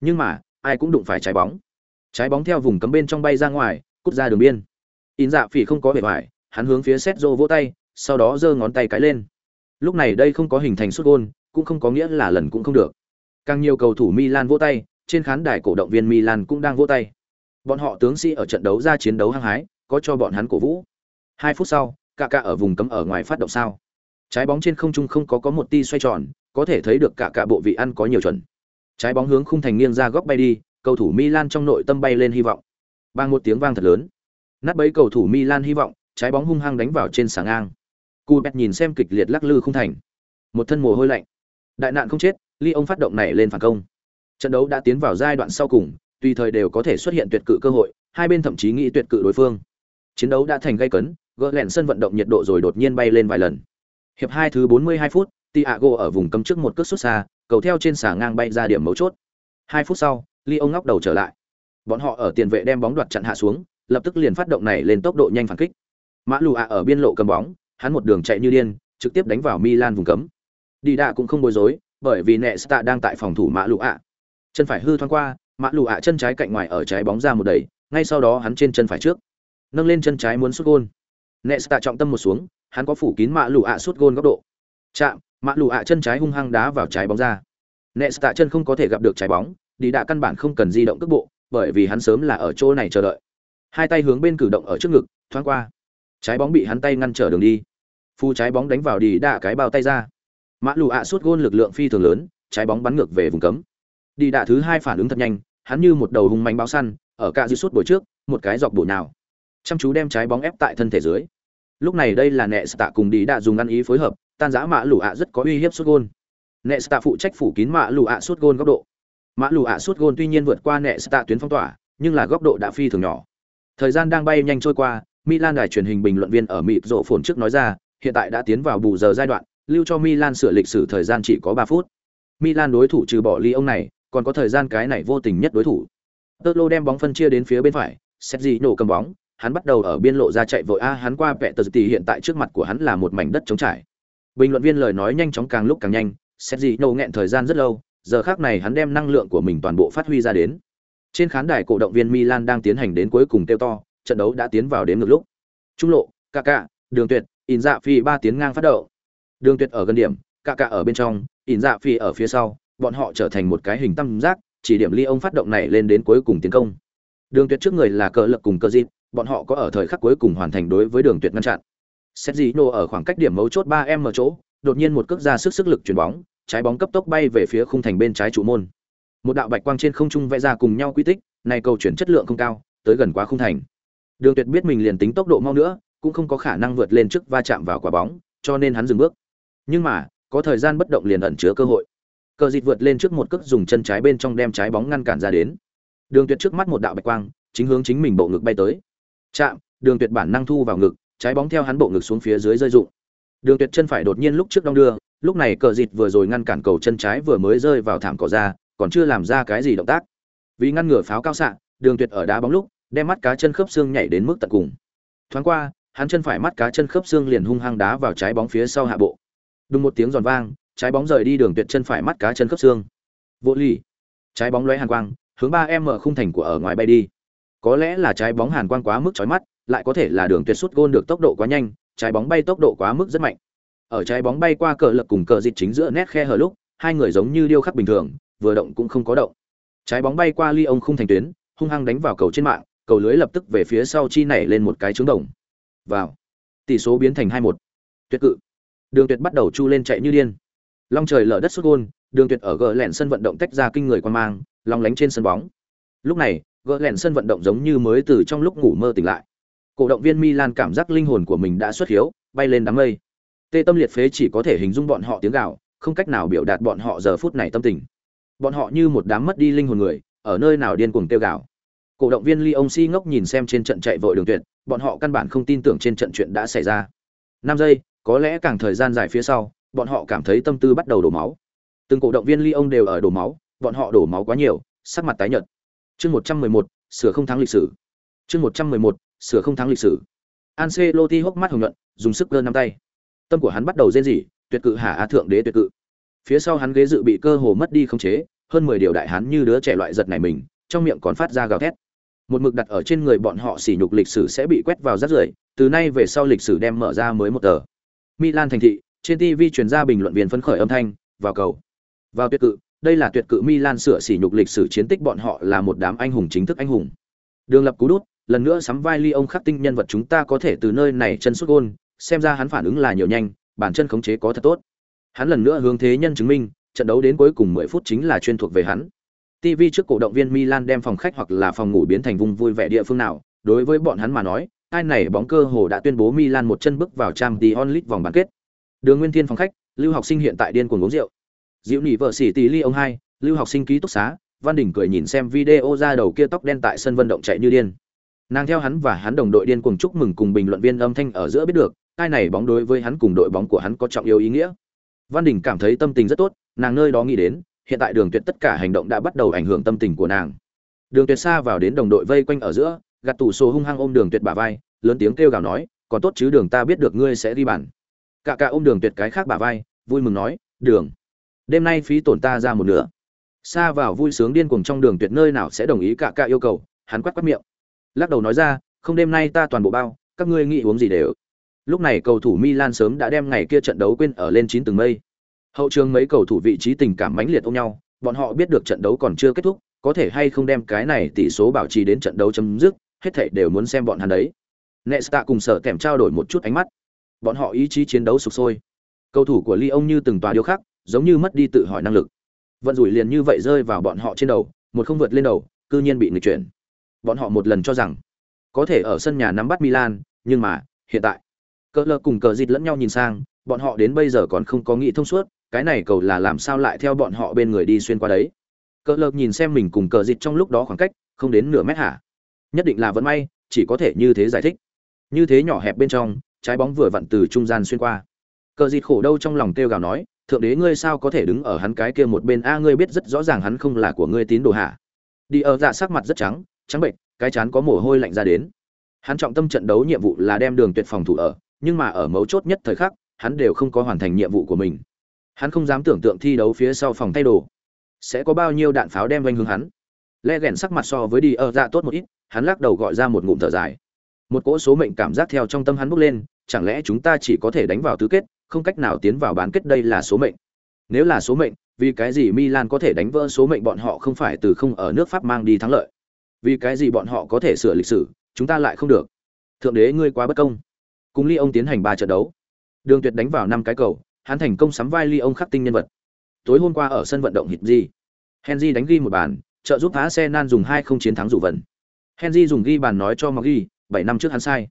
Nhưng mà, ai cũng đụng phải trái bóng. Trái bóng theo vùng cấm bên trong bay ra ngoài, cút ra đường biên. In Dạ Phỉ không có vẻ vải, hắn hướng phía Setzo vỗ tay, sau đó giơ ngón tay cái lên. Lúc này đây không có hình thành sút gôn, cũng không có nghĩa là lần cũng không được. Càng nhiều cầu thủ Milan vỗ tay, trên khán đài cổ động viên Milan cũng đang vỗ tay. Bọn họ tướng sĩ ở trận đấu ra chiến đấu hăng hái, có cho bọn hắn cổ vũ. Hai phút sau, cả cả ở vùng cấm ở ngoài phát động sao. Trái bóng trên không trung không có có một tia xoay tròn, có thể thấy được cả cả bộ vị ăn có nhiều chuẩn. Trái bóng hướng khung thành nghiêng ra góc bay đi, cầu thủ Milan trong nội tâm bay lên hy vọng. Bang một tiếng vang thật lớn. Nát bấy cầu thủ Milan hy vọng, trái bóng hung hăng đánh vào trên sàng ngang. Cubet nhìn xem kịch liệt lắc lư khung thành. Một thân mồ hôi lạnh. Đại nạn không chết, Lyon phát động này lên phản công. Trận đấu đã tiến vào giai đoạn sau cùng, tùy thời đều có thể xuất hiện tuyệt cự cơ hội, hai bên thậm chí nghĩ tuyệt cự đối phương. Chiến đấu đã thành gay cấn, gỡ lẹn sân vận động nhiệt độ rồi đột nhiên bay lên vài lần. Hiệp hai thứ 42 phút, Thiago ở vùng cấm trước một cước xuất xa, cầu theo trên xà ngang bay ra điểm mấu chốt. Hai phút sau, Lyon ngóc đầu trở lại. Bọn họ ở tiền vệ đem bóng đoạt chặn hạ xuống, lập tức liền phát động này lên tốc độ nhanh phản kích. Mã Lù ạ ở biên lộ cầm bóng, hắn một đường chạy như điên, trực tiếp đánh vào Milan vùng cấm. Đi đạ cũng không bối rối, bởi vì Nesta đang tại phòng thủ Mã Lù ạ. Chân phải hư thoáng qua, Mã Lù ạ chân trái cạnh ngoài ở trái bóng ra một đẩy, ngay sau đó hắn trên chân phải trước, nâng lên chân trái muốn sút gôn. Nesta trọng tâm một xuống, hắn có phủ kín Mã Lù ạ sút gôn góc độ. Chạm, Mã Lù ạ chân trái hung hăng đá vào trái bóng ra. Nesta chân không có thể gặp được trái bóng, đi đạ căn bản không cần di động cước bộ, bởi vì hắn sớm là ở chỗ này chờ đợi. Hai tay hướng bên cử động ở trước ngực, thoáng qua. Trái bóng bị hắn tay ngăn trở đường đi. Phu trái bóng đánh vào đi đạ cái bao tay ra. Mã Lù ạ suốt gôn lực lượng phi thường lớn, trái bóng bắn ngược về vùng cấm. Đi đạ thứ hai phản ứng thật nhanh, hắn như một đầu hung manh báo săn, ở cả dư suốt buổi trước, một cái dọc bổ nào. Chăm chú đem trái bóng ép tại thân thể dưới. Lúc này đây là Nesta tạ cùng đi đạ dùng ăn ý phối hợp, tan dã Mã Lù ạ rất có uy hiếp suốt gôn. Nesta phụ trách phủ kín mạ Lù ạ suốt gôn góc độ. Mã lù ạ suốt gôn tuy nhiên vượt qua Nesta tuyến phong tỏa, nhưng là góc độ đã phi thường nhỏ. Thời gian đang bay nhanh trôi qua, milan đài truyền hình bình luận viên ở mịp rộ phồn trước nói ra, hiện tại đã tiến vào bù giờ giai đoạn, lưu cho milan sửa lịch sử thời gian chỉ có ba phút. Milan đối thủ trừ bỏ ly ông này, còn có thời gian cái này vô tình nhất đối thủ. Tơ lô đem bóng phân chia đến phía bên phải xét gì nổ cầm bóng, hắn bắt đầu ở biên lộ ra chạy vội, a, hắn qua vẹ tờ tỷ hiện tại trước mặt của hắn là một mảnh đất trống trải. Bình luận viên lời nói nhanh chóng càng lúc càng nhanh xét gì nổ nghẹn thời gian rất lâu giờ khác này hắn đem năng lượng của mình toàn bộ phát huy ra đến. Trên khán đài cổ động viên Milan đang tiến hành đến cuối cùng tiêu to, trận đấu đã tiến vào đến ngược lúc. Trung lộ, Kaká, Đường Tuyệt, In Dạ Phi ba tiến ngang phát động. Đường Tuyệt ở gần điểm, Kaká ở bên trong, In Dạ Phi ở phía sau, bọn họ trở thành một cái hình tam giác, chỉ điểm ly ông phát động này lên đến cuối cùng tiến công. Đường Tuyệt trước người là cờ lực cùng cơ dịp, bọn họ có ở thời khắc cuối cùng hoàn thành đối với Đường Tuyệt ngăn chặn. Sergio ở khoảng cách điểm mấu chốt 3m chỗ, đột nhiên một cước ra sức sức lực chuyển bóng, trái bóng cấp tốc bay về phía khung thành bên trái trụ môn. Một đạo bạch quang trên không trung vẽ ra cùng nhau quy tích, này cầu chuyển chất lượng không cao, tới gần quá khung thành. Đường Tuyệt biết mình liền tính tốc độ mau nữa, cũng không có khả năng vượt lên trước va chạm vào quả bóng, cho nên hắn dừng bước. Nhưng mà, có thời gian bất động liền ẩn chứa cơ hội. Cờ dịch vượt lên trước một cước dùng chân trái bên trong đem trái bóng ngăn cản ra đến. Đường Tuyệt trước mắt một đạo bạch quang, chính hướng chính mình bộ ngực bay tới. Chạm, Đường Tuyệt bản năng thu vào ngực, trái bóng theo hắn bộ ngực xuống phía dưới rơi rụng. Đường Tuyệt chân phải đột nhiên lúc trước đong đưa, lúc này cờ dịt vừa rồi ngăn cản cầu chân trái vừa mới rơi vào thảm cỏ ra còn chưa làm ra cái gì động tác. Vì ngăn ngừa pháo cao xạ đường tuyệt ở đá bóng lúc đem mắt cá chân khớp xương nhảy đến mức tận cùng. Thoáng qua hắn chân phải mắt cá chân khớp xương liền hung hăng đá vào trái bóng phía sau hạ bộ. Đùng một tiếng giòn vang trái bóng rời đi đường tuyệt chân phải mắt cá chân khớp xương. Vô ly trái bóng lóe hàn quang hướng ba em mở khung thành của ở ngoài bay đi. Có lẽ là trái bóng hàn quang quá mức chói mắt lại có thể là đường tuyệt sút gôn được tốc độ quá nhanh trái bóng bay tốc độ quá mức rất mạnh. Ở trái bóng bay qua cờ lực cùng cờ dịch chính giữa nét khe hở lúc, hai người giống như điêu khắc bình thường, vừa động cũng không có động. Trái bóng bay qua ly ông không thành tuyến, hung hăng đánh vào cầu trên mạng, cầu lưới lập tức về phía sau chi nảy lên một cái trứng đồng. Vào. Tỷ số biến thành hai một. Tuyệt cự. Đường tuyệt bắt đầu chu lên chạy như điên. Long trời lở đất xuất gôn, đường tuyệt ở gờ lẹn sân vận động tách ra kinh người quan mang, long lánh trên sân bóng. Lúc này gờ lẹn sân vận động giống như mới từ trong lúc ngủ mơ tỉnh lại cổ động viên milan cảm giác linh hồn của mình đã xuất hiếu, bay lên đám mây. Tê tâm liệt phế chỉ có thể hình dung bọn họ tiếng gào, không cách nào biểu đạt bọn họ giờ phút này tâm tình. Bọn họ như một đám mất đi linh hồn người, ở nơi nào điên cuồng kêu gào. Cổ động viên Lyon ông si ngốc nhìn xem trên trận chạy vội đường tuyệt, bọn họ căn bản không tin tưởng trên trận chuyện đã xảy ra. Năm giây, có lẽ càng thời gian dài phía sau, bọn họ cảm thấy tâm tư bắt đầu đổ máu. Từng cổ động viên Lyon ông đều ở đổ máu, bọn họ đổ máu quá nhiều, sắc mặt tái nhợt. Chương một trăm mười một, sửa không thắng lịch sử. Chương một trăm mười một sửa không thắng lịch sử Ancelotti hốc mắt hồng nhuận dùng sức cơ năm tay tâm của hắn bắt đầu rên rỉ tuyệt cự hạ á thượng đế tuyệt cự phía sau hắn ghế dự bị cơ hồ mất đi khống chế hơn mười điều đại hán như đứa trẻ loại giật này mình, trong miệng còn phát ra gào thét. Một mực đặt ở trên người bọn họ sỉ nhục lịch sử sẽ bị quét vào rác rưởi, từ nay về sau lịch sử đem mở ra mới một tờ. Milan thành thị, trên TV truyền ra bình luận viên phấn khởi âm thanh, vào cầu. Vào tuyệt cự, đây là tuyệt cự Milan sửa sỉ nhục lịch sử chiến tích bọn họ là một đám anh hùng chính thức anh hùng. Đường lập cú đút, lần nữa sắm vai ly ông khắc tinh nhân vật chúng ta có thể từ nơi này chân xuất gôn, xem ra hắn phản ứng là nhiều nhanh, bản chân khống chế có thật tốt. Hắn lần nữa hướng thế nhân chứng minh, trận đấu đến cuối cùng 10 phút chính là chuyên thuộc về hắn. TV trước cổ động viên Milan đem phòng khách hoặc là phòng ngủ biến thành vùng vui vẻ địa phương nào, đối với bọn hắn mà nói, ai này bóng cơ hồ đã tuyên bố Milan một chân bước vào Champions League vòng bán kết. Đường Nguyên Thiên phòng khách, Lưu học sinh hiện tại điên cuồng uống rượu. Diệu nỉ vợ xỉ tỷ ly ông hai, Lưu học sinh ký túc xá, Văn Đình cười nhìn xem video ra đầu kia tóc đen tại sân vận động chạy như điên. Nàng theo hắn và hắn đồng đội điên cuồng chúc mừng cùng bình luận viên âm thanh ở giữa biết được, cái này bóng đối với hắn cùng đội bóng của hắn có trọng yếu ý nghĩa. Văn Đình cảm thấy tâm tình rất tốt, nàng nơi đó nghĩ đến, hiện tại Đường Tuyệt tất cả hành động đã bắt đầu ảnh hưởng tâm tình của nàng. Đường Tuyệt xa vào đến đồng đội vây quanh ở giữa, gạt tủ số hung hăng ôm Đường Tuyệt bả vai, lớn tiếng kêu gào nói, "Còn tốt chứ Đường ta biết được ngươi sẽ đi bàn." Cả cả ôm Đường Tuyệt cái khác bả vai, vui mừng nói, "Đường, đêm nay phí tổn ta ra một nửa." Xa vào vui sướng điên cuồng trong Đường Tuyệt nơi nào sẽ đồng ý cả cả yêu cầu, hắn quát quát miệng. Lắc đầu nói ra, "Không đêm nay ta toàn bộ bao, các ngươi nghĩ uống gì đều." Lúc này cầu thủ Milan sớm đã đem ngày kia trận đấu quên ở lên chín từng mây. Hậu trường mấy cầu thủ vị trí tình cảm mãnh liệt ôm nhau, bọn họ biết được trận đấu còn chưa kết thúc, có thể hay không đem cái này tỷ số bảo trì đến trận đấu chấm dứt, hết thảy đều muốn xem bọn hắn đấy. Nesta cùng sở kèm trao đổi một chút ánh mắt. Bọn họ ý chí chiến đấu sụp sôi. Cầu thủ của Lyon như từng tòa điêu khắc, giống như mất đi tự hỏi năng lực. Vận rủi liền như vậy rơi vào bọn họ trên đầu, một không vượt lên đầu, cư nhiên bị người chuyển. Bọn họ một lần cho rằng có thể ở sân nhà nắm bắt Milan, nhưng mà, hiện tại, Cờ lơ cùng cờ dịt lẫn nhau nhìn sang, bọn họ đến bây giờ còn không có nghĩ thông suốt, cái này cầu là làm sao lại theo bọn họ bên người đi xuyên qua đấy. Cờ lơ nhìn xem mình cùng cờ dịt trong lúc đó khoảng cách không đến nửa mét hả? Nhất định là vẫn may chỉ có thể như thế giải thích. Như thế nhỏ hẹp bên trong trái bóng vừa vặn từ trung gian xuyên qua. Cờ dịt khổ đâu trong lòng kêu gào nói thượng đế ngươi sao có thể đứng ở hắn cái kia một bên? A ngươi biết rất rõ ràng hắn không là của ngươi tín đồ hả? Đi ở dạ sắc mặt rất trắng trắng bệnh, cái chán có mồ hôi lạnh ra đến. Hắn trọng tâm trận đấu nhiệm vụ là đem đường tuyệt phòng thủ ở, nhưng mà ở mấu chốt nhất thời khắc, hắn đều không có hoàn thành nhiệm vụ của mình. Hắn không dám tưởng tượng thi đấu phía sau phòng thay đồ. Sẽ có bao nhiêu đạn pháo đem vanh hướng hắn. Le ghẻn sắc mặt so với đi ở dạ tốt một ít, hắn lắc đầu gọi ra một ngụm thở dài. Một cỗ số mệnh cảm giác theo trong tâm hắn bốc lên, chẳng lẽ chúng ta chỉ có thể đánh vào tứ kết, không cách nào tiến vào bán kết đây là số mệnh. Nếu là số mệnh, vì cái gì milan có thể đánh vỡ số mệnh bọn họ không phải từ không ở nước pháp mang đi thắng lợi? Vì cái gì bọn họ có thể sửa lịch sử, chúng ta lại không được. Thượng đế ngươi quá bất công. Cùng ly ông tiến hành ba trận đấu. Đường tuyệt đánh vào năm cái cầu, hắn thành công sắm vai ly ông khắc tinh nhân vật. Tối hôm qua ở sân vận động hít di henry đánh ghi một bàn, trợ giúp arsenal dùng hai không chiến thắng dù vần. Henry dùng ghi bàn nói cho mặc ghi bảy năm trước hắn sai.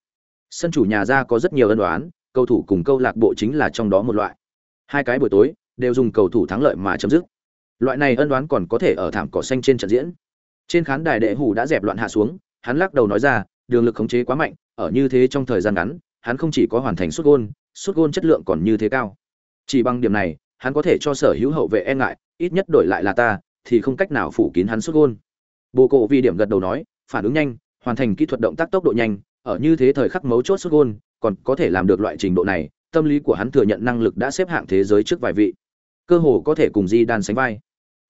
Sân chủ nhà ra có rất nhiều ân đoán cầu thủ cùng câu lạc bộ chính là trong đó một loại. Hai cái buổi tối, đều dùng cầu thủ thắng lợi mà chấm dứt. Loại này ân đoán còn có thể ở thảm cỏ xanh trên trận diễn trên khán đài đệ hủ đã dẹp loạn hạ xuống hắn lắc đầu nói ra đường lực khống chế quá mạnh ở như thế trong thời gian ngắn hắn không chỉ có hoàn thành suốt gôn suốt gôn chất lượng còn như thế cao chỉ bằng điểm này, hắn có thể cho sở hữu hậu vệ e ngại, ít nhất đổi lại là ta, thì không cách nào phủ kín hắn xuất gôn. Bồ cổ vì điểm gật đầu nói, phản ứng nhanh, hoàn thành kỹ thuật động tác tốc độ nhanh, ở như thế thời khắc mấu chốt xuất gôn, còn có thể làm được loại trình độ này, tâm lý của hắn thừa nhận năng lực đã xếp hạng thế giới trước vài vị. Cơ hồ có thể cùng Di Đan sánh vai.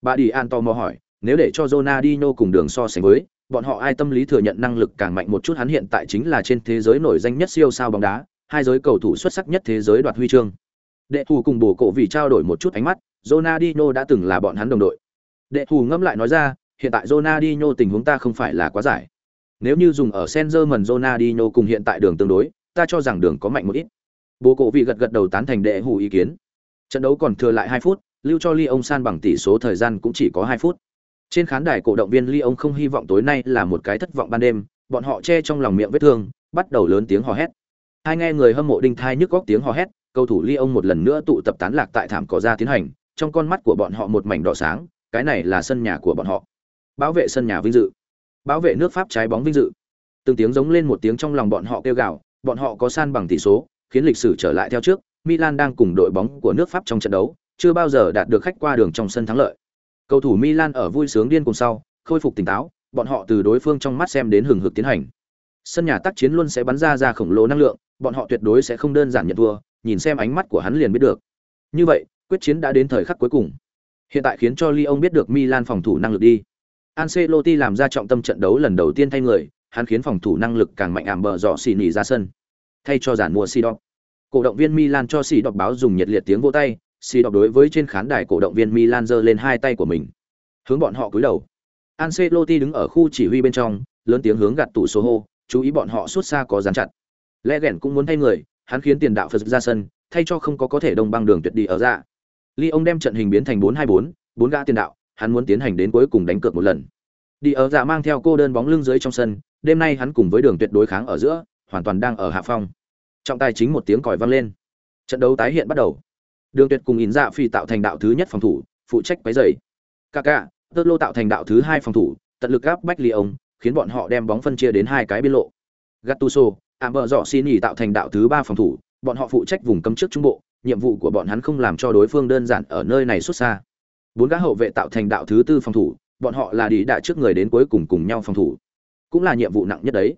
Bà Đi An to mò hỏi, nếu để cho Ronaldinho cùng đường so sánh với, bọn họ ai tâm lý thừa nhận năng lực càng mạnh một chút hắn hiện tại chính là trên thế giới nổi danh nhất siêu sao bóng đá, hai giới cầu thủ xuất sắc nhất thế giới đoạt huy chương. Đệ thủ cùng bổ cổ vì trao đổi một chút ánh mắt, Ronaldinho đã từng là bọn hắn đồng đội. Đệ thủ ngâm lại nói ra, hiện tại Ronaldinho tình huống ta không phải là quá giải. Nếu như dùng ở Senzerman Ronaldinho cùng hiện tại đường tương đối, ta cho rằng đường có mạnh một ít. Bố cổ vị gật gật đầu tán thành đệ hủ ý kiến. Trận đấu còn thừa lại 2 phút, lưu cho Lyon san bằng tỷ số thời gian cũng chỉ có 2 phút. Trên khán đài cổ động viên Lyon không hy vọng tối nay là một cái thất vọng ban đêm, bọn họ che trong lòng miệng vết thương, bắt đầu lớn tiếng hò hét. Hai nghe người hâm mộ đinh thai nhức góc tiếng hò hét, cầu thủ Lyon một lần nữa tụ tập tán lạc tại thảm cỏ ra tiến hành, trong con mắt của bọn họ một mảnh đỏ sáng, cái này là sân nhà của bọn họ. Bảo vệ sân nhà vinh dự, bảo vệ nước Pháp trái bóng vinh dự. Từng tiếng giống lên một tiếng trong lòng bọn họ kêu gào, bọn họ có san bằng tỷ số, khiến lịch sử trở lại theo trước, Milan đang cùng đội bóng của nước Pháp trong trận đấu, chưa bao giờ đạt được khách qua đường trong sân thắng lợi. Cầu thủ Milan ở vui sướng điên cùng sau, khôi phục tỉnh táo, bọn họ từ đối phương trong mắt xem đến hừng hực tiến hành. Sân nhà tác chiến luôn sẽ bắn ra ra khổng lồ năng lượng, bọn họ tuyệt đối sẽ không đơn giản nhận thua, nhìn xem ánh mắt của hắn liền biết được. Như vậy, quyết chiến đã đến thời khắc cuối cùng. Hiện tại khiến cho Lyon biết được Milan phòng thủ năng lực đi. Ancelotti làm ra trọng tâm trận đấu lần đầu tiên thay người, hắn khiến phòng thủ năng lực càng mạnh ảm bờ dọ xì nỉ ra sân. Thay cho giản mua Sidop. Cổ động viên Milan cho Sidop báo dùng nhiệt liệt tiếng vỗ tay, Sidop đối với trên khán đài cổ động viên Milan giơ lên hai tay của mình. Hướng bọn họ cúi đầu. Ancelotti đứng ở khu chỉ huy bên trong, lớn tiếng hướng gạt tủ số hô, chú ý bọn họ suốt xa có dán chặt. Lẽ gẹn cũng muốn thay người, hắn khiến tiền đạo Phật ra sân, thay cho không có có thể đông băng đường tuyệt đi ở ra. Ly ông đem trận hình biến thành 4-2-4, bốn gã tiền đạo, hắn muốn tiến hành đến cuối cùng đánh cược một lần. Đi ở dạ mang theo cô đơn bóng lưng dưới trong sân, đêm nay hắn cùng với đường tuyệt đối kháng ở giữa, hoàn toàn đang ở hạ phong. Trọng tài chính một tiếng còi vang lên. Trận đấu tái hiện bắt đầu. Đường tuyệt cùng ỉn dạ phi tạo thành đạo thứ nhất phòng thủ, phụ trách quấy dày ca ca Tơ Lô tạo thành đạo thứ hai phòng thủ, tận lực áp bách Ly ông, khiến bọn họ đem bóng phân chia đến hai cái biên lộ. Gattuso, Amber Rossini tạo thành đạo thứ ba phòng thủ, bọn họ phụ trách vùng cấm trước trung bộ, nhiệm vụ của bọn hắn không làm cho đối phương đơn giản ở nơi này xuất xa. Bốn gã hậu vệ tạo thành đạo thứ tư phòng thủ, bọn họ là đi đại trước người đến cuối cùng cùng nhau phòng thủ. Cũng là nhiệm vụ nặng nhất đấy.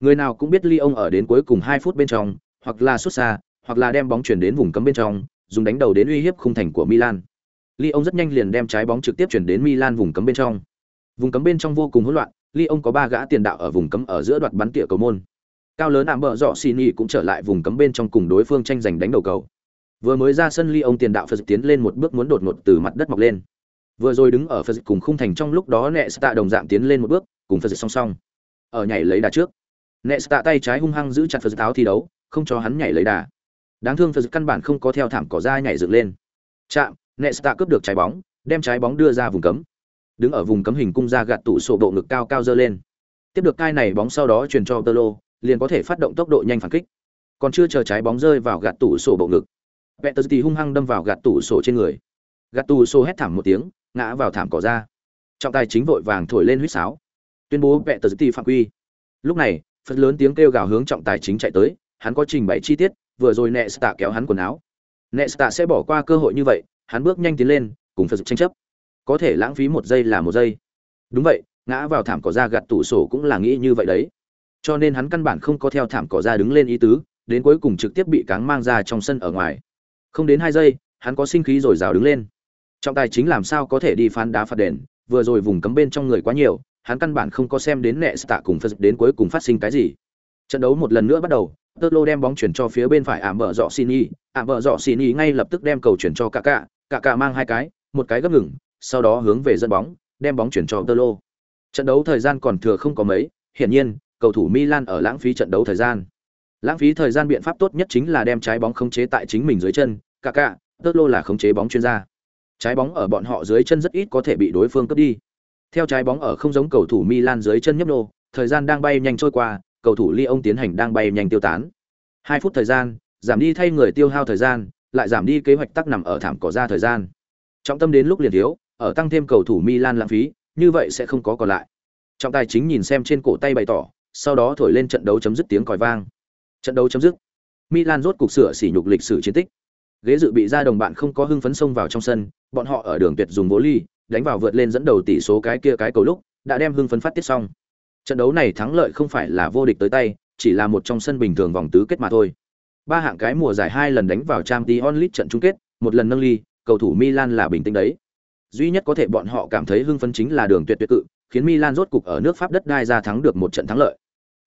Người nào cũng biết ly ông ở đến cuối cùng hai phút bên trong, hoặc là xuất xa, hoặc là đem bóng chuyển đến vùng cấm bên trong, dùng đánh đầu đến uy hiếp khung thành của Milan. Lyon rất nhanh liền đem trái bóng trực tiếp chuyển đến Milan vùng cấm bên trong. Vùng cấm bên trong vô cùng hỗn loạn, Lyon có ba gã tiền đạo ở vùng cấm ở giữa đoạt bắn tỉa cầu môn. Cao lớn ảm bờ dọ Sini cũng trở lại vùng cấm bên trong cùng đối phương tranh giành đánh đầu cầu. Vừa mới ra sân Lyon tiền đạo Phật tiến lên một bước muốn đột ngột từ mặt đất mọc lên. Vừa rồi đứng ở Phật cùng khung thành trong lúc đó Nesta đồng dạng tiến lên một bước, cùng Phật song song. Ở nhảy lấy đà trước. Nesta tay trái hung hăng giữ chặt Phật áo thi đấu, không cho hắn nhảy lấy đà. Đáng thương Phật căn bản không có theo thảm cỏ ra nhảy dựng lên. Chạm, Nesta cướp được trái bóng, đem trái bóng đưa ra vùng cấm. Đứng ở vùng cấm hình cung ra gạt tủ sổ bộ ngực cao cao dơ lên. Tiếp được cai này bóng sau đó truyền cho tơ lô liền có thể phát động tốc độ nhanh phản kích. Còn chưa chờ trái bóng rơi vào gạt tủ sổ bộ ngực vẹt hung hăng đâm vào gạt tủ sổ trên người. Gạt tủ sổ hét thảm một tiếng ngã vào thảm cỏ ra. Trọng tài chính vội vàng thổi lên huýt sáo. Tuyên bố vẹt phạm quy. Lúc này phật lớn tiếng kêu gào hướng trọng tài chính chạy tới hắn có trình bày chi tiết vừa rồi nẹ tạ kéo hắn quần áo. Nẹ tạ sẽ bỏ qua cơ hội như vậy, hắn bước nhanh tiến lên, cùng phật tranh chấp. Có thể lãng phí một giây là một giây. Đúng vậy, ngã vào thảm cỏ ra gặt tủ sổ cũng là nghĩ như vậy đấy. Cho nên hắn căn bản không có theo thảm cỏ ra đứng lên ý tứ, đến cuối cùng trực tiếp bị cáng mang ra trong sân ở ngoài. Không đến hai giây, hắn có sinh khí rồi rào đứng lên. Trọng tài chính làm sao có thể đi phán đá phạt đền, vừa rồi vùng cấm bên trong người quá nhiều, hắn căn bản không có xem đến nẹ tạ cùng phật đến cuối cùng phát sinh cái gì trận đấu một lần nữa bắt đầu tơ lô đem bóng chuyển cho phía bên phải ảm vợ dọ xin y ảm vợ dọ xin y ngay lập tức đem cầu chuyển cho cả cả cả cả mang hai cái một cái gấp ngừng sau đó hướng về dẫn bóng, đem bóng chuyển cho Tơ Lô. Trận đấu thời gian còn thừa không có mấy, hiển nhiên, cầu thủ Milan ở lãng phí trận đấu thời gian. Lãng phí thời gian biện pháp tốt nhất chính là đem trái bóng khống chế tại chính mình dưới chân, Kaká, Tơ Lô là khống chế bóng chuyên gia. Trái bóng ở bọn họ dưới chân rất ít có thể bị đối phương cướp đi. Theo trái bóng ở không giống cầu thủ Milan dưới chân nhấp nô, thời gian đang bay nhanh trôi qua, cầu thủ Lyon tiến hành đang bay nhanh tiêu tán. Hai phút thời gian, giảm đi thay người tiêu hao thời gian, lại giảm đi kế hoạch tắc nằm ở thảm cỏ ra thời gian. Trọng tâm đến lúc liền thiếu, ở tăng thêm cầu thủ Milan lãng phí, như vậy sẽ không có còn lại. Trọng tài chính nhìn xem trên cổ tay bày tỏ, sau đó thổi lên trận đấu chấm dứt tiếng còi vang. Trận đấu chấm dứt. Milan rốt cục sửa sỉ nhục lịch sử chiến tích. Ghế dự bị ra đồng bạn không có hưng phấn xông vào trong sân, bọn họ ở đường tuyệt dùng bố ly, đánh vào vượt lên dẫn đầu tỷ số cái kia cái cầu lúc, đã đem hưng phấn phát tiết xong. Trận đấu này thắng lợi không phải là vô địch tới tay, chỉ là một trong sân bình thường vòng tứ kết mà thôi. Ba hạng cái mùa giải hai lần đánh vào Champions League trận chung kết, một lần nâng ly, cầu thủ Milan là bình tĩnh đấy. Duy nhất có thể bọn họ cảm thấy hưng phấn chính là đường tuyệt tuyệt cự, khiến Milan rốt cục ở nước Pháp đất đai ra thắng được một trận thắng lợi.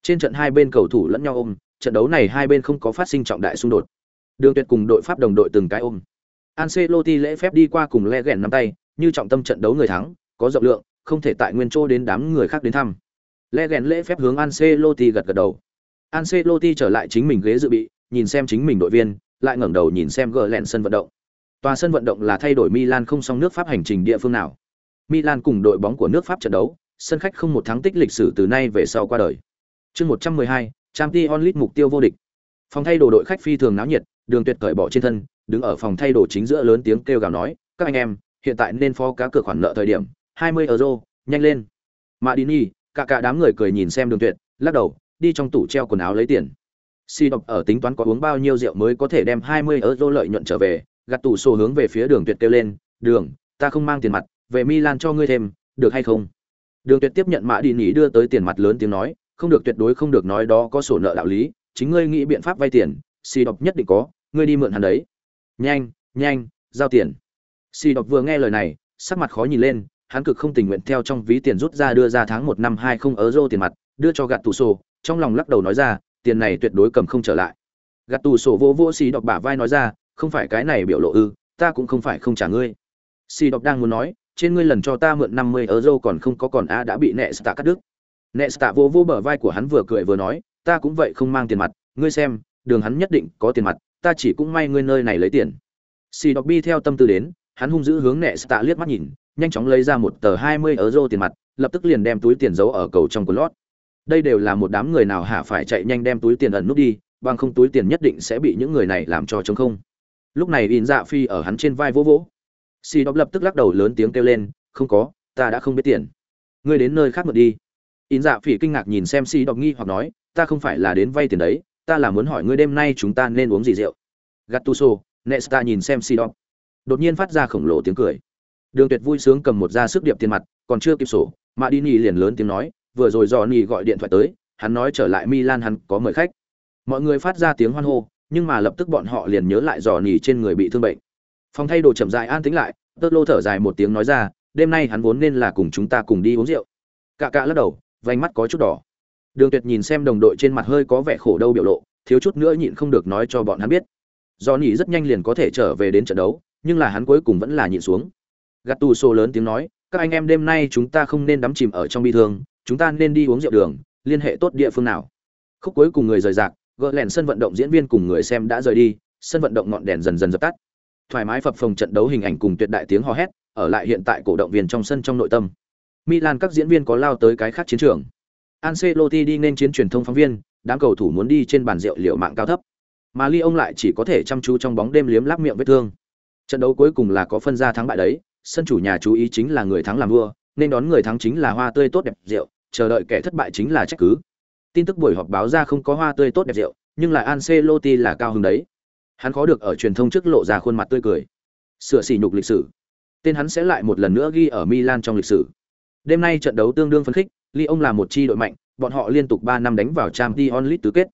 Trên trận hai bên cầu thủ lẫn nhau ôm, trận đấu này hai bên không có phát sinh trọng đại xung đột. Đường Tuyệt cùng đội Pháp đồng đội từng cái ôm. Ancelotti lễ phép đi qua cùng Le Ghen nắm tay, như trọng tâm trận đấu người thắng, có rộng lượng, không thể tại nguyên chỗ đến đám người khác đến thăm. Le Ghen lễ phép hướng Ancelotti gật gật đầu. Ancelotti trở lại chính mình ghế dự bị, nhìn xem chính mình đội viên, lại ngẩng đầu nhìn xem gờ sân vận động. Tòa sân vận động là thay đổi Milan không song nước Pháp hành trình địa phương nào. Milan cùng đội bóng của nước Pháp trận đấu, sân khách không một thắng tích lịch sử từ nay về sau qua đời. Chương 112, Champions League mục tiêu vô địch. Phòng thay đồ đội khách phi thường náo nhiệt, Đường Tuyệt cởi bỏ trên thân, đứng ở phòng thay đồ chính giữa lớn tiếng kêu gào nói, "Các anh em, hiện tại nên phó cá cược khoản nợ thời điểm, 20 euro, nhanh lên." Madini, cả cả đám người cười nhìn xem Đường Tuyệt, lắc đầu, đi trong tủ treo quần áo lấy tiền. Si độc ở tính toán có uống bao nhiêu rượu mới có thể đem 20 euro lợi nhuận trở về, gạt tủ sổ hướng về phía đường tuyệt kêu lên đường ta không mang tiền mặt về milan cho ngươi thêm được hay không? Đường tuyệt tiếp nhận mã đi nỉ đưa tới tiền mặt lớn tiếng nói không được tuyệt đối không được nói đó có sổ nợ đạo lý chính ngươi nghĩ biện pháp vay tiền si đọc nhất định có ngươi đi mượn hắn đấy. Nhanh nhanh giao tiền. Si đọc vừa nghe lời này sắc mặt khó nhìn lên, hắn cực không tình nguyện theo trong ví tiền rút ra đưa ra tháng một năm hai không euro tiền mặt, đưa cho gạt tủ sổ, trong lòng lắc đầu nói ra, tiền này tuyệt đối cầm không trở lại. Gạt tủ sổ vô vô xì đọc bả vai nói ra, không phải cái này biểu lộ ư, ta cũng không phải không trả ngươi. Xì đọc đang muốn nói, trên ngươi lần cho ta mượn năm mươi euro còn không có còn a đã bị nệ tạ cắt đứt. Nệ tạ vô vô bờ vai của hắn vừa cười vừa nói, ta cũng vậy không mang tiền mặt, ngươi xem, đường hắn nhất định có tiền mặt, ta chỉ cũng may ngươi nơi này lấy tiền. Xì đọc bi theo tâm tư đến, hắn hung dữ hướng nệ tạ liếc mắt nhìn, nhanh chóng lấy ra một tờ hai mươi euro tiền mặt, lập tức liền đem túi tiền giấu ở cầu trong quần lót. Đây đều là một đám người nào hả phải chạy nhanh đem túi tiền ẩn nút đi, bằng không túi tiền nhất định sẽ bị những người này làm cho trống không. Lúc này In Dạ Phi ở hắn trên vai vỗ vỗ. Si Độc lập tức lắc đầu lớn tiếng kêu lên, không có, ta đã không biết tiền. Ngươi đến nơi khác mượn đi. In Dạ Phi kinh ngạc nhìn xem Si Độc nghi hoặc nói, ta không phải là đến vay tiền đấy, ta là muốn hỏi ngươi đêm nay chúng ta nên uống gì rượu. Gattuso, Nesta nhìn xem Si Độc, Đột nhiên phát ra khổng lồ tiếng cười đường tuyệt vui sướng cầm một ra sức điệp tiền mặt, còn chưa kịp sổ mà đi nhì liền lớn tiếng nói, vừa rồi dò nhì gọi điện thoại tới, hắn nói trở lại milan hắn có mời khách. Mọi người phát ra tiếng hoan hô, nhưng mà lập tức bọn họ liền nhớ lại dò nhì trên người bị thương bệnh. Phòng thay đồ chậm dài an tĩnh lại tơ lô thở dài một tiếng nói ra, đêm nay hắn vốn nên là cùng chúng ta cùng đi uống rượu. Cạ cạ lắc đầu, vành mắt có chút đỏ. Đường tuyệt nhìn xem đồng đội trên mặt hơi có vẻ khổ đâu biểu lộ, thiếu chút nữa nhịn không được nói cho bọn hắn biết. Do nhỉ rất nhanh liền có thể trở về đến trận đấu, nhưng là hắn cuối cùng vẫn là nhịn xuống gạt tù sổ lớn tiếng nói, các anh em đêm nay chúng ta không nên đắm chìm ở trong bi thương, chúng ta nên đi uống rượu đường, liên hệ tốt địa phương nào. Khúc cuối cùng người rời rạc, gỡ lẻn sân vận động diễn viên cùng người xem đã rời đi, sân vận động ngọn đèn dần dần dập tắt. Thoải mái phập phồng trận đấu hình ảnh cùng tuyệt đại tiếng hò hét, ở lại hiện tại cổ động viên trong sân trong nội tâm. Milan các diễn viên có lao tới cái khác chiến trường. Ancelotti đi nên chiến truyền thông phóng viên, đám cầu thủ muốn đi trên bàn rượu liệu mạng cao thấp. Mà ly ông lại chỉ có thể chăm chú trong bóng đêm liếm láp miệng vết thương. Trận đấu cuối cùng là có phân ra thắng bại đấy sân chủ nhà chú ý chính là người thắng làm vua, nên đón người thắng chính là hoa tươi tốt đẹp rượu, chờ đợi kẻ thất bại chính là trách cứ. Tin tức buổi họp báo ra không có hoa tươi tốt đẹp rượu, nhưng lại Ancelotti là cao hứng đấy. Hắn khó được ở truyền thông trước lộ ra khuôn mặt tươi cười. Sửa sỉ nhục lịch sử. Tên hắn sẽ lại một lần nữa ghi ở Milan trong lịch sử. Đêm nay trận đấu tương đương phấn khích, Lyon là một chi đội mạnh, bọn họ liên tục 3 năm đánh vào Champions League tứ kết.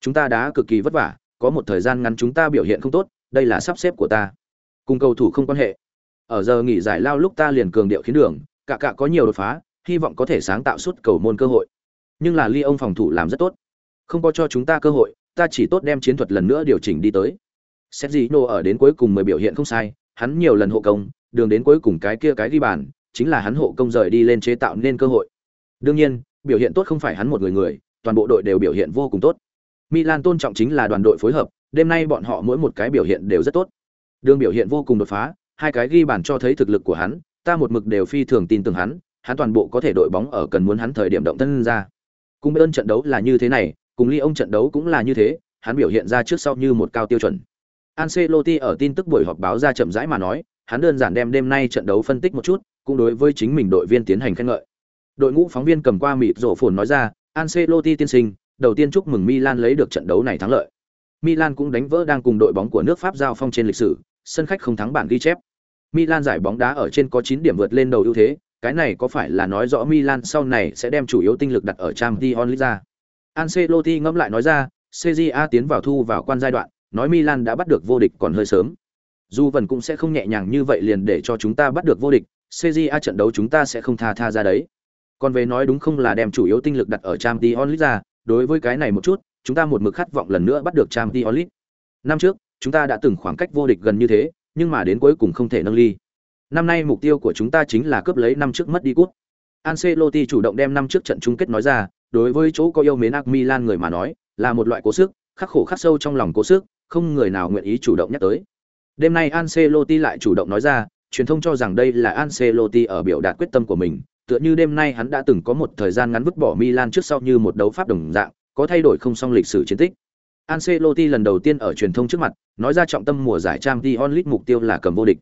Chúng ta đã cực kỳ vất vả, có một thời gian ngắn chúng ta biểu hiện không tốt, đây là sắp xếp của ta. Cùng cầu thủ không quan hệ ở giờ nghỉ giải lao lúc ta liền cường điệu khiến đường, cả cả có nhiều đột phá, hy vọng có thể sáng tạo suốt cầu môn cơ hội. Nhưng là ly ông phòng thủ làm rất tốt. Không có cho chúng ta cơ hội, ta chỉ tốt đem chiến thuật lần nữa điều chỉnh đi tới. Sergio ở đến cuối cùng mới biểu hiện không sai, hắn nhiều lần hộ công, đường đến cuối cùng cái kia cái ghi bàn, chính là hắn hộ công rời đi lên chế tạo nên cơ hội. Đương nhiên, biểu hiện tốt không phải hắn một người người, toàn bộ đội đều biểu hiện vô cùng tốt. Milan tôn trọng chính là đoàn đội phối hợp, đêm nay bọn họ mỗi một cái biểu hiện đều rất tốt. Đường biểu hiện vô cùng đột phá hai cái ghi bàn cho thấy thực lực của hắn, ta một mực đều phi thường tin tưởng hắn, hắn toàn bộ có thể đội bóng ở cần muốn hắn thời điểm động thân ra. Cùng ơn trận đấu là như thế này, cùng Ly ông trận đấu cũng là như thế, hắn biểu hiện ra trước sau như một cao tiêu chuẩn. Ancelotti ở tin tức buổi họp báo ra chậm rãi mà nói, hắn đơn giản đem đêm nay trận đấu phân tích một chút, cũng đối với chính mình đội viên tiến hành khen ngợi. Đội ngũ phóng viên cầm qua mịt rổ phồn nói ra, Ancelotti tiên sinh, đầu tiên chúc mừng Milan lấy được trận đấu này thắng lợi. Milan cũng đánh vỡ đang cùng đội bóng của nước Pháp giao phong trên lịch sử, sân khách không thắng bản ghi chép. Milan giải bóng đá ở trên có 9 điểm vượt lên đầu ưu thế, cái này có phải là nói rõ Milan sau này sẽ đem chủ yếu tinh lực đặt ở Champions League ra. Ancelotti ngẫm lại nói ra, CJA tiến vào thu vào quan giai đoạn, nói Milan đã bắt được vô địch còn hơi sớm. Dù vẫn cũng sẽ không nhẹ nhàng như vậy liền để cho chúng ta bắt được vô địch, CJA trận đấu chúng ta sẽ không tha tha ra đấy. Còn về nói đúng không là đem chủ yếu tinh lực đặt ở Champions League ra, đối với cái này một chút, chúng ta một mực khát vọng lần nữa bắt được Champions League. Năm trước, chúng ta đã từng khoảng cách vô địch gần như thế, nhưng mà đến cuối cùng không thể nâng ly. Năm nay mục tiêu của chúng ta chính là cướp lấy năm trước mất đi cúp. Ancelotti chủ động đem năm trước trận chung kết nói ra, đối với chỗ có yêu mến AC Milan người mà nói, là một loại cố sức, khắc khổ khắc sâu trong lòng cố sức, không người nào nguyện ý chủ động nhắc tới. Đêm nay Ancelotti lại chủ động nói ra, truyền thông cho rằng đây là Ancelotti ở biểu đạt quyết tâm của mình, tựa như đêm nay hắn đã từng có một thời gian ngắn vứt bỏ Milan trước sau như một đấu pháp đồng dạng, có thay đổi không song lịch sử chiến tích. Ancelotti lần đầu tiên ở truyền thông trước mặt, nói ra trọng tâm mùa giải Champions League mục tiêu là cầm vô địch.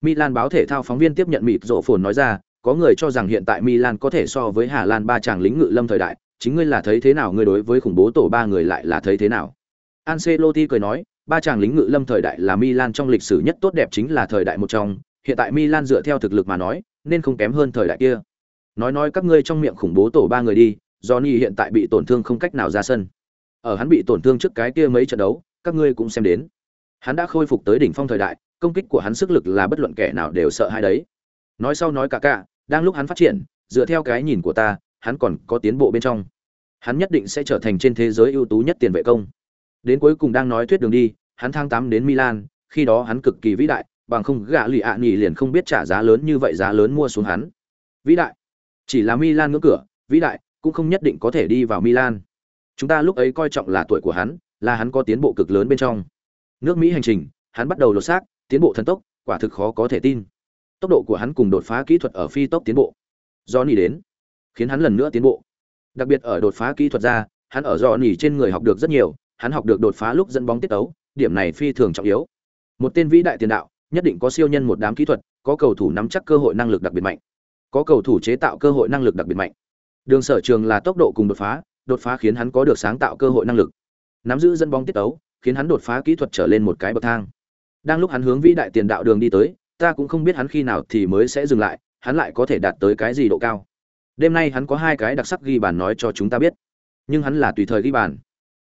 Milan báo thể thao phóng viên tiếp nhận mịt rộ phồn nói ra, có người cho rằng hiện tại Milan có thể so với Hà Lan ba chàng lính ngự lâm thời đại, chính ngươi là thấy thế nào ngươi đối với khủng bố tổ ba người lại là thấy thế nào? Ancelotti cười nói, ba chàng lính ngự lâm thời đại là Milan trong lịch sử nhất tốt đẹp chính là thời đại một trong, hiện tại Milan dựa theo thực lực mà nói, nên không kém hơn thời đại kia. Nói nói các ngươi trong miệng khủng bố tổ ba người đi, Johnny hiện tại bị tổn thương không cách nào ra sân. Ở hắn bị tổn thương trước cái kia mấy trận đấu, các ngươi cũng xem đến. Hắn đã khôi phục tới đỉnh phong thời đại, công kích của hắn sức lực là bất luận kẻ nào đều sợ hai đấy. nói sau nói cả cả đang lúc hắn phát triển dựa theo cái nhìn của ta hắn còn có tiến bộ bên trong. Hắn nhất định sẽ trở thành trên thế giới ưu tú nhất tiền vệ công. Đến cuối cùng đang nói thuyết đường đi hắn thăng tám đến milan khi đó hắn cực kỳ vĩ đại bằng không gạ lì ạ nghỉ liền không biết trả giá lớn như vậy giá lớn mua xuống hắn. Vĩ đại. Chỉ là milan ngưỡng cửa vĩ đại cũng không nhất định có thể đi vào milan chúng ta lúc ấy coi trọng là tuổi của hắn, là hắn có tiến bộ cực lớn bên trong. Nước mỹ hành trình, hắn bắt đầu lột xác, tiến bộ thần tốc, quả thực khó có thể tin. Tốc độ của hắn cùng đột phá kỹ thuật ở phi tốc tiến bộ. Do nỉ đến, khiến hắn lần nữa tiến bộ. Đặc biệt ở đột phá kỹ thuật ra, hắn ở do nỉ trên người học được rất nhiều, hắn học được đột phá lúc dẫn bóng tiết tấu, điểm này phi thường trọng yếu. Một tên vĩ đại tiền đạo, nhất định có siêu nhân một đám kỹ thuật, có cầu thủ nắm chắc cơ hội năng lực đặc biệt mạnh, có cầu thủ chế tạo cơ hội năng lực đặc biệt mạnh. Đường sở trường là tốc độ cùng đột phá đột phá khiến hắn có được sáng tạo cơ hội năng lực. Nắm giữ dẫn bóng tiết tấu, khiến hắn đột phá kỹ thuật trở lên một cái bậc thang. Đang lúc hắn hướng vĩ đại tiền đạo đường đi tới, ta cũng không biết hắn khi nào thì mới sẽ dừng lại, hắn lại có thể đạt tới cái gì độ cao. Đêm nay hắn có hai cái đặc sắc ghi bàn nói cho chúng ta biết. Nhưng hắn là tùy thời ghi bàn.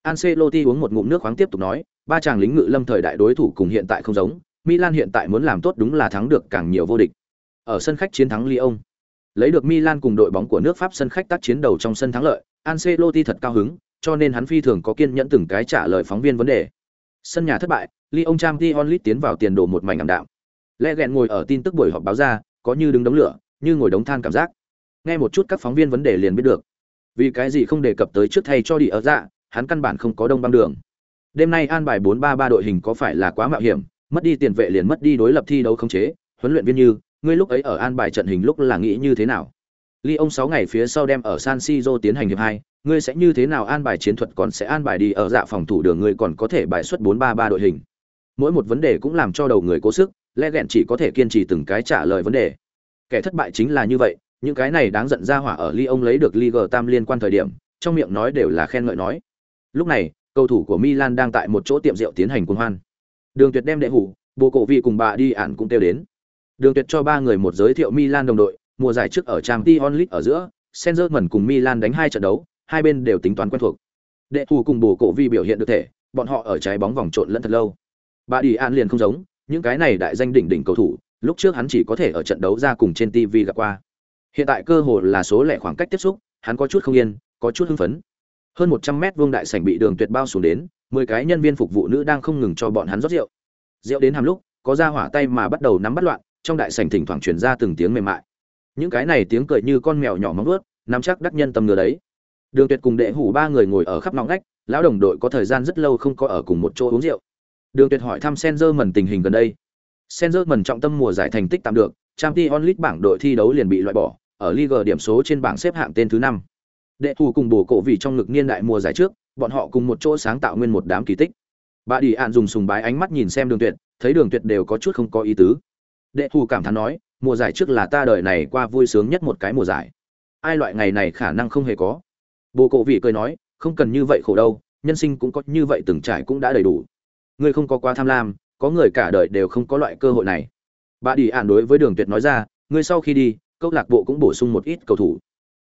Ancelotti uống một ngụm nước khoáng tiếp tục nói, ba chàng lính ngự lâm thời đại đối thủ cùng hiện tại không giống, Milan hiện tại muốn làm tốt đúng là thắng được càng nhiều vô địch. Ở sân khách chiến thắng Lyon. Lấy được Milan cùng đội bóng của nước Pháp sân khách tác chiến đầu trong sân thắng lợi Ancelotti thật cao hứng, cho nên hắn phi thường có kiên nhẫn từng cái trả lời phóng viên vấn đề. Sân nhà thất bại, Lyon Champions League tiến vào tiền đồ một mảnh ảm đạm. Lẽ gẹn ngồi ở tin tức buổi họp báo ra, có như đứng đống lửa, như ngồi đống than cảm giác. Nghe một chút các phóng viên vấn đề liền biết được. Vì cái gì không đề cập tới trước thay cho đi ở dạ hắn căn bản không có đông băng đường. Đêm nay an bài bốn ba ba đội hình có phải là quá mạo hiểm, mất đi tiền vệ liền mất đi đối lập thi đấu khống chế, huấn luyện viên như, ngươi lúc ấy ở an bài trận hình lúc là nghĩ như thế nào? Ly ông sáu ngày phía sau đem ở san siro tiến hành hiệp hai, ngươi sẽ như thế nào an bài chiến thuật còn sẽ an bài đi ở dạ phòng thủ đường ngươi còn có thể bài xuất bốn ba ba đội hình. Mỗi một vấn đề cũng làm cho đầu người cố sức, lẽ gẹn chỉ có thể kiên trì từng cái trả lời vấn đề. Kẻ thất bại chính là như vậy, những cái này đáng giận ra hỏa ở ly ông lấy được Liga tam liên quan thời điểm, trong miệng nói đều là khen ngợi nói. Lúc này, cầu thủ của milan đang tại một chỗ tiệm rượu tiến hành cuồng hoan. Đường tuyệt đem đệ hủ bộ cổ vị cùng bà đi ản cũng theo đến. Đường tuyệt cho ba người một giới thiệu milan đồng đội mùa giải trước ở trang t ở giữa Senzerman cùng milan đánh hai trận đấu, hai bên đều tính toán quen thuộc. Đệ thủ cùng bổ cổ vi biểu hiện được thể, bọn họ ở trái bóng vòng trộn lẫn thật lâu. Bà đi An liền không giống, những cái này đại danh đỉnh đỉnh cầu thủ, lúc trước hắn chỉ có thể ở trận đấu ra cùng trên tv gặp qua. Hiện tại cơ hội là số lẻ khoảng cách tiếp xúc, hắn có chút không yên, có chút hưng phấn. Hơn một trăm mét vuông đại sảnh bị đường tuyệt bao xuống đến, mười cái nhân viên phục vụ nữ đang không ngừng cho bọn hắn rót rượu. Rượu đến hàm lúc, có ra hỏa tay mà bắt đầu nắm bắt loạn, trong đại sảnh thỉnh thoảng truyền ra từng tiếng mềm mại những cái này tiếng cười như con mèo nhỏ móng vuốt, nắm chắc đắc nhân tâm ngừa đấy. Đường tuyệt cùng đệ hủ ba người ngồi ở khắp nóng ngách, lão đồng đội có thời gian rất lâu không có ở cùng một chỗ uống rượu. Đường tuyệt hỏi thăm senzer mần tình hình gần đây. Senzer mần trọng tâm mùa giải thành tích tạm được trang t onlit bảng đội thi đấu liền bị loại bỏ, ở league điểm số trên bảng xếp hạng tên thứ năm. Đệ thù cùng bổ cổ vì trong ngực niên đại mùa giải trước, bọn họ cùng một chỗ sáng tạo nguyên một đám kỳ tích. Bà đi ạn dùng sùng bái ánh mắt nhìn xem đường tuyệt, thấy đường tuyệt đều có chút không có ý tứ. Đệ thù cảm thán nói mùa giải trước là ta đời này qua vui sướng nhất một cái mùa giải. Ai loại ngày này khả năng không hề có. Bồ cổ vị cười nói, không cần như vậy khổ đâu, nhân sinh cũng có như vậy từng trải cũng đã đầy đủ. Ngươi không có quá tham lam, có người cả đời đều không có loại cơ hội này. Bà đi ạn đối với đường tuyệt nói ra, ngươi sau khi đi, câu lạc bộ cũng bổ sung một ít cầu thủ.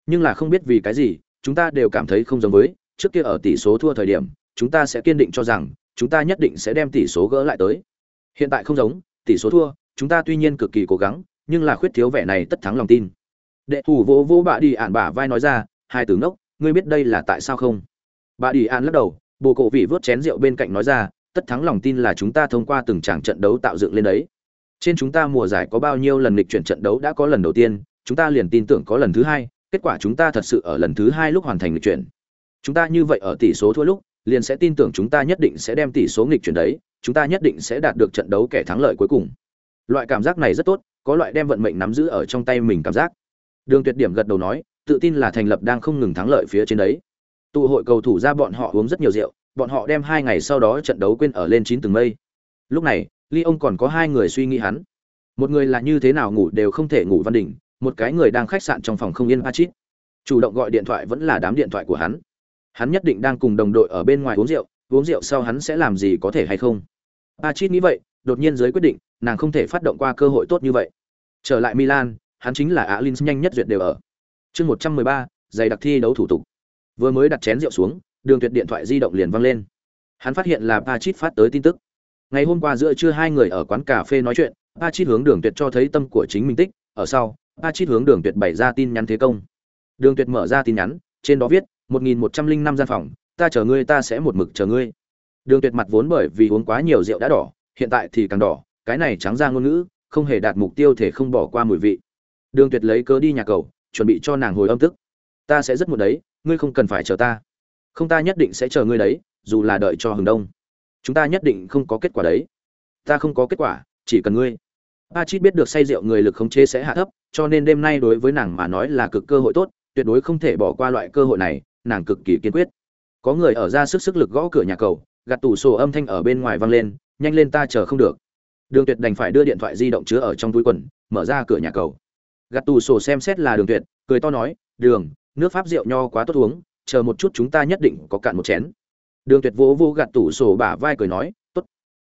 Nhưng là không biết vì cái gì, chúng ta đều cảm thấy không giống với, trước kia ở tỷ số thua thời điểm, chúng ta sẽ kiên định cho rằng, chúng ta nhất định sẽ đem tỷ số gỡ lại tới. Hiện tại không giống, tỷ số thua, chúng ta tuy nhiên cực kỳ cố gắng nhưng là khuyết thiếu vẻ này tất thắng lòng tin. Đệ thủ vỗ vỗ bà đi ạn bả vai nói ra, hai tướng ngốc, ngươi biết đây là tại sao không? Bà đi ạn lắc đầu, bồ cổ vị vớt chén rượu bên cạnh nói ra, tất thắng lòng tin là chúng ta thông qua từng tràng trận đấu tạo dựng lên đấy. Trên chúng ta mùa giải có bao nhiêu lần lịch chuyển trận đấu đã có lần đầu tiên, chúng ta liền tin tưởng có lần thứ hai, kết quả chúng ta thật sự ở lần thứ hai lúc hoàn thành lịch chuyển. Chúng ta như vậy ở tỷ số thua lúc, liền sẽ tin tưởng chúng ta nhất định sẽ đem tỷ số nghịch chuyển đấy, chúng ta nhất định sẽ đạt được trận đấu kẻ thắng lợi cuối cùng. Loại cảm giác này rất tốt có loại đem vận mệnh nắm giữ ở trong tay mình cảm giác đường tuyệt điểm gật đầu nói tự tin là thành lập đang không ngừng thắng lợi phía trên đấy tụ hội cầu thủ ra bọn họ uống rất nhiều rượu bọn họ đem hai ngày sau đó trận đấu quên ở lên chín từng mây lúc này ly ông còn có hai người suy nghĩ hắn một người là như thế nào ngủ đều không thể ngủ văn đỉnh một cái người đang khách sạn trong phòng không yên Pachit. Chủ động gọi điện thoại vẫn là đám điện thoại của hắn. Hắn nhất định đang cùng đồng đội ở bên ngoài uống rượu, uống rượu sau hắn sẽ làm gì có thể hay không. Pachit nghĩ vậy, đột nhiên giới quyết định, nàng không thể phát động qua cơ hội tốt như vậy. Trở lại Milan, hắn chính là Alins nhanh nhất duyệt đều ở. Chương 113, giày đặc thi đấu thủ tục. Vừa mới đặt chén rượu xuống, Đường Tuyệt điện thoại di động liền vang lên. Hắn phát hiện là Pachit phát tới tin tức. Ngày hôm qua giữa trưa hai người ở quán cà phê nói chuyện, Pachit hướng Đường Tuyệt cho thấy tâm của chính mình tích, ở sau Pachit hướng Đường Tuyệt bày ra tin nhắn thế công. Đường Tuyệt mở ra tin nhắn, trên đó viết: "một nghìn một trăm linh năm gian phòng, ta chờ ngươi ta sẽ một mực chờ ngươi." Đường Tuyệt mặt vốn bởi vì uống quá nhiều rượu đã đỏ, hiện tại thì càng đỏ, cái này trắng ra ngôn ngữ, không hề đạt mục tiêu thể không bỏ qua mùi vị. Đường Tuyệt lấy cớ đi nhà cầu, chuẩn bị cho nàng hồi âm tức. "Ta sẽ rất muộn đấy, ngươi không cần phải chờ ta." "Không ta nhất định sẽ chờ ngươi đấy, dù là đợi cho hừng đông." "Chúng ta nhất định không có kết quả đấy." "Ta không có kết quả, chỉ cần ngươi." Pachit biết được say rượu người lực khống chế sẽ hạ thấp, cho nên đêm nay đối với nàng mà nói là cực cơ hội tốt, tuyệt đối không thể bỏ qua loại cơ hội này, nàng cực kỳ kiên quyết. Có người ở ra sức sức lực gõ cửa nhà cầu, gạt tủ sổ âm thanh ở bên ngoài vang lên, nhanh lên ta chờ không được. Đường Tuyệt đành phải đưa điện thoại di động chứa ở trong túi quần, mở ra cửa nhà cầu. Gạt tủ sổ xem xét là Đường Tuyệt, cười to nói, "Đường, nước pháp rượu nho quá tốt uống, chờ một chút chúng ta nhất định có cạn một chén." Đường Tuyệt vỗ vỗ gạt tủ sổ bả vai cười nói, "Tốt."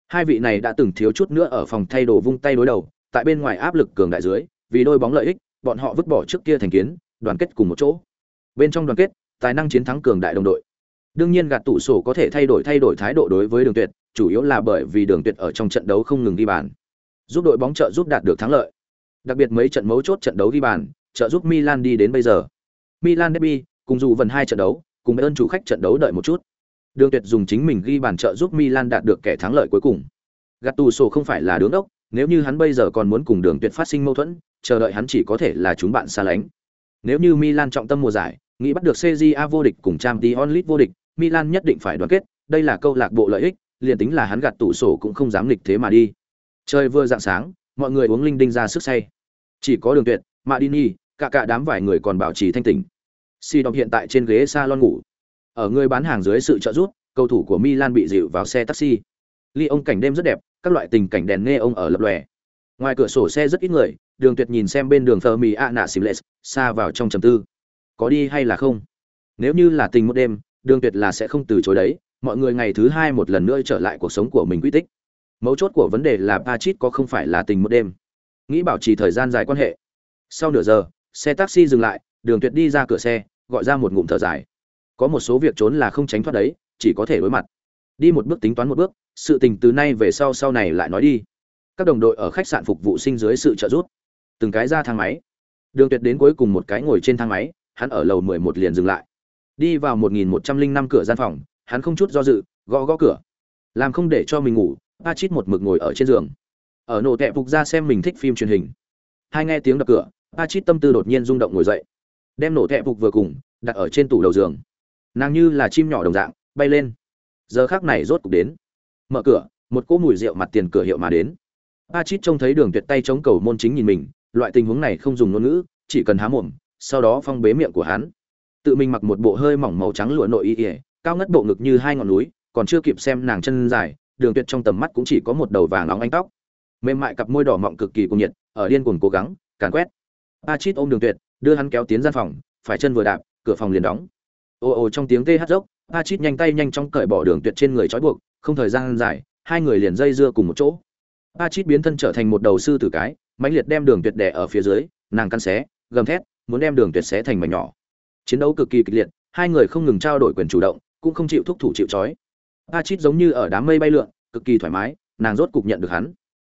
Hai vị này đã từng thiếu chút nữa ở phòng thay đồ vung tay đối đầu, tại bên ngoài áp lực cường đại dưới, vì đôi bóng lợi ích, bọn họ vứt bỏ trước kia thành kiến, đoàn kết cùng một chỗ. Bên trong đoàn kết, tài năng chiến thắng cường đại đồng đội. Đương nhiên gạt tủ sổ có thể thay đổi thay đổi thái độ đối với Đường Tuyệt, chủ yếu là bởi vì Đường Tuyệt ở trong trận đấu không ngừng ghi bàn, giúp đội bóng trợ giúp đạt được thắng lợi. Đặc biệt mấy trận mấu chốt trận đấu ghi bàn, trợ giúp Milan đi đến bây giờ. Milan derby, cùng dù vần hai trận đấu, cùng ơn chủ khách trận đấu đợi một chút. Đường Tuyệt dùng chính mình ghi bàn trợ giúp Milan đạt được kẻ thắng lợi cuối cùng. Gattuso không phải là đứng đốc, nếu như hắn bây giờ còn muốn cùng Đường Tuyệt phát sinh mâu thuẫn, chờ đợi hắn chỉ có thể là chúng bạn xa lánh. Nếu như Milan trọng tâm mùa giải, nghĩ bắt được CJA vô địch cùng Champions League vô địch, Milan nhất định phải đoàn kết, đây là câu lạc bộ lợi ích, liền tính là hắn gạt tủ sổ cũng không dám nghịch thế mà đi. Trời vừa dạng sáng, mọi người uống linh đinh ra sức say. Chỉ có Đường Tuyệt, Madini, cả cả đám vài người còn bảo trì thanh tỉnh. Si Đọc hiện tại trên ghế salon ngủ. Ở người bán hàng dưới sự trợ giúp, cầu thủ của Milan bị dịu vào xe taxi. Ly ông cảnh đêm rất đẹp, các loại tình cảnh đèn nghe ông ở lập lòe. Ngoài cửa sổ xe rất ít người, Đường Tuyệt nhìn xem bên đường Fermi mì Simles, xa vào trong trầm tư. Có đi hay là không? Nếu như là tình một đêm, Đường Tuyệt là sẽ không từ chối đấy, mọi người ngày thứ hai một lần nữa trở lại cuộc sống của mình quy tích. Mấu chốt của vấn đề là Pachit có không phải là tình một đêm. Nghĩ bảo trì thời gian dài quan hệ. Sau nửa giờ, xe taxi dừng lại, Đường Tuyệt đi ra cửa xe, gọi ra một ngụm thở dài. Có một số việc trốn là không tránh thoát đấy, chỉ có thể đối mặt. Đi một bước tính toán một bước, sự tình từ nay về sau sau này lại nói đi các đồng đội ở khách sạn phục vụ sinh dưới sự trợ giúp từng cái ra thang máy đường tuyệt đến cuối cùng một cái ngồi trên thang máy hắn ở lầu 11 liền dừng lại đi vào 1105 cửa gian phòng, hắn không chút do dự, gõ gõ cửa. Làm không để cho mình ngủ a chít một mực ngồi ở trên giường. Ở nổ tẹp phục ra xem mình thích phim truyền hình. Hai nghe tiếng đập cửa a chít tâm tư đột nhiên rung động ngồi dậy. Đem nổ tẹp phục vừa cùng, đặt ở trên tủ đầu giường. Nàng như là chim nhỏ đồng dạng, bay lên. Giờ khác này rốt cục đến. Mở cửa, một cỗ mùi rượu mặt tiền cửa hiệu mà đến. A chít trông thấy đường tuyệt tay chống cầu môn chính nhìn mình, loại tình huống này không dùng ngôn ngữ, chỉ cần há mồm, sau đó phong bế miệng của hắn tự mình mặc một bộ hơi mỏng màu trắng lụa nội y ỉa, cao ngất bộ ngực như hai ngọn núi, còn chưa kịp xem nàng chân dài, đường tuyệt trong tầm mắt cũng chỉ có một đầu vàng óng ánh tóc. Mềm mại cặp môi đỏ mọng cực kỳ cùng nhiệt, ở điên cuồng cố gắng, càn quét. A chít ôm đường tuyệt, đưa hắn kéo tiến gian phòng, phải chân vừa đạp, cửa phòng liền đóng. Ồ ồ trong tiếng tê hát dốc, a chít nhanh tay nhanh chóng cởi bỏ đường tuyệt trên người trói buộc, không thời gian dài, hai người liền dây dưa cùng một chỗ. A chít biến thân trở thành một đầu sư tử cái, mãnh liệt đem đường tuyệt đẻ ở phía dưới, nàng căn xé, gầm thét, muốn đem đường tuyệt xé thành mảnh nhỏ chiến đấu cực kỳ kịch liệt, hai người không ngừng trao đổi quyền chủ động, cũng không chịu thúc thủ chịu trói. A chít giống như ở đám mây bay lượn, cực kỳ thoải mái, nàng rốt cục nhận được hắn.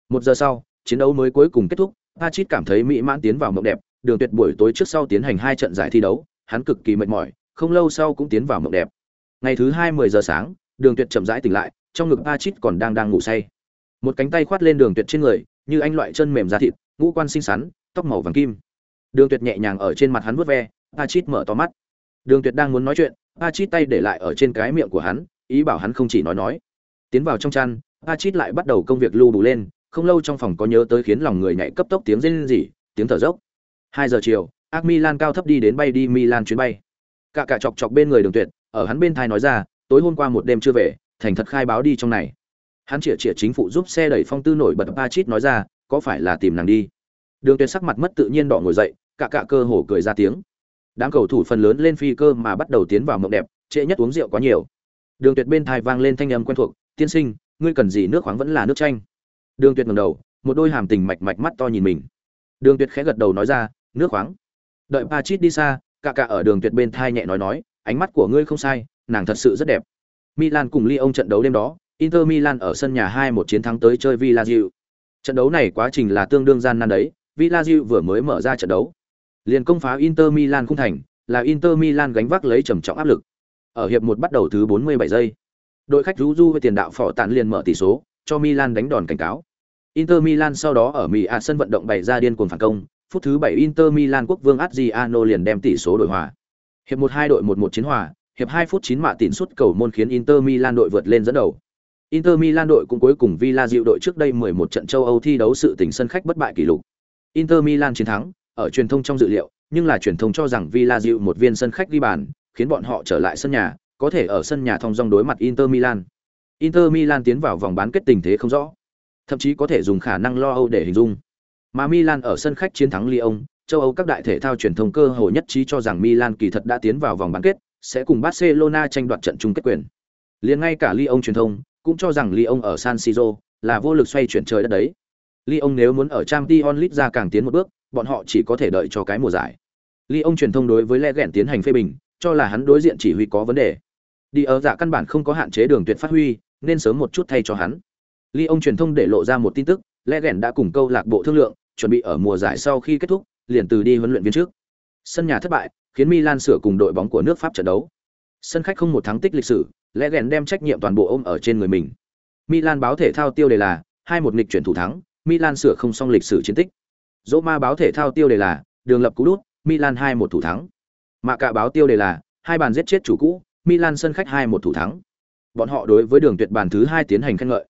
Một giờ sau, chiến đấu mới cuối cùng kết thúc a chít cảm thấy mỹ mãn tiến vào mộng đẹp, đường tuyệt buổi tối trước sau tiến hành hai trận giải thi đấu, hắn cực kỳ mệt mỏi, không lâu sau cũng tiến vào mộng đẹp. Ngày thứ hai mười giờ sáng, đường tuyệt chậm rãi tỉnh lại, trong ngực a chít còn đang đang ngủ say. Một cánh tay khoát lên đường tuyệt trên người, như anh loại chân mềm da thịt, ngũ quan xinh xắn, tóc màu vàng kim. Đường tuyệt nhẹ nhàng ở trên mặt hắn vuốt ve Pachit mở to mắt. Đường tuyệt đang muốn nói chuyện, Pachit tay để lại ở trên cái miệng của hắn, ý bảo hắn không chỉ nói nói. Tiến vào trong chăn, Pachit lại bắt đầu công việc lưu đủ lên, không lâu trong phòng có nhớ tới khiến lòng người nhảy cấp tốc tiếng rên rỉ, tiếng thở dốc. Hai giờ chiều, ác milan cao thấp đi đến bay đi milan chuyến bay. Cả cả chọc chọc bên người đường tuyệt, ở hắn bên thai nói ra, tối hôm qua một đêm chưa về, thành thật khai báo đi trong này. Hắn chĩa chĩa chính phụ giúp xe đẩy phong tư nổi bật Pachit nói ra, có phải là tìm nàng đi? Đường tuyệt sắc mặt mất tự nhiên đỏ ngồi dậy, cả cả cơ hồ cười ra tiếng đám cầu thủ phần lớn lên phi cơ mà bắt đầu tiến vào mộng đẹp trễ nhất uống rượu quá nhiều. Đường tuyệt bên thai vang lên thanh âm quen thuộc tiên sinh ngươi cần gì nước khoáng vẫn là nước chanh? Đường tuyệt ngẩng đầu một đôi hàm tình mạch mạch mắt to nhìn mình. Đường tuyệt khẽ gật đầu nói ra nước khoáng. Đợi pa chít đi xa cả cả ở đường tuyệt bên thai nhẹ nói nói ánh mắt của ngươi không sai nàng thật sự rất đẹp. Milan cùng ly ông trận đấu đêm đó, Inter Milan ở sân nhà 2-1 chiến thắng tới chơi Villa Trận đấu này quá trình là tương đương gian nan đấy, Villa vừa mới mở ra trận đấu, liền công phá Inter Milan không thành, là Inter Milan gánh vác lấy trầm trọng áp lực. Ở hiệp một bắt đầu thứ 47 giây, đội khách Juju với tiền đạo phỏ tạn liền mở tỷ số, cho Milan đánh đòn cảnh cáo. Inter Milan sau đó ở Mỹ à sân vận động bày ra điên cuồng phản công, phút thứ 7 Inter Milan quốc vương Adriano liền đem tỷ số đổi hòa. Hiệp 1 hai đội 1-1 chiến hòa, hiệp 2 phút 9 mạ tỉn suất cầu môn khiến Inter Milan đội vượt lên dẫn đầu. Inter Milan đội cũng cuối cùng Villa dịu đội trước đây 11 trận châu Âu thi đấu sự tình sân khách bất bại kỷ lục. Inter Milan chiến thắng, ở truyền thông trong dự liệu, nhưng là truyền thông cho rằng Villa dịu một viên sân khách ghi bàn, khiến bọn họ trở lại sân nhà, có thể ở sân nhà thông dong đối mặt Inter Milan. Inter Milan tiến vào vòng bán kết tình thế không rõ, thậm chí có thể dùng khả năng lo âu để hình dung. Mà Milan ở sân khách chiến thắng Lyon, châu Âu các đại thể thao truyền thông cơ hội nhất trí cho rằng Milan kỳ thật đã tiến vào vòng bán kết, sẽ cùng Barcelona tranh đoạt trận chung kết quyền. Liền ngay cả Lyon truyền thông cũng cho rằng Lyon ở San Siro là vô lực xoay chuyển trời đất đấy. Lyon nếu muốn ở Champions League ra càng tiến một bước, bọn họ chỉ có thể đợi cho cái mùa giải. Lyon truyền thông đối với lẽ gẹn tiến hành phê bình, cho là hắn đối diện chỉ huy có vấn đề. Đi ở dạ căn bản không có hạn chế đường tuyệt phát huy, nên sớm một chút thay cho hắn. Lyon truyền thông để lộ ra một tin tức, lẽ gẹn đã cùng câu lạc bộ thương lượng, chuẩn bị ở mùa giải sau khi kết thúc, liền từ đi huấn luyện viên trước. Sân nhà thất bại, khiến Milan sửa cùng đội bóng của nước Pháp trận đấu. Sân khách không một thắng tích lịch sử, lẽ gẹn đem trách nhiệm toàn bộ ôm ở trên người mình. Milan báo thể thao tiêu đề là hai một nghịch chuyển thủ thắng, Milan sửa không xong lịch sử chiến tích. Roma báo thể thao tiêu đề là đường lập cú đút, Milan hai một thủ thắng. Mạ cả báo tiêu đề là hai bàn giết chết chủ cũ, Milan sân khách hai một thủ thắng. Bọn họ đối với đường tuyệt bàn thứ hai tiến hành khen ngợi,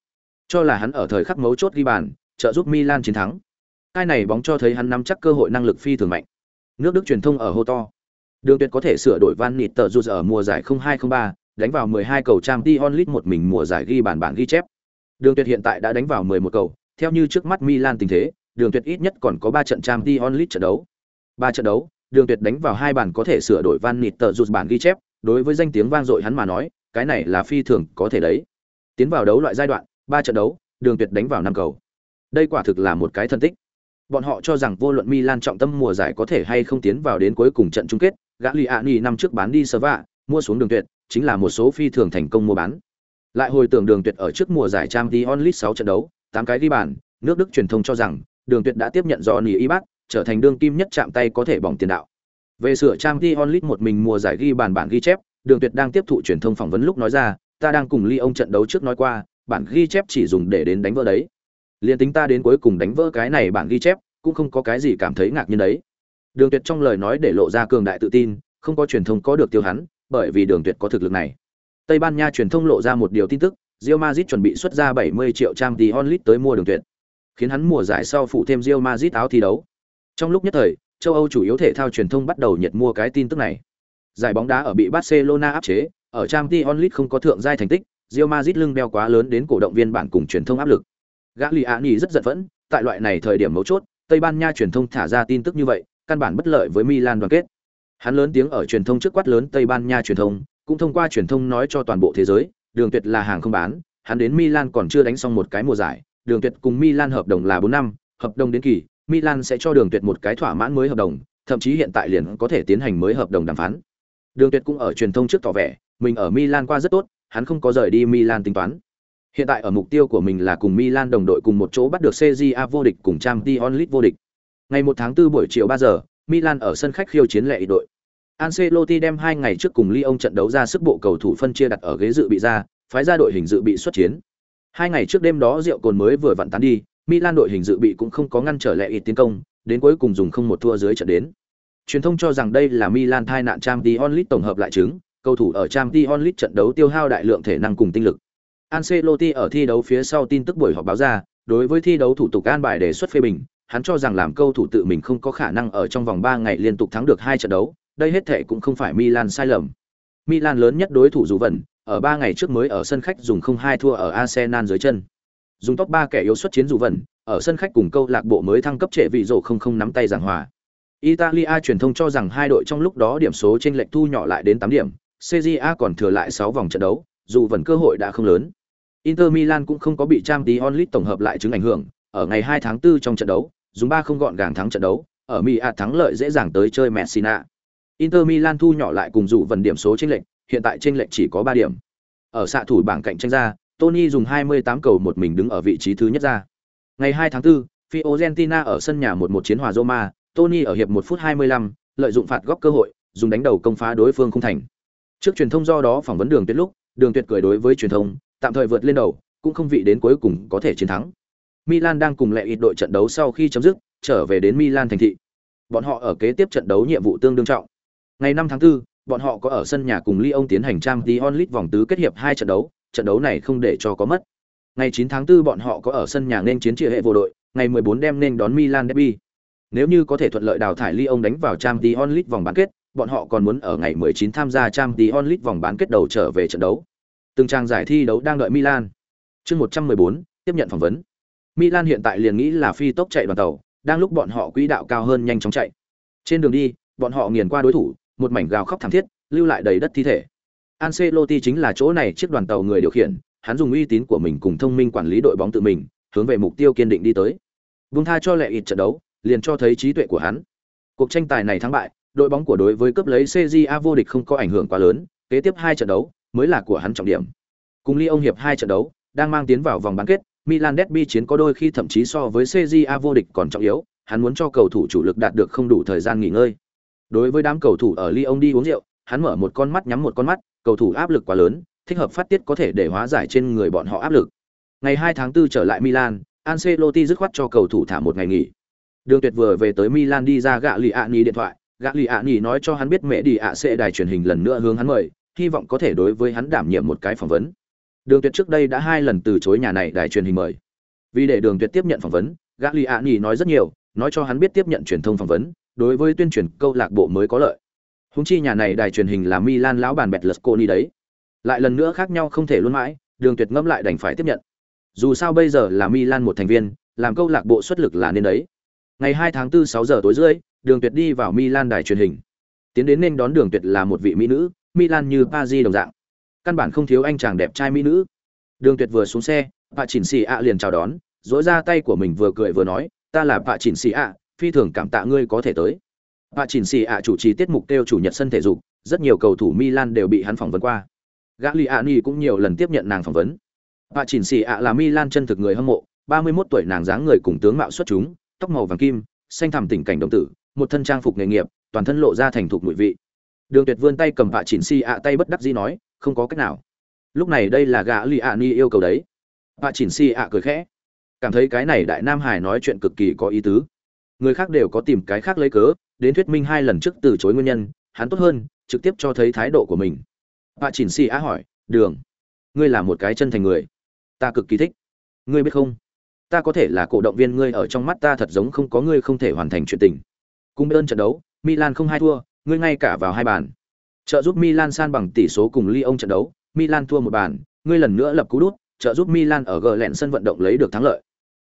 cho là hắn ở thời khắc mấu chốt ghi bàn, trợ giúp Milan chiến thắng. Cái này bóng cho thấy hắn nắm chắc cơ hội năng lực phi thường mạnh. Nước Đức truyền thông ở hô to. Đường Tuyệt có thể sửa đổi Van Nịt tờ ở mùa giải 0203, đánh vào 12 cầu trang t onlit một mình mùa giải ghi bàn bản ghi chép. Đường Tuyệt hiện tại đã đánh vào 11 cầu, theo như trước mắt Milan tình thế, Đường Tuyệt ít nhất còn có 3 trận Champions League trận đấu. 3 trận đấu, Đường Tuyệt đánh vào hai bàn có thể sửa đổi Van Nịt tờ bản ghi chép, đối với danh tiếng vang dội hắn mà nói, cái này là phi thường có thể đấy. Tiến vào đấu loại giai đoạn, 3 trận đấu, Đường Tuyệt đánh vào 5 cầu. Đây quả thực là một cái thân tích. Bọn họ cho rằng vô luận Milan trọng tâm mùa giải có thể hay không tiến vào đến cuối cùng trận chung kết, Gagliani năm trước bán đi Sava, mua xuống Đường Tuyệt, chính là một số phi thường thành công mua bán. Lại hồi tưởng Đường Tuyệt ở trước mùa giải Champions League 6 trận đấu, 8 cái ghi bàn, nước Đức truyền thông cho rằng Đường Tuyệt đã tiếp nhận Johnny Ibak, trở thành đương kim nhất chạm tay có thể bỏng tiền đạo. Về sửa trang Champions League một mình mùa giải ghi bàn bản ghi chép, Đường Tuyệt đang tiếp thụ truyền thông phỏng vấn lúc nói ra, ta đang cùng Ly ông trận đấu trước nói qua, bản ghi chép chỉ dùng để đến đánh vỡ đấy. Liên tính ta đến cuối cùng đánh vỡ cái này bản ghi chép, cũng không có cái gì cảm thấy ngạc nhiên đấy. Đường Tuyệt trong lời nói để lộ ra cường đại tự tin, không có truyền thông có được tiêu hắn, bởi vì Đường Tuyệt có thực lực này. Tây Ban Nha truyền thông lộ ra một điều tin tức, Real Madrid chuẩn bị xuất ra 70 triệu trang tí onlit tới mua Đường Tuyệt, khiến hắn mùa giải sau phụ thêm Real Madrid áo thi đấu. Trong lúc nhất thời, châu Âu chủ yếu thể thao truyền thông bắt đầu nhiệt mua cái tin tức này. Giải bóng đá ở bị Barcelona áp chế, ở Champions League không có thượng giai thành tích, Real Madrid lưng đeo quá lớn đến cổ động viên bản cùng truyền thông áp lực. Gagliani rất giận phẫn, tại loại này thời điểm mấu chốt, Tây Ban Nha truyền thông thả ra tin tức như vậy, căn bản bất lợi với Milan đoàn kết. Hắn lớn tiếng ở truyền thông trước quát lớn Tây Ban Nha truyền thông, cũng thông qua truyền thông nói cho toàn bộ thế giới, Đường Tuyệt là hàng không bán, hắn đến Milan còn chưa đánh xong một cái mùa giải, Đường Tuyệt cùng Milan hợp đồng là 4 năm, hợp đồng đến kỳ, Milan sẽ cho Đường Tuyệt một cái thỏa mãn mới hợp đồng, thậm chí hiện tại liền có thể tiến hành mới hợp đồng đàm phán. Đường Tuyệt cũng ở truyền thông trước tỏ vẻ, mình ở Milan qua rất tốt, hắn không có rời đi Milan tính toán. Hiện tại ở mục tiêu của mình là cùng Milan đồng đội cùng một chỗ bắt được CJA vô địch cùng Champions League vô địch. Ngày 1 tháng 4 buổi chiều 3 giờ, Milan ở sân khách khiêu chiến lệ đội. Ancelotti đem hai ngày trước cùng Lyon trận đấu ra sức bộ cầu thủ phân chia đặt ở ghế dự bị ra, phái ra đội hình dự bị xuất chiến. Hai ngày trước đêm đó rượu cồn mới vừa vặn tán đi, Milan đội hình dự bị cũng không có ngăn trở lệ ít tiến công, đến cuối cùng dùng không một thua dưới trận đến. Truyền thông cho rằng đây là Milan thai nạn Champions League tổng hợp lại chứng, cầu thủ ở Champions League trận đấu tiêu hao đại lượng thể năng cùng tinh lực. Ancelotti ở thi đấu phía sau tin tức buổi họp báo ra, đối với thi đấu thủ tục an bài đề xuất phê bình, hắn cho rằng làm cầu thủ tự mình không có khả năng ở trong vòng 3 ngày liên tục thắng được hai trận đấu, đây hết thể cũng không phải Milan sai lầm. Milan lớn nhất đối thủ dù vẩn, ở 3 ngày trước mới ở sân khách dùng 0-2 thua ở Arsenal dưới chân. Dùng top 3 kẻ yếu xuất chiến dù vẩn, ở sân khách cùng câu lạc bộ mới thăng cấp trẻ vị rổ không không nắm tay giảng hòa. Italia truyền thông cho rằng hai đội trong lúc đó điểm số chênh lệch thu nhỏ lại đến 8 điểm, CJA còn thừa lại 6 vòng trận đấu, dù vẫn cơ hội đã không lớn. Inter Milan cũng không có bị Champions League tổng hợp lại chứng ảnh hưởng, ở ngày 2 tháng 4 trong trận đấu, dùng 3 không gọn gàng thắng trận đấu, ở Mỹ ạ thắng lợi dễ dàng tới chơi Messina. Inter Milan thu nhỏ lại cùng dù vần điểm số chênh lệch, hiện tại chênh lệch chỉ có 3 điểm. Ở xạ thủ bảng cạnh tranh ra, Tony dùng 28 cầu một mình đứng ở vị trí thứ nhất ra. Ngày 2 tháng 4, Fiorentina ở sân nhà 1-1 chiến hòa Roma, Tony ở hiệp 1 phút 25, lợi dụng phạt góc cơ hội, dùng đánh đầu công phá đối phương không thành. Trước truyền thông do đó phỏng vấn Đường Tuyệt lúc, Đường Tuyệt cười đối với truyền thông, tạm thời vượt lên đầu, cũng không vị đến cuối cùng có thể chiến thắng. Milan đang cùng lệ ít đội trận đấu sau khi chấm dứt, trở về đến Milan thành thị. Bọn họ ở kế tiếp trận đấu nhiệm vụ tương đương trọng. Ngày 5 tháng 4, bọn họ có ở sân nhà cùng Lyon tiến hành Champions League vòng tứ kết hiệp hai trận đấu, trận đấu này không để cho có mất. Ngày 9 tháng 4 bọn họ có ở sân nhà nên chiến chia hệ vô đội, ngày 14 đem nên đón Milan derby. Nếu như có thể thuận lợi đào thải Lyon đánh vào Champions League vòng bán kết, bọn họ còn muốn ở ngày 19 tham gia Champions League vòng bán kết đầu trở về trận đấu. Từng trang giải thi đấu đang đợi Milan. Chương 114, tiếp nhận phỏng vấn. Milan hiện tại liền nghĩ là phi tốc chạy đoàn tàu, đang lúc bọn họ quỹ đạo cao hơn nhanh chóng chạy. Trên đường đi, bọn họ nghiền qua đối thủ, một mảnh gào khóc thảm thiết, lưu lại đầy đất thi thể. Ancelotti chính là chỗ này chiếc đoàn tàu người điều khiển, hắn dùng uy tín của mình cùng thông minh quản lý đội bóng tự mình, hướng về mục tiêu kiên định đi tới. Vung tha cho lệ ít trận đấu, liền cho thấy trí tuệ của hắn. Cuộc tranh tài này thắng bại, đội bóng của đối với cấp lấy CJA vô địch không có ảnh hưởng quá lớn, kế tiếp hai trận đấu mới là của hắn trọng điểm. Cùng Lyon hiệp hai trận đấu, đang mang tiến vào vòng bán kết, Milan derby chiến có đôi khi thậm chí so với CJA vô địch còn trọng yếu, hắn muốn cho cầu thủ chủ lực đạt được không đủ thời gian nghỉ ngơi. Đối với đám cầu thủ ở Lyon đi uống rượu, hắn mở một con mắt nhắm một con mắt, cầu thủ áp lực quá lớn, thích hợp phát tiết có thể để hóa giải trên người bọn họ áp lực. Ngày 2 tháng 4 trở lại Milan, Ancelotti dứt khoát cho cầu thủ thả một ngày nghỉ. Đường Tuyệt vừa về tới Milan đi ra gạ lì ạ nhì điện thoại, gạ lì ạ nhì nói cho hắn biết mẹ đi ạ sẽ đài truyền hình lần nữa hướng hắn mời, hy vọng có thể đối với hắn đảm nhiệm một cái phỏng vấn. Đường Tuyệt trước đây đã hai lần từ chối nhà này đài truyền hình mời. Vì để Đường Tuyệt tiếp nhận phỏng vấn, gạ lì ạ nhì nói rất nhiều, nói cho hắn biết tiếp nhận truyền thông phỏng vấn, đối với tuyên truyền câu lạc bộ mới có lợi. Húng chi nhà này đài truyền hình là Milan lão bản Betlesconi đấy. Lại lần nữa khác nhau không thể luôn mãi, Đường Tuyệt ngẫm lại đành phải tiếp nhận. Dù sao bây giờ là Milan một thành viên, làm câu lạc bộ xuất lực là nên đấy. Ngày 2 tháng 4 6 giờ tối rưỡi, Đường Tuyệt đi vào Milan đài truyền hình. Tiến đến nên đón Đường Tuyệt là một vị mỹ nữ, Milan như Paris đồng dạng. Căn bản không thiếu anh chàng đẹp trai mỹ nữ. Đường Tuyệt vừa xuống xe, Bà Chỉnh Sĩ ạ liền chào đón, rũa ra tay của mình vừa cười vừa nói, "Ta là Bà Chỉnh Sĩ ạ, phi thường cảm tạ ngươi có thể tới." Bà Chỉnh Sĩ ạ chủ trì tiết mục tiêu chủ nhật sân thể dục, rất nhiều cầu thủ Milan đều bị hắn phỏng vấn qua. Gagliani cũng nhiều lần tiếp nhận nàng phỏng vấn. Bà Chỉnh Sĩ ạ là Milan chân thực người hâm mộ, 31 tuổi nàng dáng người cùng tướng mạo xuất chúng, tóc màu vàng kim, xanh thẳm tình cảnh đồng tử, một thân trang phục nghề nghiệp, toàn thân lộ ra thành thục mùi vị. Đường Tuyệt vươn tay cầm Bà Chỉnh Sĩ ạ tay bất đắc dĩ nói, không có cách nào. Lúc này đây là Gagliani yêu cầu đấy. Bà Chỉnh Sĩ ạ cười khẽ, cảm thấy cái này đại nam hải nói chuyện cực kỳ có ý tứ. Người khác đều có tìm cái khác lấy cớ, đến thuyết minh hai lần trước từ chối nguyên nhân, hắn tốt hơn, trực tiếp cho thấy thái độ của mình. Bà chỉnh si á hỏi đường ngươi là một cái chân thành người. Ta cực kỳ thích. Ngươi biết không? Ta có thể là cổ động viên ngươi ở trong mắt ta thật giống không có ngươi không thể hoàn thành chuyện tình. Cùng ơn trận đấu milan không hai thua ngươi ngay cả vào hai bàn. Trợ giúp milan san bằng tỷ số cùng lyon trận đấu milan thua một bàn ngươi lần nữa lập cú đút trợ giúp milan ở gờ lẹn sân vận động lấy được thắng lợi.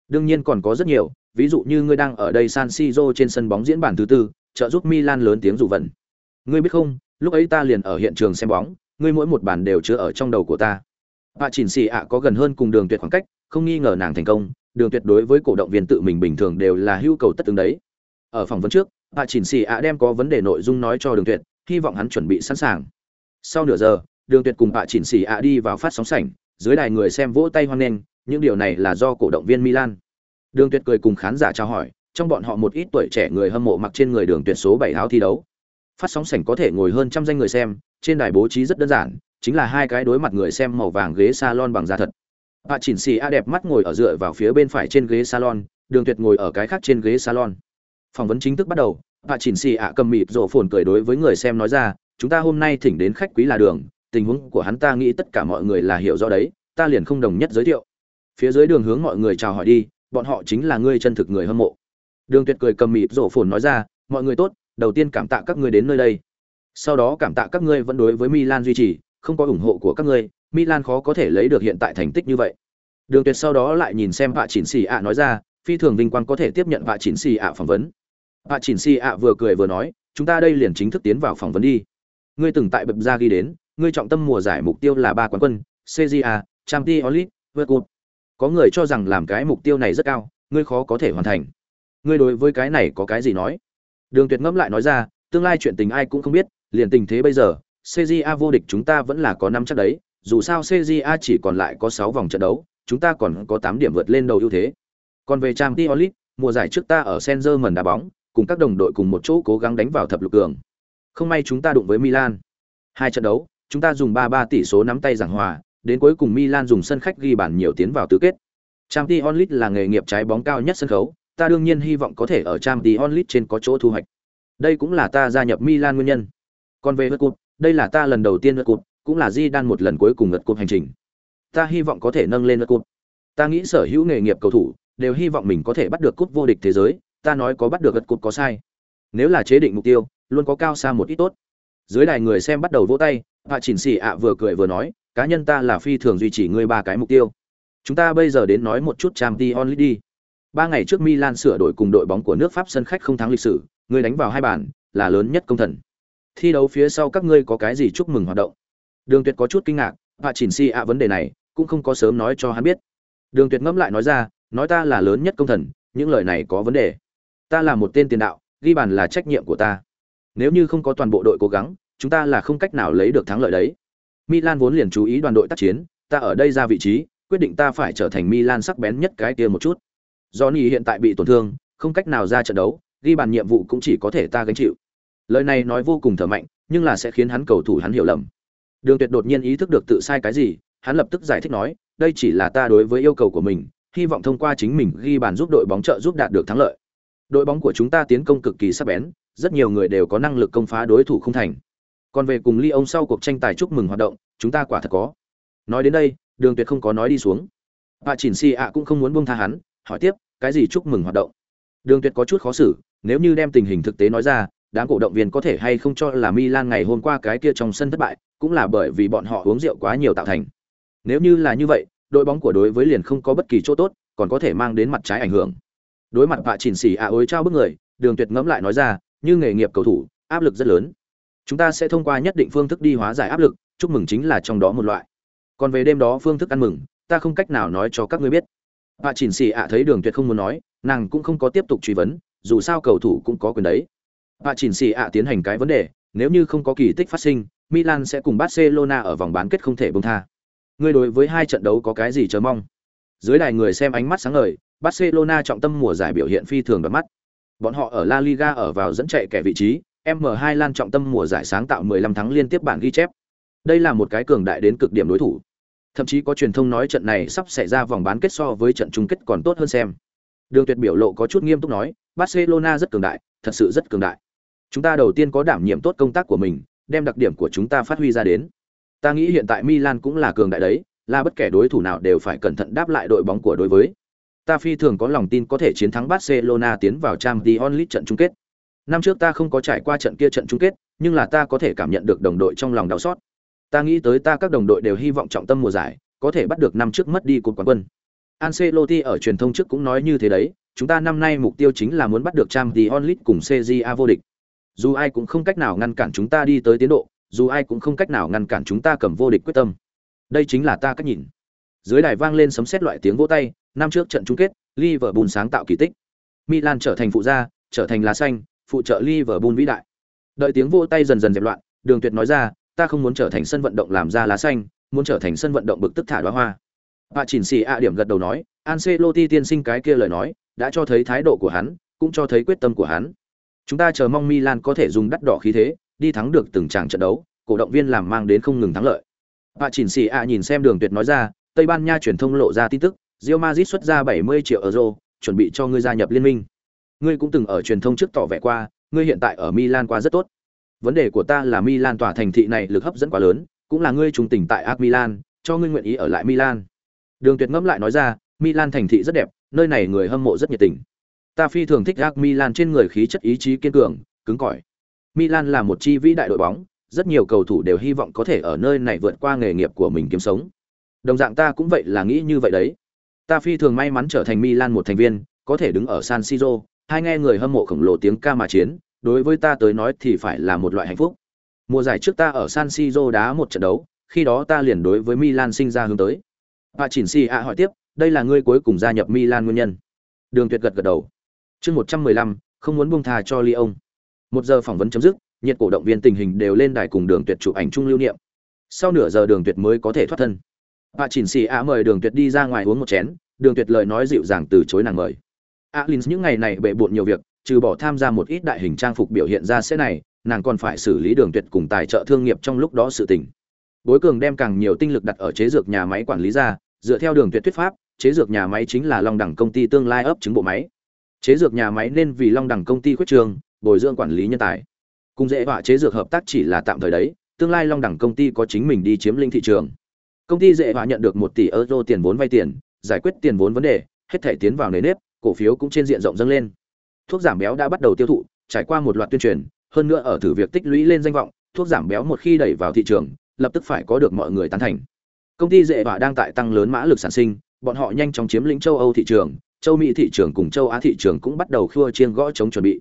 Đương nhiên còn có rất nhiều ví dụ như ngươi đang ở đây san siro trên sân bóng diễn bản thứ tư, trợ giúp milan lớn tiếng dù vận ngươi biết không, lúc ấy ta liền ở hiện trường xem bóng, ngươi mỗi một bản đều chứa ở trong đầu của ta. Bà chỉnh Sĩ ạ có gần hơn cùng đường tuyệt khoảng cách, không nghi ngờ nàng thành công, đường tuyệt đối với cổ động viên tự mình bình thường đều là hưu cầu tất ứng đấy. Ở phòng vấn trước bà chỉnh Sĩ ạ đem có vấn đề nội dung nói cho đường tuyệt, hy vọng hắn chuẩn bị sẵn sàng. Sau nửa giờ, đường tuyệt cùng bà chỉnh Sĩ ạ đi vào phát sóng sảnh, dưới đài người xem vỗ tay hoan nghênh, những điều này là do cổ động viên milan đường tuyệt cười cùng khán giả chào hỏi, trong bọn họ một ít tuổi trẻ người hâm mộ mặc trên người đường tuyệt số bảy áo thi đấu. Phát sóng sảnh có thể ngồi hơn trăm danh người xem, trên đài bố trí rất đơn giản, chính là hai cái đối mặt người xem màu vàng ghế salon bằng da thật. Bà chỉnh xì a đẹp mắt ngồi ở dựa vào phía bên phải trên ghế salon, đường tuyệt ngồi ở cái khác trên ghế salon. Phỏng vấn chính thức bắt đầu bà chỉnh xì a cầm mịt rổ phồn cười đối với người xem nói ra, chúng ta hôm nay thỉnh đến khách quý là đường, tình huống của hắn ta nghĩ tất cả mọi người là hiểu rõ đấy, ta liền không đồng nhất giới thiệu. Phía dưới đường hướng mọi người chào hỏi đi bọn họ chính là ngươi chân thực người hâm mộ đường tuyệt cười cầm mịt rổ phồn nói ra mọi người tốt đầu tiên cảm tạ các ngươi đến nơi đây. Sau đó cảm tạ các ngươi vẫn đối với Milan duy trì, không có ủng hộ của các ngươi, Milan khó có thể lấy được hiện tại thành tích như vậy. Đường Tuyệt sau đó lại nhìn xem Vạ Chỉnh xì ạ nói ra, phi thường vinh quang có thể tiếp nhận Vạ Chỉnh xì ạ phỏng vấn. Vạ Chỉnh xì ạ vừa cười vừa nói, chúng ta đây liền chính thức tiến vào phỏng vấn đi. Ngươi từng tại bập ra ghi đến, ngươi trọng tâm mùa giải mục tiêu là ba quán quân, CJA, Champions League, World Cup. Có người cho rằng làm cái mục tiêu này rất cao, ngươi khó có thể hoàn thành. Ngươi đối với cái này có cái gì nói? Đường Tuyệt ngẫm lại nói ra, tương lai chuyện tình ai cũng không biết, liền tình thế bây giờ, CJA vô địch chúng ta vẫn là có năm chắc đấy, dù sao CJA chỉ còn lại có 6 vòng trận đấu, chúng ta còn có 8 điểm vượt lên đầu ưu thế. Còn về Trang League, mùa giải trước ta ở Senzer mần đá bóng, cùng các đồng đội cùng một chỗ cố gắng đánh vào thập lục cường. Không may chúng ta đụng với Milan. Hai trận đấu, chúng ta dùng 3-3 tỷ số nắm tay giảng hòa, đến cuối cùng Milan dùng sân khách ghi bàn nhiều tiến vào tứ kết. Champions League là nghề nghiệp trái bóng cao nhất sân khấu, ta đương nhiên hy vọng có thể ở Champions League trên có chỗ thu hoạch. Đây cũng là ta gia nhập Milan nguyên nhân. Còn về vượt cột, đây là ta lần đầu tiên vượt cột, cũng là Di Đan một lần cuối cùng vượt cột hành trình. Ta hy vọng có thể nâng lên vượt cột. Ta nghĩ sở hữu nghề nghiệp cầu thủ đều hy vọng mình có thể bắt được cúp vô địch thế giới, ta nói có bắt được vượt cột có sai. Nếu là chế định mục tiêu, luôn có cao xa một ít tốt. Dưới đài người xem bắt đầu vỗ tay, Hạ Chỉnh Sĩ ạ vừa cười vừa nói, cá nhân ta là phi thường duy trì ngươi ba cái mục tiêu. Chúng ta bây giờ đến nói một chút Champions League đi. Ba ngày trước Milan sửa đổi cùng đội bóng của nước Pháp sân khách không thắng lịch sử, ngươi đánh vào hai bàn, là lớn nhất công thần. Thi đấu phía sau các ngươi có cái gì chúc mừng hoạt động? Đường Tuyệt có chút kinh ngạc, và Chỉnh Si ạ vấn đề này, cũng không có sớm nói cho hắn biết. Đường Tuyệt ngẫm lại nói ra, nói ta là lớn nhất công thần, những lời này có vấn đề. Ta là một tên tiền đạo, ghi bàn là trách nhiệm của ta. Nếu như không có toàn bộ đội cố gắng, chúng ta là không cách nào lấy được thắng lợi đấy. Milan vốn liền chú ý đoàn đội tác chiến, ta ở đây ra vị trí, quyết định ta phải trở thành Milan sắc bén nhất cái kia một chút. Johnny hiện tại bị tổn thương, không cách nào ra trận đấu, ghi bàn nhiệm vụ cũng chỉ có thể ta gánh chịu. Lời này nói vô cùng thở mạnh, nhưng là sẽ khiến hắn cầu thủ hắn hiểu lầm. Đường Tuyệt đột nhiên ý thức được tự sai cái gì, hắn lập tức giải thích nói, đây chỉ là ta đối với yêu cầu của mình, hy vọng thông qua chính mình ghi bàn giúp đội bóng trợ giúp đạt được thắng lợi. Đội bóng của chúng ta tiến công cực kỳ sắc bén, rất nhiều người đều có năng lực công phá đối thủ không thành. Còn về cùng Ly ông sau cuộc tranh tài chúc mừng hoạt động, chúng ta quả thật có. Nói đến đây, Đường Tuyệt không có nói đi xuống. Bà Chỉnh Si ạ cũng không muốn buông tha hắn, hỏi tiếp, cái gì chúc mừng hoạt động? Đường Tuyệt có chút khó xử, nếu như đem tình hình thực tế nói ra, đám cổ động viên có thể hay không cho là Milan ngày hôm qua cái kia trong sân thất bại, cũng là bởi vì bọn họ uống rượu quá nhiều tạo thành. Nếu như là như vậy, đội bóng của đối với liền không có bất kỳ chỗ tốt, còn có thể mang đến mặt trái ảnh hưởng. Đối mặt bà Chỉnh Sỉ ạ ối trao bức người, Đường Tuyệt ngẫm lại nói ra, như nghề nghiệp cầu thủ, áp lực rất lớn. Chúng ta sẽ thông qua nhất định phương thức đi hóa giải áp lực, chúc mừng chính là trong đó một loại. Còn về đêm đó phương thức ăn mừng, ta không cách nào nói cho các ngươi biết. bà Chỉnh xì ạ thấy Đường Tuyệt không muốn nói, nàng cũng không có tiếp tục truy vấn, dù sao cầu thủ cũng có quyền đấy. Bà chỉnh xì ạ tiến hành cái vấn đề, nếu như không có kỳ tích phát sinh, Milan sẽ cùng Barcelona ở vòng bán kết không thể buông tha. Ngươi đối với hai trận đấu có cái gì chờ mong? Dưới đài người xem ánh mắt sáng ngời, Barcelona trọng tâm mùa giải biểu hiện phi thường đoạt mắt. Bọn họ ở La Liga ở vào dẫn chạy kẻ vị trí, M2 Lan trọng tâm mùa giải sáng tạo 15 thắng liên tiếp bản ghi chép. Đây là một cái cường đại đến cực điểm đối thủ. Thậm chí có truyền thông nói trận này sắp xảy ra vòng bán kết so với trận chung kết còn tốt hơn xem. Đường Tuyệt biểu lộ có chút nghiêm túc nói, Barcelona rất cường đại, thật sự rất cường đại. Chúng ta đầu tiên có đảm nhiệm tốt công tác của mình, đem đặc điểm của chúng ta phát huy ra đến. Ta nghĩ hiện tại Milan cũng là cường đại đấy, là bất kể đối thủ nào đều phải cẩn thận đáp lại đội bóng của đối với. Ta phi thường có lòng tin có thể chiến thắng Barcelona tiến vào Champions League trận chung kết. Năm trước ta không có trải qua trận kia trận chung kết, nhưng là ta có thể cảm nhận được đồng đội trong lòng đau xót. Ta nghĩ tới ta các đồng đội đều hy vọng trọng tâm mùa giải, có thể bắt được năm trước mất đi cột quán quân. Ancelotti ở truyền thông trước cũng nói như thế đấy, chúng ta năm nay mục tiêu chính là muốn bắt được Champions League cùng CJA vô địch dù ai cũng không cách nào ngăn cản chúng ta đi tới tiến độ dù ai cũng không cách nào ngăn cản chúng ta cầm vô địch quyết tâm đây chính là ta cách nhìn dưới đài vang lên sấm xét loại tiếng vỗ tay năm trước trận chung kết liverpool sáng tạo kỳ tích milan trở thành phụ gia trở thành lá xanh phụ trợ liverpool vĩ đại đợi tiếng vỗ tay dần dần dẹp loạn đường tuyệt nói ra ta không muốn trở thành sân vận động làm ra lá xanh muốn trở thành sân vận động bực tức thả đóa hoa bà chỉnh xì ạ điểm gật đầu nói Ancelotti tiên sinh cái kia lời nói đã cho thấy thái độ của hắn cũng cho thấy quyết tâm của hắn Chúng ta chờ mong Milan có thể dùng đắt đỏ khí thế, đi thắng được từng tràng trận đấu, cổ động viên làm mang đến không ngừng thắng lợi. Bà Chỉnh Sĩ ạ nhìn xem Đường Tuyệt nói ra, Tây Ban Nha truyền thông lộ ra tin tức, Real Madrid xuất ra 70 triệu euro, chuẩn bị cho ngươi gia nhập liên minh. Ngươi cũng từng ở truyền thông trước tỏ vẻ qua, ngươi hiện tại ở Milan qua rất tốt. Vấn đề của ta là Milan tòa thành thị này lực hấp dẫn quá lớn, cũng là ngươi trùng tình tại AC Milan, cho ngươi nguyện ý ở lại Milan. Đường Tuyệt ngẫm lại nói ra, Milan thành thị rất đẹp, nơi này người hâm mộ rất nhiệt tình. Ta phi thường thích AC Milan trên người khí chất ý chí kiên cường, cứng cỏi. Milan là một chi vĩ đại đội bóng, rất nhiều cầu thủ đều hy vọng có thể ở nơi này vượt qua nghề nghiệp của mình kiếm sống. Đồng dạng ta cũng vậy là nghĩ như vậy đấy. Ta phi thường may mắn trở thành Milan một thành viên, có thể đứng ở San Siro, hai nghe người hâm mộ khổng lồ tiếng ca mà chiến, đối với ta tới nói thì phải là một loại hạnh phúc. Mùa giải trước ta ở San Siro đá một trận đấu, khi đó ta liền đối với Milan sinh ra hướng tới. Bà Chỉnh Si ạ hỏi tiếp, đây là ngươi cuối cùng gia nhập Milan nguyên nhân. Đường Tuyệt gật gật đầu chương một trăm mười lăm không muốn buông thà cho Lyon một giờ phỏng vấn chấm dứt nhiệt cổ động viên tình hình đều lên đài cùng đường tuyệt chụp ảnh chung lưu niệm sau nửa giờ đường tuyệt mới có thể thoát thân bà chỉnh xì ạ mời đường tuyệt đi ra ngoài uống một chén đường tuyệt lời nói dịu dàng từ chối nàng mời alin những ngày này bệ bộn nhiều việc, trừ bỏ tham gia một ít đại hình trang phục biểu hiện ra sẽ này, nàng còn phải xử lý đường tuyệt cùng tài trợ thương nghiệp trong lúc đó sự tình. Bối cường đem càng nhiều tinh lực đặt ở chế dược nhà máy quản lý ra, dựa theo đường tuyệt thuyết pháp, chế dược nhà máy chính là long đẳng công ty tương lai ấp trứng bộ máy. Chế dược nhà máy nên vì long đẳng công ty khuyết trường, bồi dưỡng quản lý nhân tài. Cùng dễ họa chế dược hợp tác chỉ là tạm thời đấy, tương lai long đẳng công ty có chính mình đi chiếm lĩnh thị trường. Công ty dễ họa nhận được một tỷ euro tiền vốn vay tiền, giải quyết tiền vốn vấn đề, hết thể tiến vào nề nếp cổ phiếu cũng trên diện rộng dâng lên. Thuốc giảm béo đã bắt đầu tiêu thụ, trải qua một loạt tuyên truyền, hơn nữa ở thử việc tích lũy lên danh vọng, thuốc giảm béo một khi đẩy vào thị trường, lập tức phải có được mọi người tán thành. Công ty Dệ Vả đang tại tăng lớn mã lực sản sinh, bọn họ nhanh chóng chiếm lĩnh châu âu thị trường, châu mỹ thị trường cùng châu á thị trường cũng bắt đầu khua chiên gõ chống chuẩn bị.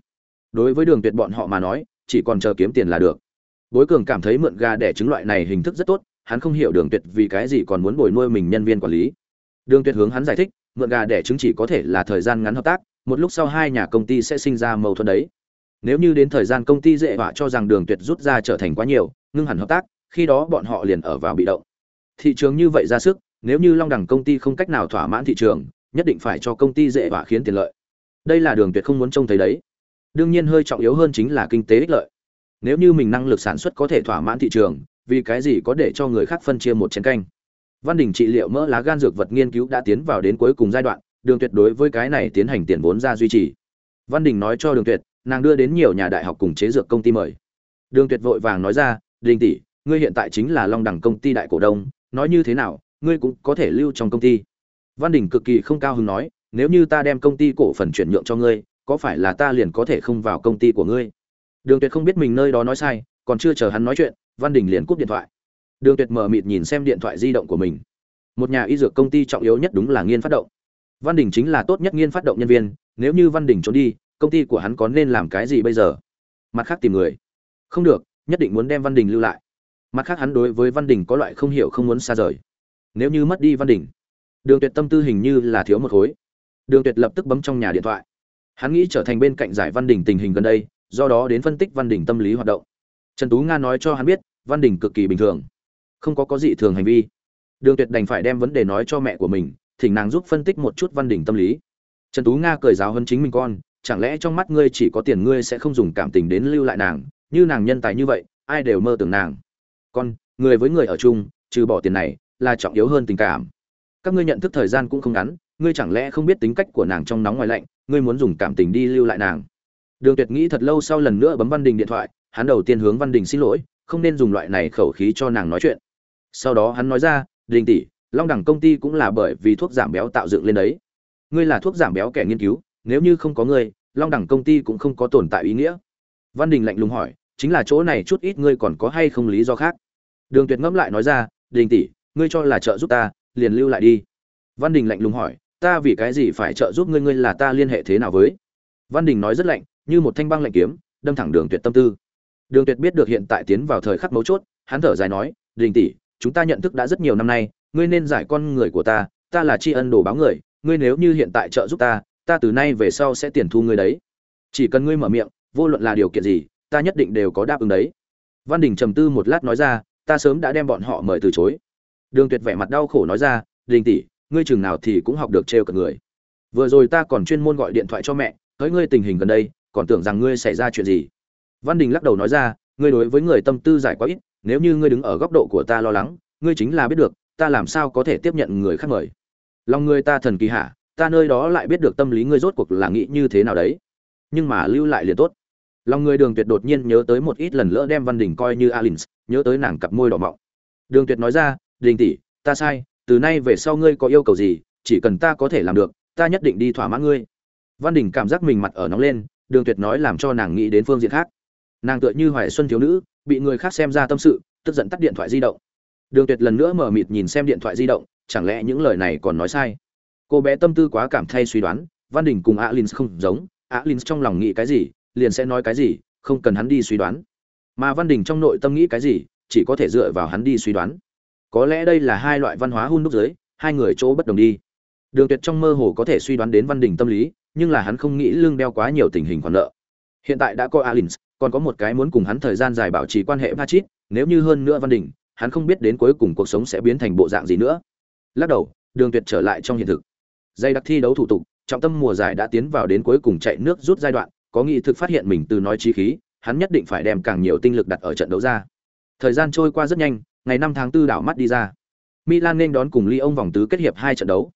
Đối với đường tuyệt bọn họ mà nói, chỉ còn chờ kiếm tiền là được. Bối cường cảm thấy mượn gà đẻ trứng loại này hình thức rất tốt, hắn không hiểu đường tuyệt vì cái gì còn muốn bồi nuôi mình nhân viên quản lý. Đường tuyệt hướng hắn giải thích mượn gà đẻ trứng chỉ có thể là thời gian ngắn hợp tác, một lúc sau hai nhà công ty sẽ sinh ra mâu thuẫn đấy. Nếu như đến thời gian công ty dễ họa cho rằng đường tuyệt rút ra trở thành quá nhiều, ngưng hẳn hợp tác, khi đó bọn họ liền ở vào bị động. Thị trường như vậy ra sức, nếu như long đẳng công ty không cách nào thỏa mãn thị trường, nhất định phải cho công ty dễ họa khiến tiền lợi. Đây là đường tuyệt không muốn trông thấy đấy. Đương nhiên hơi trọng yếu hơn chính là kinh tế ích lợi. Nếu như mình năng lực sản xuất có thể thỏa mãn thị trường, vì cái gì có để cho người khác phân chia một chén canh? Văn đình trị liệu mỡ lá gan dược vật nghiên cứu đã tiến vào đến cuối cùng giai đoạn, đường tuyệt đối với cái này tiến hành tiền vốn ra duy trì. Văn đình nói cho đường tuyệt, nàng đưa đến nhiều nhà đại học cùng chế dược công ty mời. Đường tuyệt vội vàng nói ra, đình tỷ, ngươi hiện tại chính là long đẳng công ty đại cổ đông, nói như thế nào, ngươi cũng có thể lưu trong công ty. Văn đình cực kỳ không cao hứng nói, nếu như ta đem công ty cổ phần chuyển nhượng cho ngươi, có phải là ta liền có thể không vào công ty của ngươi? Đường tuyệt không biết mình nơi đó nói sai, còn chưa chờ hắn nói chuyện, văn đình liền cúp điện thoại đường tuyệt mở mịt nhìn xem điện thoại di động của mình. Một nhà y dược công ty trọng yếu nhất đúng là nghiên phát động. Văn đình chính là tốt nhất nghiên phát động nhân viên, nếu như văn đình trốn đi, công ty của hắn có nên làm cái gì bây giờ? Mặt khác tìm người. Không được, nhất định muốn đem văn đình lưu lại. Mặt khác hắn đối với văn đình có loại không hiểu không muốn xa rời. Nếu như mất đi văn đình, đường tuyệt tâm tư hình như là thiếu một khối. Đường tuyệt lập tức bấm trong nhà điện thoại. Hắn nghĩ trở thành bên cạnh giải văn đình tình hình gần đây, do đó đến phân tích văn đình tâm lý hoạt động. Trần tú nga nói cho hắn biết, văn đình cực kỳ bình thường không có có gì thường hành vi. Đường tuyệt đành phải đem vấn đề nói cho mẹ của mình, thỉnh nàng giúp phân tích một chút văn đỉnh tâm lý. Trần tú nga cười giáo hơn chính mình con, chẳng lẽ trong mắt ngươi chỉ có tiền ngươi sẽ không dùng cảm tình đến lưu lại nàng, như nàng nhân tài như vậy, ai đều mơ tưởng nàng. Con, người với người ở chung, trừ bỏ tiền này, là trọng yếu hơn tình cảm. Các ngươi nhận thức thời gian cũng không ngắn, ngươi chẳng lẽ không biết tính cách của nàng trong nóng ngoài lạnh, ngươi muốn dùng cảm tình đi lưu lại nàng. Đường tuyệt nghĩ thật lâu sau lần nữa bấm văn đình điện thoại, hắn đầu tiên hướng văn đình xin lỗi, không nên dùng loại này khẩu khí cho nàng nói chuyện sau đó hắn nói ra, đình tỷ, long đẳng công ty cũng là bởi vì thuốc giảm béo tạo dựng lên đấy. Ngươi là thuốc giảm béo kẻ nghiên cứu, nếu như không có ngươi, long đẳng công ty cũng không có tồn tại ý nghĩa. Văn đình lạnh lùng hỏi, chính là chỗ này chút ít ngươi còn có hay không lý do khác? Đường tuyệt ngẫm lại nói ra, đình tỷ, ngươi cho là trợ giúp ta, liền lưu lại đi. Văn đình lạnh lùng hỏi, ta vì cái gì phải trợ giúp ngươi ngươi là ta liên hệ thế nào với? Văn đình nói rất lạnh, như một thanh băng lạnh kiếm, đâm thẳng đường tuyệt tâm tư. Đường tuyệt biết được hiện tại tiến vào thời khắc mấu chốt, hắn thở dài nói, đình tỷ chúng ta nhận thức đã rất nhiều năm nay, ngươi nên giải con người của ta ta là tri ân đồ báo người, ngươi nếu như hiện tại trợ giúp ta ta từ nay về sau sẽ tiền thu ngươi đấy. Chỉ cần ngươi mở miệng, vô luận là điều kiện gì, ta nhất định đều có đáp ứng đấy. Văn đình trầm tư một lát nói ra, ta sớm đã đem bọn họ mời từ chối. Đường tuyệt vẻ mặt đau khổ nói ra, đình tỷ, ngươi chừng nào thì cũng học được trêu cả người. Vừa rồi ta còn chuyên môn gọi điện thoại cho mẹ hỡi ngươi tình hình gần đây, còn tưởng rằng ngươi xảy ra chuyện gì. Văn đình lắc đầu nói ra, ngươi đối với người tâm tư giải quá ít nếu như ngươi đứng ở góc độ của ta lo lắng, ngươi chính là biết được, ta làm sao có thể tiếp nhận người khác mời. Lòng ngươi ta thần kỳ hạ ta nơi đó lại biết được tâm lý ngươi rốt cuộc là nghĩ như thế nào đấy. Nhưng mà lưu lại liền tốt. Lòng người đường tuyệt đột nhiên nhớ tới một ít lần lỡ đem văn đình coi như alin nhớ tới nàng cặp môi đỏ mọng. Đường tuyệt nói ra, đình tỷ, ta sai, từ nay về sau ngươi có yêu cầu gì, chỉ cần ta có thể làm được, ta nhất định đi thỏa mãn ngươi. Văn đình cảm giác mình mặt ở nóng lên, đường tuyệt nói làm cho nàng nghĩ đến phương diện khác nàng tựa như hoài xuân thiếu nữ, bị người khác xem ra tâm sự, tức giận tắt điện thoại di động. Đường tuyệt lần nữa mở mịt nhìn xem điện thoại di động, chẳng lẽ những lời này còn nói sai? Cô bé tâm tư quá cảm thay suy đoán, văn đình cùng alin không giống alin trong lòng nghĩ cái gì, liền sẽ nói cái gì, không cần hắn đi suy đoán. Mà văn đình trong nội tâm nghĩ cái gì, chỉ có thể dựa vào hắn đi suy đoán. Có lẽ đây là hai loại văn hóa hun đúc giới, hai người chỗ bất đồng đi. Đường tuyệt trong mơ hồ có thể suy đoán đến văn đình tâm lý, nhưng là hắn không nghĩ lương đeo quá nhiều tình hình khoản nợ. Hiện tại đã có alin còn có một cái muốn cùng hắn thời gian dài bảo trì quan hệ Pachit, nếu như hơn nữa Văn Đình, hắn không biết đến cuối cùng cuộc sống sẽ biến thành bộ dạng gì nữa. Lắc đầu, Đường Tuyệt trở lại trong hiện thực. Dây đặc thi đấu thủ tục, trọng tâm mùa giải đã tiến vào đến cuối cùng chạy nước rút giai đoạn, có nghị thực phát hiện mình từ nói chí khí, hắn nhất định phải đem càng nhiều tinh lực đặt ở trận đấu ra. Thời gian trôi qua rất nhanh, ngày 5 tháng 4 đảo mắt đi ra. Milan nên đón cùng Lyon vòng tứ kết hiệp hai trận đấu.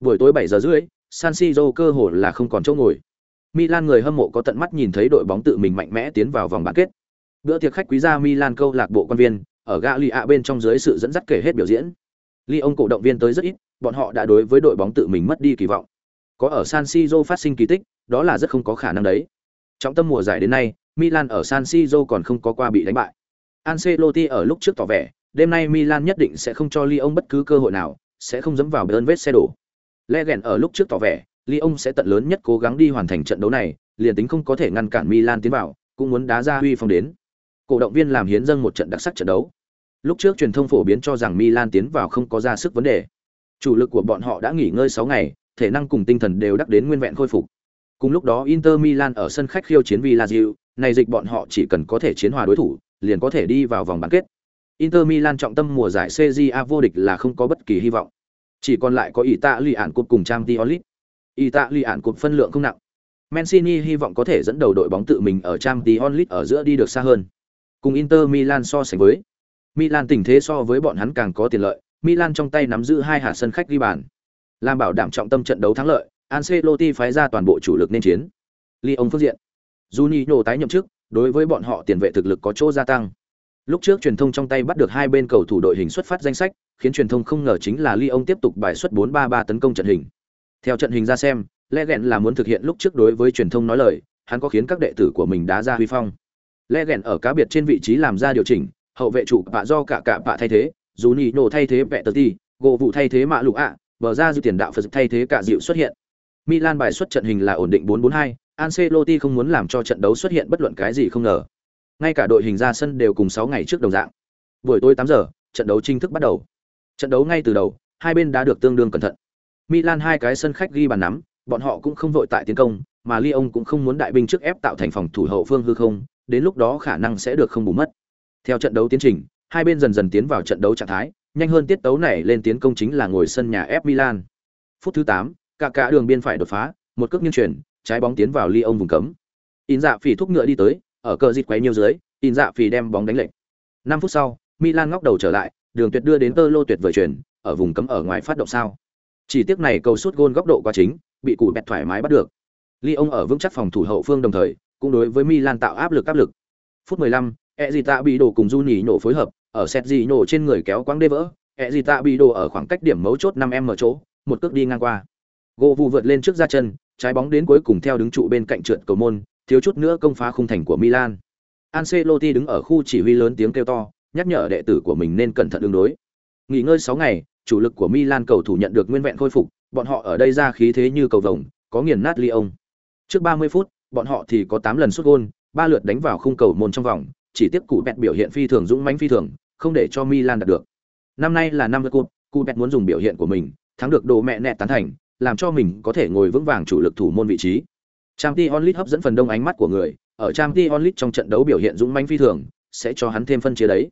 Buổi tối 7 giờ rưỡi, San Siro cơ hồ là không còn chỗ ngồi. Milan người hâm mộ có tận mắt nhìn thấy đội bóng tự mình mạnh mẽ tiến vào vòng bán kết. Bữa tiệc khách quý gia Milan câu lạc bộ quan viên, ở Gallia bên trong dưới sự dẫn dắt kể hết biểu diễn. Lyon cổ động viên tới rất ít, bọn họ đã đối với đội bóng tự mình mất đi kỳ vọng. Có ở San Siro phát sinh kỳ tích, đó là rất không có khả năng đấy. Trong tâm mùa giải đến nay, Milan ở San Siro còn không có qua bị đánh bại. Ancelotti ở lúc trước tỏ vẻ, đêm nay Milan nhất định sẽ không cho Lyon bất cứ cơ hội nào, sẽ không dẫm vào bên vết xe đổ. Legend ở lúc trước tỏ vẻ, Lyon sẽ tận lớn nhất cố gắng đi hoàn thành trận đấu này, liền tính không có thể ngăn cản Milan tiến vào, cũng muốn đá ra huy phong đến. Cổ động viên làm hiến dâng một trận đặc sắc trận đấu. Lúc trước truyền thông phổ biến cho rằng Milan tiến vào không có ra sức vấn đề. Chủ lực của bọn họ đã nghỉ ngơi 6 ngày, thể năng cùng tinh thần đều đắc đến nguyên vẹn khôi phục. Cùng lúc đó Inter Milan ở sân khách khiêu chiến Villarreal, này dịch bọn họ chỉ cần có thể chiến hòa đối thủ, liền có thể đi vào vòng bán kết. Inter Milan trọng tâm mùa giải Serie A vô địch là không có bất kỳ hy vọng. Chỉ còn lại có Italia Cup cùng Champions League. Italy ản cột phân lượng không nặng. Mancini hy vọng có thể dẫn đầu đội bóng tự mình ở Champions League ở giữa đi được xa hơn. Cùng Inter Milan so sánh với, Milan tình thế so với bọn hắn càng có tiền lợi, Milan trong tay nắm giữ hai hạt sân khách ghi bàn. Làm bảo đảm trọng tâm trận đấu thắng lợi, Ancelotti phái ra toàn bộ chủ lực nên chiến. Lyon phương diện, Juninho tái nhậm chức, đối với bọn họ tiền vệ thực lực có chỗ gia tăng. Lúc trước truyền thông trong tay bắt được hai bên cầu thủ đội hình xuất phát danh sách, khiến truyền thông không ngờ chính là Lyon tiếp tục bài xuất 4-3-3 tấn công trận hình. Theo trận hình ra xem, Legend là muốn thực hiện lúc trước đối với truyền thông nói lời, hắn có khiến các đệ tử của mình đá ra huy phong. Legend ở cá biệt trên vị trí làm ra điều chỉnh, hậu vệ trụ bạ do cả cả bạ thay thế, dù nhị nổ thay thế Peterti, gỗ vụ thay thế mạ lục ạ, bờ ra dư tiền đạo Phật thay thế cả dịu xuất hiện. Milan bài xuất trận hình là ổn định 4-4-2, Ancelotti không muốn làm cho trận đấu xuất hiện bất luận cái gì không ngờ. Ngay cả đội hình ra sân đều cùng 6 ngày trước đồng dạng. Buổi tối 8 giờ, trận đấu chính thức bắt đầu. Trận đấu ngay từ đầu, hai bên đã được tương đương cẩn thận. Milan hai cái sân khách ghi bàn nắm, bọn họ cũng không vội tại tiến công, mà Lyon cũng không muốn đại binh trước ép tạo thành phòng thủ hậu phương hư không, đến lúc đó khả năng sẽ được không bù mất. Theo trận đấu tiến trình, hai bên dần dần tiến vào trận đấu trạng thái, nhanh hơn tiết tấu này lên tiến công chính là ngồi sân nhà ép Milan. Phút thứ 8, cả cả đường biên phải đột phá, một cước nghiêng chuyển, trái bóng tiến vào Lyon vùng cấm. In dạ phỉ thúc ngựa đi tới, ở cờ dịt quấy nhiều dưới, in dạ phỉ đem bóng đánh lệch. 5 phút sau, Milan ngóc đầu trở lại, đường tuyệt đưa đến tơ lô tuyệt vời chuyển, ở vùng cấm ở ngoài phát động sao. Chỉ tiếc này cầu sút gôn góc độ quá chính, bị cụ bẹt thoải mái bắt được. Lyon ở vững chắc phòng thủ hậu phương đồng thời, cũng đối với Milan tạo áp lực áp lực. Phút 15, Ezita bị đổ cùng Juni nổ phối hợp, ở set gì nổ trên người kéo quãng đê vỡ, Ezita bị đổ ở khoảng cách điểm mấu chốt 5m chỗ, một cước đi ngang qua. Gỗ vụ vượt lên trước ra chân, trái bóng đến cuối cùng theo đứng trụ bên cạnh trượt cầu môn, thiếu chút nữa công phá khung thành của Milan. Ancelotti đứng ở khu chỉ huy lớn tiếng kêu to, nhắc nhở đệ tử của mình nên cẩn thận ứng đối. Nghỉ ngơi 6 ngày, chủ lực của Milan cầu thủ nhận được nguyên vẹn khôi phục, bọn họ ở đây ra khí thế như cầu vồng, có nghiền nát Lyon. Trước 30 phút, bọn họ thì có 8 lần sút gol, 3 lượt đánh vào khung cầu môn trong vòng, chỉ tiếp cụ bẹt biểu hiện phi thường dũng mãnh phi thường, không để cho Milan đạt được. Năm nay là năm lượt cúp, cụ bẹt muốn dùng biểu hiện của mình, thắng được đồ mẹ nẹ tán thành, làm cho mình có thể ngồi vững vàng chủ lực thủ môn vị trí. Champions League hấp dẫn phần đông ánh mắt của người, ở Champions League trong trận đấu biểu hiện dũng mãnh phi thường, sẽ cho hắn thêm phân chia đấy.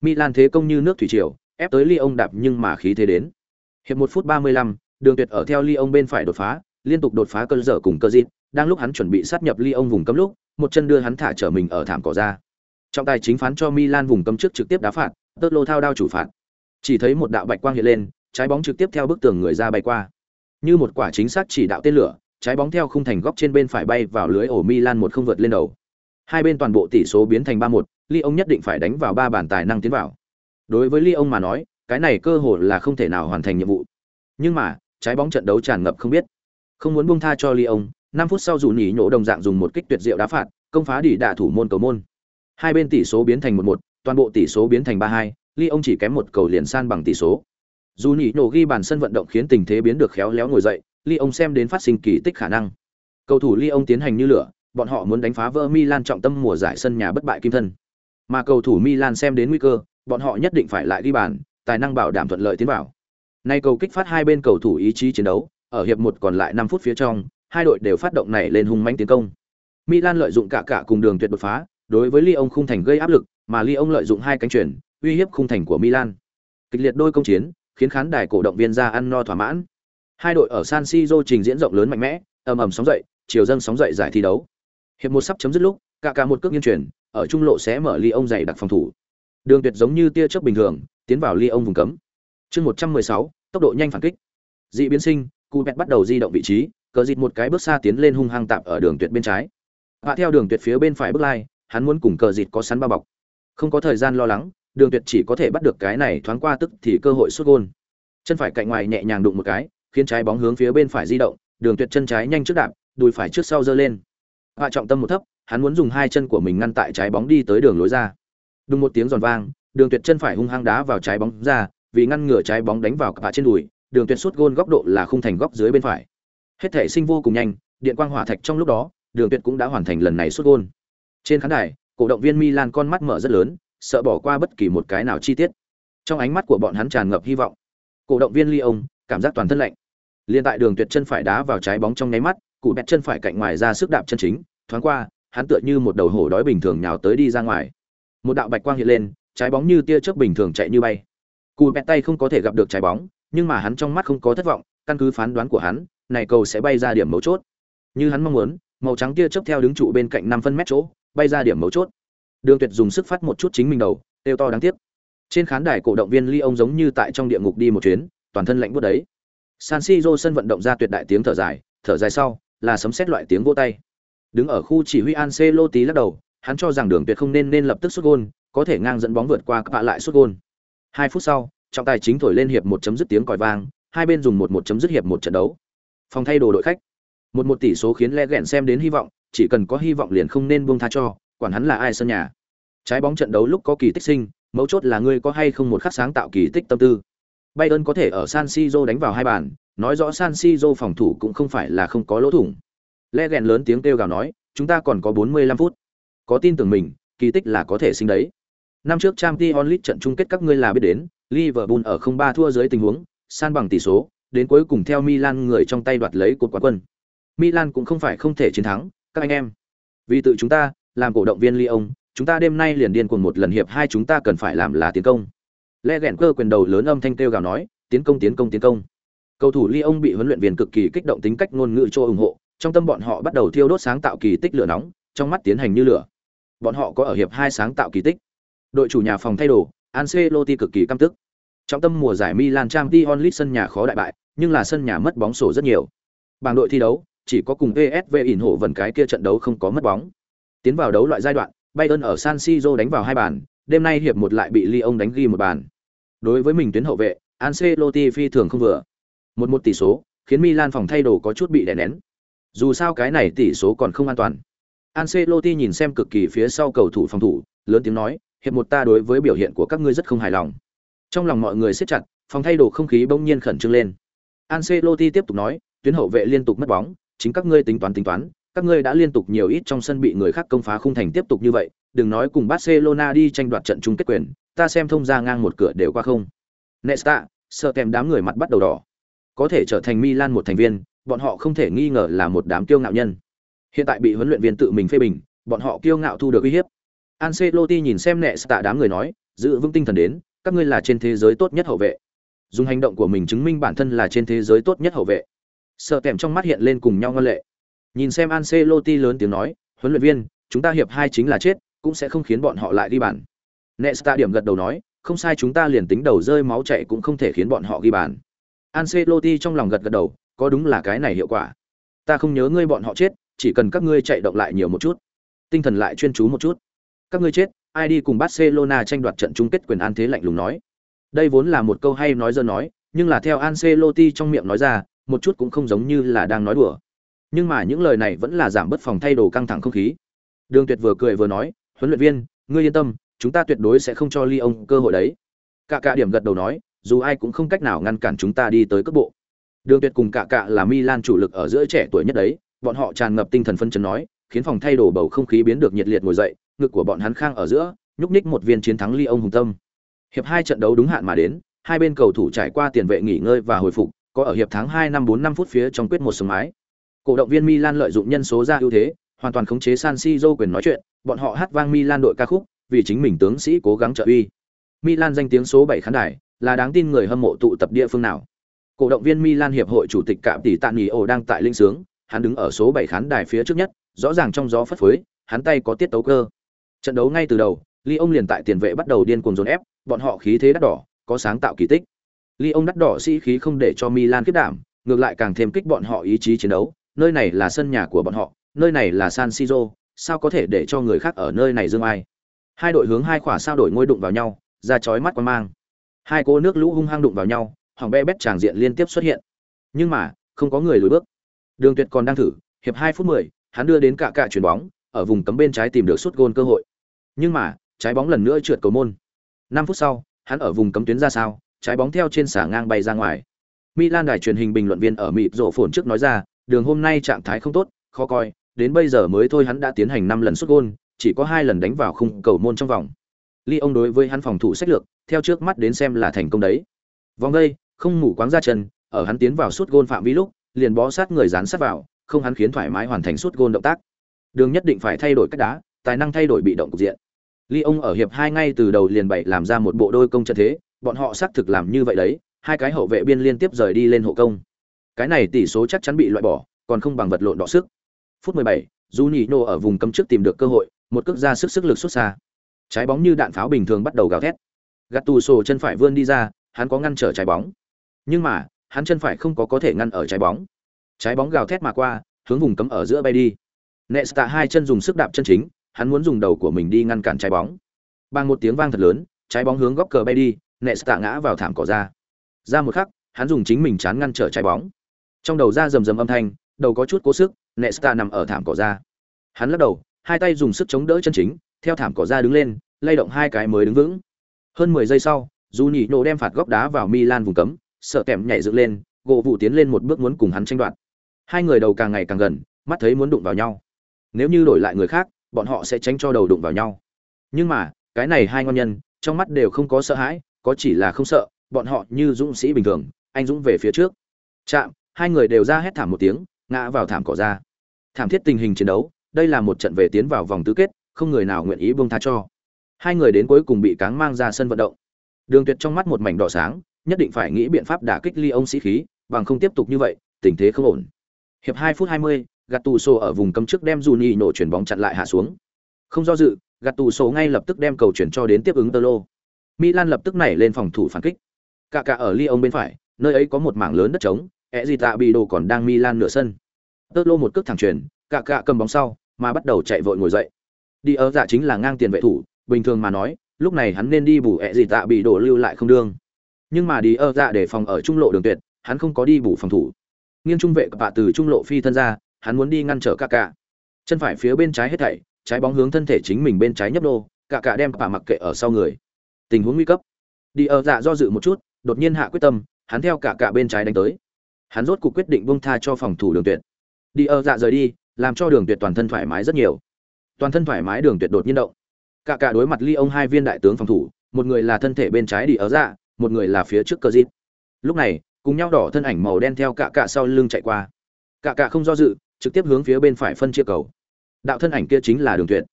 Milan thế công như nước thủy triều, ép tới Lyon đạp nhưng mà khí thế đến. Hiệp 1 phút 35, Đường Tuyệt ở theo Lyon bên phải đột phá, liên tục đột phá cơ dở cùng cơ dịp, đang lúc hắn chuẩn bị sát nhập Lyon vùng cấm lúc, một chân đưa hắn thả trở mình ở thảm cỏ ra. Trọng tài chính phán cho Milan vùng cấm trước trực tiếp đá phạt, Tớt lô thao đao chủ phạt. Chỉ thấy một đạo bạch quang hiện lên, trái bóng trực tiếp theo bức tường người ra bay qua. Như một quả chính xác chỉ đạo tên lửa, trái bóng theo khung thành góc trên bên phải bay vào lưới ổ Milan một không vượt lên đầu. Hai bên toàn bộ tỷ số biến thành 3-1, ông nhất định phải đánh vào ba bàn tài năng tiến vào. Đối với Lyon mà nói, cái này cơ hội là không thể nào hoàn thành nhiệm vụ. Nhưng mà, trái bóng trận đấu tràn ngập không biết. Không muốn buông tha cho Lyon, 5 phút sau dù nhỉ nhổ đồng dạng dùng một kích tuyệt diệu đá phạt, công phá đỉ đả thủ môn cầu môn. Hai bên tỷ số biến thành 1-1, toàn bộ tỷ số biến thành 3-2, ông chỉ kém một cầu liền san bằng tỷ số. Dù nhỉ nhổ ghi bàn sân vận động khiến tình thế biến được khéo léo ngồi dậy, Lyon xem đến phát sinh kỳ tích khả năng. Cầu thủ Lyon tiến hành như lửa, bọn họ muốn đánh phá vỡ Milan trọng tâm mùa giải sân nhà bất bại kim thân. Mà cầu thủ Milan xem đến nguy cơ, bọn họ nhất định phải lại ghi bàn, tài năng bảo đảm thuận lợi tiến vào. Nay cầu kích phát hai bên cầu thủ ý chí chiến đấu, ở hiệp một còn lại 5 phút phía trong, hai đội đều phát động này lên hung mãnh tiến công. Milan lợi dụng cả cả cùng đường tuyệt đột phá, đối với Lyon khung thành gây áp lực, mà Lyon lợi dụng hai cánh chuyển, uy hiếp khung thành của Milan. Kịch liệt đôi công chiến, khiến khán đài cổ động viên ra ăn no thỏa mãn. Hai đội ở San Siro trình diễn rộng lớn mạnh mẽ, ầm ầm sóng dậy, chiều dâng sóng dậy giải thi đấu. Hiệp một sắp chấm dứt lúc, cả cả một cước nghiêng chuyển, ở trung lộ sẽ mở ly ông dày đặc phòng thủ. Đường Tuyệt giống như tia chớp bình thường, tiến vào ly ông vùng cấm. Chương 116, tốc độ nhanh phản kích. Dị biến sinh, cụ Bẹt bắt đầu di động vị trí, cờ dịt một cái bước xa tiến lên hung hăng tạm ở đường Tuyệt bên trái. Hạ theo đường Tuyệt phía bên phải bước lai, hắn muốn cùng cờ dịt có sắn bao bọc. Không có thời gian lo lắng, đường Tuyệt chỉ có thể bắt được cái này thoáng qua tức thì cơ hội xuất gôn Chân phải cạnh ngoài nhẹ nhàng đụng một cái, khiến trái bóng hướng phía bên phải di động, đường Tuyệt chân trái nhanh trước đạp, đùi phải trước sau giơ lên. Hạ trọng tâm một thấp, hắn muốn dùng hai chân của mình ngăn tại trái bóng đi tới đường lối ra. Đùng một tiếng giòn vang, đường tuyệt chân phải hung hăng đá vào trái bóng ra, vì ngăn ngừa trái bóng đánh vào cả trên đùi, đường tuyệt sút gôn góc độ là khung thành góc dưới bên phải. Hết thể sinh vô cùng nhanh, điện quang hỏa thạch trong lúc đó, đường tuyệt cũng đã hoàn thành lần này sút gôn. Trên khán đài, cổ động viên Milan con mắt mở rất lớn, sợ bỏ qua bất kỳ một cái nào chi tiết. Trong ánh mắt của bọn hắn tràn ngập hy vọng. Cổ động viên Lyon, cảm giác toàn thân lạnh. Liên tại đường tuyệt chân phải đá vào trái bóng trong nháy mắt, cụ bẹt chân phải cạnh ngoài ra sức đạp chân chính, thoáng qua, hắn tựa như một đầu hổ đói bình thường nhào tới đi ra ngoài. Một đạo bạch quang hiện lên, trái bóng như tia chớp bình thường chạy như bay. cù bẹt tay không có thể gặp được trái bóng, nhưng mà hắn trong mắt không có thất vọng, căn cứ phán đoán của hắn, này cầu sẽ bay ra điểm mấu chốt. Như hắn mong muốn, màu trắng tia chớp theo đứng trụ bên cạnh 5 phân mét chỗ, bay ra điểm mấu chốt. Đường Tuyệt dùng sức phát một chút chính mình đầu, tiêu to đáng tiếc. Trên khán đài cổ động viên Ly ông giống như tại trong địa ngục đi một chuyến, toàn thân lạnh buốt đấy. San Siro sân vận động ra tuyệt đại tiếng thở dài, thở dài sau, là sấm sét loại tiếng vỗ tay. Đứng ở khu chỉ huy Ancelotti lắc đầu, hắn cho rằng Đường Tuyệt không nên nên lập tức sút gol, có thể ngang dẫn bóng vượt qua các bạn lại sút gol. Hai phút sau, trọng tài chính thổi lên hiệp một chấm dứt tiếng còi vang, hai bên dùng một một chấm dứt hiệp một trận đấu. Phòng thay đồ đội khách. Một một tỷ số khiến Le Gẹn xem đến hy vọng, chỉ cần có hy vọng liền không nên buông tha cho, quản hắn là ai sân nhà. Trái bóng trận đấu lúc có kỳ tích sinh, mấu chốt là ngươi có hay không một khắc sáng tạo kỳ tích tâm tư. Bayern có thể ở San Siro đánh vào hai bàn, nói rõ San Siro phòng thủ cũng không phải là không có lỗ thủng. Le Gẹn lớn tiếng kêu gào nói, chúng ta còn có 45 phút. Có tin tưởng mình, kỳ tích là có thể sinh đấy. Năm trước Champions League trận chung kết các ngươi là biết đến, Liverpool ở 0-3 thua dưới tình huống, san bằng tỷ số, đến cuối cùng theo Milan người trong tay đoạt lấy cột quán quân. Milan cũng không phải không thể chiến thắng, các anh em. Vì tự chúng ta, làm cổ động viên Lyon, chúng ta đêm nay liền điên cuồng một lần hiệp hai chúng ta cần phải làm là tiến công. Le gẹn cơ quyền đầu lớn âm thanh kêu gào nói, tiến công tiến công tiến công. Cầu thủ Lyon bị huấn luyện viên cực kỳ kích động tính cách ngôn ngữ cho ủng hộ, trong tâm bọn họ bắt đầu thiêu đốt sáng tạo kỳ tích lửa nóng, trong mắt tiến hành như lửa. Bọn họ có ở hiệp hai sáng tạo kỳ tích. Đội chủ nhà phòng thay đồ, Ancelotti cực kỳ căm tức. Trong tâm mùa giải Milan Champions League sân nhà khó đại bại, nhưng là sân nhà mất bóng sổ rất nhiều. Bảng đội thi đấu, chỉ có cùng PSV ỉn hộ vần cái kia trận đấu không có mất bóng. Tiến vào đấu loại giai đoạn, Bayern ở San Siro đánh vào hai bàn, đêm nay hiệp một lại bị Lyon đánh ghi một bàn. Đối với mình tuyến hậu vệ, Ancelotti phi thường không vừa. Một một tỷ số, khiến Milan phòng thay đồ có chút bị đè nén. Dù sao cái này tỷ số còn không an toàn. Ancelotti nhìn xem cực kỳ phía sau cầu thủ phòng thủ, lớn tiếng nói, hiệp một ta đối với biểu hiện của các ngươi rất không hài lòng. Trong lòng mọi người siết chặt, phòng thay đồ không khí bỗng nhiên khẩn trương lên. Ancelotti tiếp tục nói, tuyến hậu vệ liên tục mất bóng, chính các ngươi tính toán tính toán, các ngươi đã liên tục nhiều ít trong sân bị người khác công phá khung thành tiếp tục như vậy, đừng nói cùng Barcelona đi tranh đoạt trận chung kết quyền, ta xem thông ra ngang một cửa đều qua không. Nesta, sợ kèm đám người mặt bắt đầu đỏ. Có thể trở thành Milan một thành viên, bọn họ không thể nghi ngờ là một đám kiêu ngạo nhân. Hiện tại bị huấn luyện viên tự mình phê bình, bọn họ kiêu ngạo thu được uy hiếp. Ancelotti nhìn xem Nesta đám người nói, giữ vững tinh thần đến, các ngươi là trên thế giới tốt nhất hậu vệ. Dùng hành động của mình chứng minh bản thân là trên thế giới tốt nhất hậu vệ. Sợ kèm trong mắt hiện lên cùng nhau ngân lệ. Nhìn xem Ancelotti lớn tiếng nói huấn luyện viên chúng ta hiệp hai chính là chết cũng sẽ không khiến bọn họ lại ghi bàn. Nesta điểm gật đầu nói không sai chúng ta liền tính đầu rơi máu chảy cũng không thể khiến bọn họ ghi bàn. Ancelotti trong lòng gật gật đầu có đúng là cái này hiệu quả ta không nhớ ngươi bọn họ chết chỉ cần các ngươi chạy động lại nhiều một chút tinh thần lại chuyên chú một chút các ngươi chết ai đi cùng Barcelona tranh đoạt trận chung kết quyền an thế lạnh lùng nói. Đây vốn là một câu hay nói dơ nói, nhưng là theo Ancelotti trong miệng nói ra, một chút cũng không giống như là đang nói đùa. Nhưng mà những lời này vẫn là giảm bất phòng thay đồ căng thẳng không khí. Đường Tuyệt vừa cười vừa nói, huấn luyện viên, ngươi yên tâm, chúng ta tuyệt đối sẽ không cho Lyon cơ hội đấy. Cả cả điểm gật đầu nói, dù ai cũng không cách nào ngăn cản chúng ta đi tới cấp bộ. Đường Tuyệt cùng cả cả là Milan chủ lực ở giữa trẻ tuổi nhất đấy, bọn họ tràn ngập tinh thần phân chấn nói, khiến phòng thay đồ bầu không khí biến được nhiệt liệt ngồi dậy, ngực của bọn hắn khang ở giữa, nhúc nhích một viên chiến thắng ly ông hùng tâm. Hiệp hai trận đấu đúng hạn mà đến, hai bên cầu thủ trải qua tiền vệ nghỉ ngơi và hồi phục, có ở hiệp tháng hai năm bốn năm phút phía trong quyết một sớm mái. Cổ động viên Milan lợi dụng nhân số ra ưu thế, hoàn toàn khống chế San Siro quyền nói chuyện, bọn họ hát vang Milan đội ca khúc, vì chính mình tướng sĩ cố gắng trợ uy. Milan danh tiếng số 7 khán đài, là đáng tin người hâm mộ tụ tập địa phương nào. Cổ động viên Milan hiệp hội chủ tịch Cạm tỷ Tạn Nghị ổ đang tại linh sướng, hắn đứng ở số 7 khán đài phía trước nhất, rõ ràng trong gió phất phới, hắn tay có tiết tấu cơ. Trận đấu ngay từ đầu, Lyon liền tại tiền vệ bắt đầu điên cuồng dồn ép, bọn họ khí thế đắt đỏ, có sáng tạo kỳ tích. Lyon đắt đỏ sĩ khí không để cho Milan kiếp đảm, ngược lại càng thêm kích bọn họ ý chí chiến đấu, nơi này là sân nhà của bọn họ, nơi này là San Siro, sao có thể để cho người khác ở nơi này dương ai? Hai đội hướng hai khỏa sao đổi ngôi đụng vào nhau, ra chói mắt quan mang. Hai cô nước lũ hung hăng đụng vào nhau, hỏng be bét tràng diện liên tiếp xuất hiện. Nhưng mà, không có người lùi bước. Đường Tuyệt còn đang thử, hiệp 2 phút 10, hắn đưa đến cả cả chuyển bóng, ở vùng cấm bên trái tìm được sút gôn cơ hội. Nhưng mà, trái bóng lần nữa trượt cầu môn. 5 phút sau, hắn ở vùng cấm tuyến ra sao, trái bóng theo trên xả ngang bay ra ngoài. Milan đài truyền hình bình luận viên ở mịp rộ phồn trước nói ra, đường hôm nay trạng thái không tốt, khó coi, đến bây giờ mới thôi hắn đã tiến hành 5 lần sút gôn, chỉ có 2 lần đánh vào khung cầu môn trong vòng. Lyon đối với hắn phòng thủ sách lược, theo trước mắt đến xem là thành công đấy. Vòng đây, không ngủ quáng ra chân, ở hắn tiến vào suốt gôn phạm vi lúc, liền bó sát người dán sát vào, không hắn khiến thoải mái hoàn thành suốt gôn động tác. Đường nhất định phải thay đổi cách đá, tài năng thay đổi bị động cục diện. Lyon ở hiệp 2 ngay từ đầu liền bày làm ra một bộ đôi công trận thế, bọn họ xác thực làm như vậy đấy, hai cái hậu vệ biên liên tiếp rời đi lên hộ công. Cái này tỷ số chắc chắn bị loại bỏ, còn không bằng vật lộn đọ sức. Phút 17, Juninho ở vùng cấm trước tìm được cơ hội, một cước ra sức sức lực xuất xa. Trái bóng như đạn pháo bình thường bắt đầu gào thét. Gattuso chân phải vươn đi ra, hắn có ngăn trở trái bóng. Nhưng mà, hắn chân phải không có có thể ngăn ở trái bóng. Trái bóng gào thét mà qua, hướng vùng cấm ở giữa bay đi. Nesta hai chân dùng sức đạp chân chính, hắn muốn dùng đầu của mình đi ngăn cản trái bóng. Bằng một tiếng vang thật lớn, trái bóng hướng góc cờ bay đi, Nesta ngã vào thảm cỏ ra. Ra một khắc, hắn dùng chính mình chán ngăn trở trái bóng. Trong đầu ra rầm rầm âm thanh, đầu có chút cố sức, Nesta nằm ở thảm cỏ ra. Hắn lắc đầu, hai tay dùng sức chống đỡ chân chính, theo thảm cỏ ra đứng lên, lay động hai cái mới đứng vững. Hơn 10 giây sau, Juninho đem phạt góc đá vào Milan vùng cấm, sợ kèm nhảy dựng lên, gỗ vụ tiến lên một bước muốn cùng hắn tranh đoạt. Hai người đầu càng ngày càng gần, mắt thấy muốn đụng vào nhau. Nếu như đổi lại người khác, bọn họ sẽ tránh cho đầu đụng vào nhau. Nhưng mà, cái này hai ngon nhân, trong mắt đều không có sợ hãi, có chỉ là không sợ, bọn họ như dũng sĩ bình thường, anh dũng về phía trước. Chạm, hai người đều ra hét thảm một tiếng, ngã vào thảm cỏ ra. Thảm thiết tình hình chiến đấu, đây là một trận về tiến vào vòng tứ kết, không người nào nguyện ý buông tha cho. Hai người đến cuối cùng bị cáng mang ra sân vận động. Đường Tuyệt trong mắt một mảnh đỏ sáng, nhất định phải nghĩ biện pháp đả kích ly ông sĩ khí, bằng không tiếp tục như vậy, tình thế không ổn. Hiệp 2 phút 20, sổ ở vùng cấm trước đem Juni nổ chuyển bóng chặn lại hạ xuống. Không do dự, gạt tù sổ ngay lập tức đem cầu chuyển cho đến tiếp ứng Tolo. Milan lập tức nảy lên phòng thủ phản kích. Cả cả ở Lyon bên phải, nơi ấy có một mảng lớn đất trống, Ezita Bido còn đang Milan nửa sân. Tolo một cước thẳng chuyển, cả cả cầm bóng sau, mà bắt đầu chạy vội ngồi dậy. Đi ở dạ chính là ngang tiền vệ thủ, bình thường mà nói, lúc này hắn nên đi bù Ezita Bido lưu lại không đương. Nhưng mà đi ở dạ để phòng ở trung lộ đường tuyệt, hắn không có đi bù phòng thủ. Nghiêng trung vệ bạ từ trung lộ phi thân ra, hắn muốn đi ngăn trở cả cả. Chân phải phía bên trái hết thảy, trái bóng hướng thân thể chính mình bên trái nhấp đô, cả cả đem bạ mặc kệ ở sau người. Tình huống nguy cấp. Đi ở dạ do dự một chút, đột nhiên hạ quyết tâm, hắn theo cả cả bên trái đánh tới. Hắn rốt cuộc quyết định buông tha cho phòng thủ Đường Tuyệt. Đi ở dạ rời đi, làm cho Đường Tuyệt toàn thân thoải mái rất nhiều. Toàn thân thoải mái Đường Tuyệt đột nhiên động. Cả cả đối mặt Ly ông hai viên đại tướng phòng thủ, một người là thân thể bên trái đi ở dạ, một người là phía trước cờ dịp. Lúc này, cùng nhau đỏ thân ảnh màu đen theo cả cả sau lưng chạy qua. Cả cả không do dự, trực tiếp hướng phía bên phải phân chia cầu. Đạo thân ảnh kia chính là Đường Tuyệt.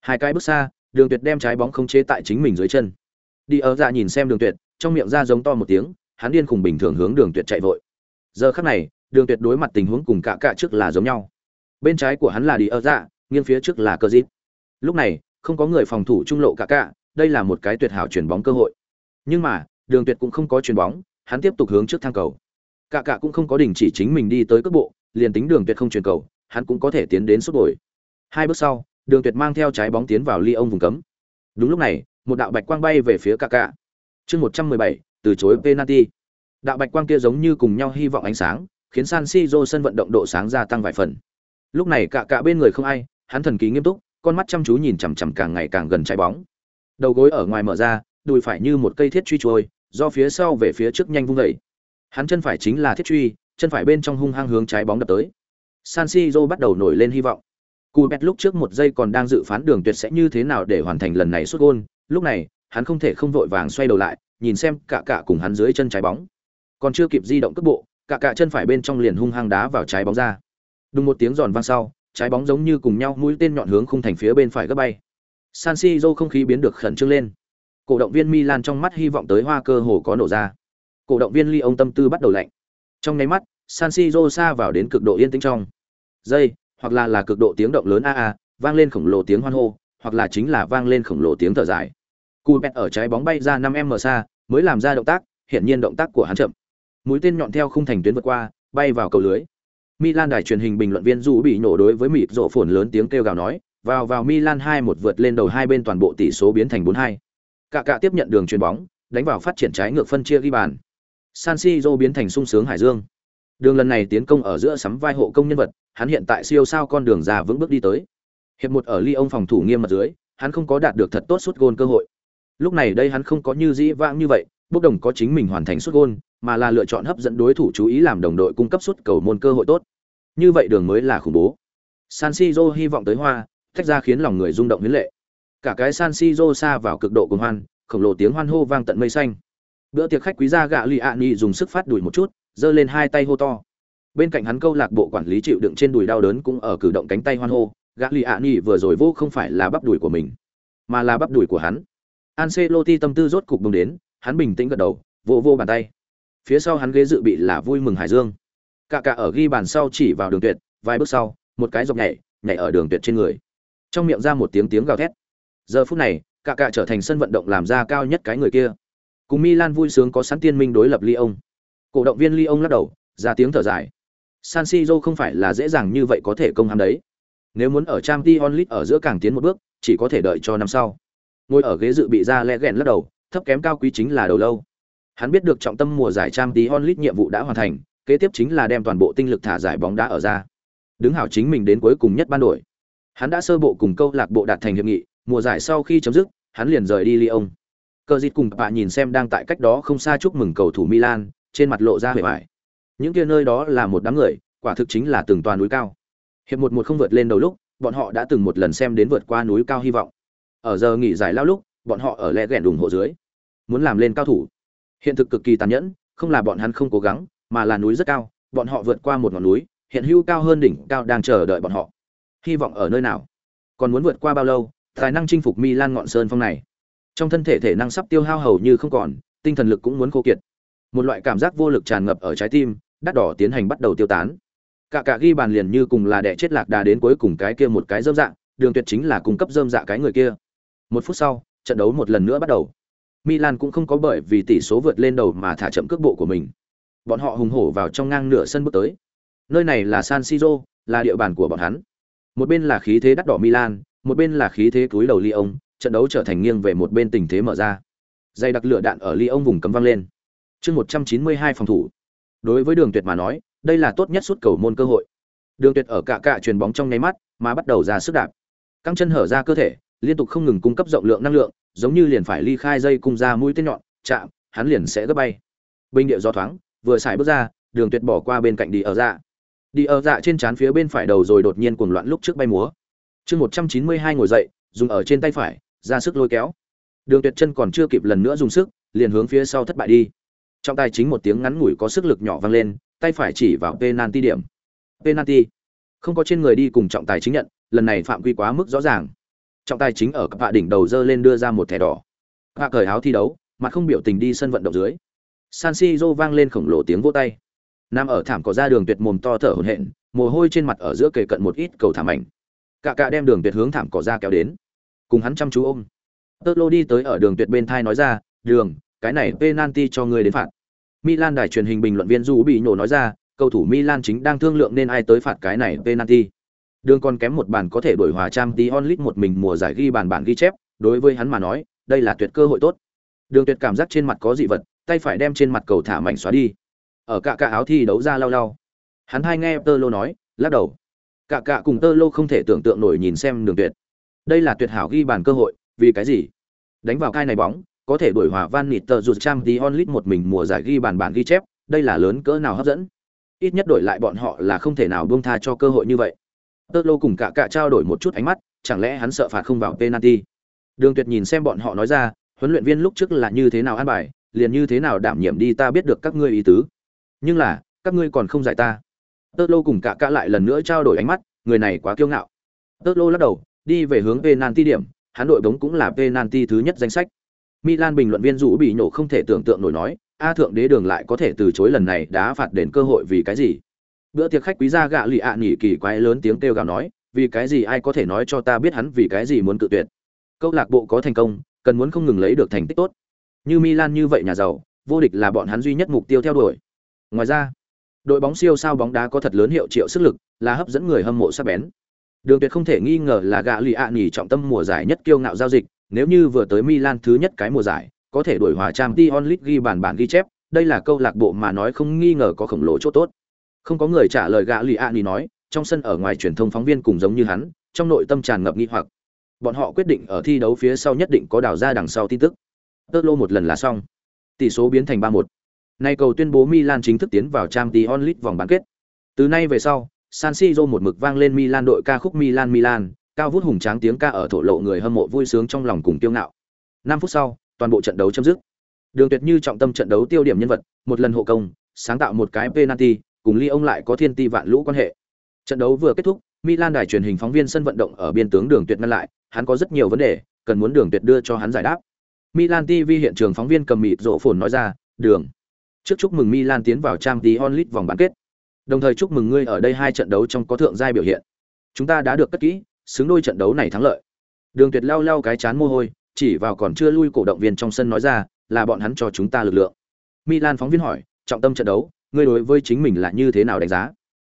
Hai cái bước xa, Đường Tuyệt đem trái bóng không chế tại chính mình dưới chân. Đi ở dạ nhìn xem Đường Tuyệt, trong miệng ra giống to một tiếng, hắn điên khùng bình thường hướng Đường Tuyệt chạy vội. Giờ khắc này, Đường Tuyệt đối mặt tình huống cùng cả cả trước là giống nhau. Bên trái của hắn là đi ở dạ, nghiêng phía trước là Cơ Dít. Lúc này, không có người phòng thủ trung lộ cả cả, đây là một cái tuyệt hảo chuyển bóng cơ hội. Nhưng mà, Đường Tuyệt cũng không có chuyền bóng, hắn tiếp tục hướng trước thang cầu. Cả cả cũng không có đình chỉ chính mình đi tới cước bộ, liền tính Đường Tuyệt không chuyền cầu, hắn cũng có thể tiến đến sút bồi. Hai bước sau, Đường Tuyệt mang theo trái bóng tiến vào ly ông vùng cấm. Đúng lúc này, một đạo bạch quang bay về phía cả cả. Chương 117, từ chối penalty. Đạo bạch quang kia giống như cùng nhau hy vọng ánh sáng, khiến San Siro sân vận động độ sáng gia tăng vài phần. Lúc này cả cả bên người không ai, hắn thần kỳ nghiêm túc, con mắt chăm chú nhìn chằm chằm càng ngày càng gần trái bóng. Đầu gối ở ngoài mở ra, đùi phải như một cây thiết truy trôi, do phía sau về phía trước nhanh vung dậy. Hắn chân phải chính là thiết truy, chân phải bên trong hung hăng hướng trái bóng đập tới. San Siro bắt đầu nổi lên hy vọng. cù bét lúc trước một giây còn đang dự phán đường tuyệt sẽ như thế nào để hoàn thành lần này sút gôn, lúc này, hắn không thể không vội vàng xoay đầu lại, nhìn xem cả cả cùng hắn dưới chân trái bóng. Còn chưa kịp di động cước bộ, cả cả chân phải bên trong liền hung hăng đá vào trái bóng ra. Đúng một tiếng giòn vang sau, trái bóng giống như cùng nhau mũi tên nhọn hướng khung thành phía bên phải gấp bay. San Siro không khí biến được khẩn trương lên. Cổ động viên Milan trong mắt hy vọng tới hoa cơ hồ có nổ ra. Cổ động viên Lyon tâm tư bắt đầu lạnh. Trong nháy mắt, San Siro xa vào đến cực độ yên tĩnh trong. Dây, hoặc là là cực độ tiếng động lớn a a, vang lên khổng lồ tiếng hoan hô, hoặc là chính là vang lên khổng lồ tiếng thở dài. Cú ở trái bóng bay ra 5m xa, mới làm ra động tác, hiện nhiên động tác của hắn chậm. Mũi tên nhọn theo khung thành tuyến vượt qua, bay vào cầu lưới. Milan đài truyền hình bình luận viên dù bị nổ đối với mịt rộ phồn lớn tiếng kêu gào nói, vào vào Milan 2-1 vượt lên đầu hai bên toàn bộ tỷ số biến thành 4-2. Cả cả tiếp nhận đường chuyền bóng, đánh vào phát triển trái ngược phân chia ghi bàn. San Siro biến thành sung sướng hải dương. Đường lần này tiến công ở giữa sắm vai hộ công nhân vật, hắn hiện tại siêu sao con đường ra vững bước đi tới. Hiệp một ở Lyon phòng thủ nghiêm mật dưới, hắn không có đạt được thật tốt suốt gôn cơ hội. Lúc này đây hắn không có như dĩ vãng như vậy, bốc đồng có chính mình hoàn thành suốt gôn, mà là lựa chọn hấp dẫn đối thủ chú ý làm đồng đội cung cấp suốt cầu môn cơ hội tốt. Như vậy đường mới là khủng bố. San Siro hy vọng tới hoa, tách ra khiến lòng người rung động huyến lệ. Cả cái San Siro xa vào cực độ cuồng hoan, khổng lồ tiếng hoan hô vang tận mây xanh. Bữa tiệc khách quý gia gạ Lì ạ dùng sức phát đuổi một chút, giơ lên hai tay hô to. Bên cạnh hắn câu lạc bộ quản lý chịu đựng trên đùi đau đớn cũng ở cử động cánh tay hoan hô, gã Lì ạ vừa rồi vô không phải là bắp đùi của mình, mà là bắp đùi của hắn. Ancelotti tâm tư rốt cục bùng đến, hắn bình tĩnh gật đầu, vỗ vỗ bàn tay. Phía sau hắn ghế dự bị là vui mừng Hải Dương. Cả cả ở ghi bàn sau chỉ vào đường tuyệt, vài bước sau, một cái dọc nhảy, nhảy ở đường tuyệt trên người. Trong miệng ra một tiếng tiếng gào thét. Giờ phút này, cả cả trở thành sân vận động làm ra cao nhất cái người kia. Cùng Milan vui sướng có sẵn tiên minh đối lập Lyon. Cổ động viên Lyon lắc đầu, ra tiếng thở dài. San Siro không phải là dễ dàng như vậy có thể công hắn đấy. Nếu muốn ở Champions League ở giữa càng tiến một bước, chỉ có thể đợi cho năm sau. Ngồi ở ghế dự bị ra lẽ gẹn lắc đầu, thấp kém cao quý chính là đầu lâu. Hắn biết được trọng tâm mùa giải Champions League nhiệm vụ đã hoàn thành, kế tiếp chính là đem toàn bộ tinh lực thả giải bóng đá ở ra. Đứng hảo chính mình đến cuối cùng nhất ban đội. Hắn đã sơ bộ cùng câu lạc bộ đạt thành hiệp nghị, mùa giải sau khi chấm dứt, hắn liền rời đi Lyon. Cờ Dịch cùng bà nhìn xem đang tại cách đó không xa chúc mừng cầu thủ Milan, trên mặt lộ ra vẻ vải. Những kia nơi đó là một đám người, quả thực chính là từng toàn núi cao. Hiệp một một không vượt lên đầu lúc, bọn họ đã từng một lần xem đến vượt qua núi cao hy vọng. Ở giờ nghỉ giải lao lúc, bọn họ ở lẽ ghẹn đùng hộ dưới, muốn làm lên cao thủ. Hiện thực cực kỳ tàn nhẫn, không là bọn hắn không cố gắng, mà là núi rất cao, bọn họ vượt qua một ngọn núi, hiện hữu cao hơn đỉnh cao đang chờ đợi bọn họ. Hy vọng ở nơi nào? Còn muốn vượt qua bao lâu? Tài năng chinh phục Milan ngọn sơn phong này. Trong thân thể thể năng sắp tiêu hao hầu như không còn, tinh thần lực cũng muốn khô kiệt. Một loại cảm giác vô lực tràn ngập ở trái tim, đắt đỏ tiến hành bắt đầu tiêu tán. Cả cả ghi bàn liền như cùng là đẻ chết lạc đà đến cuối cùng cái kia một cái dơm dạng, đường tuyệt chính là cung cấp dơm dạ cái người kia. Một phút sau, trận đấu một lần nữa bắt đầu. Milan cũng không có bởi vì tỷ số vượt lên đầu mà thả chậm cước bộ của mình. Bọn họ hùng hổ vào trong ngang nửa sân bước tới. Nơi này là San Siro, là địa bàn của bọn hắn. Một bên là khí thế đắt đỏ Milan, một bên là khí thế túi đầu ly ông, trận đấu trở thành nghiêng về một bên tình thế mở ra. Dây đặc lửa đạn ở ly ông vùng cấm văng lên. Chương 192 phòng thủ. Đối với Đường Tuyệt mà nói, đây là tốt nhất suốt cầu môn cơ hội. Đường Tuyệt ở cạ cạ truyền bóng trong nháy mắt, mà bắt đầu ra sức đạp. Căng chân hở ra cơ thể, liên tục không ngừng cung cấp rộng lượng năng lượng, giống như liền phải ly khai dây cung ra mũi tên nhọn, chạm, hắn liền sẽ gấp bay. Bình điệu gió thoáng, vừa xài bước ra, Đường Tuyệt bỏ qua bên cạnh đi ở dạ. Đi ở dạ trên trán phía bên phải đầu rồi đột nhiên cuồng loạn lúc trước bay múa. Chương 192 ngồi dậy, dùng ở trên tay phải, ra sức lôi kéo. Đường Tuyệt chân còn chưa kịp lần nữa dùng sức, liền hướng phía sau thất bại đi. Trong tay chính một tiếng ngắn ngủi có sức lực nhỏ vang lên, tay phải chỉ vào penalty điểm. Penalty. Không có trên người đi cùng trọng tài chính nhận, lần này phạm quy quá mức rõ ràng. Trọng tài chính ở các đỉnh đầu dơ lên đưa ra một thẻ đỏ. Hạ cởi áo thi đấu, mặt không biểu tình đi sân vận động dưới. San Siro vang lên khổng lồ tiếng vỗ tay. Nam ở thảm cỏ ra đường tuyệt mồm to thở hổn hển, mồ hôi trên mặt ở giữa kề cận một ít cầu thảm ảnh. Cả cả đem đường tuyệt hướng thảm cỏ ra kéo đến, cùng hắn chăm chú ôm. Tơ lô đi tới ở đường tuyệt bên thai nói ra, "Đường, cái này penalty cho người đến phạt." Milan đài truyền hình bình luận viên Du bị nhổ nói ra, cầu thủ Milan chính đang thương lượng nên ai tới phạt cái này penalty. Đường còn kém một bàn có thể đổi hòa trang tí onlit một mình mùa giải ghi bàn bản ghi chép, đối với hắn mà nói, đây là tuyệt cơ hội tốt. Đường Tuyệt cảm giác trên mặt có dị vật, tay phải đem trên mặt cầu thả mạnh xóa đi. Ở cả cả áo thi đấu ra lau lau. Hắn hai nghe Tơ Lô nói, lắc đầu. Cả cả cùng Tơ Lô không thể tưởng tượng nổi nhìn xem Đường Tuyệt. Đây là tuyệt hảo ghi bàn cơ hội, vì cái gì? Đánh vào cai này bóng, có thể đổi hòa Van Nịt tờ rụt trang tí onlit một mình mùa giải ghi bàn bản ghi chép, đây là lớn cỡ nào hấp dẫn. Ít nhất đổi lại bọn họ là không thể nào buông tha cho cơ hội như vậy. Tơ lô cùng cả cả trao đổi một chút ánh mắt, chẳng lẽ hắn sợ phạt không vào penalty. Đường Tuyệt nhìn xem bọn họ nói ra, huấn luyện viên lúc trước là như thế nào an bài, liền như thế nào đảm nhiệm đi ta biết được các ngươi ý tứ. Nhưng là, các ngươi còn không giải ta. Tơ lô cùng cả cả lại lần nữa trao đổi ánh mắt, người này quá kiêu ngạo. Tơ lô lắc đầu, đi về hướng penalty điểm, hắn đội bóng cũng là penalty thứ nhất danh sách. Milan bình luận viên rũ bị nhổ không thể tưởng tượng nổi nói, a thượng đế đường lại có thể từ chối lần này đá phạt đền cơ hội vì cái gì bữa tiệc khách quý gia gạ lì ạ nghỉ kỳ quái lớn tiếng kêu gào nói vì cái gì ai có thể nói cho ta biết hắn vì cái gì muốn cự tuyệt câu lạc bộ có thành công cần muốn không ngừng lấy được thành tích tốt như milan như vậy nhà giàu vô địch là bọn hắn duy nhất mục tiêu theo đuổi ngoài ra đội bóng siêu sao bóng đá có thật lớn hiệu triệu sức lực, là hấp dẫn người hâm mộ sắc bén. Đường tuyệt không thể nghi ngờ là gạ lì ạ nghỉ trọng tâm mùa giải nhất kiêu ngạo giao dịch, nếu như vừa tới milan thứ nhất cái mùa giải, có thể đuổi hòa trang t onlit ghi bản bản ghi chép, đây là câu lạc bộ mà nói không nghi ngờ có khổng lồ chỗ tốt. Không có người trả lời gạ lì ạ nghỉ nói, trong sân ở ngoài truyền thông phóng viên cùng giống như hắn, trong nội tâm tràn ngập nghi hoặc. Bọn họ quyết định ở thi đấu phía sau nhất định có đào ra đằng sau tin tức. Tơ lô một lần là xong. Tỷ số biến thành ba một nay cầu tuyên bố milan chính thức tiến vào Champions League vòng bán kết. Từ nay về sau, san siro một mực vang lên milan đội ca khúc milan milan, cao vút hùng tráng tiếng ca ở thổ lộ người hâm mộ vui sướng trong lòng cùng kiêu ngạo. Năm phút sau, toàn bộ trận đấu chấm dứt. Đường tuyệt như trọng tâm trận đấu tiêu điểm nhân vật, một lần hộ công, sáng tạo một cái penalty, cùng ly ông lại có thiên ti vạn lũ quan hệ. Trận đấu vừa kết thúc, milan đài truyền hình phóng viên sân vận động ở biên tướng đường tuyệt ngăn lại, hắn có rất nhiều vấn đề, cần muốn đường tuyệt đưa cho hắn giải đáp. Milan tv hiện trường phóng viên cầm mịt rộ phồn nói ra, đường trước chúc mừng milan tiến vào Champions League vòng bán kết. Đồng thời chúc mừng ngươi ở đây hai trận đấu trong có thượng giai biểu hiện. Chúng ta đã được cất kỹ, xứng đôi trận đấu này thắng lợi. Đường tuyệt lao lao cái chán mồ hôi, chỉ vào còn chưa lui cổ động viên trong sân nói ra, là bọn hắn cho chúng ta lực lượng. Milan phóng viên hỏi, trọng tâm trận đấu, ngươi đối với chính mình là như thế nào đánh giá?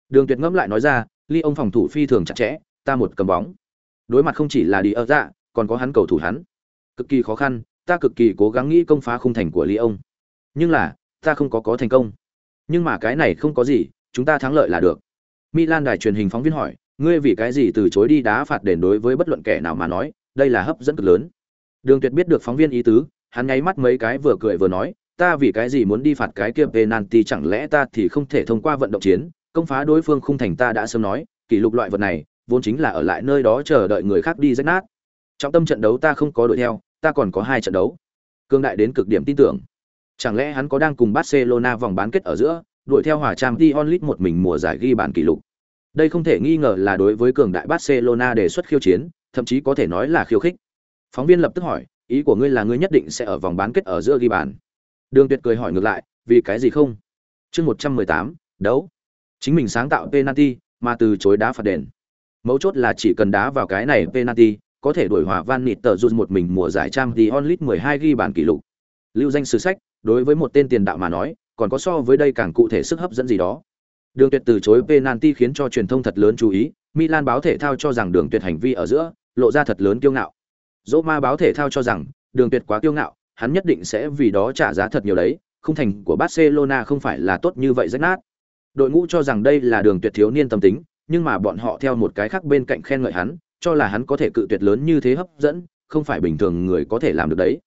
Đường tuyệt ngẫm lại nói ra ly ông phòng thủ phi thường chặt chẽ, ta một cầm bóng. Đối mặt không chỉ là đi ở dạ còn có hắn cầu thủ hắn. Cực kỳ khó khăn, ta cực kỳ cố gắng nghĩ công phá khung thành của ly ông nhưng là ta không có có thành công. Nhưng mà cái này không có gì, chúng ta thắng lợi là được. Milan đài truyền hình phóng viên hỏi, ngươi vì cái gì từ chối đi đá phạt đền đối với bất luận kẻ nào mà nói, đây là hấp dẫn cực lớn. Đường tuyệt biết được phóng viên ý tứ, hắn nháy mắt mấy cái vừa cười vừa nói, ta vì cái gì muốn đi phạt cái kia penalty chẳng lẽ ta thì không thể thông qua vận động chiến, công phá đối phương không thành ta đã sớm nói, kỷ lục loại vật này, vốn chính là ở lại nơi đó chờ đợi người khác đi rách nát. Trọng tâm trận đấu ta không có đuổi theo, ta còn có hai trận đấu. Cương đại đến cực điểm tin tưởng chẳng lẽ hắn có đang cùng barcelona vòng bán kết ở giữa, đuổi theo hòa trang Dion onlit một mình mùa giải ghi bàn kỷ lục? Đây không thể nghi ngờ là đối với cường đại barcelona đề xuất khiêu chiến, thậm chí có thể nói là khiêu khích. Phóng viên lập tức hỏi, ý của ngươi là ngươi nhất định sẽ ở vòng bán kết ở giữa ghi bàn? Đường tuyệt cười hỏi ngược lại, vì cái gì không? Chương một trăm mười tám, đấu. Chính mình sáng tạo penalty, mà từ chối đá phạt đền. Mấu chốt là chỉ cần đá vào cái này penalty, có thể đuổi hòa van nịt tờ một mình mùa giải trang thì onlit 12 ghi bàn kỷ lục. Lưu danh sử sách đối với một tên tiền đạo mà nói, còn có so với đây càng cụ thể sức hấp dẫn gì đó. Đường tuyệt từ chối penalty khiến cho truyền thông thật lớn chú ý, milan báo thể thao cho rằng đường tuyệt hành vi ở giữa, lộ ra thật lớn kiêu ngạo. Roma báo thể thao cho rằng, đường tuyệt quá kiêu ngạo, hắn nhất định sẽ vì đó trả giá thật nhiều đấy Không thành của barcelona không phải là tốt như vậy rách nát. Đội ngũ cho rằng đây là đường tuyệt thiếu niên tâm tính, nhưng mà bọn họ theo một cái khác bên cạnh khen ngợi hắn, cho là hắn có thể cự tuyệt lớn như thế hấp dẫn, không phải bình thường người có thể làm được đấy.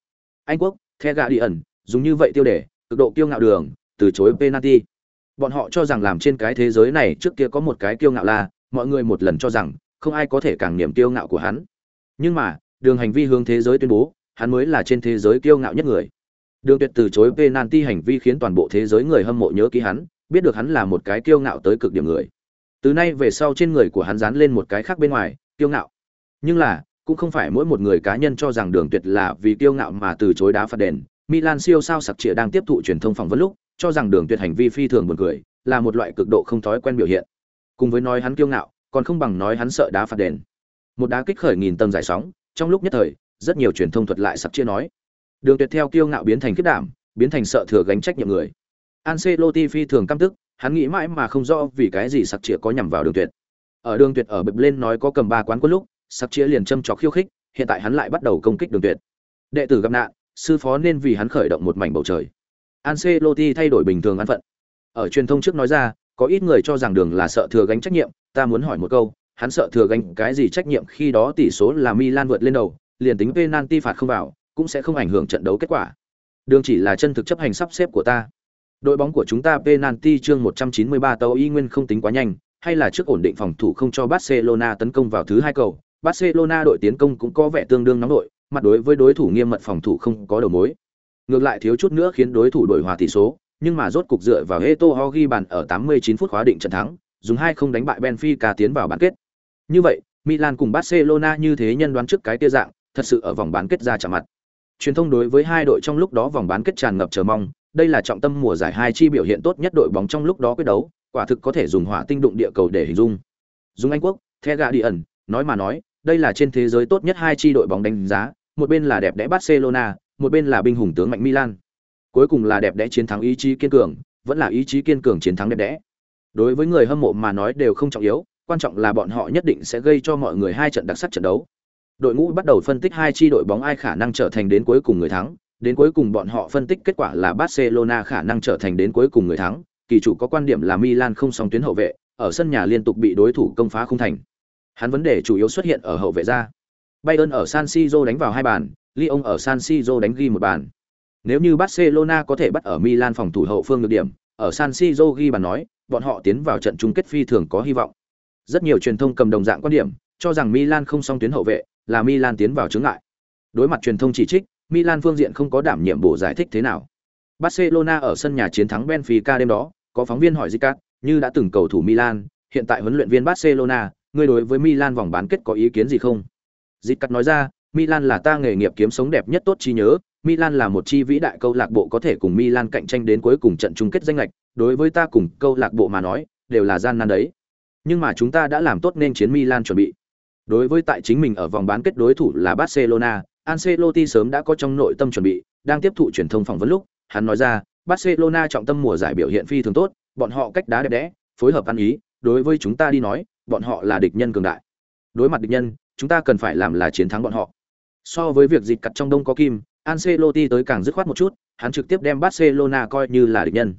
Anh quốc, the gà đi ẩn dùng như vậy tiêu đề, cực độ kiêu ngạo đường, từ chối penalty. Bọn họ cho rằng làm trên cái thế giới này trước kia có một cái kiêu ngạo là, mọi người một lần cho rằng, không ai có thể càng niềm kiêu ngạo của hắn. Nhưng mà, đường hành vi hướng thế giới tuyên bố, hắn mới là trên thế giới kiêu ngạo nhất người. Đường tuyệt từ chối penalty hành vi khiến toàn bộ thế giới người hâm mộ nhớ ký hắn, biết được hắn là một cái kiêu ngạo tới cực điểm người. Từ nay về sau trên người của hắn dán lên một cái khác bên ngoài, kiêu ngạo. Nhưng là, cũng không phải mỗi một người cá nhân cho rằng đường tuyệt là vì kiêu ngạo mà từ chối đá phạt đền milan siêu sao sặc trịa đang tiếp thụ truyền thông phỏng vấn lúc cho rằng đường tuyệt hành vi phi thường buồn cười là một loại cực độ không thói quen biểu hiện cùng với nói hắn kiêu ngạo còn không bằng nói hắn sợ đá phạt đền một đá kích khởi nghìn tầng giải sóng trong lúc nhất thời rất nhiều truyền thông thuật lại sặc chia nói đường tuyệt theo kiêu ngạo biến thành kiếp đảm biến thành sợ thừa gánh trách nhiệm người Ancelotti phi thường căm tức, hắn nghĩ mãi mà không rõ vì cái gì sặc chĩa có nhằm vào đường tuyệt. Ở đường tuyệt ở bập lên nói có cầm ba quán quân lúc, sặc chĩa liền châm chọc khiêu khích, hiện tại hắn lại bắt đầu công kích đường tuyệt. Đệ tử gặp nạn, sư phó nên vì hắn khởi động một mảnh bầu trời. Ancelotti thay đổi bình thường an phận. Ở truyền thông trước nói ra, có ít người cho rằng đường là sợ thừa gánh trách nhiệm, ta muốn hỏi một câu, hắn sợ thừa gánh cái gì trách nhiệm khi đó tỷ số là Milan vượt lên đầu, liền tính penalty phạt không vào, cũng sẽ không ảnh hưởng trận đấu kết quả. Đường chỉ là chân thực chấp hành sắp xếp của ta. Đội bóng của chúng ta penalty chương 193 tàu y nguyên không tính quá nhanh, hay là trước ổn định phòng thủ không cho Barcelona tấn công vào thứ hai cầu. Barcelona đội tiến công cũng có vẻ tương đương nóng đội, mặt đối với đối thủ nghiêm mật phòng thủ không có đầu mối. Ngược lại thiếu chút nữa khiến đối thủ đổi hòa tỷ số, nhưng mà rốt cục dựa vào Eto'o ghi bàn ở 89 phút khóa định trận thắng, dùng hai không đánh bại Benfica tiến vào bán kết. Như vậy, Milan cùng Barcelona như thế nhân đoán trước cái tia dạng, thật sự ở vòng bán kết ra chạm mặt. Truyền thông đối với hai đội trong lúc đó vòng bán kết tràn ngập chờ mong, đây là trọng tâm mùa giải hai chi biểu hiện tốt nhất đội bóng trong lúc đó quyết đấu, quả thực có thể dùng hỏa tinh đụng địa cầu để hình dung. Dùng Anh quốc, The Guardian, nói mà nói, đây là trên thế giới tốt nhất hai chi đội bóng đánh giá, một bên là đẹp đẽ Barcelona, một bên là binh hùng tướng mạnh Milan. Cuối cùng là đẹp đẽ chiến thắng ý chí kiên cường, vẫn là ý chí kiên cường chiến thắng đẹp đẽ. Đối với người hâm mộ mà nói đều không trọng yếu, quan trọng là bọn họ nhất định sẽ gây cho mọi người hai trận đặc sắc trận đấu. Đội ngũ bắt đầu phân tích hai chi đội bóng ai khả năng trở thành đến cuối cùng người thắng, đến cuối cùng bọn họ phân tích kết quả là Barcelona khả năng trở thành đến cuối cùng người thắng, kỳ chủ có quan điểm là Milan không song tuyến hậu vệ, ở sân nhà liên tục bị đối thủ công phá không thành. Hắn vấn đề chủ yếu xuất hiện ở hậu vệ ra. Bayern ở San Siro đánh vào hai bàn, Lyon ở San Siro đánh ghi một bàn. Nếu như Barcelona có thể bắt ở Milan phòng thủ hậu phương được điểm, ở San Siro ghi bàn nói, bọn họ tiến vào trận chung kết phi thường có hy vọng. Rất nhiều truyền thông cầm đồng dạng quan điểm, cho rằng Milan không song tuyến hậu vệ, là Milan tiến vào chướng ngại. Đối mặt truyền thông chỉ trích, Milan phương diện không có đảm nhiệm bổ giải thích thế nào. Barcelona ở sân nhà chiến thắng Benfica đêm đó, có phóng viên hỏi Zicat, như đã từng cầu thủ Milan, hiện tại huấn luyện viên Barcelona, ngươi đối với Milan vòng bán kết có ý kiến gì không? Zicat nói ra, Milan là ta nghề nghiệp kiếm sống đẹp nhất tốt chi nhớ, Milan là một chi vĩ đại câu lạc bộ có thể cùng Milan cạnh tranh đến cuối cùng trận chung kết danh lệch, đối với ta cùng câu lạc bộ mà nói, đều là gian nan đấy. Nhưng mà chúng ta đã làm tốt nên chiến Milan chuẩn bị. Đối với tại chính mình ở vòng bán kết đối thủ là Barcelona, Ancelotti sớm đã có trong nội tâm chuẩn bị, đang tiếp thụ truyền thông phỏng vấn lúc, hắn nói ra, Barcelona trọng tâm mùa giải biểu hiện phi thường tốt, bọn họ cách đá đẹp đẽ, phối hợp ăn ý, đối với chúng ta đi nói, bọn họ là địch nhân cường đại. Đối mặt địch nhân, chúng ta cần phải làm là chiến thắng bọn họ. So với việc dịch cặt trong đông có kim, Ancelotti tới càng dứt khoát một chút, hắn trực tiếp đem Barcelona coi như là địch nhân.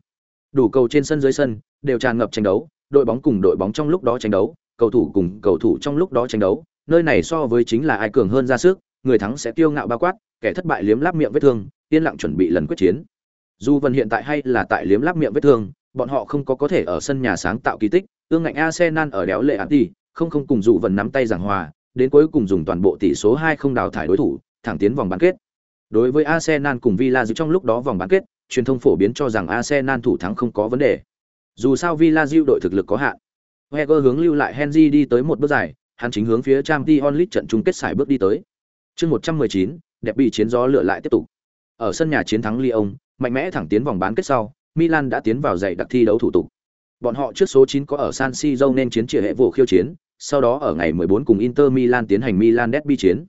Đủ cầu trên sân dưới sân đều tràn ngập tranh đấu, đội bóng cùng đội bóng trong lúc đó tranh đấu, cầu thủ cùng cầu thủ trong lúc đó tranh đấu, nơi này so với chính là ai cường hơn ra sức, người thắng sẽ tiêu ngạo bao quát, kẻ thất bại liếm láp miệng vết thương, yên lặng chuẩn bị lần quyết chiến. Dù Vân hiện tại hay là tại liếm láp miệng vết thương, bọn họ không có có thể ở sân nhà sáng tạo kỳ tích, ương ngạnh Arsenal ở đéo lệ Anti, không không cùng dụ vần nắm tay giảng hòa, đến cuối cùng dùng toàn bộ tỷ số 2 không đào thải đối thủ, thẳng tiến vòng bán kết. Đối với Arsenal cùng Villa trong lúc đó vòng bán kết, truyền thông phổ biến cho rằng Arsenal thủ thắng không có vấn đề. Dù sao Villa đội thực lực có hạn. Wenger hướng lưu lại Henry đi tới một bước dài, hắn chính hướng phía Champions League trận chung kết sải bước đi tới. Chương 119, đẹp bị chiến gió lửa lại tiếp tục. Ở sân nhà chiến thắng Lyon, mạnh mẽ thẳng tiến vòng bán kết sau, Milan đã tiến vào giày đặc thi đấu thủ tục. Bọn họ trước số 9 có ở San Siro nên chiến trịa hệ vụ khiêu chiến, sau đó ở ngày 14 cùng Inter Milan tiến hành Milan Derby chiến.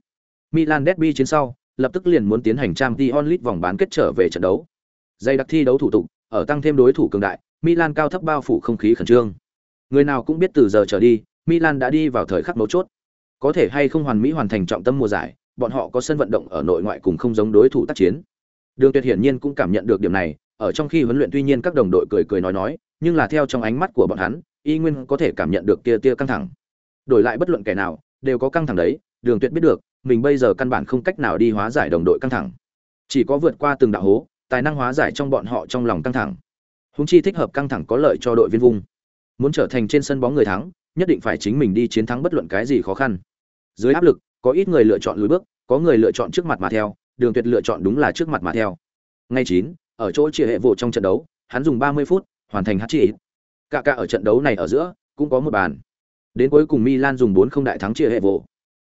Milan Derby chiến sau, lập tức liền muốn tiến hành Champions League vòng bán kết trở về trận đấu. Dây đặc thi đấu thủ tục, ở tăng thêm đối thủ cường đại, Milan cao thấp bao phủ không khí khẩn trương. Người nào cũng biết từ giờ trở đi, Milan đã đi vào thời khắc mấu chốt. Có thể hay không hoàn mỹ hoàn thành trọng tâm mùa giải, bọn họ có sân vận động ở nội ngoại cùng không giống đối thủ tác chiến. Đường Tuyệt hiển nhiên cũng cảm nhận được điểm này, ở trong khi huấn luyện tuy nhiên các đồng đội cười cười nói nói, nhưng là theo trong ánh mắt của bọn hắn, y nguyên có thể cảm nhận được kia tia căng thẳng. Đổi lại bất luận kẻ nào, đều có căng thẳng đấy, Đường Tuyệt biết được, mình bây giờ căn bản không cách nào đi hóa giải đồng đội căng thẳng. Chỉ có vượt qua từng đạo hố, tài năng hóa giải trong bọn họ trong lòng căng thẳng. Húng chi thích hợp căng thẳng có lợi cho đội viên vùng. Muốn trở thành trên sân bóng người thắng, nhất định phải chính mình đi chiến thắng bất luận cái gì khó khăn. Dưới áp lực, có ít người lựa chọn lùi bước, có người lựa chọn trước mặt mà theo, Đường Tuyệt lựa chọn đúng là trước mặt mà theo. Ngay chín, ở chỗ chia hệ vụ trong trận đấu, hắn dùng 30 phút hoàn thành hat-trick. Cả cả ở trận đấu này ở giữa cũng có một bàn. Đến cuối cùng Milan dùng 4 không đại thắng chia hệ vụ.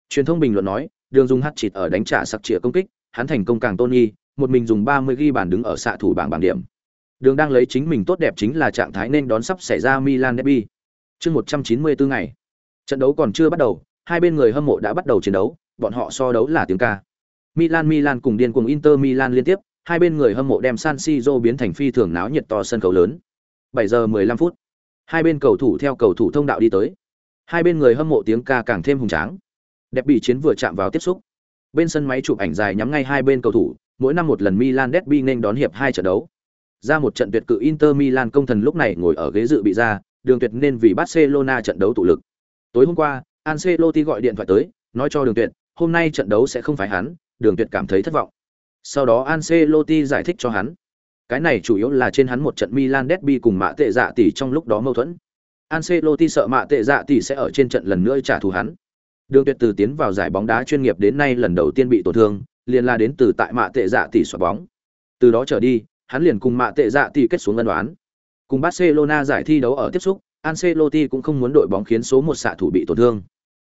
Truyền thông bình luận nói, Đường dùng hat-trick ở đánh trả sặc chĩa công kích, hắn thành công càng Tony, một mình dùng 30 ghi bàn đứng ở xạ thủ bảng bảng điểm. Đường đang lấy chính mình tốt đẹp chính là trạng thái nên đón sắp xảy ra Milan derby. Chương 194 ngày. Trận đấu còn chưa bắt đầu, hai bên người hâm mộ đã bắt đầu chiến đấu, bọn họ so đấu là tiếng ca. Milan Milan cùng điên cuồng Inter Milan liên tiếp, hai bên người hâm mộ đem San Siro biến thành phi thường náo nhiệt to sân khấu lớn. 7 giờ 15 phút. Hai bên cầu thủ theo cầu thủ thông đạo đi tới. Hai bên người hâm mộ tiếng ca càng thêm hùng tráng. Đẹp bị chiến vừa chạm vào tiếp xúc. Bên sân máy chụp ảnh dài nhắm ngay hai bên cầu thủ, mỗi năm một lần Milan derby nên đón hiệp hai trận đấu. Ra một trận tuyệt cự Inter Milan công thần lúc này ngồi ở ghế dự bị ra, đường tuyệt nên vì Barcelona trận đấu tụ lực. Tối hôm qua, Ancelotti gọi điện thoại tới, nói cho đường tuyệt, hôm nay trận đấu sẽ không phải hắn, đường tuyệt cảm thấy thất vọng. Sau đó Ancelotti giải thích cho hắn. Cái này chủ yếu là trên hắn một trận Milan derby cùng mạ tệ dạ tỷ trong lúc đó mâu thuẫn. Ancelotti sợ mạ tệ dạ tỷ sẽ ở trên trận lần nữa trả thù hắn. Đường Tuyệt từ tiến vào giải bóng đá chuyên nghiệp đến nay lần đầu tiên bị tổn thương, liền là đến từ tại mạ tệ dạ tỷ xoạc bóng. Từ đó trở đi, hắn liền cùng mạ tệ dạ tỷ kết xuống ân đoán. Cùng Barcelona giải thi đấu ở tiếp xúc, Ancelotti cũng không muốn đội bóng khiến số một xạ thủ bị tổn thương.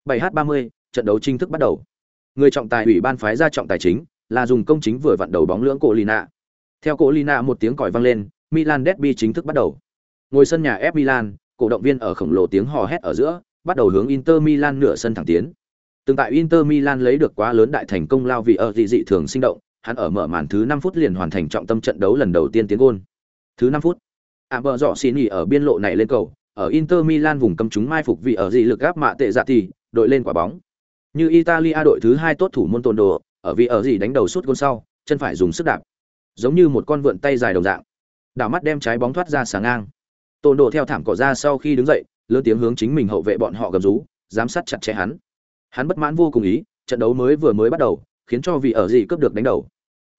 7h30, trận đấu chính thức bắt đầu. Người trọng tài ủy ban phái ra trọng tài chính, là dùng công chính vừa vặn đầu bóng lưỡng cổ Lina. Theo cổ Lina một tiếng còi vang lên, Milan derby chính thức bắt đầu. Ngồi sân nhà F Milan, cổ động viên ở khổng lồ tiếng hò hét ở giữa, bắt đầu hướng Inter Milan nửa sân thẳng tiến. Từng tại Inter Milan lấy được quá lớn đại thành công lao vì ở dị dị thường sinh động, hắn ở mở màn thứ 5 phút liền hoàn thành trọng tâm trận đấu lần đầu tiên tiến gôn. Thứ 5 phút, ảm bờ dọ xin nghỉ ở biên lộ này lên cầu, ở Inter Milan vùng cấm chúng mai phục vì ở dị lực áp mạ tệ dạ thì, đội lên quả bóng. Như Italia đội thứ hai tốt thủ môn tồn đồ, ở vì ở gì đánh đầu suốt gôn sau, chân phải dùng sức đạp, giống như một con vượn tay dài đồng dạng. Đảo mắt đem trái bóng thoát ra sáng ngang. Tôn đồ theo thảm cỏ ra sau khi đứng dậy, lớn tiếng hướng chính mình hậu vệ bọn họ gầm rú, giám sát chặt chẽ hắn. Hắn bất mãn vô cùng ý, trận đấu mới vừa mới bắt đầu, khiến cho vị ở gì cướp được đánh đầu.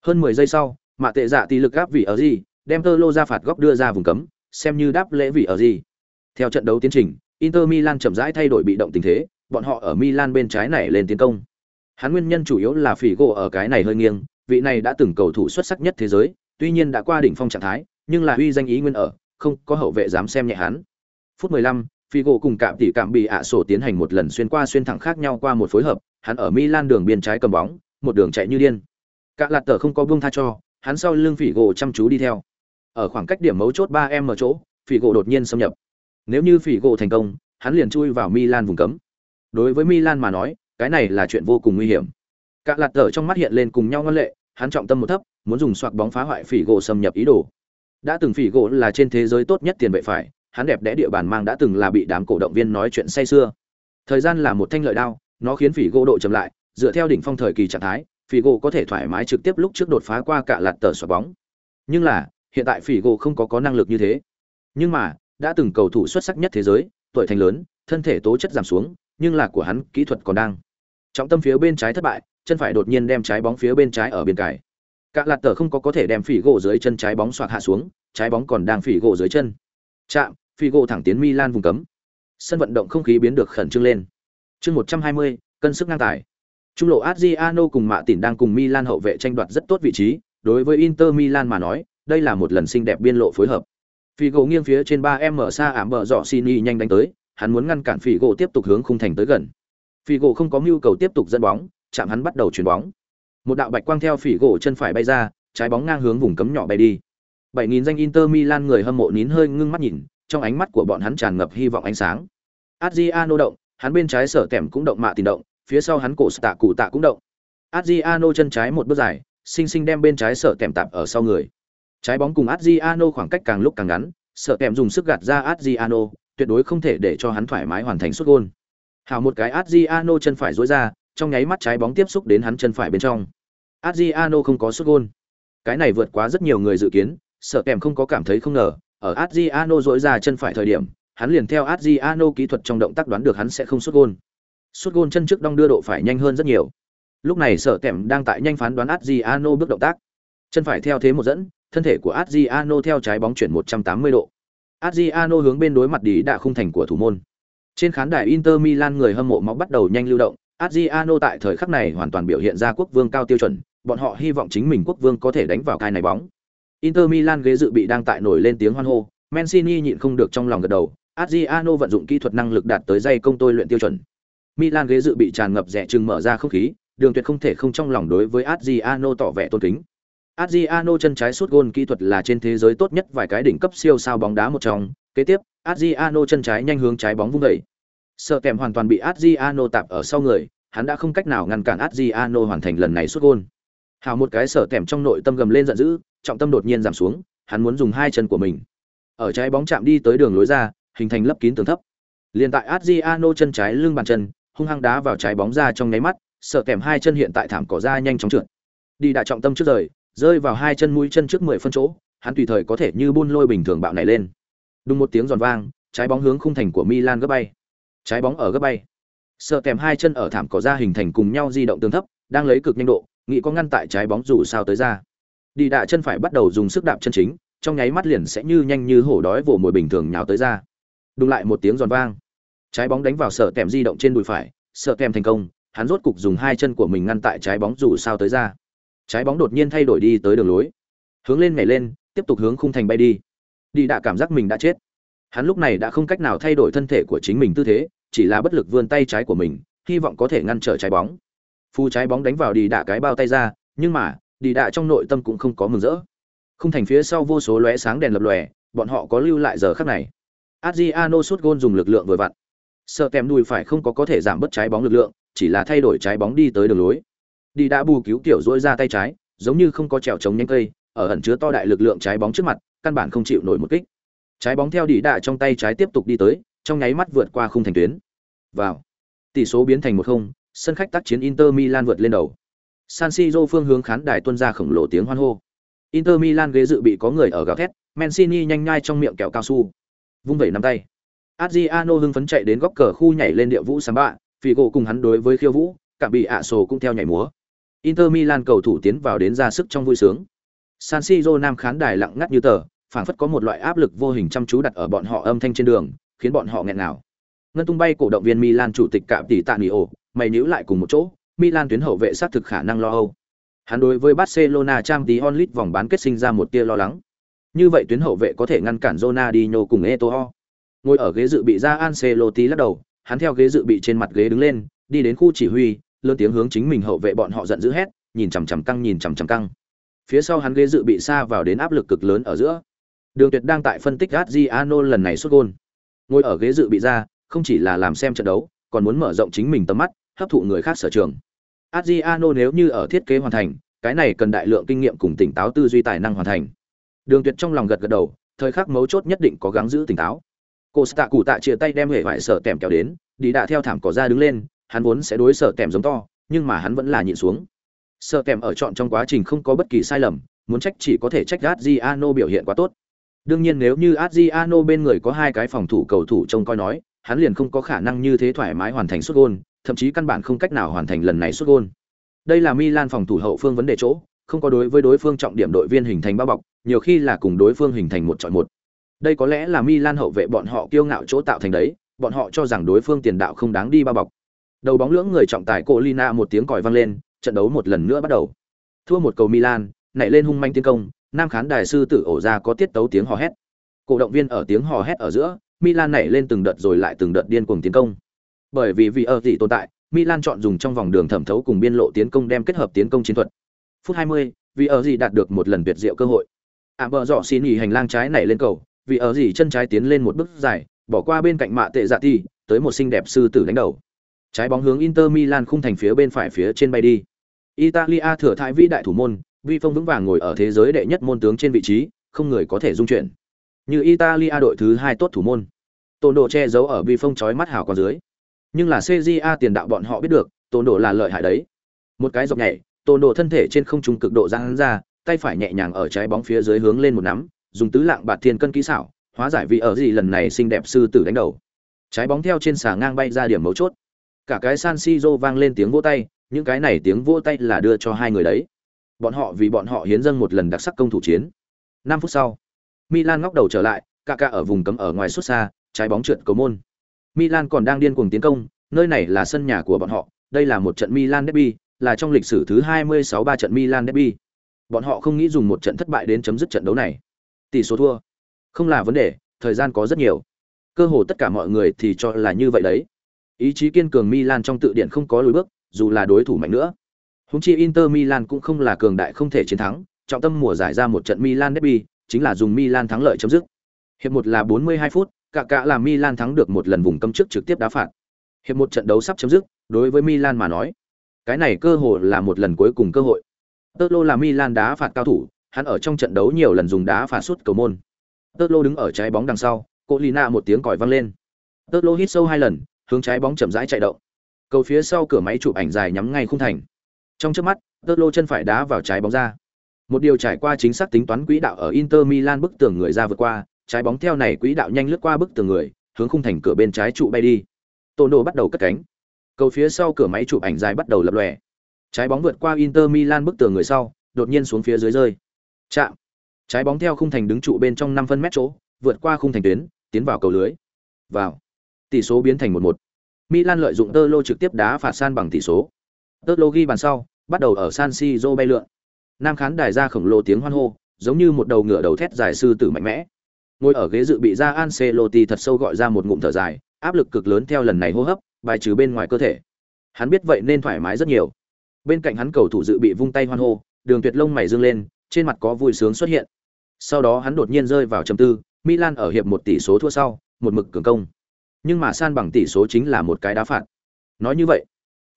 Hơn 10 giây sau, mạ tệ dạ tỷ lực áp vị ở gì, đem tơ lô ra phạt góc đưa ra vùng cấm, xem như đáp lễ vị ở gì. Theo trận đấu tiến trình, Inter Milan chậm rãi thay đổi bị động tình thế, bọn họ ở Milan bên trái này lên tiến công. Hắn nguyên nhân chủ yếu là phỉ gỗ ở cái này hơi nghiêng, vị này đã từng cầu thủ xuất sắc nhất thế giới, tuy nhiên đã qua đỉnh phong trạng thái, nhưng là uy danh ý nguyên ở, không có hậu vệ dám xem nhẹ hắn. Phút 15, Figo cùng cạm tỷ cạm bị ạ sổ tiến hành một lần xuyên qua xuyên thẳng khác nhau qua một phối hợp, hắn ở Milan đường biên trái cầm bóng, một đường chạy như điên. Cả lạt tờ không có buông tha cho, hắn sau lưng Figo chăm chú đi theo. Ở khoảng cách điểm mấu chốt 3m ở chỗ, Figo đột nhiên xâm nhập. Nếu như Figo thành công, hắn liền chui vào Milan vùng cấm. Đối với Milan mà nói, cái này là chuyện vô cùng nguy hiểm. Cả lạt tở trong mắt hiện lên cùng nhau ngân lệ, hắn trọng tâm một thấp, muốn dùng xoạc bóng phá hoại phỉ gỗ xâm nhập ý đồ. Đã từng phỉ gỗ là trên thế giới tốt nhất tiền vệ phải, hắn đẹp đẽ địa bàn mang đã từng là bị đám cổ động viên nói chuyện say xưa. Thời gian là một thanh lợi đao, nó khiến phỉ gỗ độ chậm lại, dựa theo đỉnh phong thời kỳ trạng thái, phỉ gỗ có thể thoải mái trực tiếp lúc trước đột phá qua cả lạt tờ xoạc bóng. Nhưng là, hiện tại phỉ gỗ không có có năng lực như thế. Nhưng mà, đã từng cầu thủ xuất sắc nhất thế giới, tuổi thành lớn, thân thể tố chất giảm xuống, nhưng là của hắn kỹ thuật còn đang. Trọng tâm phía bên trái thất bại, chân phải đột nhiên đem trái bóng phía bên trái ở biên cải. Cả lạt tờ không có có thể đem phỉ gỗ dưới chân trái bóng xoạc hạ xuống, trái bóng còn đang phỉ gỗ dưới chân. Chạm, phỉ gỗ thẳng tiến Milan vùng cấm. Sân vận động không khí biến được khẩn trương lên. Chương 120, cân sức ngang tài. Trung lộ Adriano cùng Mạ Tỉn đang cùng Milan hậu vệ tranh đoạt rất tốt vị trí, đối với Inter Milan mà nói, đây là một lần xinh đẹp biên lộ phối hợp. Figo nghiêng phía trên 3m xa ảm bờ dọ Sini nhanh đánh tới, hắn muốn ngăn cản Figo tiếp tục hướng khung thành tới gần. Figo không có nhu cầu tiếp tục dẫn bóng, chạm hắn bắt đầu chuyển bóng. Một đạo bạch quang theo Figo chân phải bay ra, trái bóng ngang hướng vùng cấm nhỏ bay đi. 7000 danh Inter Milan người hâm mộ nín hơi ngưng mắt nhìn, trong ánh mắt của bọn hắn tràn ngập hy vọng ánh sáng. Adriano động, hắn bên trái sở tẻm cũng động mạ tình động, phía sau hắn cổ tạ cụ tạ cũng động. Adriano chân trái một bước dài, sinh sinh đem bên trái sở tẻm tạp ở sau người. Trái bóng cùng Adriano khoảng cách càng lúc càng ngắn, sở tẻm dùng sức gạt ra Adriano, tuyệt đối không thể để cho hắn thoải mái hoàn thành sút gôn. Hào một cái Adriano chân phải duỗi ra, trong nháy mắt trái bóng tiếp xúc đến hắn chân phải bên trong. Adriano không có sút gôn. Cái này vượt quá rất nhiều người dự kiến, sợ kèm không có cảm thấy không ngờ, ở Adriano duỗi ra chân phải thời điểm, hắn liền theo Adriano kỹ thuật trong động tác đoán được hắn sẽ không sút gôn. Sút gôn chân trước đong đưa độ phải nhanh hơn rất nhiều. Lúc này sợ kèm đang tại nhanh phán đoán Adriano bước động tác. Chân phải theo thế một dẫn, thân thể của Adriano theo trái bóng chuyển 180 độ. Adriano hướng bên đối mặt đi đã khung thành của thủ môn. Trên khán đài Inter Milan người hâm mộ máu bắt đầu nhanh lưu động, Adriano tại thời khắc này hoàn toàn biểu hiện ra quốc vương cao tiêu chuẩn, bọn họ hy vọng chính mình quốc vương có thể đánh vào cai này bóng. Inter Milan ghế dự bị đang tại nổi lên tiếng hoan hô, Mancini nhịn không được trong lòng gật đầu, Adriano vận dụng kỹ thuật năng lực đạt tới dây công tôi luyện tiêu chuẩn. Milan ghế dự bị tràn ngập rẻ chừng mở ra không khí, đường tuyệt không thể không trong lòng đối với Adriano tỏ vẻ tôn kính. Adriano chân trái sút gôn kỹ thuật là trên thế giới tốt nhất vài cái đỉnh cấp siêu sao bóng đá một trong. Kế tiếp, Adriano chân trái nhanh hướng trái bóng vung đẩy. Sợ kèm hoàn toàn bị Adriano tạp ở sau người, hắn đã không cách nào ngăn cản Adriano hoàn thành lần này sút gôn. Hào một cái sở kèm trong nội tâm gầm lên giận dữ, trọng tâm đột nhiên giảm xuống, hắn muốn dùng hai chân của mình. Ở trái bóng chạm đi tới đường lối ra, hình thành lấp kín tường thấp. Liên tại Adriano chân trái lưng bàn chân, hung hăng đá vào trái bóng ra trong nháy mắt, sợ kèm hai chân hiện tại thảm cỏ ra nhanh chóng trượt. Đi đã trọng tâm trước rời, rơi vào hai chân mũi chân trước mười phân chỗ, hắn tùy thời có thể như buôn lôi bình thường bạo này lên. Đùng một tiếng giòn vang, trái bóng hướng khung thành của Milan gấp bay. Trái bóng ở gấp bay. Sợ kèm hai chân ở thảm cỏ ra hình thành cùng nhau di động tương thấp, đang lấy cực nhanh độ, nghĩ có ngăn tại trái bóng dù sao tới ra. Đi đạ chân phải bắt đầu dùng sức đạp chân chính, trong nháy mắt liền sẽ như nhanh như hổ đói vồ mồi bình thường nhào tới ra. Đùng lại một tiếng giòn vang. Trái bóng đánh vào sợ kèm di động trên đùi phải, sợ kèm thành công, hắn rốt cục dùng hai chân của mình ngăn tại trái bóng dù sao tới ra. Trái bóng đột nhiên thay đổi đi tới đường lối. Hướng lên nhảy lên, tiếp tục hướng khung thành bay đi. Đi đã cảm giác mình đã chết. Hắn lúc này đã không cách nào thay đổi thân thể của chính mình tư thế, chỉ là bất lực vươn tay trái của mình, hy vọng có thể ngăn trở trái bóng. Phu trái bóng đánh vào đi đạ cái bao tay ra, nhưng mà, đi đạ trong nội tâm cũng không có mừng rỡ. Khung thành phía sau vô số lóe sáng đèn lập lòe, bọn họ có lưu lại giờ khắc này. Adriano sút gôn dùng lực lượng vừa vặn. Sợ kèm đùi phải không có có thể giảm bớt trái bóng lực lượng, chỉ là thay đổi trái bóng đi tới đường lối. Đi đã bù cứu tiểu dỗi ra tay trái, giống như không có trèo chống nhánh cây, ở ẩn chứa to đại lực lượng trái bóng trước mặt, căn bản không chịu nổi một kích. Trái bóng theo đi đạ trong tay trái tiếp tục đi tới, trong nháy mắt vượt qua khung thành tuyến. Vào. Tỷ số biến thành 1-0, sân khách tác chiến Inter Milan vượt lên đầu. San Siro phương hướng khán đài tuôn ra khổng lồ tiếng hoan hô. Inter Milan ghế dự bị có người ở gào thét, Mancini nhanh nhai trong miệng kẹo cao su. Vung vẩy nắm tay. Adriano hưng phấn chạy đến góc cờ khu nhảy lên địa vũ samba, gỗ cùng hắn đối với khiêu vũ, cả bị ạ sổ cũng theo nhảy múa. Inter Milan cầu thủ tiến vào đến ra sức trong vui sướng. San Siro nam khán đài lặng ngắt như tờ, phảng phất có một loại áp lực vô hình chăm chú đặt ở bọn họ âm thanh trên đường, khiến bọn họ nghẹn ngào. Ngân tung bay cổ động viên Milan chủ tịch cạm tỷ tạ ổ, mày nhíu lại cùng một chỗ, Milan tuyến hậu vệ sát thực khả năng lo âu. Hắn đối với Barcelona Champions League vòng bán kết sinh ra một tia lo lắng. Như vậy tuyến hậu vệ có thể ngăn cản Ronaldinho cùng Eto'o. Ngồi ở ghế dự bị ra Ancelotti lắc đầu, hắn theo ghế dự bị trên mặt ghế đứng lên, đi đến khu chỉ huy, lớn tiếng hướng chính mình hậu vệ bọn họ giận dữ hét, nhìn chằm chằm căng nhìn chằm chằm căng. Phía sau hắn ghế dự bị xa vào đến áp lực cực lớn ở giữa. Đường Tuyệt đang tại phân tích Adriano lần này sút gol. Ngồi ở ghế dự bị ra, không chỉ là làm xem trận đấu, còn muốn mở rộng chính mình tầm mắt, hấp thụ người khác sở trường. Adriano nếu như ở thiết kế hoàn thành, cái này cần đại lượng kinh nghiệm cùng tỉnh táo tư duy tài năng hoàn thành. Đường Tuyệt trong lòng gật gật đầu, thời khắc mấu chốt nhất định có gắng giữ tỉnh táo. Costa cụ tạ chia tay đem hệ vải sở tèm kéo đến, đi đã theo thảm cỏ ra đứng lên, hắn vốn sẽ đối sở tèm giống to, nhưng mà hắn vẫn là nhịn xuống. Sở tèm ở chọn trong quá trình không có bất kỳ sai lầm, muốn trách chỉ có thể trách Adriano biểu hiện quá tốt. Đương nhiên nếu như Adriano bên người có hai cái phòng thủ cầu thủ trông coi nói, hắn liền không có khả năng như thế thoải mái hoàn thành xuất gol, thậm chí căn bản không cách nào hoàn thành lần này xuất gol. Đây là Milan phòng thủ hậu phương vấn đề chỗ, không có đối với đối phương trọng điểm đội viên hình thành bao bọc, nhiều khi là cùng đối phương hình thành một chọn một. Đây có lẽ là Milan hậu vệ bọn họ kiêu ngạo chỗ tạo thành đấy, bọn họ cho rằng đối phương tiền đạo không đáng đi bao bọc. Đầu bóng lưỡng người trọng tài Colina một tiếng còi vang lên, trận đấu một lần nữa bắt đầu. Thua một cầu Milan, nảy lên hung manh tiến công, nam khán đài sư tử ổ ra có tiết tấu tiếng hò hét. Cổ động viên ở tiếng hò hét ở giữa, Milan nảy lên từng đợt rồi lại từng đợt điên cuồng tiến công. Bởi vì vì ở gì tồn tại, Milan chọn dùng trong vòng đường thẩm thấu cùng biên lộ tiến công đem kết hợp tiến công chiến thuật. Phút 20, vì ở gì đạt được một lần tuyệt diệu cơ hội. Ảm bờ dọ xin nghỉ hành lang trái này lên cầu, vì ở gì chân trái tiến lên một bước dài, bỏ qua bên cạnh mạ tệ dạ ti, tới một xinh đẹp sư tử đánh đầu. Trái bóng hướng Inter Milan khung thành phía bên phải phía trên bay đi. Italia thừa thải vĩ đại thủ môn, vi phong vững vàng ngồi ở thế giới đệ nhất môn tướng trên vị trí, không người có thể dung chuyện. Như Italia đội thứ hai tốt thủ môn. Tôn độ che giấu ở vi phong chói mắt hào quang dưới nhưng là CJA tiền đạo bọn họ biết được, Tôn Đồ là lợi hại đấy. Một cái dọc nhảy, Tôn Đồ thân thể trên không trung cực độ giãn ra, tay phải nhẹ nhàng ở trái bóng phía dưới hướng lên một nắm, dùng tứ lạng bạt thiên cân kỹ xảo, hóa giải vì ở gì lần này xinh đẹp sư tử đánh đầu. Trái bóng theo trên xà ngang bay ra điểm mấu chốt. Cả cái San Siro vang lên tiếng vỗ tay, những cái này tiếng vỗ tay là đưa cho hai người đấy. Bọn họ vì bọn họ hiến dâng một lần đặc sắc công thủ chiến. 5 phút sau, Milan ngóc đầu trở lại, Kaká ở vùng cấm ở ngoài xuất xa, trái bóng trượt cầu môn. Milan còn đang điên cuồng tiến công, nơi này là sân nhà của bọn họ, đây là một trận Milan derby, là trong lịch sử thứ 26 ba trận Milan derby. Bọn họ không nghĩ dùng một trận thất bại đến chấm dứt trận đấu này. Tỷ số thua, không là vấn đề, thời gian có rất nhiều. Cơ hồ tất cả mọi người thì cho là như vậy đấy. Ý chí kiên cường Milan trong tự điển không có lùi bước, dù là đối thủ mạnh nữa. Húng chi Inter Milan cũng không là cường đại không thể chiến thắng, trọng tâm mùa giải ra một trận Milan derby, chính là dùng Milan thắng lợi chấm dứt. Hiệp một là 42 phút, cả cả là Milan thắng được một lần vùng cấm trước trực tiếp đá phạt. Hiệp một trận đấu sắp chấm dứt, đối với Milan mà nói, cái này cơ hội là một lần cuối cùng cơ hội. Totlo là Milan đá phạt cao thủ, hắn ở trong trận đấu nhiều lần dùng đá phạt sút cầu môn. Totlo đứng ở trái bóng đằng sau, Colina một tiếng còi vang lên. Totlo hít sâu hai lần, hướng trái bóng chậm rãi chạy động. Cầu phía sau cửa máy chụp ảnh dài nhắm ngay khung thành. Trong chớp mắt, Totlo chân phải đá vào trái bóng ra. Một điều trải qua chính xác tính toán quỹ đạo ở Inter Milan bức tường người ra vượt qua, trái bóng theo này quỹ đạo nhanh lướt qua bức tường người, hướng khung thành cửa bên trái trụ bay đi. Tôn Đồ bắt đầu cất cánh. Cầu phía sau cửa máy chụp ảnh dài bắt đầu lập lòe. Trái bóng vượt qua Inter Milan bức tường người sau, đột nhiên xuống phía dưới rơi. Chạm. Trái bóng theo khung thành đứng trụ bên trong 5 phân mét chỗ, vượt qua khung thành tuyến, tiến vào cầu lưới. Vào. Tỷ số biến thành 1-1. Milan lợi dụng Tơ Lô trực tiếp đá phạt san bằng tỷ số. Tơ Lô ghi bàn sau, bắt đầu ở San Siro bay lượn. Nam khán đài ra khổng lồ tiếng hoan hô, giống như một đầu ngựa đầu thét dài sư tử mạnh mẽ. Ngồi ở ghế dự bị ra Ancelotti thật sâu gọi ra một ngụm thở dài, áp lực cực lớn theo lần này hô hấp, bài trừ bên ngoài cơ thể. Hắn biết vậy nên thoải mái rất nhiều. Bên cạnh hắn cầu thủ dự bị vung tay hoan hô, Đường Tuyệt lông mày dương lên, trên mặt có vui sướng xuất hiện. Sau đó hắn đột nhiên rơi vào trầm tư, Milan ở hiệp một tỷ số thua sau, một mực cường công. Nhưng mà san bằng tỷ số chính là một cái đá phạt. Nói như vậy,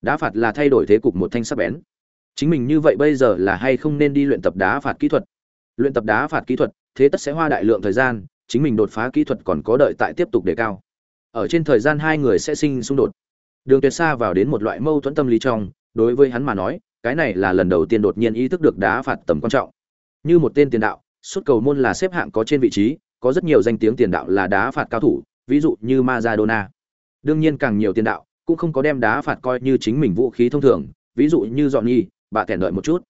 đá phạt là thay đổi thế cục một thanh sắc bén. Chính mình như vậy bây giờ là hay không nên đi luyện tập đá phạt kỹ thuật? Luyện tập đá phạt kỹ thuật, thế tất sẽ hoa đại lượng thời gian, chính mình đột phá kỹ thuật còn có đợi tại tiếp tục đề cao. Ở trên thời gian hai người sẽ sinh xung đột. Đường Tuyệt xa vào đến một loại mâu thuẫn tâm lý trong, đối với hắn mà nói, cái này là lần đầu tiên đột nhiên ý thức được đá phạt tầm quan trọng. Như một tên tiền đạo, suốt cầu môn là xếp hạng có trên vị trí, có rất nhiều danh tiếng tiền đạo là đá phạt cao thủ, ví dụ như Maradona. Đương nhiên càng nhiều tiền đạo cũng không có đem đá phạt coi như chính mình vũ khí thông thường, ví dụ như Johnny, bà kèn đợi một chút.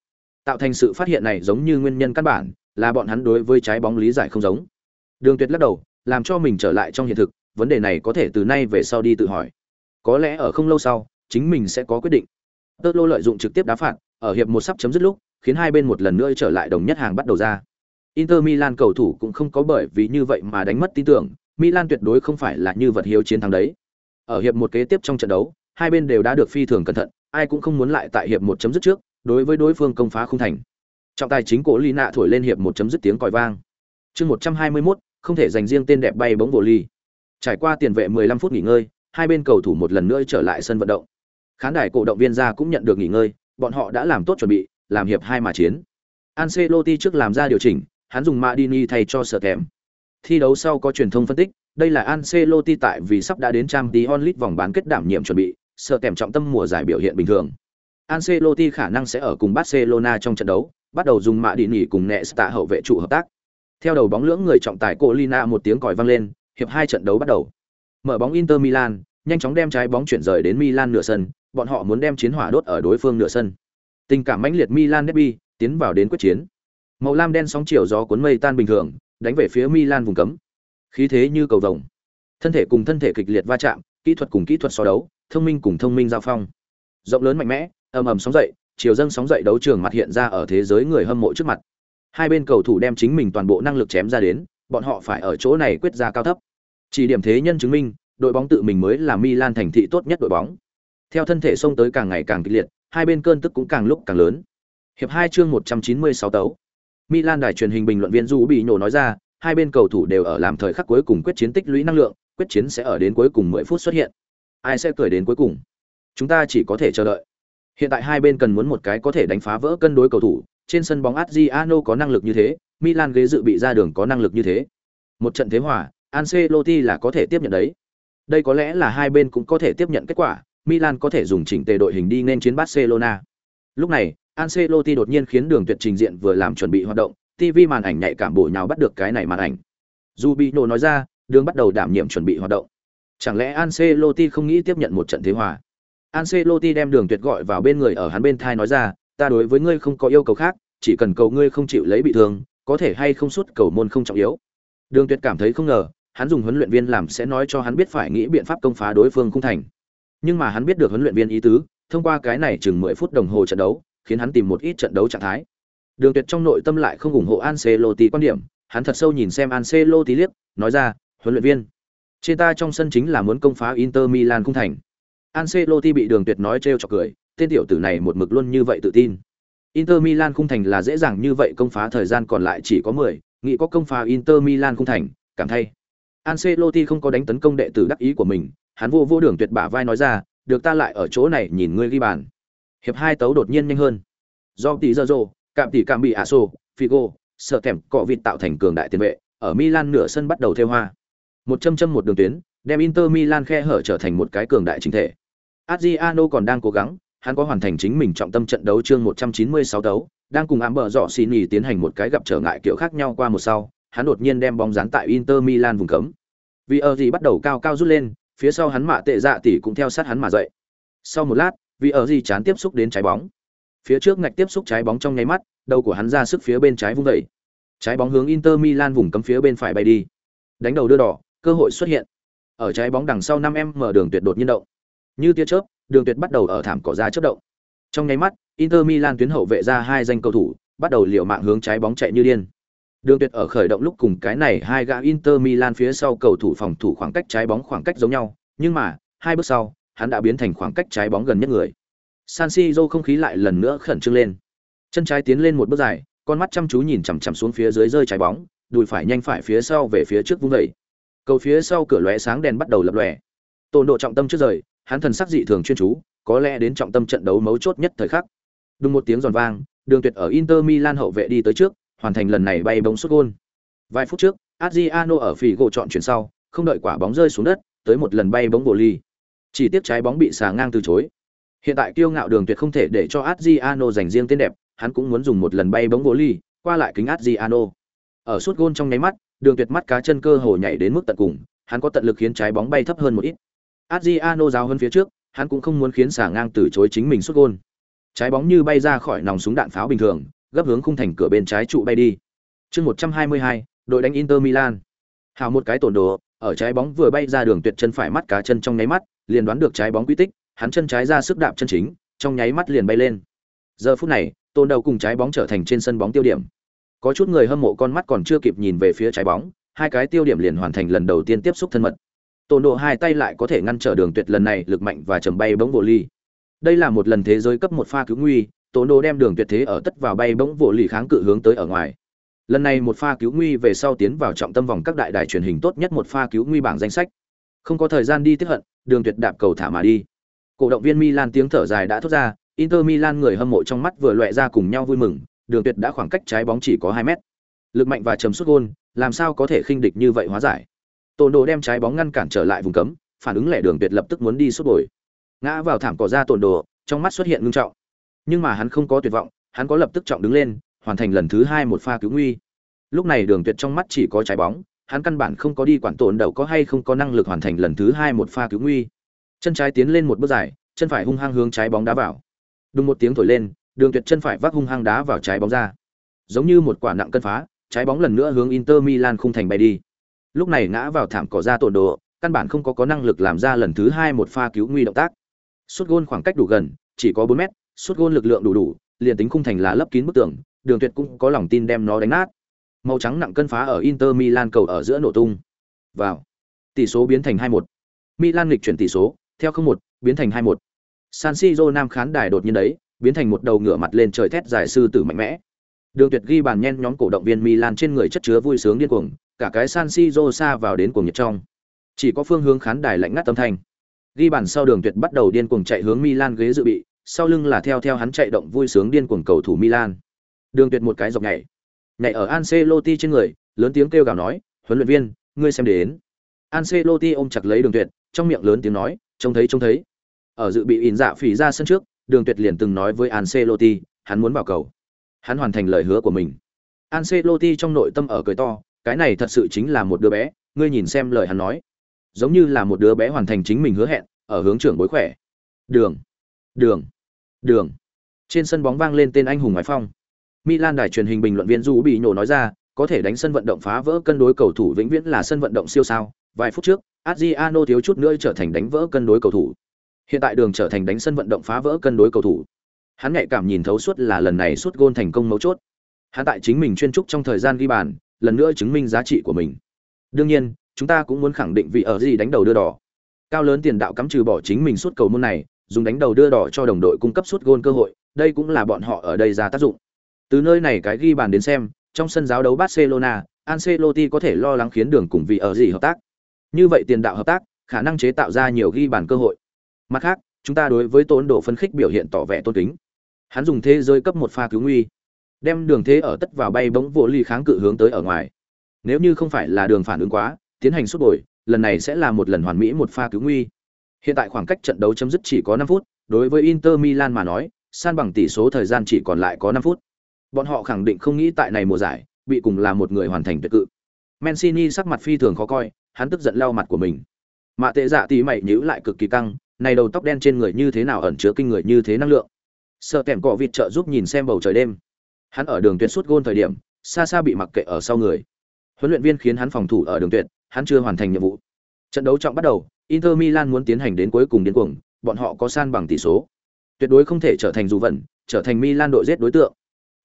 Tạo thành sự phát hiện này giống như nguyên nhân căn bản là bọn hắn đối với trái bóng lý giải không giống. Đường Tuyệt lắc đầu, làm cho mình trở lại trong hiện thực, vấn đề này có thể từ nay về sau đi tự hỏi. Có lẽ ở không lâu sau, chính mình sẽ có quyết định. Tơ lô lợi dụng trực tiếp đá phạt, ở hiệp một sắp chấm dứt lúc, khiến hai bên một lần nữa trở lại đồng nhất hàng bắt đầu ra. Inter Milan cầu thủ cũng không có bởi vì như vậy mà đánh mất tin tưởng, Milan tuyệt đối không phải là như vật hiếu chiến thắng đấy. Ở hiệp một kế tiếp trong trận đấu, hai bên đều đã được phi thường cẩn thận, ai cũng không muốn lại tại hiệp một chấm dứt trước, đối với đối phương công phá không thành. Trọng tài chính cổ Lina thổi lên hiệp một chấm dứt tiếng còi vang. Chương 121, không thể dành riêng tên đẹp bay bóng vô ly. Trải qua tiền vệ 15 phút nghỉ ngơi, hai bên cầu thủ một lần nữa trở lại sân vận động. Khán đài cổ động viên ra cũng nhận được nghỉ ngơi, bọn họ đã làm tốt chuẩn bị, làm hiệp hai mà chiến. Ancelotti trước làm ra điều chỉnh, hắn dùng Madini thay cho sở kèm. Thi đấu sau có truyền thông phân tích, đây là Ancelotti tại vì sắp đã đến Champions League vòng bán kết đảm nhiệm chuẩn bị, sợ kèm trọng tâm mùa giải biểu hiện bình thường. Ancelotti khả năng sẽ ở cùng Barcelona trong trận đấu, bắt đầu dùng Madini cùng Nesta hậu vệ trụ hợp tác. Theo đầu bóng lưỡng người trọng tài Colina một tiếng còi vang lên, hiệp hai trận đấu bắt đầu. Mở bóng Inter Milan, nhanh chóng đem trái bóng chuyển rời đến Milan nửa sân, bọn họ muốn đem chiến hỏa đốt ở đối phương nửa sân. Tình cảm mãnh liệt Milan derby tiến vào đến quyết chiến. Màu lam đen sóng chiều gió cuốn mây tan bình thường, đánh về phía Milan vùng cấm. Khí thế như cầu vồng. Thân thể cùng thân thể kịch liệt va chạm, kỹ thuật cùng kỹ thuật so đấu, thông minh cùng thông minh giao phong. Rộng lớn mạnh mẽ, ầm ầm sóng dậy, chiều dâng sóng dậy đấu trường mặt hiện ra ở thế giới người hâm mộ trước mặt. Hai bên cầu thủ đem chính mình toàn bộ năng lực chém ra đến, bọn họ phải ở chỗ này quyết ra cao thấp. Chỉ điểm thế nhân chứng minh, đội bóng tự mình mới là Milan thành thị tốt nhất đội bóng. Theo thân thể xông tới càng ngày càng kịch liệt, hai bên cơn tức cũng càng lúc càng lớn. Hiệp 2 chương 196 tấu. Milan đài truyền hình bình luận viên Du bị nổ nói ra, hai bên cầu thủ đều ở làm thời khắc cuối cùng quyết chiến tích lũy năng lượng, quyết chiến sẽ ở đến cuối cùng 10 phút xuất hiện. Ai sẽ cười đến cuối cùng? Chúng ta chỉ có thể chờ đợi. Hiện tại hai bên cần muốn một cái có thể đánh phá vỡ cân đối cầu thủ, trên sân bóng Adriano có năng lực như thế, Milan ghế dự bị ra đường có năng lực như thế. Một trận thế hòa, Ancelotti là có thể tiếp nhận đấy. Đây có lẽ là hai bên cũng có thể tiếp nhận kết quả, Milan có thể dùng chỉnh tề đội hình đi nên chiến Barcelona. Lúc này, Ancelotti đột nhiên khiến đường tuyệt trình diện vừa làm chuẩn bị hoạt động, TV màn ảnh nhạy cảm bổ nhào bắt được cái này màn ảnh. Rubino nói ra, đường bắt đầu đảm nhiệm chuẩn bị hoạt động. Chẳng lẽ Ancelotti không nghĩ tiếp nhận một trận thế hòa? Ancelotti đem đường tuyệt gọi vào bên người ở hắn bên thai nói ra, ta đối với ngươi không có yêu cầu khác, chỉ cần cầu ngươi không chịu lấy bị thương, có thể hay không suốt cầu môn không trọng yếu. Đường tuyệt cảm thấy không ngờ, hắn dùng huấn luyện viên làm sẽ nói cho hắn biết phải nghĩ biện pháp công phá đối phương không thành. Nhưng mà hắn biết được huấn luyện viên ý tứ, thông qua cái này chừng 10 phút đồng hồ trận đấu, khiến hắn tìm một ít trận đấu trạng thái. Đường Tuyệt trong nội tâm lại không ủng hộ Ancelotti quan điểm, hắn thật sâu nhìn xem Ancelotti liếc, nói ra, huấn luyện viên, trên ta trong sân chính là muốn công phá Inter Milan không thành. Ancelotti bị Đường Tuyệt nói trêu chọc cười, tên tiểu tử này một mực luôn như vậy tự tin. Inter Milan không thành là dễ dàng như vậy công phá thời gian còn lại chỉ có 10, nghĩ có công phá Inter Milan không thành, cảm thay. Ancelotti không có đánh tấn công đệ tử đắc ý của mình, hắn vô vô Đường Tuyệt bả vai nói ra, được ta lại ở chỗ này nhìn ngươi ghi bàn hiệp hai tấu đột nhiên nhanh hơn. Do tỷ giờ rồ, cạm tỷ cạm bị ả sô figo, sợ kèm cọ vịt tạo thành cường đại tiền vệ, ở milan nửa sân bắt đầu theo hoa. Một châm châm một đường tuyến, đem inter milan khe hở trở thành một cái cường đại chính thể. Adriano còn đang cố gắng, hắn có hoàn thành chính mình trọng tâm trận đấu chương 196 đấu đang cùng ám bờ dọ xì nhì tiến hành một cái gặp trở ngại kiểu khác nhau qua một sau, hắn đột nhiên đem bóng dán tại inter milan vùng cấm. Vì ở gì bắt đầu cao cao rút lên, phía sau hắn mạ tệ dạ tỷ cũng theo sát hắn mà dậy. Sau một lát vì ở gì chán tiếp xúc đến trái bóng. Phía trước ngạch tiếp xúc trái bóng trong nháy mắt, đầu của hắn ra sức phía bên trái vung đẩy. trái bóng hướng inter milan vùng cấm phía bên phải bay đi. Đánh đầu đưa đỏ, cơ hội xuất hiện. Ở trái bóng đằng sau năm em mở đường tuyệt đột nhiên động. Như tia chớp, đường tuyệt bắt đầu ở thảm cỏ ra chớp động. Trong nháy mắt, inter milan tuyến hậu vệ ra hai danh cầu thủ, bắt đầu liều mạng hướng trái bóng chạy như điên. Đường tuyệt ở khởi động lúc cùng cái này hai gã inter milan phía sau cầu thủ phòng thủ khoảng cách trái bóng khoảng cách giống nhau, nhưng mà, hai bước sau hắn đã biến thành khoảng cách trái bóng gần nhất người. San Siro không khí lại lần nữa khẩn trương lên. Chân trái tiến lên một bước dài, con mắt chăm chú nhìn chằm chằm xuống phía dưới rơi trái bóng, đùi phải nhanh phải phía sau về phía trước vung dậy. Cầu phía sau cửa lóe sáng đèn bắt đầu lập lòe. Tổn độ trọng tâm trước rời, hắn thần sắc dị thường chuyên chú, có lẽ đến trọng tâm trận đấu mấu chốt nhất thời khắc. Đúng một tiếng giòn vang, Đường Tuyệt ở Inter Milan hậu vệ đi tới trước, hoàn thành lần này bay bóng sút gol. Vài phút trước, Adriano ở phỉ gỗ chọn chuyển sau, không đợi quả bóng rơi xuống đất, tới một lần bay bóng bổ ly. Chỉ tiếc trái bóng bị xà ngang từ chối. Hiện tại kiêu ngạo Đường Tuyệt không thể để cho Adriano giành riêng tên đẹp, hắn cũng muốn dùng một lần bay bóng vô ly, qua lại kính Adriano. Ở suốt gôn trong nháy mắt, Đường Tuyệt mắt cá chân cơ hồ nhảy đến mức tận cùng, hắn có tận lực khiến trái bóng bay thấp hơn một ít. Adriano giáo hơn phía trước, hắn cũng không muốn khiến xà ngang từ chối chính mình suốt gôn. Trái bóng như bay ra khỏi nòng súng đạn pháo bình thường, gấp hướng khung thành cửa bên trái trụ bay đi. Chương 122, đội đánh Inter Milan. Hào một cái tổn đồ, ở trái bóng vừa bay ra đường tuyệt chân phải mắt cá chân trong nháy mắt, liền đoán được trái bóng quy tích, hắn chân trái ra sức đạp chân chính, trong nháy mắt liền bay lên. Giờ phút này, tôn đầu cùng trái bóng trở thành trên sân bóng tiêu điểm. Có chút người hâm mộ con mắt còn chưa kịp nhìn về phía trái bóng, hai cái tiêu điểm liền hoàn thành lần đầu tiên tiếp xúc thân mật. tôn độ hai tay lại có thể ngăn trở đường tuyệt lần này lực mạnh và trầm bay bóng vô ly. Đây là một lần thế giới cấp một pha cứu nguy, tôn độ đem đường tuyệt thế ở tất vào bay bóng vô ly kháng cự hướng tới ở ngoài. Lần này một pha cứu nguy về sau tiến vào trọng tâm vòng các đại đài truyền hình tốt nhất một pha cứu nguy bảng danh sách. Không có thời gian đi tiếc hận, đường tuyệt đạp cầu thả mà đi. Cổ động viên Milan tiếng thở dài đã thoát ra, Inter Milan người hâm mộ trong mắt vừa loẹt ra cùng nhau vui mừng, đường tuyệt đã khoảng cách trái bóng chỉ có 2 mét. Lực mạnh và chấm sút gôn, làm sao có thể khinh địch như vậy hóa giải. Tôn Đồ đem trái bóng ngăn cản trở lại vùng cấm, phản ứng lẻ đường tuyệt lập tức muốn đi sút bồi. Ngã vào thảm cỏ ra Tôn Đồ, trong mắt xuất hiện ngưng trọng. Nhưng mà hắn không có tuyệt vọng, hắn có lập tức trọng đứng lên, hoàn thành lần thứ hai một pha cứu nguy. Lúc này Đường Tuyệt trong mắt chỉ có trái bóng, hắn căn bản không có đi quản tổn đầu có hay không có năng lực hoàn thành lần thứ hai một pha cứu nguy. Chân trái tiến lên một bước dài, chân phải hung hăng hướng trái bóng đá vào. Đúng một tiếng thổi lên, Đường Tuyệt chân phải vác hung hăng đá vào trái bóng ra. Giống như một quả nặng cân phá, trái bóng lần nữa hướng Inter Milan khung thành bay đi lúc này ngã vào thảm cỏ ra tổn độ căn bản không có có năng lực làm ra lần thứ hai một pha cứu nguy động tác suốt gôn khoảng cách đủ gần chỉ có bốn mét suốt gôn lực lượng đủ đủ liền tính khung thành là lấp kín bức tường đường tuyệt cũng có lòng tin đem nó đánh nát màu trắng nặng cân phá ở inter milan cầu ở giữa nổ tung vào tỷ số biến thành hai một milan nghịch chuyển tỷ số theo không một biến thành hai một san siro nam khán đài đột nhiên đấy biến thành một đầu ngựa mặt lên trời thét dài sư tử mạnh mẽ đường tuyệt ghi bàn nhen nhóm cổ động viên milan trên người chất chứa vui sướng điên cuồng cả cái San Siro xa vào đến cuồng nhiệt trong. Chỉ có phương hướng khán đài lạnh ngắt âm thanh. Ghi bàn sau đường tuyệt bắt đầu điên cuồng chạy hướng Milan ghế dự bị, sau lưng là theo theo hắn chạy động vui sướng điên cuồng cầu thủ Milan. Đường tuyệt một cái dọc nhảy. Nhảy ở Ancelotti trên người, lớn tiếng kêu gào nói, "Huấn luyện viên, ngươi xem đến." Ancelotti ôm chặt lấy Đường Tuyệt, trong miệng lớn tiếng nói, "Trông thấy trông thấy." Ở dự bị ỉn dạ phỉ ra sân trước, Đường Tuyệt liền từng nói với Ancelotti, hắn muốn vào cầu. Hắn hoàn thành lời hứa của mình. Ancelotti trong nội tâm ở cười to, cái này thật sự chính là một đứa bé ngươi nhìn xem lời hắn nói giống như là một đứa bé hoàn thành chính mình hứa hẹn ở hướng trưởng bối khỏe đường đường đường trên sân bóng vang lên tên anh hùng ngoại phong milan đài truyền hình bình luận viên du bị nhổ nói ra, có thể đánh sân vận động phá vỡ cân đối cầu thủ vĩnh viễn là sân vận động siêu sao. Vài phút trước, adriano thiếu chút nữa trở thành đánh vỡ cân đối cầu thủ. Hiện tại đường trở thành đánh sân vận động phá vỡ cân đối cầu thủ. Hắn nhạy cảm nhìn thấu suốt là lần này suốt gôn thành công mấu chốt. Hắn tại chính mình chuyên trúc trong thời gian ghi bàn, lần nữa chứng minh giá trị của mình. Đương nhiên, chúng ta cũng muốn khẳng định vị ở gì đánh đầu đưa đỏ. Cao lớn tiền đạo cắm trừ bỏ chính mình suốt cầu môn này, dùng đánh đầu đưa đỏ cho đồng đội cung cấp suốt gôn cơ hội, đây cũng là bọn họ ở đây ra tác dụng từ nơi này cái ghi bàn đến xem trong sân giáo đấu barcelona ancelotti có thể lo lắng khiến đường cùng vị ở gì hợp tác. Như vậy tiền đạo hợp tác khả năng chế tạo ra nhiều ghi bàn cơ hội. Mặt khác chúng ta đối với tốn độ phân khích biểu hiện tỏ vẻ tôn kính. Hắn dùng thế giới cấp một pha cứu nguy đem đường thế ở tất vào bay bóng vô ly kháng cự hướng tới ở ngoài. Nếu như không phải là đường phản ứng quá tiến hành suốt đổi, lần này sẽ là một lần hoàn mỹ một pha cứu nguy. Hiện tại khoảng cách trận đấu chấm dứt chỉ có năm phút đối với inter milan mà nói san bằng tỷ số thời gian chỉ còn lại có năm phút bọn họ khẳng định không nghĩ tại này mùa giải bị cùng là một người hoàn thành tuyệt cự mancini sắc mặt phi thường khó coi hắn tức giận lau mặt của mình mạ tệ dạ tỉ mày nhíu lại cực kỳ căng này đầu tóc đen trên người như thế nào ẩn chứa kinh người như thế năng lượng sợ kèm cọ vịt trợ giúp nhìn xem bầu trời đêm Hắn ở đường tuyệt suốt gôn thời điểm, xa xa bị mặc kệ ở sau người. Huấn luyện viên khiến hắn phòng thủ ở đường tuyệt, hắn chưa hoàn thành nhiệm vụ. Trận đấu trọng bắt đầu, Inter Milan muốn tiến hành đến cuối cùng điên cuồng, bọn họ có san bằng tỷ số. Tuyệt đối không thể trở thành dù vận, trở thành Milan đội giết đối tượng.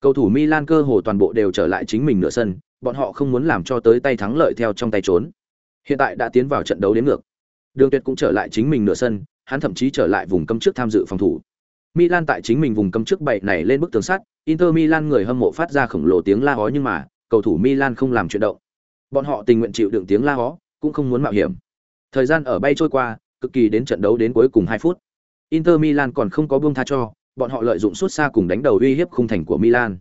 Cầu thủ Milan cơ hồ toàn bộ đều trở lại chính mình nửa sân, bọn họ không muốn làm cho tới tay thắng lợi theo trong tay trốn. Hiện tại đã tiến vào trận đấu đến ngược. Đường Tuyệt cũng trở lại chính mình nửa sân, hắn thậm chí trở lại vùng cấm trước tham dự phòng thủ. Milan tại chính mình vùng cấm trước bảy này lên bức tường sắt, Inter Milan người hâm mộ phát ra khổng lồ tiếng la hó nhưng mà, cầu thủ Milan không làm chuyện động. Bọn họ tình nguyện chịu đựng tiếng la hó, cũng không muốn mạo hiểm. Thời gian ở bay trôi qua, cực kỳ đến trận đấu đến cuối cùng 2 phút. Inter Milan còn không có buông tha cho, bọn họ lợi dụng suốt xa cùng đánh đầu uy hiếp khung thành của Milan.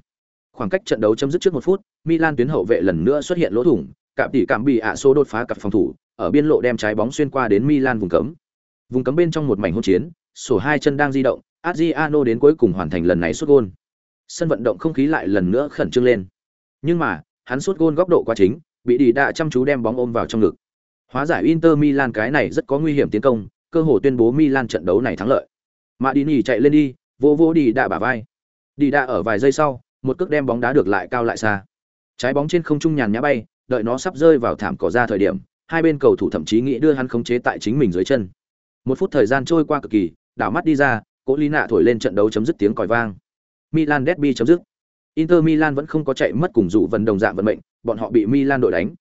Khoảng cách trận đấu chấm dứt trước một phút, Milan tuyến hậu vệ lần nữa xuất hiện lỗ thủng, cạm tỉ cảm bị ạ số đột phá cặp phòng thủ, ở biên lộ đem trái bóng xuyên qua đến Milan vùng cấm. Vùng cấm bên trong một mảnh hỗn chiến, sổ hai chân đang di động, Adriano đến cuối cùng hoàn thành lần này sút gôn. Sân vận động không khí lại lần nữa khẩn trương lên. Nhưng mà, hắn sút gôn góc độ quá chính, bị đi đạ chăm chú đem bóng ôm vào trong ngực. Hóa giải Inter Milan cái này rất có nguy hiểm tiến công, cơ hội tuyên bố Milan trận đấu này thắng lợi. Madini chạy lên đi, vô vô đi đạ bả vai. Đi đạ ở vài giây sau, một cước đem bóng đá được lại cao lại xa. Trái bóng trên không trung nhàn nhã bay, đợi nó sắp rơi vào thảm cỏ ra thời điểm, hai bên cầu thủ thậm chí nghĩ đưa hắn khống chế tại chính mình dưới chân. Một phút thời gian trôi qua cực kỳ, đảo mắt đi ra, Cố Lý Nạ thổi lên trận đấu chấm dứt tiếng còi vang. Milan derby chấm dứt. Inter Milan vẫn không có chạy mất cùng dụ vận đồng dạng vận mệnh, bọn họ bị Milan đội đánh.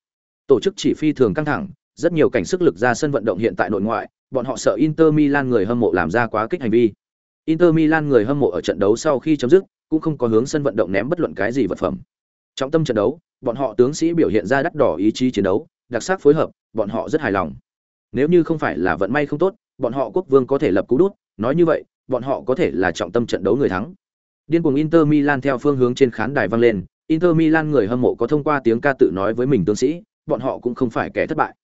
Tổ chức chỉ phi thường căng thẳng, rất nhiều cảnh sức lực ra sân vận động hiện tại nội ngoại, bọn họ sợ Inter Milan người hâm mộ làm ra quá kích hành vi. Inter Milan người hâm mộ ở trận đấu sau khi chấm dứt, cũng không có hướng sân vận động ném bất luận cái gì vật phẩm. Trong tâm trận đấu, bọn họ tướng sĩ biểu hiện ra đắt đỏ ý chí chiến đấu, đặc sắc phối hợp, bọn họ rất hài lòng. Nếu như không phải là vận may không tốt, bọn họ quốc vương có thể lập cú đút, nói như vậy, bọn họ có thể là trọng tâm trận đấu người thắng. Điên cuồng Inter Milan theo phương hướng trên khán đài vang lên, Inter Milan người hâm mộ có thông qua tiếng ca tự nói với mình tướng sĩ, bọn họ cũng không phải kẻ thất bại.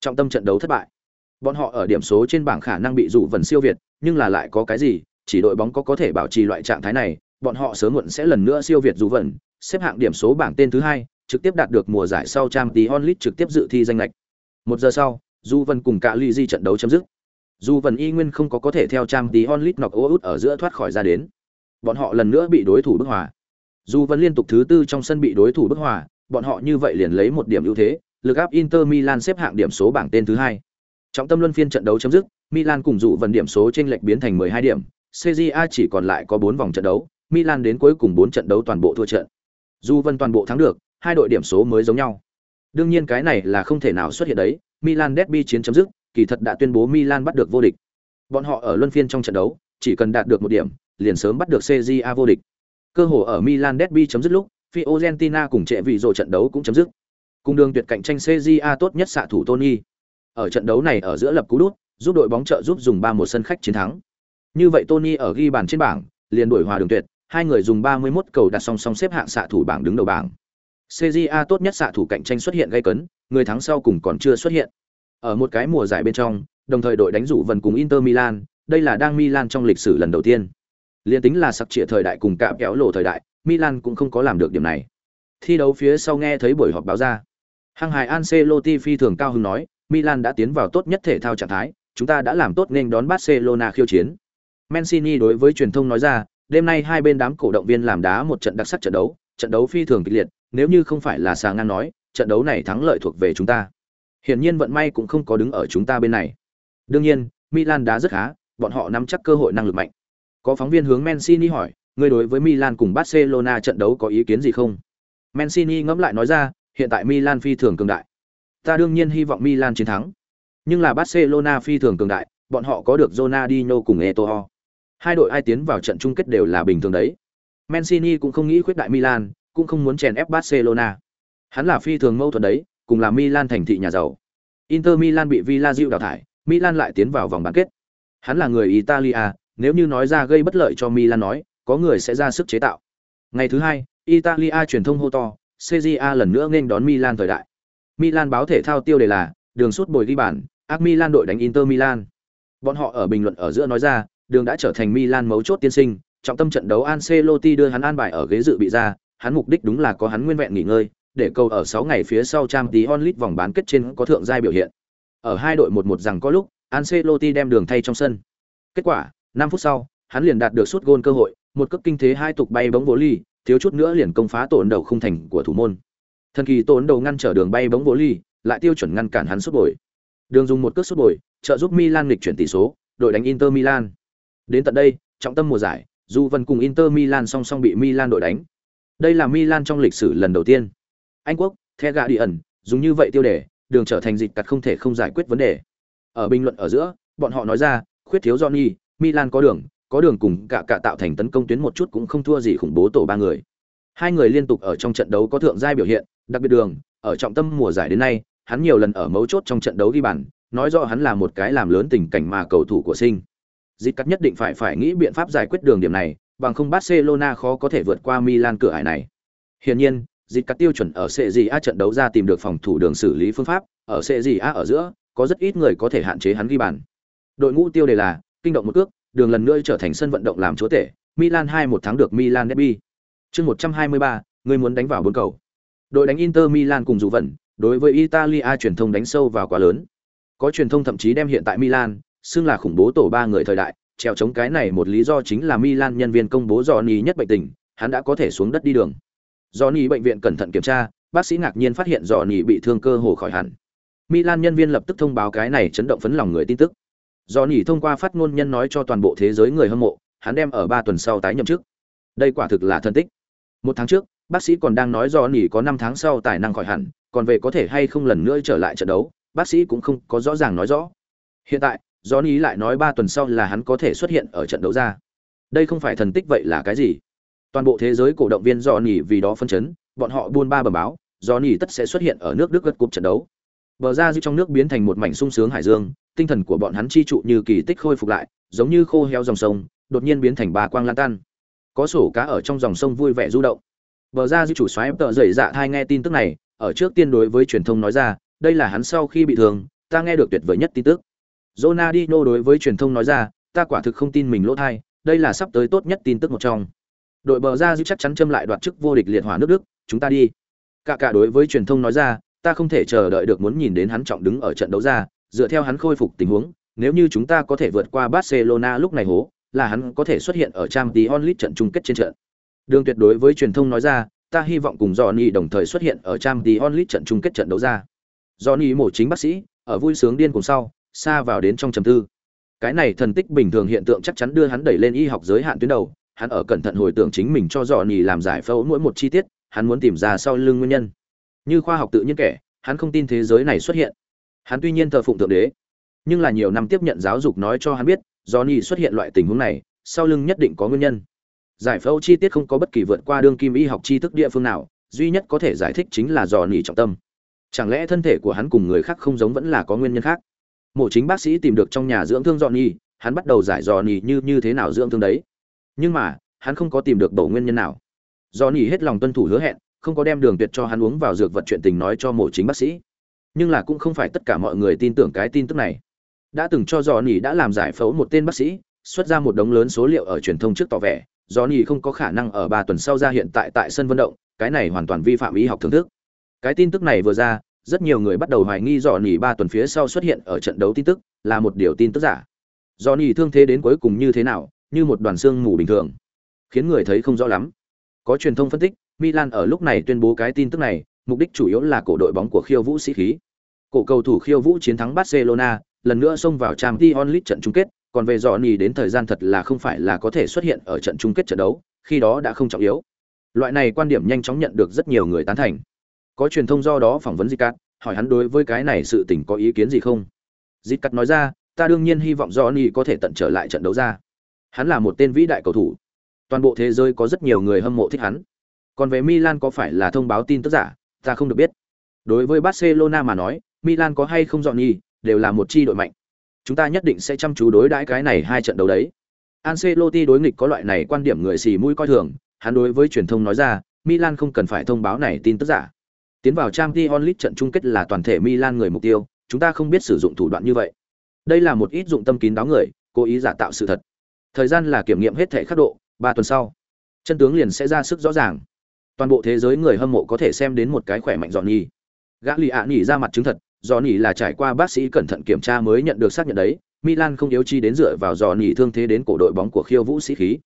Trọng tâm trận đấu thất bại. Bọn họ ở điểm số trên bảng khả năng bị dụ vần siêu việt, nhưng là lại có cái gì, chỉ đội bóng có có thể bảo trì loại trạng thái này, bọn họ sớm muộn sẽ lần nữa siêu việt dù vận, xếp hạng điểm số bảng tên thứ hai, trực tiếp đạt được mùa giải sau Champions League trực tiếp dự thi danh lệch. Một giờ sau, Du Vân cùng cả Ly Di trận đấu chấm dứt. Du Vân y nguyên không có có thể theo Champions League nọc út ở giữa thoát khỏi ra đến. Bọn họ lần nữa bị đối thủ bức hòa. Du Vân liên tục thứ tư trong sân bị đối thủ bức hòa, bọn họ như vậy liền lấy một điểm ưu thế, lực áp Inter Milan xếp hạng điểm số bảng tên thứ hai. Trọng tâm luân phiên trận đấu chấm dứt, Milan cùng dụ vần điểm số chênh lệch biến thành 12 điểm, CJA chỉ còn lại có 4 vòng trận đấu, Milan đến cuối cùng 4 trận đấu toàn bộ thua trận. Dù vân toàn bộ thắng được, hai đội điểm số mới giống nhau. Đương nhiên cái này là không thể nào xuất hiện đấy, Milan derby chiến chấm dứt, kỳ thật đã tuyên bố Milan bắt được vô địch. Bọn họ ở luân phiên trong trận đấu, chỉ cần đạt được một điểm, liền sớm bắt được CJA vô địch. Cơ hội ở Milan derby chấm dứt lúc, Fiorentina cùng trệ vị rồi trận đấu cũng chấm dứt. Cùng đường tuyệt cạnh tranh CJA tốt nhất xạ thủ Tony. Ở trận đấu này ở giữa lập cú đút, giúp đội bóng trợ giúp dùng 3-1 sân khách chiến thắng. Như vậy Tony ở ghi bàn trên bảng, liền đuổi hòa đường tuyệt, hai người dùng 31 cầu đặt song song xếp hạng xạ thủ bảng đứng đầu bảng. CJA tốt nhất xạ thủ cạnh tranh xuất hiện gây cấn, người thắng sau cùng còn chưa xuất hiện. Ở một cái mùa giải bên trong, đồng thời đội đánh dụ vần cùng Inter Milan, đây là đang Milan trong lịch sử lần đầu tiên. Liên tính là sặc trịa thời đại cùng cạm kéo lộ thời đại, Milan cũng không có làm được điểm này. Thi đấu phía sau nghe thấy buổi họp báo ra. Hăng hài Ancelotti phi thường cao hứng nói, Milan đã tiến vào tốt nhất thể thao trạng thái, chúng ta đã làm tốt nên đón Barcelona khiêu chiến. Mancini đối với truyền thông nói ra, đêm nay hai bên đám cổ động viên làm đá một trận đặc sắc trận đấu, trận đấu phi thường kịch liệt, nếu như không phải là Sà Ngang nói, trận đấu này thắng lợi thuộc về chúng ta. Hiển nhiên vận may cũng không có đứng ở chúng ta bên này. Đương nhiên, Milan đá rất khá, bọn họ nắm chắc cơ hội năng lực mạnh. Có phóng viên hướng Mancini hỏi, người đối với Milan cùng Barcelona trận đấu có ý kiến gì không? Mancini ngẫm lại nói ra, hiện tại Milan phi thường cường đại. Ta đương nhiên hy vọng Milan chiến thắng. Nhưng là Barcelona phi thường cường đại, bọn họ có được Ronaldinho cùng Eto'o. Hai đội ai tiến vào trận chung kết đều là bình thường đấy. Mancini cũng không nghĩ khuyết đại Milan, cũng không muốn chèn ép Barcelona. Hắn là phi thường mâu thuẫn đấy, cùng là Milan thành thị nhà giàu. Inter Milan bị Villarreal đào thải, Milan lại tiến vào vòng bán kết. Hắn là người Italia, nếu như nói ra gây bất lợi cho Milan nói, có người sẽ ra sức chế tạo. Ngày thứ hai, Italia truyền thông hô to, CJA lần nữa nên đón Milan thời đại. Milan báo thể thao tiêu đề là đường suốt bồi ghi bàn, ác Milan đội đánh Inter Milan. Bọn họ ở bình luận ở giữa nói ra, đường đã trở thành Milan mấu chốt tiên sinh, trọng tâm trận đấu Ancelotti đưa hắn an bài ở ghế dự bị ra, hắn mục đích đúng là có hắn nguyên vẹn nghỉ ngơi, để cầu ở 6 ngày phía sau Champions League vòng bán kết trên có thượng giai biểu hiện. Ở hai đội 1-1 rằng có lúc, Ancelotti đem đường thay trong sân. Kết quả, 5 phút sau, hắn liền đạt được suốt gôn cơ hội, một cước kinh thế hai tục bay bóng vô ly, thiếu chút nữa liền công phá tổn đầu không thành của thủ môn. Thần kỳ tổn đầu ngăn trở đường bay bóng vô ly, lại tiêu chuẩn ngăn cản hắn sút bồi. Đường dùng một cước sút bồi, trợ giúp Milan nghịch chuyển tỷ số, đội đánh Inter Milan. Đến tận đây, trọng tâm mùa giải, dù Vân cùng Inter Milan song song bị Milan đội đánh. Đây là Milan trong lịch sử lần đầu tiên. Anh quốc, The Guardian, dùng như vậy tiêu đề, đường trở thành dịch cắt không thể không giải quyết vấn đề. Ở bình luận ở giữa, bọn họ nói ra, khuyết thiếu Johnny, Milan có đường, có đường cùng cả cả tạo thành tấn công tuyến một chút cũng không thua gì khủng bố tổ ba người. Hai người liên tục ở trong trận đấu có thượng giai biểu hiện, đặc biệt đường, ở trọng tâm mùa giải đến nay, hắn nhiều lần ở mấu chốt trong trận đấu ghi bàn, nói rõ hắn là một cái làm lớn tình cảnh mà cầu thủ của sinh. Dịch cắt nhất định phải phải nghĩ biện pháp giải quyết đường điểm này, bằng không Barcelona khó có thể vượt qua Milan cửa ải này. Hiển nhiên, dịch cắt tiêu chuẩn ở CJA trận đấu ra tìm được phòng thủ đường xử lý phương pháp, ở CJA ở giữa, có rất ít người có thể hạn chế hắn ghi bàn. Đội ngũ tiêu đề là kinh động một cước, đường lần nữa trở thành sân vận động làm chúa tể, Milan 2-1 thắng được Milan derby. Chương 123, người muốn đánh vào bốn cầu. Đội đánh Inter Milan cùng dù vận, đối với Italia truyền thông đánh sâu vào quá lớn. Có truyền thông thậm chí đem hiện tại Milan xưng là khủng bố tổ ba người thời đại, treo chống cái này một lý do chính là Milan nhân viên công bố Johnny nhất bệnh tình, hắn đã có thể xuống đất đi đường. Johnny bệnh viện cẩn thận kiểm tra, bác sĩ ngạc nhiên phát hiện Johnny bị thương cơ hồ khỏi hẳn. Milan nhân viên lập tức thông báo cái này chấn động phấn lòng người tin tức. Johnny thông qua phát ngôn nhân nói cho toàn bộ thế giới người hâm mộ, hắn đem ở 3 tuần sau tái nhậm chức. Đây quả thực là thân tích. Một tháng trước, bác sĩ còn đang nói Johnny có 5 tháng sau tài năng khỏi hẳn, còn về có thể hay không lần nữa trở lại trận đấu, bác sĩ cũng không có rõ ràng nói rõ. Hiện tại, Johnny lại nói 3 tuần sau là hắn có thể xuất hiện ở trận đấu ra. Đây không phải thần tích vậy là cái gì? Toàn bộ thế giới cổ động viên Johnny vì đó phân chấn, bọn họ buôn ba bẩm báo, Johnny tất sẽ xuất hiện ở nước Đức gật cúp trận đấu. Bờ ra dư trong nước biến thành một mảnh sung sướng hải dương, tinh thần của bọn hắn chi trụ như kỳ tích khôi phục lại, giống như khô heo dòng sông, đột nhiên biến thành ba quang lan tan. Có sổ cá ở trong dòng sông vui vẻ du động. Bờ ra dư chủ xoáy tợ dậy dạ thai nghe tin tức này, ở trước tiên đối với truyền thông nói ra, đây là hắn sau khi bị thương, ta nghe được tuyệt vời nhất tin tức. Ronaldinho đối với truyền thông nói ra, ta quả thực không tin mình lỗ thai, đây là sắp tới tốt nhất tin tức một trong. Đội bờ ra giữ chắc chắn châm lại đoạt chức vô địch liệt hỏa nước Đức, chúng ta đi. Cả cả đối với truyền thông nói ra, ta không thể chờ đợi được muốn nhìn đến hắn trọng đứng ở trận đấu ra, dựa theo hắn khôi phục tình huống, nếu như chúng ta có thể vượt qua Barcelona lúc này hố, là hắn có thể xuất hiện ở Champions League trận chung kết trên trận. Đường tuyệt đối với truyền thông nói ra, ta hy vọng cùng Johnny đồng thời xuất hiện ở Champions League trận chung kết trận đấu ra. Johnny mổ chính bác sĩ, ở vui sướng điên cùng sau, xa vào đến trong trầm tư. Cái này thần tích bình thường hiện tượng chắc chắn đưa hắn đẩy lên y học giới hạn tuyến đầu, hắn ở cẩn thận hồi tưởng chính mình cho Johnny làm giải phẫu mỗi một chi tiết, hắn muốn tìm ra sau lưng nguyên nhân. Như khoa học tự nhiên kể, hắn không tin thế giới này xuất hiện. Hắn tuy nhiên thờ phụng thượng đế, nhưng là nhiều năm tiếp nhận giáo dục nói cho hắn biết, Johnny xuất hiện loại tình huống này, sau lưng nhất định có nguyên nhân. Giải phẫu chi tiết không có bất kỳ vượt qua đương kim y học tri thức địa phương nào, duy nhất có thể giải thích chính là Johnny trọng tâm. Chẳng lẽ thân thể của hắn cùng người khác không giống vẫn là có nguyên nhân khác? Mộ chính bác sĩ tìm được trong nhà dưỡng thương Johnny, hắn bắt đầu giải Johnny như như thế nào dưỡng thương đấy. Nhưng mà, hắn không có tìm được bầu nguyên nhân nào. Johnny hết lòng tuân thủ hứa hẹn, không có đem đường tuyệt cho hắn uống vào dược vật chuyện tình nói cho mộ chính bác sĩ nhưng là cũng không phải tất cả mọi người tin tưởng cái tin tức này đã từng cho dò đã làm giải phẫu một tên bác sĩ xuất ra một đống lớn số liệu ở truyền thông trước tỏ vẻ dò không có khả năng ở ba tuần sau ra hiện tại tại sân vận động cái này hoàn toàn vi phạm y học thưởng thức cái tin tức này vừa ra rất nhiều người bắt đầu hoài nghi dò nỉ ba tuần phía sau xuất hiện ở trận đấu tin tức là một điều tin tức giả dò nỉ thương thế đến cuối cùng như thế nào như một đoàn xương mù bình thường khiến người thấy không rõ lắm có truyền thông phân tích Milan ở lúc này tuyên bố cái tin tức này, mục đích chủ yếu là cổ đội bóng của Khiêu Vũ sĩ khí. Cổ cầu thủ Khiêu Vũ chiến thắng Barcelona, lần nữa xông vào Champions League trận chung kết, còn về dò nỉ đến thời gian thật là không phải là có thể xuất hiện ở trận chung kết trận đấu, khi đó đã không trọng yếu. Loại này quan điểm nhanh chóng nhận được rất nhiều người tán thành. Có truyền thông do đó phỏng vấn Zicat, hỏi hắn đối với cái này sự tình có ý kiến gì không. Zicat nói ra, ta đương nhiên hy vọng Johnny có thể tận trở lại trận đấu ra. Hắn là một tên vĩ đại cầu thủ. Toàn bộ thế giới có rất nhiều người hâm mộ thích hắn. Còn về Milan có phải là thông báo tin tức giả, ta không được biết. Đối với Barcelona mà nói, Milan có hay không dọn nhì, đều là một chi đội mạnh. Chúng ta nhất định sẽ chăm chú đối đãi cái này hai trận đấu đấy. Ancelotti đối nghịch có loại này quan điểm người xì mũi coi thường, hắn đối với truyền thông nói ra, Milan không cần phải thông báo này tin tức giả. Tiến vào Champions League trận chung kết là toàn thể Milan người mục tiêu, chúng ta không biết sử dụng thủ đoạn như vậy. Đây là một ít dụng tâm kín đáo người, cố ý giả tạo sự thật. Thời gian là kiểm nghiệm hết thể khắc độ, 3 tuần sau, chân tướng liền sẽ ra sức rõ ràng toàn bộ thế giới người hâm mộ có thể xem đến một cái khỏe mạnh dọn gã Lý ạ nhỉ ra mặt chứng thật Johnny nhỉ là trải qua bác sĩ cẩn thận kiểm tra mới nhận được xác nhận đấy milan không yếu chi đến dựa vào Johnny nhỉ thương thế đến cổ đội bóng của khiêu vũ sĩ khí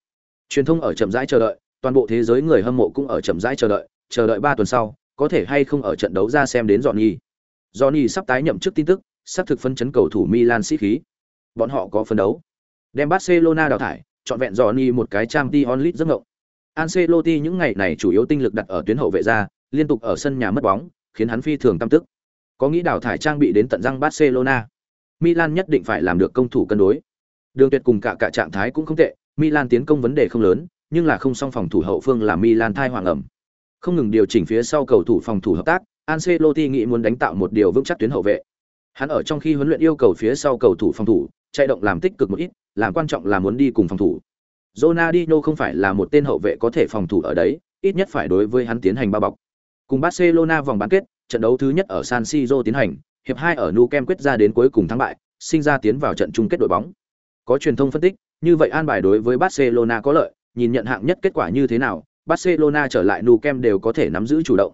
truyền thông ở chậm rãi chờ đợi toàn bộ thế giới người hâm mộ cũng ở chậm rãi chờ đợi chờ đợi ba tuần sau có thể hay không ở trận đấu ra xem đến Johnny. Johnny sắp tái nhậm chức tin tức sắp thực phân chấn cầu thủ milan sĩ khí bọn họ có phân đấu đem barcelona đào thải chọn vẹn Johnny một cái trang t onlit giấc ngộng Ancelotti những ngày này chủ yếu tinh lực đặt ở tuyến hậu vệ ra, liên tục ở sân nhà mất bóng, khiến hắn phi thường tâm tức. Có nghĩ đào thải trang bị đến tận răng Barcelona. Milan nhất định phải làm được công thủ cân đối. Đường Tuyệt cùng cả cả trạng thái cũng không tệ, Milan tiến công vấn đề không lớn, nhưng là không song phòng thủ hậu phương là Milan thai hoàng ẩm. Không ngừng điều chỉnh phía sau cầu thủ phòng thủ hợp tác, Ancelotti nghĩ muốn đánh tạo một điều vững chắc tuyến hậu vệ. Hắn ở trong khi huấn luyện yêu cầu phía sau cầu thủ phòng thủ, chạy động làm tích cực một ít, làm quan trọng là muốn đi cùng phòng thủ. Ronaldinho không phải là một tên hậu vệ có thể phòng thủ ở đấy, ít nhất phải đối với hắn tiến hành bao bọc. Cùng Barcelona vòng bán kết, trận đấu thứ nhất ở San Siro tiến hành, hiệp hai ở Nou Camp quyết ra đến cuối cùng thắng bại, sinh ra tiến vào trận chung kết đội bóng. Có truyền thông phân tích, như vậy an bài đối với Barcelona có lợi, nhìn nhận hạng nhất kết quả như thế nào, Barcelona trở lại Nou Camp đều có thể nắm giữ chủ động.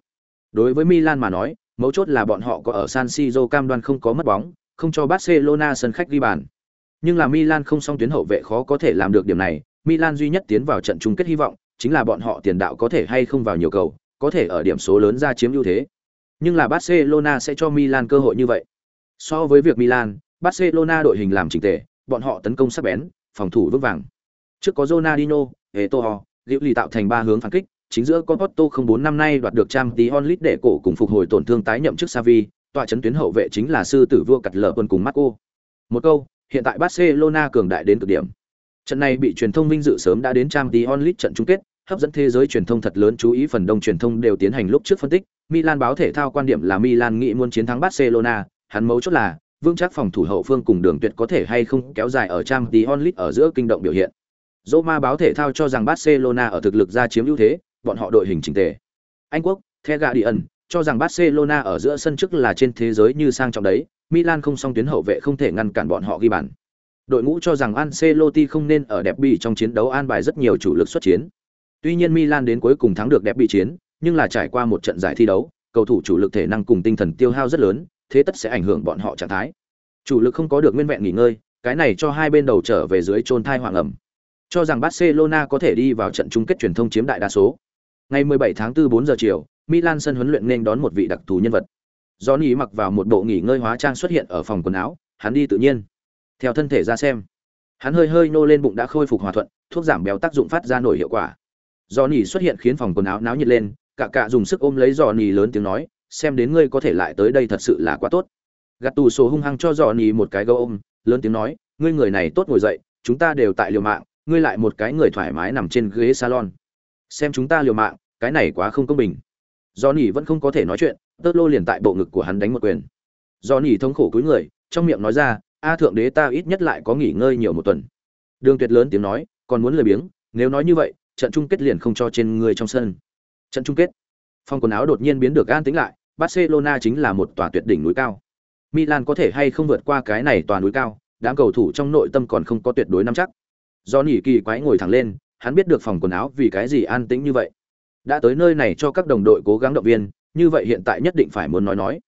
Đối với Milan mà nói, mấu chốt là bọn họ có ở San Siro cam đoan không có mất bóng, không cho Barcelona sân khách ghi bàn. Nhưng là Milan không song tuyến hậu vệ khó có thể làm được điểm này, Milan duy nhất tiến vào trận chung kết hy vọng chính là bọn họ tiền đạo có thể hay không vào nhiều cầu, có thể ở điểm số lớn ra chiếm ưu thế. Nhưng là Barcelona sẽ cho Milan cơ hội như vậy. So với việc Milan, Barcelona đội hình làm chỉnh tề, bọn họ tấn công sắc bén, phòng thủ vững vàng. Trước có Ronaldinho, Eto'o, Liễu Lì tạo thành ba hướng phản kích, chính giữa có Otto 04 năm nay đoạt được trang tí onlit để cổ cùng phục hồi tổn thương tái nhậm chức Xavi, tọa chấn tuyến hậu vệ chính là sư tử vua cật lở quân cùng Marco. Một câu, hiện tại Barcelona cường đại đến cực điểm. Trận này bị truyền thông vinh dự sớm đã đến trang tí onlit trận chung kết, hấp dẫn thế giới truyền thông thật lớn chú ý phần đông truyền thông đều tiến hành lúc trước phân tích, Milan báo thể thao quan điểm là Milan nghĩ muốn chiến thắng Barcelona, hắn mấu chốt là vương chắc phòng thủ hậu phương cùng đường tuyệt có thể hay không kéo dài ở trang tí onlit ở giữa kinh động biểu hiện. Roma báo thể thao cho rằng Barcelona ở thực lực ra chiếm ưu thế, bọn họ đội hình chỉnh tề. Anh quốc, The Guardian, cho rằng Barcelona ở giữa sân trước là trên thế giới như sang trọng đấy, Milan không song tuyến hậu vệ không thể ngăn cản bọn họ ghi bàn. Đội ngũ cho rằng Ancelotti không nên ở đẹp bị trong chiến đấu an bài rất nhiều chủ lực xuất chiến. Tuy nhiên Milan đến cuối cùng thắng được đẹp bị chiến, nhưng là trải qua một trận giải thi đấu, cầu thủ chủ lực thể năng cùng tinh thần tiêu hao rất lớn, thế tất sẽ ảnh hưởng bọn họ trạng thái. Chủ lực không có được nguyên vẹn nghỉ ngơi, cái này cho hai bên đầu trở về dưới chôn thai hoàng ẩm. Cho rằng Barcelona có thể đi vào trận chung kết truyền thông chiếm đại đa số. Ngày 17 tháng 4 4 giờ chiều, Milan sân huấn luyện nên đón một vị đặc thù nhân vật. Johnny mặc vào một bộ nghỉ ngơi hóa trang xuất hiện ở phòng quần áo, hắn đi tự nhiên. Theo thân thể ra xem, hắn hơi hơi nô lên bụng đã khôi phục hòa thuận, thuốc giảm béo tác dụng phát ra nổi hiệu quả. Johnny xuất hiện khiến phòng quần áo náo nhiệt lên, cả cả dùng sức ôm lấy Johnny lớn tiếng nói, xem đến ngươi có thể lại tới đây thật sự là quá tốt. Gạt tù sổ hung hăng cho Johnny một cái gấu ôm, lớn tiếng nói, ngươi người này tốt ngồi dậy, chúng ta đều tại liều mạng, ngươi lại một cái người thoải mái nằm trên ghế salon. Xem chúng ta liều mạng, cái này quá không công bình. Johnny vẫn không có thể nói chuyện, Tơ lô liền tại bộ ngực của hắn đánh một quyền. Johnny thống khổ cúi người, trong miệng nói ra, a thượng đế ta ít nhất lại có nghỉ ngơi nhiều một tuần. Đường Tuyệt lớn tiếng nói, còn muốn lười biếng, nếu nói như vậy, trận chung kết liền không cho trên người trong sân. Trận chung kết. Phong quần áo đột nhiên biến được an tĩnh lại, Barcelona chính là một tòa tuyệt đỉnh núi cao. Milan có thể hay không vượt qua cái này tòa núi cao, đám cầu thủ trong nội tâm còn không có tuyệt đối nắm chắc. Do nỉ kỳ quái ngồi thẳng lên, hắn biết được phòng quần áo vì cái gì an tĩnh như vậy. Đã tới nơi này cho các đồng đội cố gắng động viên, như vậy hiện tại nhất định phải muốn nói nói.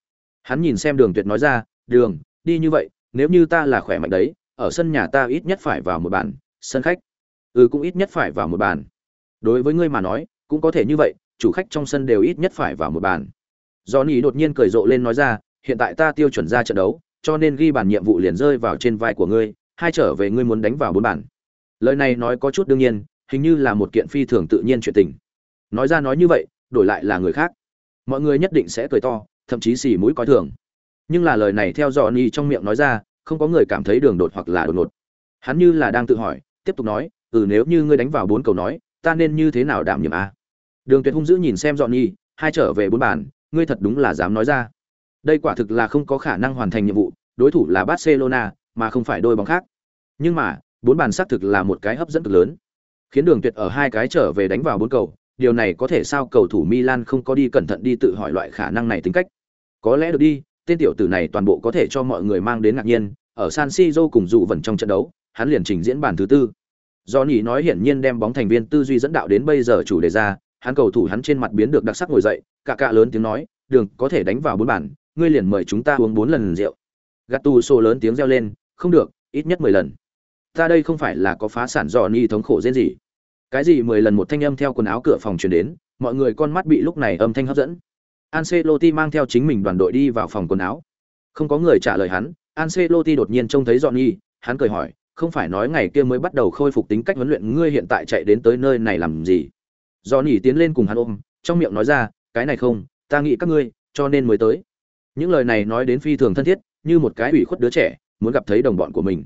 Hắn nhìn xem Đường Tuyệt nói ra, "Đường, đi như vậy, nếu như ta là khỏe mạnh đấy, ở sân nhà ta ít nhất phải vào một bàn, sân khách, ừ cũng ít nhất phải vào một bàn. Đối với ngươi mà nói, cũng có thể như vậy, chủ khách trong sân đều ít nhất phải vào một bàn." do nỉ đột nhiên cười rộ lên nói ra, "Hiện tại ta tiêu chuẩn ra trận đấu, cho nên ghi bàn nhiệm vụ liền rơi vào trên vai của ngươi, hai trở về ngươi muốn đánh vào bốn bàn." Lời này nói có chút đương nhiên, hình như là một kiện phi thường tự nhiên chuyện tình. Nói ra nói như vậy, đổi lại là người khác, mọi người nhất định sẽ cười to, thậm chí xì mũi coi thường. Nhưng là lời này theo Johnny trong miệng nói ra, không có người cảm thấy đường đột hoặc là đột ngột. Hắn như là đang tự hỏi, tiếp tục nói, "Ừ nếu như ngươi đánh vào bốn cầu nói, ta nên như thế nào đảm nhiệm a?" Đường Tuyệt hung dữ nhìn xem Johnny, hai trở về bốn bàn, ngươi thật đúng là dám nói ra. Đây quả thực là không có khả năng hoàn thành nhiệm vụ, đối thủ là Barcelona, mà không phải đôi bóng khác. Nhưng mà, bốn bàn xác thực là một cái hấp dẫn cực lớn. Khiến Đường Tuyệt ở hai cái trở về đánh vào bốn cầu, điều này có thể sao cầu thủ Milan không có đi cẩn thận đi tự hỏi loại khả năng này tính cách. Có lẽ được đi, tên tiểu tử này toàn bộ có thể cho mọi người mang đến ngạc nhiên, ở San Siro cùng dụ vẩn trong trận đấu, hắn liền trình diễn bản thứ tư. do nhỉ nói hiển nhiên đem bóng thành viên tư duy dẫn đạo đến bây giờ chủ đề ra, hắn cầu thủ hắn trên mặt biến được đặc sắc ngồi dậy, cả cả lớn tiếng nói, "Đường, có thể đánh vào bốn bàn, ngươi liền mời chúng ta uống bốn lần rượu." Gattuso lớn tiếng reo lên, "Không được, ít nhất mười lần." Ta đây không phải là có phá sản Johnny thống khổ dễ gì. Cái gì mười lần một thanh âm theo quần áo cửa phòng truyền đến, mọi người con mắt bị lúc này âm thanh hấp dẫn. Ancelotti mang theo chính mình đoàn đội đi vào phòng quần áo. Không có người trả lời hắn, Ancelotti đột nhiên trông thấy Johnny, hắn cười hỏi, không phải nói ngày kia mới bắt đầu khôi phục tính cách huấn luyện ngươi hiện tại chạy đến tới nơi này làm gì? Johnny tiến lên cùng hắn ôm, trong miệng nói ra, cái này không, ta nghĩ các ngươi, cho nên mới tới. Những lời này nói đến phi thường thân thiết, như một cái ủy khuất đứa trẻ, muốn gặp thấy đồng bọn của mình.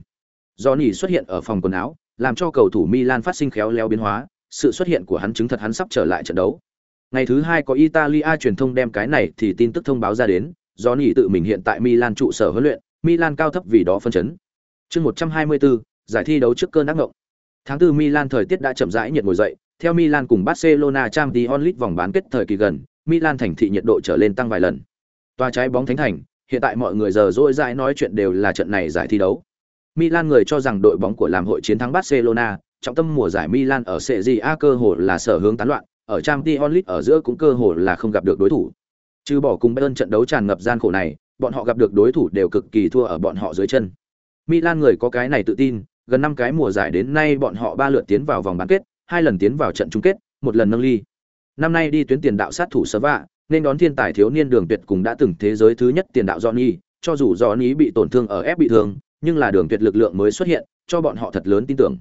Johnny xuất hiện ở phòng quần áo, làm cho cầu thủ Milan phát sinh khéo léo biến hóa, sự xuất hiện của hắn chứng thật hắn sắp trở lại trận đấu. Ngày thứ hai có Italia truyền thông đem cái này thì tin tức thông báo ra đến, do Nỉ tự mình hiện tại Milan trụ sở huấn luyện, Milan cao thấp vì đó phân chấn. Chương 124, giải thi đấu trước cơn ác ngộng. Tháng 4 Milan thời tiết đã chậm rãi nhiệt ngồi dậy, theo Milan cùng Barcelona Champions League vòng bán kết thời kỳ gần, Milan thành thị nhiệt độ trở lên tăng vài lần. Toa trái bóng thánh thành, hiện tại mọi người giờ dỗi dãi nói chuyện đều là trận này giải thi đấu. Milan người cho rằng đội bóng của làm hội chiến thắng Barcelona, trọng tâm mùa giải Milan ở Serie A cơ hội là sở hướng tán loạn, ở Champions League ở giữa cũng cơ hội là không gặp được đối thủ. Trừ bỏ cùng Bayern trận đấu tràn ngập gian khổ này, bọn họ gặp được đối thủ đều cực kỳ thua ở bọn họ dưới chân. Milan người có cái này tự tin, gần năm cái mùa giải đến nay bọn họ ba lượt tiến vào vòng bán kết, hai lần tiến vào trận chung kết, một lần nâng ly. Năm nay đi tuyến tiền đạo sát thủ Sava, nên đón thiên tài thiếu niên đường tuyệt cùng đã từng thế giới thứ nhất tiền đạo Johnny, cho dù Johnny bị tổn thương ở ép bị thương, nhưng là đường tuyệt lực lượng mới xuất hiện, cho bọn họ thật lớn tin tưởng.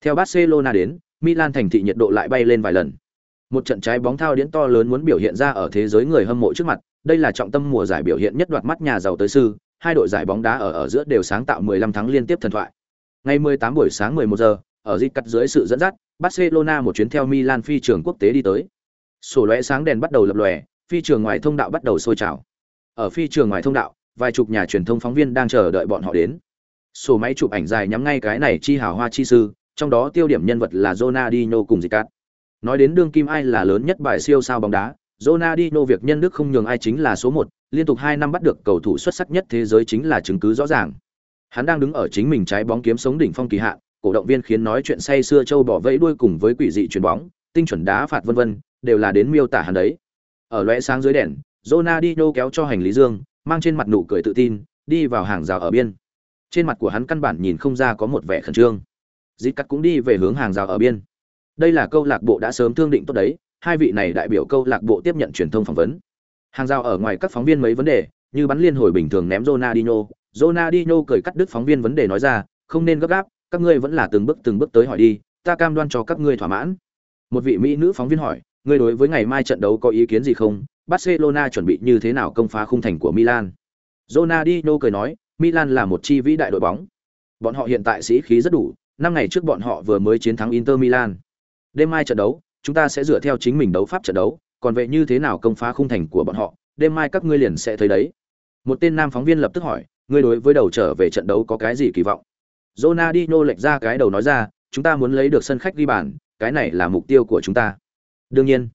Theo Barcelona đến, Milan thành thị nhiệt độ lại bay lên vài lần. Một trận trái bóng thao điển to lớn muốn biểu hiện ra ở thế giới người hâm mộ trước mặt, đây là trọng tâm mùa giải biểu hiện nhất đoạt mắt nhà giàu tới sư, hai đội giải bóng đá ở ở giữa đều sáng tạo 15 tháng liên tiếp thần thoại. Ngày 18 buổi sáng 11 giờ, ở dịch cắt dưới sự dẫn dắt, Barcelona một chuyến theo Milan phi trường quốc tế đi tới. Sổ lóe sáng đèn bắt đầu lập lòe, phi trường ngoài thông đạo bắt đầu sôi trào. Ở phi trường ngoài thông đạo, vài chục nhà truyền thông phóng viên đang chờ đợi bọn họ đến. Sổ máy chụp ảnh dài nhắm ngay cái này chi hào hoa chi sư, trong đó tiêu điểm nhân vật là Ronaldinho cùng Zicat. Nói đến đương kim ai là lớn nhất bài siêu sao bóng đá, Ronaldinho việc nhân đức không nhường ai chính là số một, liên tục hai năm bắt được cầu thủ xuất sắc nhất thế giới chính là chứng cứ rõ ràng. Hắn đang đứng ở chính mình trái bóng kiếm sống đỉnh phong kỳ hạn, cổ động viên khiến nói chuyện say xưa châu bỏ vẫy đuôi cùng với quỷ dị chuyền bóng, tinh chuẩn đá phạt vân vân, đều là đến miêu tả hắn đấy. Ở lóe sáng dưới đèn, Ronaldinho kéo cho hành lý dương, mang trên mặt nụ cười tự tin, đi vào hàng rào ở biên. Trên mặt của hắn căn bản nhìn không ra có một vẻ khẩn trương. Dít cắt cũng đi về hướng hàng rào ở biên. Đây là câu lạc bộ đã sớm thương định tốt đấy, hai vị này đại biểu câu lạc bộ tiếp nhận truyền thông phỏng vấn. Hàng rào ở ngoài các phóng viên mấy vấn đề, như bắn liên hồi bình thường ném Ronaldinho, Ronaldinho cười cắt đứt phóng viên vấn đề nói ra, không nên gấp gáp, các ngươi vẫn là từng bước từng bước tới hỏi đi, ta cam đoan cho các ngươi thỏa mãn. Một vị mỹ nữ phóng viên hỏi, ngươi đối với ngày mai trận đấu có ý kiến gì không? Barcelona chuẩn bị như thế nào công phá khung thành của Milan? Ronaldinho cười nói, Milan là một chi vĩ đại đội bóng. Bọn họ hiện tại sĩ khí rất đủ, năm ngày trước bọn họ vừa mới chiến thắng Inter Milan. Đêm mai trận đấu, chúng ta sẽ dựa theo chính mình đấu pháp trận đấu, còn về như thế nào công phá khung thành của bọn họ, đêm mai các ngươi liền sẽ thấy đấy. Một tên nam phóng viên lập tức hỏi, ngươi đối với đầu trở về trận đấu có cái gì kỳ vọng? Ronaldinho lệch ra cái đầu nói ra, chúng ta muốn lấy được sân khách ghi bàn, cái này là mục tiêu của chúng ta. Đương nhiên,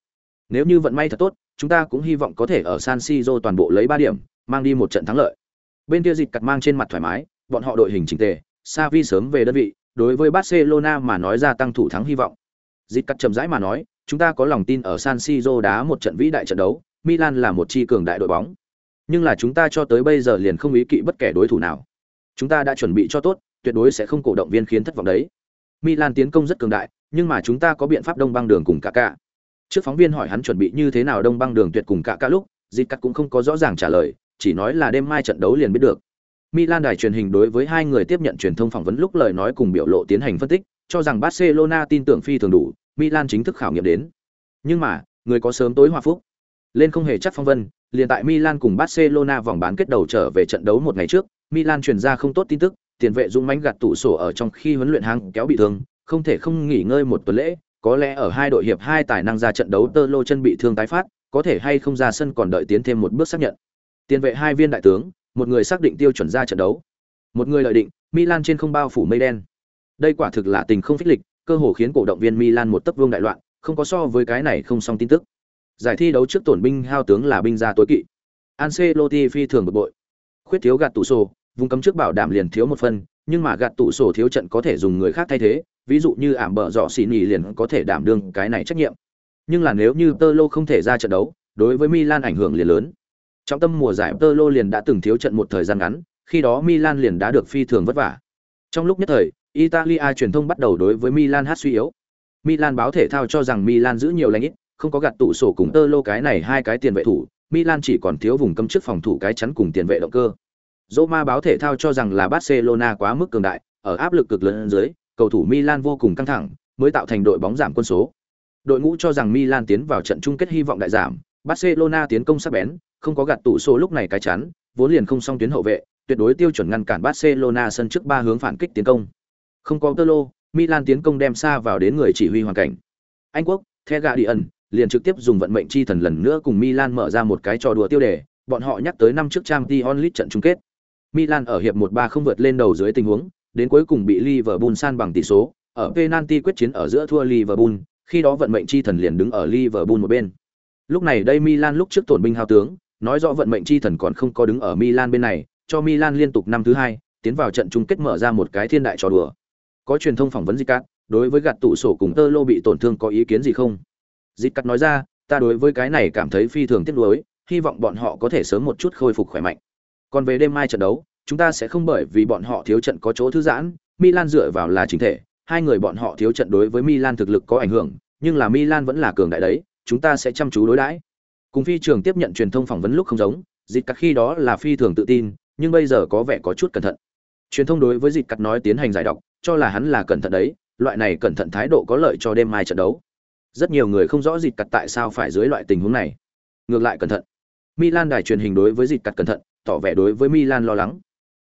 nếu như vận may thật tốt, chúng ta cũng hy vọng có thể ở San Siro toàn bộ lấy 3 điểm, mang đi một trận thắng lợi. Bên kia dịch cặt mang trên mặt thoải mái, bọn họ đội hình trình tề, Xavi sớm về đơn vị, đối với Barcelona mà nói ra tăng thủ thắng hy vọng. Dịch cắt chậm rãi mà nói, chúng ta có lòng tin ở San Siro đá một trận vĩ đại trận đấu, Milan là một chi cường đại đội bóng. Nhưng là chúng ta cho tới bây giờ liền không ý kỵ bất kể đối thủ nào. Chúng ta đã chuẩn bị cho tốt, tuyệt đối sẽ không cổ động viên khiến thất vọng đấy. Milan tiến công rất cường đại, nhưng mà chúng ta có biện pháp đông băng đường cùng cả cả. Trước phóng viên hỏi hắn chuẩn bị như thế nào đông băng đường tuyệt cùng cả cả lúc, Dịch cắt cũng không có rõ ràng trả lời, chỉ nói là đêm mai trận đấu liền biết được. Milan đài truyền hình đối với hai người tiếp nhận truyền thông phỏng vấn lúc lời nói cùng biểu lộ tiến hành phân tích, cho rằng Barcelona tin tưởng phi thường đủ, Milan chính thức khảo nghiệm đến. Nhưng mà, người có sớm tối hòa phúc. Lên không hề chắc phong vân, liền tại Milan cùng Barcelona vòng bán kết đầu trở về trận đấu một ngày trước, Milan truyền ra không tốt tin tức, tiền vệ Dung mãnh gạt tủ sổ ở trong khi huấn luyện hàng kéo bị thương, không thể không nghỉ ngơi một tuần lễ, có lẽ ở hai đội hiệp hai tài năng ra trận đấu tơ lô chân bị thương tái phát, có thể hay không ra sân còn đợi tiến thêm một bước xác nhận. Tiền vệ hai viên đại tướng, một người xác định tiêu chuẩn ra trận đấu, một người lợi định, Milan trên không bao phủ mây đen. Đây quả thực là tình không phích lịch, cơ hồ khiến cổ động viên Milan một tấc vương đại loạn, không có so với cái này không xong tin tức. Giải thi đấu trước tổn binh hao tướng là binh gia tối kỵ. Ancelotti phi thường bực bội. Khuyết thiếu gạt tủ sổ, vùng cấm trước bảo đảm liền thiếu một phần, nhưng mà gạt tủ sổ thiếu trận có thể dùng người khác thay thế, ví dụ như ảm bợ dọ xỉ nhì liền có thể đảm đương cái này trách nhiệm. Nhưng là nếu như Tơ Lô không thể ra trận đấu, đối với Milan ảnh hưởng liền lớn. Trong tâm mùa giải Pirlo liền đã từng thiếu trận một thời gian ngắn, khi đó Milan liền đã được phi thường vất vả. Trong lúc nhất thời, Italia truyền thông bắt đầu đối với Milan hát suy yếu. Milan báo thể thao cho rằng Milan giữ nhiều lành ít, không có gạt tủ sổ cùng Pirlo cái này hai cái tiền vệ thủ, Milan chỉ còn thiếu vùng cấm trước phòng thủ cái chắn cùng tiền vệ động cơ. Roma báo thể thao cho rằng là Barcelona quá mức cường đại, ở áp lực cực lớn dưới, cầu thủ Milan vô cùng căng thẳng, mới tạo thành đội bóng giảm quân số. Đội ngũ cho rằng Milan tiến vào trận chung kết hy vọng đại giảm, Barcelona tiến công sắc bén, không có gạt tủ số lúc này cái chắn, vốn liền không song tuyến hậu vệ, tuyệt đối tiêu chuẩn ngăn cản Barcelona sân trước ba hướng phản kích tiến công. Không có Tolo, Milan tiến công đem xa vào đến người chỉ huy hoàn cảnh. Anh quốc, The Guardian, liền trực tiếp dùng vận mệnh chi thần lần nữa cùng Milan mở ra một cái trò đùa tiêu đề, bọn họ nhắc tới năm trước Champions League trận chung kết. Milan ở hiệp 1-3 không vượt lên đầu dưới tình huống, đến cuối cùng bị Liverpool san bằng tỷ số, ở penalty quyết chiến ở giữa thua Liverpool, khi đó vận mệnh chi thần liền đứng ở Liverpool một bên. Lúc này đây Milan lúc trước tổn binh hao tướng, nói rõ vận mệnh chi thần còn không có đứng ở Milan bên này, cho Milan liên tục năm thứ hai, tiến vào trận chung kết mở ra một cái thiên đại trò đùa. Có truyền thông phỏng vấn Zicat, đối với gạt tụ sổ cùng Tơ Lô bị tổn thương có ý kiến gì không? Zicat nói ra, ta đối với cái này cảm thấy phi thường tiếc nuối, hy vọng bọn họ có thể sớm một chút khôi phục khỏe mạnh. Còn về đêm mai trận đấu, chúng ta sẽ không bởi vì bọn họ thiếu trận có chỗ thư giãn, Milan dựa vào là chính thể, hai người bọn họ thiếu trận đối với Milan thực lực có ảnh hưởng, nhưng là Milan vẫn là cường đại đấy, chúng ta sẽ chăm chú đối đãi. Cùng phi trường tiếp nhận truyền thông phỏng vấn lúc không giống, dịch cắt khi đó là phi thường tự tin, nhưng bây giờ có vẻ có chút cẩn thận. Truyền thông đối với dịch cắt nói tiến hành giải độc, cho là hắn là cẩn thận đấy, loại này cẩn thận thái độ có lợi cho đêm mai trận đấu. Rất nhiều người không rõ dịch cắt tại sao phải dưới loại tình huống này. Ngược lại cẩn thận. Milan đài truyền hình đối với dịch cắt cẩn thận, tỏ vẻ đối với Milan lo lắng.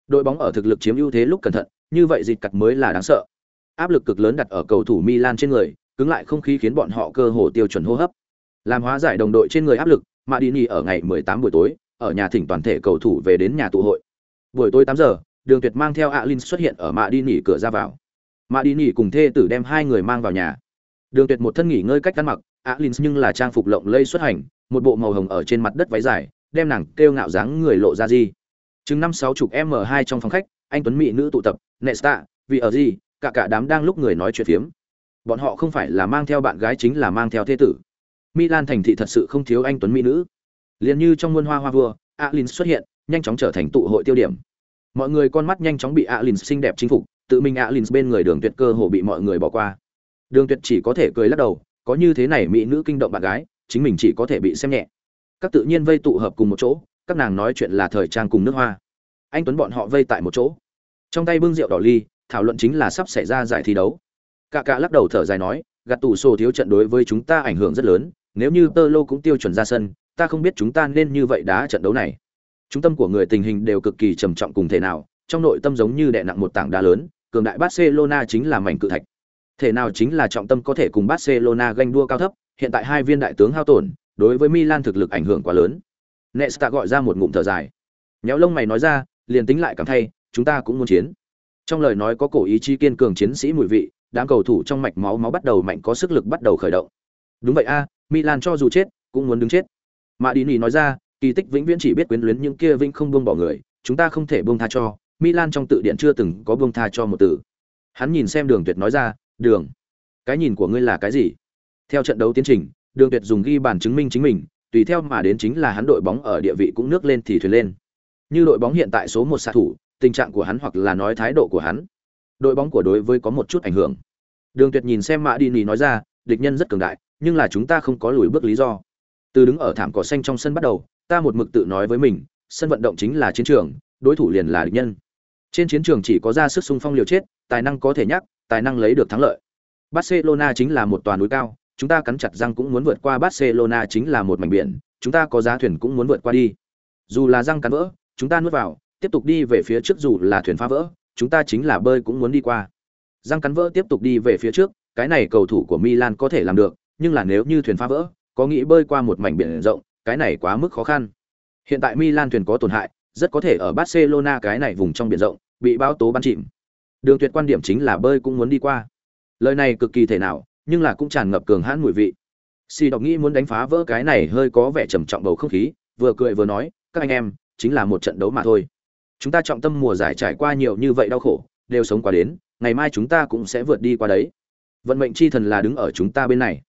Đội bóng ở thực lực chiếm ưu thế lúc cẩn thận, như vậy dịch cắt mới là đáng sợ. Áp lực cực lớn đặt ở cầu thủ Milan trên người, cứng lại không khí khiến bọn họ cơ hồ tiêu chuẩn hô hấp. Làm hóa giải đồng đội trên người áp lực, Madini ở ngày 18 buổi tối, ở nhà thỉnh toàn thể cầu thủ về đến nhà tụ hội. Buổi tối 8 giờ, Đường Tuyệt mang theo Alin xuất hiện ở Madini cửa ra vào. Madini cùng thê tử đem hai người mang vào nhà. Đường Tuyệt một thân nghỉ ngơi cách ăn mặc, Alin nhưng là trang phục lộng lẫy xuất hành, một bộ màu hồng ở trên mặt đất váy dài, đem nàng kêu ngạo dáng người lộ ra gì. Chừng năm sáu chục M2 trong phòng khách, anh tuấn mỹ nữ tụ tập, Nesta, vì ở gì, cả cả đám đang lúc người nói chuyện phiếm. Bọn họ không phải là mang theo bạn gái chính là mang theo thê tử. Milan thành thị thật sự không thiếu anh tuấn mỹ nữ. Liên như trong muôn hoa hoa vua, Alin xuất hiện, nhanh chóng trở thành tụ hội tiêu điểm. Mọi người con mắt nhanh chóng bị Alin xinh đẹp chinh phục, tự mình Alin bên người Đường Tuyệt cơ hồ bị mọi người bỏ qua. Đường Tuyệt chỉ có thể cười lắc đầu, có như thế này mỹ nữ kinh động bạn gái, chính mình chỉ có thể bị xem nhẹ. Các tự nhiên vây tụ hợp cùng một chỗ, các nàng nói chuyện là thời trang cùng nước hoa. Anh Tuấn bọn họ vây tại một chỗ. Trong tay bưng rượu đỏ ly, thảo luận chính là sắp xảy ra giải thi đấu. Cả cả lắc đầu thở dài nói, gạt tủ sổ thiếu trận đối với chúng ta ảnh hưởng rất lớn, nếu như Tơ Lô cũng tiêu chuẩn ra sân, ta không biết chúng ta nên như vậy đá trận đấu này. Trung tâm của người tình hình đều cực kỳ trầm trọng cùng thể nào, trong nội tâm giống như đè nặng một tảng đá lớn, cường đại Barcelona chính là mảnh cự thạch. Thể nào chính là trọng tâm có thể cùng Barcelona ganh đua cao thấp, hiện tại hai viên đại tướng hao tổn, đối với Milan thực lực ảnh hưởng quá lớn. Nesta gọi ra một ngụm thở dài. Nhéo lông mày nói ra, liền tính lại cảm thay, chúng ta cũng muốn chiến. Trong lời nói có cổ ý chí kiên cường chiến sĩ mùi vị, đám cầu thủ trong mạch máu máu bắt đầu mạnh có sức lực bắt đầu khởi động. Đúng vậy a, Milan cho dù chết, cũng muốn đứng chết. Mã Madini nói ra, kỳ tích vĩnh viễn chỉ biết quyến luyến những kia vĩnh không buông bỏ người, chúng ta không thể buông tha cho. Milan trong tự điển chưa từng có buông tha cho một từ. Hắn nhìn xem Đường Tuyệt nói ra, "Đường, cái nhìn của ngươi là cái gì?" Theo trận đấu tiến trình, Đường Tuyệt dùng ghi bàn chứng minh chính mình, tùy theo mà đến chính là hắn đội bóng ở địa vị cũng nước lên thì thuyền lên. Như đội bóng hiện tại số một xạ thủ, tình trạng của hắn hoặc là nói thái độ của hắn, đội bóng của đối với có một chút ảnh hưởng. Đường Tuyệt nhìn xem Mã Đi Nì nói ra, địch nhân rất cường đại, nhưng là chúng ta không có lùi bước lý do. Từ đứng ở thảm cỏ xanh trong sân bắt đầu, ta một mực tự nói với mình, sân vận động chính là chiến trường, đối thủ liền là địch nhân. Trên chiến trường chỉ có ra sức xung phong liều chết, tài năng có thể nhắc, tài năng lấy được thắng lợi. Barcelona chính là một toàn núi cao, chúng ta cắn chặt răng cũng muốn vượt qua Barcelona chính là một mảnh biển, chúng ta có giá thuyền cũng muốn vượt qua đi. Dù là răng cắn vỡ, chúng ta nuốt vào, tiếp tục đi về phía trước dù là thuyền phá vỡ, chúng ta chính là bơi cũng muốn đi qua. Răng cắn vỡ tiếp tục đi về phía trước, cái này cầu thủ của Milan có thể làm được, nhưng là nếu như thuyền phá vỡ, có nghĩ bơi qua một mảnh biển rộng, cái này quá mức khó khăn. Hiện tại Milan thuyền có tổn hại, rất có thể ở Barcelona cái này vùng trong biển rộng, bị bão tố bắn chìm. Đường Tuyệt quan điểm chính là bơi cũng muốn đi qua. Lời này cực kỳ thể nào, nhưng là cũng tràn ngập cường hãn mùi vị. Si đọc nghĩ muốn đánh phá vỡ cái này hơi có vẻ trầm trọng bầu không khí, vừa cười vừa nói, các anh em, chính là một trận đấu mà thôi. Chúng ta trọng tâm mùa giải trải qua nhiều như vậy đau khổ, đều sống qua đến, ngày mai chúng ta cũng sẽ vượt đi qua đấy. Vận mệnh chi thần là đứng ở chúng ta bên này.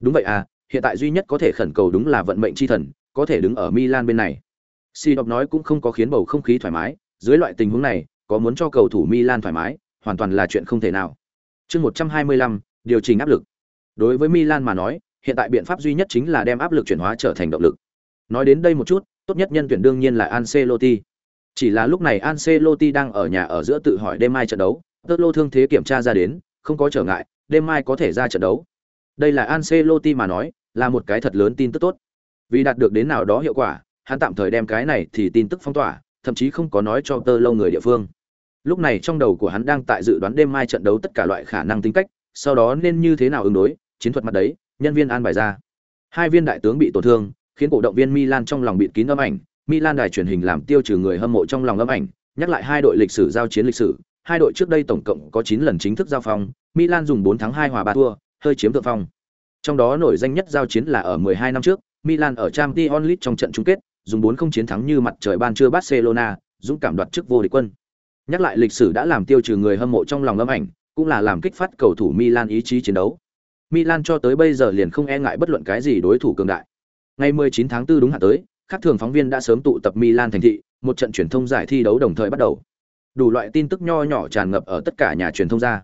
Đúng vậy à, hiện tại duy nhất có thể khẩn cầu đúng là vận mệnh chi thần, có thể đứng ở Milan bên này. Si đọc nói cũng không có khiến bầu không khí thoải mái, dưới loại tình huống này, có muốn cho cầu thủ Milan thoải mái, hoàn toàn là chuyện không thể nào. Chương 125, điều chỉnh áp lực. Đối với Milan mà nói, hiện tại biện pháp duy nhất chính là đem áp lực chuyển hóa trở thành động lực. Nói đến đây một chút, tốt nhất nhân tuyển đương nhiên là Ancelotti. Chỉ là lúc này Ancelotti đang ở nhà ở giữa tự hỏi đêm mai trận đấu, Tớt lô thương thế kiểm tra ra đến, không có trở ngại, đêm mai có thể ra trận đấu. Đây là Ancelotti mà nói, là một cái thật lớn tin tức tốt. Vì đạt được đến nào đó hiệu quả, hắn tạm thời đem cái này thì tin tức phong tỏa, thậm chí không có nói cho Tơ lâu người địa phương. Lúc này trong đầu của hắn đang tại dự đoán đêm mai trận đấu tất cả loại khả năng tính cách, sau đó nên như thế nào ứng đối, chiến thuật mặt đấy, nhân viên an bài ra. Hai viên đại tướng bị tổn thương, khiến cổ động viên Milan trong lòng bịt kín âm ảnh, Milan đài truyền hình làm tiêu trừ người hâm mộ trong lòng âm ảnh, nhắc lại hai đội lịch sử giao chiến lịch sử, hai đội trước đây tổng cộng có 9 lần chính thức giao phong, Milan dùng 4 thắng 2 hòa 3 thua, hơi chiếm thượng phong. Trong đó nổi danh nhất giao chiến là ở 12 năm trước, Milan ở Champions League trong trận chung kết, dùng 4 không chiến thắng như mặt trời ban trưa Barcelona, dũng cảm đoạt chức vô địch quân. Nhắc lại lịch sử đã làm tiêu trừ người hâm mộ trong lòng âm ảnh, cũng là làm kích phát cầu thủ Milan ý chí chiến đấu. Milan cho tới bây giờ liền không e ngại bất luận cái gì đối thủ cường đại. Ngày 19 tháng 4 đúng hạn tới, các thường phóng viên đã sớm tụ tập Milan thành thị, một trận truyền thông giải thi đấu đồng thời bắt đầu. Đủ loại tin tức nho nhỏ tràn ngập ở tất cả nhà truyền thông ra.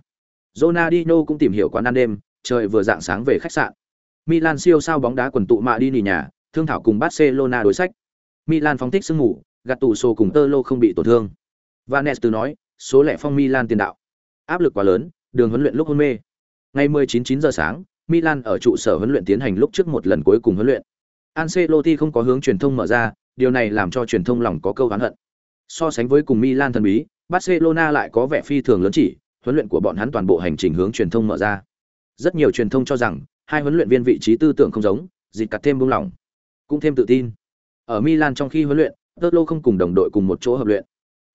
Ronaldinho cũng tìm hiểu quán ăn đêm, trời vừa dạng sáng về khách sạn. Milan siêu sao bóng đá quần tụ mạ đi nỉ nhà, thương thảo cùng Barcelona đối sách. Milan phóng thích sương ngủ, gạt tủ sổ cùng Tolo không bị tổn thương. Vanes từ nói, số lẻ phong Milan tiền đạo. Áp lực quá lớn, đường huấn luyện lúc hôn mê. Ngày 19 giờ sáng, Milan ở trụ sở huấn luyện tiến hành lúc trước một lần cuối cùng huấn luyện. Ancelotti không có hướng truyền thông mở ra, điều này làm cho truyền thông lòng có câu oán hận. So sánh với cùng Milan thần bí, Barcelona lại có vẻ phi thường lớn chỉ, huấn luyện của bọn hắn toàn bộ hành trình hướng truyền thông mở ra. Rất nhiều truyền thông cho rằng hai huấn luyện viên vị trí tư tưởng không giống, dịt cặt thêm buông lỏng, cũng thêm tự tin. Ở Milan trong khi huấn luyện, Tottenham không cùng đồng đội cùng một chỗ hợp luyện.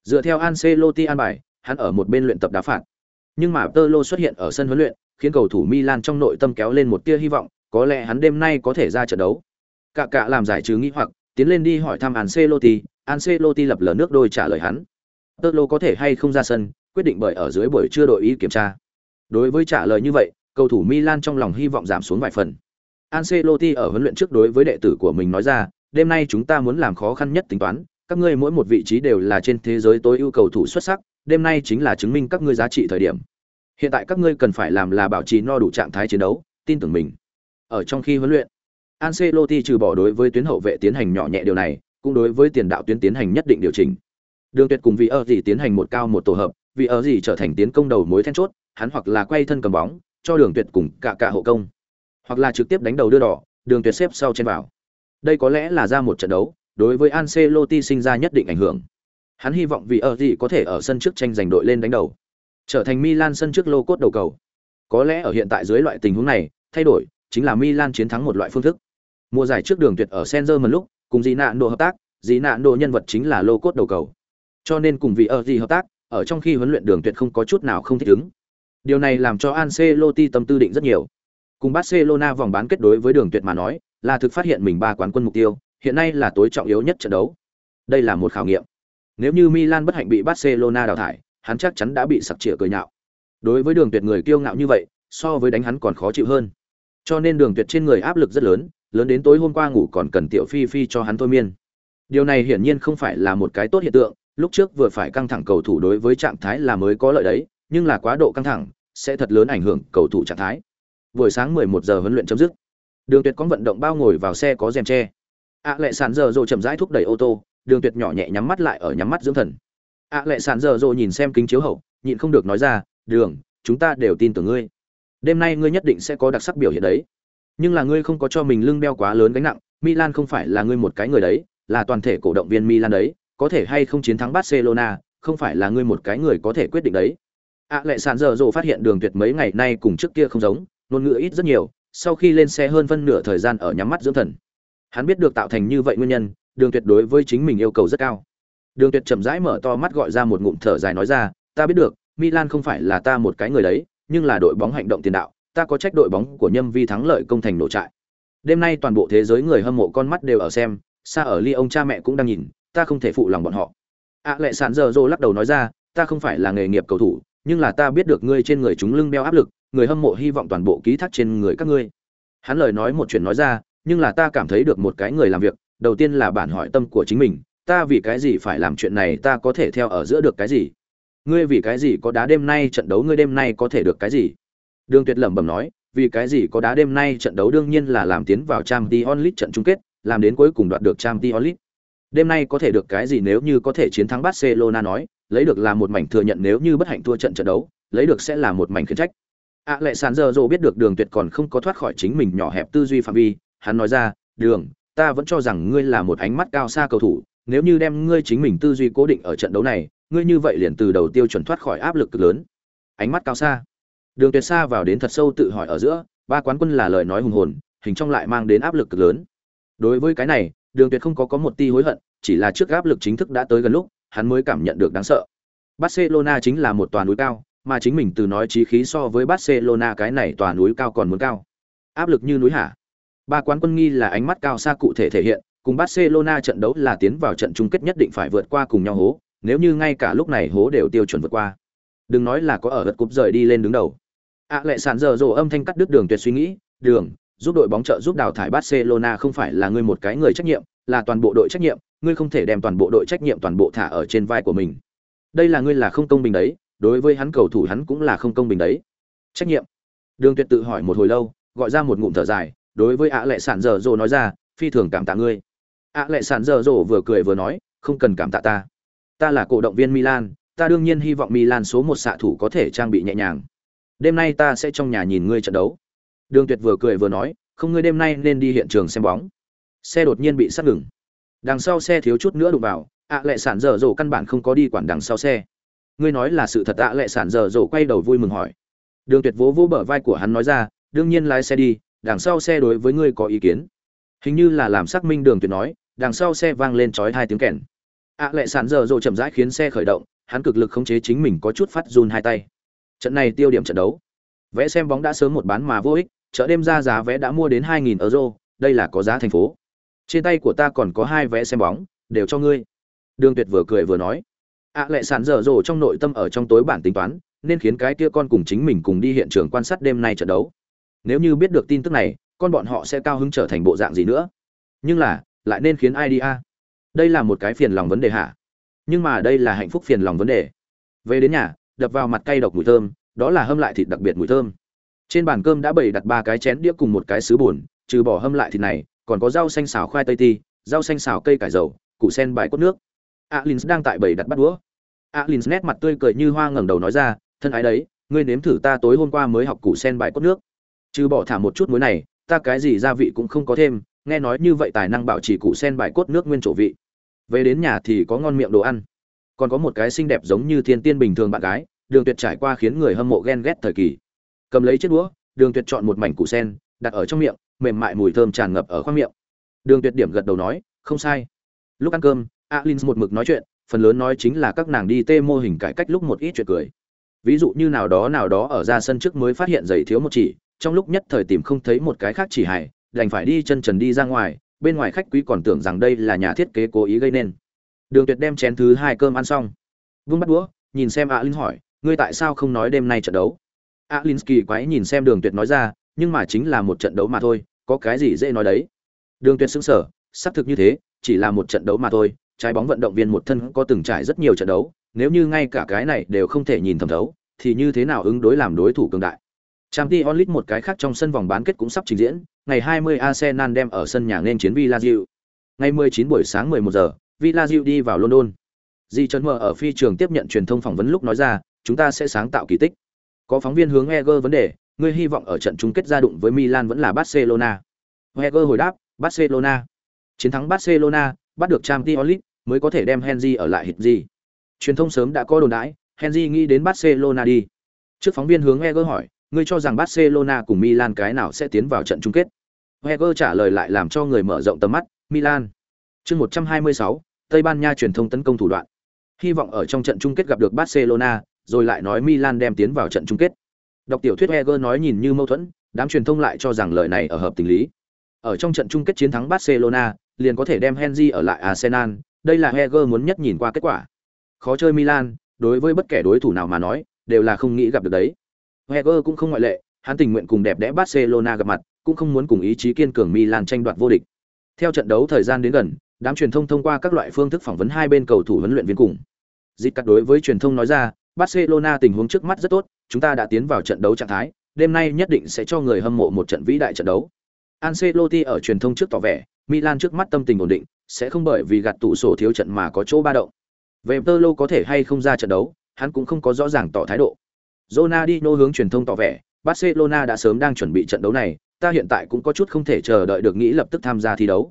Dựa theo Ancelotti an bài, hắn ở một bên luyện tập đá phạt. Nhưng mà Tottenham xuất hiện ở sân huấn luyện, khiến cầu thủ Milan trong nội tâm kéo lên một tia hy vọng, có lẽ hắn đêm nay có thể ra trận đấu. Cả cả làm giải trừ nghi hoặc, tiến lên đi hỏi thăm Ancelotti, Ancelotti lập lờ nước đôi trả lời hắn. Tottenham có thể hay không ra sân, quyết định bởi ở dưới buổi trưa đội ý kiểm tra. Đối với trả lời như vậy, cầu thủ Milan trong lòng hy vọng giảm xuống vài phần. Ancelotti ở huấn luyện trước đối với đệ tử của mình nói ra, đêm nay chúng ta muốn làm khó khăn nhất tính toán, các ngươi mỗi một vị trí đều là trên thế giới tối ưu cầu thủ xuất sắc, đêm nay chính là chứng minh các ngươi giá trị thời điểm. Hiện tại các ngươi cần phải làm là bảo trì no đủ trạng thái chiến đấu, tin tưởng mình. Ở trong khi huấn luyện, Ancelotti trừ bỏ đối với tuyến hậu vệ tiến hành nhỏ nhẹ điều này, cũng đối với tiền đạo tuyến tiến hành nhất định điều chỉnh. Đường Tuyệt cùng vị ở gì tiến hành một cao một tổ hợp, vị ở gì trở thành tiến công đầu mối then chốt, hắn hoặc là quay thân cầm bóng, cho Đường Tuyệt cùng cả cả hộ công, hoặc là trực tiếp đánh đầu đưa đỏ, Đường Tuyệt xếp sau trên vào. Đây có lẽ là ra một trận đấu, đối với Ancelotti sinh ra nhất định ảnh hưởng. Hắn hy vọng vì ở gì có thể ở sân trước tranh giành đội lên đánh đầu, trở thành Milan sân trước lô cốt đầu cầu. Có lẽ ở hiện tại dưới loại tình huống này, thay đổi chính là Milan chiến thắng một loại phương thức. Mùa giải trước đường tuyệt ở Senzer lúc, cùng Dĩ nạn độ hợp tác, Dĩ nạn độ nhân vật chính là lô cốt đầu cầu. Cho nên cùng vì ở gì hợp tác, ở trong khi huấn luyện đường tuyệt không có chút nào không thích ứng. Điều này làm cho Ancelotti tâm tư định rất nhiều. Cùng Barcelona vòng bán kết đối với đường tuyệt mà nói, là thực phát hiện mình ba quán quân mục tiêu, hiện nay là tối trọng yếu nhất trận đấu. Đây là một khảo nghiệm. Nếu như Milan bất hạnh bị Barcelona đào thải, hắn chắc chắn đã bị sặc chĩa cười nhạo. Đối với đường tuyệt người kiêu ngạo như vậy, so với đánh hắn còn khó chịu hơn. Cho nên đường tuyệt trên người áp lực rất lớn, lớn đến tối hôm qua ngủ còn cần tiểu phi phi cho hắn thôi miên. Điều này hiển nhiên không phải là một cái tốt hiện tượng, lúc trước vừa phải căng thẳng cầu thủ đối với trạng thái là mới có lợi đấy, nhưng là quá độ căng thẳng sẽ thật lớn ảnh hưởng cầu thủ trạng thái. Buổi sáng 11 giờ huấn luyện chấm dứt. Đường Tuyệt có vận động bao ngồi vào xe có rèm che. ạ lệ sàn giờ rồi chậm rãi thúc đẩy ô tô, Đường Tuyệt nhỏ nhẹ nhắm mắt lại ở nhắm mắt dưỡng thần. ạ lệ sàn giờ rồi nhìn xem kính chiếu hậu, nhịn không được nói ra, "Đường, chúng ta đều tin tưởng ngươi. Đêm nay ngươi nhất định sẽ có đặc sắc biểu hiện đấy. Nhưng là ngươi không có cho mình lưng đeo quá lớn gánh nặng, Milan không phải là ngươi một cái người đấy, là toàn thể cổ động viên Milan đấy, có thể hay không chiến thắng Barcelona, không phải là ngươi một cái người có thể quyết định đấy." Ạ lệ sàn giờ dồ phát hiện Đường Tuyệt mấy ngày nay cùng trước kia không giống, ngôn ngữ ít rất nhiều, sau khi lên xe hơn phân nửa thời gian ở nhắm mắt dưỡng thần. Hắn biết được tạo thành như vậy nguyên nhân, Đường Tuyệt đối với chính mình yêu cầu rất cao. Đường Tuyệt chậm rãi mở to mắt gọi ra một ngụm thở dài nói ra, ta biết được, Milan không phải là ta một cái người đấy, nhưng là đội bóng hành động tiền đạo, ta có trách đội bóng của Nhâm Vi thắng lợi công thành nổ trại. Đêm nay toàn bộ thế giới người hâm mộ con mắt đều ở xem, xa ở ly ông cha mẹ cũng đang nhìn, ta không thể phụ lòng bọn họ. À lệ sàn giờ rồ lắc đầu nói ra, ta không phải là nghề nghiệp cầu thủ, nhưng là ta biết được ngươi trên người chúng lưng đeo áp lực, người hâm mộ hy vọng toàn bộ ký thác trên người các ngươi. Hắn lời nói một chuyện nói ra, nhưng là ta cảm thấy được một cái người làm việc, đầu tiên là bản hỏi tâm của chính mình, ta vì cái gì phải làm chuyện này, ta có thể theo ở giữa được cái gì? Ngươi vì cái gì có đá đêm nay trận đấu ngươi đêm nay có thể được cái gì? Đường Tuyệt lẩm bẩm nói, vì cái gì có đá đêm nay trận đấu đương nhiên là làm tiến vào Champions League trận chung kết, làm đến cuối cùng đoạt được Champions League. Đêm nay có thể được cái gì nếu như có thể chiến thắng Barcelona nói, lấy được là một mảnh thừa nhận nếu như bất hạnh thua trận trận đấu, lấy được sẽ là một mảnh khiển trách. À lệ sàn giờ dồ biết được đường tuyệt còn không có thoát khỏi chính mình nhỏ hẹp tư duy phạm vi, hắn nói ra, đường, ta vẫn cho rằng ngươi là một ánh mắt cao xa cầu thủ, nếu như đem ngươi chính mình tư duy cố định ở trận đấu này, ngươi như vậy liền từ đầu tiêu chuẩn thoát khỏi áp lực cực lớn. Ánh mắt cao xa. Đường tuyệt xa vào đến thật sâu tự hỏi ở giữa ba quán quân là lời nói hùng hồn hình trong lại mang đến áp lực cực lớn. Đối với cái này đường tuyệt không có có một ti hối hận chỉ là trước áp lực chính thức đã tới gần lúc hắn mới cảm nhận được đáng sợ. Barcelona chính là một tòa núi cao mà chính mình từ nói chí khí so với barcelona cái này tòa núi cao còn muốn cao. Áp lực như núi hả ba quán quân nghi là ánh mắt cao xa cụ thể thể hiện cùng barcelona trận đấu là tiến vào trận chung kết nhất định phải vượt qua cùng nhau hố nếu như ngay cả lúc này hố đều tiêu chuẩn vượt qua. Đừng nói là có ở gật cúp rời đi lên đứng đầu. À, lệ sản giờ rồ âm thanh cắt đứt đường tuyệt suy nghĩ đường giúp đội bóng trợ giúp đào thải barcelona không phải là ngươi một cái người trách nhiệm là toàn bộ đội trách nhiệm ngươi không thể đem toàn bộ đội trách nhiệm toàn bộ thả ở trên vai của mình. Đây là ngươi là không công bình đấy, đối với hắn cầu thủ hắn cũng là không công bình đấy. Trách nhiệm. Đường tuyệt tự hỏi một hồi lâu, gọi ra một ngụm thở dài, đối với ạ à lệ sản dở rồ nói ra, phi thường cảm tạ ngươi. Ạ à lệ sản dở rồ vừa cười vừa nói, không cần cảm tạ ta. Ta là cổ động viên milan, ta đương nhiên hy vọng milan số một xạ thủ có thể trang bị nhẹ nhàng. Đêm nay ta sẽ trong nhà nhìn ngươi trận đấu. Đường tuyệt vừa cười vừa nói, không, ngươi đêm nay nên đi hiện trường xem bóng. Xe đột nhiên bị sát ngừng đằng sau xe thiếu chút nữa đụng vào, ạ à lệ sản dở dồ căn bản không có đi quản đằng sau xe. Ngươi nói là sự thật ạ à lệ sản dở dồ quay đầu vui mừng hỏi. Đường tuyệt vỗ vỗ bờ vai của hắn nói ra, đương nhiên lái xe đi, đằng sau xe đối với ngươi có ý kiến. Hình như là làm xác minh đường tuyệt nói, đằng sau xe vang lên chói hai tiếng kèn. Ạ à lệ sản dở dồ chậm rãi khiến xe khởi động, hắn cực lực khống chế chính mình có chút phát run hai tay. Trận này tiêu điểm trận đấu. Vẽ xem bóng đã sớm một bán mà vô ích, chợ đêm ra giá vé đã mua đến 2.000 euro, đây là có giá thành phố trên tay của ta còn có hai vé xem bóng đều cho ngươi. Đường tuyệt vừa cười vừa nói. Ạ à, lệ sàn dở dồ trong nội tâm ở trong tối bản tính toán nên khiến cái kia con cùng chính mình cùng đi hiện trường quan sát đêm nay trận đấu. Nếu như biết được tin tức này con bọn họ sẽ cao hứng trở thành bộ dạng gì nữa? Nhưng là lại nên khiến ai đi a? Đây là một cái phiền lòng vấn đề hả? Nhưng mà đây là hạnh phúc phiền lòng vấn đề. Về đến nhà đập vào mặt cay độc mùi thơm đó là hâm lại thịt đặc biệt mùi thơm. Trên bàn cơm đã bày đặt ba cái chén đĩa cùng một cái sứ bùn trừ bỏ hâm lại thịt này còn có rau xanh xào khoai tây ti, rau xanh xào cây cải dầu, củ sen bài cốt nước. Alins đang tại bầy đặt bắt đũa. Alins nét mặt tươi cười như hoa ngẩng đầu nói ra, thân ái đấy, ngươi nếm thử ta tối hôm qua mới học củ sen bài cốt nước. Chứ bỏ thả một chút muối này, ta cái gì gia vị cũng không có thêm, nghe nói như vậy tài năng bảo trì củ sen bài cốt nước nguyên chỗ vị. Về đến nhà thì có ngon miệng đồ ăn. Còn có một cái xinh đẹp giống như thiên tiên bình thường bạn gái, đường tuyệt trải qua khiến người hâm mộ ghen ghét thời kỳ. Cầm lấy chiếc đũa, đường tuyệt chọn một mảnh củ sen, đặt ở trong miệng mềm mại mùi thơm tràn ngập ở khoang miệng. Đường tuyệt điểm gật đầu nói, không sai. Lúc ăn cơm, alin một mực nói chuyện, phần lớn nói chính là các nàng đi tê mô hình cải cách lúc một ít chuyện cười. Ví dụ như nào đó nào đó ở ra sân trước mới phát hiện giày thiếu một chỉ, trong lúc nhất thời tìm không thấy một cái khác chỉ hài, đành phải đi chân trần đi ra ngoài, bên ngoài khách quý còn tưởng rằng đây là nhà thiết kế cố ý gây nên. Đường tuyệt đem chén thứ hai cơm ăn xong. Vung bắt đũa, nhìn xem alin hỏi, ngươi tại sao không nói đêm nay trận đấu? Alin kỳ quái nhìn xem đường tuyệt nói ra, nhưng mà chính là một trận đấu mà thôi có cái gì dễ nói đấy đường tuyệt xứng sở xác thực như thế chỉ là một trận đấu mà thôi trái bóng vận động viên một thân có từng trải rất nhiều trận đấu nếu như ngay cả cái này đều không thể nhìn thẩm thấu thì như thế nào ứng đối làm đối thủ cường đại Champions Onlit một cái khác trong sân vòng bán kết cũng sắp trình diễn, ngày 20 Arsenal đem ở sân nhà nên chiến Villarreal. Ngày 19 buổi sáng 11 giờ, Villarreal đi vào London. Di Trấn Mở ở phi trường tiếp nhận truyền thông phỏng vấn lúc nói ra, chúng ta sẽ sáng tạo kỳ tích. Có phóng viên hướng Eger vấn đề, ngươi hy vọng ở trận chung kết ra đụng với Milan vẫn là Barcelona. Wenger hồi đáp, Barcelona. Chiến thắng Barcelona, bắt được Champions League mới có thể đem Henry ở lại hịt gì. Truyền thông sớm đã có đồn đãi, Henry nghĩ đến Barcelona đi. Trước phóng viên hướng Wenger hỏi, ngươi cho rằng Barcelona cùng Milan cái nào sẽ tiến vào trận chung kết? Wenger trả lời lại làm cho người mở rộng tầm mắt, Milan. Chương 126, Tây Ban Nha truyền thông tấn công thủ đoạn. Hy vọng ở trong trận chung kết gặp được Barcelona, rồi lại nói Milan đem tiến vào trận chung kết. Đọc tiểu thuyết Eger nói nhìn như mâu thuẫn, đám truyền thông lại cho rằng lời này ở hợp tình lý. Ở trong trận chung kết chiến thắng Barcelona, liền có thể đem Henry ở lại Arsenal, đây là Eger muốn nhất nhìn qua kết quả. Khó chơi Milan, đối với bất kể đối thủ nào mà nói, đều là không nghĩ gặp được đấy. Eger cũng không ngoại lệ, hắn tình nguyện cùng đẹp đẽ Barcelona gặp mặt, cũng không muốn cùng ý chí kiên cường Milan tranh đoạt vô địch. Theo trận đấu thời gian đến gần, đám truyền thông thông qua các loại phương thức phỏng vấn hai bên cầu thủ huấn luyện viên cùng. Dịch cắt đối với truyền thông nói ra, Barcelona tình huống trước mắt rất tốt, chúng ta đã tiến vào trận đấu trạng thái, đêm nay nhất định sẽ cho người hâm mộ một trận vĩ đại trận đấu. Ancelotti ở truyền thông trước tỏ vẻ, Milan trước mắt tâm tình ổn định, sẽ không bởi vì gạt tụ sổ thiếu trận mà có chỗ ba động. Về Tolo có thể hay không ra trận đấu, hắn cũng không có rõ ràng tỏ thái độ. Ronaldinho hướng truyền thông tỏ vẻ, Barcelona đã sớm đang chuẩn bị trận đấu này, ta hiện tại cũng có chút không thể chờ đợi được nghĩ lập tức tham gia thi đấu.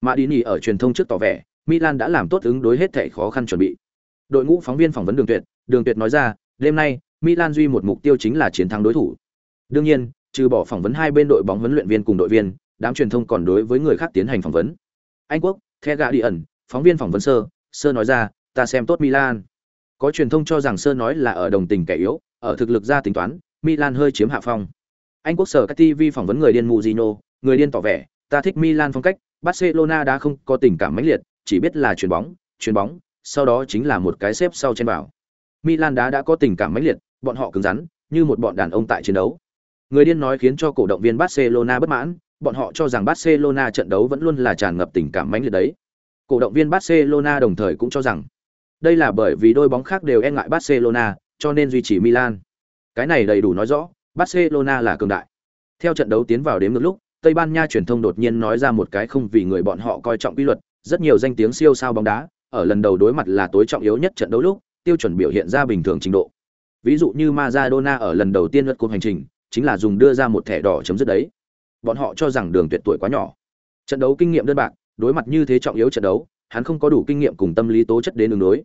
Madini ở truyền thông trước tỏ vẻ, Milan đã làm tốt ứng đối hết thảy khó khăn chuẩn bị. Đội ngũ phóng viên phỏng vấn Đường Tuyệt, Đường Tuyệt nói ra, đêm nay, Milan duy một mục tiêu chính là chiến thắng đối thủ. Đương nhiên, trừ bỏ phỏng vấn hai bên đội bóng huấn luyện viên cùng đội viên, đám truyền thông còn đối với người khác tiến hành phỏng vấn. Anh quốc, The Guardian, phóng viên phỏng vấn sơ, sơ nói ra, ta xem tốt Milan. Có truyền thông cho rằng sơ nói là ở đồng tình kẻ yếu, ở thực lực ra tính toán, Milan hơi chiếm hạ phong. Anh quốc sở các TV phỏng vấn người điên Mujino, người điên tỏ vẻ, ta thích Milan phong cách, Barcelona đã không có tình cảm mãnh liệt, chỉ biết là chuyền bóng, chuyền bóng, sau đó chính là một cái xếp sau trên bảo. Milan đã đã có tình cảm mãnh liệt, bọn họ cứng rắn, như một bọn đàn ông tại chiến đấu. Người điên nói khiến cho cổ động viên Barcelona bất mãn, bọn họ cho rằng Barcelona trận đấu vẫn luôn là tràn ngập tình cảm mãnh liệt đấy. Cổ động viên Barcelona đồng thời cũng cho rằng đây là bởi vì đôi bóng khác đều e ngại Barcelona, cho nên duy trì Milan. Cái này đầy đủ nói rõ, Barcelona là cường đại. Theo trận đấu tiến vào đến ngược lúc, Tây Ban Nha truyền thông đột nhiên nói ra một cái không vì người bọn họ coi trọng quy luật, rất nhiều danh tiếng siêu sao bóng đá, ở lần đầu đối mặt là tối trọng yếu nhất trận đấu lúc, tiêu chuẩn biểu hiện ra bình thường trình độ. Ví dụ như Maradona ở lần đầu tiên lượt cuộc hành trình, chính là dùng đưa ra một thẻ đỏ chấm dứt đấy. Bọn họ cho rằng đường tuyệt tuổi quá nhỏ. Trận đấu kinh nghiệm đơn bạc, đối mặt như thế trọng yếu trận đấu, hắn không có đủ kinh nghiệm cùng tâm lý tố chất đến đường đối.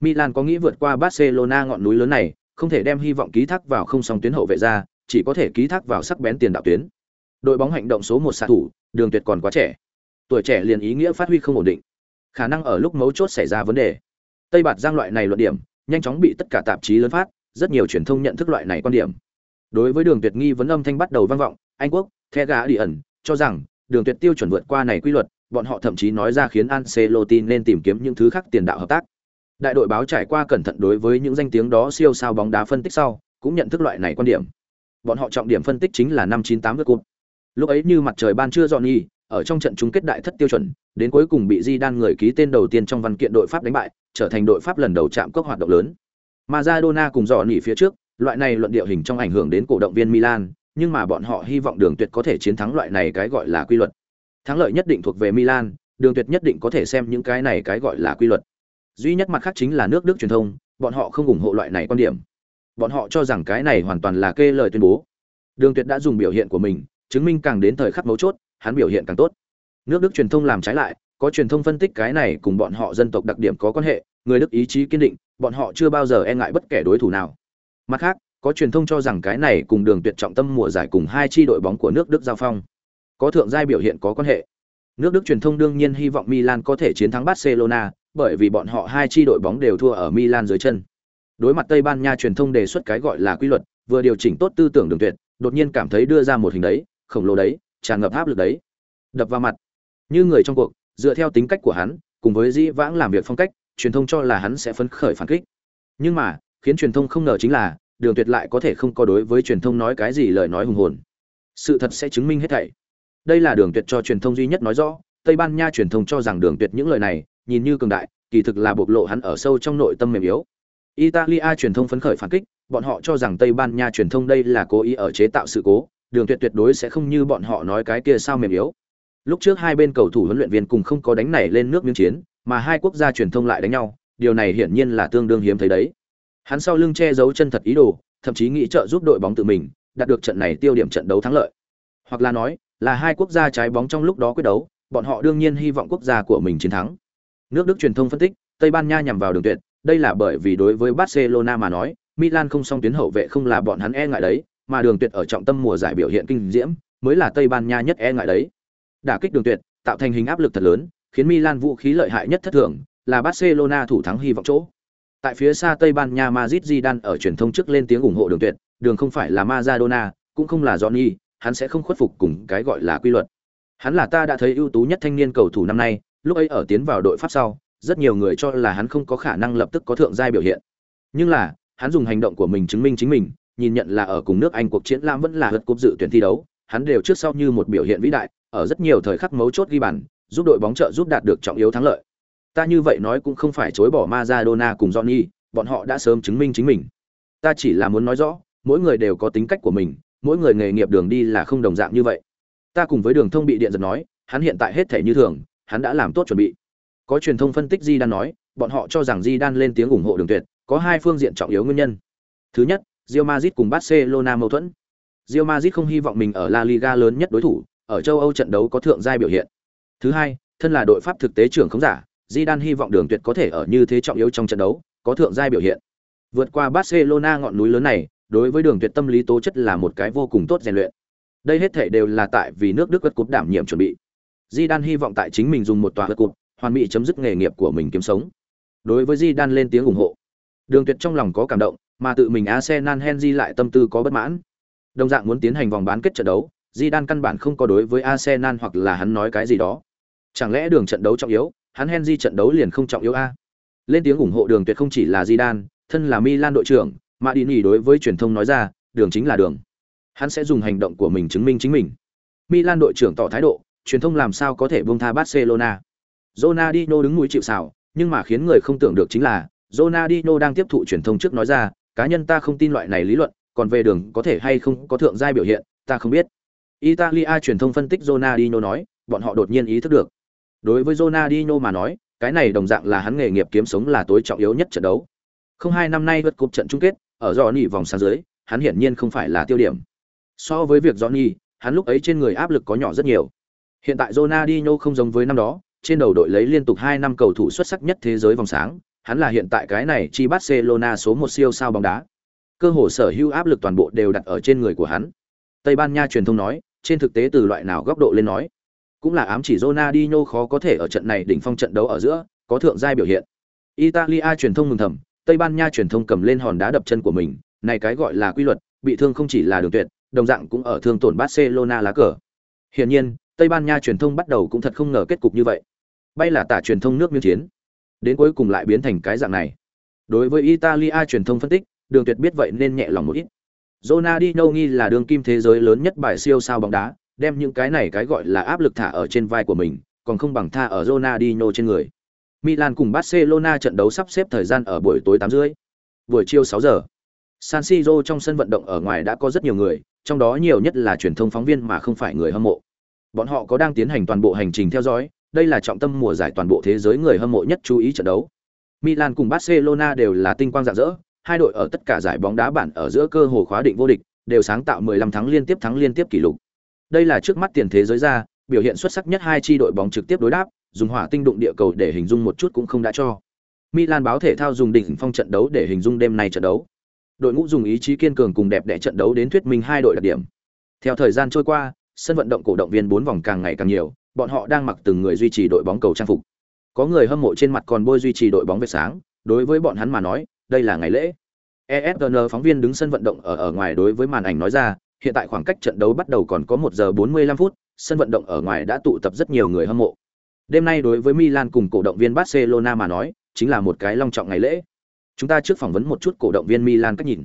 Milan có nghĩ vượt qua Barcelona ngọn núi lớn này, không thể đem hy vọng ký thác vào không song tuyến hậu vệ ra, chỉ có thể ký thác vào sắc bén tiền đạo tuyến. Đội bóng hành động số một xạ thủ, Đường Tuyệt còn quá trẻ. Tuổi trẻ liền ý nghĩa phát huy không ổn định, khả năng ở lúc mấu chốt xảy ra vấn đề. Tây Bạt Giang loại này luận điểm, nhanh chóng bị tất cả tạp chí lớn phát, rất nhiều truyền thông nhận thức loại này quan điểm. Đối với Đường Tuyệt nghi vấn âm thanh bắt đầu vang vọng, Anh quốc, The ẩn cho rằng Đường Tuyệt tiêu chuẩn vượt qua này quy luật, bọn họ thậm chí nói ra khiến Ancelotti nên tìm kiếm những thứ khác tiền đạo hợp tác. Đại đội báo trải qua cẩn thận đối với những danh tiếng đó siêu sao bóng đá phân tích sau, cũng nhận thức loại này quan điểm. Bọn họ trọng điểm phân tích chính là năm 98 vượt cúp. Lúc ấy như mặt trời ban chưa dọn nghi ở trong trận chung kết đại thất tiêu chuẩn, đến cuối cùng bị Di Đan người ký tên đầu tiên trong văn kiện đội Pháp đánh bại, trở thành đội Pháp lần đầu chạm cốc hoạt động lớn. Maradona cùng dọn nỉ phía trước, loại này luận điệu hình trong ảnh hưởng đến cổ động viên Milan, nhưng mà bọn họ hy vọng Đường Tuyệt có thể chiến thắng loại này cái gọi là quy luật. Thắng lợi nhất định thuộc về Milan, Đường Tuyệt nhất định có thể xem những cái này cái gọi là quy luật duy nhất mặt khác chính là nước đức truyền thông bọn họ không ủng hộ loại này quan điểm bọn họ cho rằng cái này hoàn toàn là kê lời tuyên bố đường tuyệt đã dùng biểu hiện của mình chứng minh càng đến thời khắc mấu chốt hắn biểu hiện càng tốt. Nước đức truyền thông làm trái lại có truyền thông phân tích cái này cùng bọn họ dân tộc đặc điểm có quan hệ người đức ý chí kiên định bọn họ chưa bao giờ e ngại bất kể đối thủ nào. Mặt khác có truyền thông cho rằng cái này cùng đường tuyệt trọng tâm mùa giải cùng hai chi đội bóng của nước đức giao phong. Có thượng giai biểu hiện có quan hệ. Nước đức truyền thông đương nhiên hy vọng milan có thể chiến thắng barcelona bởi vì bọn họ hai chi đội bóng đều thua ở Milan dưới chân. Đối mặt Tây Ban Nha truyền thông đề xuất cái gọi là quy luật, vừa điều chỉnh tốt tư tưởng đường tuyệt, đột nhiên cảm thấy đưa ra một hình đấy, khổng lồ đấy, tràn ngập áp lực đấy. Đập vào mặt. Như người trong cuộc, dựa theo tính cách của hắn, cùng với dĩ vãng làm việc phong cách, truyền thông cho là hắn sẽ phấn khởi phản kích. Nhưng mà, khiến truyền thông không ngờ chính là, Đường Tuyệt lại có thể không có đối với truyền thông nói cái gì lời nói hùng hồn. Sự thật sẽ chứng minh hết thảy. Đây là Đường Tuyệt cho truyền thông duy nhất nói rõ, Tây Ban Nha truyền thông cho rằng Đường Tuyệt những lời này nhìn như cường đại, kỳ thực là bộc lộ hắn ở sâu trong nội tâm mềm yếu. Italia truyền thông phấn khởi phản kích, bọn họ cho rằng Tây Ban Nha truyền thông đây là cố ý ở chế tạo sự cố, đường tuyệt tuyệt đối sẽ không như bọn họ nói cái kia sao mềm yếu. Lúc trước hai bên cầu thủ huấn luyện viên cùng không có đánh này lên nước miếng chiến, mà hai quốc gia truyền thông lại đánh nhau, điều này hiển nhiên là tương đương hiếm thấy đấy. Hắn sau lưng che giấu chân thật ý đồ, thậm chí nghĩ trợ giúp đội bóng tự mình, đạt được trận này tiêu điểm trận đấu thắng lợi. Hoặc là nói, là hai quốc gia trái bóng trong lúc đó quyết đấu, bọn họ đương nhiên hy vọng quốc gia của mình chiến thắng. Nước Đức truyền thông phân tích, Tây Ban Nha nhằm vào đường tuyệt, đây là bởi vì đối với Barcelona mà nói, Milan không song tuyến hậu vệ không là bọn hắn e ngại đấy, mà đường tuyệt ở trọng tâm mùa giải biểu hiện kinh diễm, mới là Tây Ban Nha nhất e ngại đấy. Đả kích đường tuyệt, tạo thành hình áp lực thật lớn, khiến Milan vũ khí lợi hại nhất thất thường, là Barcelona thủ thắng hy vọng chỗ. Tại phía xa Tây Ban Nha Madrid Zidane ở truyền thông trước lên tiếng ủng hộ đường tuyệt, đường không phải là Maradona, cũng không là Johnny, hắn sẽ không khuất phục cùng cái gọi là quy luật. Hắn là ta đã thấy ưu tú nhất thanh niên cầu thủ năm nay, lúc ấy ở tiến vào đội pháp sau rất nhiều người cho là hắn không có khả năng lập tức có thượng giai biểu hiện nhưng là hắn dùng hành động của mình chứng minh chính mình nhìn nhận là ở cùng nước anh cuộc chiến lãm vẫn là hất cúp dự tuyển thi đấu hắn đều trước sau như một biểu hiện vĩ đại ở rất nhiều thời khắc mấu chốt ghi bàn giúp đội bóng trợ giúp đạt được trọng yếu thắng lợi ta như vậy nói cũng không phải chối bỏ Maradona cùng Johnny bọn họ đã sớm chứng minh chính mình ta chỉ là muốn nói rõ mỗi người đều có tính cách của mình mỗi người nghề nghiệp đường đi là không đồng dạng như vậy ta cùng với đường thông bị điện giật nói hắn hiện tại hết thể như thường hắn đã làm tốt chuẩn bị. Có truyền thông phân tích Di Đan nói, bọn họ cho rằng Di Đan lên tiếng ủng hộ Đường Tuyệt, có hai phương diện trọng yếu nguyên nhân. Thứ nhất, Real Madrid cùng Barcelona mâu thuẫn. Real Madrid không hy vọng mình ở La Liga lớn nhất đối thủ, ở châu Âu trận đấu có thượng giai biểu hiện. Thứ hai, thân là đội pháp thực tế trưởng không giả, Di Đan hy vọng Đường Tuyệt có thể ở như thế trọng yếu trong trận đấu, có thượng giai biểu hiện. Vượt qua Barcelona ngọn núi lớn này, đối với Đường Tuyệt tâm lý tố chất là một cái vô cùng tốt rèn luyện. Đây hết thể đều là tại vì nước Đức vượt cúp đảm nhiệm chuẩn bị. Zidane hy vọng tại chính mình dùng một tòa vượt cúp, hoàn mỹ chấm dứt nghề nghiệp của mình kiếm sống. Đối với Zidane lên tiếng ủng hộ. Đường Tuyệt trong lòng có cảm động, mà tự mình Arsenal Henry lại tâm tư có bất mãn. Đồng dạng muốn tiến hành vòng bán kết trận đấu, Zidane căn bản không có đối với Arsenal hoặc là hắn nói cái gì đó. Chẳng lẽ đường trận đấu trọng yếu, hắn Henry trận đấu liền không trọng yếu a? Lên tiếng ủng hộ đường tuyệt không chỉ là Zidane, thân là Milan đội trưởng, mà đi nghỉ đối với truyền thông nói ra, đường chính là đường. Hắn sẽ dùng hành động của mình chứng minh chính mình. Milan đội trưởng tỏ thái độ, truyền thông làm sao có thể buông tha Barcelona. Ronaldinho đứng mũi chịu sào, nhưng mà khiến người không tưởng được chính là, Ronaldinho đang tiếp thụ truyền thông trước nói ra, cá nhân ta không tin loại này lý luận, còn về đường có thể hay không có thượng giai biểu hiện, ta không biết. Italia truyền thông phân tích Ronaldinho nói, bọn họ đột nhiên ý thức được. Đối với Ronaldinho mà nói, cái này đồng dạng là hắn nghề nghiệp kiếm sống là tối trọng yếu nhất trận đấu. Không hai năm nay vượt cúp trận chung kết, ở Johnny vòng sáng dưới, hắn hiển nhiên không phải là tiêu điểm. So với việc Johnny, hắn lúc ấy trên người áp lực có nhỏ rất nhiều. Hiện tại Ronaldinho không giống với năm đó, trên đầu đội lấy liên tục 2 năm cầu thủ xuất sắc nhất thế giới vòng sáng, hắn là hiện tại cái này chi Barcelona số 1 siêu sao bóng đá. Cơ hồ sở hữu áp lực toàn bộ đều đặt ở trên người của hắn. Tây Ban Nha truyền thông nói, trên thực tế từ loại nào góc độ lên nói, cũng là ám chỉ Ronaldinho khó có thể ở trận này đỉnh phong trận đấu ở giữa, có thượng giai biểu hiện. Italia truyền thông mừng thầm, Tây Ban Nha truyền thông cầm lên hòn đá đập chân của mình, này cái gọi là quy luật, bị thương không chỉ là đường tuyệt, đồng dạng cũng ở thương tổn Barcelona lá cờ. Hiển nhiên, Tây Ban Nha truyền thông bắt đầu cũng thật không ngờ kết cục như vậy. Bay là tả truyền thông nước miếng chiến, đến cuối cùng lại biến thành cái dạng này. Đối với Italia truyền thông phân tích, Đường Tuyệt biết vậy nên nhẹ lòng một ít. Ronaldinho nghi là đường kim thế giới lớn nhất bài siêu sao bóng đá, đem những cái này cái gọi là áp lực thả ở trên vai của mình, còn không bằng tha ở Ronaldinho trên người. Milan cùng Barcelona trận đấu sắp xếp thời gian ở buổi tối 8 rưỡi. Buổi chiều 6 giờ. San Siro trong sân vận động ở ngoài đã có rất nhiều người, trong đó nhiều nhất là truyền thông phóng viên mà không phải người hâm mộ. Bọn họ có đang tiến hành toàn bộ hành trình theo dõi, đây là trọng tâm mùa giải toàn bộ thế giới người hâm mộ nhất chú ý trận đấu. Milan cùng Barcelona đều là tinh quang rạng rỡ, hai đội ở tất cả giải bóng đá bản ở giữa cơ hồ khóa định vô địch, đều sáng tạo 15 thắng liên tiếp thắng liên tiếp kỷ lục. Đây là trước mắt tiền thế giới ra, biểu hiện xuất sắc nhất hai chi đội bóng trực tiếp đối đáp, dùng hỏa tinh đụng địa cầu để hình dung một chút cũng không đã cho. Milan báo thể thao dùng đỉnh phong trận đấu để hình dung đêm nay trận đấu. Đội ngũ dùng ý chí kiên cường cùng đẹp đẽ trận đấu đến thuyết minh hai đội đặc điểm. Theo thời gian trôi qua, sân vận động cổ động viên bốn vòng càng ngày càng nhiều, bọn họ đang mặc từng người duy trì đội bóng cầu trang phục. Có người hâm mộ trên mặt còn bôi duy trì đội bóng vết sáng, đối với bọn hắn mà nói, đây là ngày lễ. ESPN phóng viên đứng sân vận động ở ở ngoài đối với màn ảnh nói ra, hiện tại khoảng cách trận đấu bắt đầu còn có 1 giờ 45 phút, sân vận động ở ngoài đã tụ tập rất nhiều người hâm mộ. Đêm nay đối với Milan cùng cổ động viên Barcelona mà nói, chính là một cái long trọng ngày lễ. Chúng ta trước phỏng vấn một chút cổ động viên Milan cách nhìn.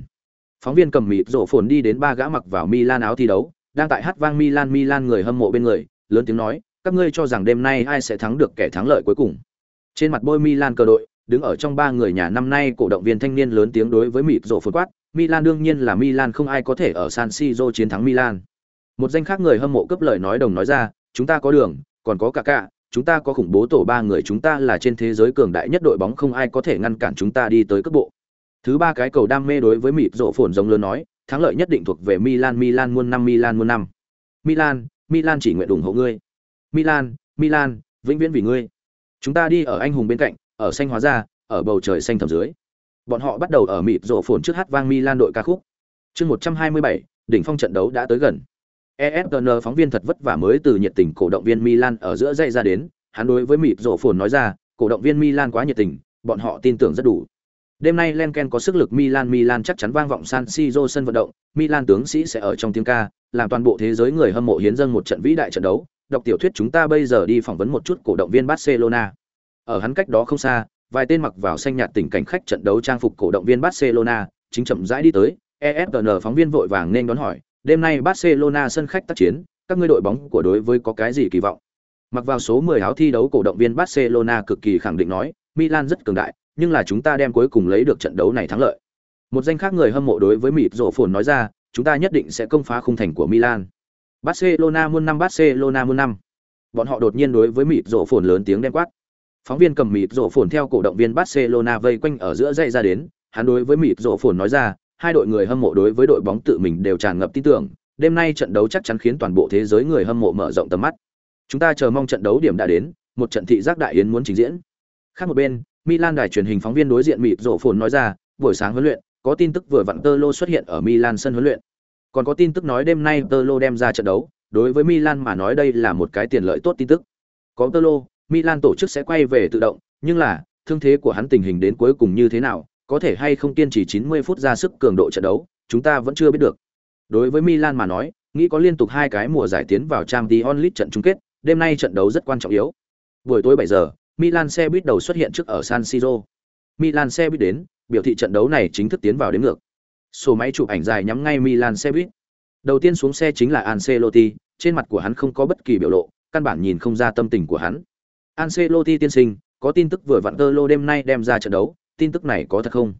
Phóng viên cầm mịt rộ phồn đi đến ba gã mặc vào Milan áo thi đấu, đang tại hát vang Milan Milan người hâm mộ bên người, lớn tiếng nói, các ngươi cho rằng đêm nay ai sẽ thắng được kẻ thắng lợi cuối cùng. Trên mặt bôi Milan cờ đội, đứng ở trong ba người nhà năm nay cổ động viên thanh niên lớn tiếng đối với mịt rộ phật quát, Milan đương nhiên là Milan không ai có thể ở San Siro chiến thắng Milan. Một danh khác người hâm mộ cấp lời nói đồng nói ra, chúng ta có đường, còn có cả cả, chúng ta có khủng bố tổ ba người chúng ta là trên thế giới cường đại nhất đội bóng không ai có thể ngăn cản chúng ta đi tới cấp bộ. Thứ ba cái cầu đam mê đối với mịt rộ phồn giống lớn nói, thắng lợi nhất định thuộc về Milan Milan muôn năm Milan muôn năm. Milan, Milan chỉ nguyện ủng hộ ngươi. Milan, Milan, vĩnh viễn vì ngươi. Chúng ta đi ở anh hùng bên cạnh, ở xanh hóa ra, ở bầu trời xanh thẳm dưới. Bọn họ bắt đầu ở mịt rộ phồn trước hát vang Milan đội ca khúc. Chương 127, đỉnh phong trận đấu đã tới gần. ESPN phóng viên thật vất vả mới từ nhiệt tình cổ động viên Milan ở giữa dây ra đến, hắn đối với mịt rộ phồn nói ra, cổ động viên Milan quá nhiệt tình, bọn họ tin tưởng rất đủ. Đêm nay Lenken có sức lực Milan Milan chắc chắn vang vọng San Siro sân vận động, Milan tướng sĩ sẽ ở trong tiếng ca, làm toàn bộ thế giới người hâm mộ hiến dâng một trận vĩ đại trận đấu. Đọc tiểu thuyết chúng ta bây giờ đi phỏng vấn một chút cổ động viên Barcelona. Ở hắn cách đó không xa, vài tên mặc vào xanh nhạt tình cảnh khách trận đấu trang phục cổ động viên Barcelona, chính chậm rãi đi tới, ESPN phóng viên vội vàng nên đón hỏi, đêm nay Barcelona sân khách tác chiến, các ngươi đội bóng của đối với có cái gì kỳ vọng? Mặc vào số 10 áo thi đấu cổ động viên Barcelona cực kỳ khẳng định nói, Milan rất cường đại, nhưng là chúng ta đem cuối cùng lấy được trận đấu này thắng lợi. Một danh khác người hâm mộ đối với mịt rộ phồn nói ra, chúng ta nhất định sẽ công phá khung thành của Milan. Barcelona muôn năm Barcelona muôn năm. Bọn họ đột nhiên đối với mịt rộ phồn lớn tiếng đem quát. Phóng viên cầm mịt rộ phồn theo cổ động viên Barcelona vây quanh ở giữa dây ra đến, hắn đối với mịt rộ phồn nói ra, hai đội người hâm mộ đối với đội bóng tự mình đều tràn ngập tin tưởng, đêm nay trận đấu chắc chắn khiến toàn bộ thế giới người hâm mộ mở rộng tầm mắt. Chúng ta chờ mong trận đấu điểm đã đến, một trận thị giác đại yến muốn trình diễn. Khác một bên, Milan đài truyền hình phóng viên đối diện mịt rộ phồn nói ra, buổi sáng huấn luyện, có tin tức vừa vặn Tơ Lô xuất hiện ở Milan sân huấn luyện. Còn có tin tức nói đêm nay Tolo đem ra trận đấu, đối với Milan mà nói đây là một cái tiền lợi tốt tin tức. Có Tolo, Milan tổ chức sẽ quay về tự động, nhưng là, thương thế của hắn tình hình đến cuối cùng như thế nào, có thể hay không kiên trì 90 phút ra sức cường độ trận đấu, chúng ta vẫn chưa biết được. Đối với Milan mà nói, nghĩ có liên tục hai cái mùa giải tiến vào Champions League trận chung kết, đêm nay trận đấu rất quan trọng yếu. Buổi tối 7 giờ, Milan xe buýt đầu xuất hiện trước ở San Siro. Milan xe buýt đến, biểu thị trận đấu này chính thức tiến vào đến ngược sổ máy chụp ảnh dài nhắm ngay Milan xe buýt. Đầu tiên xuống xe chính là Ancelotti, trên mặt của hắn không có bất kỳ biểu lộ, căn bản nhìn không ra tâm tình của hắn. Ancelotti tiên sinh, có tin tức vừa vặn tơ lô đêm nay đem ra trận đấu, tin tức này có thật không?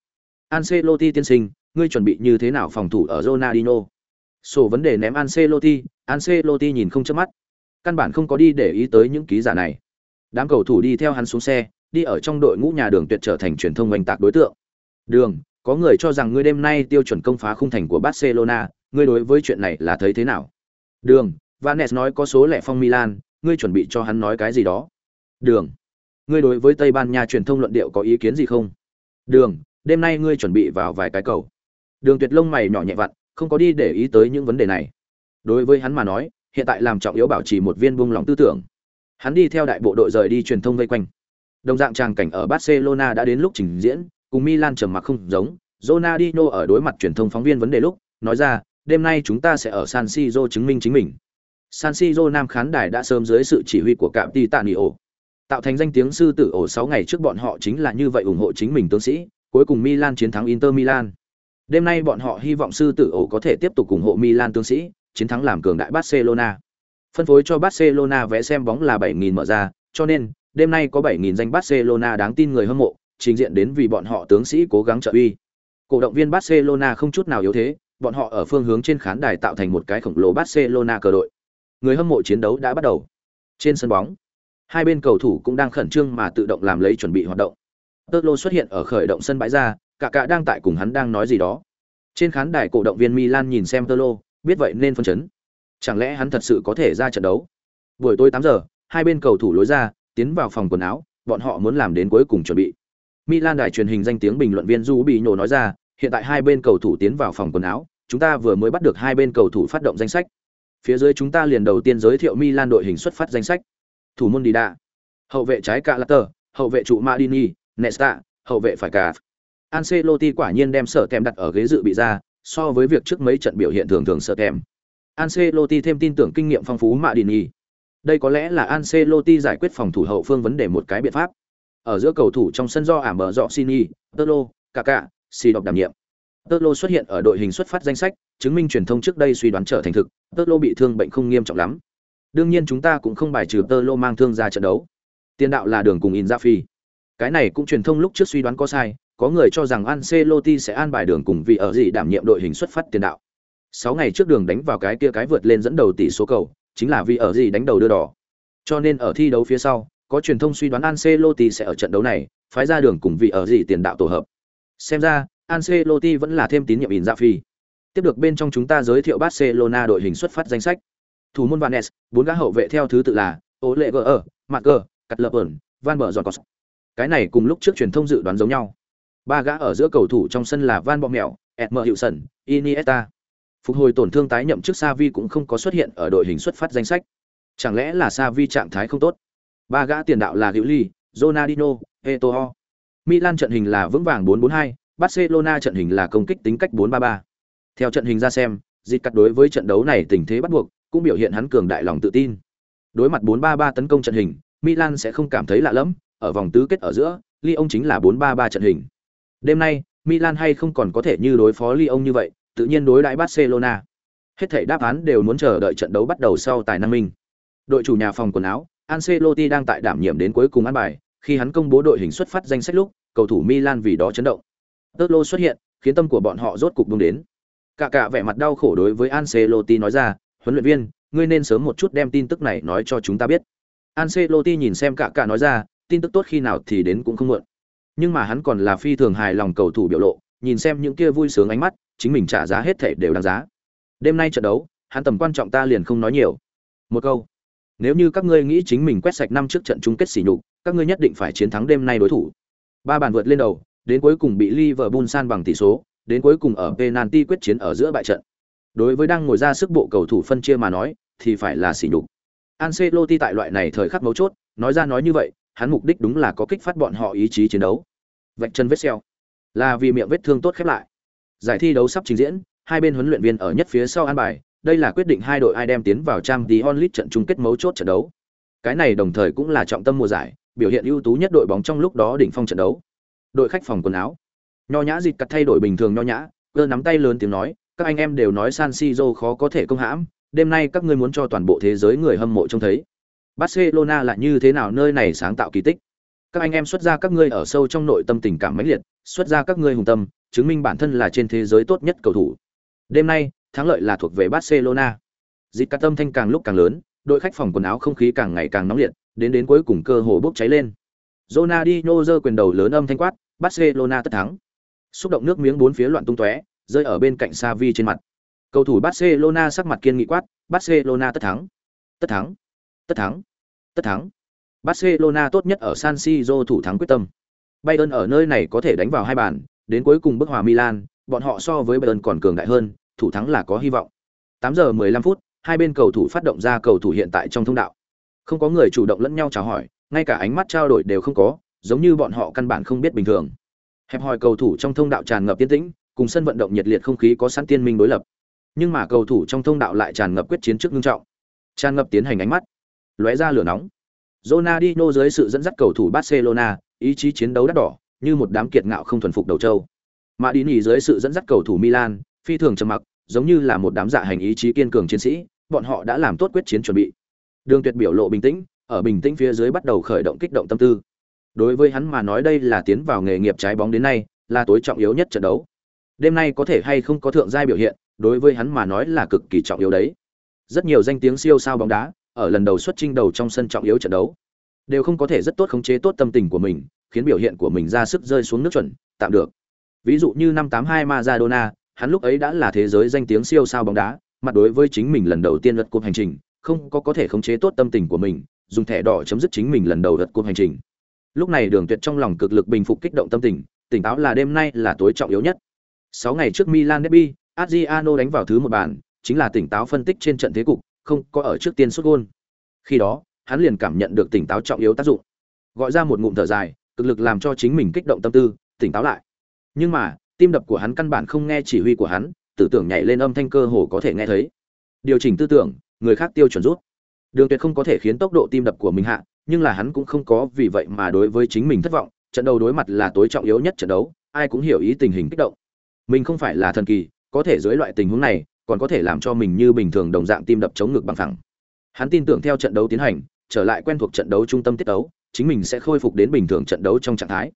Ancelotti tiên sinh, ngươi chuẩn bị như thế nào phòng thủ ở Ronaldinho? Sổ vấn đề ném Ancelotti, Ancelotti nhìn không chớp mắt. Căn bản không có đi để ý tới những ký giả này. Đám cầu thủ đi theo hắn xuống xe, đi ở trong đội ngũ nhà đường tuyệt trở thành truyền thông oanh tạc đối tượng. Đường, có người cho rằng ngươi đêm nay tiêu chuẩn công phá khung thành của Barcelona, ngươi đối với chuyện này là thấy thế nào? Đường, Vanes nói có số lẻ phong Milan, ngươi chuẩn bị cho hắn nói cái gì đó? Đường, ngươi đối với Tây Ban Nha truyền thông luận điệu có ý kiến gì không? Đường, đêm nay ngươi chuẩn bị vào vài cái cầu. Đường Tuyệt lông mày nhỏ nhẹ vặn, không có đi để ý tới những vấn đề này. Đối với hắn mà nói, hiện tại làm trọng yếu bảo trì một viên buông lòng tư tưởng. Hắn đi theo đại bộ đội rời đi truyền thông vây quanh. Đồng dạng tràng cảnh ở Barcelona đã đến lúc trình diễn, cùng Milan trầm mặc không giống. Ronaldinho ở đối mặt truyền thông phóng viên vấn đề lúc, nói ra, đêm nay chúng ta sẽ ở San Siro chứng minh chính mình. San Siro Nam khán đài đã sớm dưới sự chỉ huy của cạm Titanio. Tạo thành danh tiếng sư tử ổ 6 ngày trước bọn họ chính là như vậy ủng hộ chính mình tướng sĩ, cuối cùng Milan chiến thắng Inter Milan. Đêm nay bọn họ hy vọng sư tử ổ có thể tiếp tục ủng hộ Milan tướng sĩ, chiến thắng làm cường đại Barcelona. Phân phối cho Barcelona vé xem bóng là 7000 mở ra, cho nên đêm nay có 7000 danh Barcelona đáng tin người hâm mộ, trình diện đến vì bọn họ tướng sĩ cố gắng trợ uy. Cổ động viên Barcelona không chút nào yếu thế, bọn họ ở phương hướng trên khán đài tạo thành một cái khổng lồ Barcelona cờ đội. Người hâm mộ chiến đấu đã bắt đầu. Trên sân bóng, hai bên cầu thủ cũng đang khẩn trương mà tự động làm lấy chuẩn bị hoạt động. Tơ xuất hiện ở khởi động sân bãi ra, cả cả đang tại cùng hắn đang nói gì đó. Trên khán đài cổ động viên Milan nhìn xem Tơ biết vậy nên phân chấn. Chẳng lẽ hắn thật sự có thể ra trận đấu? Buổi tối 8 giờ, hai bên cầu thủ lối ra, tiến vào phòng quần áo, bọn họ muốn làm đến cuối cùng chuẩn bị. Milan đài truyền hình danh tiếng bình luận viên Du bị nhổ nói ra, hiện tại hai bên cầu thủ tiến vào phòng quần áo, chúng ta vừa mới bắt được hai bên cầu thủ phát động danh sách. Phía dưới chúng ta liền đầu tiên giới thiệu Milan đội hình xuất phát danh sách. Thủ môn Dida, hậu vệ trái Calater, hậu vệ trụ Madini, Nesta, hậu vệ phải cả. Ancelotti quả nhiên đem sở kèm đặt ở ghế dự bị ra, so với việc trước mấy trận biểu hiện thường thường sở kèm. Ancelotti thêm tin tưởng kinh nghiệm phong phú Madini. Đây có lẽ là Ancelotti giải quyết phòng thủ hậu phương vấn đề một cái biện pháp. Ở giữa cầu thủ trong sân do ảm bờ dọ Sini, Tolo, Kaká, Si đọc đảm nhiệm. Tolo xuất hiện ở đội hình xuất phát danh sách, chứng minh truyền thông trước đây suy đoán trở thành thực, Tolo bị thương bệnh không nghiêm trọng lắm. Đương nhiên chúng ta cũng không bài trừ Tolo mang thương ra trận đấu. Tiền đạo là đường cùng Inzaghi. Cái này cũng truyền thông lúc trước suy đoán có sai, có người cho rằng Ancelotti sẽ an bài đường cùng vì ở gì đảm nhiệm đội hình xuất phát tiền đạo. 6 ngày trước đường đánh vào cái kia cái vượt lên dẫn đầu tỷ số cầu, chính là vì ở gì đánh đầu đưa đỏ. Cho nên ở thi đấu phía sau, có truyền thông suy đoán Ancelotti sẽ ở trận đấu này phái ra đường cùng vị ở gì tiền đạo tổ hợp. Xem ra, Ancelotti vẫn là thêm tín nhiệm Inzaghi. Dạ Tiếp được bên trong chúng ta giới thiệu Barcelona đội hình xuất phát danh sách. Thủ môn Vanes, bốn gã hậu vệ theo thứ tự là Oleger, Marker, Cutlerburn, Van Berzonкos. Cái này cùng lúc trước truyền thông dự đoán giống nhau. Ba gã ở giữa cầu thủ trong sân là Van Bommel, Edmer Hữu Iniesta. Phục hồi tổn thương tái nhậm trước Savi cũng không có xuất hiện ở đội hình xuất phát danh sách. Chẳng lẽ là Savi trạng thái không tốt? Ba gã tiền đạo là Diệu Ly, Ronaldinho, Eto'o. Milan trận hình là vững vàng 4-4-2, Barcelona trận hình là công kích tính cách 4-3-3. Theo trận hình ra xem, dịch cắt đối với trận đấu này tình thế bắt buộc, cũng biểu hiện hắn cường đại lòng tự tin. Đối mặt 4-3-3 tấn công trận hình, Milan sẽ không cảm thấy lạ lẫm, ở vòng tứ kết ở giữa, Lyon chính là 4-3-3 trận hình. Đêm nay, Milan hay không còn có thể như đối phó Lyon như vậy, tự nhiên đối đãi Barcelona. Hết thảy đáp án đều muốn chờ đợi trận đấu bắt đầu sau tài năng minh. Đội chủ nhà phòng quần áo, Ancelotti đang tại đảm nhiệm đến cuối cùng ăn bài, khi hắn công bố đội hình xuất phát danh sách lúc, cầu thủ Milan vì đó chấn động. Totlo xuất hiện, khiến tâm của bọn họ rốt cục buông đến. Cả cả vẻ mặt đau khổ đối với Ancelotti nói ra, huấn luyện viên, ngươi nên sớm một chút đem tin tức này nói cho chúng ta biết. Ancelotti nhìn xem cả cả nói ra, tin tức tốt khi nào thì đến cũng không muộn. Nhưng mà hắn còn là phi thường hài lòng cầu thủ biểu lộ, nhìn xem những kia vui sướng ánh mắt, chính mình trả giá hết thể đều đáng giá. Đêm nay trận đấu, hắn tầm quan trọng ta liền không nói nhiều. Một câu. Nếu như các ngươi nghĩ chính mình quét sạch năm trước trận chung kết sỉ nhục, các ngươi nhất định phải chiến thắng đêm nay đối thủ. Ba bàn vượt lên đầu, đến cuối cùng bị Liverpool san bằng tỷ số, đến cuối cùng ở penalty quyết chiến ở giữa bại trận. Đối với đang ngồi ra sức bộ cầu thủ phân chia mà nói, thì phải là sỉ nhục. Ancelotti tại loại này thời khắc mấu chốt, nói ra nói như vậy, hắn mục đích đúng là có kích phát bọn họ ý chí chiến đấu. Vạch chân vết xeo, là vì miệng vết thương tốt khép lại. Giải thi đấu sắp trình diễn, hai bên huấn luyện viên ở nhất phía sau an bài, đây là quyết định hai đội ai đem tiến vào trang tí onlit trận chung kết mấu chốt trận đấu. Cái này đồng thời cũng là trọng tâm mùa giải, biểu hiện ưu tú nhất đội bóng trong lúc đó đỉnh phong trận đấu. Đội khách phòng quần áo. Nho nhã dịch cắt thay đổi bình thường nho nhã, cơ nắm tay lớn tiếng nói, các anh em đều nói San Siro khó có thể công hãm, đêm nay các ngươi muốn cho toàn bộ thế giới người hâm mộ trông thấy. Barcelona là như thế nào nơi này sáng tạo kỳ tích. Các anh em xuất ra các ngươi ở sâu trong nội tâm tình cảm mãnh liệt, xuất ra các ngươi hùng tâm, chứng minh bản thân là trên thế giới tốt nhất cầu thủ. Đêm nay, thắng lợi là thuộc về Barcelona. Dịch cắt tâm thanh càng lúc càng lớn, đội khách phòng quần áo không khí càng ngày càng nóng liệt, đến đến cuối cùng cơ hồ bốc cháy lên. Ronaldinho giơ quyền đầu lớn âm thanh quát, Barcelona tất thắng. Xúc động nước miếng bốn phía loạn tung tóe, rơi ở bên cạnh Xavi trên mặt. Cầu thủ Barcelona sắc mặt kiên nghị quát, Barcelona tất thắng. Tất thắng. Tất thắng. Tất thắng. Barcelona tốt nhất ở San Siro thủ thắng quyết tâm. Bayern ở nơi này có thể đánh vào hai bàn, đến cuối cùng bức hòa Milan, bọn họ so với Bayern còn cường đại hơn, thủ thắng là có hy vọng. 8 giờ 15 phút, hai bên cầu thủ phát động ra cầu thủ hiện tại trong thông đạo. Không có người chủ động lẫn nhau chào hỏi, ngay cả ánh mắt trao đổi đều không có, giống như bọn họ căn bản không biết bình thường. Hẹp hòi cầu thủ trong thông đạo tràn ngập tiến tĩnh, cùng sân vận động nhiệt liệt không khí có sẵn tiên minh đối lập. Nhưng mà cầu thủ trong thông đạo lại tràn ngập quyết chiến trước nghiêm trọng. Tràn ngập tiến hành ánh mắt, lóe ra lửa nóng. Ronaldinho dưới sự dẫn dắt cầu thủ Barcelona, ý chí chiến đấu đắt đỏ, như một đám kiệt ngạo không thuần phục đầu châu. Mà đi dưới sự dẫn dắt cầu thủ Milan, phi thường trầm mặc, giống như là một đám dạ hành ý chí kiên cường chiến sĩ, bọn họ đã làm tốt quyết chiến chuẩn bị. Đường Tuyệt biểu lộ bình tĩnh, ở bình tĩnh phía dưới bắt đầu khởi động kích động tâm tư. Đối với hắn mà nói đây là tiến vào nghề nghiệp trái bóng đến nay, là tối trọng yếu nhất trận đấu. Đêm nay có thể hay không có thượng giai biểu hiện, đối với hắn mà nói là cực kỳ trọng yếu đấy. Rất nhiều danh tiếng siêu sao bóng đá, ở lần đầu xuất chinh đầu trong sân trọng yếu trận đấu, đều không có thể rất tốt khống chế tốt tâm tình của mình, khiến biểu hiện của mình ra sức rơi xuống nước chuẩn, tạm được. Ví dụ như năm 82 Maradona, hắn lúc ấy đã là thế giới danh tiếng siêu sao bóng đá, mặt đối với chính mình lần đầu tiên lật cuộc hành trình, không có có thể khống chế tốt tâm tình của mình, dùng thẻ đỏ chấm dứt chính mình lần đầu lật cuộc hành trình. Lúc này Đường Tuyệt trong lòng cực lực bình phục kích động tâm tình, tỉnh táo là đêm nay là tối trọng yếu nhất. 6 ngày trước Milan derby, Adriano đánh vào thứ một bàn, chính là tỉnh táo phân tích trên trận thế cục, không có ở trước tiên sút gol. Khi đó, hắn liền cảm nhận được tỉnh táo trọng yếu tác dụng. Gọi ra một ngụm thở dài, cực lực làm cho chính mình kích động tâm tư, tỉnh táo lại. Nhưng mà, tim đập của hắn căn bản không nghe chỉ huy của hắn, tử tưởng nhảy lên âm thanh cơ hồ có thể nghe thấy. Điều chỉnh tư tưởng, người khác tiêu chuẩn rút. Đường Tuyệt không có thể khiến tốc độ tim đập của mình hạ, nhưng là hắn cũng không có vì vậy mà đối với chính mình thất vọng, trận đấu đối mặt là tối trọng yếu nhất trận đấu, ai cũng hiểu ý tình hình kích động. Mình không phải là thần kỳ, có thể dưới loại tình huống này, còn có thể làm cho mình như bình thường đồng dạng tim đập chống ngực bằng phẳng. Hắn tin tưởng theo trận đấu tiến hành, trở lại quen thuộc trận đấu trung tâm tiết đấu, chính mình sẽ khôi phục đến bình thường trận đấu trong trạng thái.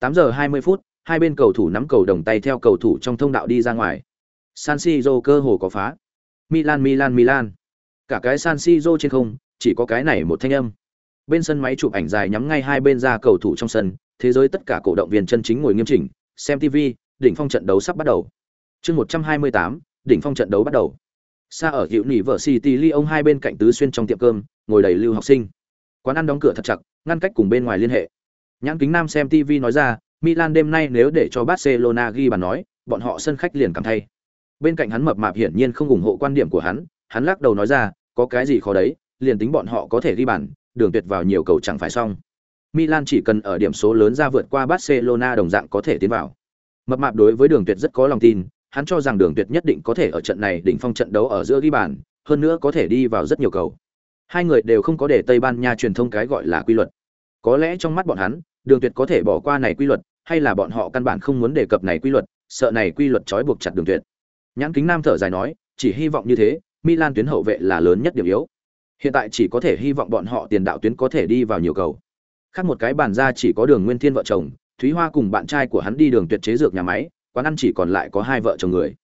8 giờ 20 phút, hai bên cầu thủ nắm cầu đồng tay theo cầu thủ trong thông đạo đi ra ngoài. San Siro cơ hồ có phá. Milan Milan Milan. Cả cái San Siro trên không, chỉ có cái này một thanh âm. Bên sân máy chụp ảnh dài nhắm ngay hai bên ra cầu thủ trong sân, thế giới tất cả cổ động viên chân chính ngồi nghiêm chỉnh, xem TV, đỉnh phong trận đấu sắp bắt đầu. Chương 128, đỉnh phong trận đấu bắt đầu. Xa ở hiệu nỉ vợ City Lyon hai bên cạnh tứ xuyên trong tiệm cơm, ngồi đầy lưu học sinh. Quán ăn đóng cửa thật chặt, ngăn cách cùng bên ngoài liên hệ. Nhãn kính nam xem TV nói ra, Milan đêm nay nếu để cho Barcelona ghi bàn nói, bọn họ sân khách liền cảm thay. Bên cạnh hắn mập mạp hiển nhiên không ủng hộ quan điểm của hắn, hắn lắc đầu nói ra, có cái gì khó đấy, liền tính bọn họ có thể ghi bàn, đường tuyệt vào nhiều cầu chẳng phải xong. Milan chỉ cần ở điểm số lớn ra vượt qua Barcelona đồng dạng có thể tiến vào. Mập mạp đối với Đường Tuyệt rất có lòng tin, hắn cho rằng Đường Tuyệt nhất định có thể ở trận này đỉnh phong trận đấu ở giữa ghi bàn, hơn nữa có thể đi vào rất nhiều cầu. Hai người đều không có để Tây Ban Nha truyền thông cái gọi là quy luật. Có lẽ trong mắt bọn hắn, Đường Tuyệt có thể bỏ qua này quy luật, hay là bọn họ căn bản không muốn đề cập này quy luật, sợ này quy luật trói buộc chặt Đường Tuyệt. Nhãn Kính Nam thở dài nói, chỉ hy vọng như thế, Milan tuyến hậu vệ là lớn nhất điểm yếu. Hiện tại chỉ có thể hy vọng bọn họ tiền đạo tuyến có thể đi vào nhiều cầu. Khác một cái bàn ra chỉ có Đường Nguyên Thiên vợ chồng, Thúy Hoa cùng bạn trai của hắn đi đường tuyệt chế dược nhà máy, quán ăn chỉ còn lại có hai vợ chồng người.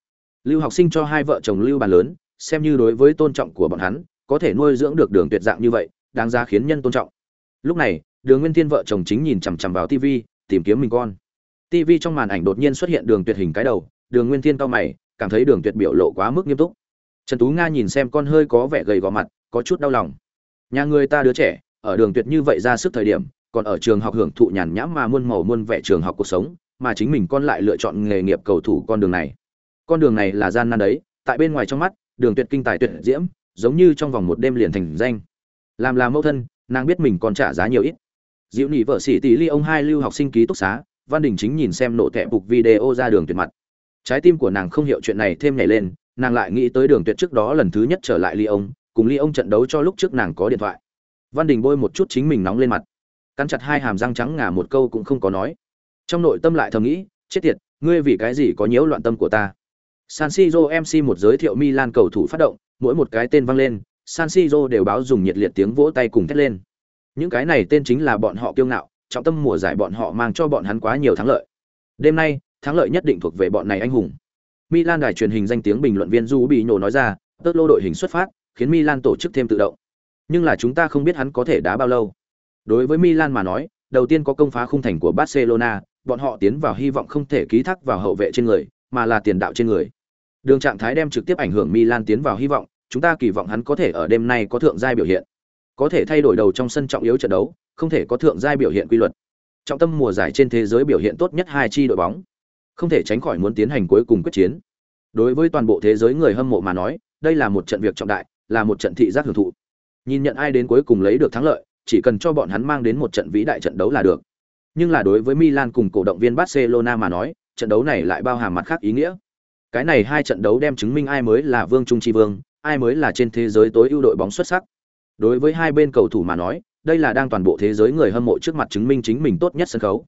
Lưu học sinh cho hai vợ chồng lưu bàn lớn, xem như đối với tôn trọng của bọn hắn, có thể nuôi dưỡng được đường tuyệt dạng như vậy, đáng giá khiến nhân tôn trọng. Lúc này, Đường Nguyên Thiên vợ chồng chính nhìn chằm chằm vào TV, tìm kiếm mình con. TV trong màn ảnh đột nhiên xuất hiện đường tuyệt hình cái đầu, Đường Nguyên Thiên cao mày, cảm thấy đường tuyệt biểu lộ quá mức nghiêm túc. Trần Tú Nga nhìn xem con hơi có vẻ gầy gò mặt, có chút đau lòng. Nhà người ta đứa trẻ, ở đường tuyệt như vậy ra sức thời điểm, còn ở trường học hưởng thụ nhàn nhãm mà muôn màu muôn vẻ trường học cuộc sống, mà chính mình con lại lựa chọn nghề nghiệp cầu thủ con đường này. Con đường này là gian nan đấy, tại bên ngoài trong mắt, đường tuyệt kinh tài tuyệt diễm, giống như trong vòng một đêm liền thành danh. Làm là mẫu thân, nàng biết mình còn trả giá nhiều ít. Diệu Nhị vợ sĩ tỷ ly ông hai lưu học sinh ký túc xá, Văn Đình chính nhìn xem nộ tệ phục video ra đường tuyệt mặt. Trái tim của nàng không hiểu chuyện này thêm nhảy lên, nàng lại nghĩ tới đường tuyệt trước đó lần thứ nhất trở lại ly ông, cùng ly ông trận đấu cho lúc trước nàng có điện thoại. Văn Đình bôi một chút chính mình nóng lên mặt, cắn chặt hai hàm răng trắng ngà một câu cũng không có nói. Trong nội tâm lại thầm nghĩ, chết tiệt, ngươi vì cái gì có nhiễu loạn tâm của ta? San Siro MC một giới thiệu Milan cầu thủ phát động, mỗi một cái tên vang lên, San Siro đều báo dùng nhiệt liệt tiếng vỗ tay cùng thét lên. Những cái này tên chính là bọn họ kiêu ngạo, trọng tâm mùa giải bọn họ mang cho bọn hắn quá nhiều thắng lợi. Đêm nay, thắng lợi nhất định thuộc về bọn này anh hùng. Milan đài truyền hình danh tiếng bình luận viên Du bị nhổ nói ra, tớt lô đội hình xuất phát, khiến Milan tổ chức thêm tự động. Nhưng là chúng ta không biết hắn có thể đá bao lâu. Đối với Milan mà nói, đầu tiên có công phá khung thành của Barcelona, bọn họ tiến vào hy vọng không thể ký thác vào hậu vệ trên người, mà là tiền đạo trên người. Đường trạng thái đem trực tiếp ảnh hưởng Milan tiến vào hy vọng, chúng ta kỳ vọng hắn có thể ở đêm nay có thượng giai biểu hiện. Có thể thay đổi đầu trong sân trọng yếu trận đấu, không thể có thượng giai biểu hiện quy luật. Trọng tâm mùa giải trên thế giới biểu hiện tốt nhất hai chi đội bóng, không thể tránh khỏi muốn tiến hành cuối cùng quyết chiến. Đối với toàn bộ thế giới người hâm mộ mà nói, đây là một trận việc trọng đại, là một trận thị giác hưởng thụ. Nhìn nhận ai đến cuối cùng lấy được thắng lợi, chỉ cần cho bọn hắn mang đến một trận vĩ đại trận đấu là được. Nhưng là đối với Milan cùng cổ động viên Barcelona mà nói, trận đấu này lại bao hàm mặt khác ý nghĩa. Cái này hai trận đấu đem chứng minh ai mới là vương trung tri vương, ai mới là trên thế giới tối ưu đội bóng xuất sắc. Đối với hai bên cầu thủ mà nói, đây là đang toàn bộ thế giới người hâm mộ trước mặt chứng minh chính mình tốt nhất sân khấu.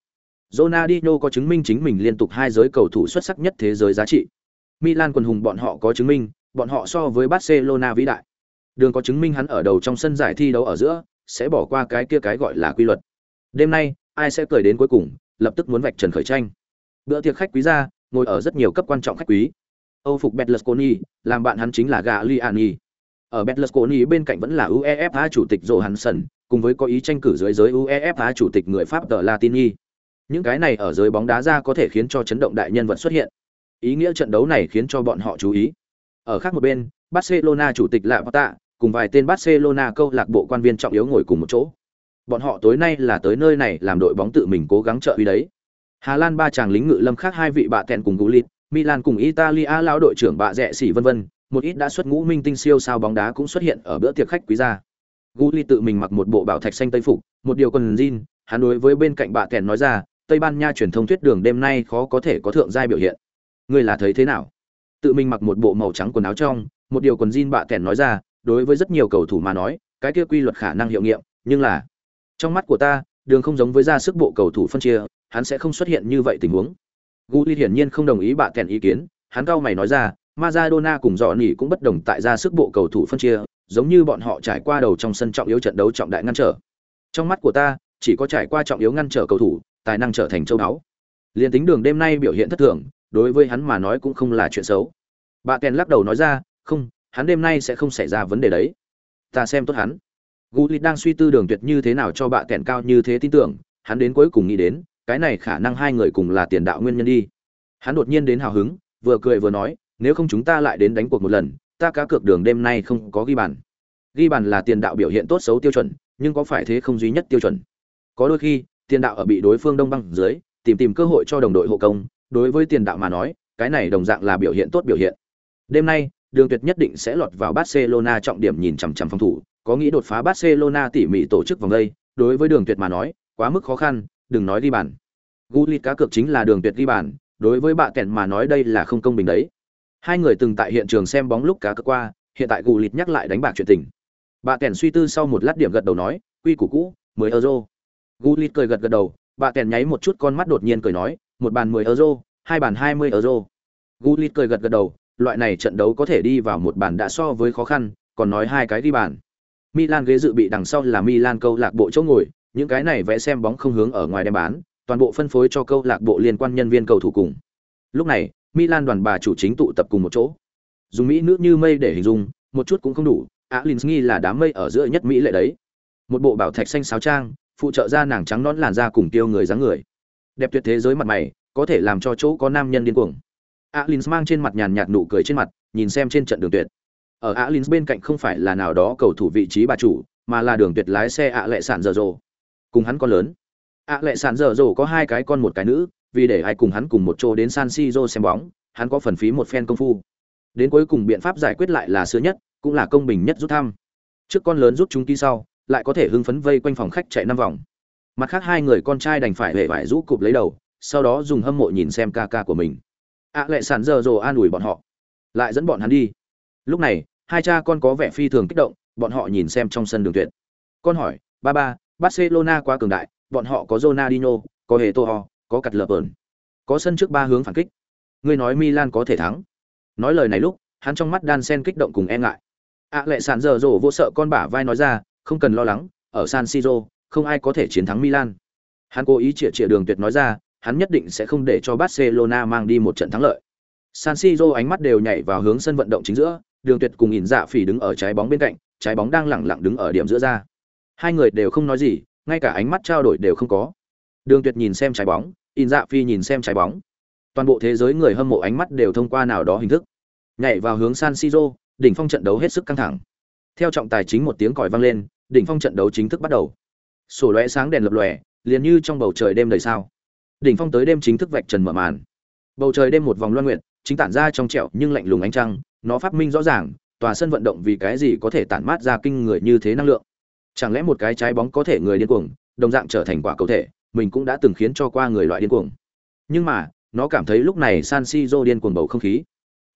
Ronaldinho có chứng minh chính mình liên tục hai giới cầu thủ xuất sắc nhất thế giới giá trị. Milan quần hùng bọn họ có chứng minh, bọn họ so với Barcelona vĩ đại. Đường có chứng minh hắn ở đầu trong sân giải thi đấu ở giữa, sẽ bỏ qua cái kia cái gọi là quy luật. Đêm nay, ai sẽ cười đến cuối cùng, lập tức muốn vạch trần khởi tranh. Bữa tiệc khách quý ra, ngồi ở rất nhiều cấp quan trọng khách quý. Âu phục Betlesconi, làm bạn hắn chính là Gagliani. Ở Berlusconi bên cạnh vẫn là UEFA chủ tịch Johansson, cùng với có ý tranh cử dưới giới UEFA chủ tịch người Pháp tờ Latini. Những cái này ở giới bóng đá ra có thể khiến cho chấn động đại nhân vật xuất hiện. Ý nghĩa trận đấu này khiến cho bọn họ chú ý. Ở khác một bên, Barcelona chủ tịch Laporta cùng vài tên Barcelona câu lạc bộ quan viên trọng yếu ngồi cùng một chỗ. Bọn họ tối nay là tới nơi này làm đội bóng tự mình cố gắng trợ uy đấy. Hà Lan ba chàng lính ngự lâm khác hai vị bạ tẹn cùng Gulit, Milan cùng Italia lão đội trưởng bạ rẻ xỉ vân vân, một ít đã xuất ngũ minh tinh siêu sao bóng đá cũng xuất hiện ở bữa tiệc khách quý gia. Guli tự mình mặc một bộ bảo thạch xanh tây phục, một điều quần jean, hắn đối với bên cạnh bạ Kèn nói ra, Tây Ban Nha truyền thông thuyết đường đêm nay khó có thể có thượng giai biểu hiện. Ngươi là thấy thế nào? Tự mình mặc một bộ màu trắng quần áo trong, một điều quần jean bạ Kèn nói ra, đối với rất nhiều cầu thủ mà nói, cái kia quy luật khả năng hiệu nghiệm, nhưng là trong mắt của ta, đường không giống với ra sức bộ cầu thủ phân chia, hắn sẽ không xuất hiện như vậy tình huống. Guli hiển nhiên không đồng ý bạ kèn ý kiến, hắn cao mày nói ra, Maradona cùng Johnny nỉ cũng bất đồng tại ra sức bộ cầu thủ phân chia, giống như bọn họ trải qua đầu trong sân trọng yếu trận đấu trọng đại ngăn trở. Trong mắt của ta, chỉ có trải qua trọng yếu ngăn trở cầu thủ, tài năng trở thành châu báu. Liên tính đường đêm nay biểu hiện thất thường, đối với hắn mà nói cũng không là chuyện xấu. Bạ Ken lắc đầu nói ra, không, hắn đêm nay sẽ không xảy ra vấn đề đấy. Ta xem tốt hắn. Gullit đang suy tư đường tuyệt như thế nào cho bạ Ken cao như thế tin tưởng, hắn đến cuối cùng nghĩ đến, cái này khả năng hai người cùng là tiền đạo nguyên nhân đi. Hắn đột nhiên đến hào hứng, vừa cười vừa nói, nếu không chúng ta lại đến đánh cuộc một lần, ta cá cược đường đêm nay không có ghi bàn. Ghi bàn là tiền đạo biểu hiện tốt xấu tiêu chuẩn, nhưng có phải thế không duy nhất tiêu chuẩn. Có đôi khi, tiền đạo ở bị đối phương đông băng dưới, tìm tìm cơ hội cho đồng đội hộ công, đối với tiền đạo mà nói, cái này đồng dạng là biểu hiện tốt biểu hiện. Đêm nay, Đường Tuyệt nhất định sẽ lọt vào Barcelona trọng điểm nhìn chằm chằm phòng thủ, có nghĩ đột phá Barcelona tỉ mỉ tổ chức vòng đây, đối với Đường Tuyệt mà nói, quá mức khó khăn, đừng nói ghi bàn. Gulit cá cược chính là Đường Tuyệt ghi bàn, đối với bạ kèn mà nói đây là không công bình đấy. Hai người từng tại hiện trường xem bóng lúc cá cơ qua, hiện tại Gulit nhắc lại đánh bạc chuyện tình. bà kèn suy tư sau một lát điểm gật đầu nói, quy củ cũ, 10 euro. Gulit cười gật gật đầu, bà kèn nháy một chút con mắt đột nhiên cười nói, một bàn 10 euro, hai bàn 20 euro. Gulit cười gật gật đầu, loại này trận đấu có thể đi vào một bàn đã so với khó khăn, còn nói hai cái đi bàn. Milan ghế dự bị đằng sau là Milan câu lạc bộ chỗ ngồi, những cái này vẽ xem bóng không hướng ở ngoài đem bán, toàn bộ phân phối cho câu lạc bộ liên quan nhân viên cầu thủ cùng. Lúc này, Milan đoàn bà chủ chính tụ tập cùng một chỗ. Dùng mỹ nữ như mây để hình dung, một chút cũng không đủ, Alinsky là đám mây ở giữa nhất mỹ lệ đấy. Một bộ bảo thạch xanh sáo trang, phụ trợ ra nàng trắng nõn làn da cùng tiêu người dáng người. Đẹp tuyệt thế giới mặt mày, có thể làm cho chỗ có nam nhân điên cuồng. Alins mang trên mặt nhàn nhạt nụ cười trên mặt, nhìn xem trên trận đường tuyệt. Ở Alins bên cạnh không phải là nào đó cầu thủ vị trí bà chủ, mà là đường tuyệt lái xe ạ lệ sản giờ rồ. cùng hắn con lớn ạ lệ sản dở rồ có hai cái con một cái nữ vì để ai cùng hắn cùng một chỗ đến san siro xem bóng hắn có phần phí một phen công phu. Đến cuối cùng biện pháp giải quyết lại là xưa nhất cũng là công bình nhất rút thăm. Trước con lớn rút chúng ký sau lại có thể hưng phấn vây quanh phòng khách chạy năm vòng. Mặt khác hai người con trai đành phải hề vải rũ cụp lấy đầu sau đó dùng hâm mộ nhìn xem ca ca của mình. À, Ạ lệ sản giờ dồ an ủi bọn họ. Lại dẫn bọn hắn đi. Lúc này hai cha con có vẻ phi thường kích động bọn họ nhìn xem trong sân đường tuyệt. Con hỏi ba ba barcelona quá cường đại bọn họ có Ronaldinho, có hệ có cặt lợp ẩn. Có sân trước ba hướng phản kích. Ngươi nói Milan có thể thắng. Nói lời này lúc, hắn trong mắt đan sen kích động cùng e ngại. À lệ sàn giờ rổ vô sợ con bả vai nói ra, không cần lo lắng, ở San Siro, không ai có thể chiến thắng Milan. Hắn cố ý chĩa chĩa đường tuyệt nói ra, hắn nhất định sẽ không để cho Barcelona mang đi một trận thắng lợi. San Siro ánh mắt đều nhảy vào hướng sân vận động chính giữa, Đường Tuyệt cùng ỉn dạ phỉ đứng ở trái bóng bên cạnh, trái bóng đang lẳng lặng đứng ở điểm giữa ra. Hai người đều không nói gì, ngay cả ánh mắt trao đổi đều không có đường tuyệt nhìn xem trái bóng, in dạ phi nhìn xem trái bóng. Toàn bộ thế giới người hâm mộ ánh mắt đều thông qua nào đó hình thức. Nhảy vào hướng san siro, đỉnh phong trận đấu hết sức căng thẳng. Theo trọng tài chính một tiếng còi vang lên, đỉnh phong trận đấu chính thức bắt đầu. Sổ lóe sáng đèn lập lòe, liền như trong bầu trời đêm đầy sao. Đỉnh phong tới đêm chính thức vạch trần mở màn. Bầu trời đêm một vòng loan nguyện chính tản ra trong trẻo nhưng lạnh lùng ánh trăng, nó phát minh rõ ràng, tòa sân vận động vì cái gì có thể tản mát ra kinh người như thế năng lượng. Chẳng lẽ một cái trái bóng có thể người điên cuồng, đồng dạng trở thành quả cầu thể? Mình cũng đã từng khiến cho qua người loại điên cuồng. Nhưng mà nó cảm thấy lúc này san siro điên cuồng bầu không khí.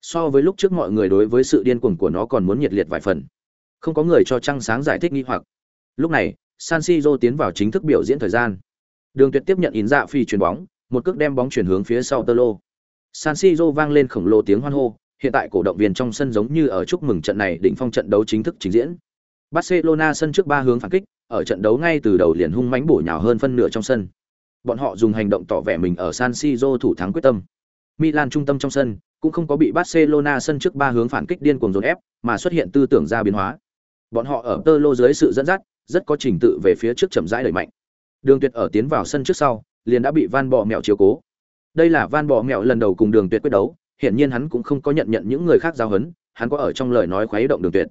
So với lúc trước mọi người đối với sự điên cuồng của nó còn muốn nhiệt liệt vài phần. Không có người cho trăng sáng giải thích nghi hoặc. Lúc này san siro tiến vào chính thức biểu diễn thời gian. Đường tuyệt tiếp nhận in dạ phi chuyền bóng một cước đem bóng chuyển hướng phía sau tơ lô. San siro vang lên khổng lồ tiếng hoan hô hiện tại cổ động viên trong sân giống như ở chúc mừng trận này đỉnh phong trận đấu chính thức trình diễn. Barcelona sân trước ba hướng phản kích, ở trận đấu ngay từ đầu liền hung mãnh bổ nhào hơn phân nửa trong sân. Bọn họ dùng hành động tỏ vẻ mình ở San Siro thủ thắng quyết tâm. Milan trung tâm trong sân cũng không có bị Barcelona sân trước ba hướng phản kích điên cuồng dồn ép, mà xuất hiện tư tưởng ra biến hóa. Bọn họ ở tơ lô dưới sự dẫn dắt, rất có trình tự về phía trước chậm rãi đẩy mạnh. Đường Tuyệt ở tiến vào sân trước sau, liền đã bị Van Bọ mèo chiếu cố. Đây là Van Bọ mèo lần đầu cùng Đường Tuyệt quyết đấu, hiển nhiên hắn cũng không có nhận nhận những người khác giao hấn, hắn có ở trong lời nói khuấy động Đường Tuyệt.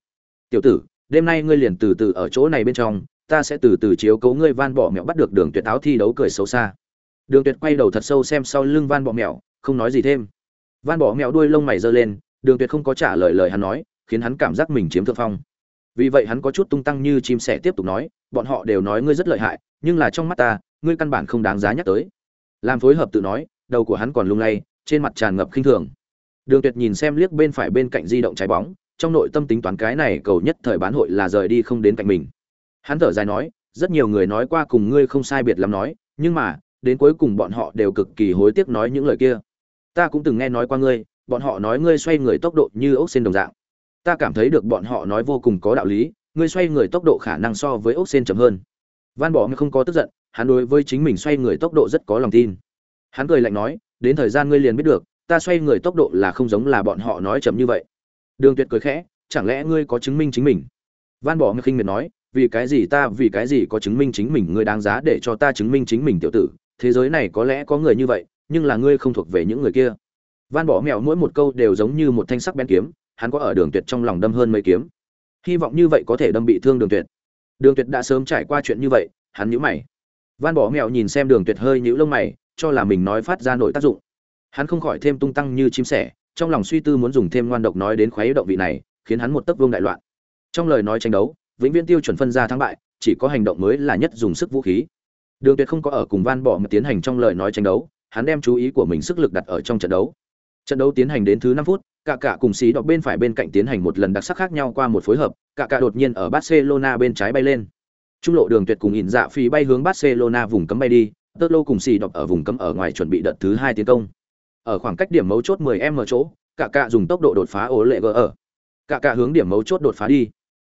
"Tiểu tử, đêm nay ngươi liền từ từ ở chỗ này bên trong ta sẽ từ từ chiếu cố ngươi van bỏ mẹo bắt được đường tuyệt áo thi đấu cười xấu xa. Đường tuyệt quay đầu thật sâu xem sau lưng van bỏ mẹo, không nói gì thêm. Van bỏ mẹo đuôi lông mày giơ lên, đường tuyệt không có trả lời lời hắn nói, khiến hắn cảm giác mình chiếm thượng phong. Vì vậy hắn có chút tung tăng như chim sẻ tiếp tục nói, bọn họ đều nói ngươi rất lợi hại, nhưng là trong mắt ta, ngươi căn bản không đáng giá nhắc tới. Làm phối hợp tự nói, đầu của hắn còn lung lay, trên mặt tràn ngập khinh thường. Đường tuyệt nhìn xem liếc bên phải bên cạnh di động trái bóng, trong nội tâm tính toán cái này cầu nhất thời bán hội là rời đi không đến cạnh mình hắn thở dài nói, rất nhiều người nói qua cùng ngươi không sai biệt lắm nói, nhưng mà, đến cuối cùng bọn họ đều cực kỳ hối tiếc nói những lời kia. Ta cũng từng nghe nói qua ngươi, bọn họ nói ngươi xoay người tốc độ như ốc xên đồng dạng. Ta cảm thấy được bọn họ nói vô cùng có đạo lý, ngươi xoay người tốc độ khả năng so với ốc xên chậm hơn. Van bỏ không có tức giận, hắn đối với chính mình xoay người tốc độ rất có lòng tin. Hắn cười lạnh nói, đến thời gian ngươi liền biết được, ta xoay người tốc độ là không giống là bọn họ nói chậm như vậy. Đường tuyệt cười khẽ, chẳng lẽ ngươi có chứng minh chính mình? Van bỏ ngươi khinh miệt nói vì cái gì ta, vì cái gì có chứng minh chính mình, ngươi đáng giá để cho ta chứng minh chính mình, tiểu tử? Thế giới này có lẽ có người như vậy, nhưng là ngươi không thuộc về những người kia. Van bỏ mèo mỗi một câu đều giống như một thanh sắc bén kiếm, hắn có ở đường tuyệt trong lòng đâm hơn mấy kiếm. Hy vọng như vậy có thể đâm bị thương đường tuyệt. Đường tuyệt đã sớm trải qua chuyện như vậy, hắn nhíu mày. Van bỏ mèo nhìn xem đường tuyệt hơi nhíu lông mày, cho là mình nói phát ra nội tác dụng. Hắn không khỏi thêm tung tăng như chim sẻ, trong lòng suy tư muốn dùng thêm ngoan độc nói đến khoái động vị này, khiến hắn một tấc vương đại loạn. Trong lời nói tranh đấu vĩnh viễn tiêu chuẩn phân ra thắng bại chỉ có hành động mới là nhất dùng sức vũ khí đường tuyệt không có ở cùng van bỏ mà tiến hành trong lời nói tranh đấu hắn đem chú ý của mình sức lực đặt ở trong trận đấu trận đấu tiến hành đến thứ năm phút cả cả cùng xí đọc bên phải bên cạnh tiến hành một lần đặc sắc khác nhau qua một phối hợp cả cả đột nhiên ở barcelona bên trái bay lên trung lộ đường tuyệt cùng ỉn dạ phi bay hướng barcelona vùng cấm bay đi tơ lô cùng xì đọc ở vùng cấm ở ngoài chuẩn bị đợt thứ hai tiến công ở khoảng cách điểm mấu chốt 10m chỗ, cả cả dùng tốc độ đột phá ố lệ gỡ ở. Cả cả hướng điểm mấu chốt đột phá đi.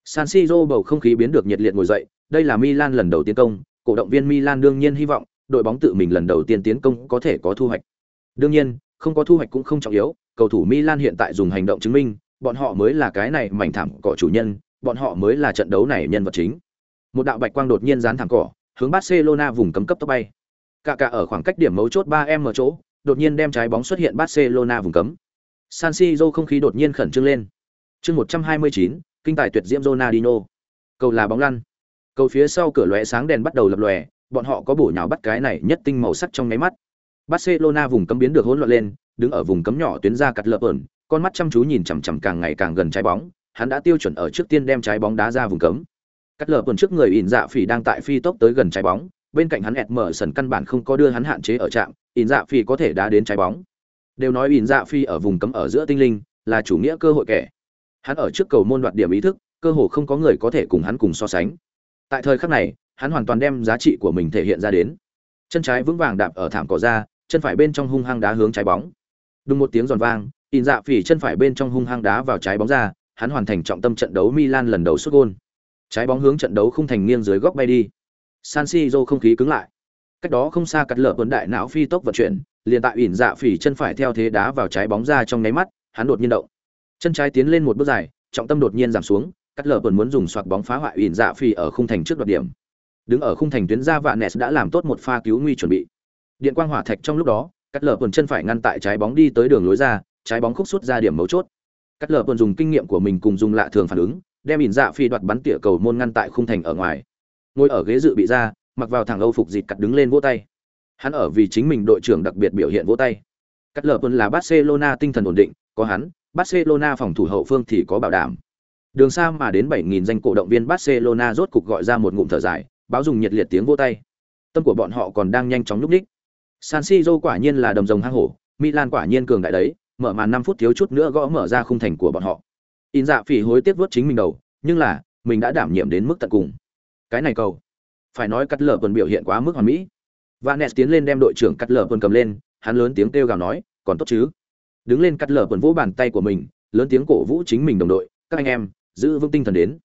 San Siro bầu không khí biến được nhiệt liệt ngồi dậy, đây là Milan lần đầu tiên công, cổ động viên Milan đương nhiên hy vọng đội bóng tự mình lần đầu tiên tiến công có thể có thu hoạch. Đương nhiên, không có thu hoạch cũng không trọng yếu, cầu thủ Milan hiện tại dùng hành động chứng minh, bọn họ mới là cái này mảnh thảm cỏ chủ nhân, bọn họ mới là trận đấu này nhân vật chính. Một đạo bạch quang đột nhiên dán thẳng cỏ, hướng Barcelona vùng cấm cấp tốc bay. Cả cả ở khoảng cách điểm mấu chốt 3m chỗ, đột nhiên đem trái bóng xuất hiện Barcelona vùng cấm. San Siro không khí đột nhiên khẩn trương lên. Chương 129, kinh tài tuyệt diễm Ronaldinho. Cầu là bóng lăn. Cầu phía sau cửa lóe sáng đèn bắt đầu lập lòe, bọn họ có bổ nhào bắt cái này nhất tinh màu sắc trong ngáy mắt. Barcelona vùng cấm biến được hỗn loạn lên, đứng ở vùng cấm nhỏ tuyến ra cắt lập ẩn, con mắt chăm chú nhìn chằm chằm càng ngày càng gần trái bóng, hắn đã tiêu chuẩn ở trước tiên đem trái bóng đá ra vùng cấm. Cắt lở ẩn trước người ỉn dạ phỉ đang tại phi tốc tới gần trái bóng, bên cạnh hắn ẹt mở sần căn bản không có đưa hắn hạn chế ở trạm, ỉn dạ phỉ có thể đá đến trái bóng. Đều nói ỉn dạ phi ở vùng cấm ở giữa tinh linh, là chủ nghĩa cơ hội kẻ. Hắn ở trước cầu môn đoạt điểm ý thức, cơ hồ không có người có thể cùng hắn cùng so sánh. Tại thời khắc này, hắn hoàn toàn đem giá trị của mình thể hiện ra đến. Chân trái vững vàng đạp ở thảm cỏ ra, chân phải bên trong hung hăng đá hướng trái bóng. Đùng một tiếng giòn vang, in dạ phỉ chân phải bên trong hung hăng đá vào trái bóng ra, hắn hoàn thành trọng tâm trận đấu Milan lần đầu sút gol. Trái bóng hướng trận đấu không thành nghiêng dưới góc bay đi. San Siro không khí cứng lại. Cách đó không xa cắt lở tuấn đại não phi tốc vận chuyển, liền tại ỉn dạ phỉ chân phải theo thế đá vào trái bóng ra trong nháy mắt, hắn đột nhiên động. Chân trái tiến lên một bước dài, trọng tâm đột nhiên giảm xuống, cắt lờ vẫn muốn dùng xoạc bóng phá hoại ỉn dạ phi ở khung thành trước đoạt điểm. Đứng ở khung thành tuyến ra vạn Nes đã làm tốt một pha cứu nguy chuẩn bị. Điện quang hỏa thạch trong lúc đó, cắt lờ vẫn chân phải ngăn tại trái bóng đi tới đường lối ra, trái bóng khúc xuất ra điểm mấu chốt. Cắt lờ vẫn dùng kinh nghiệm của mình cùng dùng lạ thường phản ứng, đem ỉn dạ phi đoạt bắn tỉa cầu môn ngăn tại khung thành ở ngoài. Ngồi ở ghế dự bị ra, mặc vào thẳng Âu phục dịt cắt đứng lên vỗ tay. Hắn ở vì chính mình đội trưởng đặc biệt biểu hiện vỗ tay. Cắt lờ vẫn là Barcelona tinh thần ổn định, có hắn, Barcelona phòng thủ hậu phương thì có bảo đảm. Đường xa mà đến 7000 danh cổ động viên Barcelona rốt cục gọi ra một ngụm thở dài, báo dùng nhiệt liệt tiếng vỗ tay. Tâm của bọn họ còn đang nhanh chóng nhúc nhích. San Siro quả nhiên là đồng rồng hang hổ, Milan quả nhiên cường đại đấy, mở màn 5 phút thiếu chút nữa gõ mở ra khung thành của bọn họ. In dạ phỉ hối tiếc vớt chính mình đầu, nhưng là, mình đã đảm nhiệm đến mức tận cùng. Cái này cầu, phải nói cắt lở tuần biểu hiện quá mức hoàn mỹ. Vanes tiến lên đem đội trưởng cắt lở tuần cầm lên, hắn lớn tiếng kêu gào nói, còn tốt chứ? Đứng lên cắt lở quần vỗ bàn tay của mình, lớn tiếng cổ vũ chính mình đồng đội, các anh em, giữ vững tinh thần đến.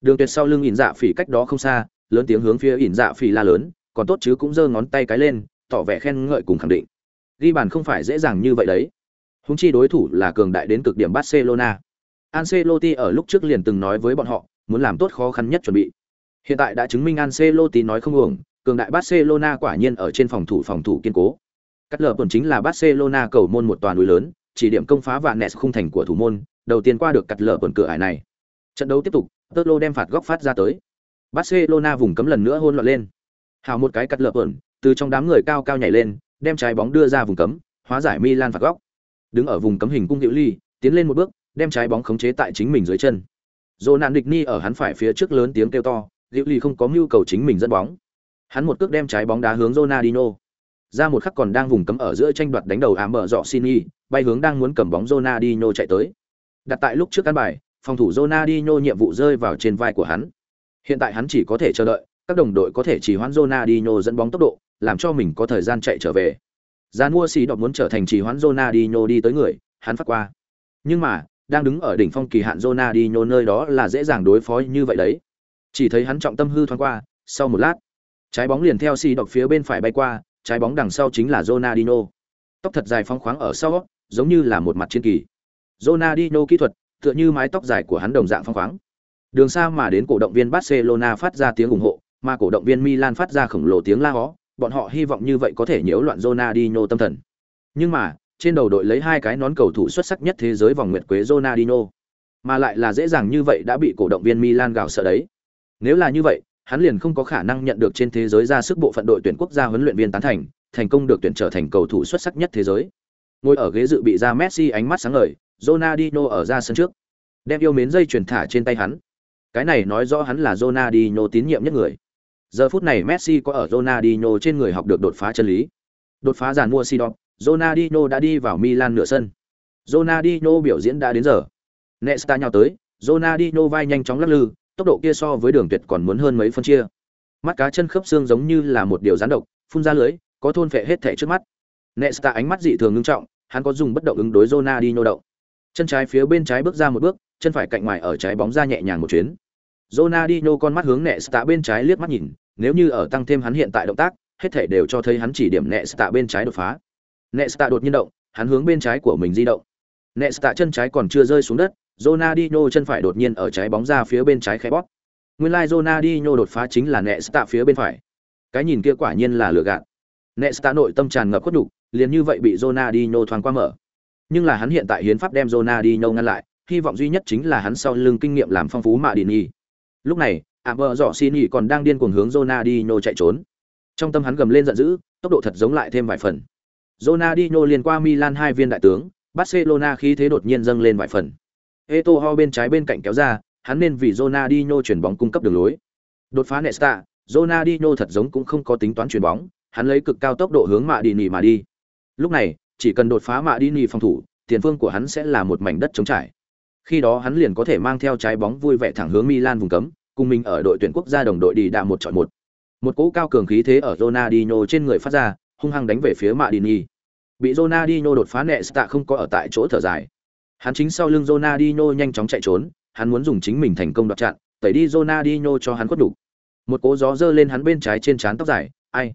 Đường Tuyệt sau lưng ỉn dạ phỉ cách đó không xa, lớn tiếng hướng phía ỉn dạ phỉ la lớn, còn tốt chứ cũng giơ ngón tay cái lên, tỏ vẻ khen ngợi cùng khẳng định. Ghi bàn không phải dễ dàng như vậy đấy. Húng chi đối thủ là cường đại đến cực điểm Barcelona. Ancelotti ở lúc trước liền từng nói với bọn họ, muốn làm tốt khó khăn nhất chuẩn bị. Hiện tại đã chứng minh Ancelotti nói không uổng, cường đại Barcelona quả nhiên ở trên phòng thủ phòng thủ kiên cố. Cắt lở quần chính là Barcelona cầu môn một toàn núi lớn, chỉ điểm công phá vạn nẹt khung thành của thủ môn, đầu tiên qua được cắt lở tuần cửa ải này. Trận đấu tiếp tục, Totlo đem phạt góc phát ra tới. Barcelona vùng cấm lần nữa hôn loạn lên. Hào một cái cắt lở tuần, từ trong đám người cao cao nhảy lên, đem trái bóng đưa ra vùng cấm, hóa giải Milan phạt góc. Đứng ở vùng cấm hình cung hữu ly, tiến lên một bước, đem trái bóng khống chế tại chính mình dưới chân. Ronan Digny ở hắn phải phía trước lớn tiếng kêu to, Diệu Ly không có mưu cầu chính mình dẫn bóng. Hắn một cước đem trái bóng đá hướng Ronaldinho. Ra một khắc còn đang vùng cấm ở giữa tranh đoạt đánh đầu ám mở dọ Sini, bay hướng đang muốn cầm bóng Ronaldinho chạy tới. Đặt tại lúc trước căn bài, phòng thủ Ronaldinho nhiệm vụ rơi vào trên vai của hắn. Hiện tại hắn chỉ có thể chờ đợi, các đồng đội có thể chỉ hoãn Ronaldinho dẫn bóng tốc độ, làm cho mình có thời gian chạy trở về. Gian mua xì đọc muốn trở thành chỉ hoãn Ronaldinho đi tới người, hắn phát qua. Nhưng mà, đang đứng ở đỉnh phong kỳ hạn Ronaldinho nơi đó là dễ dàng đối phó như vậy đấy. Chỉ thấy hắn trọng tâm hư thoáng qua, sau một lát, trái bóng liền theo xì đọc phía bên phải bay qua, trái bóng đằng sau chính là Ronaldinho. Tóc thật dài phóng khoáng ở sau, giống như là một mặt chiến kỳ. Ronaldinho kỹ thuật, tựa như mái tóc dài của hắn đồng dạng phóng khoáng. Đường xa mà đến cổ động viên Barcelona phát ra tiếng ủng hộ, mà cổ động viên Milan phát ra khổng lồ tiếng la hó, bọn họ hy vọng như vậy có thể nhiễu loạn Ronaldinho tâm thần. Nhưng mà, trên đầu đội lấy hai cái nón cầu thủ xuất sắc nhất thế giới vòng nguyệt quế Ronaldinho, mà lại là dễ dàng như vậy đã bị cổ động viên Milan gào sợ đấy. Nếu là như vậy, hắn liền không có khả năng nhận được trên thế giới ra sức bộ phận đội tuyển quốc gia huấn luyện viên tán thành, thành công được tuyển trở thành cầu thủ xuất sắc nhất thế giới. Ngồi ở ghế dự bị ra Messi ánh mắt sáng ngời, Ronaldinho ở ra sân trước, đem yêu mến dây truyền thả trên tay hắn. Cái này nói rõ hắn là Ronaldinho tín nhiệm nhất người. Giờ phút này Messi có ở Ronaldinho trên người học được đột phá chân lý. Đột phá giàn mua Sidon, Ronaldinho đã đi vào Milan nửa sân. Ronaldinho biểu diễn đã đến giờ. Nesta nhào tới, Ronaldinho vai nhanh chóng lắc lư, tốc độ kia so với đường tuyệt còn muốn hơn mấy phân chia mắt cá chân khớp xương giống như là một điều rắn độc phun ra lưới có thôn phệ hết thể trước mắt nesta ánh mắt dị thường ngưng trọng hắn có dùng bất động ứng đối zona đi nô động chân trái phía bên trái bước ra một bước chân phải cạnh ngoài ở trái bóng ra nhẹ nhàng một chuyến Ronaldinho con mắt hướng Nesta bên trái liếc mắt nhìn, nếu như ở tăng thêm hắn hiện tại động tác, hết thể đều cho thấy hắn chỉ điểm Nesta bên trái đột phá. Nesta đột nhiên động, hắn hướng bên trái của mình di động. Nesta chân trái còn chưa rơi xuống đất, Ronaldinho chân phải đột nhiên ở trái bóng ra phía bên trái khẽ bóp. Nguyên lai like Ronaldinho đột phá chính là Nesta phía bên phải. Cái nhìn kia quả nhiên là lừa gạt. Nesta nội tâm tràn ngập cốt đủ, liền như vậy bị Ronaldinho thoáng qua mở. Nhưng là hắn hiện tại hiến pháp đem Ronaldinho ngăn lại, hy vọng duy nhất chính là hắn sau lưng kinh nghiệm làm phong phú mà Dini. Lúc này, Amber Dọ nghị còn đang điên cuồng hướng Ronaldinho chạy trốn. Trong tâm hắn gầm lên giận dữ, tốc độ thật giống lại thêm vài phần. Ronaldinho liền qua Milan hai viên đại tướng, Barcelona khí thế đột nhiên dâng lên vài phần. Eto'o bên trái bên cạnh kéo ra, hắn nên vì Ronaldinho chuyển bóng cung cấp đường lối. Đột phá Nesta, Ronaldinho thật giống cũng không có tính toán chuyển bóng, hắn lấy cực cao tốc độ hướng mạ đi nỉ mà đi. Lúc này, chỉ cần đột phá mạ đi nỉ phòng thủ, tiền phương của hắn sẽ là một mảnh đất trống trải. Khi đó hắn liền có thể mang theo trái bóng vui vẻ thẳng hướng Milan vùng cấm, cùng mình ở đội tuyển quốc gia đồng đội đi đà một chọi một. Một cú cao cường khí thế ở Ronaldinho trên người phát ra, hung hăng đánh về phía Madini. Bị Ronaldinho đột phá Nesta không có ở tại chỗ thở dài. Hắn chính sau lưng Ronaldinho nhanh chóng chạy trốn, hắn muốn dùng chính mình thành công đoạt chặn, tẩy đi Ronaldinho cho hắn quất đủ. Một cỗ gió dơ lên hắn bên trái trên trán tóc dài, ai?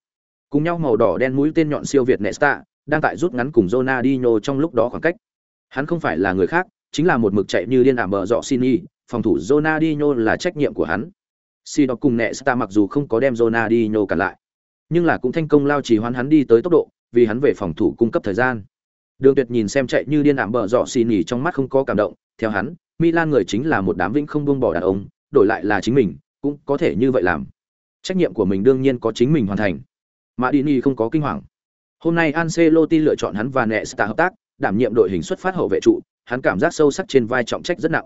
Cùng nhau màu đỏ đen mũi tên nhọn siêu việt Nesta, đang tại rút ngắn cùng Ronaldinho trong lúc đó khoảng cách. Hắn không phải là người khác, chính là một mực chạy như điên ảm bờ dọ Sini, phòng thủ Ronaldinho là trách nhiệm của hắn. Si đó cùng Nesta mặc dù không có đem Ronaldinho cản lại, nhưng là cũng thành công lao trì hoán hắn đi tới tốc độ, vì hắn về phòng thủ cung cấp thời gian. Đường Tuyệt nhìn xem chạy như điên ảm bờ dọ xì nhỉ trong mắt không có cảm động, theo hắn, Milan người chính là một đám vĩnh không buông bỏ đàn ông, đổi lại là chính mình, cũng có thể như vậy làm. Trách nhiệm của mình đương nhiên có chính mình hoàn thành. Madini không có kinh hoàng. Hôm nay Ancelotti lựa chọn hắn và Nesta hợp tác, đảm nhiệm đội hình xuất phát hậu vệ trụ, hắn cảm giác sâu sắc trên vai trọng trách rất nặng.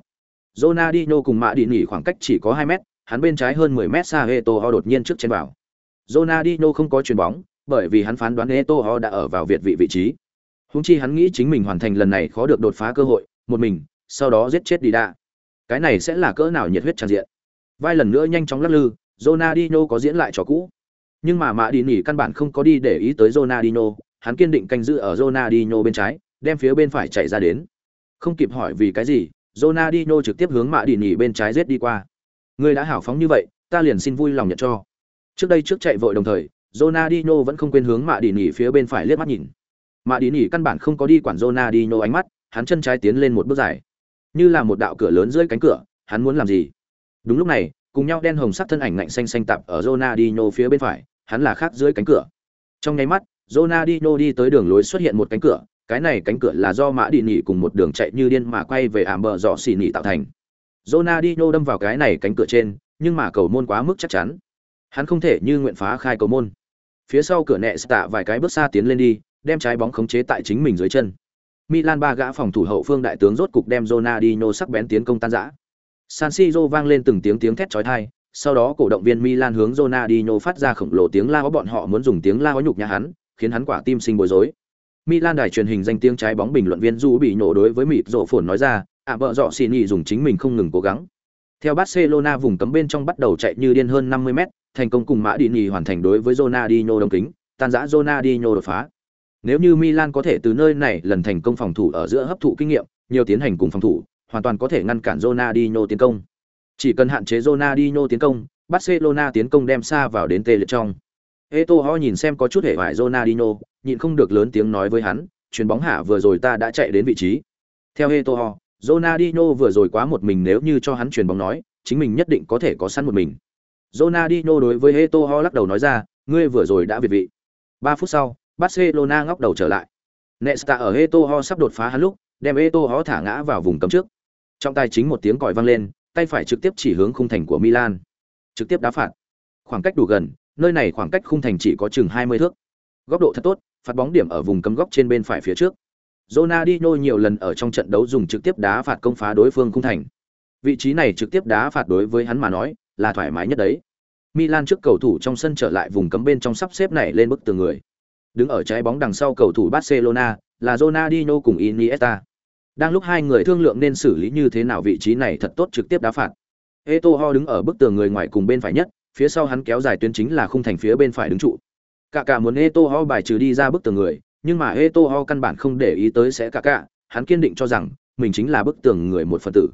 Ronaldinho cùng Madini khoảng cách chỉ có 2 mét, hắn bên trái hơn 10 mét xa Eto'o đột nhiên trước trên vào. Ronaldinho không có chuyền bóng, bởi vì hắn phán đoán Eto'o đã ở vào việt vị vị trí. Huống chi hắn nghĩ chính mình hoàn thành lần này khó được đột phá cơ hội, một mình, sau đó giết chết Dida. Cái này sẽ là cỡ nào nhiệt huyết tràn diện. Vai lần nữa nhanh chóng lắc lư, Ronaldinho có diễn lại trò cũ. Nhưng mà Mã Đi Nỉ căn bản không có đi để ý tới Ronaldinho, hắn kiên định canh giữ ở Ronaldinho bên trái, đem phía bên phải chạy ra đến. Không kịp hỏi vì cái gì, Ronaldinho trực tiếp hướng Mã Đi Nỉ bên trái giết đi qua. Người đã hảo phóng như vậy, ta liền xin vui lòng nhận cho. Trước đây trước chạy vội đồng thời, Ronaldinho vẫn không quên hướng Mạ Đi Nhỉ phía bên phải liếc mắt nhìn. Mạ Đi Nhỉ căn bản không có đi quản Ronaldinho ánh mắt, hắn chân trái tiến lên một bước dài, như là một đạo cửa lớn dưới cánh cửa, hắn muốn làm gì? Đúng lúc này, cùng nhau đen hồng sắc thân ảnh lạnh xanh xanh tạp ở Ronaldinho phía bên phải, hắn là khác dưới cánh cửa. Trong nháy mắt, Ronaldinho đi tới đường lối xuất hiện một cánh cửa, cái này cánh cửa là do Mã Đi Nhỉ cùng một đường chạy như điên mà quay về ảm bờ dọ xỉ nhỉ tạo thành. Ronaldinho đâm vào cái này cánh cửa trên, nhưng mà cầu môn quá mức chắc chắn. Hắn không thể như nguyện phá khai cầu môn phía sau cửa nẹ tạ vài cái bước xa tiến lên đi, đem trái bóng khống chế tại chính mình dưới chân. Milan ba gã phòng thủ hậu phương đại tướng rốt cục đem Ronaldinho sắc bén tiến công tan rã. San siro vang lên từng tiếng tiếng thét chói tai, sau đó cổ động viên milan hướng Ronaldinho phát ra khổng lồ tiếng la có bọn họ muốn dùng tiếng la có nhục nhã hắn, khiến hắn quả tim sinh bối rối. Milan đài truyền hình danh tiếng trái bóng bình luận viên du bị nổ đối với mịt rộ phồn nói ra ạ vợ dọ xì nhị dùng chính mình không ngừng cố gắng. Theo barcelona vùng cấm bên trong bắt đầu chạy như điên hơn 50 mét thành công cùng Mã Đi Nhì hoàn thành đối với Ronaldinho đồng kính, tan rã Ronaldinho đột phá. Nếu như Milan có thể từ nơi này lần thành công phòng thủ ở giữa hấp thụ kinh nghiệm, nhiều tiến hành cùng phòng thủ, hoàn toàn có thể ngăn cản Ronaldinho tiến công. Chỉ cần hạn chế Ronaldinho tiến công, Barcelona tiến công đem xa vào đến tê liệt trong. Eto'o nhìn xem có chút hệ hoại Ronaldinho, nhịn không được lớn tiếng nói với hắn, chuyền bóng hạ vừa rồi ta đã chạy đến vị trí. Theo Eto'o, Ronaldinho vừa rồi quá một mình nếu như cho hắn chuyền bóng nói, chính mình nhất định có thể có sẵn một mình. Ronaldinho đối với Eto'o lắc đầu nói ra, ngươi vừa rồi đã việt vị. 3 phút sau, Barcelona ngóc đầu trở lại. Nesta ở Eto'o sắp đột phá hắn lúc, đem Eto'o thả ngã vào vùng cấm trước. Trong tay chính một tiếng còi vang lên, tay phải trực tiếp chỉ hướng khung thành của Milan. Trực tiếp đá phạt. Khoảng cách đủ gần, nơi này khoảng cách khung thành chỉ có chừng 20 thước. Góc độ thật tốt, phạt bóng điểm ở vùng cấm góc trên bên phải phía trước. Ronaldinho nhiều lần ở trong trận đấu dùng trực tiếp đá phạt công phá đối phương khung thành. Vị trí này trực tiếp đá phạt đối với hắn mà nói, là thoải mái nhất đấy. Milan trước cầu thủ trong sân trở lại vùng cấm bên trong sắp xếp này lên bức tường người. Đứng ở trái bóng đằng sau cầu thủ Barcelona là Ronaldinho cùng Iniesta. Đang lúc hai người thương lượng nên xử lý như thế nào vị trí này thật tốt trực tiếp đá phạt. Eto'o đứng ở bức tường người ngoài cùng bên phải nhất, phía sau hắn kéo dài tuyến chính là khung thành phía bên phải đứng trụ. Cả cả muốn Eto'o bài trừ đi ra bức tường người, nhưng mà Eto'o căn bản không để ý tới sẽ cả cả, hắn kiên định cho rằng mình chính là bức tường người một phần tử.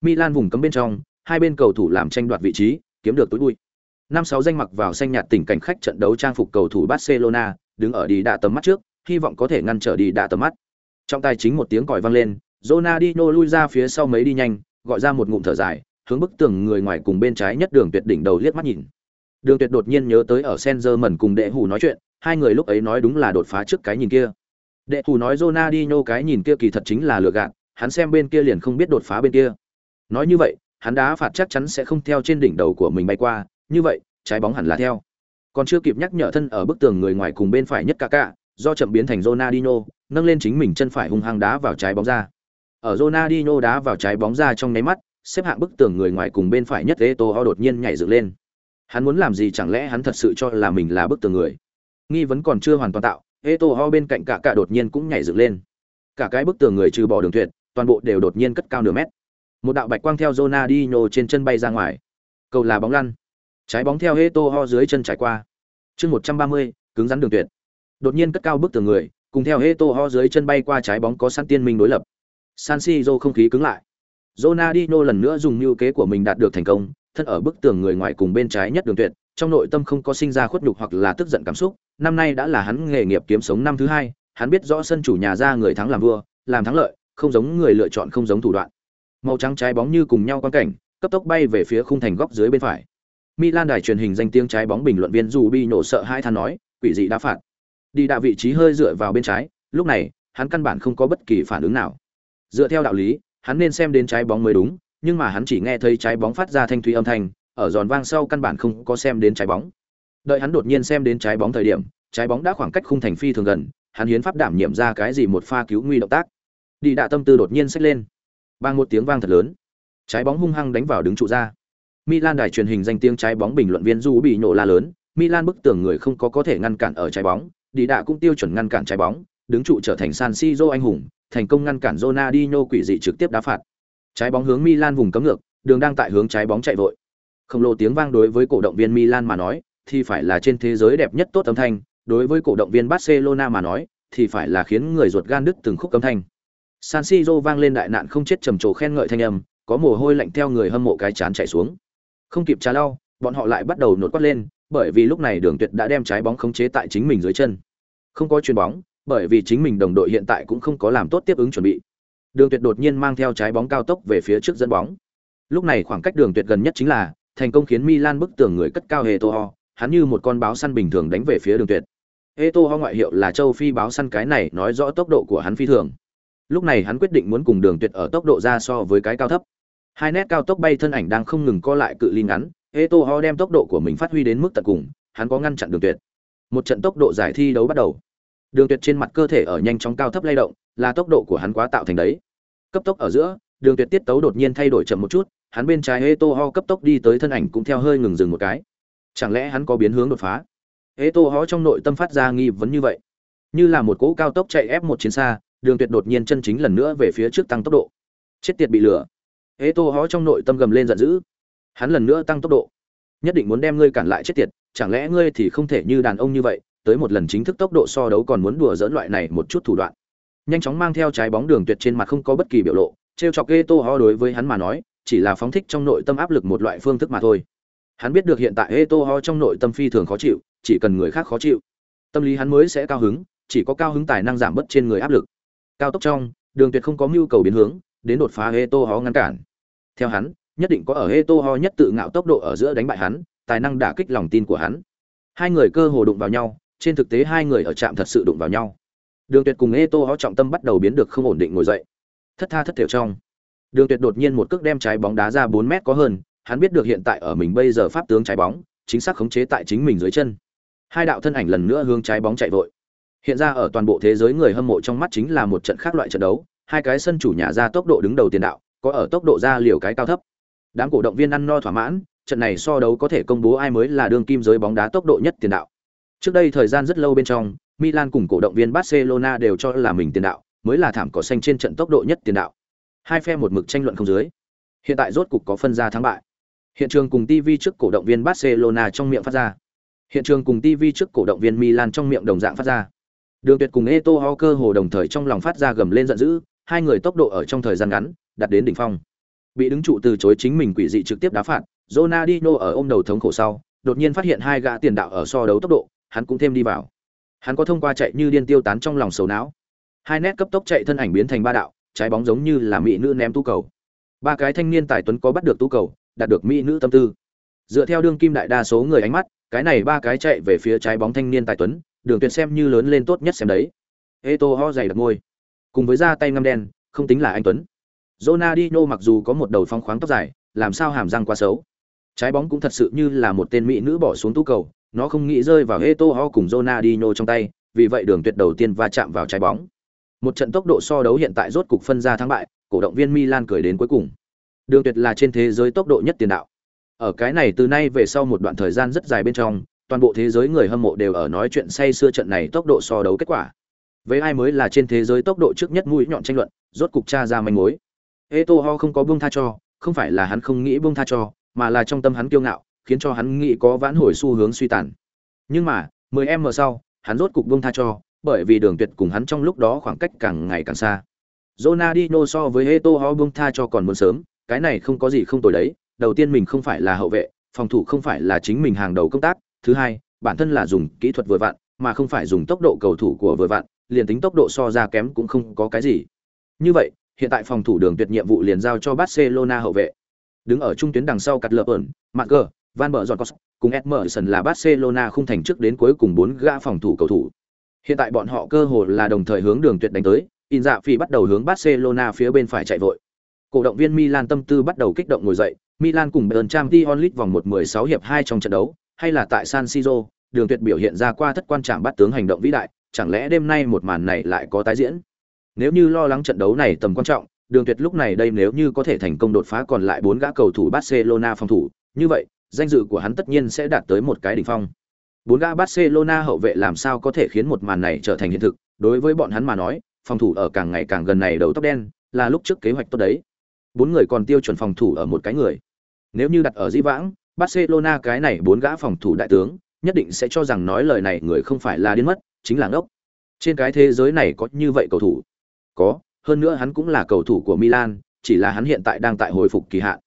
Milan vùng cấm bên trong, hai bên cầu thủ làm tranh đoạt vị trí, kiếm được túi bụi. Năm sáu danh mặc vào xanh nhạt tình cảnh khách trận đấu trang phục cầu thủ Barcelona, đứng ở đi đạ tầm mắt trước, hy vọng có thể ngăn trở đi đạ tầm mắt. Trong tai chính một tiếng còi vang lên, Ronaldinho lui ra phía sau mấy đi nhanh, gọi ra một ngụm thở dài, hướng bức tường người ngoài cùng bên trái nhất đường tuyệt đỉnh đầu liếc mắt nhìn. Đường Tuyệt đột nhiên nhớ tới ở Senzerman cùng Đệ Hủ nói chuyện, hai người lúc ấy nói đúng là đột phá trước cái nhìn kia. Đệ Hủ nói Ronaldinho cái nhìn kia kỳ thật chính là lừa gạt, hắn xem bên kia liền không biết đột phá bên kia. Nói như vậy, hắn đá phạt chắc chắn sẽ không theo trên đỉnh đầu của mình bay qua, như vậy, trái bóng hẳn là theo. Còn chưa kịp nhắc nhở thân ở bức tường người ngoài cùng bên phải nhất cả cả, do chậm biến thành Ronaldinho, nâng lên chính mình chân phải hung hăng đá vào trái bóng ra. Ở Ronaldinho đá vào trái bóng ra trong nháy mắt, xếp hạng bức tường người ngoài cùng bên phải nhất Eto'o đột nhiên nhảy dựng lên. Hắn muốn làm gì chẳng lẽ hắn thật sự cho là mình là bức tường người? Nghi vấn còn chưa hoàn toàn tạo, Eto'o bên cạnh cả cả đột nhiên cũng nhảy dựng lên. Cả cái bức tường người trừ bỏ đường tuyệt, toàn bộ đều đột nhiên cất cao nửa mét. Một đạo bạch quang theo Ronaldinho trên chân bay ra ngoài. Cầu là bóng lăn. Trái bóng theo Eto'o dưới chân trải qua. Chương 130, cứng rắn đường tuyệt. Đột nhiên cất cao bức tường người, cùng theo Eto'o dưới chân bay qua trái bóng có sẵn tiên minh đối lập. San Siro không khí cứng lại. Ronaldinho lần nữa dùng mưu kế của mình đạt được thành công, thân ở bức tường người ngoài cùng bên trái nhất đường tuyệt, trong nội tâm không có sinh ra khuất nhục hoặc là tức giận cảm xúc, năm nay đã là hắn nghề nghiệp kiếm sống năm thứ hai, hắn biết rõ sân chủ nhà ra người thắng làm vua, làm thắng lợi, không giống người lựa chọn không giống thủ đoạn. Màu trắng trái bóng như cùng nhau quan cảnh, cấp tốc bay về phía khung thành góc dưới bên phải. Milan đài truyền hình danh tiếng trái bóng bình luận viên Rubi nổ sợ hai than nói, quỷ dị đã phạt. Đi đạ vị trí hơi dựa vào bên trái, lúc này, hắn căn bản không có bất kỳ phản ứng nào. Dựa theo đạo lý, hắn nên xem đến trái bóng mới đúng, nhưng mà hắn chỉ nghe thấy trái bóng phát ra thanh thúy âm thanh, ở giòn vang sau căn bản không có xem đến trái bóng. Đợi hắn đột nhiên xem đến trái bóng thời điểm, trái bóng đã khoảng cách khung thành phi thường gần, hắn hiến pháp đảm nhiệm ra cái gì một pha cứu nguy động tác. Đi đạ tâm tư đột nhiên xách lên. Bang một tiếng vang thật lớn. Trái bóng hung hăng đánh vào đứng trụ ra. Milan đài truyền hình danh tiếng trái bóng bình luận viên Du bị nổ la lớn, Milan bức tường người không có có thể ngăn cản ở trái bóng, đi đạ cũng tiêu chuẩn ngăn cản trái bóng, đứng trụ trở thành San Siro anh hùng, thành công ngăn cản Ronaldinho quỷ dị trực tiếp đá phạt. Trái bóng hướng Milan vùng cấm ngược, đường đang tại hướng trái bóng chạy vội. Không lô tiếng vang đối với cổ động viên Milan mà nói, thì phải là trên thế giới đẹp nhất tốt âm thanh, đối với cổ động viên Barcelona mà nói, thì phải là khiến người ruột gan đứt từng khúc âm thanh. San Siro vang lên đại nạn không chết trầm trồ khen ngợi thanh âm, có mồ hôi lạnh theo người hâm mộ cái chán chạy xuống. Không kịp trà lau, bọn họ lại bắt đầu nột quát lên, bởi vì lúc này Đường Tuyệt đã đem trái bóng khống chế tại chính mình dưới chân. Không có chuyền bóng, bởi vì chính mình đồng đội hiện tại cũng không có làm tốt tiếp ứng chuẩn bị. Đường Tuyệt đột nhiên mang theo trái bóng cao tốc về phía trước dẫn bóng. Lúc này khoảng cách Đường Tuyệt gần nhất chính là thành công khiến Milan bức tường người cất cao Eto'o, hắn như một con báo săn bình thường đánh về phía Đường Tuyệt. Eto'o ngoại hiệu là châu phi báo săn cái này nói rõ tốc độ của hắn phi thường. Lúc này hắn quyết định muốn cùng Đường Tuyệt ở tốc độ ra so với cái cao thấp. Hai nét cao tốc bay thân ảnh đang không ngừng co lại cự ly ngắn, Eto'o đem tốc độ của mình phát huy đến mức tận cùng, hắn có ngăn chặn Đường Tuyệt. Một trận tốc độ giải thi đấu bắt đầu. Đường Tuyệt trên mặt cơ thể ở nhanh chóng cao thấp lay động, là tốc độ của hắn quá tạo thành đấy. Cấp tốc ở giữa, Đường Tuyệt tiết tấu đột nhiên thay đổi chậm một chút, hắn bên trái Eto'o cấp tốc đi tới thân ảnh cũng theo hơi ngừng dừng một cái. Chẳng lẽ hắn có biến hướng đột phá? Eto'o trong nội tâm phát ra nghi vấn như vậy. Như là một cỗ cao tốc chạy ép một chiến xa, Đường Tuyệt đột nhiên chân chính lần nữa về phía trước tăng tốc độ. Chết tiệt bị lửa. Eto'o trong nội tâm gầm lên giận dữ. Hắn lần nữa tăng tốc độ. Nhất định muốn đem ngươi cản lại chết tiệt, chẳng lẽ ngươi thì không thể như đàn ông như vậy, tới một lần chính thức tốc độ so đấu còn muốn đùa dỡn loại này một chút thủ đoạn nhanh chóng mang theo trái bóng đường tuyệt trên mặt không có bất kỳ biểu lộ trêu chọc Geto ho đối với hắn mà nói chỉ là phóng thích trong nội tâm áp lực một loại phương thức mà thôi hắn biết được hiện tại Geto ho trong nội tâm phi thường khó chịu chỉ cần người khác khó chịu tâm lý hắn mới sẽ cao hứng chỉ có cao hứng tài năng giảm bớt trên người áp lực cao tốc trong đường tuyệt không có mưu cầu biến hướng đến đột phá Geto ho ngăn cản theo hắn, nhất định có ở Geto ho nhất tự ngạo tốc độ ở giữa đánh bại hắn, tài năng đả kích lòng tin của hắn. Hai người cơ hồ đụng vào nhau, trên thực tế hai người ở trạm thật sự đụng vào nhau. Đường tuyệt cùng hê tô ho trọng tâm bắt đầu biến được không ổn định ngồi dậy. Thất tha thất thiểu trong. Đường tuyệt đột nhiên một cước đem trái bóng đá ra bốn mét có hơn, hắn biết được hiện tại ở mình bây giờ pháp tướng trái bóng, chính xác khống chế tại chính mình dưới chân. Hai đạo thân ảnh lần nữa hướng trái bóng chạy vội. Hiện ra ở toàn bộ thế giới người hâm mộ trong mắt chính là một trận khác loại trận đấu, hai cái sân chủ nhà ra tốc độ đứng đầu tiền đạo có ở tốc độ ra liều cái cao thấp đám cổ động viên ăn no thỏa mãn trận này so đấu có thể công bố ai mới là đương kim giới bóng đá tốc độ nhất tiền đạo Trước đây thời gian rất lâu bên trong, Milan cùng cổ động viên Barcelona đều cho là mình tiền đạo, mới là thảm cỏ xanh trên trận tốc độ nhất tiền đạo. Hai phe một mực tranh luận không dưới. Hiện tại rốt cục có phân ra thắng bại. Hiện trường cùng TV trước cổ động viên Barcelona trong miệng phát ra. Hiện trường cùng TV trước cổ động viên Milan trong miệng đồng dạng phát ra. Đường Tuyệt cùng Eto'o cơ hồ đồng thời trong lòng phát ra gầm lên giận dữ, hai người tốc độ ở trong thời gian ngắn đạt đến đỉnh phong. Bị đứng trụ từ chối chính mình quỷ dị trực tiếp đá phạt, Ronaldinho ở ôm đầu thống khổ sau, đột nhiên phát hiện hai gã tiền đạo ở so đấu tốc độ, hắn cũng thêm đi vào. Hắn có thông qua chạy như điên tiêu tán trong lòng sầu não. Hai nét cấp tốc chạy thân ảnh biến thành ba đạo trái bóng giống như là mỹ nữ ném tu cầu. Ba cái thanh niên tài tuấn có bắt được tu cầu đạt được mỹ nữ tâm tư. Dựa theo đương kim đại đa số người ánh mắt cái này ba cái chạy về phía trái bóng thanh niên tài tuấn đường tuyệt xem như lớn lên tốt nhất xem đấy. Eto ho dày đặc môi cùng với da tay ngăm đen không tính là anh tuấn. Ronaldinho mặc dù có một đầu phong khoáng tóc dài làm sao hàm răng quá xấu trái bóng cũng thật sự như là một tên mỹ nữ bỏ xuống tu cầu nó không nghĩ rơi vào Eto'o cùng Ronaldinho trong tay, vì vậy đường tuyệt đầu tiên va chạm vào trái bóng. Một trận tốc độ so đấu hiện tại rốt cục phân ra thắng bại, cổ động viên Milan cười đến cuối cùng. Đường tuyệt là trên thế giới tốc độ nhất tiền đạo. Ở cái này từ nay về sau một đoạn thời gian rất dài bên trong, toàn bộ thế giới người hâm mộ đều ở nói chuyện say xưa trận này tốc độ so đấu kết quả. Với ai mới là trên thế giới tốc độ trước nhất mũi nhọn tranh luận, rốt cục tra ra manh mối. Eto'o không có buông tha cho, không phải là hắn không nghĩ buông tha cho, mà là trong tâm hắn kiêu ngạo, khiến cho hắn nghĩ có vãn hồi xu hướng suy tàn. Nhưng mà, 10m sau, hắn rốt cục buông tha cho, bởi vì Đường Tuyệt cùng hắn trong lúc đó khoảng cách càng ngày càng xa. Ronaldinho so với Eto'o buông tha cho còn muốn sớm, cái này không có gì không tồi đấy, đầu tiên mình không phải là hậu vệ, phòng thủ không phải là chính mình hàng đầu công tác, thứ hai, bản thân là dùng kỹ thuật vừa vặn, mà không phải dùng tốc độ cầu thủ của vừa vặn, liền tính tốc độ so ra kém cũng không có cái gì. Như vậy, hiện tại phòng thủ đường tuyệt nhiệm vụ liền giao cho Barcelona hậu vệ. Đứng ở trung tuyến đằng sau cắt lợp ẩn, Marker, Van Bờ Giọt cùng Emerson là Barcelona không thành trước đến cuối cùng bốn gã phòng thủ cầu thủ. Hiện tại bọn họ cơ hồ là đồng thời hướng đường tuyệt đánh tới, In Dạ Phi bắt đầu hướng Barcelona phía bên phải chạy vội. Cổ động viên Milan tâm tư bắt đầu kích động ngồi dậy, Milan cùng Bayern Champions League vòng 1/16 hiệp 2 trong trận đấu, hay là tại San Siro, đường tuyệt biểu hiện ra qua thất quan trạng bắt tướng hành động vĩ đại, chẳng lẽ đêm nay một màn này lại có tái diễn? Nếu như lo lắng trận đấu này tầm quan trọng, đường tuyệt lúc này đây nếu như có thể thành công đột phá còn lại bốn gã cầu thủ Barcelona phòng thủ, như vậy, danh dự của hắn tất nhiên sẽ đạt tới một cái đỉnh phong. Bốn gã Barcelona hậu vệ làm sao có thể khiến một màn này trở thành hiện thực, đối với bọn hắn mà nói, phòng thủ ở càng ngày càng gần này đầu tóc đen, là lúc trước kế hoạch tốt đấy. Bốn người còn tiêu chuẩn phòng thủ ở một cái người. Nếu như đặt ở Di Vãng, Barcelona cái này bốn gã phòng thủ đại tướng, nhất định sẽ cho rằng nói lời này người không phải là điên mất, chính là ngốc. Trên cái thế giới này có như vậy cầu thủ? Có, hơn nữa hắn cũng là cầu thủ của Milan, chỉ là hắn hiện tại đang tại hồi phục kỳ hạn.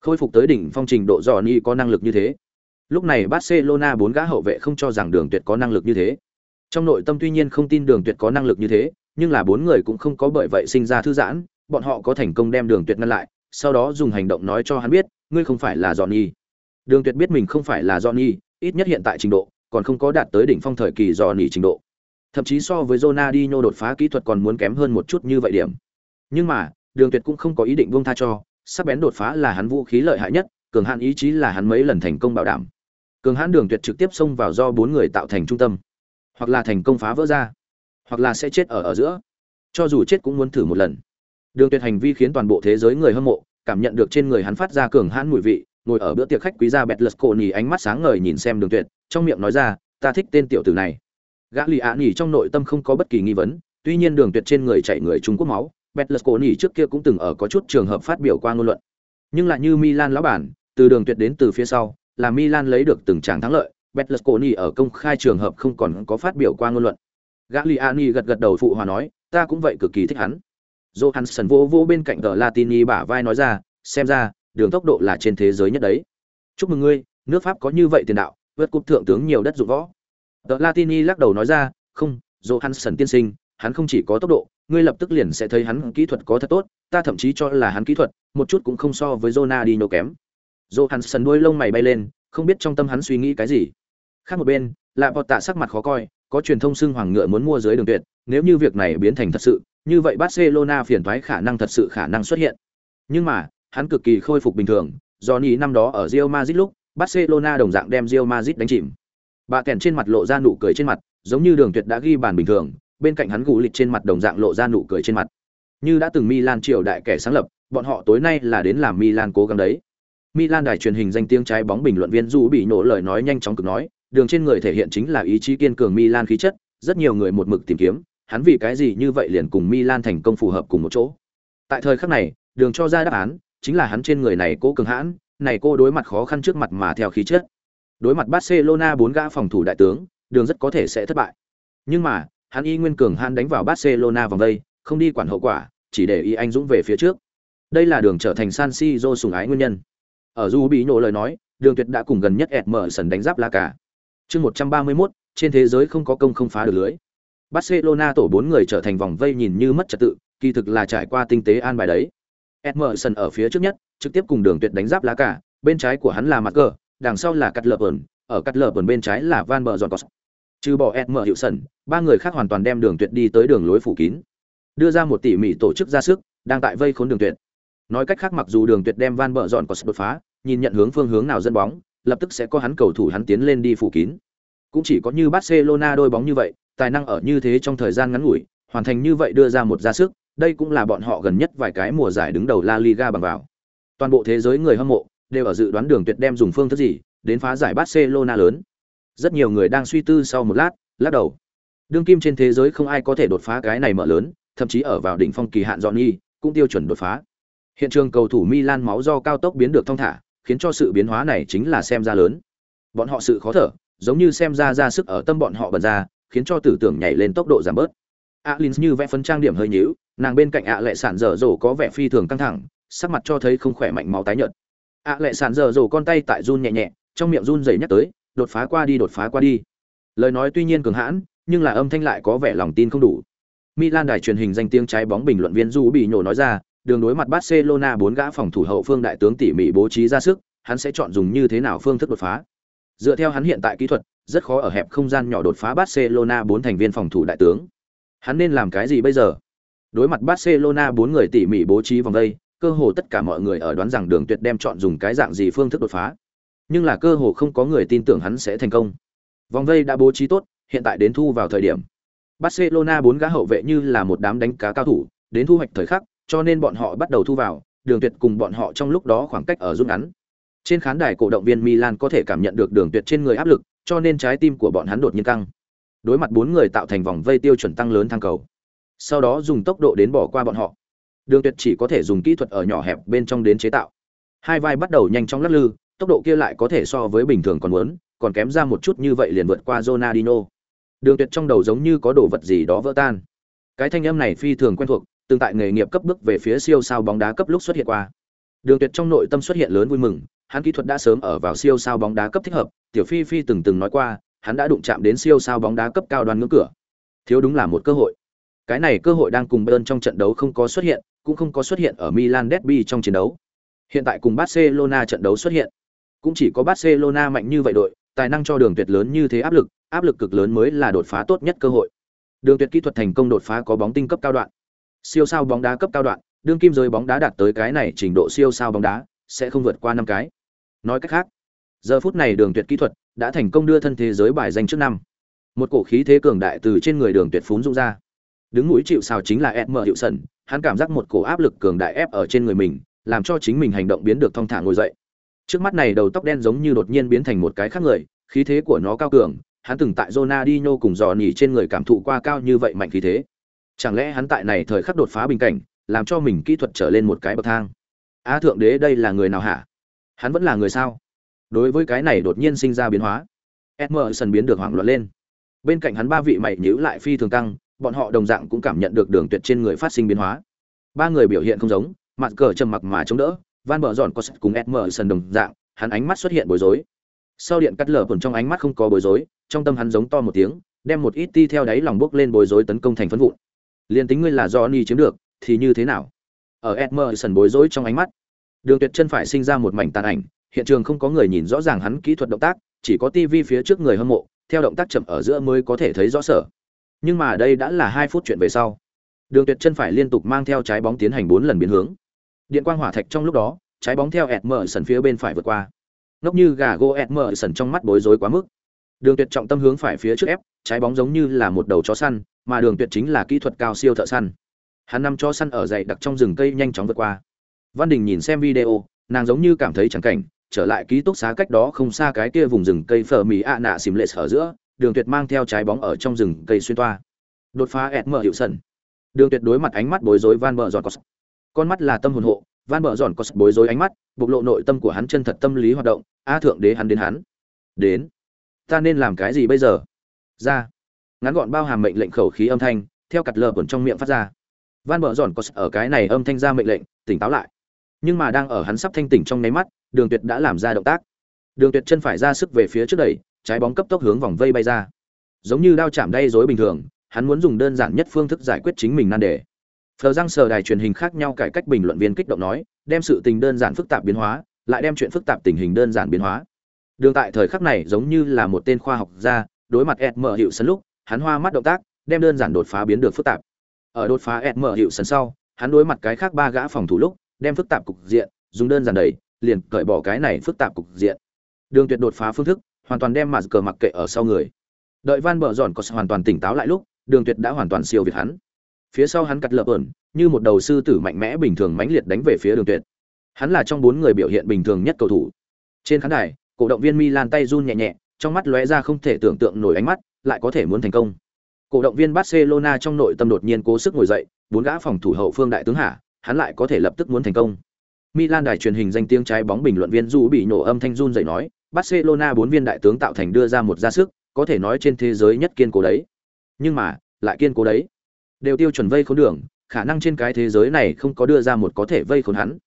Khôi phục tới đỉnh phong trình độ Johnny có năng lực như thế. Lúc này Barcelona bốn gã hậu vệ không cho rằng Đường Tuyệt có năng lực như thế. Trong nội tâm tuy nhiên không tin Đường Tuyệt có năng lực như thế, nhưng là bốn người cũng không có bởi vậy sinh ra thư giãn, bọn họ có thành công đem Đường Tuyệt ngăn lại, sau đó dùng hành động nói cho hắn biết, ngươi không phải là Johnny. Đường Tuyệt biết mình không phải là Johnny, ít nhất hiện tại trình độ, còn không có đạt tới đỉnh phong thời kỳ Johnny trình độ. Thậm chí so với Ronaldinho đột phá kỹ thuật còn muốn kém hơn một chút như vậy điểm. Nhưng mà, Đường Tuyệt cũng không có ý định buông tha cho, sắc bén đột phá là hắn vũ khí lợi hại nhất, cường hãn ý chí là hắn mấy lần thành công bảo đảm. Cường hãn Đường Tuyệt trực tiếp xông vào do bốn người tạo thành trung tâm, hoặc là thành công phá vỡ ra, hoặc là sẽ chết ở ở giữa. Cho dù chết cũng muốn thử một lần. Đường Tuyệt hành vi khiến toàn bộ thế giới người hâm mộ cảm nhận được trên người hắn phát ra cường hãn mùi vị, ngồi ở bữa tiệc khách quý gia Betlesconi ánh mắt sáng ngời nhìn xem Đường Tuyệt, trong miệng nói ra, ta thích tên tiểu tử này. Gã lì ạ nỉ trong nội tâm không có bất kỳ nghi vấn, tuy nhiên Đường Tuyệt trên người chạy người Trung Quốc máu, Betlesconi trước kia cũng từng ở có chút trường hợp phát biểu qua ngôn luận. Nhưng lại như Milan lão bản, từ Đường Tuyệt đến từ phía sau, là Milan lấy được từng tràng thắng lợi, Betlesconi ở công khai trường hợp không còn có phát biểu qua ngôn luận. Gagliani gật gật đầu phụ hòa nói, ta cũng vậy cực kỳ thích hắn. Johansson vô vô bên cạnh tờ Latini bả vai nói ra, xem ra, đường tốc độ là trên thế giới nhất đấy. Chúc mừng ngươi, nước Pháp có như vậy tiền đạo, vượt cúp thượng tướng nhiều đất dụng võ. Tờ Latini lắc đầu nói ra, không, Johansson tiên sinh, hắn không chỉ có tốc độ, ngươi lập tức liền sẽ thấy hắn kỹ thuật có thật tốt, ta thậm chí cho là hắn kỹ thuật, một chút cũng không so với Ronaldinho kém. Johansson đuôi lông mày bay lên, không biết trong tâm hắn suy nghĩ cái gì. Khác một bên, Lạ Vọt Tạ sắc mặt khó coi, có truyền thông xưng hoàng ngựa muốn mua dưới đường tuyệt, nếu như việc này biến thành thật sự, như vậy Barcelona phiền toái khả năng thật sự khả năng xuất hiện. Nhưng mà, hắn cực kỳ khôi phục bình thường, Johnny năm đó ở Real Madrid lúc, Barcelona đồng dạng đem Real Madrid đánh chìm. Bà kèn trên mặt lộ ra nụ cười trên mặt, giống như Đường Tuyệt đã ghi bàn bình thường, bên cạnh hắn gù lịch trên mặt đồng dạng lộ ra nụ cười trên mặt. Như đã từng Milan triều đại kẻ sáng lập, bọn họ tối nay là đến làm Milan cố gắng đấy. Milan đài truyền hình danh tiếng trái bóng bình luận viên Du bị nổ lời nói nhanh chóng cực nói, đường trên người thể hiện chính là ý chí kiên cường Milan khí chất, rất nhiều người một mực tìm kiếm, hắn vì cái gì như vậy liền cùng Milan thành công phù hợp cùng một chỗ. Tại thời khắc này, đường cho ra đáp án, chính là hắn trên người này cố cường hãn, này cô đối mặt khó khăn trước mặt mà theo khí chất. Đối mặt Barcelona bốn gã phòng thủ đại tướng, đường rất có thể sẽ thất bại. Nhưng mà, hắn y nguyên cường hắn đánh vào Barcelona vòng đây, không đi quản hậu quả, chỉ để y anh dũng về phía trước. Đây là đường trở thành San Siro sùng ái nguyên nhân. Ở Du bị nổ lời nói, đường tuyệt đã cùng gần nhất Emerson đánh giáp la cả. Chương 131, trên thế giới không có công không phá được lưới. Barcelona tổ bốn người trở thành vòng vây nhìn như mất trật tự, kỳ thực là trải qua tinh tế an bài đấy. Emerson ở phía trước nhất, trực tiếp cùng đường tuyệt đánh giáp lá cả, bên trái của hắn là mặt cờ, đằng sau là cắt lợp ẩn, ở cắt lợp ẩn bên trái là Van Bờ Giòn Trừ bỏ em mở hiệu sẩn, ba người khác hoàn toàn đem đường tuyệt đi tới đường lối phủ kín. Đưa ra một tỉ mỉ tổ chức ra sức, đang tại vây khốn đường tuyệt. Nói cách khác mặc dù đường tuyệt đem Van Bờ Giòn đột phá, nhìn nhận hướng phương hướng nào dẫn bóng, lập tức sẽ có hắn cầu thủ hắn tiến lên đi phủ kín. Cũng chỉ có như Barcelona đôi bóng như vậy, tài năng ở như thế trong thời gian ngắn ngủi, hoàn thành như vậy đưa ra một ra sức, đây cũng là bọn họ gần nhất vài cái mùa giải đứng đầu La Liga bằng vào. Toàn bộ thế giới người hâm mộ đều ở dự đoán đường tuyệt đem dùng phương thức gì đến phá giải Barcelona lớn. Rất nhiều người đang suy tư sau một lát, lắc đầu. Đương kim trên thế giới không ai có thể đột phá cái này mở lớn, thậm chí ở vào đỉnh phong kỳ hạn Johnny cũng tiêu chuẩn đột phá. Hiện trường cầu thủ Milan máu do cao tốc biến được thông thả, khiến cho sự biến hóa này chính là xem ra lớn. Bọn họ sự khó thở, giống như xem ra ra sức ở tâm bọn họ bật ra, khiến cho tử tưởng nhảy lên tốc độ giảm bớt. Alin như vẽ phấn trang điểm hơi nhíu, nàng bên cạnh ạ lệ sản dở dồ có vẻ phi thường căng thẳng, sắc mặt cho thấy không khỏe mạnh máu tái nhợt ạ lệ sàn dở dồ con tay tại run nhẹ nhẹ, trong miệng run dày nhắc tới, đột phá qua đi đột phá qua đi. Lời nói tuy nhiên cường hãn, nhưng là âm thanh lại có vẻ lòng tin không đủ. Milan đài truyền hình danh tiếng trái bóng bình luận viên Du bị nhổ nói ra, đường đối mặt Barcelona bốn gã phòng thủ hậu phương đại tướng tỉ mỉ bố trí ra sức, hắn sẽ chọn dùng như thế nào phương thức đột phá. Dựa theo hắn hiện tại kỹ thuật, rất khó ở hẹp không gian nhỏ đột phá Barcelona bốn thành viên phòng thủ đại tướng. Hắn nên làm cái gì bây giờ? Đối mặt Barcelona bốn người tỉ mỉ bố trí vòng đây, cơ hồ tất cả mọi người ở đoán rằng Đường Tuyệt đem chọn dùng cái dạng gì phương thức đột phá. Nhưng là cơ hồ không có người tin tưởng hắn sẽ thành công. Vòng vây đã bố trí tốt, hiện tại đến thu vào thời điểm. Barcelona bốn gã hậu vệ như là một đám đánh cá cao thủ, đến thu hoạch thời khắc, cho nên bọn họ bắt đầu thu vào, Đường Tuyệt cùng bọn họ trong lúc đó khoảng cách ở rút ngắn. Trên khán đài cổ động viên Milan có thể cảm nhận được Đường Tuyệt trên người áp lực, cho nên trái tim của bọn hắn đột nhiên căng. Đối mặt bốn người tạo thành vòng vây tiêu chuẩn tăng lớn thang cầu. Sau đó dùng tốc độ đến bỏ qua bọn họ. Đường Tuyệt chỉ có thể dùng kỹ thuật ở nhỏ hẹp bên trong đến chế tạo. Hai vai bắt đầu nhanh chóng lắc lư, tốc độ kia lại có thể so với bình thường còn muốn, còn kém ra một chút như vậy liền vượt qua Ronaldinho. Đường Tuyệt trong đầu giống như có đồ vật gì đó vỡ tan. Cái thanh âm này phi thường quen thuộc, từng tại nghề nghiệp cấp bước về phía siêu sao bóng đá cấp lúc xuất hiện qua. Đường Tuyệt trong nội tâm xuất hiện lớn vui mừng, hắn kỹ thuật đã sớm ở vào siêu sao bóng đá cấp thích hợp, Tiểu Phi Phi từng từng nói qua, hắn đã đụng chạm đến siêu sao bóng đá cấp cao đoàn ngưỡng cửa. Thiếu đúng là một cơ hội. Cái này cơ hội đang cùng Bayern trong trận đấu không có xuất hiện, cũng không có xuất hiện ở Milan derby trong chiến đấu. Hiện tại cùng Barcelona trận đấu xuất hiện, cũng chỉ có Barcelona mạnh như vậy đội, tài năng cho Đường Tuyệt lớn như thế áp lực, áp lực cực lớn mới là đột phá tốt nhất cơ hội. Đường Tuyệt kỹ thuật thành công đột phá có bóng tinh cấp cao đoạn. Siêu sao bóng đá cấp cao đoạn, đương kim giới bóng đá đạt tới cái này trình độ siêu sao bóng đá, sẽ không vượt qua năm cái. Nói cách khác, giờ phút này Đường Tuyệt kỹ thuật đã thành công đưa thân thế giới bài danh trước năm. Một cổ khí thế cường đại từ trên người Đường Tuyệt phún dũng ra. Đứng mũi chịu sào chính là Edmer Hiệu Sẩn, hắn cảm giác một cổ áp lực cường đại ép ở trên người mình, làm cho chính mình hành động biến được thong thả ngồi dậy. Trước mắt này đầu tóc đen giống như đột nhiên biến thành một cái khác người, khí thế của nó cao cường, hắn từng tại Ronaldinho cùng dò nỉ trên người cảm thụ qua cao như vậy mạnh khí thế. Chẳng lẽ hắn tại này thời khắc đột phá bình cảnh, làm cho mình kỹ thuật trở lên một cái bậc thang. A thượng đế đây là người nào hả? Hắn vẫn là người sao? Đối với cái này đột nhiên sinh ra biến hóa, Emerson biến được hoảng loạn lên. Bên cạnh hắn ba vị mày nhíu lại phi thường căng, bọn họ đồng dạng cũng cảm nhận được đường tuyệt trên người phát sinh biến hóa. Ba người biểu hiện không giống, mặt cờ trầm mặc mà chống đỡ, Van Bở Giòn có cùng Emerson đồng dạng, hắn ánh mắt xuất hiện bối rối. Sau điện cắt lở phần trong ánh mắt không có bối rối, trong tâm hắn giống to một tiếng, đem một ít ti theo đáy lòng bước lên bối rối tấn công thành phấn vụn. Liên tính ngươi là Johnny chiếm được, thì như thế nào? Ở Emerson bối rối trong ánh mắt, Đường Tuyệt chân phải sinh ra một mảnh tàn ảnh, hiện trường không có người nhìn rõ ràng hắn kỹ thuật động tác, chỉ có TV phía trước người hâm mộ, theo động tác chậm ở giữa mới có thể thấy rõ sở. Nhưng mà đây đã là 2 phút chuyện về sau. Đường Tuyệt chân phải liên tục mang theo trái bóng tiến hành 4 lần biến hướng. Điện quang hỏa thạch trong lúc đó, trái bóng theo Emerson phía bên phải vượt qua. Ngốc như gà gô sần trong mắt bối rối quá mức. Đường Tuyệt trọng tâm hướng phải phía trước ép, trái bóng giống như là một đầu chó săn, mà Đường Tuyệt chính là kỹ thuật cao siêu thợ săn. Hắn nằm chó săn ở dậy đặc trong rừng cây nhanh chóng vượt qua. Văn Đình nhìn xem video, nàng giống như cảm thấy chẳng cảnh, trở lại ký túc xá cách đó không xa cái kia vùng rừng cây phở mì ạ nạ xìm lệ ở giữa, Đường Tuyệt mang theo trái bóng ở trong rừng cây xuyên toa. Đột phá Edmer hiệu sần. Đường Tuyệt đối mặt ánh mắt bối rối Van bờ Giòn Cos. Con mắt là tâm hồn hộ, Van bờ Giòn Cos bối rối ánh mắt, bộc lộ nội tâm của hắn chân thật tâm lý hoạt động, a thượng đế hắn đến hắn. Đến ta nên làm cái gì bây giờ ra ngắn gọn bao hàm mệnh lệnh khẩu khí âm thanh theo cặt lờ quần trong miệng phát ra van bờ giòn có ở cái này âm thanh ra mệnh lệnh tỉnh táo lại nhưng mà đang ở hắn sắp thanh tỉnh trong nháy mắt đường tuyệt đã làm ra động tác đường tuyệt chân phải ra sức về phía trước đẩy trái bóng cấp tốc hướng vòng vây bay ra. Giống như đao chạm đay dối bình thường hắn muốn dùng đơn giản nhất phương thức giải quyết chính mình nan đề. Phờ răng sờ đài truyền hình khác nhau cải cách bình luận viên kích động nói đem sự tình đơn giản phức tạp biến hóa lại đem chuyện phức tạp tình hình đơn giản biến hóa. Đường tại thời khắc này giống như là một tên khoa học gia, đối mặt Edmer hiệu sân lúc, hắn hoa mắt động tác, đem đơn giản đột phá biến được phức tạp. Ở đột phá Edmer hiệu sân sau, hắn đối mặt cái khác ba gã phòng thủ lúc, đem phức tạp cục diện, dùng đơn giản đẩy, liền cởi bỏ cái này phức tạp cục diện. Đường tuyệt đột phá phương thức, hoàn toàn đem mặt cờ mặc kệ ở sau người. Đợi Van Bờ Dọn có hoàn toàn tỉnh táo lại lúc, Đường Tuyệt đã hoàn toàn siêu việt hắn. Phía sau hắn cắt lợp ẩn, như một đầu sư tử mạnh mẽ bình thường mãnh liệt đánh về phía Đường Tuyệt. Hắn là trong bốn người biểu hiện bình thường nhất cầu thủ. Trên khán đài, cổ động viên Milan tay run nhẹ nhẹ, trong mắt lóe ra không thể tưởng tượng nổi ánh mắt, lại có thể muốn thành công. Cổ động viên Barcelona trong nội tâm đột nhiên cố sức ngồi dậy, bốn gã phòng thủ hậu phương đại tướng hạ, hắn lại có thể lập tức muốn thành công. Milan đài truyền hình danh tiếng trái bóng bình luận viên Du bị nổ âm thanh run dậy nói, Barcelona bốn viên đại tướng tạo thành đưa ra một ra sức, có thể nói trên thế giới nhất kiên cố đấy. Nhưng mà, lại kiên cố đấy. Đều tiêu chuẩn vây khốn đường, khả năng trên cái thế giới này không có đưa ra một có thể vây khốn hắn.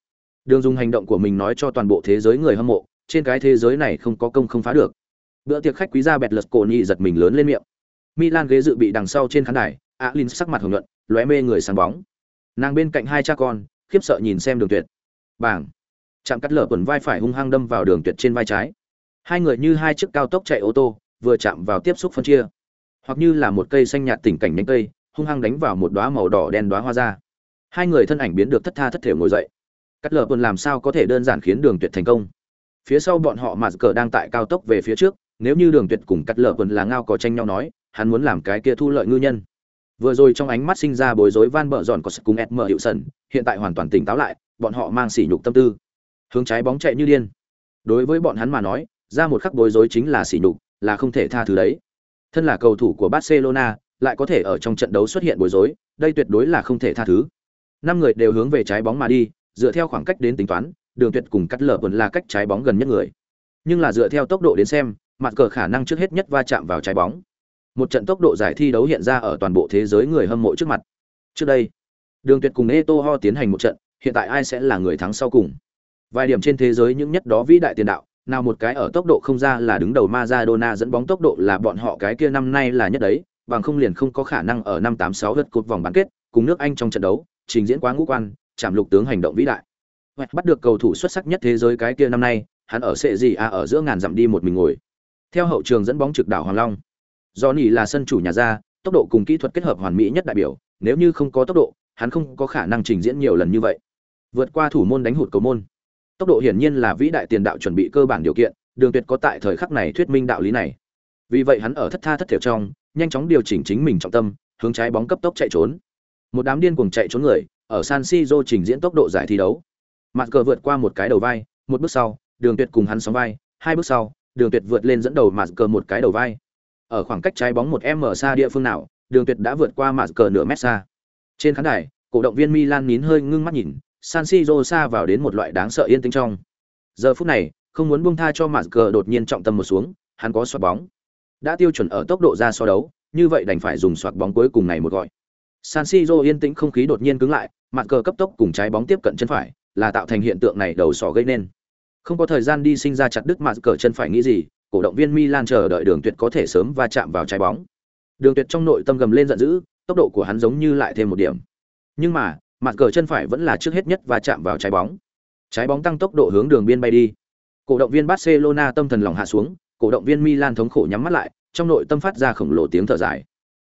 Đường dùng hành động của mình nói cho toàn bộ thế giới người hâm mộ, trên cái thế giới này không có công không phá được. Bữa tiệc khách quý gia bẹt lật cổ nhị giật mình lớn lên miệng. Milan ghế dự bị đằng sau trên khán đài, Alin sắc mặt hồng nhuận, lóe mê người sáng bóng. Nàng bên cạnh hai cha con, khiếp sợ nhìn xem Đường Tuyệt. Bảng. Chạm cắt lở quần vai phải hung hăng đâm vào Đường Tuyệt trên vai trái. Hai người như hai chiếc cao tốc chạy ô tô, vừa chạm vào tiếp xúc phân chia, hoặc như là một cây xanh nhạt tỉnh cảnh nhánh cây, hung hăng đánh vào một đóa màu đỏ đen đóa hoa ra. Hai người thân ảnh biến được thất tha thất thể ngồi dậy. Cắt lờ quần làm sao có thể đơn giản khiến Đường Tuyệt thành công? Phía sau bọn họ mà cờ đang tại cao tốc về phía trước, nếu như Đường Tuyệt cùng cắt lờ quần là ngao có tranh nhau nói, hắn muốn làm cái kia thu lợi ngư nhân vừa rồi trong ánh mắt sinh ra bối rối van bợ giòn có sức cùng ed mở hiệu sần hiện tại hoàn toàn tỉnh táo lại bọn họ mang sỉ nhục tâm tư hướng trái bóng chạy như điên đối với bọn hắn mà nói ra một khắc bối rối chính là sỉ nhục, là không thể tha thứ đấy. Thân là cầu thủ của barcelona, lại có thể ở trong trận đấu xuất hiện bối rối, đây tuyệt đối là không thể tha thứ. Năm người đều hướng về trái bóng mà đi, dựa theo khoảng cách đến tính toán, đường tuyệt cùng cắt lở vẫn là cách trái bóng gần nhất người. Nhưng là dựa theo tốc độ đến xem, mặt cờ khả năng trước hết nhất va chạm vào trái bóng. Một trận tốc độ giải thi đấu hiện ra ở toàn bộ thế giới người hâm mộ trước mặt. Trước đây, đường tuyệt cùng Eto'o tiến hành một trận, hiện tại ai sẽ là người thắng sau cùng? Vài điểm trên thế giới những nhất đó vĩ đại tiền đạo nào một cái ở tốc độ không ra là đứng đầu Maradona dẫn bóng tốc độ là bọn họ cái kia năm nay là nhất đấy, bằng không liền không có khả năng ở năm tám sáu lượt cột vòng bán kết, cùng nước Anh trong trận đấu, trình diễn quá ngũ quan, chạm lục tướng hành động vĩ đại. Bắt được cầu thủ xuất sắc nhất thế giới cái kia năm nay, hắn ở sẽ gì à ở giữa ngàn dặm đi một mình ngồi. Theo hậu trường dẫn bóng trực đảo hoàng long. Johnny là sân chủ nhà ra, tốc độ cùng kỹ thuật kết hợp hoàn mỹ nhất đại biểu, nếu như không có tốc độ, hắn không có khả năng trình diễn nhiều lần như vậy. Vượt qua thủ môn đánh hụt cầu môn tốc độ hiển nhiên là vĩ đại tiền đạo chuẩn bị cơ bản điều kiện, đường tuyệt có tại thời khắc này thuyết minh đạo lý này. Vì vậy hắn ở thất tha thất thiểu trong, nhanh chóng điều chỉnh chính mình trọng tâm, hướng trái bóng cấp tốc chạy trốn. Một đám điên cuồng chạy trốn người, ở san siro trình diễn tốc độ giải thi đấu. Mặt cờ vượt qua một cái đầu vai, một bước sau, đường tuyệt cùng hắn sóng vai, hai bước sau, đường tuyệt vượt lên dẫn đầu mặt cờ một cái đầu vai. Ở khoảng cách trái bóng một m xa địa phương nào, đường tuyệt đã vượt qua mặt cờ nửa mét xa. Trên khán đài, cổ động viên milan nín hơi ngưng mắt nhìn san siro xa vào đến một loại đáng sợ yên tĩnh trong giờ phút này không muốn buông tha cho mạt cờ đột nhiên trọng tâm một xuống hắn có xoạc bóng đã tiêu chuẩn ở tốc độ ra so đấu như vậy đành phải dùng xoạc bóng cuối cùng này một gọi san siro yên tĩnh không khí đột nhiên cứng lại mạt cờ cấp tốc cùng trái bóng tiếp cận chân phải là tạo thành hiện tượng này đầu sỏ gây nên không có thời gian đi sinh ra chặt đứt mạt cờ chân phải nghĩ gì cổ động viên Milan chờ đợi Đường Tuyệt có thể sớm va chạm vào trái bóng. Đường Tuyệt trong nội tâm gầm lên giận dữ, tốc độ của hắn giống như lại thêm một điểm. Nhưng mà, mặt cờ chân phải vẫn là trước hết nhất và chạm vào trái bóng. Trái bóng tăng tốc độ hướng đường biên bay đi. Cổ động viên Barcelona tâm thần lòng hạ xuống, cổ động viên Milan thống khổ nhắm mắt lại, trong nội tâm phát ra khổng lồ tiếng thở dài.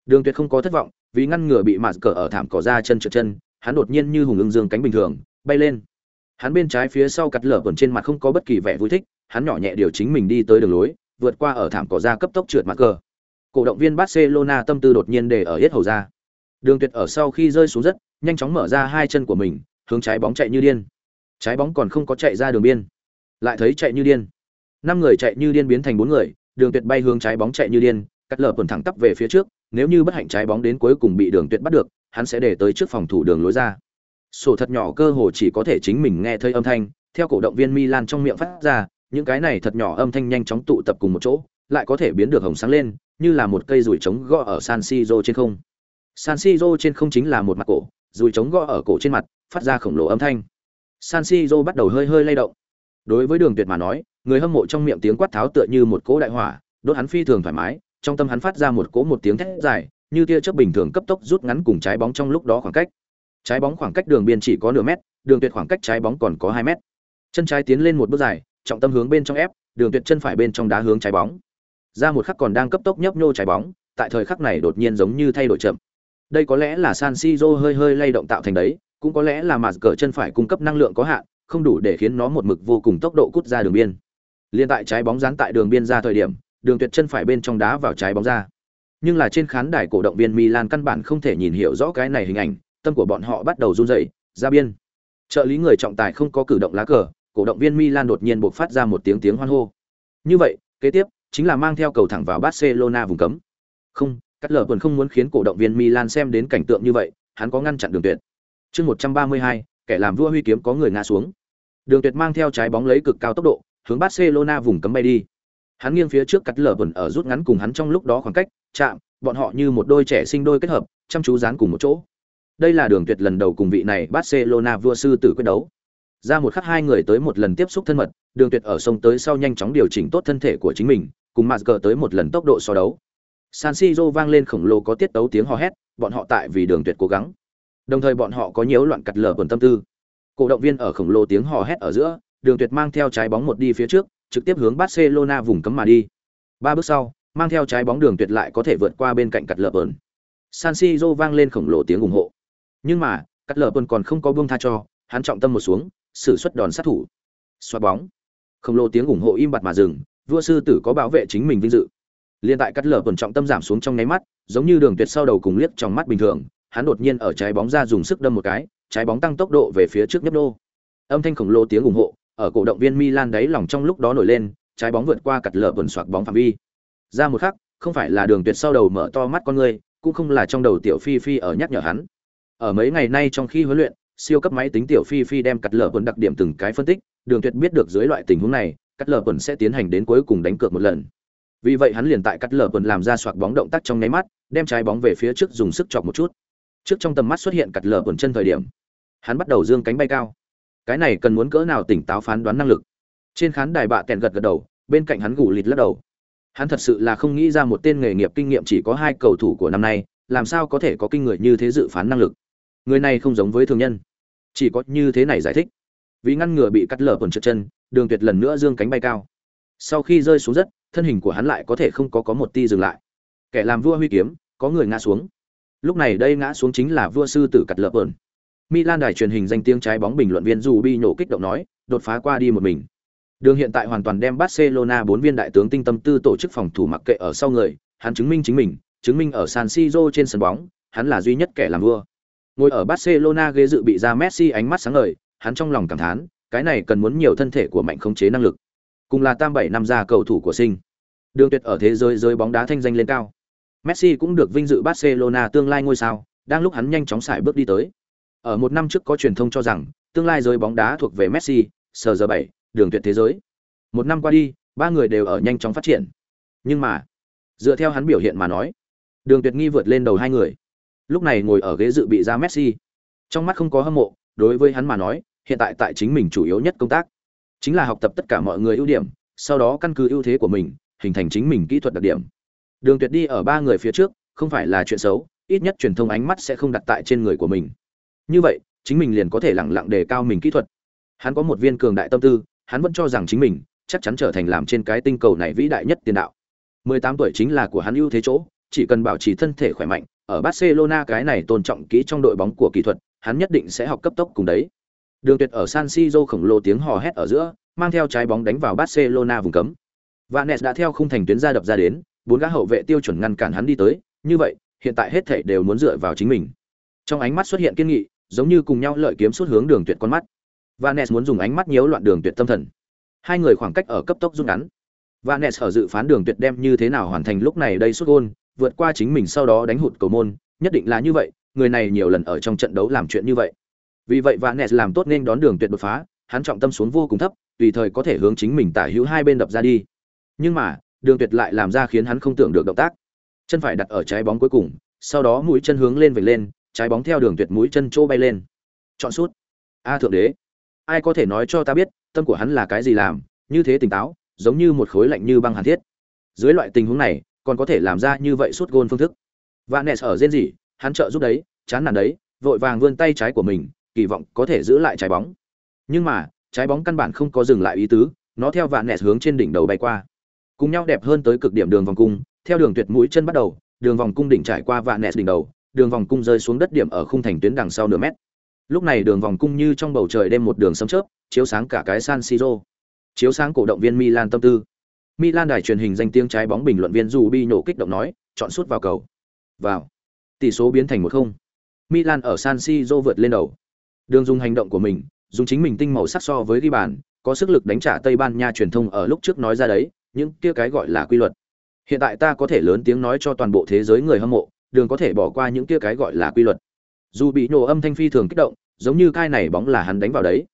Đường Tuyệt không có thất vọng, vì ngăn ngừa bị mặt cờ ở thảm cỏ ra chân trượt chân, hắn đột nhiên như hùng ưng dương cánh bình thường, bay lên. Hắn bên trái phía sau cắt lở còn trên mặt không có bất kỳ vẻ vui thích, hắn nhỏ nhẹ điều chính mình đi tới đường lối, vượt qua ở thảm cỏ ra cấp tốc trượt mặt cờ. Cổ động viên Barcelona tâm tư đột nhiên để ở hết hầu ra. Đường Tuyệt ở sau khi rơi xuống rất, nhanh chóng mở ra hai chân của mình, hướng trái bóng chạy như điên. Trái bóng còn không có chạy ra đường biên, lại thấy chạy như điên. Năm người chạy như điên biến thành bốn người, Đường Tuyệt bay hướng trái bóng chạy như điên, cắt lở tuần thẳng tắp về phía trước, nếu như bất hạnh trái bóng đến cuối cùng bị Đường Tuyệt bắt được, hắn sẽ để tới trước phòng thủ đường lối ra. Sổ thật nhỏ cơ hồ chỉ có thể chính mình nghe thấy âm thanh, theo cổ động viên Milan trong miệng phát ra, những cái này thật nhỏ âm thanh nhanh chóng tụ tập cùng một chỗ, lại có thể biến được hồng sáng lên, như là một cây rủi trống gõ ở San Siro trên không. San Siro trên không chính là một mặt cổ, dùi chống gõ ở cổ trên mặt, phát ra khổng lồ âm thanh. San Siro bắt đầu hơi hơi lay động. Đối với Đường Tuyệt mà nói, người hâm mộ trong miệng tiếng quát tháo tựa như một cỗ đại hỏa, đốt hắn phi thường thoải mái, trong tâm hắn phát ra một cỗ một tiếng thét dài, như tia chớp bình thường cấp tốc rút ngắn cùng trái bóng trong lúc đó khoảng cách. Trái bóng khoảng cách đường biên chỉ có nửa mét, đường tuyệt khoảng cách trái bóng còn có 2 mét. Chân trái tiến lên một bước dài, trọng tâm hướng bên trong ép, đường tuyệt chân phải bên trong đá hướng trái bóng. Ra một khắc còn đang cấp tốc nhấp nhô trái bóng, tại thời khắc này đột nhiên giống như thay đổi chậm. Đây có lẽ là San Siro hơi hơi lay động tạo thành đấy, cũng có lẽ là mạt cờ chân phải cung cấp năng lượng có hạn, không đủ để khiến nó một mực vô cùng tốc độ cút ra đường biên. Liên tại trái bóng dán tại đường biên ra thời điểm, đường tuyệt chân phải bên trong đá vào trái bóng ra. Nhưng là trên khán đài cổ động viên Milan căn bản không thể nhìn hiểu rõ cái này hình ảnh, tâm của bọn họ bắt đầu run rẩy, ra biên. Trợ lý người trọng tài không có cử động lá cờ, cổ động viên Milan đột nhiên bộc phát ra một tiếng tiếng hoan hô. Như vậy, kế tiếp chính là mang theo cầu thẳng vào Barcelona vùng cấm. Không, Cắt Lở còn không muốn khiến cổ động viên Milan xem đến cảnh tượng như vậy, hắn có ngăn chặn đường tuyệt. Chương 132, kẻ làm vua huy kiếm có người ngã xuống. Đường Tuyệt mang theo trái bóng lấy cực cao tốc độ, hướng Barcelona vùng cấm bay đi. Hắn nghiêng phía trước cắt lở quần ở rút ngắn cùng hắn trong lúc đó khoảng cách, chạm, bọn họ như một đôi trẻ sinh đôi kết hợp, chăm chú dán cùng một chỗ. Đây là Đường Tuyệt lần đầu cùng vị này Barcelona vua sư tử quyết đấu. Ra một khắc hai người tới một lần tiếp xúc thân mật, Đường Tuyệt ở sông tới sau nhanh chóng điều chỉnh tốt thân thể của chính mình, cùng Mạt tới một lần tốc độ so đấu. San Siro vang lên khổng lồ có tiết tấu tiếng hò hét, bọn họ tại vì Đường Tuyệt cố gắng. Đồng thời bọn họ có nhiễu loạn cật lở quần tâm tư. Cổ động viên ở khổng lồ tiếng hò hét ở giữa, Đường Tuyệt mang theo trái bóng một đi phía trước, trực tiếp hướng Barcelona vùng cấm mà đi. Ba bước sau, mang theo trái bóng Đường Tuyệt lại có thể vượt qua bên cạnh cật lở quần. San Siro vang lên khổng lồ tiếng ủng hộ. Nhưng mà, cật lở quần còn không có buông tha cho, hắn trọng tâm một xuống, sử xuất đòn sát thủ. xoá bóng. Khổng lồ tiếng ủng hộ im bặt mà dừng, vua sư tử có bảo vệ chính mình vinh dự. Liên tại cắt lở quần trọng tâm giảm xuống trong nháy mắt, giống như Đường Tuyệt sau đầu cùng liếc trong mắt bình thường, hắn đột nhiên ở trái bóng ra dùng sức đâm một cái, trái bóng tăng tốc độ về phía trước nhấp đô. Âm thanh khổng lồ tiếng ủng hộ, ở cổ động viên Milan đáy lòng trong lúc đó nổi lên, trái bóng vượt qua cật lở vườn xoạc bóng phạm vi. Ra một khắc, không phải là Đường Tuyệt sau đầu mở to mắt con người, cũng không là trong đầu tiểu Phi Phi ở nhắc nhở hắn. Ở mấy ngày nay trong khi huấn luyện, siêu cấp máy tính tiểu Phi Phi đem cật lở vườn đặc điểm từng cái phân tích, Đường Tuyệt biết được dưới loại tình huống này, cật lở vườn sẽ tiến hành đến cuối cùng đánh cược một lần. Vì vậy hắn liền tại cắt lở vườn làm ra soạt bóng động tác trong nháy mắt, đem trái bóng về phía trước dùng sức chọc một chút. Trước trong tầm mắt xuất hiện cắt lở quần chân thời điểm hắn bắt đầu dương cánh bay cao. Cái này cần muốn cỡ nào tỉnh táo phán đoán năng lực? Trên khán đài bạ kẹn gật gật đầu bên cạnh hắn gù lịt lắc đầu. Hắn thật sự là không nghĩ ra một tên nghề nghiệp kinh nghiệm chỉ có hai cầu thủ của năm nay làm sao có thể có kinh người như thế dự phán năng lực? Người này không giống với thường nhân. Chỉ có như thế này giải thích. Vì ngăn ngừa bị cắt lở quần trượt chân đường tuyệt lần nữa dương cánh bay cao. Sau khi rơi xuống đất thân hình của hắn lại có thể không có có một ti dừng lại kẻ làm vua huy kiếm có người ngã xuống Lúc này đây ngã xuống chính là vua sư tử cật lợp ơn. Milan đài truyền hình danh tiếng trái bóng bình luận viên dù bi nhổ kích động nói, đột phá qua đi một mình. Đường hiện tại hoàn toàn đem Barcelona bốn viên đại tướng tinh tâm tư tổ chức phòng thủ mặc kệ ở sau người, hắn chứng minh chính mình, chứng minh ở San Siro trên sân bóng, hắn là duy nhất kẻ làm vua. Ngồi ở Barcelona ghế dự bị ra Messi ánh mắt sáng ngời, hắn trong lòng cảm thán, cái này cần muốn nhiều thân thể của mạnh khống chế năng lực. Cùng là tam bảy năm ra cầu thủ của sinh. Đường Tuyệt ở thế giới giới bóng đá thanh danh lên cao. Messi cũng được vinh dự Barcelona tương lai ngôi sao, đang lúc hắn nhanh chóng xài bước đi tới. Ở một năm trước có truyền thông cho rằng, tương lai giới bóng đá thuộc về Messi, sờ giờ 7, đường tuyệt thế giới. Một năm qua đi, ba người đều ở nhanh chóng phát triển. Nhưng mà, dựa theo hắn biểu hiện mà nói, đường tuyệt nghi vượt lên đầu hai người. Lúc này ngồi ở ghế dự bị ra Messi. Trong mắt không có hâm mộ, đối với hắn mà nói, hiện tại tại chính mình chủ yếu nhất công tác, chính là học tập tất cả mọi người ưu điểm, sau đó căn cứ ưu thế của mình, hình thành chính mình kỹ thuật đặc điểm. Đường Tuyệt đi ở ba người phía trước, không phải là chuyện xấu, ít nhất truyền thông ánh mắt sẽ không đặt tại trên người của mình. Như vậy, chính mình liền có thể lẳng lặng đề cao mình kỹ thuật. Hắn có một viên cường đại tâm tư, hắn vẫn cho rằng chính mình chắc chắn trở thành làm trên cái tinh cầu này vĩ đại nhất tiền đạo. 18 tuổi chính là của hắn ưu thế chỗ, chỉ cần bảo trì thân thể khỏe mạnh, ở Barcelona cái này tôn trọng kỹ trong đội bóng của kỹ thuật, hắn nhất định sẽ học cấp tốc cùng đấy. Đường Tuyệt ở San Siro khổng lồ tiếng hò hét ở giữa, mang theo trái bóng đánh vào Barcelona vùng cấm. Vanes đã theo khung thành tuyến ra đập ra đến, bốn gã hậu vệ tiêu chuẩn ngăn cản hắn đi tới, như vậy, hiện tại hết thảy đều muốn dựa vào chính mình. Trong ánh mắt xuất hiện kiên nghị, giống như cùng nhau lợi kiếm suốt hướng đường tuyệt con mắt. Vanes muốn dùng ánh mắt nhiễu loạn đường tuyệt tâm thần. Hai người khoảng cách ở cấp tốc rút ngắn. Vanes ở dự phán đường tuyệt đem như thế nào hoàn thành lúc này đây sút gôn, vượt qua chính mình sau đó đánh hụt cầu môn, nhất định là như vậy, người này nhiều lần ở trong trận đấu làm chuyện như vậy. Vì vậy Vanes làm tốt nên đón đường tuyệt đột phá, hắn trọng tâm xuống vô cùng thấp, tùy thời có thể hướng chính mình tả hữu hai bên đập ra đi. Nhưng mà, đường tuyệt lại làm ra khiến hắn không tưởng được động tác. Chân phải đặt ở trái bóng cuối cùng sau đó mũi chân hướng lên về lên trái bóng theo đường tuyệt mũi chân chỗ bay lên. Chọn sút. A thượng đế. Ai có thể nói cho ta biết tâm của hắn là cái gì làm như thế tỉnh táo giống như một khối lạnh như băng hàn thiết. Dưới loại tình huống này còn có thể làm ra như vậy suốt gôn phương thức. Vạn nes ở rên gì hắn trợ giúp đấy chán nản đấy vội vàng vươn tay trái của mình kỳ vọng có thể giữ lại trái bóng nhưng mà, trái bóng căn bản không có dừng lại ý tứ, nó theo vạn nẹt hướng trên đỉnh đầu bay qua cùng nhau đẹp hơn tới cực điểm đường vòng cung, theo đường tuyệt mũi chân bắt đầu, đường vòng cung đỉnh trải qua vạn nẹt đỉnh đầu, đường vòng cung rơi xuống đất điểm ở khung thành tuyến đằng sau nửa mét lúc này đường vòng cung như trong bầu trời đêm một đường sấm chớp, chiếu sáng cả cái san siro chiếu sáng cổ động viên milan tâm tư milan đài truyền hình danh tiếng trái bóng bình luận viên Rubi nổ kích động nói, chọn sút vào cầu. Vào. Tỷ số biến thành một không. Milan ở San Siro vượt lên đầu. Đường dùng hành động của mình, dùng chính mình tinh màu sắc so với ghi bàn, có sức lực đánh trả Tây Ban Nha truyền thông ở lúc trước nói ra đấy, những kia cái gọi là quy luật. Hiện tại ta có thể lớn tiếng nói cho toàn bộ thế giới người hâm mộ, đường có thể bỏ qua những kia cái gọi là quy luật. Dù bị nổ âm thanh phi thường kích động, giống như cái này bóng là hắn đánh vào đấy.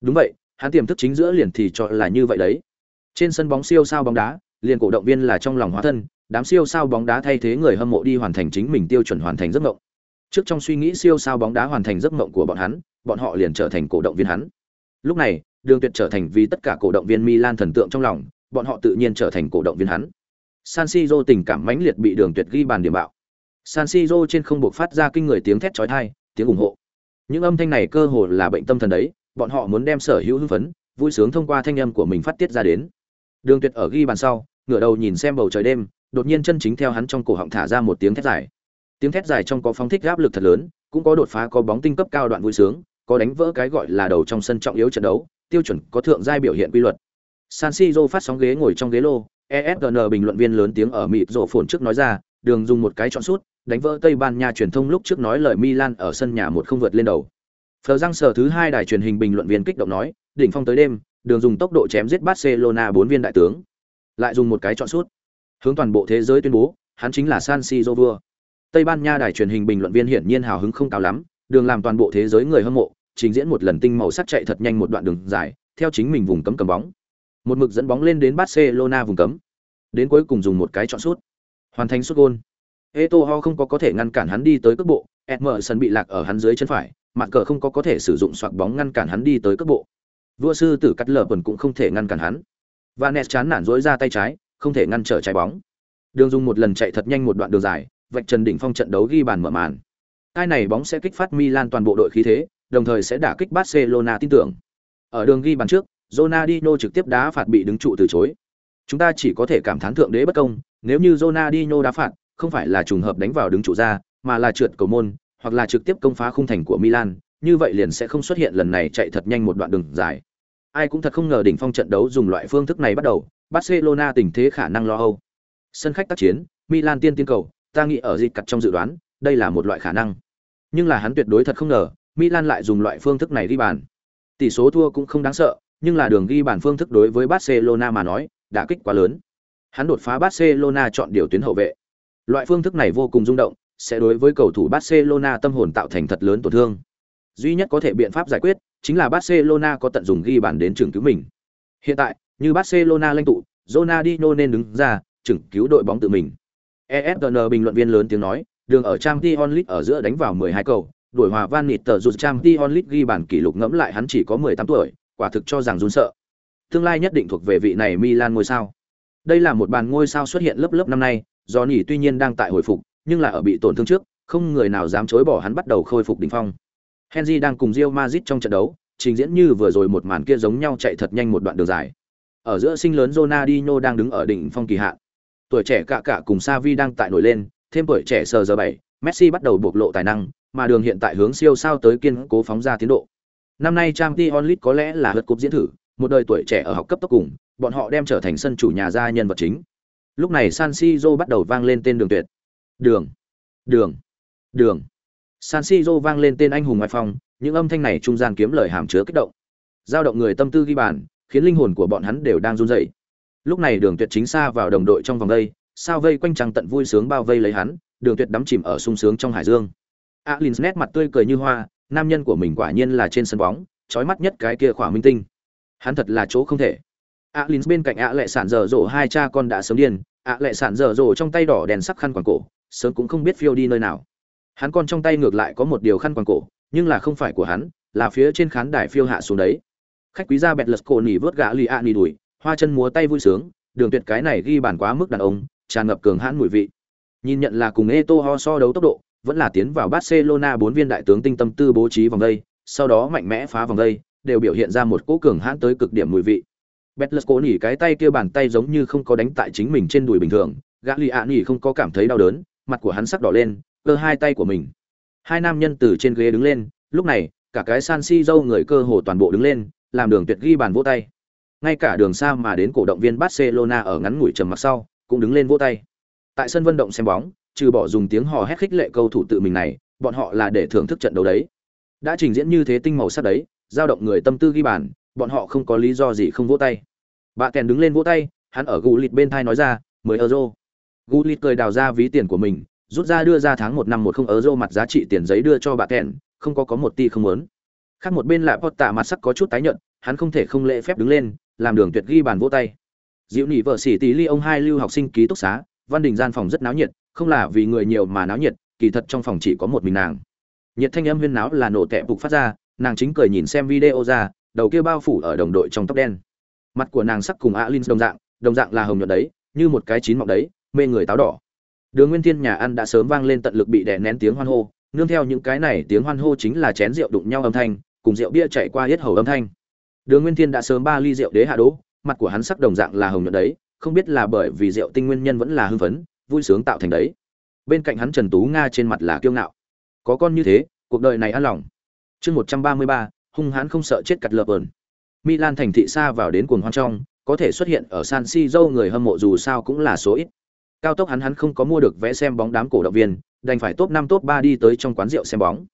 Đúng vậy, hắn tiềm thức chính giữa liền thì cho là như vậy đấy. Trên sân bóng siêu sao bóng đá, liền cổ động viên là trong lòng hóa thân, đám siêu sao bóng đá thay thế người hâm mộ đi hoàn thành chính mình tiêu chuẩn hoàn thành giấc mộng. Trước trong suy nghĩ siêu sao bóng đá hoàn thành giấc mộng của bọn hắn, bọn họ liền trở thành cổ động viên hắn. Lúc này, Đường Tuyệt trở thành vì tất cả cổ động viên Milan thần tượng trong lòng, bọn họ tự nhiên trở thành cổ động viên hắn. San Siro tình cảm mãnh liệt bị Đường Tuyệt ghi bàn điểm bạo. San Siro trên không buộc phát ra kinh người tiếng thét chói tai, tiếng ủng hộ. Những âm thanh này cơ hồ là bệnh tâm thần đấy, bọn họ muốn đem sở hữu hưng phấn, vui sướng thông qua thanh âm của mình phát tiết ra đến. Đường Tuyệt ở ghi bàn sau, ngửa đầu nhìn xem bầu trời đêm, đột nhiên chân chính theo hắn trong cổ họng thả ra một tiếng thét dài. Tiếng thét dài trong có phóng thích áp lực thật lớn, cũng có đột phá có bóng tinh cấp cao đoạn vui sướng, có đánh vỡ cái gọi là đầu trong sân trọng yếu trận đấu, tiêu chuẩn có thượng giai biểu hiện quy luật. San Siro phát sóng ghế ngồi trong ghế lô, ESPN bình luận viên lớn tiếng ở mịt rộ phồn trước nói ra, đường dùng một cái chọn sút, đánh vỡ Tây Ban Nha truyền thông lúc trước nói lời Milan ở sân nhà một không vượt lên đầu. Phờ răng sở thứ hai đài truyền hình bình luận viên kích động nói, đỉnh phong tới đêm, đường dùng tốc độ chém giết Barcelona bốn viên đại tướng. Lại dùng một cái chọn sút. Hướng toàn bộ thế giới tuyên bố, hắn chính là San Siro vua. Tây Ban Nha đài truyền hình bình luận viên hiển nhiên hào hứng không cao lắm, đường làm toàn bộ thế giới người hâm mộ, trình diễn một lần tinh màu sắc chạy thật nhanh một đoạn đường dài, theo chính mình vùng cấm cầm bóng. Một mực dẫn bóng lên đến Barcelona vùng cấm. Đến cuối cùng dùng một cái chọn sút, hoàn thành sút gol. Eto'o không có có thể ngăn cản hắn đi tới cước bộ, Emerson bị lạc ở hắn dưới chân phải, mặt cờ không có có thể sử dụng xoạc bóng ngăn cản hắn đi tới cước bộ. Vua sư tử cắt lở quần cũng không thể ngăn cản hắn. Vanes chán nản dỗi ra tay trái, không thể ngăn trở trái bóng. Đường dùng một lần chạy thật nhanh một đoạn đường dài, vạch trần đỉnh phong trận đấu ghi bàn mở màn. Cái này bóng sẽ kích phát Milan toàn bộ đội khí thế, đồng thời sẽ đả kích Barcelona tin tưởng. Ở đường ghi bàn trước, Ronaldinho trực tiếp đá phạt bị đứng trụ từ chối. Chúng ta chỉ có thể cảm thán thượng đế bất công, nếu như Ronaldinho đá phạt, không phải là trùng hợp đánh vào đứng trụ ra, mà là trượt cầu môn, hoặc là trực tiếp công phá khung thành của Milan, như vậy liền sẽ không xuất hiện lần này chạy thật nhanh một đoạn đường dài. Ai cũng thật không ngờ đỉnh phong trận đấu dùng loại phương thức này bắt đầu, Barcelona tình thế khả năng lo âu. Sân khách tác chiến, Milan tiên tiến cầu, ta nghĩ ở dịch cặt trong dự đoán, đây là một loại khả năng. Nhưng là hắn tuyệt đối thật không ngờ, Milan lại dùng loại phương thức này đi bàn. Tỷ số thua cũng không đáng sợ, nhưng là đường ghi bàn phương thức đối với Barcelona mà nói, đã kích quá lớn. Hắn đột phá Barcelona chọn điều tuyến hậu vệ. Loại phương thức này vô cùng rung động, sẽ đối với cầu thủ Barcelona tâm hồn tạo thành thật lớn tổn thương. Duy nhất có thể biện pháp giải quyết chính là Barcelona có tận dụng ghi bàn đến trường cứu mình. Hiện tại, như Barcelona lãnh tụ, Ronaldinho nên đứng ra, chừng cứu đội bóng tự mình. ESPN bình luận viên lớn tiếng nói, đường ở Champions League ở giữa đánh vào 12 cầu, đuổi hòa Van Nịt tờ dù Dion Lit ghi bàn kỷ lục ngẫm lại hắn chỉ có 18 tuổi, quả thực cho rằng run sợ. Tương lai nhất định thuộc về vị này Milan ngôi sao. Đây là một bàn ngôi sao xuất hiện lớp lớp năm nay, do tuy nhiên đang tại hồi phục, nhưng là ở bị tổn thương trước, không người nào dám chối bỏ hắn bắt đầu khôi phục đỉnh phong. Henry đang cùng Real Madrid trong trận đấu, trình diễn như vừa rồi một màn kia giống nhau chạy thật nhanh một đoạn đường dài. Ở giữa sinh lớn Ronaldinho đang đứng ở đỉnh phong kỳ hạn. Tuổi trẻ cả cả cùng Xavi đang tại nổi lên, thêm tuổi trẻ sờ giờ 7, Messi bắt đầu bộc lộ tài năng, mà đường hiện tại hướng siêu sao tới kiên cố phóng ra tiến độ. Năm nay Champions League có lẽ là lượt cúp diễn thử, một đời tuổi trẻ ở học cấp tốc cùng, bọn họ đem trở thành sân chủ nhà gia nhân vật chính. Lúc này San Siro bắt đầu vang lên tên đường tuyệt. Đường, đường, đường. San Siro vang lên tên anh hùng ngoại phòng. những âm thanh này trung gian kiếm lời hàm chứa kích động. Giao động người tâm tư ghi bàn, khiến linh hồn của bọn hắn đều đang run rẩy. Lúc này Đường Tuyệt chính xa vào đồng đội trong vòng đây, sao vây quanh trăng tận vui sướng bao vây lấy hắn, Đường Tuyệt đắm chìm ở sung sướng trong hải dương. Alin nét mặt tươi cười như hoa, nam nhân của mình quả nhiên là trên sân bóng, chói mắt nhất cái kia khỏa minh tinh. Hắn thật là chỗ không thể. Alin bên cạnh ạ lệ sản dở dỗ hai cha con đã sớm điên, ạ lệ sản dở dỗ trong tay đỏ đèn sắc khăn quàng cổ, sớm cũng không biết phiêu đi nơi nào. Hắn con trong tay ngược lại có một điều khăn quàng cổ, nhưng là không phải của hắn, là phía trên khán đài phiêu hạ xuống đấy. Khách quý gia bẹt lật cổ nỉ vớt gã lì ạ nỉ đuổi, hoa chân múa tay vui sướng, đường tuyệt cái này ghi bàn quá mức đàn ông, tràn ngập cường hãn mùi vị. Nhìn nhận là cùng Eto'o so đấu tốc độ, vẫn là tiến vào Barcelona bốn viên đại tướng tinh tâm tư bố trí vòng đây, sau đó mạnh mẽ phá vòng đây, đều biểu hiện ra một cỗ cường hãn tới cực điểm mùi vị. Betlesconi cố cái tay kia bàn tay giống như không có đánh tại chính mình trên đùi bình thường, Gagliani không có cảm thấy đau đớn, mặt của hắn sắc đỏ lên, cơ hai tay của mình. Hai nam nhân từ trên ghế đứng lên, lúc này, cả cái San Siro người cơ hồ toàn bộ đứng lên, làm đường tuyệt ghi bàn vỗ tay. Ngay cả đường xa mà đến cổ động viên Barcelona ở ngắn ngủi trầm mặc sau, cũng đứng lên vỗ tay. Tại sân vận động xem bóng, trừ bỏ dùng tiếng hò hét khích lệ cầu thủ tự mình này, bọn họ là để thưởng thức trận đấu đấy. Đã trình diễn như thế tinh màu sắc đấy, dao động người tâm tư ghi bàn, bọn họ không có lý do gì không vỗ tay. Bà kèn đứng lên vỗ tay, hắn ở gù lịt bên thai nói ra, "10 euro." Gù lịt cười đào ra ví tiền của mình, rút ra đưa ra tháng một năm một không euro mặt giá trị tiền giấy đưa cho bà kèn, không có có một ti không muốn. Khác một bên lại Potta mặt sắc có chút tái nhợt, hắn không thể không lễ phép đứng lên, làm đường tuyệt ghi bàn vỗ tay. Diệu nỉ vợ sĩ tỷ ly ông hai lưu học sinh ký túc xá, văn đình gian phòng rất náo nhiệt, không là vì người nhiều mà náo nhiệt, kỳ thật trong phòng chỉ có một mình nàng. Nhiệt thanh âm huyên náo là nổ tẹp bục phát ra, nàng chính cười nhìn xem video ra, đầu kia bao phủ ở đồng đội trong tóc đen. Mặt của nàng sắc cùng Alin đồng dạng, đồng dạng là hồng nhuận đấy, như một cái chín mọc đấy, mê người táo đỏ. Đường Nguyên Thiên nhà ăn đã sớm vang lên tận lực bị đè nén tiếng hoan hô, nương theo những cái này tiếng hoan hô chính là chén rượu đụng nhau âm thanh, cùng rượu bia chạy qua hết hầu âm thanh. Đường Nguyên Thiên đã sớm ba ly rượu đế hạ đỗ, mặt của hắn sắc đồng dạng là hồng nhuận đấy, không biết là bởi vì rượu tinh nguyên nhân vẫn là hưng phấn, vui sướng tạo thành đấy. Bên cạnh hắn Trần Tú Nga trên mặt là kiêu ngạo. Có con như thế, cuộc đời này an lòng. Chương 133, hung hãn không sợ chết cật lợp ẩn. Milan thành thị xa vào đến cuồng hoan trong, có thể xuất hiện ở San Siro người hâm mộ dù sao cũng là số ít. Cao tốc hắn hắn không có mua được vé xem bóng đám cổ động viên, đành phải top 5 top 3 đi tới trong quán rượu xem bóng.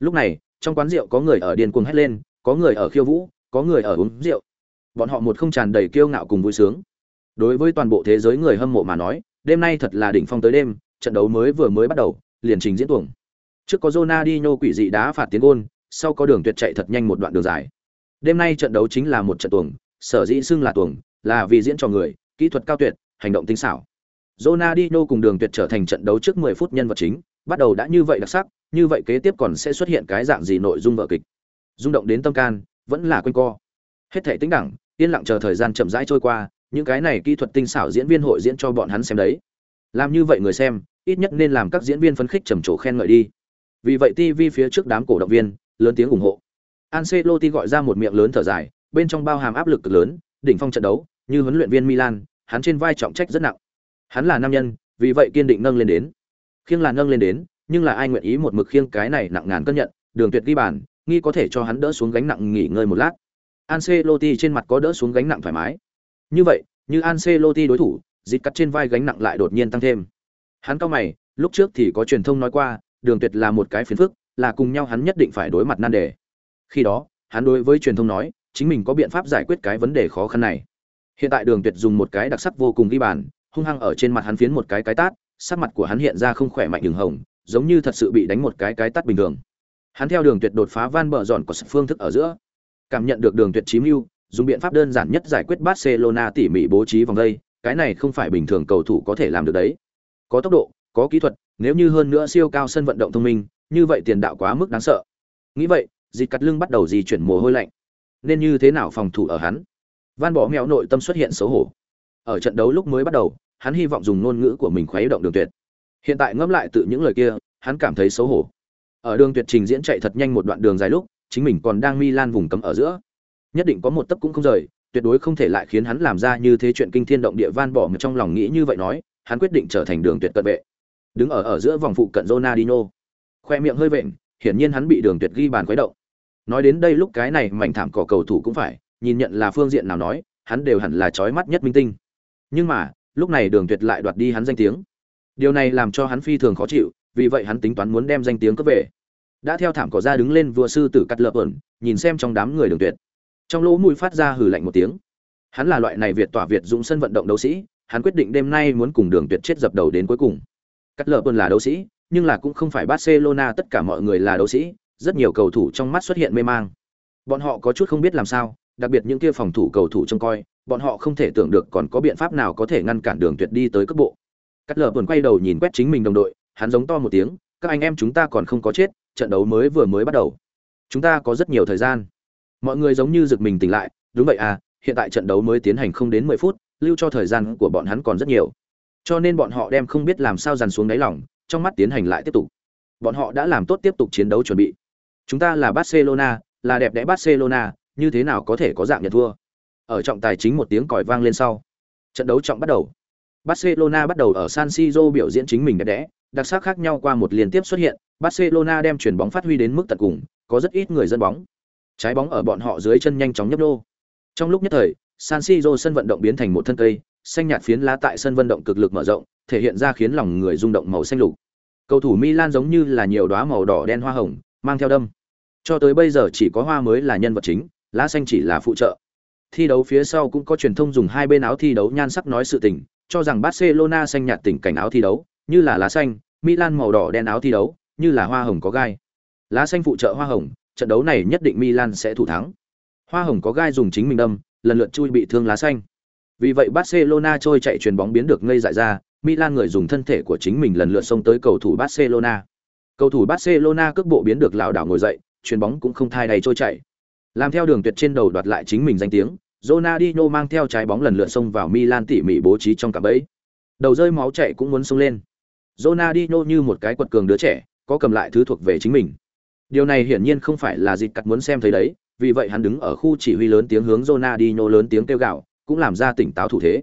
Lúc này, trong quán rượu có người ở điên cuồng hét lên, có người ở khiêu vũ, có người ở uống rượu. Bọn họ một không tràn đầy kiêu ngạo cùng vui sướng. Đối với toàn bộ thế giới người hâm mộ mà nói, đêm nay thật là đỉnh phong tới đêm, trận đấu mới vừa mới bắt đầu, liền trình diễn tuồng. Trước có Ronaldinho quỷ dị đá phạt tiến gol, sau có đường tuyệt chạy thật nhanh một đoạn đường dài. Đêm nay trận đấu chính là một trận tuồng, sở dĩ xưng là tuồng, là vì diễn cho người, kỹ thuật cao tuyệt, hành động tinh xảo. Ronaldinho cùng Đường Tuyệt trở thành trận đấu trước 10 phút nhân vật chính, bắt đầu đã như vậy đặc sắc, như vậy kế tiếp còn sẽ xuất hiện cái dạng gì nội dung vở kịch. Rung động đến tâm can, vẫn là quanh co. Hết thảy tĩnh đẳng, yên lặng chờ thời gian chậm rãi trôi qua, những cái này kỹ thuật tinh xảo diễn viên hội diễn cho bọn hắn xem đấy. Làm như vậy người xem, ít nhất nên làm các diễn viên phấn khích trầm trồ khen ngợi đi. Vì vậy TV phía trước đám cổ động viên lớn tiếng ủng hộ. Ancelotti gọi ra một miệng lớn thở dài, bên trong bao hàm áp lực cực lớn, đỉnh phong trận đấu, như huấn luyện viên Milan, hắn trên vai trọng trách rất nặng. Hắn là nam nhân, vì vậy kiên định nâng lên đến. Khiêng là nâng lên đến, nhưng là ai nguyện ý một mực khiêng cái này nặng ngàn cân nhận, Đường Tuyệt ghi bàn, nghi có thể cho hắn đỡ xuống gánh nặng nghỉ ngơi một lát. Ancelotti trên mặt có đỡ xuống gánh nặng thoải mái. Như vậy, như Ancelotti đối thủ, dịch cắt trên vai gánh nặng lại đột nhiên tăng thêm. Hắn cao mày, lúc trước thì có truyền thông nói qua, Đường Tuyệt là một cái phiền phức, là cùng nhau hắn nhất định phải đối mặt nan đề. Khi đó, hắn đối với truyền thông nói, chính mình có biện pháp giải quyết cái vấn đề khó khăn này. Hiện tại Đường Tuyệt dùng một cái đặc sắc vô cùng ghi bàn, hung hăng ở trên mặt hắn phiến một cái cái tát, sắc mặt của hắn hiện ra không khỏe mạnh đường hồng, giống như thật sự bị đánh một cái cái tát bình thường. Hắn theo đường tuyệt đột phá van bờ giòn của phương thức ở giữa, cảm nhận được đường tuyệt chí mưu, dùng biện pháp đơn giản nhất giải quyết Barcelona tỉ mỉ bố trí vòng đây, cái này không phải bình thường cầu thủ có thể làm được đấy. Có tốc độ, có kỹ thuật, nếu như hơn nữa siêu cao sân vận động thông minh, như vậy tiền đạo quá mức đáng sợ. Nghĩ vậy, dịch cắt lưng bắt đầu di chuyển mồ hôi lạnh. Nên như thế nào phòng thủ ở hắn? Van bỏ mèo nội tâm xuất hiện xấu hổ. Ở trận đấu lúc mới bắt đầu, hắn hy vọng dùng ngôn ngữ của mình khuấy động đường tuyệt. Hiện tại ngẫm lại tự những lời kia, hắn cảm thấy xấu hổ. Ở đường tuyệt trình diễn chạy thật nhanh một đoạn đường dài lúc, chính mình còn đang Milan vùng cấm ở giữa. Nhất định có một tấc cũng không rời, tuyệt đối không thể lại khiến hắn làm ra như thế chuyện kinh thiên động địa van bỏ mà trong lòng nghĩ như vậy nói, hắn quyết định trở thành đường tuyệt cận vệ. Đứng ở ở giữa vòng phụ cận Ronaldinho, khoe miệng hơi vện, hiển nhiên hắn bị đường tuyệt ghi bàn quấy động. Nói đến đây lúc cái này mảnh thảm cỏ cầu thủ cũng phải, nhìn nhận là phương diện nào nói, hắn đều hẳn là chói mắt nhất minh tinh. Nhưng mà, lúc này đường tuyệt lại đoạt đi hắn danh tiếng điều này làm cho hắn phi thường khó chịu vì vậy hắn tính toán muốn đem danh tiếng cướp về đã theo thảm cỏ ra đứng lên vua sư tử cắt lợp ẩn nhìn xem trong đám người đường tuyệt trong lỗ mũi phát ra hừ lạnh một tiếng. Hắn là loại này việt tỏa việt dũng sân vận động đấu sĩ, hắn quyết định đêm nay muốn cùng đường tuyệt chết dập đầu đến cuối cùng. Cắt lợp bơn là đấu sĩ, nhưng là cũng không phải barcelona, tất cả mọi người là đấu sĩ, rất nhiều cầu thủ trong mắt xuất hiện mê mang. Bọn họ có chút không biết làm sao, đặc biệt những kia phòng thủ cầu thủ trông coi, bọn họ không thể tưởng được còn có biện pháp nào có thể ngăn cản đường tuyệt đi tới cấp bộ. Cắt lờ bơn quay đầu nhìn quét chính mình đồng đội, hắn giống to một tiếng, các anh em chúng ta còn không có chết, trận đấu mới vừa mới bắt đầu. Chúng ta có rất nhiều thời gian mọi người giống như giật mình tỉnh lại đúng vậy à hiện tại trận đấu mới tiến hành không đến mười phút lưu cho thời gian của bọn hắn còn rất nhiều. Cho nên bọn họ đem không biết làm sao dằn xuống đáy lòng trong mắt tiến hành lại tiếp tục. Bọn họ đã làm tốt tiếp tục chiến đấu chuẩn bị. Chúng ta là barcelona là đẹp đẽ barcelona như thế nào có thể có dạng nhận thua? Ở trọng tài chính một tiếng còi vang lên sau, trận đấu trọng bắt đầu. Barcelona bắt đầu ở San Siro biểu diễn chính mình đẹp đẽ, đặc sắc khác nhau qua một liên tiếp xuất hiện, Barcelona đem chuyển bóng phát huy đến mức tận cùng, có rất ít người dân bóng. Trái bóng ở bọn họ dưới chân nhanh chóng nhấp nô. Trong lúc nhất thời, San Siro sân vận động biến thành một thân cây, xanh nhạt phiến lá tại sân vận động cực lực mở rộng, thể hiện ra khiến lòng người rung động màu xanh lục. Cầu thủ Milan giống như là nhiều đóa màu đỏ đen hoa hồng, mang theo đâm. Cho tới bây giờ chỉ có hoa mới là nhân vật chính, lá xanh chỉ là phụ trợ. Thi đấu phía sau cũng có truyền thông dùng hai bên áo thi đấu nhan sắc nói sự tình, cho rằng Barcelona xanh nhạt tỉnh cảnh áo thi đấu, như là lá xanh, Milan màu đỏ đen áo thi đấu, như là hoa hồng có gai. Lá xanh phụ trợ hoa hồng, trận đấu này nhất định Milan sẽ thủ thắng. Hoa hồng có gai dùng chính mình đâm, lần lượt chui bị thương lá xanh. Vì vậy Barcelona trôi chạy chuyền bóng biến được ngây dại ra, Milan người dùng thân thể của chính mình lần lượt xông tới cầu thủ Barcelona. Cầu thủ Barcelona cước bộ biến được lảo đảo ngồi dậy, chuyền bóng cũng không thai đầy trôi chạy. Làm theo đường tuyệt trên đầu đoạt lại chính mình danh tiếng, Ronaldinho mang theo trái bóng lần lượt xông vào Milan tỉ mỉ bố trí trong cả bẫy. Đầu rơi máu chảy cũng muốn xông lên. Ronaldinho như một cái quật cường đứa trẻ, có cầm lại thứ thuộc về chính mình. Điều này hiển nhiên không phải là dịp cắt muốn xem thấy đấy, vì vậy hắn đứng ở khu chỉ huy lớn tiếng hướng Ronaldinho lớn tiếng kêu gào, cũng làm ra tỉnh táo thủ thế.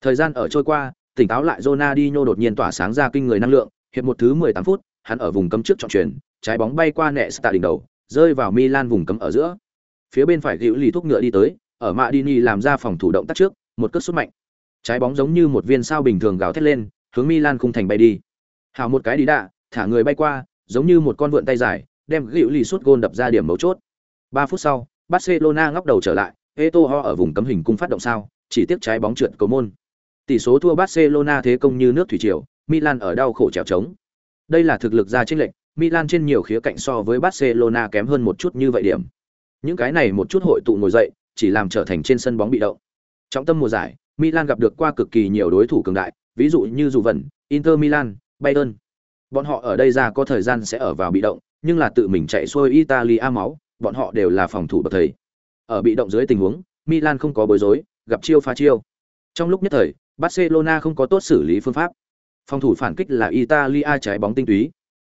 Thời gian ở trôi qua, tỉnh táo lại Ronaldinho đột nhiên tỏa sáng ra kinh người năng lượng, hiệp một thứ 18 phút, hắn ở vùng cấm trước trọng chuyển, trái bóng bay qua nẹ đỉnh đầu, rơi vào Milan vùng cấm ở giữa. Phía bên phải Gữu lì thúc ngựa đi tới, ở Madini làm ra phòng thủ động tác trước, một cước sút mạnh. Trái bóng giống như một viên sao bình thường gào thét lên, hướng Milan khung thành bay đi. Hào một cái đi đạ, thả người bay qua, giống như một con vượn tay dài, đem Gữu lì suốt gôn đập ra điểm mấu chốt. 3 phút sau, Barcelona ngóc đầu trở lại, Eto'o ở vùng cấm hình cung phát động sao, chỉ tiếc trái bóng trượt cầu môn. Tỷ số thua Barcelona thế công như nước thủy triều, Milan ở đau khổ trèo trống. Đây là thực lực ra chênh lệch, Milan trên nhiều khía cạnh so với Barcelona kém hơn một chút như vậy điểm. Những cái này một chút hội tụ ngồi dậy, chỉ làm trở thành trên sân bóng bị động. Trong tâm mùa giải, Milan gặp được qua cực kỳ nhiều đối thủ cường đại, ví dụ như Juventus, Inter Milan, Bayern. Bọn họ ở đây ra có thời gian sẽ ở vào bị động, nhưng là tự mình chạy xuôi Italia máu, bọn họ đều là phòng thủ bậc thầy. Ở bị động dưới tình huống, Milan không có bối rối, gặp chiêu phá chiêu. Trong lúc nhất thời, Barcelona không có tốt xử lý phương pháp. Phòng thủ phản kích là Italia trái bóng tinh túy.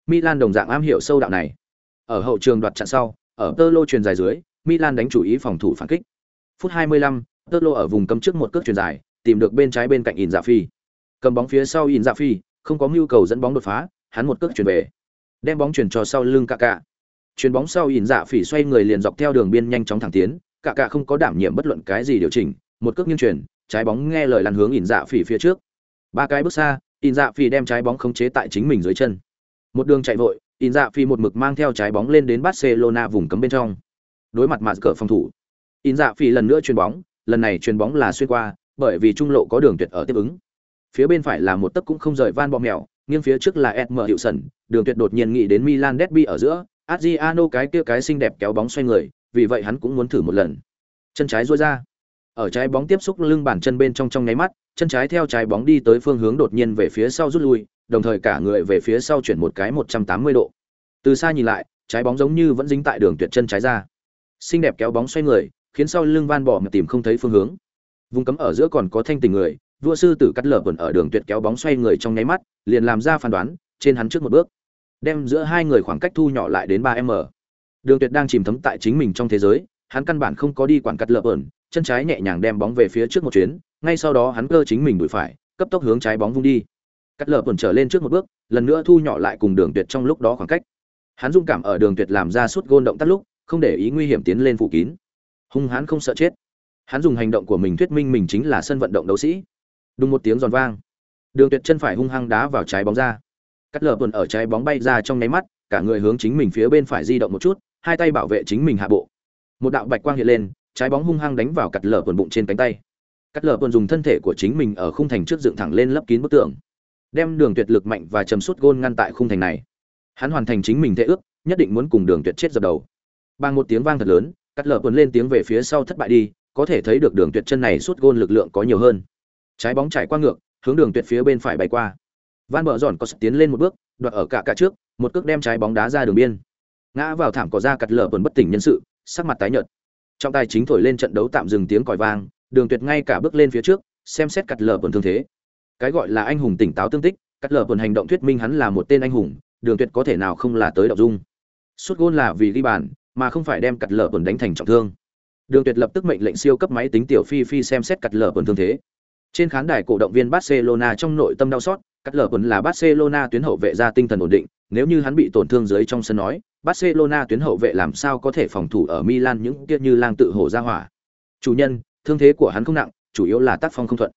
Milan đồng dạng am hiểu sâu đạo này. Ở hậu trường đoạt chặn sau, ở tơ lô truyền dài dưới, Milan đánh chủ ý phòng thủ phản kích. Phút 25, tơ lô ở vùng cấm trước một cước truyền dài, tìm được bên trái bên cạnh Inzaghi, Cầm bóng phía sau Inzaghi, không có nhu cầu dẫn bóng đột phá, hắn một cước truyền về, đem bóng chuyển cho sau lưng Kaká. Chuyền bóng sau ỉn Dạ Phỉ xoay người liền dọc theo đường biên nhanh chóng thẳng tiến, Kaká không có đảm nhiệm bất luận cái gì điều chỉnh, một cước nghiêng chuyển, trái bóng nghe lời lăn hướng ỉn Dạ Phỉ phía trước. Ba cái bước xa, ỉn Dạ Phỉ đem trái bóng khống chế tại chính mình dưới chân. Một đường chạy vội, ỉn Dạ Phỉ một mực mang theo trái bóng lên đến Barcelona vùng cấm bên trong. Đối mặt mạt cờ phòng thủ, ỉn Dạ Phỉ lần nữa chuyền bóng, lần này chuyền bóng là xuyên qua, bởi vì trung lộ có đường tuyệt ở tiếp ứng. Phía bên phải là một tấc cũng không rời van bọ mèo, nghiêng phía trước là Edmer Hiệu Sẩn, đường tuyệt đột nhiên nghĩ đến Milan derby ở giữa, Adriano cái kia cái xinh đẹp kéo bóng xoay người, vì vậy hắn cũng muốn thử một lần. Chân trái duỗi ra, ở trái bóng tiếp xúc lưng bàn chân bên trong trong nháy mắt, chân trái theo trái bóng đi tới phương hướng đột nhiên về phía sau rút lui, đồng thời cả người về phía sau chuyển một cái 180 độ. Từ xa nhìn lại, trái bóng giống như vẫn dính tại đường tuyệt chân trái ra. Xinh đẹp kéo bóng xoay người, khiến sau lưng van bỏ mà tìm không thấy phương hướng. Vùng cấm ở giữa còn có thanh tình người, vua sư tử cắt lở ở đường tuyệt kéo bóng xoay người trong nháy mắt, liền làm ra phán đoán, trên hắn trước một bước, đem giữa hai người khoảng cách thu nhỏ lại đến 3m. Đường tuyệt đang chìm thấm tại chính mình trong thế giới, hắn căn bản không có đi quản cắt lở chân trái nhẹ nhàng đem bóng về phía trước một chuyến, ngay sau đó hắn cơ chính mình đuổi phải, cấp tốc hướng trái bóng vung đi. Cắt lở trở lên trước một bước, lần nữa thu nhỏ lại cùng đường tuyệt trong lúc đó khoảng cách. Hắn dung cảm ở đường tuyệt làm ra suốt gôn động tác lúc, không để ý nguy hiểm tiến lên phủ kín. Hung hãn không sợ chết. Hắn dùng hành động của mình thuyết minh mình chính là sân vận động đấu sĩ. Đùng một tiếng giòn vang, đường tuyệt chân phải hung hăng đá vào trái bóng ra. Cắt lở ở trái bóng bay ra trong nháy mắt, cả người hướng chính mình phía bên phải di động một chút, hai tay bảo vệ chính mình hạ bộ. Một đạo bạch quang hiện lên, trái bóng hung hăng đánh vào cắt lở bụng trên cánh tay. Cắt lở dùng thân thể của chính mình ở khung thành trước dựng thẳng lên lấp kín bức tượng, đem đường tuyệt lực mạnh và chầm suốt gôn ngăn tại khung thành này hắn hoàn thành chính mình thế ước nhất định muốn cùng đường tuyệt chết dập đầu bằng một tiếng vang thật lớn cắt lở tuần lên tiếng về phía sau thất bại đi có thể thấy được đường tuyệt chân này suốt gôn lực lượng có nhiều hơn trái bóng trải qua ngược, hướng đường tuyệt phía bên phải bay qua. Van bờ giòn có sức tiến lên một bước, đoạt ở cả cả trước, một cước đem trái bóng đá ra đường biên. Ngã vào thảm cỏ ra cặt lở bẩn bất tỉnh nhân sự, sắc mặt tái nhợt. Trong tài chính thổi lên trận đấu tạm dừng tiếng còi vang, đường tuyệt ngay cả bước lên phía trước, xem xét cặt lở bẩn thương thế. Cái gọi là anh hùng tỉnh táo tương tích, cắt lờ buồn hành động thuyết minh hắn là một tên anh hùng, đường tuyệt có thể nào không là tới đọc dung. Suốt gôn là vì ghi bàn, mà không phải đem cắt lờ buồn đánh thành trọng thương. Đường tuyệt lập tức mệnh lệnh siêu cấp máy tính tiểu phi phi xem xét cắt lờ buồn thương thế trên khán đài cổ động viên barcelona trong nội tâm đau xót cắt lờ buồn là barcelona tuyến hậu vệ ra tinh thần ổn định nếu như hắn bị tổn thương dưới trong sân nói barcelona tuyến hậu vệ làm sao có thể phòng thủ ở milan những kia như lang tự hổ ra hỏa chủ nhân thương thế của hắn không nặng chủ yếu là tác phong không thuận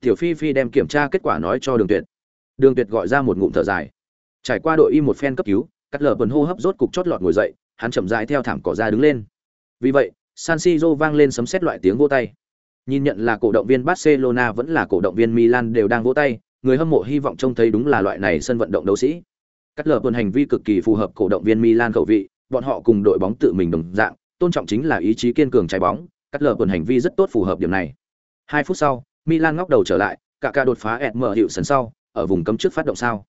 tiểu phi phi đem kiểm tra kết quả nói cho đường tuyệt Đường Tuyệt gọi ra một ngụm thở dài. Trải qua đội y một phen cấp cứu, cắt lở bần hô hấp rốt cục chót lọt ngồi dậy, hắn chậm rãi theo thảm cỏ ra đứng lên. Vì vậy, San Siro vang lên sấm sét loại tiếng vỗ tay. Nhìn nhận là cổ động viên Barcelona vẫn là cổ động viên Milan đều đang vỗ tay, người hâm mộ hy vọng trông thấy đúng là loại này sân vận động đấu sĩ. Cắt lở bần hành vi cực kỳ phù hợp cổ động viên Milan khẩu vị, bọn họ cùng đội bóng tự mình đồng dạng, tôn trọng chính là ý chí kiên cường trái bóng, cắt lở bần hành vi rất tốt phù hợp điểm này. Hai phút sau, Milan ngóc đầu trở lại, cả ca đột phá ẹt mở hiệu sân sau, ở vùng cấm trước phát động sao.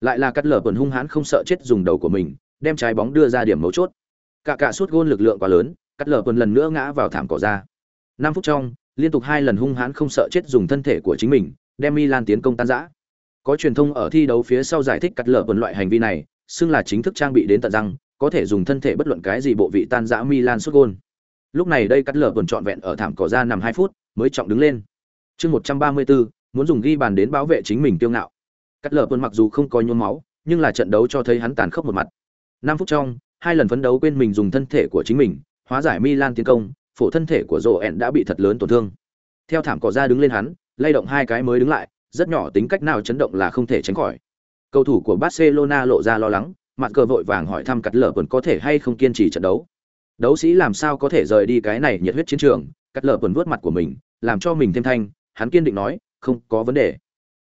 Lại là cắt lở bần hung hãn không sợ chết dùng đầu của mình, đem trái bóng đưa ra điểm mấu chốt. Cả cả suốt gôn lực lượng quá lớn, cắt lở bần lần nữa ngã vào thảm cỏ ra. 5 phút trong, liên tục hai lần hung hãn không sợ chết dùng thân thể của chính mình, đem Milan tiến công tan rã. Có truyền thông ở thi đấu phía sau giải thích cắt lở vần loại hành vi này, xưng là chính thức trang bị đến tận răng, có thể dùng thân thể bất luận cái gì bộ vị tan rã Milan sút gôn. Lúc này đây cắt lở vần trọn vẹn ở thảm cỏ ra nằm hai phút, mới trọng đứng lên. Chương 134, muốn dùng ghi bàn đến bảo vệ chính mình tiêu ngạo. Cắt lở vần mặc dù không có nhuốm máu, nhưng là trận đấu cho thấy hắn tàn khốc một mặt. 5 phút trong, hai lần phấn đấu quên mình dùng thân thể của chính mình, hóa giải Milan tiến công, phổ thân thể của Roen đã bị thật lớn tổn thương. Theo thảm cỏ ra đứng lên hắn, lay động hai cái mới đứng lại, rất nhỏ tính cách nào chấn động là không thể tránh khỏi. Cầu thủ của Barcelona lộ ra lo lắng, mặt cờ vội vàng hỏi thăm cắt lở quần có thể hay không kiên trì trận đấu. Đấu sĩ làm sao có thể rời đi cái này nhiệt huyết chiến trường, cắt lở quần vuốt mặt của mình, làm cho mình thêm thanh, hắn kiên định nói, không có vấn đề.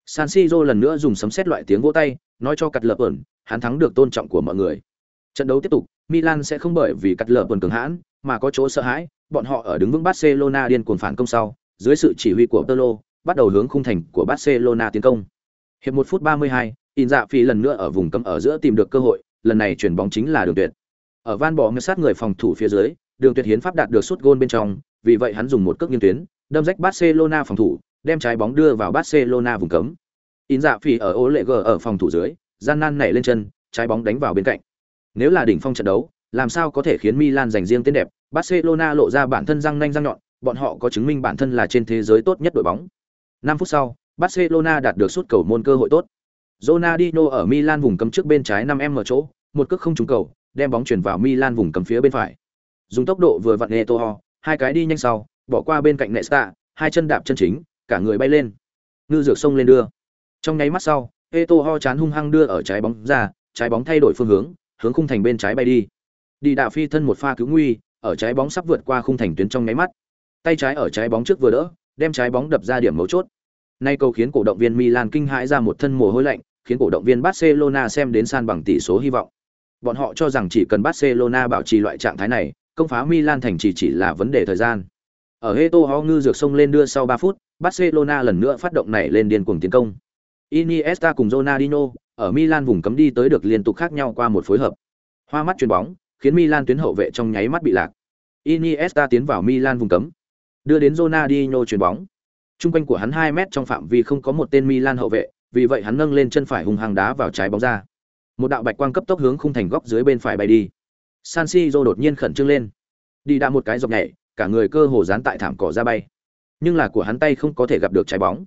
San Siro lần nữa dùng sấm sét loại tiếng vỗ tay, nói cho cắt lở quần, hắn thắng được tôn trọng của mọi người. Trận đấu tiếp tục, Milan sẽ không bởi vì cắt lở quần cường hãn, mà có chỗ sợ hãi, bọn họ ở đứng vững Barcelona điên cuồng phản công sau, dưới sự chỉ huy của Tolo, bắt đầu hướng khung thành của Barcelona tiến công. Hiệp 1 phút 32, In Dạ Phi lần nữa ở vùng cấm ở giữa tìm được cơ hội, lần này chuyển bóng chính là Đường Tuyệt. Ở van bỏ ngơ sát người phòng thủ phía dưới, Đường Tuyệt hiến pháp đạt được sút gôn bên trong, vì vậy hắn dùng một cước nghiêng tuyến, đâm rách Barcelona phòng thủ, đem trái bóng đưa vào Barcelona vùng cấm. In Dạ Phi ở ố lệ g ở phòng thủ dưới, gian nan nảy lên chân, trái bóng đánh vào bên cạnh. Nếu là đỉnh phong trận đấu, làm sao có thể khiến Milan giành riêng tên đẹp, Barcelona lộ ra bản thân răng nanh răng nhọn, bọn họ có chứng minh bản thân là trên thế giới tốt nhất đội bóng. 5 phút sau, Barcelona đạt được sút cầu môn cơ hội tốt. Ronaldinho ở Milan vùng cấm trước bên trái 5m chỗ, một cước không trúng cầu, đem bóng chuyển vào Milan vùng cấm phía bên phải. Dùng tốc độ vừa vặn Eto'o, hai cái đi nhanh sau, bỏ qua bên cạnh Nesta, hai chân đạp chân chính, cả người bay lên. Ngư dược sông lên đưa. Trong nháy mắt sau, Eto'o chán hung hăng đưa ở trái bóng ra, trái bóng thay đổi phương hướng, hướng khung thành bên trái bay đi. Đi đạo phi thân một pha cứu nguy, ở trái bóng sắp vượt qua khung thành tuyến trong nháy mắt. Tay trái ở trái bóng trước vừa đỡ, đem trái bóng đập ra điểm mấu chốt. Nay cầu khiến cổ động viên Milan kinh hãi ra một thân mồ hôi lạnh, khiến cổ động viên Barcelona xem đến san bằng tỷ số hy vọng. Bọn họ cho rằng chỉ cần Barcelona bảo trì loại trạng thái này, công phá Milan thành chỉ chỉ là vấn đề thời gian. Ở Heto ngư dược sông lên đưa sau 3 phút, Barcelona lần nữa phát động này lên điên cuồng tiến công. Iniesta cùng Ronaldinho ở Milan vùng cấm đi tới được liên tục khác nhau qua một phối hợp. Hoa mắt chuyền bóng, khiến Milan tuyến hậu vệ trong nháy mắt bị lạc. Iniesta tiến vào Milan vùng cấm, đưa đến Ronaldinho chuyền bóng. Trung quanh của hắn 2 mét trong phạm vi không có một tên Milan hậu vệ, vì vậy hắn nâng lên chân phải hùng hăng đá vào trái bóng ra. Một đạo bạch quang cấp tốc hướng khung thành góc dưới bên phải bay đi. San Siro đột nhiên khẩn trương lên. Đi đã một cái dọc nhảy, cả người cơ hồ dán tại thảm cỏ ra bay. Nhưng là của hắn tay không có thể gặp được trái bóng.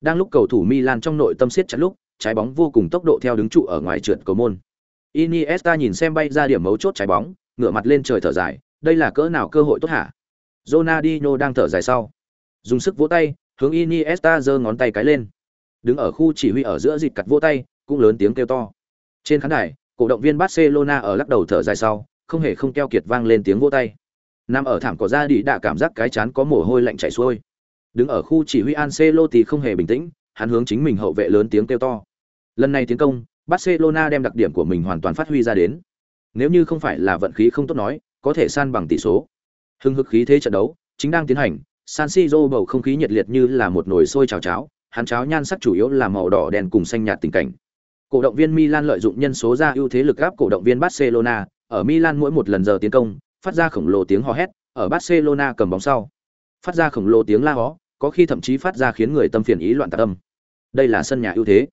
Đang lúc cầu thủ Milan trong nội tâm siết chặt lúc, trái bóng vô cùng tốc độ theo đứng trụ ở ngoài trượt cầu môn. Iniesta nhìn xem bay ra điểm mấu chốt trái bóng, ngửa mặt lên trời thở dài, đây là cỡ nào cơ hội tốt hả? Ronaldinho đang thở dài sau, dùng sức vỗ tay, hướng Iniesta giơ ngón tay cái lên. Đứng ở khu chỉ huy ở giữa dịch cặt vỗ tay, cũng lớn tiếng kêu to. Trên khán đài, cổ động viên Barcelona ở lắc đầu thở dài sau, không hề không keo kiệt vang lên tiếng vỗ tay. Nam ở thảm cỏ ra đi đã cảm giác cái chán có mồ hôi lạnh chảy xuôi. Đứng ở khu chỉ huy Ancelotti không hề bình tĩnh, hắn hướng chính mình hậu vệ lớn tiếng kêu to. Lần này tiến công, Barcelona đem đặc điểm của mình hoàn toàn phát huy ra đến. Nếu như không phải là vận khí không tốt nói, có thể san bằng tỷ số. Hưng hực khí thế trận đấu chính đang tiến hành, San Siro bầu không khí nhiệt liệt như là một nồi sôi chảo cháo, hắn cháo nhan sắc chủ yếu là màu đỏ đen cùng xanh nhạt tình cảnh. Cổ động viên Milan lợi dụng nhân số ra ưu thế lực áp cổ động viên Barcelona, ở Milan mỗi một lần giờ tiến công, phát ra khổng lồ tiếng hò hét, ở Barcelona cầm bóng sau, phát ra khổng lồ tiếng la hó, có khi thậm chí phát ra khiến người tâm phiền ý loạn tạc âm. Đây là sân nhà ưu thế.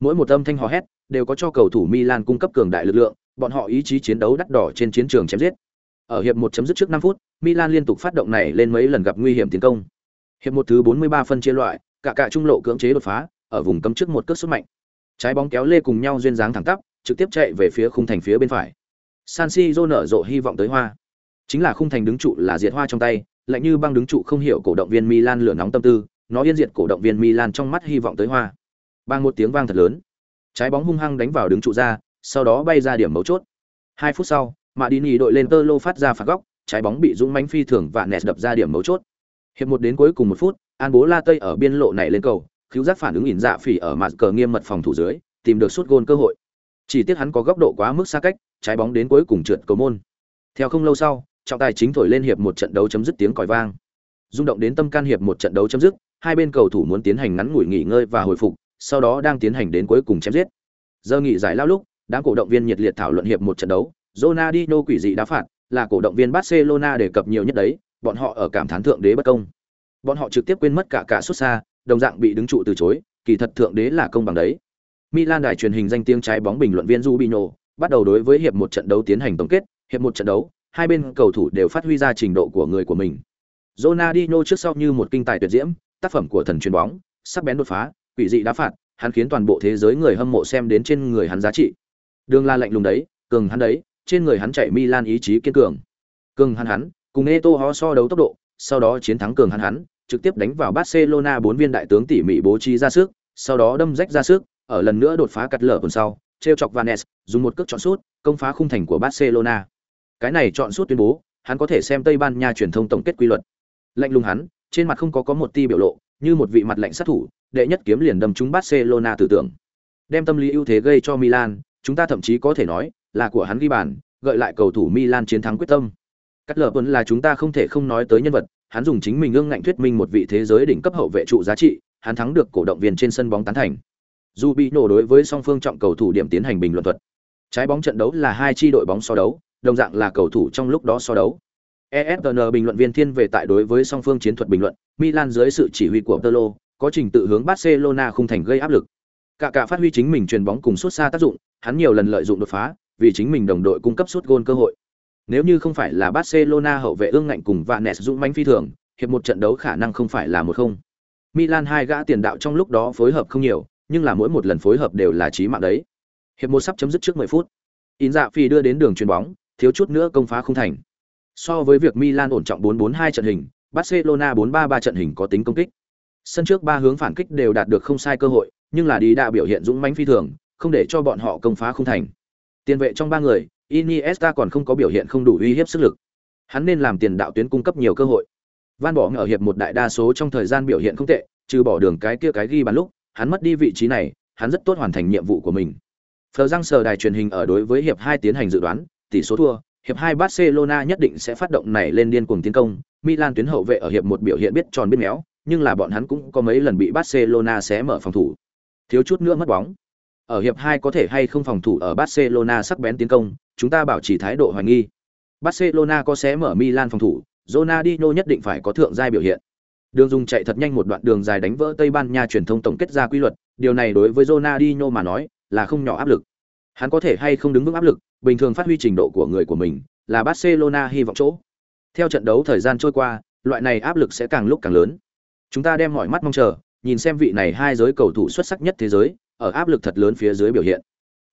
Mỗi một âm thanh hò hét đều có cho cầu thủ Milan cung cấp cường đại lực lượng, bọn họ ý chí chiến đấu đắt đỏ trên chiến trường chém giết. Ở hiệp một chấm dứt trước 5 phút, Milan liên tục phát động này lên mấy lần gặp nguy hiểm tiến công. Hiệp một thứ 43 phân chia loại, cả cả trung lộ cưỡng chế đột phá, ở vùng cấm trước một cước xuất mạnh. Trái bóng kéo lê cùng nhau duyên dáng thẳng tắp, trực tiếp chạy về phía khung thành phía bên phải. San Siro nở rộ hy vọng tới hoa. Chính là khung thành đứng trụ là diệt hoa trong tay, lạnh như băng đứng trụ không hiểu cổ động viên Milan lửa nóng tâm tư, nó yên diệt cổ động viên Milan trong mắt hy vọng tới hoa. Bang một tiếng vang thật lớn, Trái bóng hung hăng đánh vào đứng trụ ra, sau đó bay ra điểm mấu chốt. Hai phút sau, Madini đội lên tơ lô phát ra phạt góc, trái bóng bị dũng mãnh phi thường và nẹt đập ra điểm mấu chốt. Hiệp một đến cuối cùng một phút, An Bố La Tây ở biên lộ này lên cầu, khiếu giác phản ứng ỉn dạ phỉ ở mặt cờ nghiêm mật phòng thủ dưới, tìm được suốt gôn cơ hội. Chỉ tiếc hắn có góc độ quá mức xa cách, trái bóng đến cuối cùng trượt cầu môn. Theo không lâu sau, trọng tài chính thổi lên hiệp một trận đấu chấm dứt tiếng còi vang. Rung động đến tâm can hiệp một trận đấu chấm dứt, hai bên cầu thủ muốn tiến hành ngắn ngủi nghỉ ngơi và hồi phục, sau đó đang tiến hành đến cuối cùng chém giết. Giờ nghỉ giải lao lúc, đám cổ động viên nhiệt liệt thảo luận hiệp một trận đấu, Ronaldinho quỷ dị đá phạt, là cổ động viên Barcelona đề cập nhiều nhất đấy, bọn họ ở cảm thán thượng đế bất công. Bọn họ trực tiếp quên mất cả cả xuất xa, đồng dạng bị đứng trụ từ chối, kỳ thật thượng đế là công bằng đấy. Milan đài truyền hình danh tiếng trái bóng bình luận viên Rubinho bắt đầu đối với hiệp một trận đấu tiến hành tổng kết, hiệp một trận đấu, hai bên cầu thủ đều phát huy ra trình độ của người của mình. Ronaldinho trước sau như một kinh tài tuyệt diễm, tác phẩm của thần chuyền bóng, sắc bén đột phá, quỷ dị đá phạt, hắn khiến toàn bộ thế giới người hâm mộ xem đến trên người hắn giá trị. Đường la lạnh lùng đấy, cường hắn đấy, trên người hắn chạy Milan ý chí kiên cường. Cường hắn hắn, cùng Eto'o so đấu tốc độ, sau đó chiến thắng cường hắn hắn, trực tiếp đánh vào Barcelona bốn viên đại tướng tỉ mỉ bố trí ra sức, sau đó đâm rách ra sức, ở lần nữa đột phá cắt lở tuần sau, treo chọc Vanes, dùng một cước chọn sút, công phá khung thành của Barcelona. Cái này chọn sút tuyên bố, hắn có thể xem Tây Ban Nha truyền thông tổng kết quy luật. Lạnh lùng hắn, trên mặt không có có một tia biểu lộ, như một vị mặt lạnh sát thủ, đệ nhất kiếm liền đâm trúng Barcelona tử tưởng. Đem tâm lý ưu thế gây cho Milan, chúng ta thậm chí có thể nói là của hắn ghi bàn, gợi lại cầu thủ Milan chiến thắng quyết tâm. Cắt lở vẫn là chúng ta không thể không nói tới nhân vật, hắn dùng chính mình ương ngạnh thuyết minh một vị thế giới đỉnh cấp hậu vệ trụ giá trị, hắn thắng được cổ động viên trên sân bóng tán thành. Dù bị nổ đối với song phương trọng cầu thủ điểm tiến hành bình luận thuật. Trái bóng trận đấu là hai chi đội bóng so đấu, đồng dạng là cầu thủ trong lúc đó so đấu. ESPN bình luận viên thiên về tại đối với song phương chiến thuật bình luận, Milan dưới sự chỉ huy của Tolo, có trình tự hướng Barcelona không thành gây áp lực. Cả cả phát huy chính mình truyền bóng cùng suốt xa tác dụng, hắn nhiều lần lợi dụng đột phá, vì chính mình đồng đội cung cấp suốt gôn cơ hội. Nếu như không phải là Barcelona hậu vệ ương ngạnh cùng Vanes dũng mãnh phi thường, hiệp một trận đấu khả năng không phải là một không. Milan hai gã tiền đạo trong lúc đó phối hợp không nhiều, nhưng là mỗi một lần phối hợp đều là chí mạng đấy. Hiệp một sắp chấm dứt trước 10 phút. Inzaghi dạ phi đưa đến đường chuyền bóng, thiếu chút nữa công phá không thành. So với việc Milan ổn trọng 4-4-2 trận hình, Barcelona 4-3-3 trận hình có tính công kích. Sân trước ba hướng phản kích đều đạt được không sai cơ hội, nhưng là đi đã biểu hiện dũng mãnh phi thường, không để cho bọn họ công phá không thành. Tiền vệ trong ba người, Iniesta còn không có biểu hiện không đủ uy hiếp sức lực. Hắn nên làm tiền đạo tuyến cung cấp nhiều cơ hội. Van bỏ ở hiệp một đại đa số trong thời gian biểu hiện không tệ, trừ bỏ đường cái kia cái ghi bàn lúc, hắn mất đi vị trí này, hắn rất tốt hoàn thành nhiệm vụ của mình. Phờ răng sờ đài truyền hình ở đối với hiệp hai tiến hành dự đoán, tỷ số thua, hiệp hai Barcelona nhất định sẽ phát động này lên điên cuồng tiến công, Milan tuyến hậu vệ ở hiệp một biểu hiện biết tròn biết méo, nhưng là bọn hắn cũng có mấy lần bị Barcelona xé mở phòng thủ. Thiếu chút nữa mất bóng. Ở hiệp hai có thể hay không phòng thủ ở Barcelona sắc bén tiến công, chúng ta bảo trì thái độ hoài nghi. Barcelona có xé mở Milan phòng thủ, Ronaldinho nhất định phải có thượng giai biểu hiện. Đường dung chạy thật nhanh một đoạn đường dài đánh vỡ Tây Ban Nha truyền thông tổng kết ra quy luật, điều này đối với Ronaldinho mà nói là không nhỏ áp lực. Hắn có thể hay không đứng vững áp lực, bình thường phát huy trình độ của người của mình, là Barcelona hy vọng chỗ. Theo trận đấu thời gian trôi qua, loại này áp lực sẽ càng lúc càng lớn. Chúng ta đem mọi mắt mong chờ, nhìn xem vị này hai giới cầu thủ xuất sắc nhất thế giới, ở áp lực thật lớn phía dưới biểu hiện.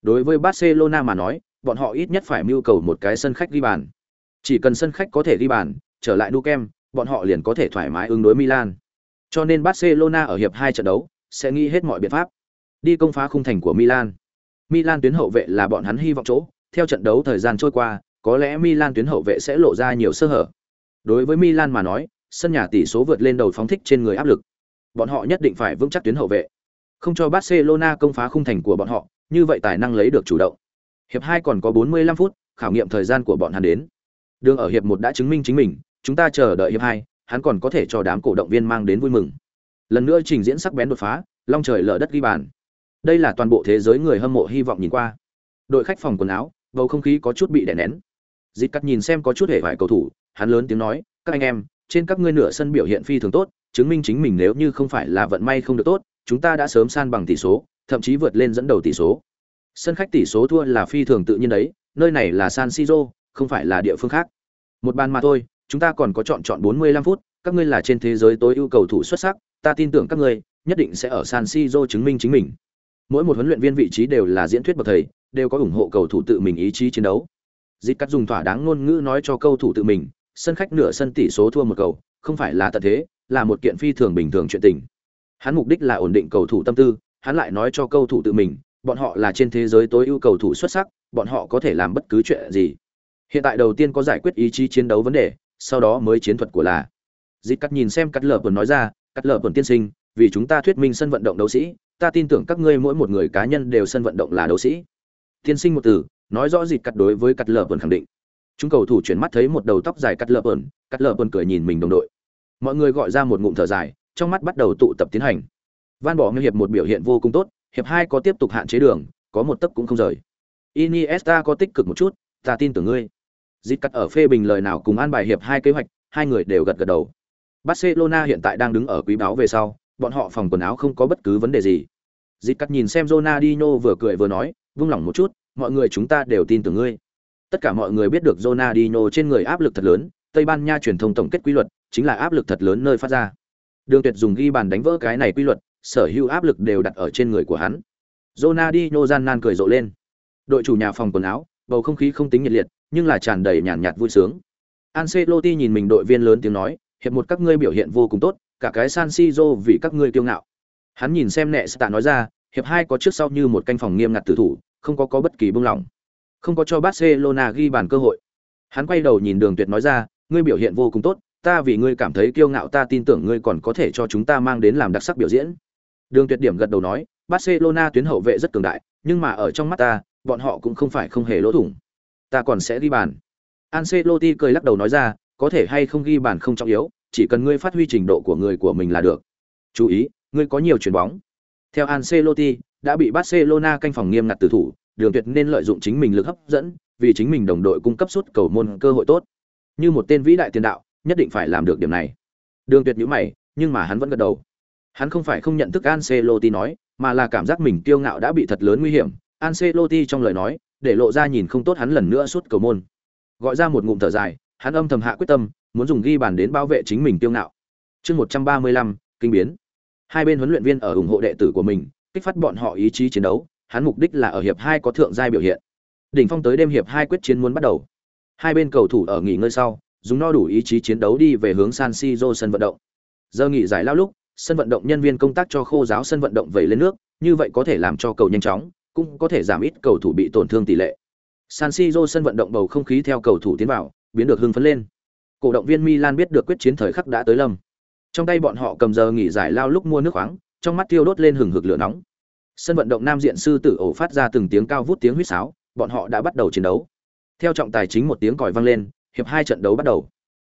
Đối với Barcelona mà nói, bọn họ ít nhất phải mưu cầu một cái sân khách ghi bàn. Chỉ cần sân khách có thể ghi bàn, trở lại Nou Camp, bọn họ liền có thể thoải mái ứng đối Milan. Cho nên Barcelona ở hiệp hai trận đấu sẽ nghĩ hết mọi biện pháp đi công phá khung thành của Milan. Milan tuyến hậu vệ là bọn hắn hy vọng chỗ, theo trận đấu thời gian trôi qua, có lẽ Milan tuyến hậu vệ sẽ lộ ra nhiều sơ hở. Đối với Milan mà nói, sân nhà tỷ số vượt lên đầu phóng thích trên người áp lực. Bọn họ nhất định phải vững chắc tuyến hậu vệ, không cho Barcelona công phá khung thành của bọn họ, như vậy tài năng lấy được chủ động. Hiệp 2 còn có 45 phút, khảo nghiệm thời gian của bọn hắn đến. Đường ở hiệp 1 đã chứng minh chính mình, chúng ta chờ đợi hiệp 2, hắn còn có thể cho đám cổ động viên mang đến vui mừng. Lần nữa trình diễn sắc bén đột phá, long trời lở đất ghi bàn. Đây là toàn bộ thế giới người hâm mộ hy vọng nhìn qua. Đội khách phòng quần áo, bầu không khí có chút bị đè nén. Dịch cắt nhìn xem có chút hề vải cầu thủ, hắn lớn tiếng nói, các anh em, trên các ngươi nửa sân biểu hiện phi thường tốt, chứng minh chính mình nếu như không phải là vận may không được tốt, chúng ta đã sớm san bằng tỷ số, thậm chí vượt lên dẫn đầu tỷ số. Sân khách tỷ số thua là phi thường tự nhiên đấy, nơi này là San Siro, không phải là địa phương khác. Một bàn mà thôi, chúng ta còn có chọn chọn 45 phút, các ngươi là trên thế giới tối ưu cầu thủ xuất sắc, ta tin tưởng các ngươi nhất định sẽ ở San Siro chứng minh chính mình. Mỗi một huấn luyện viên vị trí đều là diễn thuyết bậc thầy, đều có ủng hộ cầu thủ tự mình ý chí chiến đấu. Dịch cắt dùng thỏa đáng ngôn ngữ nói cho cầu thủ tự mình, sân khách nửa sân tỷ số thua một cầu, không phải là tận thế, là một kiện phi thường bình thường chuyện tình. Hắn mục đích là ổn định cầu thủ tâm tư, hắn lại nói cho cầu thủ tự mình, bọn họ là trên thế giới tối ưu cầu thủ xuất sắc, bọn họ có thể làm bất cứ chuyện gì. Hiện tại đầu tiên có giải quyết ý chí chiến đấu vấn đề, sau đó mới chiến thuật của là. Dịch cắt nhìn xem cắt lở vừa nói ra, cắt lở vừa tiên sinh, vì chúng ta thuyết minh sân vận động đấu sĩ, ta tin tưởng các ngươi mỗi một người cá nhân đều sân vận động là đấu sĩ. Tiên sinh một từ, nói rõ Dịt cắt đối với cắt lở Vườn khẳng định. Chúng cầu thủ chuyển mắt thấy một đầu tóc dài cắt lở Vườn, cắt lở Vườn cười nhìn mình đồng đội. Mọi người gọi ra một ngụm thở dài, trong mắt bắt đầu tụ tập tiến hành. Van bỏ hiệp một biểu hiện vô cùng tốt, hiệp hai có tiếp tục hạn chế đường, có một tấc cũng không rời. Iniesta có tích cực một chút, ta tin tưởng ngươi. Dịt cắt ở phê bình lời nào cùng an bài hiệp hai kế hoạch, hai người đều gật gật đầu. Barcelona hiện tại đang đứng ở quý báo về sau, bọn họ phòng quần áo không có bất cứ vấn đề gì. Dịt cắt nhìn xem Ronaldinho vừa cười vừa nói, vung lòng một chút, mọi người chúng ta đều tin tưởng ngươi. Tất cả mọi người biết được Ronaldinho trên người áp lực thật lớn, Tây Ban Nha truyền thông tổng kết quy luật, chính là áp lực thật lớn nơi phát ra. Đường Tuyệt dùng ghi bàn đánh vỡ cái này quy luật, sở hữu áp lực đều đặt ở trên người của hắn. Ronaldinho gian nan cười rộ lên. Đội chủ nhà phòng quần áo, bầu không khí không tính nhiệt liệt, nhưng là tràn đầy nhàn nhạt vui sướng. Ancelotti nhìn mình đội viên lớn tiếng nói, hiệp một các ngươi biểu hiện vô cùng tốt, cả cái San Siro vì các ngươi kiêu ngạo. Hắn nhìn xem Nesta nói ra, hiệp hai có trước sau như một canh phòng nghiêm ngặt tử thủ, không có có bất kỳ buông lỏng. Không có cho Barcelona ghi bàn cơ hội. Hắn quay đầu nhìn Đường Tuyệt nói ra, ngươi biểu hiện vô cùng tốt, ta vì ngươi cảm thấy kiêu ngạo ta tin tưởng ngươi còn có thể cho chúng ta mang đến làm đặc sắc biểu diễn. Đường Tuyệt điểm gật đầu nói, Barcelona tuyến hậu vệ rất cường đại, nhưng mà ở trong mắt ta, bọn họ cũng không phải không hề lỗ thủng. Ta còn sẽ ghi bàn. Ancelotti cười lắc đầu nói ra, có thể hay không ghi bàn không trọng yếu, chỉ cần ngươi phát huy trình độ của người của mình là được. Chú ý, ngươi có nhiều chuyền bóng. Theo Ancelotti, đã bị Barcelona canh phòng nghiêm ngặt từ thủ, Đường Tuyệt nên lợi dụng chính mình lực hấp dẫn, vì chính mình đồng đội cung cấp suốt cầu môn cơ hội tốt. Như một tên vĩ đại tiền đạo, nhất định phải làm được điểm này. Đường Tuyệt nhíu mày, nhưng mà hắn vẫn gật đầu. Hắn không phải không nhận thức Ancelotti nói, mà là cảm giác mình kiêu ngạo đã bị thật lớn nguy hiểm. Ancelotti trong lời nói, để lộ ra nhìn không tốt hắn lần nữa suốt cầu môn. Gọi ra một ngụm thở dài, hắn âm thầm hạ quyết tâm, muốn dùng ghi bàn đến bảo vệ chính mình kiêu ngạo. Chương 135, kinh biến. Hai bên huấn luyện viên ở ủng hộ đệ tử của mình, kích phát bọn họ ý chí chiến đấu, hắn mục đích là ở hiệp hai có thượng giai biểu hiện. Đỉnh phong tới đêm hiệp hai quyết chiến muốn bắt đầu. Hai bên cầu thủ ở nghỉ ngơi sau, dùng no đủ ý chí chiến đấu đi về hướng San Siro sân vận động. Giờ nghỉ giải lao lúc, sân vận động nhân viên công tác cho khô giáo sân vận động vẩy lên nước, như vậy có thể làm cho cầu nhanh chóng, cũng có thể giảm ít cầu thủ bị tổn thương tỷ lệ. San Siro sân vận động bầu không khí theo cầu thủ tiến vào, biến được hưng phấn lên. Cổ động viên Milan biết được quyết chiến thời khắc đã tới lâm. Trong tay bọn họ cầm giờ nghỉ giải lao lúc mua nước khoáng, trong mắt tiêu đốt lên hừng hực lửa nóng. Sân vận động Nam Diện sư tử ổ phát ra từng tiếng cao vút tiếng huýt sáo, bọn họ đã bắt đầu chiến đấu. Theo trọng tài chính một tiếng còi vang lên, hiệp hai trận đấu bắt đầu.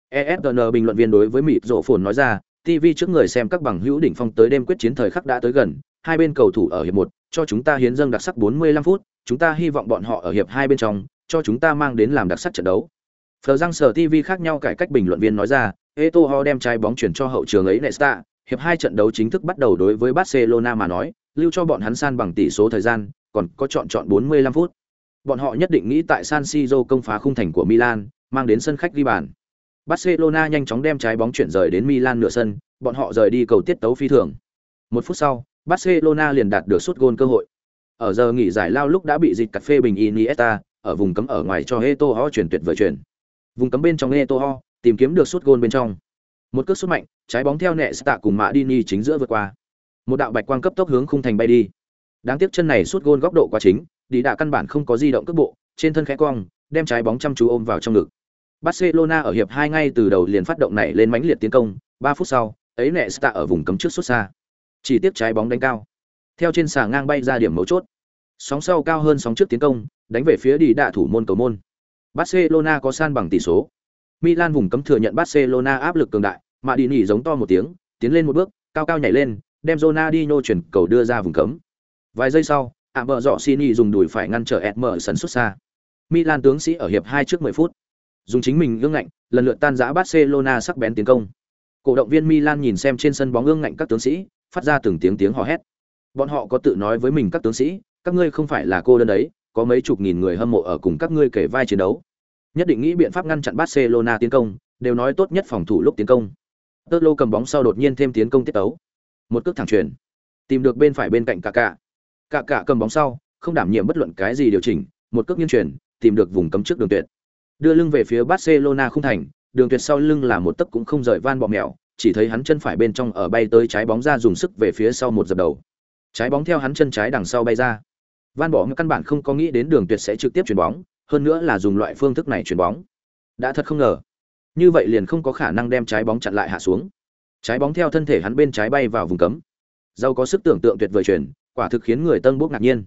ESPN bình luận viên đối với mịt rộ phồn nói ra, TV trước người xem các bằng hữu đỉnh phong tới đêm quyết chiến thời khắc đã tới gần, hai bên cầu thủ ở hiệp một, cho chúng ta hiến dâng đặc sắc 45 phút, chúng ta hy vọng bọn họ ở hiệp hai bên trong, cho chúng ta mang đến làm đặc sắc trận đấu. Phờ răng sở TV khác nhau cải cách bình luận viên nói ra, Eto'o đem trái bóng chuyển cho hậu trường ấy Nesta, hiệp hai trận đấu chính thức bắt đầu đối với Barcelona mà nói, lưu cho bọn hắn san bằng tỷ số thời gian, còn có chọn chọn 45 phút. Bọn họ nhất định nghĩ tại San Siro công phá khung thành của Milan, mang đến sân khách ghi bàn. Barcelona nhanh chóng đem trái bóng chuyển rời đến Milan nửa sân, bọn họ rời đi cầu tiết tấu phi thường. Một phút sau, Barcelona liền đạt được sút gôn cơ hội. Ở giờ nghỉ giải lao lúc đã bị dịch cà phê bình Iniesta, ở vùng cấm ở ngoài cho Eto'o chuyển tuyệt vời chuyển. Vùng cấm bên trong Eto'o, tìm kiếm được suốt gôn bên trong. Một cước sút mạnh, trái bóng theo nẹ tạ cùng Madini chính giữa vượt qua. Một đạo bạch quang cấp tốc hướng khung thành bay đi. Đáng tiếc chân này suốt gôn góc độ quá chính, đi đạ căn bản không có di động cước bộ, trên thân khẽ cong, đem trái bóng chăm chú ôm vào trong ngực. Barcelona ở hiệp 2 ngay từ đầu liền phát động này lên mãnh liệt tiến công, 3 phút sau, ấy Nesta ở vùng cấm trước xuất xa. Chỉ tiếp trái bóng đánh cao. Theo trên xà ngang bay ra điểm mấu chốt. Sóng sau cao hơn sóng trước tiến công, đánh về phía đi đạ thủ môn cầu môn. Barcelona có san bằng tỷ số. Milan vùng cấm thừa nhận Barcelona áp lực cường đại, mà đi nhỉ giống to một tiếng, tiến lên một bước, cao cao nhảy lên, đem Ronaldinho chuyển cầu đưa ra vùng cấm. Vài giây sau, ạ bờ dọ Sini dùng đùi phải ngăn trở Emerson xuất xa. Milan tướng sĩ ở hiệp 2 trước 10 phút dùng chính mình gương ngạnh, lần lượt tan rã Barcelona sắc bén tiến công. Cổ động viên Milan nhìn xem trên sân bóng gương ngạnh các tướng sĩ, phát ra từng tiếng tiếng hò hét. Bọn họ có tự nói với mình các tướng sĩ, các ngươi không phải là cô đơn đấy, có mấy chục nghìn người hâm mộ ở cùng các ngươi kể vai chiến đấu. Nhất định nghĩ biện pháp ngăn chặn Barcelona tiến công, đều nói tốt nhất phòng thủ lúc tiến công. Tơ lô cầm bóng sau đột nhiên thêm tiến công tiết tấu. Một cước thẳng truyền, tìm được bên phải bên cạnh cả cả. Cả cả cầm bóng sau, không đảm nhiệm bất luận cái gì điều chỉnh, một cước nghiêng truyền, tìm được vùng cấm trước đường tuyệt. Đưa lưng về phía Barcelona không thành, đường tuyệt sau lưng là một tấc cũng không rời van bọ mèo, chỉ thấy hắn chân phải bên trong ở bay tới trái bóng ra dùng sức về phía sau một dập đầu. Trái bóng theo hắn chân trái đằng sau bay ra. Van bỏ căn bản không có nghĩ đến Đường Tuyệt sẽ trực tiếp chuyển bóng, hơn nữa là dùng loại phương thức này chuyển bóng. Đã thật không ngờ. Như vậy liền không có khả năng đem trái bóng chặn lại hạ xuống. Trái bóng theo thân thể hắn bên trái bay vào vùng cấm. Dâu có sức tưởng tượng tuyệt vời chuyển, quả thực khiến người Tân Bốc ngạc nhiên.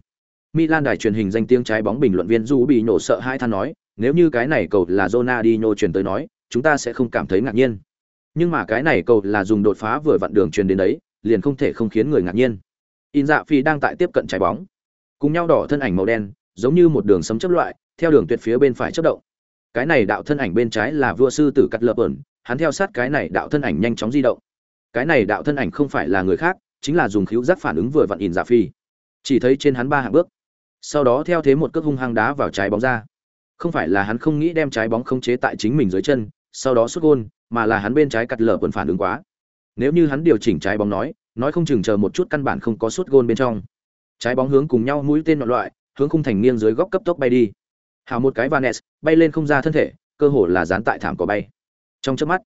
Milan đài truyền hình danh tiếng trái bóng bình luận viên Du bị nổ sợ hai than nói, nếu như cái này cầu là Ronaldinho truyền tới nói, chúng ta sẽ không cảm thấy ngạc nhiên. Nhưng mà cái này cầu là dùng đột phá vừa vặn đường truyền đến đấy, liền không thể không khiến người ngạc nhiên. In Dạ Phi đang tại tiếp cận trái bóng, cùng nhau đỏ thân ảnh màu đen, giống như một đường sấm chớp loại, theo đường tuyệt phía bên phải chớp động. Cái này đạo thân ảnh bên trái là vua sư tử cắt lợp ẩn, hắn theo sát cái này đạo thân ảnh nhanh chóng di động. Cái này đạo thân ảnh không phải là người khác, chính là dùng khiếu giác phản ứng vừa vặn In giả Phi. Chỉ thấy trên hắn ba hạng bước, sau đó theo thế một cước hung hăng đá vào trái bóng ra không phải là hắn không nghĩ đem trái bóng không chế tại chính mình dưới chân sau đó xuất gôn mà là hắn bên trái cắt lở quần phản ứng quá nếu như hắn điều chỉnh trái bóng nói nói không chừng chờ một chút căn bản không có suốt gôn bên trong trái bóng hướng cùng nhau mũi tên loại hướng khung thành nghiêng dưới góc cấp tốc bay đi hào một cái vanes bay lên không ra thân thể cơ hồ là dán tại thảm cỏ bay trong chớp mắt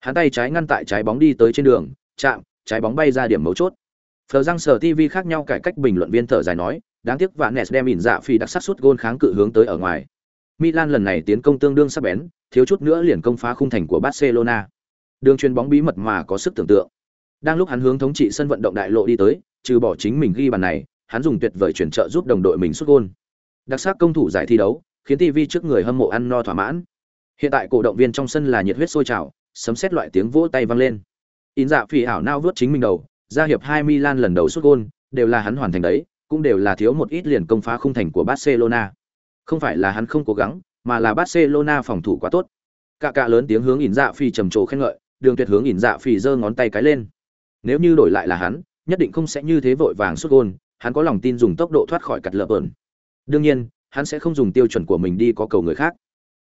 hắn tay trái ngăn tại trái bóng đi tới trên đường chạm trái bóng bay ra điểm mấu chốt phờ răng sở tv khác nhau cải cách bình luận viên thở dài nói đáng tiếc vanes đem ỉn dạ phi đặc sắc suất gôn kháng cự hướng tới ở ngoài Milan lần này tiến công tương đương sắc bén, thiếu chút nữa liền công phá khung thành của Barcelona. Đường truyền bóng bí mật mà có sức tưởng tượng. Đang lúc hắn hướng thống trị sân vận động đại lộ đi tới, trừ bỏ chính mình ghi bàn này, hắn dùng tuyệt vời chuyển trợ giúp đồng đội mình sút gôn, Đặc sắc công thủ giải thi đấu, khiến TV trước người hâm mộ ăn no thỏa mãn. Hiện tại cổ động viên trong sân là nhiệt huyết sôi trào, sấm sét loại tiếng vỗ tay vang lên. In dạ phỉ ảo nao vớt chính mình đầu, gia hiệp hai Milan lần đầu sút gôn đều là hắn hoàn thành đấy, cũng đều là thiếu một ít liền công phá khung thành của Barcelona. Không phải là hắn không cố gắng, mà là Barcelona phòng thủ quá tốt. Cả cả lớn tiếng hướng ỉn dạ phi trầm trồ khen ngợi, đường tuyệt hướng ỉn dạ phi giơ ngón tay cái lên. Nếu như đổi lại là hắn, nhất định không sẽ như thế vội vàng sút gol, hắn có lòng tin dùng tốc độ thoát khỏi cật lợp ẩn. Đương nhiên, hắn sẽ không dùng tiêu chuẩn của mình đi có cầu người khác.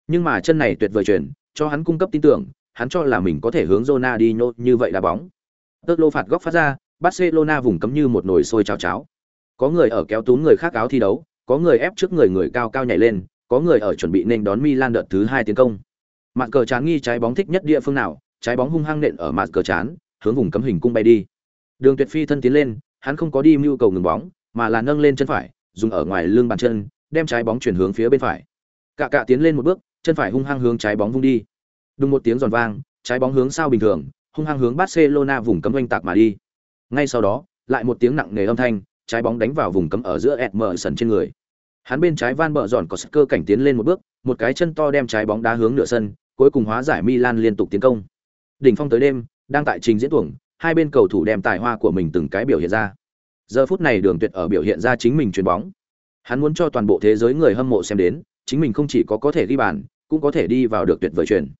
Nhưng mà chân này tuyệt vời chuyển, cho hắn cung cấp tin tưởng, hắn cho là mình có thể hướng Ronaldinho như vậy là bóng. Tớt lô phạt góc phát ra, Barcelona vùng cấm như một nồi sôi cháo cháo. Có người ở kéo túm người khác áo thi đấu, có người ép trước người người cao cao nhảy lên, có người ở chuẩn bị nên đón Milan đợt thứ hai tiến công. Mạc cờ chán nghi trái bóng thích nhất địa phương nào, trái bóng hung hăng nện ở Mạc cờ chán, hướng vùng cấm hình cung bay đi. Đường Tuyệt Phi thân tiến lên, hắn không có đi mưu cầu ngừng bóng, mà là nâng lên chân phải, dùng ở ngoài lưng bàn chân, đem trái bóng chuyển hướng phía bên phải. Cạ cạ tiến lên một bước, chân phải hung hăng hướng trái bóng vung đi. Đùng một tiếng giòn vang, trái bóng hướng sao bình thường, hung hăng hướng Barcelona vùng cấm oanh tạc mà đi. Ngay sau đó, lại một tiếng nặng nề âm thanh, trái bóng đánh vào vùng cấm ở giữa Edmerson trên người. Hắn bên trái van bờ giòn có sức cơ cảnh tiến lên một bước, một cái chân to đem trái bóng đá hướng nửa sân, cuối cùng hóa giải Milan liên tục tiến công. Đỉnh phong tới đêm, đang tại trình diễn tuồng, hai bên cầu thủ đem tài hoa của mình từng cái biểu hiện ra. Giờ phút này Đường Tuyệt ở biểu hiện ra chính mình chuyền bóng. Hắn muốn cho toàn bộ thế giới người hâm mộ xem đến, chính mình không chỉ có có thể ghi bàn, cũng có thể đi vào được tuyệt vời truyền.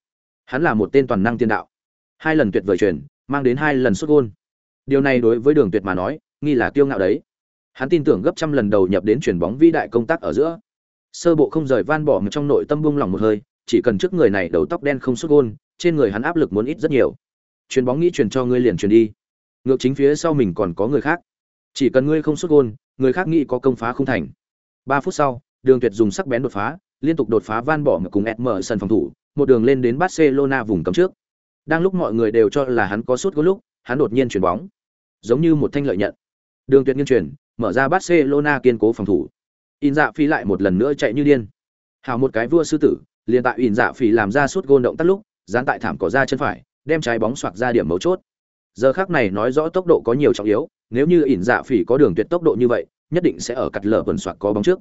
Hắn là một tên toàn năng tiên đạo. Hai lần tuyệt vời truyền, mang đến hai lần sút gol. Điều này đối với Đường Tuyệt mà nói, nghi là kiêu ngạo đấy. Hắn tin tưởng gấp trăm lần đầu nhập đến chuyển bóng vĩ đại công tác ở giữa. Sơ bộ không rời van bỏ mà trong nội tâm buông lòng một hơi, chỉ cần trước người này đầu tóc đen không xuất gol trên người hắn áp lực muốn ít rất nhiều. Chuyền bóng nghĩ truyền cho ngươi liền truyền đi. Ngược chính phía sau mình còn có người khác. Chỉ cần ngươi không xuất gôn, người khác nghĩ có công phá không thành. Ba phút sau, Đường Tuyệt dùng sắc bén đột phá, liên tục đột phá van bỏ mà cùng mở sân phòng thủ, một đường lên đến Barcelona vùng cấm trước. Đang lúc mọi người đều cho là hắn có sút gôn lúc, hắn đột nhiên chuyển bóng, giống như một thanh lợi nhận. Đường Tuyệt nghiêng chuyển, mở ra Barcelona kiên cố phòng thủ. In dạ phi lại một lần nữa chạy như điên. Hào một cái vua sư tử, liền tại In dạ phi làm ra suốt gôn động tác lúc, dán tại thảm cỏ ra chân phải, đem trái bóng xoạc ra điểm mấu chốt. Giờ khắc này nói rõ tốc độ có nhiều trọng yếu, nếu như In dạ Phỉ có đường tuyệt tốc độ như vậy, nhất định sẽ ở cắt lở vần xoạc có bóng trước.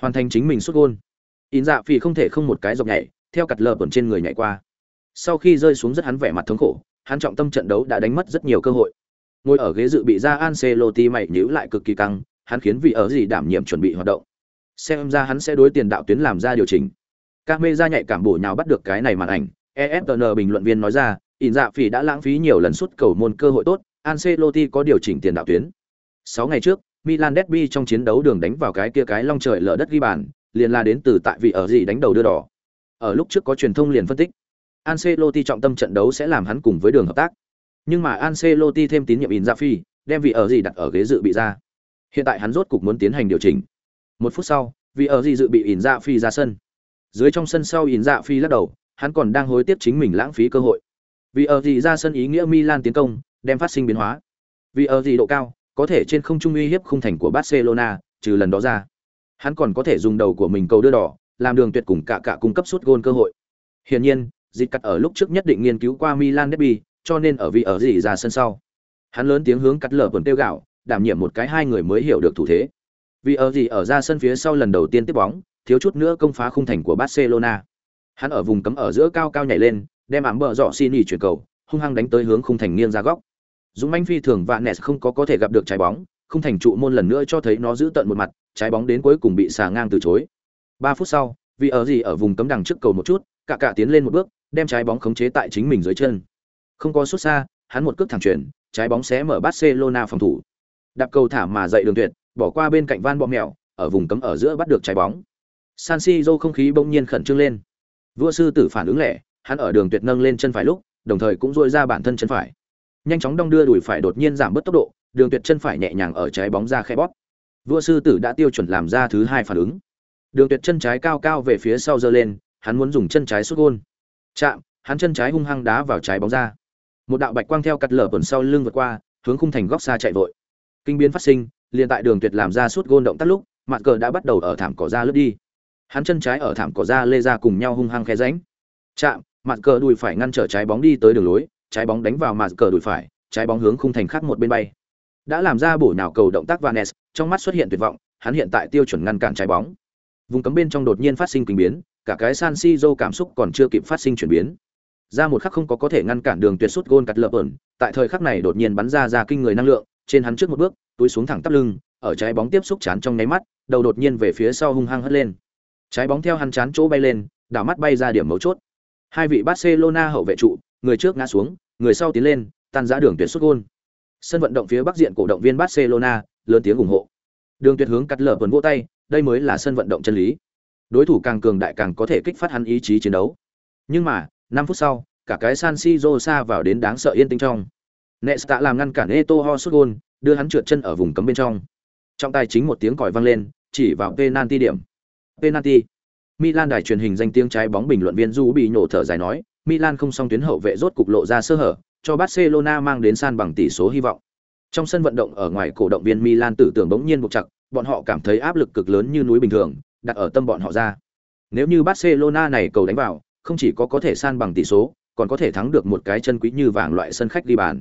Hoàn thành chính mình sút gol. In dạ Phỉ không thể không một cái dọc nhảy, theo cắt lở vần trên người nhảy qua. Sau khi rơi xuống rất hắn vẻ mặt thống khổ, hắn trọng tâm trận đấu đã đánh mất rất nhiều cơ hội ngồi ở ghế dự bị ra Ancelotti mày nhíu lại cực kỳ căng, hắn khiến vị ở gì đảm nhiệm chuẩn bị hoạt động. Xem ra hắn sẽ đối tiền đạo tuyến làm ra điều chỉnh. Camera nhạy cảm bổ nhào bắt được cái này màn ảnh, ESPN bình luận viên nói ra, ỉn dạ phỉ đã lãng phí nhiều lần suốt cầu môn cơ hội tốt, Ancelotti có điều chỉnh tiền đạo tuyến. 6 ngày trước, Milan derby trong chiến đấu đường đánh vào cái kia cái long trời lở đất ghi bàn, liền là đến từ tại vị ở gì đánh đầu đưa đỏ. Ở lúc trước có truyền thông liền phân tích, Ancelotti trọng tâm trận đấu sẽ làm hắn cùng với đường hợp tác. Nhưng mà Ancelotti thêm tín nhiệm Inzaghi, dạ đem vị ở gì đặt ở ghế dự bị ra. Hiện tại hắn rốt cục muốn tiến hành điều chỉnh. Một phút sau, vị ở gì dự bị Inzaghi dạ ra sân. Dưới trong sân sau Inzaghi dạ lắc đầu, hắn còn đang hối tiếc chính mình lãng phí cơ hội. Vì ở gì ra sân ý nghĩa Milan tiến công, đem phát sinh biến hóa. Vì ở gì độ cao, có thể trên không trung uy hiếp khung thành của Barcelona, trừ lần đó ra. Hắn còn có thể dùng đầu của mình cầu đưa đỏ, làm đường tuyệt cùng cả cả cung cấp suốt gôn cơ hội. Hiển nhiên, dịch cắt ở lúc trước nhất định nghiên cứu qua Milan derby, cho nên ở vị ở gì ra sân sau. Hắn lớn tiếng hướng cắt lở buồn tiêu gạo, đảm nhiệm một cái hai người mới hiểu được thủ thế. Vì ở gì ở ra sân phía sau lần đầu tiên tiếp bóng, thiếu chút nữa công phá khung thành của Barcelona. Hắn ở vùng cấm ở giữa cao cao nhảy lên, đem ám bờ dọ xin chuyển cầu, hung hăng đánh tới hướng khung thành nghiêng ra góc. Dũng mãnh phi thường và Nes không có có thể gặp được trái bóng, khung thành trụ môn lần nữa cho thấy nó giữ tận một mặt, trái bóng đến cuối cùng bị xà ngang từ chối. ba phút sau, vì ở gì ở vùng cấm đằng trước cầu một chút, cả cả tiến lên một bước, đem trái bóng khống chế tại chính mình dưới chân. Không có xuất xa, hắn một cước thẳng chuyển, trái bóng xé mở Barcelona phòng thủ. Đạp cầu thả mà dậy đường tuyệt, bỏ qua bên cạnh van bọ mèo, ở vùng cấm ở giữa bắt được trái bóng. San Siro không khí bỗng nhiên khẩn trương lên. Vua sư tử phản ứng lẹ, hắn ở đường tuyệt nâng lên chân phải lúc, đồng thời cũng duỗi ra bản thân chân phải. Nhanh chóng đong đưa đùi phải đột nhiên giảm bớt tốc độ, đường tuyệt chân phải nhẹ nhàng ở trái bóng ra khẽ bóp. Vua sư tử đã tiêu chuẩn làm ra thứ hai phản ứng. Đường tuyệt chân trái cao cao về phía sau giơ lên, hắn muốn dùng chân trái sút gôn. Chạm, hắn chân trái hung hăng đá vào trái bóng ra. Một đạo bạch quang theo cắt lở tuần sau lưng vượt qua, hướng khung thành góc xa chạy vội. Kinh biến phát sinh, liền tại đường tuyệt làm ra sút gôn động tác lúc, mặt cờ đã bắt đầu ở thảm cỏ ra lướt đi. Hắn chân trái ở thảm cỏ ra lê ra cùng nhau hung hăng khe rãnh. Chạm, mặt cờ đùi phải ngăn trở trái bóng đi tới đường lối, trái bóng đánh vào mặt cờ đùi phải, trái bóng hướng khung thành khác một bên bay. Đã làm ra bổ nào cầu động tác Vanes, trong mắt xuất hiện tuyệt vọng, hắn hiện tại tiêu chuẩn ngăn cản trái bóng. Vùng cấm bên trong đột nhiên phát sinh kinh biến, cả cái San Siro cảm xúc còn chưa kịp phát sinh chuyển biến. Ra một khắc không có có thể ngăn cản đường tuyệt sút gôn cắt lợp ẩn, tại thời khắc này đột nhiên bắn ra ra kinh người năng lượng, trên hắn trước một bước, túi xuống thẳng tắp lưng, ở trái bóng tiếp xúc chán trong nháy mắt, đầu đột nhiên về phía sau hung hăng hất lên. Trái bóng theo hắn chán chỗ bay lên, đảo mắt bay ra điểm mấu chốt. Hai vị Barcelona hậu vệ trụ, người trước ngã xuống, người sau tiến lên, tan ra đường tuyệt xuất gôn. Sân vận động phía bắc diện cổ động viên Barcelona lớn tiếng ủng hộ. Đường tuyệt hướng cắt lở vần vỗ tay, đây mới là sân vận động chân lý. Đối thủ càng cường đại càng có thể kích phát hắn ý chí chiến đấu. Nhưng mà, 5 phút sau, cả cái San Siro xa vào đến đáng sợ yên tĩnh trong. Nesta làm ngăn cản Eto'o sút gôn, đưa hắn trượt chân ở vùng cấm bên trong. Trong tay chính một tiếng còi vang lên, chỉ vào penalty điểm. Penalty. Milan đài truyền hình danh tiếng trái bóng bình luận viên Du bị nhổ thở dài nói, Milan không song tuyến hậu vệ rốt cục lộ ra sơ hở, cho Barcelona mang đến san bằng tỷ số hy vọng. Trong sân vận động ở ngoài cổ động viên Milan tử tưởng bỗng nhiên buộc chặt, bọn họ cảm thấy áp lực cực lớn như núi bình thường, đặt ở tâm bọn họ ra. Nếu như Barcelona này cầu đánh vào, không chỉ có có thể san bằng tỷ số, còn có thể thắng được một cái chân quý như vàng loại sân khách đi bàn.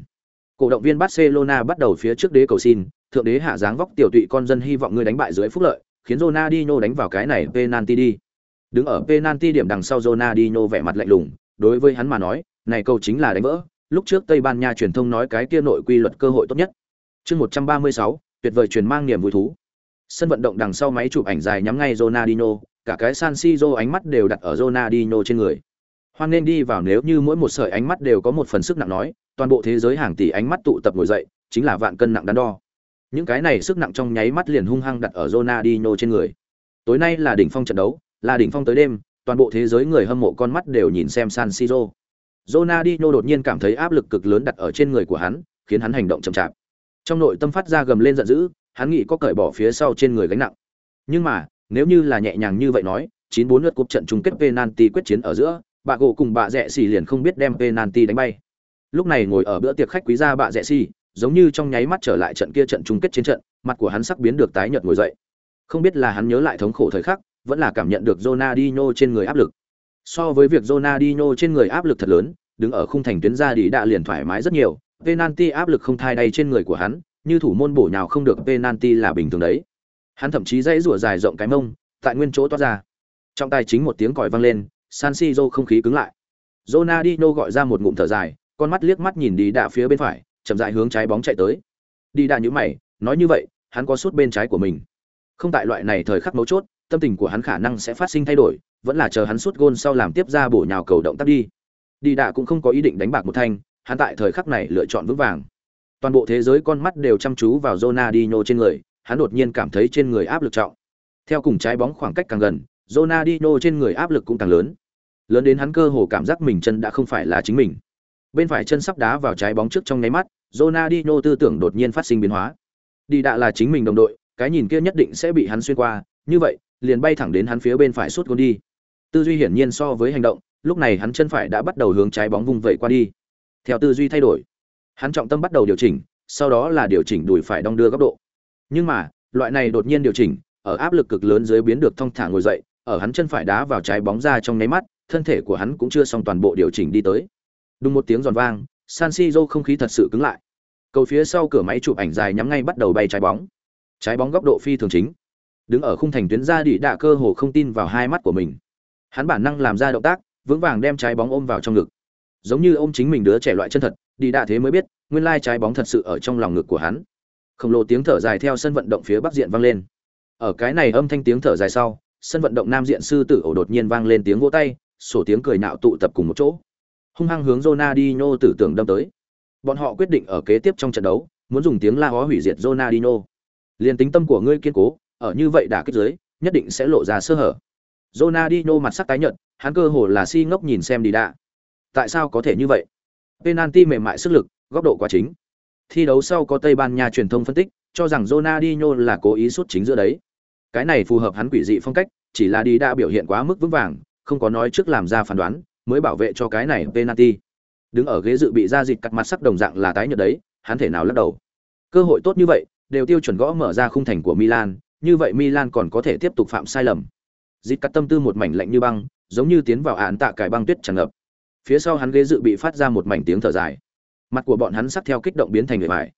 Cổ động viên Barcelona bắt đầu phía trước đế cầu xin, thượng đế hạ dáng vóc tiểu tụy con dân hy vọng người đánh bại dưới phúc lợi, khiến Ronaldinho đánh vào cái này penalty đi. Đứng ở penalty điểm đằng sau Ronaldinho vẻ mặt lạnh lùng, đối với hắn mà nói, này cầu chính là đánh vỡ, lúc trước Tây Ban Nha truyền thông nói cái kia nội quy luật cơ hội tốt nhất. Chương 136, tuyệt vời truyền mang niềm vui thú. Sân vận động đằng sau máy chụp ảnh dài nhắm ngay Ronaldinho, cả cái San Siro ánh mắt đều đặt ở Ronaldinho trên người. Hoan nên đi vào nếu như mỗi một sợi ánh mắt đều có một phần sức nặng nói, toàn bộ thế giới hàng tỷ ánh mắt tụ tập ngồi dậy, chính là vạn cân nặng đắn đo. Những cái này sức nặng trong nháy mắt liền hung hăng đặt ở Ronaldinho trên người. Tối nay là đỉnh phong trận đấu, là đỉnh phong tới đêm, toàn bộ thế giới người hâm mộ con mắt đều nhìn xem San Siro. Ronaldinho đột nhiên cảm thấy áp lực cực lớn đặt ở trên người của hắn, khiến hắn hành động chậm chạp. Trong nội tâm phát ra gầm lên giận dữ, hắn nghĩ có cởi bỏ phía sau trên người gánh nặng. Nhưng mà, nếu như là nhẹ nhàng như vậy nói, 9-4 lượt cuộc trận chung kết penalty quyết chiến ở giữa, bà gỗ cùng bà rẻ xì liền không biết đem penalty đánh bay. Lúc này ngồi ở bữa tiệc khách quý gia bà rẻ xì, giống như trong nháy mắt trở lại trận kia trận chung kết chiến trận, mặt của hắn sắc biến được tái nhợt ngồi dậy. Không biết là hắn nhớ lại thống khổ thời khắc, vẫn là cảm nhận được Ronaldinho trên người áp lực. So với việc Ronaldinho trên người áp lực thật lớn, đứng ở khung thành tuyến ra đi đã liền thoải mái rất nhiều, penalty áp lực không thai đầy trên người của hắn, như thủ môn bổ nhào không được penalty là bình thường đấy. Hắn thậm chí dãy rủa dài rộng cái mông, tại nguyên chỗ toát ra. Trong tay chính một tiếng còi vang lên, San Siro không khí cứng lại. Ronaldinho gọi ra một ngụm thở dài, con mắt liếc mắt nhìn đi đạ phía bên phải, chậm rãi hướng trái bóng chạy tới. Đi đạ nhíu mày, nói như vậy, hắn có sút bên trái của mình. Không tại loại này thời khắc mấu chốt, tâm tình của hắn khả năng sẽ phát sinh thay đổi, vẫn là chờ hắn suốt gôn sau làm tiếp ra bổ nhào cầu động tác đi. Đi đạ cũng không có ý định đánh bạc một thanh, hắn tại thời khắc này lựa chọn vững vàng. Toàn bộ thế giới con mắt đều chăm chú vào Ronaldinho trên người, hắn đột nhiên cảm thấy trên người áp lực trọng. Theo cùng trái bóng khoảng cách càng gần, Ronaldinho trên người áp lực cũng càng lớn. Lớn đến hắn cơ hồ cảm giác mình chân đã không phải là chính mình. Bên phải chân sắp đá vào trái bóng trước trong nháy mắt, Ronaldinho tư tưởng đột nhiên phát sinh biến hóa. Đi đạ là chính mình đồng đội, cái nhìn kia nhất định sẽ bị hắn xuyên qua, như vậy, liền bay thẳng đến hắn phía bên phải suốt gôn đi. Tư duy hiển nhiên so với hành động, lúc này hắn chân phải đã bắt đầu hướng trái bóng vung vẩy qua đi. Theo tư duy thay đổi, hắn trọng tâm bắt đầu điều chỉnh, sau đó là điều chỉnh đùi phải đong đưa góc độ. Nhưng mà, loại này đột nhiên điều chỉnh, ở áp lực cực lớn dưới biến được thong thả ngồi dậy, ở hắn chân phải đá vào trái bóng ra trong nháy mắt, thân thể của hắn cũng chưa xong toàn bộ điều chỉnh đi tới. đúng một tiếng giòn vang, San Siro không khí thật sự cứng lại. Cầu phía sau cửa máy chụp ảnh dài nhắm ngay bắt đầu bay trái bóng. Trái bóng góc độ phi thường chính. Đứng ở khung thành tuyến ra đĩ đạ cơ hồ không tin vào hai mắt của mình. Hắn bản năng làm ra động tác, vững vàng đem trái bóng ôm vào trong ngực. Giống như ôm chính mình đứa trẻ loại chân thật, đi đạ thế mới biết, nguyên lai trái bóng thật sự ở trong lòng ngực của hắn. Khổng lồ tiếng thở dài theo sân vận động phía bắc diện vang lên. Ở cái này âm thanh tiếng thở dài sau, sân vận động nam diện sư tử ổ đột nhiên vang lên tiếng vỗ tay, sổ tiếng cười nạo tụ tập cùng một chỗ. Hung hăng hướng Ronaldinho tử tưởng đâm tới. Bọn họ quyết định ở kế tiếp trong trận đấu, muốn dùng tiếng la hó hủy diệt Ronaldinho. Liên tính tâm của ngươi kiên cố, ở như vậy đã kích dưới, nhất định sẽ lộ ra sơ hở. Ronaldinho mặt sắc tái nhợt, hắn cơ hồ là si ngốc nhìn xem đi đã. Tại sao có thể như vậy? Penalty mềm mại sức lực, góc độ quá chính. Thi đấu sau có Tây Ban Nha truyền thông phân tích, cho rằng Ronaldinho là cố ý sút chính giữa đấy. Cái này phù hợp hắn quỷ dị phong cách, chỉ là đi đã biểu hiện quá mức vững vàng, không có nói trước làm ra phán đoán, mới bảo vệ cho cái này penalty. Đứng ở ghế dự bị ra dịch cắt mặt sắc đồng dạng là tái nhợt đấy, hắn thể nào lắc đầu. Cơ hội tốt như vậy, đều tiêu chuẩn gõ mở ra khung thành của Milan, như vậy Milan còn có thể tiếp tục phạm sai lầm. Dịch cắt tâm tư một mảnh lạnh như băng, giống như tiến vào án tạ cải băng tuyết tràn ngập. Phía sau hắn ghế dự bị phát ra một mảnh tiếng thở dài. Mặt của bọn hắn sắc theo kích động biến thành người bại.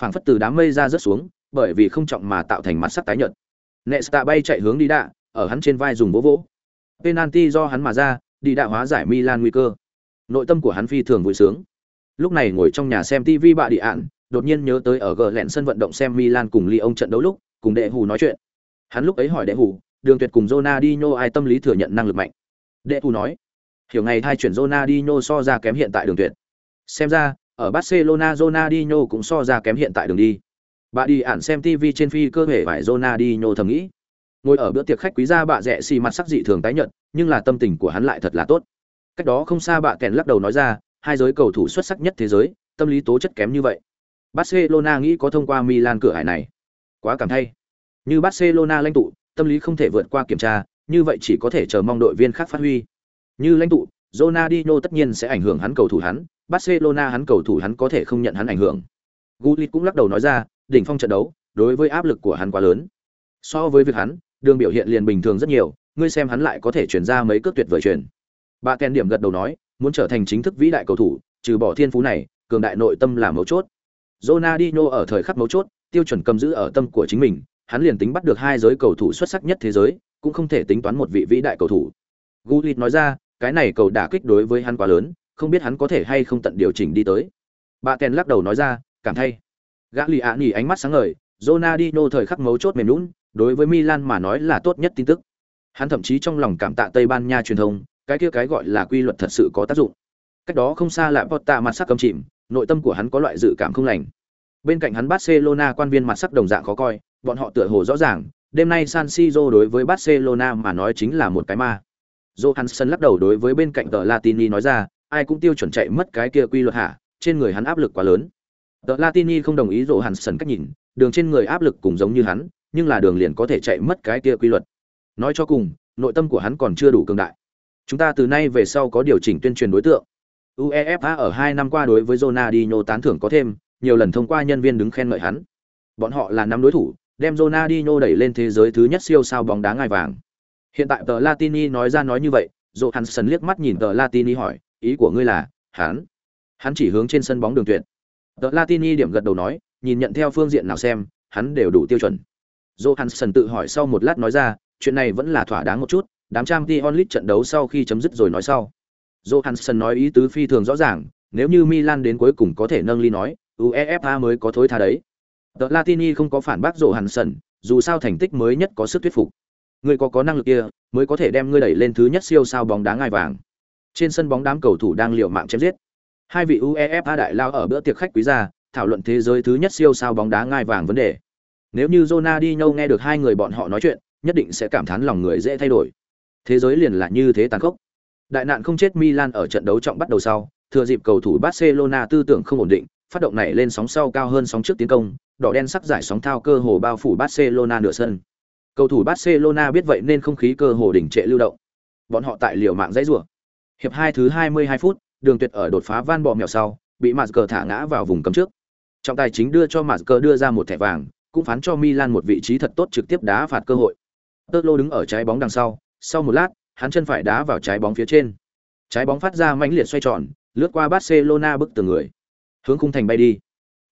Phảng phất từ đám mây ra rớt xuống, bởi vì không trọng mà tạo thành mặt sắc tái nhợt. Nesta bay chạy hướng đi đạ, ở hắn trên vai dùng vỗ vỗ. Penalty do hắn mà ra, đi đạ hóa giải Milan nguy cơ. Nội tâm của hắn phi thường vui sướng. Lúc này ngồi trong nhà xem TV bạ đi án, đột nhiên nhớ tới ở gờ lẹn sân vận động xem Milan cùng Lyon trận đấu lúc, cùng đệ hù nói chuyện. Hắn lúc ấy hỏi đệ hù, đường tuyệt cùng Ronaldinho ai tâm lý thừa nhận năng lực mạnh. Đệ hù nói, hiểu ngày thay chuyển Ronaldinho so ra kém hiện tại đường tuyệt. Xem ra, ở Barcelona Ronaldinho cũng so ra kém hiện tại đường đi. Bà đi ản xem TV trên phi cơ thể phải Ronaldinho thầm nghĩ. Ngồi ở bữa tiệc khách quý gia bà rẻ xì mặt sắc dị thường tái nhợt, nhưng là tâm tình của hắn lại thật là tốt. Cách đó không xa bà kèn lắc đầu nói ra, hai giới cầu thủ xuất sắc nhất thế giới, tâm lý tố chất kém như vậy. Barcelona nghĩ có thông qua Milan cửa hải này. Quá cảm thay. Như Barcelona lãnh tụ, tâm lý không thể vượt qua kiểm tra, như vậy chỉ có thể chờ mong đội viên khác phát huy. Như lãnh tụ, Ronaldinho tất nhiên sẽ ảnh hưởng hắn cầu thủ hắn, Barcelona hắn cầu thủ hắn có thể không nhận hắn ảnh hưởng. Gullit cũng lắc đầu nói ra, đỉnh phong trận đấu, đối với áp lực của hắn quá lớn. So với việc hắn, đường biểu hiện liền bình thường rất nhiều, ngươi xem hắn lại có thể chuyển ra mấy cước tuyệt vời chuyển. Bà Ken điểm gật đầu nói, muốn trở thành chính thức vĩ đại cầu thủ, trừ bỏ thiên phú này, cường đại nội tâm là mấu chốt. Ronaldinho ở thời khắc mấu chốt, tiêu chuẩn cầm giữ ở tâm của chính mình, hắn liền tính bắt được hai giới cầu thủ xuất sắc nhất thế giới, cũng không thể tính toán một vị vĩ đại cầu thủ. Gullit nói ra, cái này cầu đả kích đối với hắn quá lớn, không biết hắn có thể hay không tận điều chỉnh đi tới. Bà Ken lắc đầu nói ra, cảm thay. Gã lì ạ nhỉ ánh mắt sáng ngời, Ronaldinho thời khắc mấu chốt mềm nhũn, đối với Milan mà nói là tốt nhất tin tức. Hắn thậm chí trong lòng cảm tạ Tây Ban Nha truyền thông, cái kia cái gọi là quy luật thật sự có tác dụng. Cách đó không xa là Porta mặt sắc cầm chìm, nội tâm của hắn có loại dự cảm không lành. Bên cạnh hắn Barcelona quan viên mặt sắc đồng dạng khó coi, bọn họ tựa hồ rõ ràng, đêm nay San Siro đối với Barcelona mà nói chính là một cái ma. Johansson lắc đầu đối với bên cạnh tờ Latini nói ra, ai cũng tiêu chuẩn chạy mất cái kia quy luật hả, trên người hắn áp lực quá lớn. Tờ Latini không đồng ý Johansson cách nhìn, đường trên người áp lực cũng giống như hắn, nhưng là đường liền có thể chạy mất cái kia quy luật. Nói cho cùng, nội tâm của hắn còn chưa đủ cường đại. Chúng ta từ nay về sau có điều chỉnh tuyên truyền đối tượng. UEFA ở hai năm qua đối với Ronaldinho tán thưởng có thêm, nhiều lần thông qua nhân viên đứng khen ngợi hắn. Bọn họ là năm đối thủ, đem Ronaldinho đẩy lên thế giới thứ nhất siêu sao bóng đá ngai vàng. Hiện tại tờ Latini nói ra nói như vậy, Johansson liếc mắt nhìn tờ Latini hỏi, ý của ngươi là, hắn? Hắn chỉ hướng trên sân bóng đường tuyệt. Tờ Latini điểm gật đầu nói, nhìn nhận theo phương diện nào xem, hắn đều đủ tiêu chuẩn. Johansson tự hỏi sau một lát nói ra, chuyện này vẫn là thỏa đáng một chút, đám trang Dion Lit trận đấu sau khi chấm dứt rồi nói sau. Johansson nói ý tứ phi thường rõ ràng, nếu như Milan đến cuối cùng có thể nâng ly nói, UEFA mới có thối tha đấy. The Latini không có phản bác Johansson, dù sao thành tích mới nhất có sức thuyết phục. Người có có năng lực kia, mới có thể đem ngươi đẩy lên thứ nhất siêu sao bóng đá ngai vàng. Trên sân bóng đám cầu thủ đang liều mạng chém giết. Hai vị UEFA đại lao ở bữa tiệc khách quý gia, thảo luận thế giới thứ nhất siêu sao bóng đá ngai vàng vấn đề. Nếu như Ronaldinho nghe được hai người bọn họ nói chuyện, nhất định sẽ cảm thán lòng người dễ thay đổi. Thế giới liền là như thế tàn khốc. Đại nạn không chết Milan ở trận đấu trọng bắt đầu sau, thừa dịp cầu thủ Barcelona tư tưởng không ổn định, phát động này lên sóng sau cao hơn sóng trước tiến công, đỏ đen sắc giải sóng thao cơ hồ bao phủ Barcelona nửa sân. Cầu thủ Barcelona biết vậy nên không khí cơ hồ đỉnh trệ lưu động. Bọn họ tại liều mạng dãy rủa. Hiệp hai thứ 22 phút, Đường Tuyệt ở đột phá van bò mèo sau, bị Mạt thả ngã vào vùng cấm trước. Trọng tài chính đưa cho Mạt đưa ra một thẻ vàng, cũng phán cho Milan một vị trí thật tốt trực tiếp đá phạt cơ hội. Tơ đứng ở trái bóng đằng sau, sau một lát, hắn chân phải đá vào trái bóng phía trên. Trái bóng phát ra mãnh liệt xoay tròn, lướt qua Barcelona bức tường người, hướng khung thành bay đi.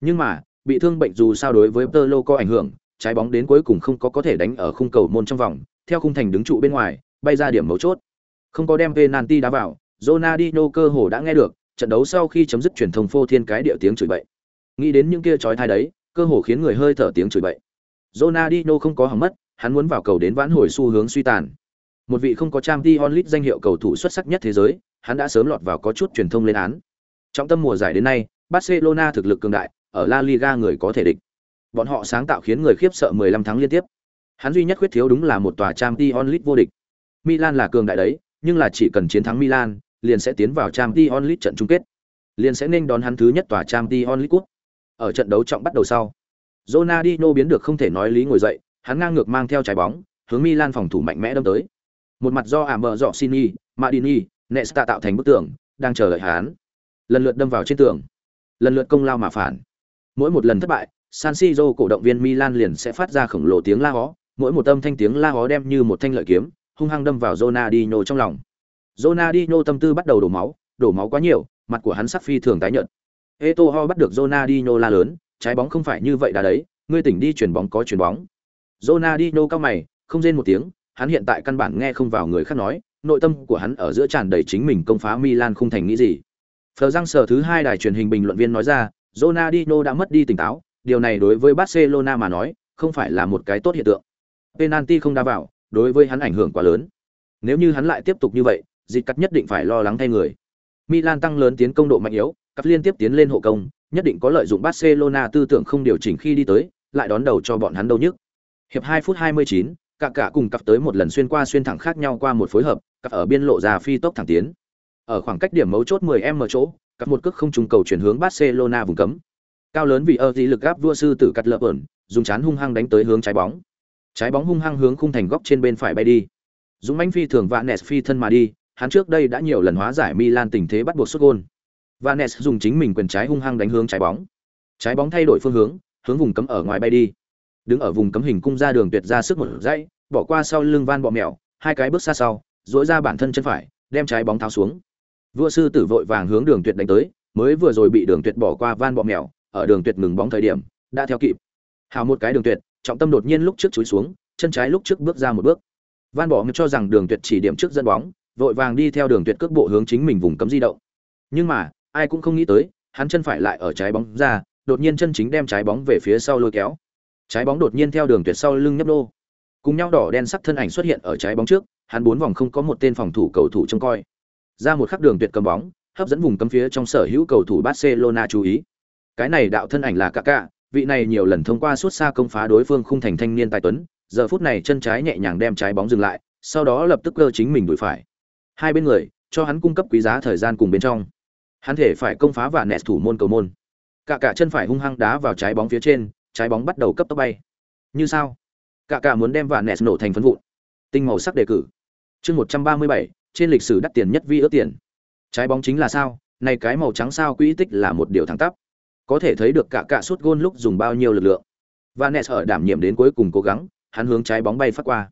Nhưng mà, bị thương bệnh dù sao đối với Tơ lô có ảnh hưởng, trái bóng đến cuối cùng không có có thể đánh ở khung cầu môn trong vòng, theo khung thành đứng trụ bên ngoài, bay ra điểm mấu chốt. Không có đem penalty đá vào, Ronaldinho cơ hồ đã nghe được, trận đấu sau khi chấm dứt truyền thông phô thiên cái địa tiếng chửi bậy. Nghĩ đến những kia chói thai đấy, cơ hồ khiến người hơi thở tiếng chửi bậy. Ronaldinho không có hỏng mất, hắn muốn vào cầu đến vãn hồi xu hướng suy tàn. Một vị không có Champions League danh hiệu cầu thủ xuất sắc nhất thế giới, hắn đã sớm lọt vào có chút truyền thông lên án. Trong tâm mùa giải đến nay, Barcelona thực lực cường đại, ở La Liga người có thể địch. Bọn họ sáng tạo khiến người khiếp sợ 15 tháng liên tiếp. Hắn duy nhất khuyết thiếu đúng là một tòa Champions League vô địch. Milan là cường đại đấy, nhưng là chỉ cần chiến thắng Milan, liền sẽ tiến vào Champions League trận chung kết. Liền sẽ nên đón hắn thứ nhất tòa Champions League Cup. Ở trận đấu trọng bắt đầu sau, Ronaldinho biến được không thể nói lý ngồi dậy, hắn ngang ngược mang theo trái bóng, hướng Milan phòng thủ mạnh mẽ đâm tới. Một mặt do Amber Rossini, Madini, Nesta tạo thành bức tường, đang chờ đợi hắn. Lần lượt đâm vào trên tường, lần lượt công lao mà phản. Mỗi một lần thất bại, San Siro cổ động viên Milan liền sẽ phát ra khổng lồ tiếng la hó, mỗi một âm thanh tiếng la hó đem như một thanh lợi kiếm, hung hăng đâm vào Ronaldinho trong lòng. Ronaldinho tâm tư bắt đầu đổ máu, đổ máu quá nhiều, mặt của hắn sắc phi thường tái nhợt. Eto'o bắt được Ronaldinho la lớn, trái bóng không phải như vậy đã đấy, ngươi tỉnh đi chuyển bóng có chuyển bóng. Ronaldinho cao mày, không rên một tiếng, hắn hiện tại căn bản nghe không vào người khác nói, nội tâm của hắn ở giữa tràn đầy chính mình công phá Milan không thành nghĩ gì. Phờ răng sở thứ hai đài truyền hình bình luận viên nói ra, Ronaldinho đã mất đi tỉnh táo, điều này đối với Barcelona mà nói, không phải là một cái tốt hiện tượng. Penalty không đá vào, đối với hắn ảnh hưởng quá lớn. Nếu như hắn lại tiếp tục như vậy, dịch cắt nhất định phải lo lắng thay người. Milan tăng lớn tiến công độ mạnh yếu, cặp liên tiếp tiến lên hộ công, nhất định có lợi dụng Barcelona tư tưởng không điều chỉnh khi đi tới, lại đón đầu cho bọn hắn đâu nhức. Hiệp 2 phút 29, cả cả cùng cặp tới một lần xuyên qua xuyên thẳng khác nhau qua một phối hợp, cặp ở biên lộ ra phi tốc thẳng tiến. Ở khoảng cách điểm mấu chốt 10m chỗ, cặp một cước không trùng cầu chuyển hướng Barcelona vùng cấm. Cao lớn vì ở lực áp vua sư tử cắt lợp ẩn, dùng chán hung hăng đánh tới hướng trái bóng. Trái bóng hung hăng hướng khung thành góc trên bên phải bay đi. Dũng mãnh phi thường vạn Nes phi thân mà đi, hắn trước đây đã nhiều lần hóa giải Milan tình thế bắt buộc sút gol. Vanes dùng chính mình quyền trái hung hăng đánh hướng trái bóng. Trái bóng thay đổi phương hướng, hướng vùng cấm ở ngoài bay đi. Đứng ở vùng cấm hình cung ra đường tuyệt ra sức một dãy, bỏ qua sau lưng Van bọ mèo, hai cái bước xa sau, duỗi ra bản thân chân phải, đem trái bóng tháo xuống. Vua sư tử vội vàng hướng đường tuyệt đánh tới, mới vừa rồi bị đường tuyệt bỏ qua Van bọ mèo, ở đường tuyệt ngừng bóng thời điểm, đã theo kịp. Hào một cái đường tuyệt, trọng tâm đột nhiên lúc trước chúi xuống, chân trái lúc trước bước ra một bước. Van bỏ cho rằng đường tuyệt chỉ điểm trước dẫn bóng, vội vàng đi theo đường tuyệt cước bộ hướng chính mình vùng cấm di động. Nhưng mà, ai cũng không nghĩ tới, hắn chân phải lại ở trái bóng ra, đột nhiên chân chính đem trái bóng về phía sau lôi kéo. Trái bóng đột nhiên theo đường tuyệt sau lưng nhấp nô. Cùng nhau đỏ đen sắc thân ảnh xuất hiện ở trái bóng trước, hắn bốn vòng không có một tên phòng thủ cầu thủ trông coi. Ra một khắc đường tuyệt cầm bóng, hấp dẫn vùng cấm phía trong sở hữu cầu thủ Barcelona chú ý. Cái này đạo thân ảnh là Kaká, vị này nhiều lần thông qua suốt xa công phá đối phương khung thành thanh niên tài tuấn, giờ phút này chân trái nhẹ nhàng đem trái bóng dừng lại, sau đó lập tức cơ chính mình đuổi phải. Hai bên người, cho hắn cung cấp quý giá thời gian cùng bên trong. Hắn thể phải công phá và nẹt thủ môn cầu môn. Cả cả chân phải hung hăng đá vào trái bóng phía trên, trái bóng bắt đầu cấp tốc bay. Như sao? Cả cả muốn đem và nẹt nổ thành phấn vụn. Tinh màu sắc đề cử. Chương 137, trên lịch sử đắt tiền nhất vi ước tiền. Trái bóng chính là sao? Này cái màu trắng sao quỹ tích là một điều thẳng tắp. Có thể thấy được cả cả suốt gôn lúc dùng bao nhiêu lực lượng. Và nẹt ở đảm nhiệm đến cuối cùng cố gắng, hắn hướng trái bóng bay phát qua.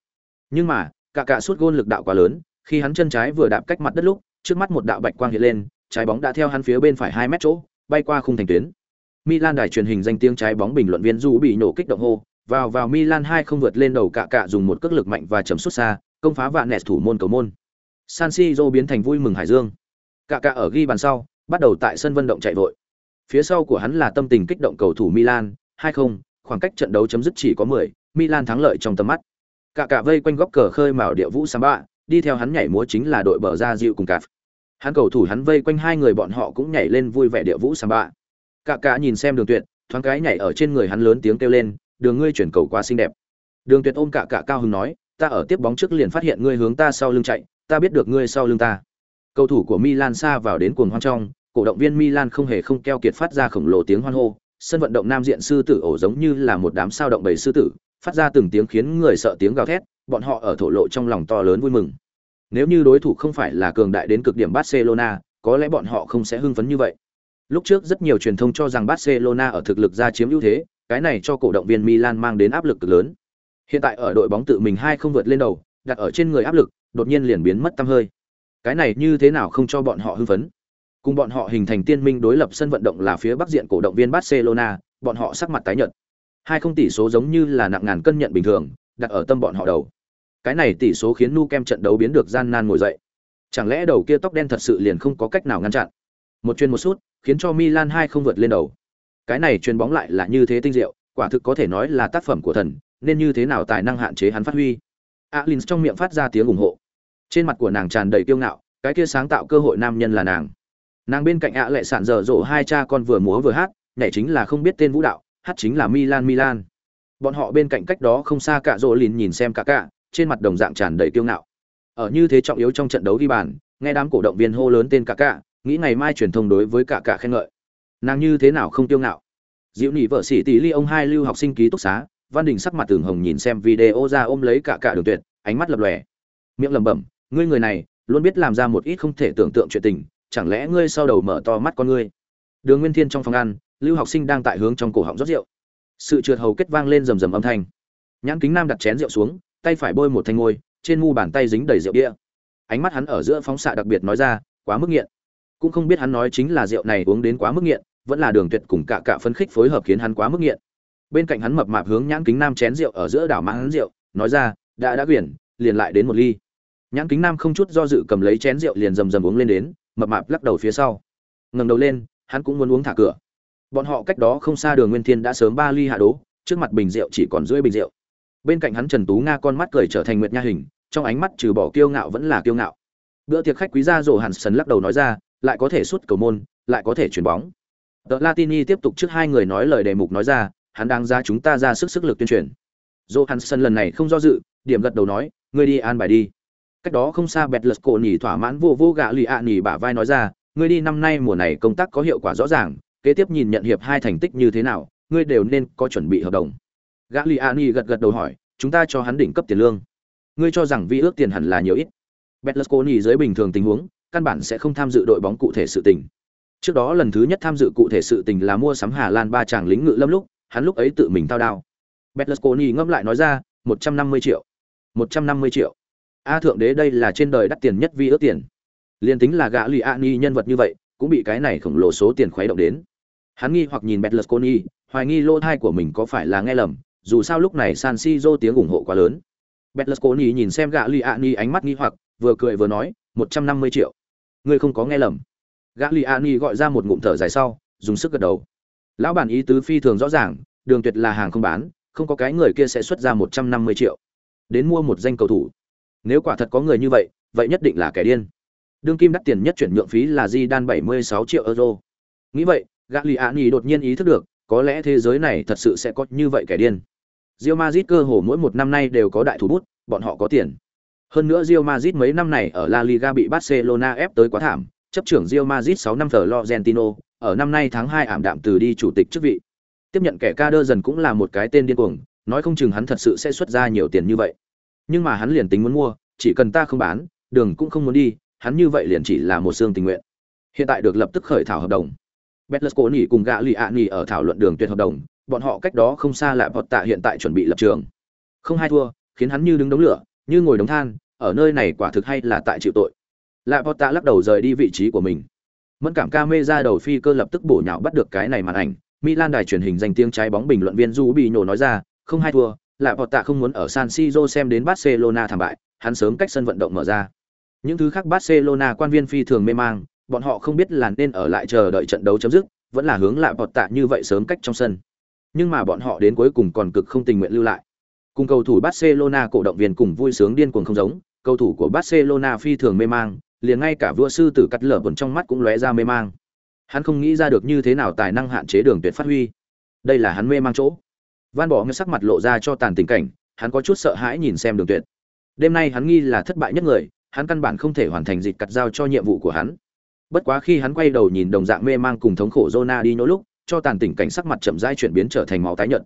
Nhưng mà, cả cả suốt gôn lực đạo quá lớn, khi hắn chân trái vừa đạp cách mặt đất lúc, trước mắt một đạo bạch quang hiện lên, trái bóng đã theo hắn phía bên phải hai mét chỗ, bay qua khung thành tuyến. Milan đài truyền hình danh tiếng trái bóng bình luận viên Du bị nổ kích động hô, vào vào Milan hai không vượt lên đầu cả cả dùng một cước lực mạnh và chấm xuất xa, công phá vạn nẹt thủ môn cầu môn. San Siro biến thành vui mừng hải dương. Cả cả ở ghi bàn sau, bắt đầu tại sân vận động chạy vội. Phía sau của hắn là tâm tình kích động cầu thủ Milan, 2-0, khoảng cách trận đấu chấm dứt chỉ có 10, Milan thắng lợi trong tầm mắt. Cả cả vây quanh góc cờ khơi mào địa vũ samba, đi theo hắn nhảy múa chính là đội bờ ra dịu cùng cạp. Hắn cầu thủ hắn vây quanh hai người bọn họ cũng nhảy lên vui vẻ địa vũ samba. Cả cả nhìn xem Đường Tuyệt, thoáng cái nhảy ở trên người hắn lớn tiếng kêu lên, "Đường ngươi chuyển cầu quá xinh đẹp." Đường Tuyệt ôm cả cả cao hứng nói, "Ta ở tiếp bóng trước liền phát hiện ngươi hướng ta sau lưng chạy, ta biết được ngươi sau lưng ta." Cầu thủ của Milan xa vào đến cuồng hoan trong, cổ động viên Milan không hề không keo kiệt phát ra khổng lồ tiếng hoan hô, sân vận động nam diện sư tử ổ giống như là một đám sao động bầy sư tử, phát ra từng tiếng khiến người sợ tiếng gào thét, bọn họ ở thổ lộ trong lòng to lớn vui mừng. Nếu như đối thủ không phải là cường đại đến cực điểm Barcelona, có lẽ bọn họ không sẽ hưng phấn như vậy. Lúc trước rất nhiều truyền thông cho rằng Barcelona ở thực lực ra chiếm ưu thế, cái này cho cổ động viên Milan mang đến áp lực cực lớn. Hiện tại ở đội bóng tự mình hai không vượt lên đầu, đặt ở trên người áp lực, đột nhiên liền biến mất tâm hơi. Cái này như thế nào không cho bọn họ hưng phấn? Cùng bọn họ hình thành tiên minh đối lập sân vận động là phía bắc diện cổ động viên Barcelona, bọn họ sắc mặt tái nhợt. Hai không tỷ số giống như là nặng ngàn cân nhận bình thường, đặt ở tâm bọn họ đầu. Cái này tỷ số khiến Nu Kem trận đấu biến được gian nan ngồi dậy. Chẳng lẽ đầu kia tóc đen thật sự liền không có cách nào ngăn chặn? Một chuyên một sút, khiến cho Milan hai không vượt lên đầu. Cái này truyền bóng lại là như thế tinh diệu, quả thực có thể nói là tác phẩm của thần, nên như thế nào tài năng hạn chế hắn phát huy. Alins trong miệng phát ra tiếng ủng hộ. Trên mặt của nàng tràn đầy kiêu ngạo, cái kia sáng tạo cơ hội nam nhân là nàng. Nàng bên cạnh ạ lệ sản dở dỗ hai cha con vừa múa vừa hát, nhảy chính là không biết tên vũ đạo, hát chính là Milan Milan. Bọn họ bên cạnh cách đó không xa cả rỗ lìn nhìn xem cả cả, trên mặt đồng dạng tràn đầy kiêu ngạo. Ở như thế trọng yếu trong trận đấu ghi bàn, nghe đám cổ động viên hô lớn tên cả cả, nghĩ ngày mai truyền thông đối với cả cả khen ngợi. Nàng như thế nào không kiêu ngạo? Diệu nỉ vợ sĩ tỷ ly ông hai lưu học sinh ký túc xá, Văn Đình sắc mặt tường hồng nhìn xem video ra ôm lấy cả cả đường tuyệt, ánh mắt lập lòe. Miệng lẩm bẩm, ngươi người này, luôn biết làm ra một ít không thể tưởng tượng chuyện tình, chẳng lẽ ngươi sau đầu mở to mắt con ngươi? Đường Nguyên Thiên trong phòng ăn, lưu học sinh đang tại hướng trong cổ họng rót rượu. Sự trượt hầu kết vang lên rầm rầm âm thanh. Nhãn Kính Nam đặt chén rượu xuống, tay phải bôi một thanh ngôi, trên mu bàn tay dính đầy rượu bia. Ánh mắt hắn ở giữa phóng xạ đặc biệt nói ra, quá mức nghiện. Cũng không biết hắn nói chính là rượu này uống đến quá mức nghiện, vẫn là đường tuyệt cùng cả cả phân khích phối hợp khiến hắn quá mức nghiện bên cạnh hắn mập mạp hướng nhãn kính nam chén rượu ở giữa đảo mãn rượu nói ra đã đã quyển liền lại đến một ly nhãn kính nam không chút do dự cầm lấy chén rượu liền rầm rầm uống lên đến mập mạp lắc đầu phía sau. Ngẩng đầu lên hắn cũng muốn uống thả cửa. Bọn họ cách đó không xa đường nguyên thiên đã sớm ba ly hạ đố trước mặt bình rượu chỉ còn rưỡi bình rượu. Bên cạnh hắn trần tú nga con mắt cười trở thành nguyệt nha hình trong ánh mắt trừ bỏ kiêu ngạo vẫn là kiêu ngạo. Bữa tiệc khách quý gia rổ hàn sần lắc đầu nói ra lại có thể suốt cầu môn lại có thể chuyển bóng. Tờ Latini tiếp tục trước hai người nói lời đề mục nói ra, hắn đang ra chúng ta ra sức sức lực tuyên truyền. Johansson lần này không do dự, điểm gật đầu nói, ngươi đi an bài đi. Cách đó không xa Betlus cổ nhỉ thỏa mãn vô vô gạ lì ạ nhỉ bả vai nói ra, ngươi đi năm nay mùa này công tác có hiệu quả rõ ràng, kế tiếp nhìn nhận hiệp hai thành tích như thế nào, ngươi đều nên có chuẩn bị hợp đồng. Gã lì ạ nhỉ gật gật đầu hỏi, chúng ta cho hắn đỉnh cấp tiền lương. Ngươi cho rằng vi ước tiền hẳn là nhiều ít? Betlus cổ nhỉ dưới bình thường tình huống, căn bản sẽ không tham dự đội bóng cụ thể sự tình Trước đó lần thứ nhất tham dự cụ thể sự tình là mua sắm Hà Lan ba chàng lính ngự lâm lúc, hắn lúc ấy tự mình thao đao. Berlusconi ngâm lại nói ra, một trăm năm mươi triệu. một trăm năm mươi triệu. A thượng đế đây là trên đời đắt tiền nhất vi ước tiền. Liên tính là gã Lì Ani nhân vật như vậy, cũng bị cái này khổng lồ số tiền khuấy động đến. Hắn nghi hoặc nhìn betlusconi hoài nghi lô thai của mình có phải là nghe lầm, dù sao lúc này San si Siro tiếng ủng hộ quá lớn. betlusconi nhìn xem gã Lì Ani ánh mắt nghi hoặc, vừa cười vừa nói, một trăm năm mươi triệu. Ngươi không có nghe lầm gã lì a ni gọi ra một ngụm thở dài sau dùng sức gật đầu lão bản ý tứ phi thường rõ ràng đường tuyệt là hàng không bán không có cái người kia sẽ xuất ra một trăm năm mươi triệu đến mua một danh cầu thủ nếu quả thật có người như vậy vậy nhất định là kẻ điên đương kim đắt tiền nhất chuyển nhượng phí là di đan bảy mươi sáu triệu euro nghĩ vậy gã đột nhiên ý thức được có lẽ thế giới này thật sự sẽ có như vậy kẻ điên Real Madrid cơ hồ mỗi một năm nay đều có đại thủ bút, bọn họ có tiền. Hơn nữa Real Madrid mấy năm này ở La Liga bị Barcelona ép tới quá thảm, chấp trưởng Real Madrid 6 năm Florentino, ở năm nay tháng 2 ảm đạm từ đi chủ tịch chức vị. Tiếp nhận kẻ ca đơ dần cũng là một cái tên điên cuồng, nói không chừng hắn thật sự sẽ xuất ra nhiều tiền như vậy. Nhưng mà hắn liền tính muốn mua, chỉ cần ta không bán, đường cũng không muốn đi, hắn như vậy liền chỉ là một xương tình nguyện. Hiện tại được lập tức khởi thảo hợp đồng. Betlesconi cùng gã Lì Ani ở thảo luận đường tuyệt hợp đồng, bọn họ cách đó không xa lại bọt Tạ hiện tại chuẩn bị lập trường. Không hai thua, khiến hắn như đứng đống lửa, như ngồi đống than, ở nơi này quả thực hay là tại chịu tội lạ bọt tạ lắc đầu rời đi vị trí của mình mẫn cảm ca mê ra đầu phi cơ lập tức bổ nhào bắt được cái này màn ảnh milan đài truyền hình danh tiếng trái bóng bình luận viên du bị nhổ nói ra không hai thua lại vọt tạ không muốn ở san siro xem đến barcelona thảm bại, hắn sớm cách sân vận động mở ra. Những thứ khác barcelona quan viên phi thường mê mang, bọn họ không biết là nên ở lại chờ đợi trận đấu chấm dứt, vẫn là hướng lại bọt tạ như vậy sớm cách trong sân. Nhưng mà bọn họ đến cuối cùng còn cực không tình nguyện lưu lại. Cùng cầu thủ barcelona cổ động viên cùng vui sướng điên cuồng không giống, cầu thủ của barcelona phi thường mê mang, liền ngay cả vua sư tử cắt lở bẩn trong mắt cũng lóe ra mê mang. Hắn không nghĩ ra được như thế nào tài năng hạn chế đường tuyệt phát huy. Đây là hắn mê mang chỗ van bỏ nghe sắc mặt lộ ra cho tàn tình cảnh hắn có chút sợ hãi nhìn xem đường tuyệt. Đêm nay hắn nghi là thất bại nhất người hắn căn bản không thể hoàn thành dịch cắt giao cho nhiệm vụ của hắn. Bất quá khi hắn quay đầu nhìn đồng dạng mê mang cùng thống khổ Zona đi nhỗ lúc cho tàn tình cảnh sắc mặt chậm rãi chuyển biến trở thành máu tái nhợt.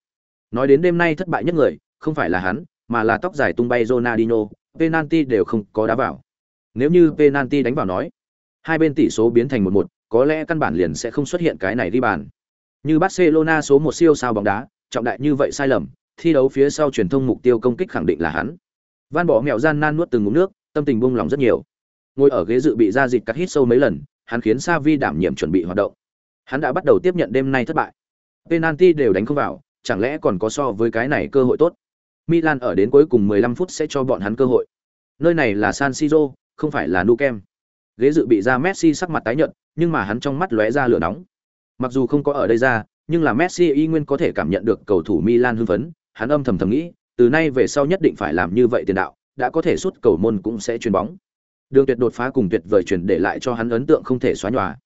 Nói đến đêm nay thất bại nhất người không phải là hắn mà là tóc dài tung bay Ronaldinho penalty đều không có đá vào. Nếu như penalty đánh vào nói, hai bên tỷ số biến thành một một, có lẽ căn bản liền sẽ không xuất hiện cái này đi bàn. Như Barcelona số một siêu sao bóng đá, trọng đại như vậy sai lầm, thi đấu phía sau truyền thông mục tiêu công kích khẳng định là hắn. Van bỏ mèo gian nan nuốt từng ngụm nước, tâm tình buông lòng rất nhiều. Ngồi ở ghế dự bị ra dịt cắt hít sâu mấy lần, hắn khiến Savi đảm nhiệm chuẩn bị hoạt động. Hắn đã bắt đầu tiếp nhận đêm nay thất bại. Penalty đều đánh không vào, chẳng lẽ còn có so với cái này cơ hội tốt. Milan ở đến cuối cùng 15 phút sẽ cho bọn hắn cơ hội. Nơi này là San Siro, không phải là Nou Camp. Ghế dự bị ra Messi sắc mặt tái nhợt, nhưng mà hắn trong mắt lóe ra lửa nóng. Mặc dù không có ở đây ra, nhưng là Messi y nguyên có thể cảm nhận được cầu thủ Milan hưng phấn, hắn âm thầm thầm nghĩ, từ nay về sau nhất định phải làm như vậy tiền đạo, đã có thể sút cầu môn cũng sẽ chuyền bóng. Đường tuyệt đột phá cùng tuyệt vời chuyển để lại cho hắn ấn tượng không thể xóa nhòa.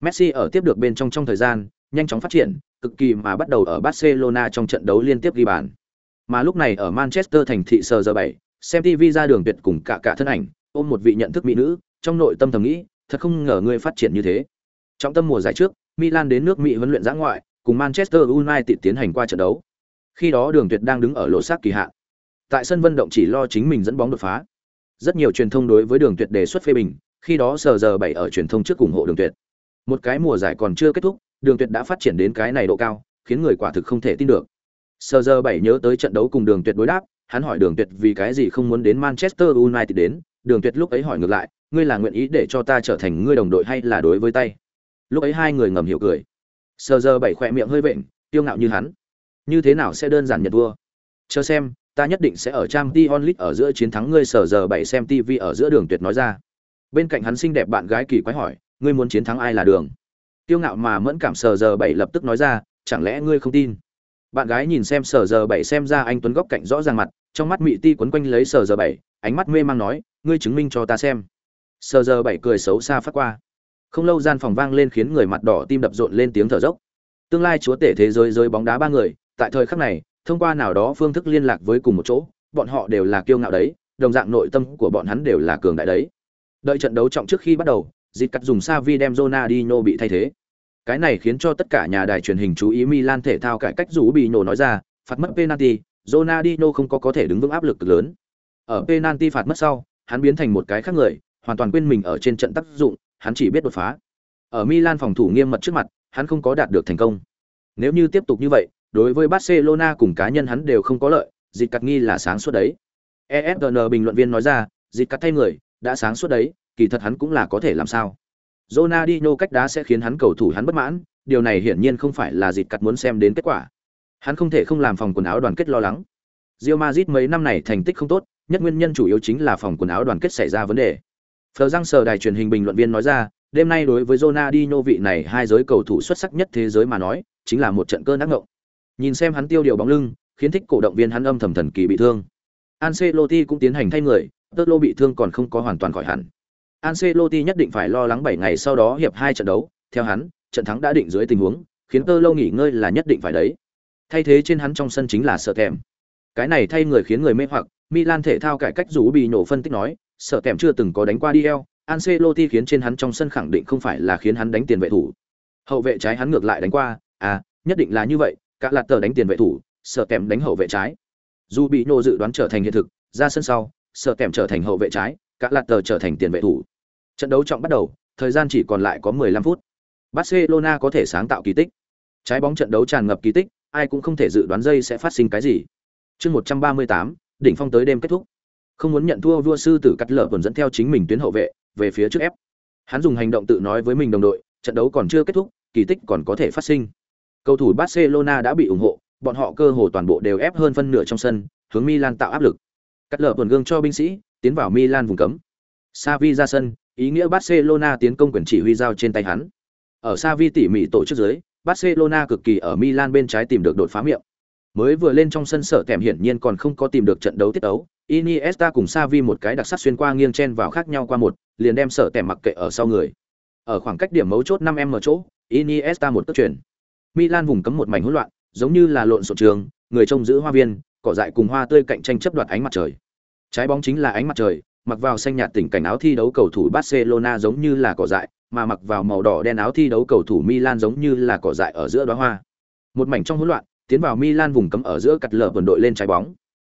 Messi ở tiếp được bên trong trong thời gian, nhanh chóng phát triển, cực kỳ mà bắt đầu ở Barcelona trong trận đấu liên tiếp ghi bàn. Mà lúc này ở Manchester thành thị sờ giờ 7, xem TV ra đường tuyệt cùng cả cả thân ảnh, ôm một vị nhận thức mỹ nữ, trong nội tâm thầm nghĩ, thật không ngờ ngươi phát triển như thế. Trong tâm mùa giải trước, Milan đến nước Mỹ huấn luyện giã ngoại, cùng Manchester United tiến hành qua trận đấu. Khi đó Đường Tuyệt đang đứng ở lộ sát kỳ hạn. Tại sân vận động chỉ lo chính mình dẫn bóng đột phá. Rất nhiều truyền thông đối với Đường Tuyệt đề xuất phê bình, khi đó sờ giờ 7 ở truyền thông trước ủng hộ Đường Tuyệt. Một cái mùa giải còn chưa kết thúc, Đường Tuyệt đã phát triển đến cái này độ cao, khiến người quả thực không thể tin được. Sờ giờ 7 nhớ tới trận đấu cùng Đường Tuyệt đối đáp, hắn hỏi Đường Tuyệt vì cái gì không muốn đến Manchester United đến, Đường Tuyệt lúc ấy hỏi ngược lại, ngươi là nguyện ý để cho ta trở thành ngươi đồng đội hay là đối với tay? Lúc ấy hai người ngầm hiểu cười. Sờ giờ bảy khỏe miệng hơi vện, tiêu ngạo như hắn. Như thế nào sẽ đơn giản nhận vua? Chờ xem, ta nhất định sẽ ở trang t onlit ở giữa chiến thắng ngươi Sờ giờ bảy xem tv ở giữa đường tuyệt nói ra. Bên cạnh hắn xinh đẹp bạn gái kỳ quái hỏi ngươi muốn chiến thắng ai là đường? Tiêu ngạo mà mẫn cảm Sờ giờ bảy lập tức nói ra chẳng lẽ ngươi không tin? Bạn gái nhìn xem Sờ giờ bảy xem ra anh tuấn góc cạnh rõ ràng mặt trong mắt mị ti quấn quanh lấy Sờ giờ bảy ánh mắt mê mang nói ngươi chứng minh cho ta xem. Sờ giờ bảy cười xấu xa phát qua không lâu gian phòng vang lên khiến người mặt đỏ tim đập rộn lên tiếng thở dốc tương lai chúa tể thế giới rơi bóng đá ba người tại thời khắc này thông qua nào đó phương thức liên lạc với cùng một chỗ, bọn họ đều là kiêu ngạo đấy, đồng dạng nội tâm của bọn hắn đều là cường đại đấy. Đợi trận đấu trọng trước khi bắt đầu, dịp cắt dùng Savi đem Ronaldinho bị thay thế. Cái này khiến cho tất cả nhà đài truyền hình chú ý Milan thể thao cải cách rủ bị nổ nói ra, phạt mất penalty, Ronaldinho không có có thể đứng vững áp lực lớn. Ở penalty phạt mất sau, hắn biến thành một cái khác người, hoàn toàn quên mình ở trên trận tác dụng, hắn chỉ biết đột phá. Ở Milan phòng thủ nghiêm mật trước mặt, hắn không có đạt được thành công. Nếu như tiếp tục như vậy, đối với Barcelona cùng cá nhân hắn đều không có lợi, dịch cắt nghi là sáng suốt đấy. ESPN bình luận viên nói ra, dịch cắt thay người, đã sáng suốt đấy, kỳ thật hắn cũng là có thể làm sao. Ronaldinho cách đá sẽ khiến hắn cầu thủ hắn bất mãn, điều này hiển nhiên không phải là dịch cắt muốn xem đến kết quả. Hắn không thể không làm phòng quần áo đoàn kết lo lắng. Real Madrid mấy năm này thành tích không tốt, nhất nguyên nhân chủ yếu chính là phòng quần áo đoàn kết xảy ra vấn đề. Phờ răng sờ đài truyền hình bình luận viên nói ra, đêm nay đối với Ronaldinho vị này hai giới cầu thủ xuất sắc nhất thế giới mà nói, chính là một trận cơn ác ngộng. Nhìn xem hắn tiêu điều bóng lưng, khiến thích cổ động viên hắn âm thầm thần kỳ bị thương. Ancelotti cũng tiến hành thay người, Tơ bị thương còn không có hoàn toàn khỏi hẳn. Ancelotti nhất định phải lo lắng 7 ngày sau đó hiệp hai trận đấu, theo hắn, trận thắng đã định dưới tình huống, khiến Tơ nghỉ ngơi là nhất định phải đấy. Thay thế trên hắn trong sân chính là sợ Kèm. Cái này thay người khiến người mê hoặc, Milan thể thao cải cách rủ bị nổ phân tích nói, Sợ Kèm chưa từng có đánh qua đi eo, Ancelotti khiến trên hắn trong sân khẳng định không phải là khiến hắn đánh tiền vệ thủ. Hậu vệ trái hắn ngược lại đánh qua, à, nhất định là như vậy, cả lạt tờ đánh tiền vệ thủ sợ kèm đánh hậu vệ trái. Dù bị nô dự đoán trở thành hiện thực ra sân sau sợ kèm trở thành hậu vệ trái cả lạt tờ trở thành tiền vệ thủ. Trận đấu trọng bắt đầu thời gian chỉ còn lại có 15 phút. Barcelona có thể sáng tạo kỳ tích. Trái bóng trận đấu tràn ngập kỳ tích ai cũng không thể dự đoán dây sẽ phát sinh cái gì. Chương 138, đỉnh phong tới đêm kết thúc không muốn nhận thua vua sư tử cắt lở còn dẫn theo chính mình tuyến hậu vệ về phía trước ép hắn dùng hành động tự nói với mình đồng đội trận đấu còn chưa kết thúc kỳ tích còn có thể phát sinh Cầu thủ Barcelona đã bị ủng hộ, bọn họ cơ hồ toàn bộ đều ép hơn phân nửa trong sân, hướng Milan tạo áp lực. Cắt lở tuần gương cho binh sĩ, tiến vào Milan vùng cấm. savi ra sân, ý nghĩa Barcelona tiến công quyền chỉ huy giao trên tay hắn. Ở savi tỉ mỉ tổ chức dưới, Barcelona cực kỳ ở Milan bên trái tìm được đột phá miệng. Mới vừa lên trong sân sở kèm hiển nhiên còn không có tìm được trận đấu tiết đấu. Iniesta cùng Xavi một cái đặc sắc xuyên qua nghiêng chen vào khác nhau qua một, liền đem sở tẻ mặc kệ ở sau người. Ở khoảng cách điểm mấu chốt 5m chỗ, Iniesta một cước chuyển. Milan vùng cấm một mảnh hỗn loạn, giống như là lộn xộn trường, người trông giữ hoa viên, cỏ dại cùng hoa tươi cạnh tranh chấp đoạt ánh mặt trời. Trái bóng chính là ánh mặt trời, mặc vào xanh nhạt tỉnh cảnh áo thi đấu cầu thủ Barcelona giống như là cỏ dại, mà mặc vào màu đỏ đen áo thi đấu cầu thủ Milan giống như là cỏ dại ở giữa đóa hoa. Một mảnh trong hỗn loạn, tiến vào Milan vùng cấm ở giữa cắt lở vườn đội lên trái bóng.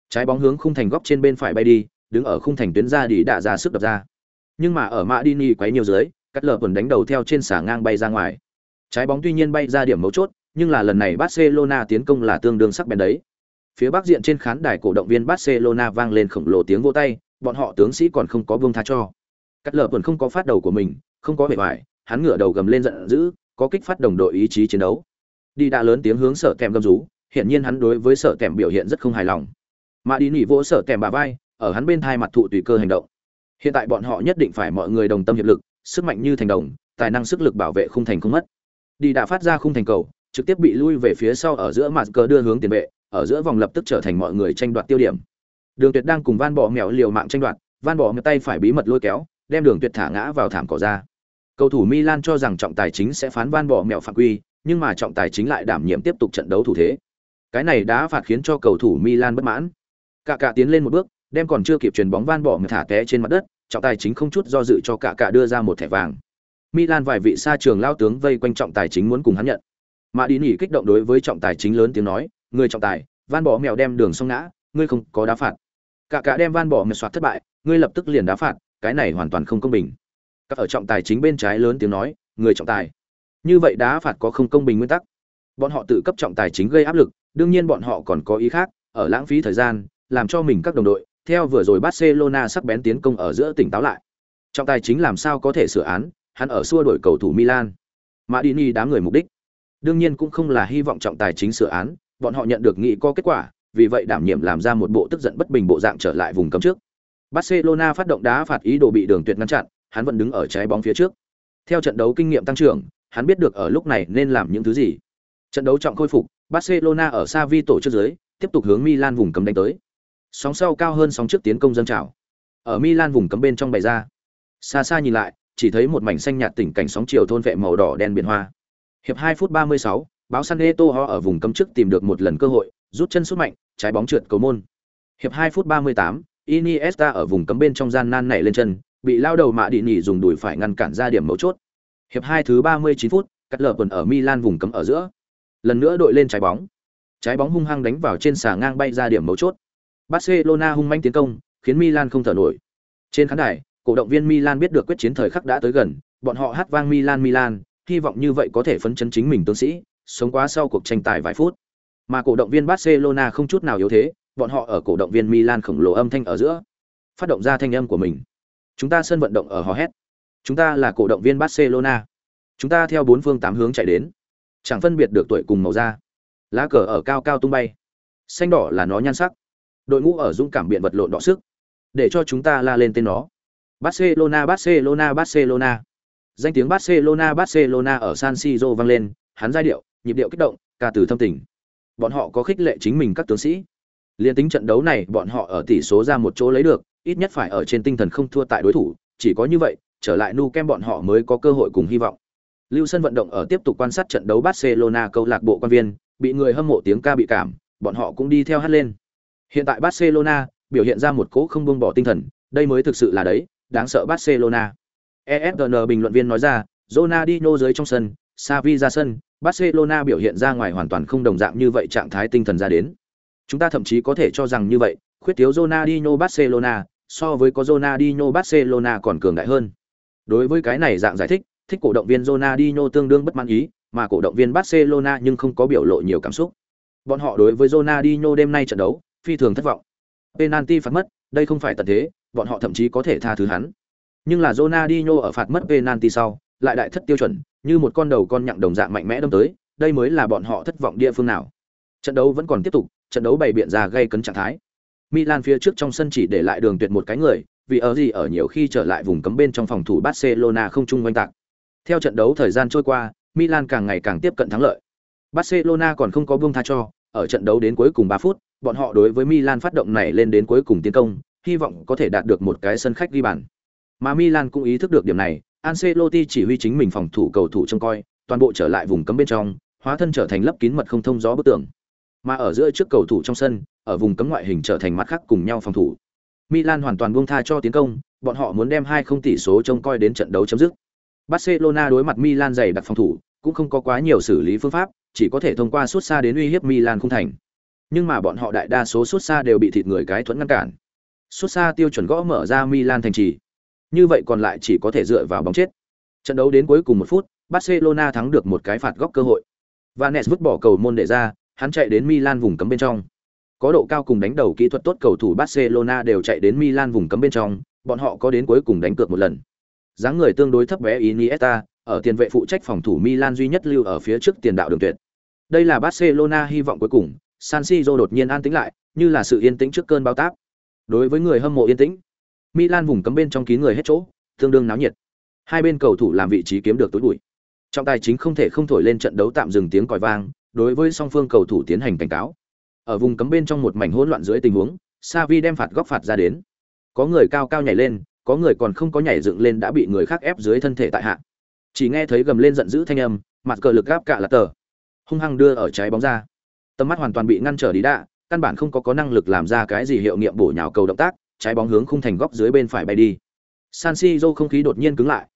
Trái bóng hướng khung thành góc trên bên phải bay đi, đứng ở khung thành tuyến ra đi đạ ra sức đập ra. Nhưng mà ở Madini quấy nhiều dưới, cắt lờ quần đánh đầu theo trên xả ngang bay ra ngoài trái bóng tuy nhiên bay ra điểm mấu chốt nhưng là lần này Barcelona tiến công là tương đương sắc bén đấy. Phía bắc diện trên khán đài cổ động viên Barcelona vang lên khổng lồ tiếng vô tay, bọn họ tướng sĩ còn không có vương tha cho. Cắt lờ vẫn không có phát đầu của mình, không có vẻ vải, hắn ngửa đầu gầm lên giận dữ, có kích phát đồng đội ý chí chiến đấu. Đi đã lớn tiếng hướng sợ kèm gầm rú, hiện nhiên hắn đối với sợ kèm biểu hiện rất không hài lòng. Mà đi nỉ vỗ sợ kèm bà vai, ở hắn bên thai mặt thụ tùy cơ hành động. Hiện tại bọn họ nhất định phải mọi người đồng tâm hiệp lực, sức mạnh như thành đồng, tài năng sức lực bảo vệ khung thành không mất. Đi đã phát ra khung thành cầu, trực tiếp bị lui về phía sau ở giữa mặt cờ đưa hướng tiền vệ, ở giữa vòng lập tức trở thành mọi người tranh đoạt tiêu điểm. Đường Tuyệt đang cùng Van Bỏ mèo liều mạng tranh đoạt, Van Bỏ tay phải bí mật lôi kéo, đem Đường Tuyệt thả ngã vào thảm cỏ ra. Cầu thủ Milan cho rằng trọng tài chính sẽ phán Van Bỏ mèo phạm quy, nhưng mà trọng tài chính lại đảm nhiệm tiếp tục trận đấu thủ thế. Cái này đã phạt khiến cho cầu thủ Milan bất mãn. Cả cả tiến lên một bước, đem còn chưa kịp truyền bóng Van Bỏ người thả té trên mặt đất, trọng tài chính không chút do dự cho cả cả đưa ra một thẻ vàng. Milan vài vị xa trường lao tướng vây quanh trọng tài chính muốn cùng hắn nhận. Mà đi nỉ kích động đối với trọng tài chính lớn tiếng nói, người trọng tài, Van Bỏ mèo đem đường xong ngã, ngươi không có đá phạt. Cả cả đem Van Bỏ mèo soạt thất bại, ngươi lập tức liền đá phạt, cái này hoàn toàn không công bình. Các ở trọng tài chính bên trái lớn tiếng nói, người trọng tài. Như vậy đá phạt có không công bình nguyên tắc. Bọn họ tự cấp trọng tài chính gây áp lực, đương nhiên bọn họ còn có ý khác, ở lãng phí thời gian, làm cho mình các đồng đội, theo vừa rồi Barcelona sắc bén tiến công ở giữa tỉnh táo lại. Trọng tài chính làm sao có thể sửa án, hắn ở xua đổi cầu thủ Milan. Madini đám người mục đích, đương nhiên cũng không là hy vọng trọng tài chính sửa án, bọn họ nhận được nghị có kết quả, vì vậy đảm nhiệm làm ra một bộ tức giận bất bình bộ dạng trở lại vùng cấm trước. Barcelona phát động đá phạt ý đồ bị Đường Tuyệt ngăn chặn, hắn vẫn đứng ở trái bóng phía trước. Theo trận đấu kinh nghiệm tăng trưởng, hắn biết được ở lúc này nên làm những thứ gì. Trận đấu trọng khôi phục, Barcelona ở Xavi tổ trước dưới, tiếp tục hướng Milan vùng cấm đánh tới. Sóng sau cao hơn sóng trước tiến công dâng trào. Ở Milan vùng cấm bên trong bày ra. Xa xa nhìn lại, chỉ thấy một mảnh xanh nhạt tỉnh cảnh sóng chiều thôn vệ màu đỏ đen biển hoa. Hiệp 2 phút 36, báo San ho ở vùng cấm trước tìm được một lần cơ hội, rút chân sút mạnh, trái bóng trượt cầu môn. Hiệp 2 phút 38, Iniesta ở vùng cấm bên trong gian nan nảy lên chân, bị lao đầu mạ đi nhỉ dùng đùi phải ngăn cản ra điểm mấu chốt. Hiệp 2 thứ 39 phút, cắt lở quần ở Milan vùng cấm ở giữa. Lần nữa đội lên trái bóng. Trái bóng hung hăng đánh vào trên xà ngang bay ra điểm mấu chốt. Barcelona hung manh tiến công, khiến Milan không thở nổi. Trên khán đài, cổ động viên Milan biết được quyết chiến thời khắc đã tới gần, bọn họ hát vang Milan Milan, hy vọng như vậy có thể phấn chấn chính mình tướng sĩ, sống quá sau cuộc tranh tài vài phút. Mà cổ động viên Barcelona không chút nào yếu thế, bọn họ ở cổ động viên Milan khổng lồ âm thanh ở giữa, phát động ra thanh âm của mình. Chúng ta sân vận động ở hò hét. Chúng ta là cổ động viên Barcelona. Chúng ta theo bốn phương tám hướng chạy đến, chẳng phân biệt được tuổi cùng màu da. Lá cờ ở cao cao tung bay. Xanh đỏ là nó nhan sắc. Đội ngũ ở dũng cảm biện vật lộn đọ sức, để cho chúng ta la lên tên nó. Barcelona Barcelona Barcelona. Danh tiếng Barcelona Barcelona ở San Siro vang lên, hắn giai điệu, nhịp điệu kích động, ca từ thâm tình. Bọn họ có khích lệ chính mình các tướng sĩ. Liên tính trận đấu này bọn họ ở tỷ số ra một chỗ lấy được, ít nhất phải ở trên tinh thần không thua tại đối thủ, chỉ có như vậy, trở lại nu kem bọn họ mới có cơ hội cùng hy vọng. Lưu sân vận động ở tiếp tục quan sát trận đấu Barcelona câu lạc bộ quan viên, bị người hâm mộ tiếng ca bị cảm, bọn họ cũng đi theo hát lên. Hiện tại Barcelona biểu hiện ra một cố không buông bỏ tinh thần, đây mới thực sự là đấy, đáng sợ Barcelona. ESPN bình luận viên nói ra, Ronaldinho dưới trong sân, Xavi ra sân, Barcelona biểu hiện ra ngoài hoàn toàn không đồng dạng như vậy trạng thái tinh thần ra đến. Chúng ta thậm chí có thể cho rằng như vậy, khuyết thiếu Ronaldinho Barcelona, so với có Ronaldinho Barcelona còn cường đại hơn. Đối với cái này dạng giải thích, thích cổ động viên Ronaldinho tương đương bất mãn ý, mà cổ động viên Barcelona nhưng không có biểu lộ nhiều cảm xúc. Bọn họ đối với Ronaldinho đêm nay trận đấu, phi thường thất vọng. Penalty phạt mất, đây không phải tận thế, bọn họ thậm chí có thể tha thứ hắn. Nhưng là Ronaldinho ở phạt mất penalty sau, lại đại thất tiêu chuẩn, như một con đầu con nhặng đồng dạng mạnh mẽ đâm tới, đây mới là bọn họ thất vọng địa phương nào. Trận đấu vẫn còn tiếp tục, trận đấu bày biện ra gây cấn trạng thái. Milan phía trước trong sân chỉ để lại đường tuyệt một cái người, vì ở gì ở nhiều khi trở lại vùng cấm bên trong phòng thủ Barcelona không chung quanh tạc. Theo trận đấu thời gian trôi qua, Milan càng ngày càng tiếp cận thắng lợi. Barcelona còn không có buông tha cho, ở trận đấu đến cuối cùng 3 phút, bọn họ đối với Milan phát động này lên đến cuối cùng tiến công, hy vọng có thể đạt được một cái sân khách ghi bàn. Mà Milan cũng ý thức được điểm này, Ancelotti chỉ huy chính mình phòng thủ cầu thủ trông coi, toàn bộ trở lại vùng cấm bên trong, hóa thân trở thành lấp kín mật không thông gió bức tường. Mà ở giữa trước cầu thủ trong sân, ở vùng cấm ngoại hình trở thành mặt khác cùng nhau phòng thủ. Milan hoàn toàn buông tha cho tiến công, bọn họ muốn đem hai không tỷ số trông coi đến trận đấu chấm dứt. Barcelona đối mặt Milan dày đặc phòng thủ, cũng không có quá nhiều xử lý phương pháp, chỉ có thể thông qua suốt xa đến uy hiếp Milan không thành. Nhưng mà bọn họ đại đa số xuất xa đều bị thịt người cái thuẫn ngăn cản. xuất xa tiêu chuẩn gõ mở ra Milan thành trì. Như vậy còn lại chỉ có thể dựa vào bóng chết. Trận đấu đến cuối cùng một phút, Barcelona thắng được một cái phạt góc cơ hội. Vanes vứt bỏ cầu môn để ra, hắn chạy đến Milan vùng cấm bên trong. Có độ cao cùng đánh đầu kỹ thuật tốt cầu thủ Barcelona đều chạy đến Milan vùng cấm bên trong, bọn họ có đến cuối cùng đánh cược một lần. dáng người tương đối thấp bé Iniesta, ở tiền vệ phụ trách phòng thủ Milan duy nhất lưu ở phía trước tiền đạo đường tuyệt. Đây là Barcelona hy vọng cuối cùng, San Siro đột nhiên an tĩnh lại, như là sự yên tĩnh trước cơn bão táp. Đối với người hâm mộ yên tĩnh, Milan vùng cấm bên trong kín người hết chỗ, tương đương náo nhiệt. Hai bên cầu thủ làm vị trí kiếm được tối bụi. Trọng tài chính không thể không thổi lên trận đấu tạm dừng tiếng còi vang, đối với song phương cầu thủ tiến hành cảnh cáo. Ở vùng cấm bên trong một mảnh hỗn loạn dưới tình huống, Savi đem phạt góc phạt ra đến. Có người cao cao nhảy lên, có người còn không có nhảy dựng lên đã bị người khác ép dưới thân thể tại hạ. Chỉ nghe thấy gầm lên giận dữ thanh âm, mặt cờ lực gáp cả là tờ. Hung hăng đưa ở trái bóng ra. Tầm mắt hoàn toàn bị ngăn trở đi đạ, căn bản không có có năng lực làm ra cái gì hiệu nghiệm bổ nhào cầu động tác, trái bóng hướng khung thành góc dưới bên phải bay đi. San Siro không khí đột nhiên cứng lại.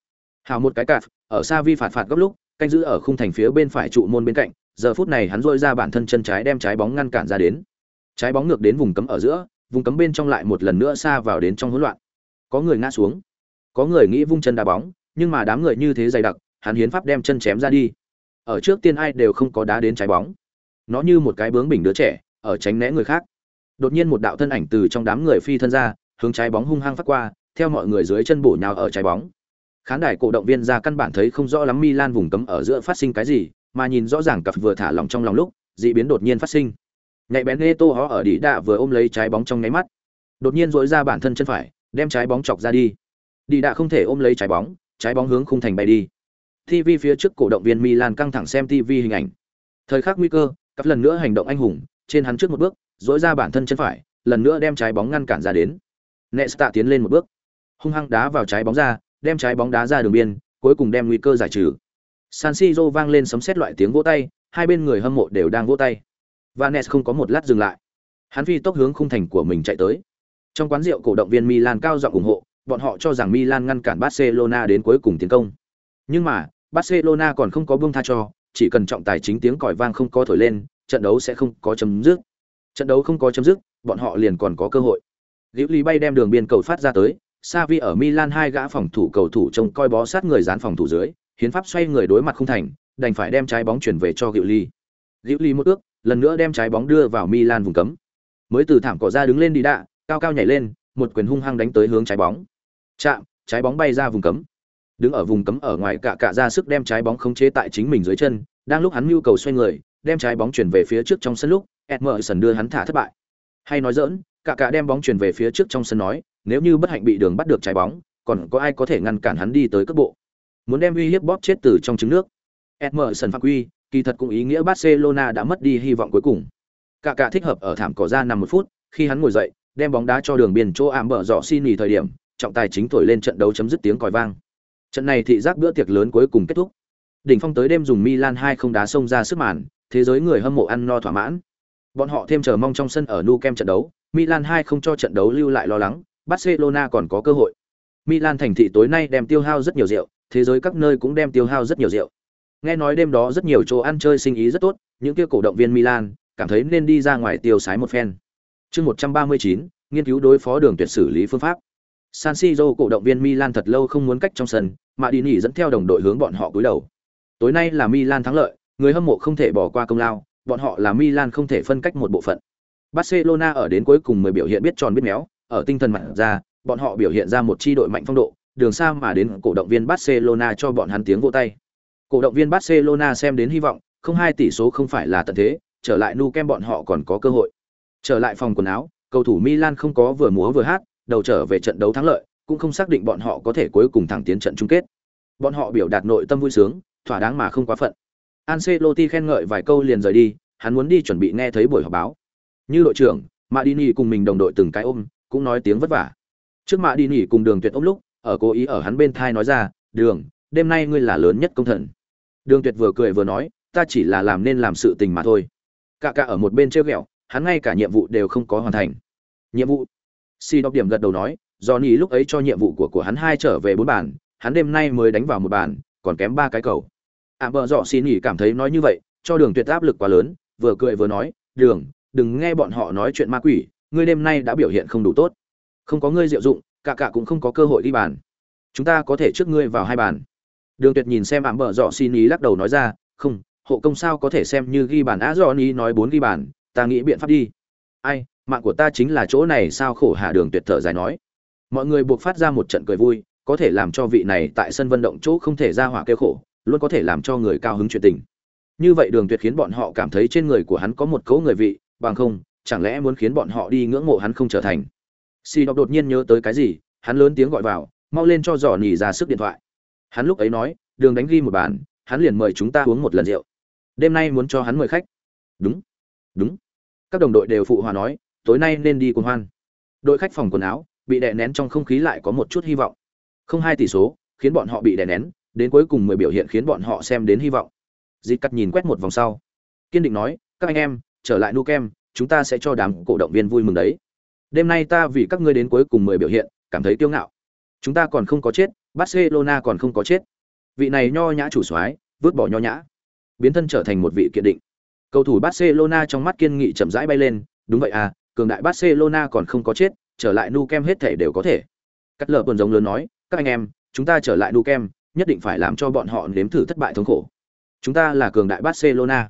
Hào một cái cạp ở xa vi phạt phạt góc lúc, canh giữ ở khung thành phía bên phải trụ môn bên cạnh, giờ phút này hắn rôi ra bản thân chân trái đem trái bóng ngăn cản ra đến. Trái bóng ngược đến vùng cấm ở giữa, vùng cấm bên trong lại một lần nữa xa vào đến trong hỗn loạn. Có người ngã xuống, có người nghĩ vung chân đá bóng, nhưng mà đám người như thế dày đặc, hắn hiến pháp đem chân chém ra đi. Ở trước tiên ai đều không có đá đến trái bóng. Nó như một cái bướng bình đứa trẻ, ở tránh né người khác. Đột nhiên một đạo thân ảnh từ trong đám người phi thân ra, hướng trái bóng hung hăng phát qua, theo mọi người dưới chân bổ nhào ở trái bóng. Khán đài cổ động viên ra căn bản thấy không rõ lắm Milan vùng cấm ở giữa phát sinh cái gì, mà nhìn rõ ràng cặp vừa thả lỏng trong lòng lúc, dị biến đột nhiên phát sinh. Nhạy bén Neto hó ở đỉ đạ vừa ôm lấy trái bóng trong nháy mắt, đột nhiên dỗi ra bản thân chân phải, đem trái bóng chọc ra đi. đĩ đạ không thể ôm lấy trái bóng, trái bóng hướng khung thành bay đi. TV phía trước cổ động viên Milan căng thẳng xem TV hình ảnh. Thời khắc nguy cơ, cặp lần nữa hành động anh hùng, trên hắn trước một bước, dỗi ra bản thân chân phải, lần nữa đem trái bóng ngăn cản ra đến. Nesta tiến lên một bước, hung hăng đá vào trái bóng ra, đem trái bóng đá ra đường biên, cuối cùng đem nguy cơ giải trừ. San Siro vang lên sấm sét loại tiếng vỗ tay, hai bên người hâm mộ đều đang vỗ tay. Vanes không có một lát dừng lại. Hắn phi tốc hướng khung thành của mình chạy tới. Trong quán rượu cổ động viên Milan cao giọng ủng hộ, bọn họ cho rằng Milan ngăn cản Barcelona đến cuối cùng tiến công. Nhưng mà, Barcelona còn không có buông tha cho, chỉ cần trọng tài chính tiếng còi vang không có thổi lên, trận đấu sẽ không có chấm dứt. Trận đấu không có chấm dứt, bọn họ liền còn có cơ hội. Diệu Lý bay đem đường biên cầu phát ra tới, Savi ở Milan hai gã phòng thủ cầu thủ trông coi bó sát người dán phòng thủ dưới, hiến pháp xoay người đối mặt không thành, đành phải đem trái bóng chuyển về cho Diệu Lý. Diệu Lý một ước, lần nữa đem trái bóng đưa vào Milan vùng cấm. Mới từ thảm cỏ ra đứng lên đi đạ, cao cao nhảy lên, một quyền hung hăng đánh tới hướng trái bóng. Chạm, trái bóng bay ra vùng cấm. Đứng ở vùng cấm ở ngoài cả cả ra sức đem trái bóng khống chế tại chính mình dưới chân, đang lúc hắn mưu cầu xoay người, đem trái bóng chuyển về phía trước trong sân lúc, Edmerson đưa hắn thả thất bại. Hay nói dỡn, cả cả đem bóng chuyển về phía trước trong sân nói, nếu như bất hạnh bị đường bắt được trái bóng, còn có ai có thể ngăn cản hắn đi tới cấp bộ. Muốn đem uy hiếp bóp chết từ trong trứng nước. Edmerson phạm quy, kỳ thật cũng ý nghĩa Barcelona đã mất đi hy vọng cuối cùng. Cả cả thích hợp ở thảm cỏ ra nằm một phút, khi hắn ngồi dậy, đem bóng đá cho đường biên chỗ ảm bở dọ xin nghỉ thời điểm, trọng tài chính thổi lên trận đấu chấm dứt tiếng còi vang. Trận này thị giác bữa tiệc lớn cuối cùng kết thúc. Đỉnh phong tới đêm dùng Milan hai không đá sông ra sức màn, thế giới người hâm mộ ăn no thỏa mãn. Bọn họ thêm chờ mong trong sân ở Nou Camp trận đấu, Milan hai không cho trận đấu lưu lại lo lắng, Barcelona còn có cơ hội. Milan thành thị tối nay đem tiêu hao rất nhiều rượu, thế giới các nơi cũng đem tiêu hao rất nhiều rượu. Nghe nói đêm đó rất nhiều chỗ ăn chơi sinh ý rất tốt, những kia cổ động viên Milan cảm thấy nên đi ra ngoài tiêu sái một phen. Chương 139, nghiên cứu đối phó đường tuyệt xử lý phương pháp. San Siro cổ động viên Milan thật lâu không muốn cách trong sân, mà đi nhỉ dẫn theo đồng đội hướng bọn họ cúi đầu. Tối nay là Milan thắng lợi, người hâm mộ không thể bỏ qua công lao, bọn họ là Milan không thể phân cách một bộ phận. Barcelona ở đến cuối cùng mới biểu hiện biết tròn biết méo, ở tinh thần mặt ra, bọn họ biểu hiện ra một chi đội mạnh phong độ, đường xa mà đến cổ động viên Barcelona cho bọn hắn tiếng vỗ tay. Cổ động viên Barcelona xem đến hy vọng, không hai tỷ số không phải là tận thế, trở lại Nu Kem bọn họ còn có cơ hội. Trở lại phòng quần áo, cầu thủ Milan không có vừa múa vừa hát, đầu trở về trận đấu thắng lợi, cũng không xác định bọn họ có thể cuối cùng thẳng tiến trận chung kết. Bọn họ biểu đạt nội tâm vui sướng, thỏa đáng mà không quá phận. Ancelotti khen ngợi vài câu liền rời đi, hắn muốn đi chuẩn bị nghe thấy buổi họp báo. Như đội trưởng, Madini cùng mình đồng đội từng cái ôm, cũng nói tiếng vất vả. Trước Madini cùng Đường Tuyệt ôm lúc, ở cố ý ở hắn bên thai nói ra, "Đường, đêm nay ngươi là lớn nhất công thần." Đường Tuyệt vừa cười vừa nói, "Ta chỉ là làm nên làm sự tình mà thôi." Cả cả ở một bên trêu ghẹo, hắn ngay cả nhiệm vụ đều không có hoàn thành. Nhiệm vụ? Si đọc điểm gật đầu nói, Johnny lúc ấy cho nhiệm vụ của của hắn hai trở về bốn bàn, hắn đêm nay mới đánh vào một bàn, còn kém ba cái cầu. À bờ dọ xin nghỉ cảm thấy nói như vậy, cho đường tuyệt áp lực quá lớn, vừa cười vừa nói, đường, đừng nghe bọn họ nói chuyện ma quỷ, ngươi đêm nay đã biểu hiện không đủ tốt. Không có ngươi diệu dụng, cả cả cũng không có cơ hội đi bàn. Chúng ta có thể trước ngươi vào hai bàn. Đường tuyệt nhìn xem à, ảm bờ dọ xin ý lắc đầu nói ra, không, hộ công sao có thể xem như ghi bàn á Johnny nói bốn ghi bàn, ta nghĩ biện pháp đi. Ai, mạng của ta chính là chỗ này sao khổ hạ đường tuyệt thở dài nói. Mọi người buộc phát ra một trận cười vui, có thể làm cho vị này tại sân vận động chỗ không thể ra hỏa kêu khổ, luôn có thể làm cho người cao hứng chuyện tình. Như vậy Đường Tuyệt khiến bọn họ cảm thấy trên người của hắn có một cấu người vị, bằng không, chẳng lẽ muốn khiến bọn họ đi ngưỡng mộ hắn không trở thành. Si đọc đột nhiên nhớ tới cái gì, hắn lớn tiếng gọi vào, mau lên cho dò nỉ ra sức điện thoại. Hắn lúc ấy nói, Đường đánh ghi một bàn, hắn liền mời chúng ta uống một lần rượu. Đêm nay muốn cho hắn mời khách. Đúng, đúng. Các đồng đội đều phụ hòa nói, tối nay nên đi cùng hoan. Đội khách phòng quần áo bị đè nén trong không khí lại có một chút hy vọng. Không hai tỷ số, khiến bọn họ bị đè nén, đến cuối cùng mười biểu hiện khiến bọn họ xem đến hy vọng. Dịch cắt nhìn quét một vòng sau, kiên định nói, các anh em, trở lại nu kem, chúng ta sẽ cho đám cổ động viên vui mừng đấy. Đêm nay ta vì các ngươi đến cuối cùng mười biểu hiện, cảm thấy kiêu ngạo. Chúng ta còn không có chết, Barcelona còn không có chết. Vị này nho nhã chủ soái, vứt bỏ nho nhã, biến thân trở thành một vị kiên định. Cầu thủ Barcelona trong mắt kiên nghị chậm rãi bay lên, đúng vậy à, cường đại Barcelona còn không có chết, trở lại nu kem hết thể đều có thể. Cắt lở buồn giống lớn nói, các anh em, chúng ta trở lại nu kem, nhất định phải làm cho bọn họ nếm thử thất bại thống khổ. Chúng ta là cường đại Barcelona.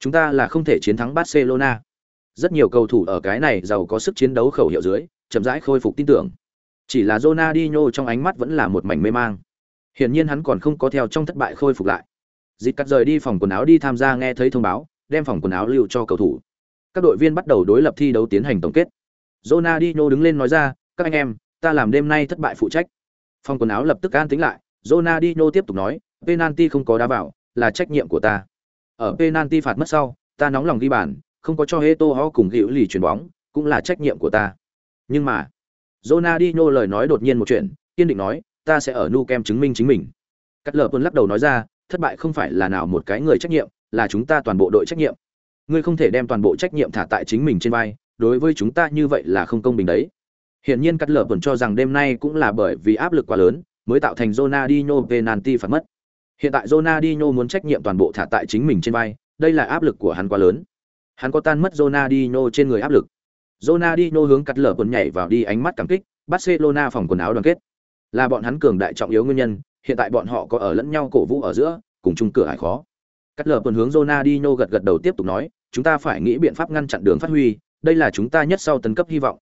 Chúng ta là không thể chiến thắng Barcelona. Rất nhiều cầu thủ ở cái này giàu có sức chiến đấu khẩu hiệu dưới, chậm rãi khôi phục tin tưởng. Chỉ là Ronaldinho trong ánh mắt vẫn là một mảnh mê mang. Hiển nhiên hắn còn không có theo trong thất bại khôi phục lại. Dịch cắt rời đi phòng quần áo đi tham gia nghe thấy thông báo, đem phòng quần áo lưu cho cầu thủ. Các đội viên bắt đầu đối lập thi đấu tiến hành tổng kết. Ronaldinho đứng lên nói ra, các anh em, ta làm đêm nay thất bại phụ trách. Phòng quần áo lập tức an tĩnh lại, Ronaldinho tiếp tục nói, penalty không có đá vào, là trách nhiệm của ta. Ở penalty phạt mất sau, ta nóng lòng ghi bàn, không có cho Heto ho cùng Hữu lì chuyển bóng, cũng là trách nhiệm của ta. Nhưng mà, Ronaldinho lời nói đột nhiên một chuyện, kiên định nói, ta sẽ ở nu kem chứng minh chính mình. Cắt lở tuần lắc đầu nói ra, thất bại không phải là nào một cái người trách nhiệm, là chúng ta toàn bộ đội trách nhiệm. Ngươi không thể đem toàn bộ trách nhiệm thả tại chính mình trên vai, đối với chúng ta như vậy là không công bình đấy. Hiển nhiên cắt lở vẫn cho rằng đêm nay cũng là bởi vì áp lực quá lớn, mới tạo thành Ronaldinho penalty phạt mất. Hiện tại Ronaldinho muốn trách nhiệm toàn bộ thả tại chính mình trên vai, đây là áp lực của hắn quá lớn. Hắn có tan mất Ronaldinho trên người áp lực. Ronaldinho hướng cắt lở vẫn nhảy vào đi ánh mắt cảm kích, Barcelona phòng quần áo đoàn kết. Là bọn hắn cường đại trọng yếu nguyên nhân, hiện tại bọn họ có ở lẫn nhau cổ vũ ở giữa, cùng chung cửa hải khó. Cắt lở vẫn hướng Ronaldinho gật gật đầu tiếp tục nói, chúng ta phải nghĩ biện pháp ngăn chặn đường phát huy, đây là chúng ta nhất sau tấn cấp hy vọng.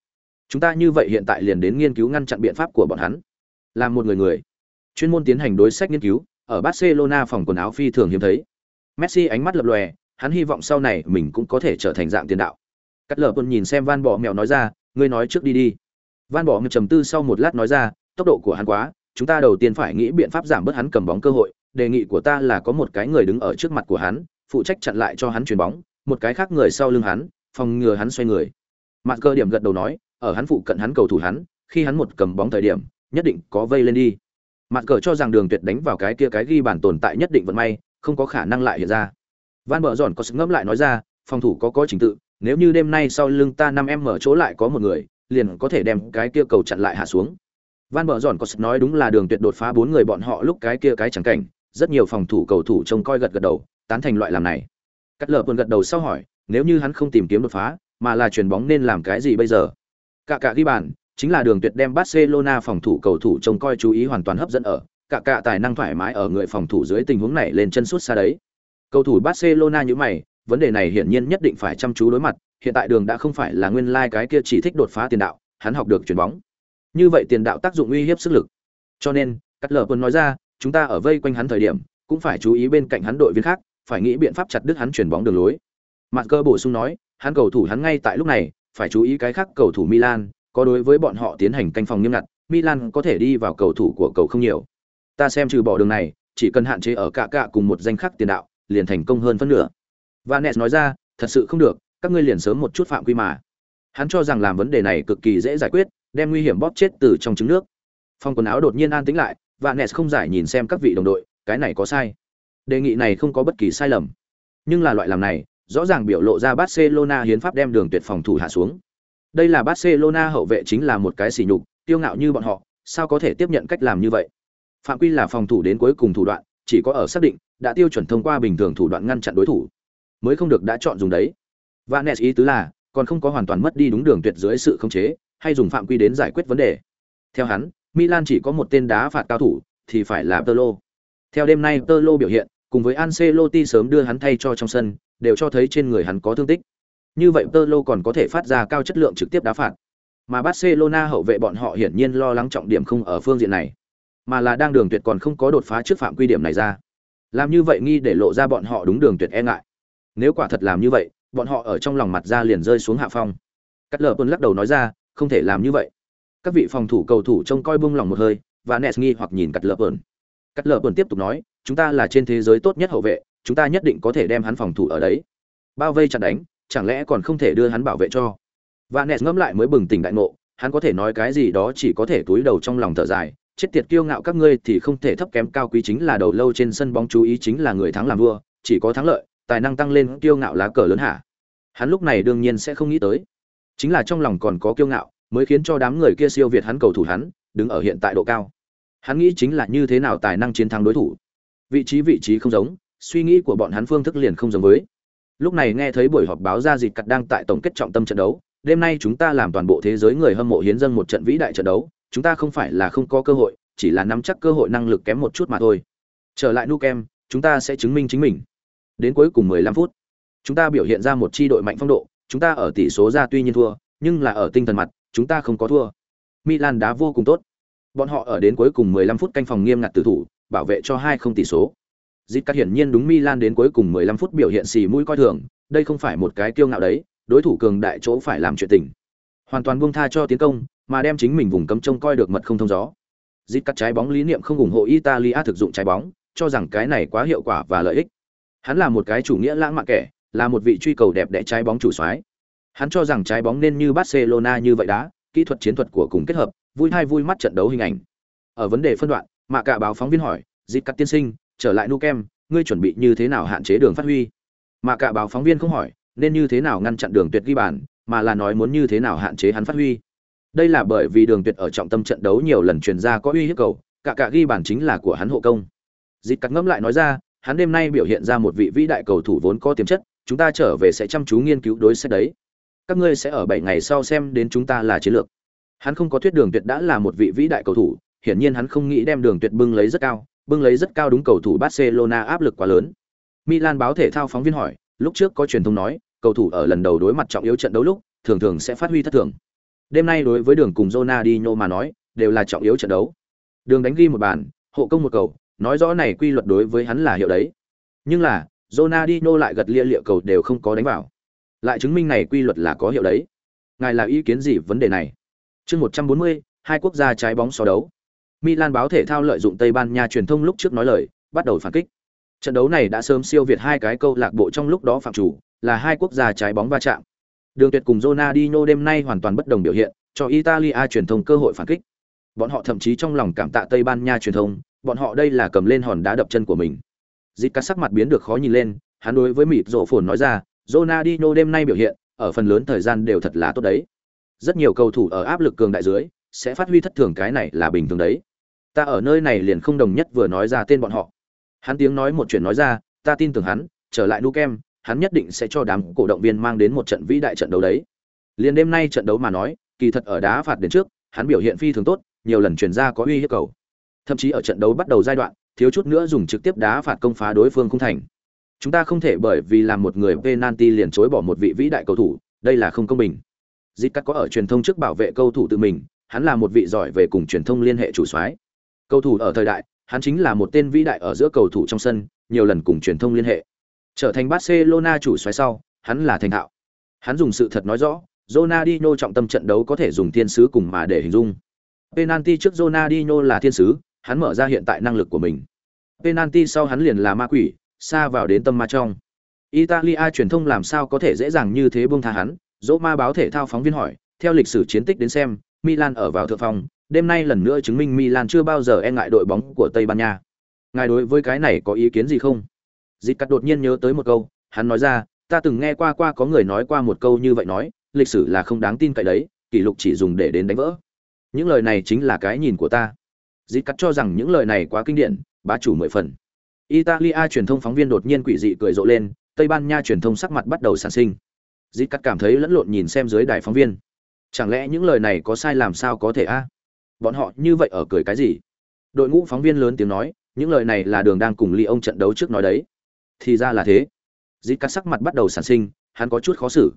Chúng ta như vậy hiện tại liền đến nghiên cứu ngăn chặn biện pháp của bọn hắn. Làm một người người, chuyên môn tiến hành đối sách nghiên cứu, ở Barcelona phòng quần áo phi thường hiếm thấy. Messi ánh mắt lập lòe, hắn hy vọng sau này mình cũng có thể trở thành dạng tiền đạo. Cắt lở quân nhìn xem Van Bọ mèo nói ra, ngươi nói trước đi đi. Van Bọ mèo trầm tư sau một lát nói ra, tốc độ của hắn quá, chúng ta đầu tiên phải nghĩ biện pháp giảm bớt hắn cầm bóng cơ hội, đề nghị của ta là có một cái người đứng ở trước mặt của hắn, phụ trách chặn lại cho hắn chuyền bóng, một cái khác người sau lưng hắn, phòng ngừa hắn xoay người. Mạn cơ điểm gật đầu nói, ở hắn phụ cận hắn cầu thủ hắn, khi hắn một cầm bóng thời điểm, nhất định có vây lên đi. Mạn cờ cho rằng đường tuyệt đánh vào cái kia cái ghi bản tồn tại nhất định vận may, không có khả năng lại hiện ra. Van Bở Giọn có sự ngẫm lại nói ra, phòng thủ có có trình tự, nếu như đêm nay sau lưng ta năm em mở chỗ lại có một người, liền có thể đem cái kia cầu chặn lại hạ xuống. Van Bở Giọn có sự nói đúng là đường tuyệt đột phá bốn người bọn họ lúc cái kia cái chẳng cảnh, rất nhiều phòng thủ cầu thủ trông coi gật gật đầu, tán thành loại làm này. Cắt lờ buồn gật đầu sau hỏi, nếu như hắn không tìm kiếm đột phá, mà là chuyền bóng nên làm cái gì bây giờ? Cả cả ghi bàn, chính là đường tuyệt đem Barcelona phòng thủ cầu thủ trông coi chú ý hoàn toàn hấp dẫn ở, cả cả tài năng thoải mái ở người phòng thủ dưới tình huống này lên chân suốt xa đấy. Cầu thủ Barcelona như mày, vấn đề này hiển nhiên nhất định phải chăm chú đối mặt, hiện tại đường đã không phải là nguyên lai like cái kia chỉ thích đột phá tiền đạo, hắn học được chuyển bóng. Như vậy tiền đạo tác dụng uy hiếp sức lực. Cho nên, Cắt Lở nói ra, chúng ta ở vây quanh hắn thời điểm, cũng phải chú ý bên cạnh hắn đội viên khác, phải nghĩ biện pháp chặt đứt hắn chuyển bóng đường lối. Mạn cơ bổ sung nói, hắn cầu thủ hắn ngay tại lúc này, phải chú ý cái khác cầu thủ Milan, có đối với bọn họ tiến hành canh phòng nghiêm ngặt, Milan có thể đi vào cầu thủ của cầu không nhiều. Ta xem trừ bỏ đường này, chỉ cần hạn chế ở cả cả cùng một danh khắc tiền đạo, liền thành công hơn phân nửa. Vanes nói ra, thật sự không được, các ngươi liền sớm một chút phạm quy mà. Hắn cho rằng làm vấn đề này cực kỳ dễ giải quyết, đem nguy hiểm bóp chết từ trong trứng nước. Phong quần áo đột nhiên an tĩnh lại, Vanes không giải nhìn xem các vị đồng đội, cái này có sai. Đề nghị này không có bất kỳ sai lầm. Nhưng là loại làm này, rõ ràng biểu lộ ra Barcelona hiến pháp đem đường tuyệt phòng thủ hạ xuống. Đây là Barcelona hậu vệ chính là một cái sỉ nhục, tiêu ngạo như bọn họ, sao có thể tiếp nhận cách làm như vậy? Phạm quy là phòng thủ đến cuối cùng thủ đoạn, chỉ có ở xác định đã tiêu chuẩn thông qua bình thường thủ đoạn ngăn chặn đối thủ, mới không được đã chọn dùng đấy. Vanes ý tứ là, còn không có hoàn toàn mất đi đúng đường tuyệt dưới sự khống chế, hay dùng phạm quy đến giải quyết vấn đề. Theo hắn, Milan chỉ có một tên đá phạt cao thủ, thì phải là Tolo. Theo đêm nay Tolo biểu hiện, cùng với Ancelotti sớm đưa hắn thay cho trong sân, đều cho thấy trên người hắn có thương tích. Như vậy Tolo còn có thể phát ra cao chất lượng trực tiếp đá phạt. Mà Barcelona hậu vệ bọn họ hiển nhiên lo lắng trọng điểm không ở phương diện này, mà là đang đường tuyệt còn không có đột phá trước phạm quy điểm này ra. Làm như vậy nghi để lộ ra bọn họ đúng đường tuyệt e ngại. Nếu quả thật làm như vậy, bọn họ ở trong lòng mặt ra liền rơi xuống hạ phong. Cắt lờ lắc đầu nói ra, không thể làm như vậy. Các vị phòng thủ cầu thủ trông coi buông lòng một hơi, và Nes nghi hoặc nhìn Cắt lờ Cắt lờ tiếp tục nói, chúng ta là trên thế giới tốt nhất hậu vệ, chúng ta nhất định có thể đem hắn phòng thủ ở đấy. Bao vây chặn đánh, chẳng lẽ còn không thể đưa hắn bảo vệ cho? Và nẹt ngẫm lại mới bừng tỉnh đại ngộ, hắn có thể nói cái gì đó chỉ có thể túi đầu trong lòng thở dài, chết tiệt kiêu ngạo các ngươi thì không thể thấp kém cao quý chính là đầu lâu trên sân bóng chú ý chính là người thắng làm vua, chỉ có thắng lợi, tài năng tăng lên kiêu ngạo lá cờ lớn hả? Hắn lúc này đương nhiên sẽ không nghĩ tới, chính là trong lòng còn có kiêu ngạo, mới khiến cho đám người kia siêu việt hắn cầu thủ hắn, đứng ở hiện tại độ cao. Hắn nghĩ chính là như thế nào tài năng chiến thắng đối thủ. Vị trí vị trí không giống, suy nghĩ của bọn hắn phương thức liền không giống với. Lúc này nghe thấy buổi họp báo ra dịt cặt đang tại tổng kết trọng tâm trận đấu, đêm nay chúng ta làm toàn bộ thế giới người hâm mộ hiến dâng một trận vĩ đại trận đấu, chúng ta không phải là không có cơ hội, chỉ là nắm chắc cơ hội năng lực kém một chút mà thôi. Trở lại Nukem, chúng ta sẽ chứng minh chính mình. Đến cuối cùng 15 phút, chúng ta biểu hiện ra một chi đội mạnh phong độ, chúng ta ở tỷ số ra tuy nhiên thua, nhưng là ở tinh thần mặt, chúng ta không có thua. Milan đá vô cùng tốt. Bọn họ ở đến cuối cùng 15 phút canh phòng nghiêm ngặt tử thủ, bảo vệ cho hai không tỷ số. Dịch cắt hiển nhiên đúng Milan đến cuối cùng 15 phút biểu hiện xì mũi coi thường, đây không phải một cái kiêu ngạo đấy, đối thủ cường đại chỗ phải làm chuyện tình. Hoàn toàn buông tha cho tiến công, mà đem chính mình vùng cấm trông coi được mật không thông gió. Dịch cắt trái bóng lý niệm không ủng hộ Italia thực dụng trái bóng, cho rằng cái này quá hiệu quả và lợi ích. Hắn là một cái chủ nghĩa lãng mạn kẻ, là một vị truy cầu đẹp đẽ trái bóng chủ soái. Hắn cho rằng trái bóng nên như Barcelona như vậy đá, kỹ thuật chiến thuật của cùng kết hợp, vui hai vui mắt trận đấu hình ảnh. Ở vấn đề phân đoạn, mà cả báo phóng viên hỏi, dịp cắt tiên sinh, trở lại Nukem, ngươi chuẩn bị như thế nào hạn chế đường phát huy?" Mà cả báo phóng viên không hỏi, nên như thế nào ngăn chặn đường tuyệt ghi bàn, mà là nói muốn như thế nào hạn chế hắn phát huy. Đây là bởi vì đường tuyệt ở trọng tâm trận đấu nhiều lần truyền ra có uy hiếp cầu, cả cả ghi bàn chính là của hắn hộ công. dịp cắt ngẫm lại nói ra, hắn đêm nay biểu hiện ra một vị vĩ đại cầu thủ vốn có tiềm chất, chúng ta trở về sẽ chăm chú nghiên cứu đối sách đấy. Các ngươi sẽ ở 7 ngày sau xem đến chúng ta là chiến lược. Hắn không có thuyết đường tuyệt đã là một vị vĩ đại cầu thủ, hiển nhiên hắn không nghĩ đem đường tuyệt bưng lấy rất cao, bưng lấy rất cao đúng cầu thủ Barcelona áp lực quá lớn. Milan báo thể thao phóng viên hỏi, lúc trước có truyền thông nói, cầu thủ ở lần đầu đối mặt trọng yếu trận đấu lúc, thường thường sẽ phát huy thất thường. Đêm nay đối với đường cùng Ronaldinho mà nói, đều là trọng yếu trận đấu. Đường đánh ghi một bàn, hộ công một cầu, nói rõ này quy luật đối với hắn là hiệu đấy. Nhưng là, Ronaldinho lại gật lia lịa cầu đều không có đánh vào. Lại chứng minh này quy luật là có hiệu đấy. Ngài là ý kiến gì vấn đề này? Chương 140, hai quốc gia trái bóng so đấu. Milan báo thể thao lợi dụng Tây Ban Nha truyền thông lúc trước nói lời, bắt đầu phản kích. Trận đấu này đã sớm siêu việt hai cái câu lạc bộ trong lúc đó phạm chủ, là hai quốc gia trái bóng va chạm. Đường Tuyệt cùng Ronaldinho đêm nay hoàn toàn bất đồng biểu hiện, cho Italia truyền thông cơ hội phản kích. Bọn họ thậm chí trong lòng cảm tạ Tây Ban Nha truyền thông, bọn họ đây là cầm lên hòn đá đập chân của mình. Dịch cắt sắc mặt biến được khó nhìn lên, hắn đối với mịt rộ phồn nói ra, Ronaldinho đêm nay biểu hiện, ở phần lớn thời gian đều thật là tốt đấy. Rất nhiều cầu thủ ở áp lực cường đại dưới, sẽ phát huy thất thường cái này là bình thường đấy. Ta ở nơi này liền không đồng nhất vừa nói ra tên bọn họ. Hắn tiếng nói một chuyện nói ra, ta tin tưởng hắn, trở lại Nu Kem, hắn nhất định sẽ cho đám cổ động viên mang đến một trận vĩ đại trận đấu đấy. Liền đêm nay trận đấu mà nói, kỳ thật ở đá phạt đến trước, hắn biểu hiện phi thường tốt, nhiều lần chuyển ra có uy hiếp cầu. Thậm chí ở trận đấu bắt đầu giai đoạn, thiếu chút nữa dùng trực tiếp đá phạt công phá đối phương không thành. Chúng ta không thể bởi vì làm một người penalty liền chối bỏ một vị vĩ đại cầu thủ, đây là không công bình. Dít cắt có ở truyền thông trước bảo vệ cầu thủ tự mình, hắn là một vị giỏi về cùng truyền thông liên hệ chủ soái. Cầu thủ ở thời đại, hắn chính là một tên vĩ đại ở giữa cầu thủ trong sân, nhiều lần cùng truyền thông liên hệ. Trở thành Barcelona chủ xoáy sau, hắn là thành thạo. Hắn dùng sự thật nói rõ, Ronaldinho trọng tâm trận đấu có thể dùng thiên sứ cùng mà để hình dung. Penalty trước Ronaldinho là thiên sứ, hắn mở ra hiện tại năng lực của mình. Penalty sau hắn liền là ma quỷ, xa vào đến tâm ma trong. Italia truyền thông làm sao có thể dễ dàng như thế buông tha hắn? Roma báo thể thao phóng viên hỏi, theo lịch sử chiến tích đến xem, Milan ở vào thượng phòng, đêm nay lần nữa chứng minh Milan chưa bao giờ e ngại đội bóng của Tây Ban Nha. Ngài đối với cái này có ý kiến gì không? Dịch cắt đột nhiên nhớ tới một câu, hắn nói ra, ta từng nghe qua qua có người nói qua một câu như vậy nói, lịch sử là không đáng tin cậy đấy, kỷ lục chỉ dùng để đến đánh vỡ. Những lời này chính là cái nhìn của ta. Dịch cắt cho rằng những lời này quá kinh điển, bá chủ mười phần. Italia truyền thông phóng viên đột nhiên quỷ dị cười rộ lên, Tây Ban Nha truyền thông sắc mặt bắt đầu sản sinh. Dịch cắt cảm thấy lẫn lộn nhìn xem dưới đài phóng viên. Chẳng lẽ những lời này có sai làm sao có thể a? Bọn họ như vậy ở cười cái gì? Đội ngũ phóng viên lớn tiếng nói, những lời này là đường đang cùng ly ông trận đấu trước nói đấy. Thì ra là thế. Dít cắt sắc mặt bắt đầu sản sinh hắn có chút khó xử.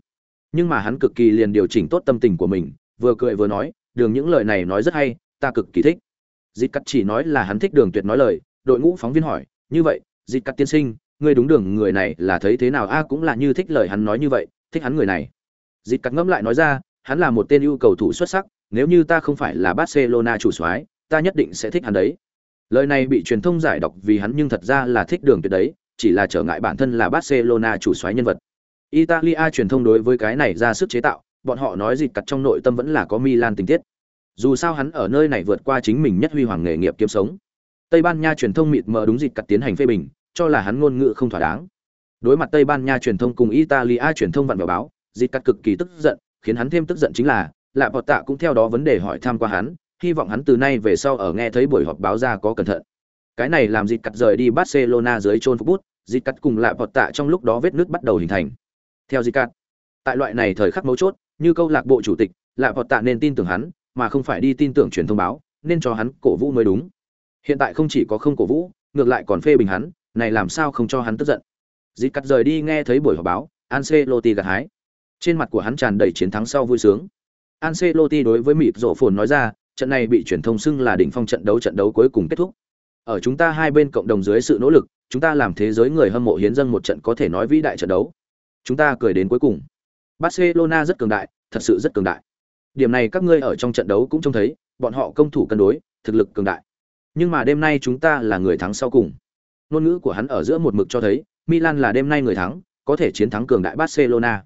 Nhưng mà hắn cực kỳ liền điều chỉnh tốt tâm tình của mình vừa cười vừa nói đường những lời này nói rất hay ta cực kỳ thích. Dít cắt chỉ nói là hắn thích đường tuyệt nói lời đội ngũ phóng viên hỏi như vậy dít cắt tiên sinh ngươi đúng đường người này là thấy thế nào? A cũng là như thích lời hắn nói như vậy thích hắn người này. Dít cắt ngẫm lại nói ra hắn là một tên ưu cầu thủ xuất sắc nếu như ta không phải là barcelona chủ soái, ta nhất định sẽ thích hắn đấy. Lời này bị truyền thông giải đọc vì hắn nhưng thật ra là thích đường tuyệt đấy, chỉ là trở ngại bản thân là barcelona chủ soái nhân vật. Italia truyền thông đối với cái này ra sức chế tạo, bọn họ nói dịch cặt trong nội tâm vẫn là có milan tình tiết. Dù sao hắn ở nơi này vượt qua chính mình nhất huy hoàng nghề nghiệp kiếm sống. Tây ban nha truyền thông mịt mờ đúng dịch cặt tiến hành phê bình, cho là hắn ngôn ngữ không thỏa đáng. Đối mặt tây ban nha truyền thông cùng italia truyền thông vặn vào báo dịch cặt cực kỳ tức giận, khiến hắn thêm tức giận chính là lạ bọt tạ cũng theo đó vấn đề hỏi thăm qua hắn hy vọng hắn từ nay về sau ở nghe thấy buổi họp báo ra có cẩn thận. Cái này làm dịt Cắt rời đi barcelona dưới trôn phục bút dịt cắt cùng lạ bọt tạ trong lúc đó vết nước bắt đầu hình thành. Theo dịt Cắt, tại loại này thời khắc mấu chốt như câu lạc bộ chủ tịch lạ bọt tạ nên tin tưởng hắn mà không phải đi tin tưởng truyền thông báo nên cho hắn cổ vũ mới đúng. Hiện tại không chỉ có không cổ vũ ngược lại còn phê bình hắn này làm sao không cho hắn tức giận. Dịt Cắt rời đi nghe thấy buổi họp báo Ancelotti gật hái. Trên mặt của hắn tràn đầy chiến thắng sau vui sướng. Ancelotti đối với mịt rộ phồn nói ra, trận này bị truyền thông xưng là đỉnh phong trận đấu trận đấu cuối cùng kết thúc. Ở chúng ta hai bên cộng đồng dưới sự nỗ lực, chúng ta làm thế giới người hâm mộ hiến dâng một trận có thể nói vĩ đại trận đấu. Chúng ta cười đến cuối cùng. Barcelona rất cường đại, thật sự rất cường đại. Điểm này các ngươi ở trong trận đấu cũng trông thấy, bọn họ công thủ cân đối, thực lực cường đại. Nhưng mà đêm nay chúng ta là người thắng sau cùng. Ngôn ngữ của hắn ở giữa một mực cho thấy, milan là đêm nay người thắng, có thể chiến thắng cường đại barcelona.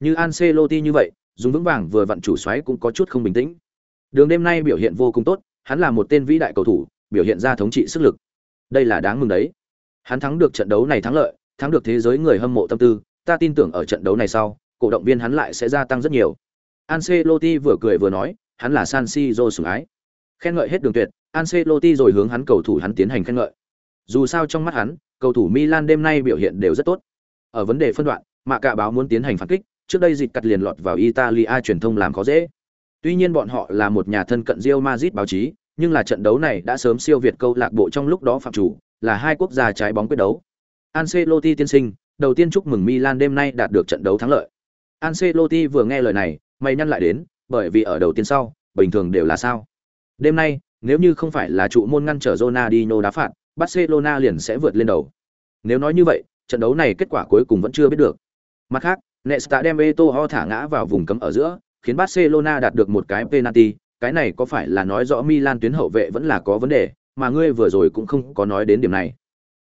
Như Ancelotti như vậy dùng vững vàng vừa vặn chủ xoáy cũng có chút không bình tĩnh. Đường đêm nay biểu hiện vô cùng tốt, hắn là một tên vĩ đại cầu thủ, biểu hiện ra thống trị sức lực. Đây là đáng mừng đấy. Hắn thắng được trận đấu này thắng lợi, thắng được thế giới người hâm mộ tâm tư, ta tin tưởng ở trận đấu này sau, cổ động viên hắn lại sẽ gia tăng rất nhiều. Ancelotti vừa cười vừa nói, hắn là San Siro sủng ái. Khen ngợi hết đường tuyệt, Ancelotti rồi hướng hắn cầu thủ hắn tiến hành khen ngợi. Dù sao trong mắt hắn, cầu thủ Milan đêm nay biểu hiện đều rất tốt. Ở vấn đề phân đoạn Mạc cả báo muốn tiến hành phản kích trước đây dịch cắt liền lọt vào Italia truyền thông làm khó dễ tuy nhiên bọn họ là một nhà thân cận Real Madrid báo chí nhưng là trận đấu này đã sớm siêu việt câu lạc bộ trong lúc đó phạm chủ, là hai quốc gia trái bóng quyết đấu. Ancelotti tiên sinh, đầu tiên chúc mừng Milan đêm nay đạt được trận đấu thắng lợi. Ancelotti vừa nghe lời này, mày nhăn lại đến, bởi vì ở đầu tiên sau, bình thường đều là sao? Đêm nay, nếu như không phải là trụ môn ngăn trở Ronaldinho đá phạt, Barcelona liền sẽ vượt lên đầu. Nếu nói như vậy, trận đấu này kết quả cuối cùng vẫn chưa biết được. Mặt khác, Nesta đem Eto'o thả ngã vào vùng cấm ở giữa, khiến Barcelona đạt được một cái penalty, cái này có phải là nói rõ Milan tuyến hậu vệ vẫn là có vấn đề, mà ngươi vừa rồi cũng không có nói đến điểm này.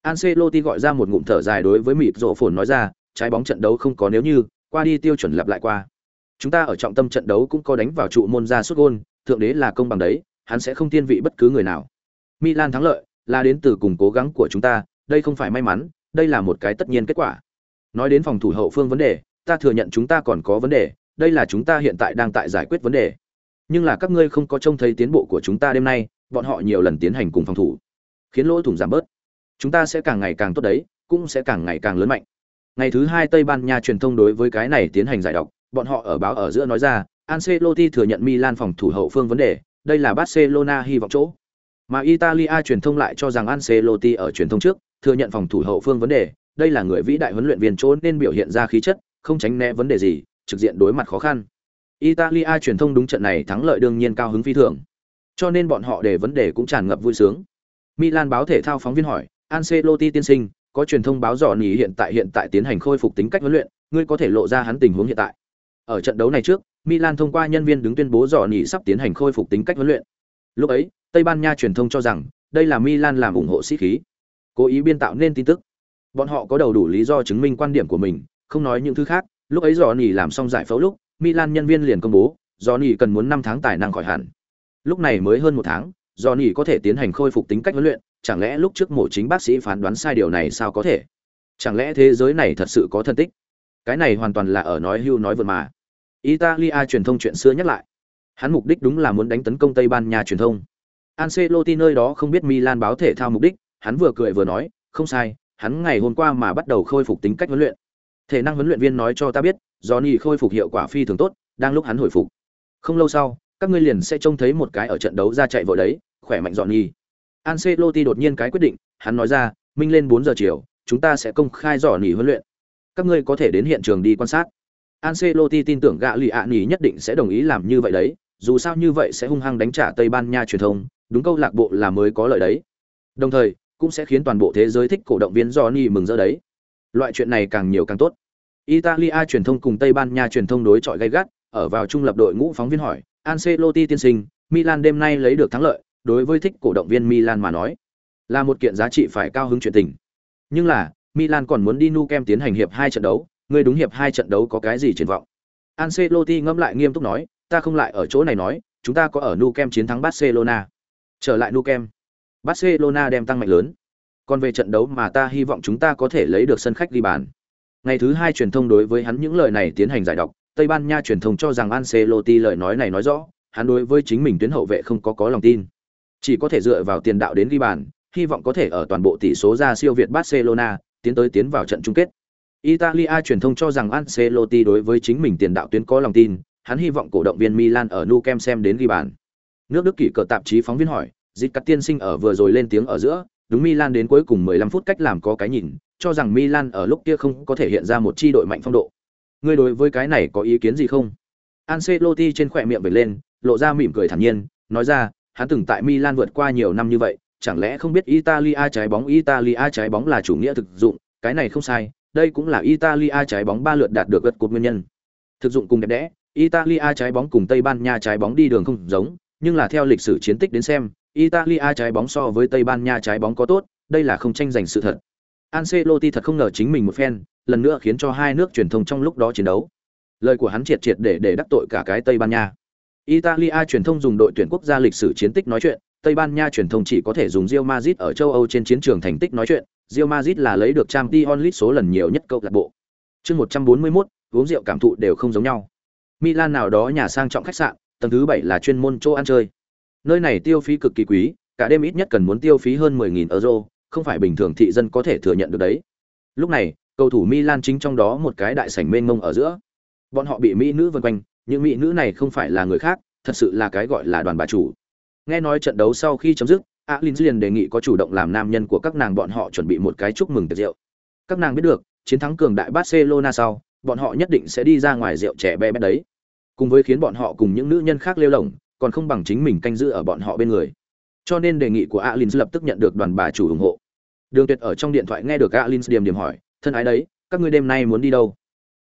Ancelotti gọi ra một ngụm thở dài đối với mịt rộ phồn nói ra, trái bóng trận đấu không có nếu như, qua đi tiêu chuẩn lặp lại qua. Chúng ta ở trọng tâm trận đấu cũng có đánh vào trụ môn ra sút gôn, thượng đế là công bằng đấy, hắn sẽ không tiên vị bất cứ người nào. Milan thắng lợi là đến từ cùng cố gắng của chúng ta, đây không phải may mắn, đây là một cái tất nhiên kết quả. Nói đến phòng thủ hậu phương vấn đề, ta thừa nhận chúng ta còn có vấn đề, đây là chúng ta hiện tại đang tại giải quyết vấn đề. Nhưng là các ngươi không có trông thấy tiến bộ của chúng ta đêm nay bọn họ nhiều lần tiến hành cùng phòng thủ khiến lỗ thủng giảm bớt. Chúng ta sẽ càng ngày càng tốt đấy cũng sẽ càng ngày càng lớn mạnh. Ngày thứ hai tây ban nha truyền thông đối với cái này tiến hành giải đọc bọn họ ở báo ở giữa nói ra Ancelotti thừa nhận Milan phòng thủ hậu phương vấn đề đây là Barcelona hy vọng chỗ. Mà Italia truyền thông lại cho rằng Ancelotti ở truyền thông trước thừa nhận phòng thủ hậu phương vấn đề đây là người vĩ đại huấn luyện viên chỗ nên biểu hiện ra khí chất không tránh né vấn đề gì trực diện đối mặt khó khăn Italia truyền thông đúng trận này thắng lợi đương nhiên cao hứng phi thường. Cho nên bọn họ để vấn đề cũng tràn ngập vui sướng. Milan báo thể thao phóng viên hỏi, Ancelotti tiên sinh, có truyền thông báo dò nhỉ hiện tại hiện tại tiến hành khôi phục tính cách huấn luyện, ngươi có thể lộ ra hắn tình huống hiện tại. Ở trận đấu này trước, Milan thông qua nhân viên đứng tuyên bố dò nhỉ sắp tiến hành khôi phục tính cách huấn luyện. Lúc ấy, Tây Ban Nha truyền thông cho rằng, đây là Milan làm ủng hộ sĩ khí, cố ý biên tạo nên tin tức. Bọn họ có đầu đủ lý do chứng minh quan điểm của mình, không nói những thứ khác. Lúc ấy dò nhỉ làm xong giải phẫu lúc, Milan nhân viên liền công bố, Johnny cần muốn 5 tháng tài năng khỏi hẳn. Lúc này mới hơn một tháng, Johnny có thể tiến hành khôi phục tính cách huấn luyện, chẳng lẽ lúc trước mổ chính bác sĩ phán đoán sai điều này sao có thể? Chẳng lẽ thế giới này thật sự có thân tích? Cái này hoàn toàn là ở nói hưu nói vượt mà. Italia truyền thông chuyện xưa nhắc lại. Hắn mục đích đúng là muốn đánh tấn công Tây Ban Nha truyền thông. Ancelotti nơi đó không biết Milan báo thể thao mục đích, hắn vừa cười vừa nói, không sai, hắn ngày hôm qua mà bắt đầu khôi phục tính cách huấn luyện. Thể năng huấn luyện viên nói cho ta biết, Johnny khôi phục hiệu quả phi thường tốt, đang lúc hắn hồi phục. Không lâu sau, các ngươi liền sẽ trông thấy một cái ở trận đấu ra chạy vội đấy, khỏe mạnh Johnny. Ancelotti đột nhiên cái quyết định, hắn nói ra, minh lên 4 giờ chiều, chúng ta sẽ công khai johnny huấn luyện. Các ngươi có thể đến hiện trường đi quan sát. Ancelotti tin tưởng gạ lì ạ nỉ nhất định sẽ đồng ý làm như vậy đấy, dù sao như vậy sẽ hung hăng đánh trả Tây Ban Nha truyền thông, đúng câu lạc bộ là mới có lợi đấy. Đồng thời, cũng sẽ khiến toàn bộ thế giới thích cổ động viên Johnny mừng rỡ đấy. Loại chuyện này càng nhiều càng tốt. Italia truyền thông cùng Tây Ban Nha truyền thông đối chọi gay gắt, ở vào trung lập đội ngũ phóng viên hỏi, Ancelotti tiên sinh, Milan đêm nay lấy được thắng lợi, đối với thích cổ động viên Milan mà nói, là một kiện giá trị phải cao hứng chuyện tình. Nhưng là, Milan còn muốn đi Nou Camp tiến hành hiệp hai trận đấu, người đúng hiệp hai trận đấu có cái gì triển vọng? Ancelotti ngẫm lại nghiêm túc nói, ta không lại ở chỗ này nói, chúng ta có ở Nou Camp chiến thắng Barcelona. Trở lại Nou Camp, Barcelona đem tăng mạnh lớn. Còn về trận đấu mà ta hy vọng chúng ta có thể lấy được sân khách ghi bàn. Ngày thứ hai truyền thông đối với hắn những lời này tiến hành giải đọc, Tây Ban Nha truyền thông cho rằng Ancelotti lời nói này nói rõ, hắn đối với chính mình tuyến hậu vệ không có có lòng tin. Chỉ có thể dựa vào tiền đạo đến ghi bàn, hy vọng có thể ở toàn bộ tỷ số ra siêu việt Barcelona, tiến tới tiến vào trận chung kết. Italia truyền thông cho rằng Ancelotti đối với chính mình tiền đạo tuyến có lòng tin, hắn hy vọng cổ động viên Milan ở Nou Camp xem đến ghi bàn. Nước Đức kỷ cờ tạp chí phóng viên hỏi, Dịch Cắt tiên sinh ở vừa rồi lên tiếng ở giữa, đúng Milan đến cuối cùng 15 phút cách làm có cái nhìn, cho rằng Milan ở lúc kia không có thể hiện ra một chi đội mạnh phong độ. Ngươi đối với cái này có ý kiến gì không? Ancelotti trên khỏe miệng vểnh lên, lộ ra mỉm cười thản nhiên, nói ra, hắn từng tại Milan vượt qua nhiều năm như vậy, chẳng lẽ không biết Italia trái bóng Italia trái bóng là chủ nghĩa thực dụng, cái này không sai, đây cũng là Italia trái bóng ba lượt đạt được gật cột nguyên nhân. Thực dụng cùng đẹp đẽ, Italia trái bóng cùng Tây Ban Nha trái bóng đi đường không giống, nhưng là theo lịch sử chiến tích đến xem, Italia trái bóng so với Tây Ban Nha trái bóng có tốt, đây là không tranh giành sự thật. Ancelotti thật không ngờ chính mình một phen, lần nữa khiến cho hai nước truyền thông trong lúc đó chiến đấu. Lời của hắn triệt triệt để để đắc tội cả cái Tây Ban Nha. Italia truyền thông dùng đội tuyển quốc gia lịch sử chiến tích nói chuyện, Tây Ban Nha truyền thông chỉ có thể dùng Real Madrid ở châu Âu trên chiến trường thành tích nói chuyện, Real Madrid là lấy được Champions League số lần nhiều nhất câu lạc bộ. Chương 141, uống rượu cảm thụ đều không giống nhau. Milan nào đó nhà sang trọng khách sạn, tầng thứ 7 là chuyên môn chỗ ăn chơi. Nơi này tiêu phí cực kỳ quý, cả đêm ít nhất cần muốn tiêu phí hơn 10000 euro, không phải bình thường thị dân có thể thừa nhận được đấy. Lúc này, cầu thủ Milan chính trong đó một cái đại sảnh mênh mông ở giữa. Bọn họ bị mỹ nữ vây quanh, những mỹ nữ này không phải là người khác, thật sự là cái gọi là đoàn bà chủ. Nghe nói trận đấu sau khi chấm dứt, Alin liền đề nghị có chủ động làm nam nhân của các nàng bọn họ chuẩn bị một cái chúc mừng tiệc rượu. Các nàng biết được, chiến thắng cường đại Barcelona sau, bọn họ nhất định sẽ đi ra ngoài rượu trẻ bé bé đấy. Cùng với khiến bọn họ cùng những nữ nhân khác lêu lổng, còn không bằng chính mình canh giữ ở bọn họ bên người. Cho nên đề nghị của Alin lập tức nhận được đoàn bà chủ ủng hộ. Đường Tuyệt ở trong điện thoại nghe được Alin điểm điểm hỏi, thân ái đấy, các ngươi đêm nay muốn đi đâu?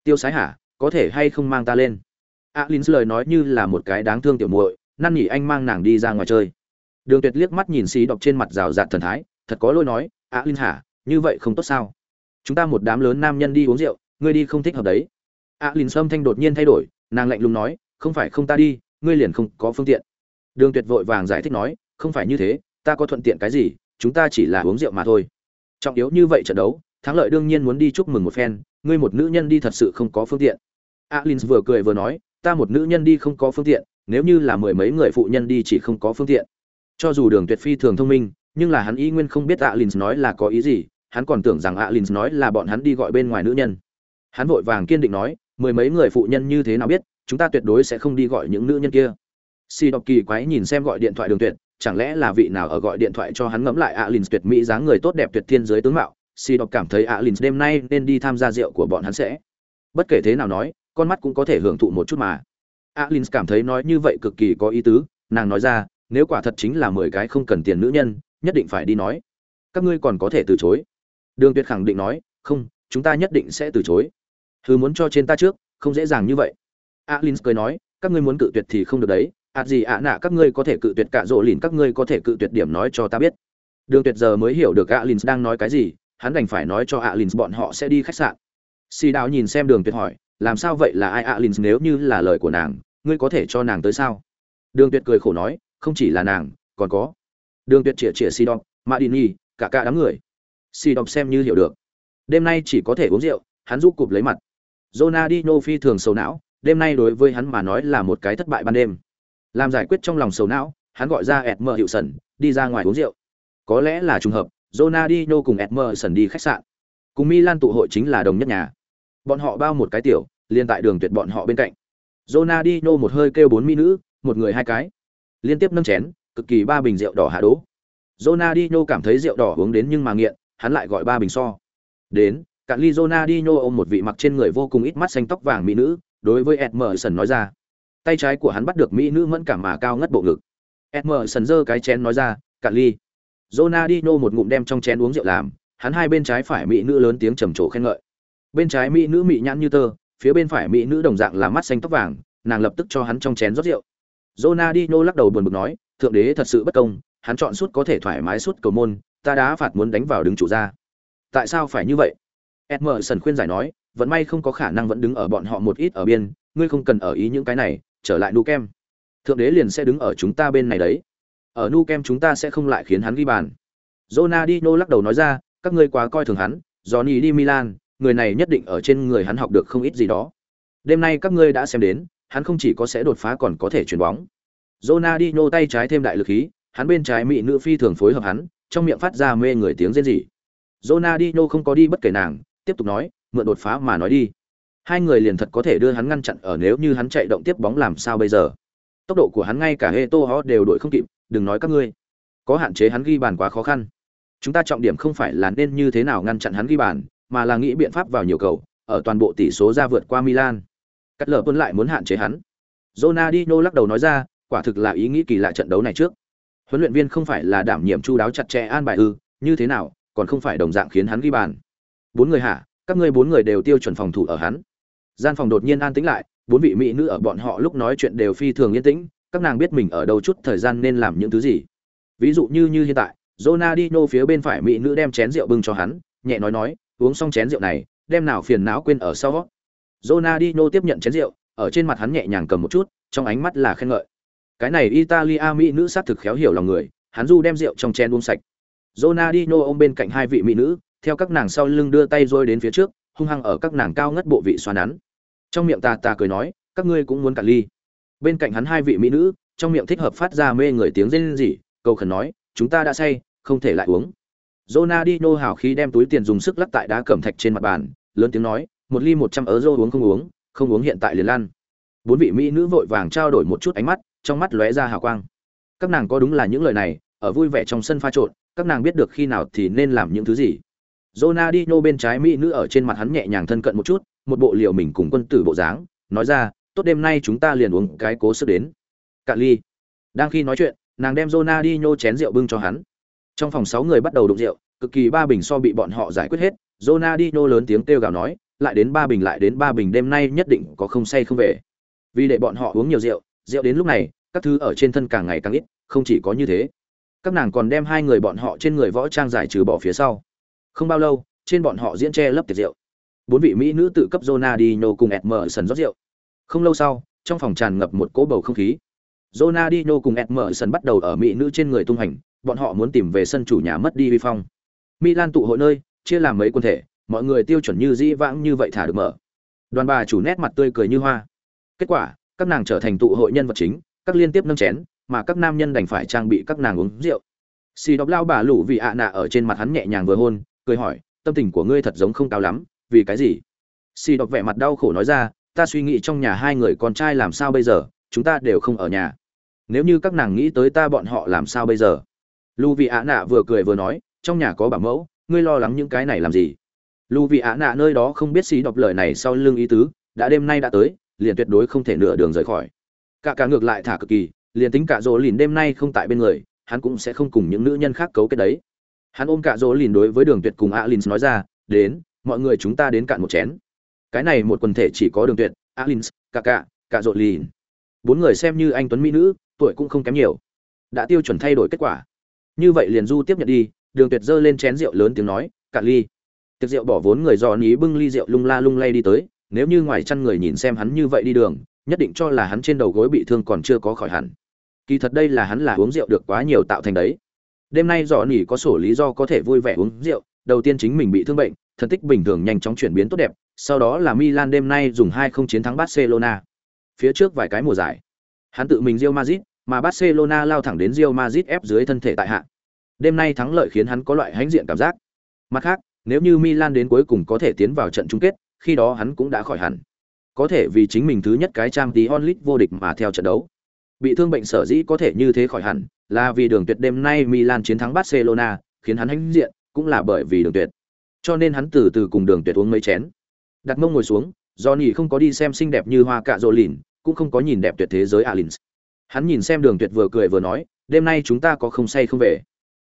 Tiêu Sái hả, có thể hay không mang ta lên? Alin lời nói như là một cái đáng thương tiểu muội, năn nỉ anh mang nàng đi ra ngoài chơi. Đường Tuyệt liếc mắt nhìn xí đọc trên mặt rào rạt thần thái, thật có lỗi nói, Alin hả, như vậy không tốt sao? Chúng ta một đám lớn nam nhân đi uống rượu, ngươi đi không thích hợp đấy. Alin sâm thanh đột nhiên thay đổi, nàng lạnh lùng nói, không phải không ta đi, ngươi liền không có phương tiện. Đường Tuyệt vội vàng giải thích nói, không phải như thế, ta có thuận tiện cái gì, chúng ta chỉ là uống rượu mà thôi. Trọng yếu như vậy trận đấu thắng lợi đương nhiên muốn đi chúc mừng một phen ngươi một nữ nhân đi thật sự không có phương tiện. Alin vừa cười vừa nói ta một nữ nhân đi không có phương tiện nếu như là mười mấy người phụ nhân đi chỉ không có phương tiện. Cho dù đường tuyệt phi thường thông minh nhưng là hắn y nguyên không biết alin nói là có ý gì hắn còn tưởng rằng alin nói là bọn hắn đi gọi bên ngoài nữ nhân. Hắn vội vàng kiên định nói mười mấy người phụ nhân như thế nào biết chúng ta tuyệt đối sẽ không đi gọi những nữ nhân kia si đọc kỳ quái nhìn xem gọi điện thoại đường tuyệt chẳng lẽ là vị nào ở gọi điện thoại cho hắn ngẫm lại Alin tuyệt mỹ dáng người tốt đẹp tuyệt thiên giới tướng mạo, Si đọc cảm thấy Alin đêm nay nên đi tham gia rượu của bọn hắn sẽ. Bất kể thế nào nói, con mắt cũng có thể hưởng thụ một chút mà. Alin cảm thấy nói như vậy cực kỳ có ý tứ, nàng nói ra, nếu quả thật chính là mười cái không cần tiền nữ nhân, nhất định phải đi nói. Các ngươi còn có thể từ chối. Đường Tuyệt khẳng định nói, không, chúng ta nhất định sẽ từ chối. Thứ muốn cho trên ta trước, không dễ dàng như vậy. Alin cười nói, các ngươi muốn cự tuyệt thì không được đấy, ạt gì ạ nạ các ngươi có thể cự tuyệt cả rộ lìn các ngươi có thể cự tuyệt điểm nói cho ta biết. Đường tuyệt giờ mới hiểu được alin đang nói cái gì hắn đành phải nói cho alin bọn họ sẽ đi khách sạn. Xì đào nhìn xem đường tuyệt hỏi làm sao vậy là ai alin nếu như là lời của nàng ngươi có thể cho nàng tới sao? Đường tuyệt cười khổ nói không chỉ là nàng còn có. Đường tuyệt chĩa chĩa xì đọc Nhi, cả cả đám người. Xì đọc xem như hiểu được. Đêm nay chỉ có thể uống rượu hắn giúp cụp lấy mặt. Ronaldinho phi thường sầu não đêm nay đối với hắn mà nói là một cái thất bại ban đêm. Làm giải quyết trong lòng sầu não hắn gọi ra edmer hiệu sần đi ra ngoài uống rượu. Có lẽ là trùng hợp Ronaldinho cùng edmer sần đi khách sạn. Cùng milan tụ hội chính là đồng nhất nhà. Bọn họ bao một cái tiểu liên tại đường tuyệt bọn họ bên cạnh. Ronaldinho một hơi kêu bốn mỹ nữ một người hai cái. Liên tiếp nâng chén cực kỳ ba bình rượu đỏ hạ đố. Ronaldinho cảm thấy rượu đỏ uống đến nhưng mà nghiện, hắn lại gọi ba bình so. Đến, cạn ly Ronaldinho ôm một vị mặc trên người vô cùng ít mắt xanh tóc vàng mỹ nữ, đối với Edmerson nói ra. Tay trái của hắn bắt được mỹ nữ mẫn cảm mà cao ngất bộ ngực. Edmerson giơ cái chén nói ra, cạn ly. Ronaldinho một ngụm đem trong chén uống rượu làm, hắn hai bên trái phải mỹ nữ lớn tiếng trầm trồ khen ngợi. Bên trái mỹ nữ mỹ nhãn như tơ, phía bên phải mỹ nữ đồng dạng là mắt xanh tóc vàng, nàng lập tức cho hắn trong chén rót rượu. Ronaldinho lắc đầu buồn bực nói, thượng đế thật sự bất công, hắn chọn suốt có thể thoải mái suốt cầu môn, ta đá phạt muốn đánh vào đứng chủ ra. Tại sao phải như vậy? Edmerson khuyên giải nói, vẫn may không có khả năng vẫn đứng ở bọn họ một ít ở biên, ngươi không cần ở ý những cái này, trở lại nu kem. Thượng đế liền sẽ đứng ở chúng ta bên này đấy. Ở nu kem chúng ta sẽ không lại khiến hắn ghi bàn. Ronaldinho lắc đầu nói ra, các ngươi quá coi thường hắn, Johnny đi Milan, người này nhất định ở trên người hắn học được không ít gì đó. Đêm nay các ngươi đã xem đến, hắn không chỉ có sẽ đột phá còn có thể chuyển bóng. Ronaldinho tay trái thêm đại lực khí, hắn bên trái mỹ nữ phi thường phối hợp hắn, trong miệng phát ra mê người tiếng rên rỉ. Ronaldinho không có đi bất kể nàng, tiếp tục nói, mượn đột phá mà nói đi. Hai người liền thật có thể đưa hắn ngăn chặn ở nếu như hắn chạy động tiếp bóng làm sao bây giờ? Tốc độ của hắn ngay cả Heto đều đuổi không kịp, đừng nói các ngươi. Có hạn chế hắn ghi bàn quá khó khăn. Chúng ta trọng điểm không phải là nên như thế nào ngăn chặn hắn ghi bàn, mà là nghĩ biện pháp vào nhiều cầu, ở toàn bộ tỷ số ra vượt qua Milan. Cắt lở quân lại muốn hạn chế hắn. Ronaldinho lắc đầu nói ra, quả thực là ý nghĩ kỳ lạ trận đấu này trước. Huấn luyện viên không phải là đảm nhiệm chu đáo chặt chẽ an bài ư, như thế nào, còn không phải đồng dạng khiến hắn ghi bàn. Bốn người hả? Các ngươi bốn người đều tiêu chuẩn phòng thủ ở hắn. Gian phòng đột nhiên an tĩnh lại, bốn vị mỹ nữ ở bọn họ lúc nói chuyện đều phi thường yên tĩnh, các nàng biết mình ở đâu chút thời gian nên làm những thứ gì. Ví dụ như như hiện tại, Ronaldinho phía bên phải mỹ nữ đem chén rượu bưng cho hắn, nhẹ nói nói, uống xong chén rượu này, đem nào phiền não quên ở sau. Ronaldinho tiếp nhận chén rượu, ở trên mặt hắn nhẹ nhàng cầm một chút, trong ánh mắt là khen ngợi. Cái này Italia mỹ nữ sát thực khéo hiểu lòng người, hắn du đem rượu trong chén uống sạch. Ronaldinho ôm bên cạnh hai vị mỹ nữ, theo các nàng sau lưng đưa tay rôi đến phía trước, hung hăng ở các nàng cao ngất bộ vị xoa nắn. Trong miệng tà tà cười nói, các ngươi cũng muốn cạn ly. Bên cạnh hắn hai vị mỹ nữ, trong miệng thích hợp phát ra mê người tiếng rên rỉ, cầu khẩn nói, chúng ta đã say, không thể lại uống. Ronaldinho hào khí đem túi tiền dùng sức lắc tại đá cẩm thạch trên mặt bàn, lớn tiếng nói, một ly một trăm euro uống không uống, không uống hiện tại liền lăn. Bốn vị mỹ nữ vội vàng trao đổi một chút ánh mắt, trong mắt lóe ra hào quang. Các nàng có đúng là những lời này, ở vui vẻ trong sân pha trộn, các nàng biết được khi nào thì nên làm những thứ gì. Ronaldinho bên trái mỹ nữ ở trên mặt hắn nhẹ nhàng thân cận một chút, một bộ liệu mình cùng quân tử bộ dáng, nói ra, tốt đêm nay chúng ta liền uống cái cố sức đến. Cạn ly. Đang khi nói chuyện, nàng đem Ronaldinho chén rượu bưng cho hắn. Trong phòng sáu người bắt đầu đụng rượu, cực kỳ ba bình so bị bọn họ giải quyết hết, Ronaldinho lớn tiếng kêu gào nói, lại đến ba bình lại đến ba bình đêm nay nhất định có không say không về. Vì để bọn họ uống nhiều rượu, rượu đến lúc này, các thứ ở trên thân càng ngày càng ít, không chỉ có như thế. Các nàng còn đem hai người bọn họ trên người võ trang giải trừ bỏ phía sau. Không bao lâu, trên bọn họ diễn che lấp tiệc rượu. Bốn vị mỹ nữ tự cấp Ronaldinho cùng Emerson rót rượu. Không lâu sau, trong phòng tràn ngập một cỗ bầu không khí. Ronaldinho cùng Emerson bắt đầu ở mỹ nữ trên người tung hành, bọn họ muốn tìm về sân chủ nhà mất đi vi phong. Milan tụ hội nơi, chia làm mấy quân thể, mọi người tiêu chuẩn như dĩ vãng như vậy thả được mở. Đoàn bà chủ nét mặt tươi cười như hoa. Kết quả, các nàng trở thành tụ hội nhân vật chính, các liên tiếp nâng chén, mà các nam nhân đành phải trang bị các nàng uống rượu. Xì đọc lao bà lũ vì ạ nạ ở trên mặt hắn nhẹ nhàng vừa hôn, cười hỏi, tâm tình của ngươi thật giống không cao lắm, vì cái gì? Xì đọc vẻ mặt đau khổ nói ra, ta suy nghĩ trong nhà hai người con trai làm sao bây giờ, chúng ta đều không ở nhà. Nếu như các nàng nghĩ tới ta bọn họ làm sao bây giờ? lu vị ạ nạ vừa cười vừa nói, trong nhà có bảo mẫu, ngươi lo lắng những cái này làm gì? lu vị ạ nạ nơi đó không biết xì đọc lời này sau lưng ý tứ, đã đêm nay đã tới, liền tuyệt đối không thể nửa đường rời khỏi. Cả cả ngược lại thả cực kỳ, liền tính cả rỗ lìn đêm nay không tại bên người, hắn cũng sẽ không cùng những nữ nhân khác cấu kết đấy. Hắn ôm cả rỗ lìn đối với Đường Tuyệt cùng Alin nói ra, đến, mọi người chúng ta đến cạn một chén. Cái này một quần thể chỉ có Đường Tuyệt, Alin, cả cả, cả rỗ lìn. Bốn người xem như anh tuấn mỹ nữ, tuổi cũng không kém nhiều. Đã tiêu chuẩn thay đổi kết quả. Như vậy liền du tiếp nhận đi, Đường Tuyệt giơ lên chén rượu lớn tiếng nói, cạn ly. Tiệc rượu bỏ vốn người dò ní bưng ly rượu lung la lung lay đi tới, nếu như ngoài chăn người nhìn xem hắn như vậy đi đường, nhất định cho là hắn trên đầu gối bị thương còn chưa có khỏi hẳn. Kỳ thật đây là hắn là uống rượu được quá nhiều tạo thành đấy. Đêm nay dò nỉ có sổ lý do có thể vui vẻ uống rượu, đầu tiên chính mình bị thương bệnh, thần tích bình thường nhanh chóng chuyển biến tốt đẹp, sau đó là Milan đêm nay dùng hai không chiến thắng Barcelona. Phía trước vài cái mùa giải, hắn tự mình Real Madrid, mà Barcelona lao thẳng đến Real Madrid ép dưới thân thể tại hạ. Đêm nay thắng lợi khiến hắn có loại hãnh diện cảm giác. Mặt khác, nếu như Milan đến cuối cùng có thể tiến vào trận chung kết, khi đó hắn cũng đã khỏi hẳn. Có thể vì chính mình thứ nhất cái trang tí onlit vô địch mà theo trận đấu. Bị thương bệnh sở dĩ có thể như thế khỏi hẳn, là vì đường tuyệt đêm nay Milan chiến thắng Barcelona, khiến hắn hãnh diện, cũng là bởi vì đường tuyệt. Cho nên hắn từ từ cùng đường tuyệt uống mấy chén. Đặt mông ngồi xuống, Johnny không có đi xem xinh đẹp như hoa cạ rộ lìn, cũng không có nhìn đẹp tuyệt thế giới Alins. Hắn nhìn xem đường tuyệt vừa cười vừa nói, đêm nay chúng ta có không say không về.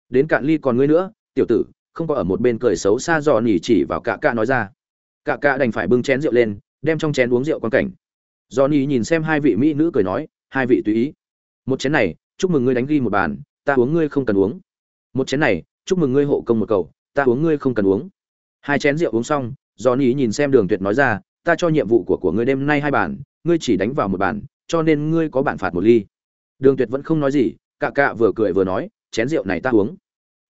Đến cạn ly còn ngươi nữa, tiểu tử, không có ở một bên cười xấu xa Johnny chỉ vào cạ cạ nói ra. Cạ cạ đành phải bưng chén rượu lên, đem trong chén uống rượu quan cảnh. Johnny nhìn xem hai vị mỹ nữ cười nói, hai vị tùy ý. Một chén này, chúc mừng ngươi đánh ghi một bàn, ta uống ngươi không cần uống. Một chén này, chúc mừng ngươi hộ công một cầu, ta uống ngươi không cần uống. Hai chén rượu uống xong, Johnny nhìn xem Đường Tuyệt nói ra, ta cho nhiệm vụ của của ngươi đêm nay hai bàn, ngươi chỉ đánh vào một bàn, cho nên ngươi có bản phạt một ly. Đường Tuyệt vẫn không nói gì, cạ cạ vừa cười vừa nói, chén rượu này ta uống.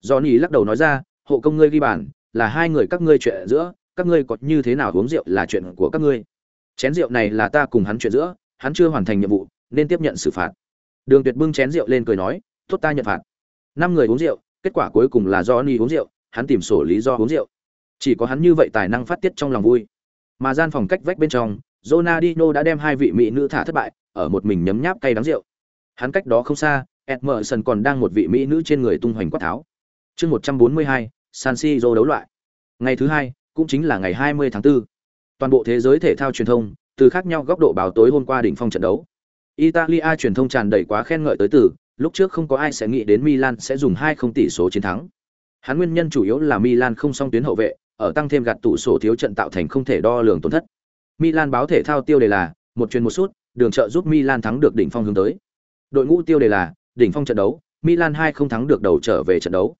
Johnny lắc đầu nói ra, hộ công ngươi ghi bàn, là hai người các ngươi chuyện giữa, các ngươi có như thế nào uống rượu là chuyện của các ngươi. Chén rượu này là ta cùng hắn chuyện giữa, hắn chưa hoàn thành nhiệm vụ, nên tiếp nhận xử phạt. Đường Tuyệt bưng chén rượu lên cười nói, tốt ta nhận phạt. Năm người uống rượu, kết quả cuối cùng là Johnny uống rượu, hắn tìm sổ lý do uống rượu. Chỉ có hắn như vậy tài năng phát tiết trong lòng vui. Mà gian phòng cách vách bên trong, Ronaldinho đã đem hai vị mỹ nữ thả thất bại, ở một mình nhấm nháp cay đắng rượu. Hắn cách đó không xa, Emerson còn đang một vị mỹ nữ trên người tung hoành quát tháo. Chương 142, San Siro đấu loại. Ngày thứ hai, cũng chính là ngày 20 tháng 4. Toàn bộ thế giới thể thao truyền thông, từ khác nhau góc độ báo tối hôm qua đỉnh phong trận đấu. Italia truyền thông tràn đầy quá khen ngợi tới từ, lúc trước không có ai sẽ nghĩ đến Milan sẽ dùng 2-0 tỷ số chiến thắng. Hắn nguyên nhân chủ yếu là Milan không song tuyến hậu vệ, ở tăng thêm gạt tụ sổ thiếu trận tạo thành không thể đo lường tổn thất. Milan báo thể thao tiêu đề là một chuyền một sút, đường trợ giúp Milan thắng được đỉnh phong hướng tới. Đội ngũ tiêu đề là đỉnh phong trận đấu, Milan 2 không thắng được đầu trở về trận đấu.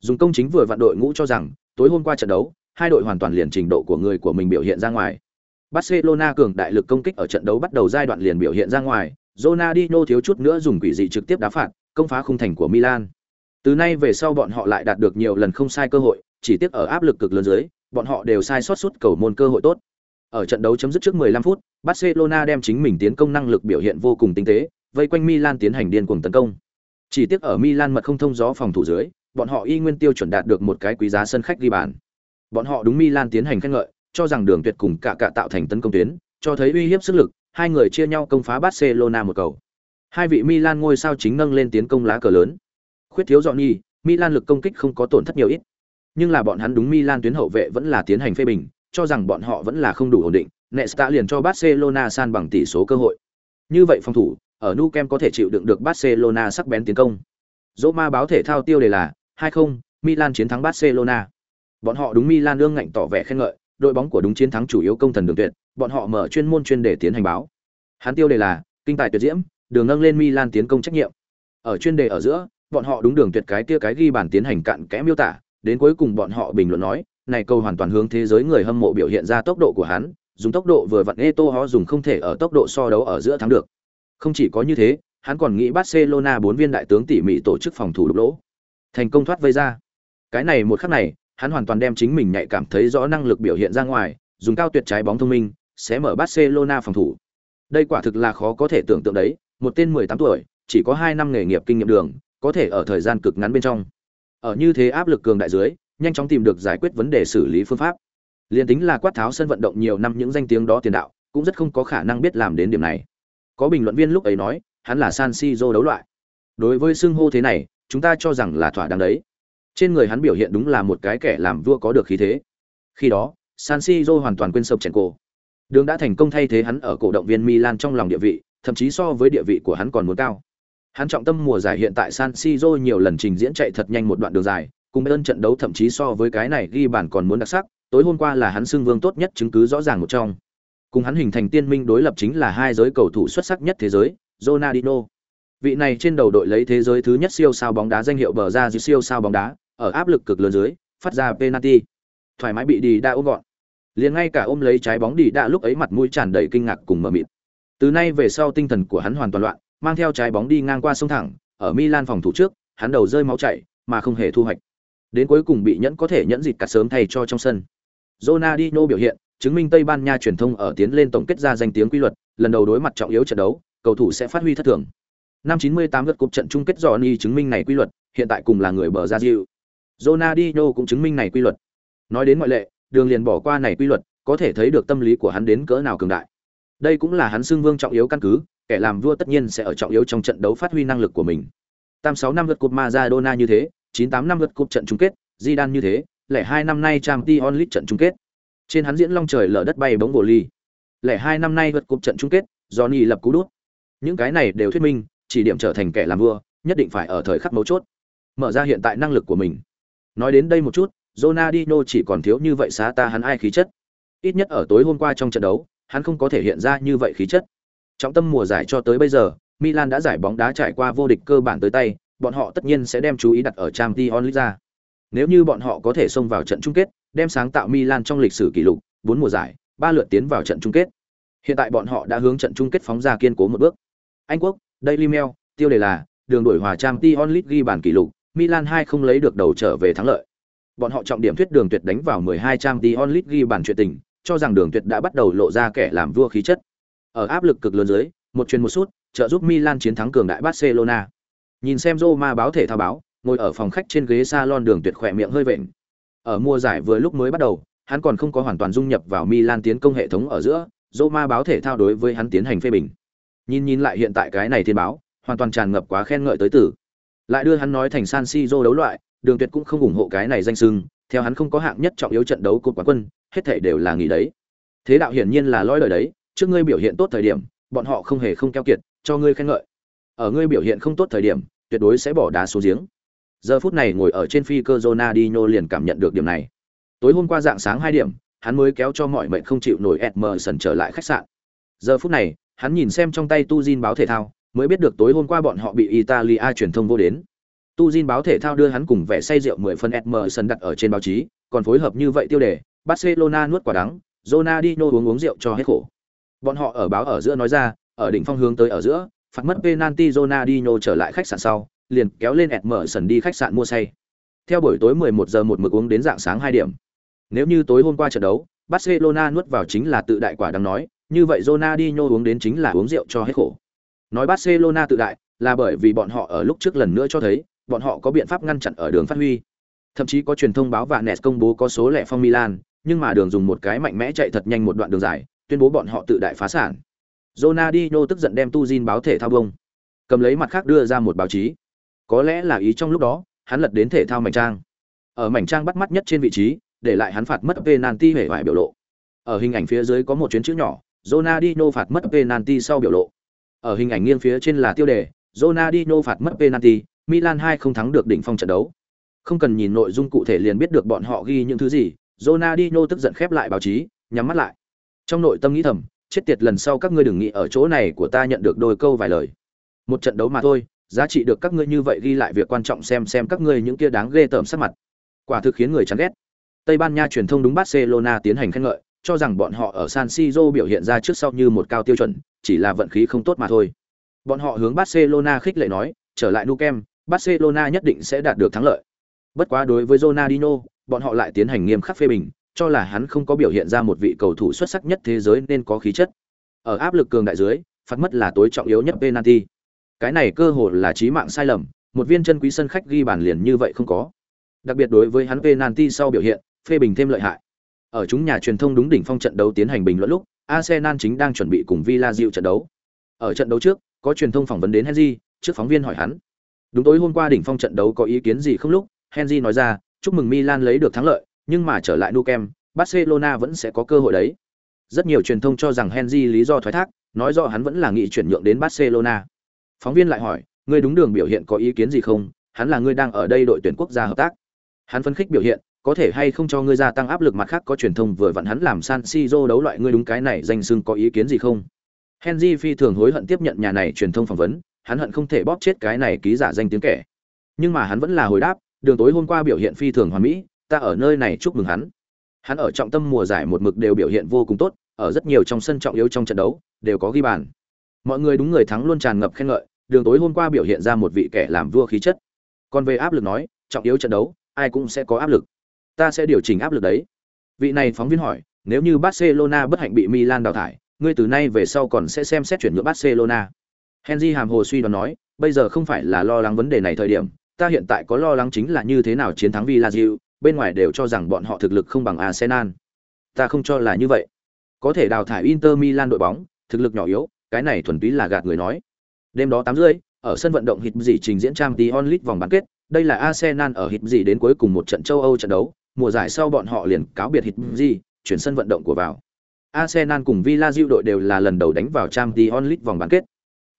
Dùng công chính vừa vặn đội ngũ cho rằng, tối hôm qua trận đấu, hai đội hoàn toàn liền trình độ của người của mình biểu hiện ra ngoài. Barcelona cường đại lực công kích ở trận đấu bắt đầu giai đoạn liền biểu hiện ra ngoài, Ronaldinho thiếu chút nữa dùng quỷ dị trực tiếp đá phạt, công phá khung thành của Milan. Từ nay về sau bọn họ lại đạt được nhiều lần không sai cơ hội, chỉ tiếc ở áp lực cực lớn dưới, bọn họ đều sai sót suốt cầu môn cơ hội tốt. Ở trận đấu chấm dứt trước 15 phút, Barcelona đem chính mình tiến công năng lực biểu hiện vô cùng tinh tế, vây quanh Milan tiến hành điên cuồng tấn công. Chỉ tiếc ở Milan mật không thông gió phòng thủ dưới, bọn họ y nguyên tiêu chuẩn đạt được một cái quý giá sân khách ghi bàn. Bọn họ đúng Milan tiến hành khen ngợi, cho rằng đường tuyệt cùng cả cả tạo thành tấn công tuyến, cho thấy uy hiếp sức lực, hai người chia nhau công phá Barcelona một cầu. Hai vị Milan ngôi sao chính nâng lên tiến công lá cờ lớn. Khuyết thiếu dọn nhì, Milan lực công kích không có tổn thất nhiều ít. Nhưng là bọn hắn đúng Milan tuyến hậu vệ vẫn là tiến hành phê bình, cho rằng bọn họ vẫn là không đủ ổn định, Nesta liền cho Barcelona san bằng tỷ số cơ hội. Như vậy phòng thủ, ở Nou Camp có thể chịu đựng được Barcelona sắc bén tiến công. Roma báo thể thao tiêu đề là 2-0, Milan chiến thắng Barcelona. Bọn họ đúng Milan ương ngạnh tỏ vẻ khen ngợi, đội bóng của đúng chiến thắng chủ yếu công thần đường tuyệt, bọn họ mở chuyên môn chuyên để tiến hành báo. Hắn tiêu đề là kinh tài tuyệt diễm, đường nâng lên Milan tiến công trách nhiệm. Ở chuyên đề ở giữa, bọn họ đúng đường tuyệt cái kia cái ghi bàn tiến hành cặn kẽ miêu tả, đến cuối cùng bọn họ bình luận nói, này câu hoàn toàn hướng thế giới người hâm mộ biểu hiện ra tốc độ của hắn, dùng tốc độ vừa vặn Eto họ dùng không thể ở tốc độ so đấu ở giữa thắng được. Không chỉ có như thế, hắn còn nghĩ Barcelona bốn viên đại tướng tỉ mỉ tổ chức phòng thủ đục lỗ, thành công thoát vây ra. Cái này một khắc này, hắn hoàn toàn đem chính mình nhạy cảm thấy rõ năng lực biểu hiện ra ngoài, dùng cao tuyệt trái bóng thông minh, sẽ mở Barcelona phòng thủ. Đây quả thực là khó có thể tưởng tượng đấy, một tên 18 tuổi, chỉ có 2 năm nghề nghiệp kinh nghiệm đường, có thể ở thời gian cực ngắn bên trong. Ở như thế áp lực cường đại dưới, nhanh chóng tìm được giải quyết vấn đề xử lý phương pháp. Liên tính là quát tháo sân vận động nhiều năm những danh tiếng đó tiền đạo, cũng rất không có khả năng biết làm đến điểm này. Có bình luận viên lúc ấy nói, hắn là San Siro đấu loại. Đối với xưng hô thế này, chúng ta cho rằng là thỏa đáng đấy. Trên người hắn biểu hiện đúng là một cái kẻ làm vua có được khí thế. Khi đó, San Siro hoàn toàn quên sập chèn cổ. Đường đã thành công thay thế hắn ở cổ động viên Milan trong lòng địa vị, thậm chí so với địa vị của hắn còn muốn cao. Hắn trọng tâm mùa giải hiện tại San Siro nhiều lần trình diễn chạy thật nhanh một đoạn đường dài, cùng ơn trận đấu thậm chí so với cái này ghi bàn còn muốn đặc sắc, tối hôm qua là hắn xưng vương tốt nhất chứng cứ rõ ràng một trong. Cùng hắn hình thành tiên minh đối lập chính là hai giới cầu thủ xuất sắc nhất thế giới, Ronaldinho. Vị này trên đầu đội lấy thế giới thứ nhất siêu sao bóng đá danh hiệu bờ ra siêu sao bóng đá, ở áp lực cực lớn dưới, phát ra penalty. Thoải mái bị đi đã ôm gọn. Liền ngay cả ôm lấy trái bóng đi đã lúc ấy mặt mũi tràn đầy kinh ngạc cùng mờ mịt. Từ nay về sau tinh thần của hắn hoàn toàn loạn, mang theo trái bóng đi ngang qua sông thẳng, ở Milan phòng thủ trước, hắn đầu rơi máu chảy, mà không hề thu hoạch. Đến cuối cùng bị nhẫn có thể nhẫn dịt cả sớm thay cho trong sân. Ronaldinho biểu hiện, chứng minh Tây Ban Nha truyền thông ở tiến lên tổng kết ra danh tiếng quy luật, lần đầu đối mặt trọng yếu trận đấu, cầu thủ sẽ phát huy thất thường. Năm 98 lượt cuộc trận chung kết Johnny chứng minh này quy luật, hiện tại cùng là người bờ ra diệu. Ronaldinho cũng chứng minh này quy luật. Nói đến ngoại lệ, đường liền bỏ qua này quy luật, có thể thấy được tâm lý của hắn đến cỡ nào cường đại. Đây cũng là hắn xưng vương trọng yếu căn cứ, kẻ làm vua tất nhiên sẽ ở trọng yếu trong trận đấu phát huy năng lực của mình. Tam sáu năm lượt cúp Maradona như thế, chín tám năm lượt cúp trận chung kết, Zidane như thế, lẻ hai năm nay Champions League trận chung kết. Trên hắn diễn long trời lở đất bay bóng bồ ly. Lẻ hai năm nay vượt cúp trận chung kết, Johnny lập cú đút. Những cái này đều thuyết minh, chỉ điểm trở thành kẻ làm vua, nhất định phải ở thời khắc mấu chốt, mở ra hiện tại năng lực của mình. Nói đến đây một chút, Ronaldinho chỉ còn thiếu như vậy xá ta hắn ai khí chất. Ít nhất ở tối hôm qua trong trận đấu, hắn không có thể hiện ra như vậy khí chất. Trọng tâm mùa giải cho tới bây giờ, Milan đã giải bóng đá trải qua vô địch cơ bản tới tay, bọn họ tất nhiên sẽ đem chú ý đặt ở Champions League ra. Nếu như bọn họ có thể xông vào trận chung kết, đem sáng tạo Milan trong lịch sử kỷ lục, 4 mùa giải, 3 lượt tiến vào trận chung kết. Hiện tại bọn họ đã hướng trận chung kết phóng ra kiên cố một bước. Anh quốc, Daily Mail, tiêu đề là đường đổi hòa Champions League ghi bàn kỷ lục, Milan 2 không lấy được đầu trở về thắng lợi. Bọn họ trọng điểm thuyết đường tuyệt đánh vào 12 trang The Only ghi bản chuyện tình, cho rằng đường tuyệt đã bắt đầu lộ ra kẻ làm vua khí chất. Ở áp lực cực lớn dưới, một truyền một sút, trợ giúp Milan chiến thắng cường đại Barcelona. Nhìn xem Roma báo thể thao báo, ngồi ở phòng khách trên ghế salon đường tuyệt khỏe miệng hơi vện. Ở mùa giải vừa lúc mới bắt đầu, hắn còn không có hoàn toàn dung nhập vào Milan tiến công hệ thống ở giữa, Roma báo thể thao đối với hắn tiến hành phê bình. Nhìn nhìn lại hiện tại cái này thiên báo, hoàn toàn tràn ngập quá khen ngợi tới tử. Lại đưa hắn nói thành San Siro đấu loại, Đường Tuyệt cũng không ủng hộ cái này danh xưng, theo hắn không có hạng nhất trọng yếu trận đấu cột quán quân, hết thể đều là nghỉ đấy. Thế đạo hiển nhiên là lõi lời đấy, trước ngươi biểu hiện tốt thời điểm, bọn họ không hề không keo kiệt, cho ngươi khen ngợi. Ở ngươi biểu hiện không tốt thời điểm, tuyệt đối sẽ bỏ đá xuống giếng. Giờ phút này ngồi ở trên phi cơ Ronaldinho liền cảm nhận được điểm này. Tối hôm qua dạng sáng 2 điểm, hắn mới kéo cho mọi mệnh không chịu nổi Emerson trở lại khách sạn. Giờ phút này, hắn nhìn xem trong tay Tu Tuzin báo thể thao, mới biết được tối hôm qua bọn họ bị Italia truyền thông vô đến. Tu Jin báo thể thao đưa hắn cùng vẻ say rượu 10 phân sân đặt ở trên báo chí, còn phối hợp như vậy tiêu đề, Barcelona nuốt quả đắng, Ronaldinho uống uống rượu cho hết khổ. Bọn họ ở báo ở giữa nói ra, ở đỉnh phong hướng tới ở giữa, phạt mất penalty Ronaldinho trở lại khách sạn sau, liền kéo lên Emerson đi khách sạn mua say. Theo buổi tối 11 giờ một mực uống đến dạng sáng 2 điểm. Nếu như tối hôm qua trận đấu, Barcelona nuốt vào chính là tự đại quả đắng nói, như vậy Ronaldinho uống đến chính là uống rượu cho hết khổ. Nói Barcelona tự đại, là bởi vì bọn họ ở lúc trước lần nữa cho thấy, bọn họ có biện pháp ngăn chặn ở đường phát huy. Thậm chí có truyền thông báo và Nes công bố có số lẻ phong Milan, nhưng mà đường dùng một cái mạnh mẽ chạy thật nhanh một đoạn đường dài, tuyên bố bọn họ tự đại phá sản. Ronaldinho tức giận đem Tuzin báo thể thao bông, cầm lấy mặt khác đưa ra một báo chí. Có lẽ là ý trong lúc đó, hắn lật đến thể thao mảnh trang. Ở mảnh trang bắt mắt nhất trên vị trí, để lại hắn phạt mất penalty hề bại biểu lộ. Ở hình ảnh phía dưới có một chuyến chữ nhỏ, Ronaldinho phạt mất penalty sau biểu lộ. Ở hình ảnh nghiêng phía trên là tiêu đề, Ronaldinho phạt mất penalty, Milan 2 không thắng được đỉnh phong trận đấu. Không cần nhìn nội dung cụ thể liền biết được bọn họ ghi những thứ gì, Ronaldinho tức giận khép lại báo chí, nhắm mắt lại. Trong nội tâm nghĩ thầm, chết tiệt lần sau các ngươi đừng nghĩ ở chỗ này của ta nhận được đôi câu vài lời. Một trận đấu mà thôi, giá trị được các ngươi như vậy ghi lại việc quan trọng xem xem các ngươi những kia đáng ghê tởm sắc mặt. Quả thực khiến người chán ghét. Tây Ban Nha truyền thông đúng Barcelona tiến hành khen ngợi, cho rằng bọn họ ở San Siro biểu hiện ra trước sau như một cao tiêu chuẩn, chỉ là vận khí không tốt mà thôi. Bọn họ hướng Barcelona khích lệ nói, trở lại Nou Camp, Barcelona nhất định sẽ đạt được thắng lợi. Bất quá đối với Ronaldinho, bọn họ lại tiến hành nghiêm khắc phê bình, cho là hắn không có biểu hiện ra một vị cầu thủ xuất sắc nhất thế giới nên có khí chất. Ở áp lực cường đại dưới, phạt mất là tối trọng yếu nhất penalty. Cái này cơ hội là chí mạng sai lầm, một viên chân quý sân khách ghi bàn liền như vậy không có. Đặc biệt đối với hắn penalty sau biểu hiện, phê bình thêm lợi hại. Ở chúng nhà truyền thông đúng đỉnh phong trận đấu tiến hành bình luận lúc, Arsenal chính đang chuẩn bị cùng Villa Diệu trận đấu. Ở trận đấu trước, có truyền thông phỏng vấn đến Henry, trước phóng viên hỏi hắn. Đúng tối hôm qua đỉnh phong trận đấu có ý kiến gì không lúc, Henry nói ra, chúc mừng Milan lấy được thắng lợi, nhưng mà trở lại Nou Camp, Barcelona vẫn sẽ có cơ hội đấy. Rất nhiều truyền thông cho rằng Henry lý do thoái thác, nói rõ hắn vẫn là nghị chuyển nhượng đến Barcelona. Phóng viên lại hỏi, ngươi đúng đường biểu hiện có ý kiến gì không? Hắn là ngươi đang ở đây đội tuyển quốc gia hợp tác. Hắn phấn khích biểu hiện, có thể hay không cho ngươi gia tăng áp lực mặt khác có truyền thông vừa vặn hắn làm San Siro đấu loại ngươi đúng cái này danh xưng có ý kiến gì không? Henry phi thường hối hận tiếp nhận nhà này truyền thông phỏng vấn, hắn hận không thể bóp chết cái này ký giả danh tiếng kẻ. Nhưng mà hắn vẫn là hồi đáp, đường tối hôm qua biểu hiện phi thường hoàn mỹ, ta ở nơi này chúc mừng hắn. Hắn ở trọng tâm mùa giải một mực đều biểu hiện vô cùng tốt, ở rất nhiều trong sân trọng yếu trong trận đấu đều có ghi bàn. Mọi người đúng người thắng luôn tràn ngập khen ngợi, đường tối hôm qua biểu hiện ra một vị kẻ làm vua khí chất. Còn về áp lực nói, trọng yếu trận đấu, ai cũng sẽ có áp lực. Ta sẽ điều chỉnh áp lực đấy. Vị này phóng viên hỏi, nếu như Barcelona bất hạnh bị Milan đào thải, ngươi từ nay về sau còn sẽ xem xét chuyển nhượng Barcelona. Henry hàm hồ suy đoán nói, bây giờ không phải là lo lắng vấn đề này thời điểm, ta hiện tại có lo lắng chính là như thế nào chiến thắng Villarreal, bên ngoài đều cho rằng bọn họ thực lực không bằng Arsenal. Ta không cho là như vậy. Có thể đào thải Inter Milan đội bóng, thực lực nhỏ yếu, cái này thuần túy là gạt người nói. Đêm đó tám rưỡi, ở sân vận động hít gì trình diễn trang League vòng bán kết, đây là Arsenal ở hít gì đến cuối cùng một trận châu Âu trận đấu, mùa giải sau bọn họ liền cáo biệt hít gì, chuyển sân vận động của vào. Arsenal cùng Villa đội đều là lần đầu đánh vào trang League vòng bán kết.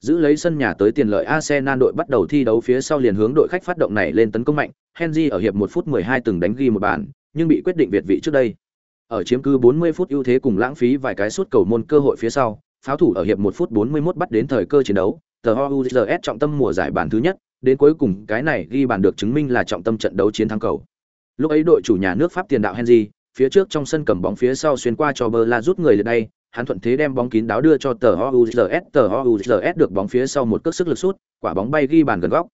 Giữ lấy sân nhà tới tiền lợi Arsenal đội bắt đầu thi đấu phía sau liền hướng đội khách phát động này lên tấn công mạnh, Henry ở hiệp 1 phút 12 từng đánh ghi một bàn, nhưng bị quyết định việt vị trước đây. Ở chiếm cứ 40 phút ưu thế cùng lãng phí vài cái suốt cầu môn cơ hội phía sau, pháo thủ ở hiệp 1 phút 41 bắt đến thời cơ chiến đấu, The HUZS trọng tâm mùa giải bàn thứ nhất, đến cuối cùng cái này ghi bàn được chứng minh là trọng tâm trận đấu chiến thắng cầu. Lúc ấy đội chủ nhà nước Pháp tiền đạo Henry, phía trước trong sân cầm bóng phía sau xuyên qua cho Bơ rút người lên đây, hắn thuận thế đem bóng kín đáo đưa cho tờ HUZS, tờ HUZS được bóng phía sau một cước sức lực sút, quả bóng bay ghi bàn gần góc.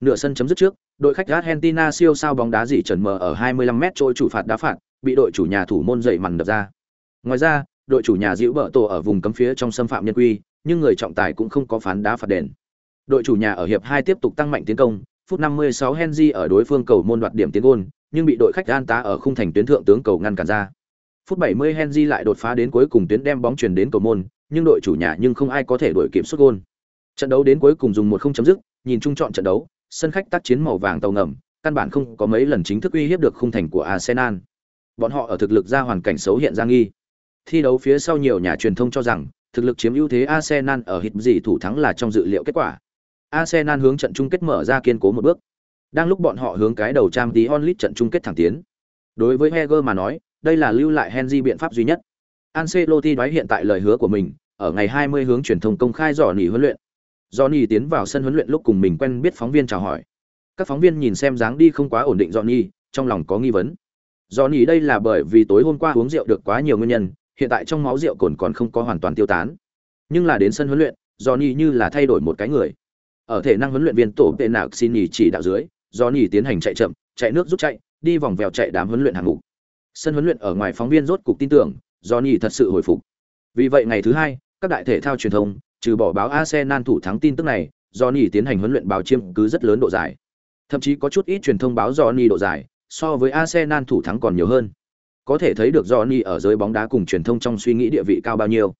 Nửa sân chấm dứt trước, đội khách Argentina siêu sao bóng đá dị trần mờ ở 25m trôi chủ phạt đá phạt, bị đội chủ nhà thủ môn dậy màn đập ra. Ngoài ra, đội chủ nhà Diệu Bợ Tổ ở vùng cấm phía trong xâm phạm nhân quy, nhưng người trọng tài cũng không có phán đá phạt đền. Đội chủ nhà ở hiệp 2 tiếp tục tăng mạnh tiến công, phút 56 Henry ở đối phương cầu môn đoạt điểm tiến gôn, nhưng bị đội khách An tá ở khung thành tuyến thượng tướng cầu ngăn cản ra. Phút 70 Henry lại đột phá đến cuối cùng tuyến đem bóng chuyển đến cầu môn, nhưng đội chủ nhà nhưng không ai có thể đuổi kịp sút gol. Trận đấu đến cuối cùng dùng một không chấm dứt, nhìn chung chọn trận đấu, sân khách tác chiến màu vàng tàu ngầm, căn bản không có mấy lần chính thức uy hiếp được khung thành của Arsenal. Bọn họ ở thực lực ra hoàn cảnh xấu hiện ra nghi. Thi đấu phía sau nhiều nhà truyền thông cho rằng, thực lực chiếm ưu thế Arsenal ở hit gì thủ thắng là trong dự liệu kết quả. Arsenal hướng trận chung kết mở ra kiên cố một bước. Đang lúc bọn họ hướng cái đầu trang tí onlit trận chung kết thẳng tiến. Đối với Heger mà nói, đây là lưu lại Henry biện pháp duy nhất. Ancelotti nói hiện tại lời hứa của mình, ở ngày 20 hướng truyền thông công khai dò nỉ huấn luyện. Johnny tiến vào sân huấn luyện lúc cùng mình quen biết phóng viên chào hỏi. Các phóng viên nhìn xem dáng đi không quá ổn định Johnny, trong lòng có nghi vấn. Johnny đây là bởi vì tối hôm qua uống rượu được quá nhiều nguyên nhân, hiện tại trong máu rượu cồn còn không có hoàn toàn tiêu tán. Nhưng là đến sân huấn luyện, Johnny như là thay đổi một cái người. Ở thể năng huấn luyện viên tổ tên nào xin chỉ đạo dưới, Johnny tiến hành chạy chậm, chạy nước rút chạy, đi vòng vèo chạy đám huấn luyện hàng ngũ. Sân huấn luyện ở ngoài phóng viên rốt cục tin tưởng, Johnny thật sự hồi phục. Vì vậy ngày thứ hai, các đại thể thao truyền thông, trừ bỏ báo Arsenal thủ thắng tin tức này, Johnny tiến hành huấn luyện báo chiêm cứ rất lớn độ dài. Thậm chí có chút ít truyền thông báo Johnny độ dài, so với Arsenal thủ thắng còn nhiều hơn. Có thể thấy được Johnny ở giới bóng đá cùng truyền thông trong suy nghĩ địa vị cao bao nhiêu.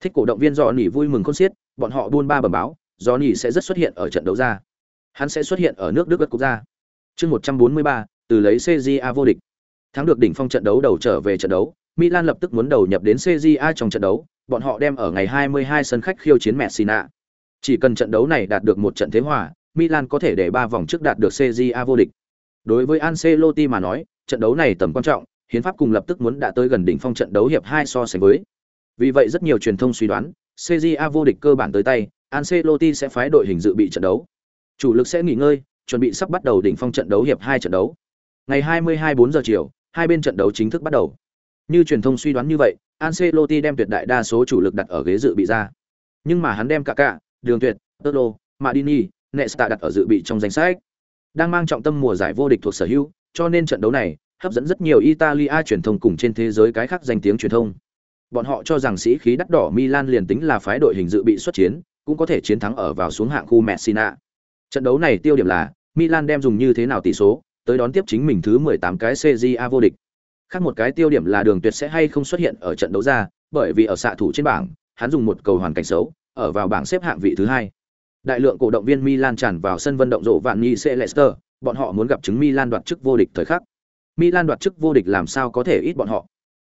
Thích cổ động viên Johnny vui mừng khôn xiết, bọn họ buôn ba bẩm báo, Johnny sẽ rất xuất hiện ở trận đấu ra. Hắn sẽ xuất hiện ở nước Đức bất quốc gia. Chương 143, từ lấy CJA vô địch. Thắng được đỉnh phong trận đấu đầu trở về trận đấu, Milan lập tức muốn đầu nhập đến CJA trong trận đấu, bọn họ đem ở ngày 22 sân khách khiêu chiến Messina. Chỉ cần trận đấu này đạt được một trận thế hòa, Milan có thể để ba vòng trước đạt được CJA vô địch. Đối với Ancelotti mà nói, trận đấu này tầm quan trọng, hiến pháp cùng lập tức muốn đã tới gần đỉnh phong trận đấu hiệp 2 so sánh với. Vì vậy rất nhiều truyền thông suy đoán, CJA vô địch cơ bản tới tay, Ancelotti sẽ phái đội hình dự bị trận đấu. Chủ lực sẽ nghỉ ngơi, chuẩn bị sắp bắt đầu đỉnh phong trận đấu hiệp 2 trận đấu. Ngày 22 4 giờ chiều, hai bên trận đấu chính thức bắt đầu. Như truyền thông suy đoán như vậy, Ancelotti đem tuyệt đại đa số chủ lực đặt ở ghế dự bị ra. Nhưng mà hắn đem cả cả, Đường Tuyệt, Tolo, Madini, Nesta đặt ở dự bị trong danh sách. Đang mang trọng tâm mùa giải vô địch thuộc sở hữu, cho nên trận đấu này hấp dẫn rất nhiều Italia truyền thông cùng trên thế giới cái khác danh tiếng truyền thông. Bọn họ cho rằng sĩ khí đắt đỏ Milan liền tính là phái đội hình dự bị xuất chiến, cũng có thể chiến thắng ở vào xuống hạng khu Messina. Trận đấu này tiêu điểm là Milan đem dùng như thế nào tỷ số, tới đón tiếp chính mình thứ 18 cái CJA vô địch. Khác một cái tiêu điểm là Đường Tuyệt sẽ hay không xuất hiện ở trận đấu ra, bởi vì ở xạ thủ trên bảng, hắn dùng một cầu hoàn cảnh xấu, ở vào bảng xếp hạng vị thứ hai. Đại lượng cổ động viên Milan tràn vào sân vận động rộ vạn Nhi Leicester, bọn họ muốn gặp chứng Milan đoạt chức vô địch thời khắc. Milan đoạt chức vô địch làm sao có thể ít bọn họ.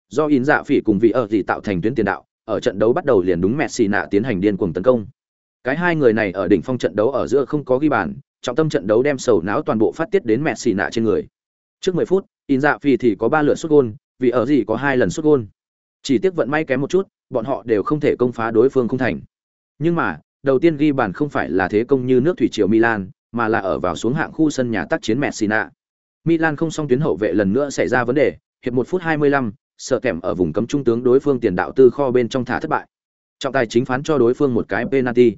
Do in dạ phỉ cùng vị ở gì tạo thành tuyến tiền đạo, ở trận đấu bắt đầu liền đúng Messi nạ tiến hành điên cuồng tấn công. Cái hai người này ở đỉnh phong trận đấu ở giữa không có ghi bàn, trọng tâm trận đấu đem sầu não toàn bộ phát tiết đến Messi nạ trên người. Trước 10 phút, in dạ phi thì có 3 lượt sút gôn, vì ở gì có hai lần sút gôn. Chỉ tiếc vận may kém một chút, bọn họ đều không thể công phá đối phương không thành. Nhưng mà, đầu tiên ghi bàn không phải là thế công như nước thủy triều Milan, mà là ở vào xuống hạng khu sân nhà tác chiến Messina. Milan không song tuyến hậu vệ lần nữa xảy ra vấn đề, hiệp 1 phút 25, sợ kèm ở vùng cấm trung tướng đối phương tiền đạo tư kho bên trong thả thất bại. Trọng tài chính phán cho đối phương một cái penalty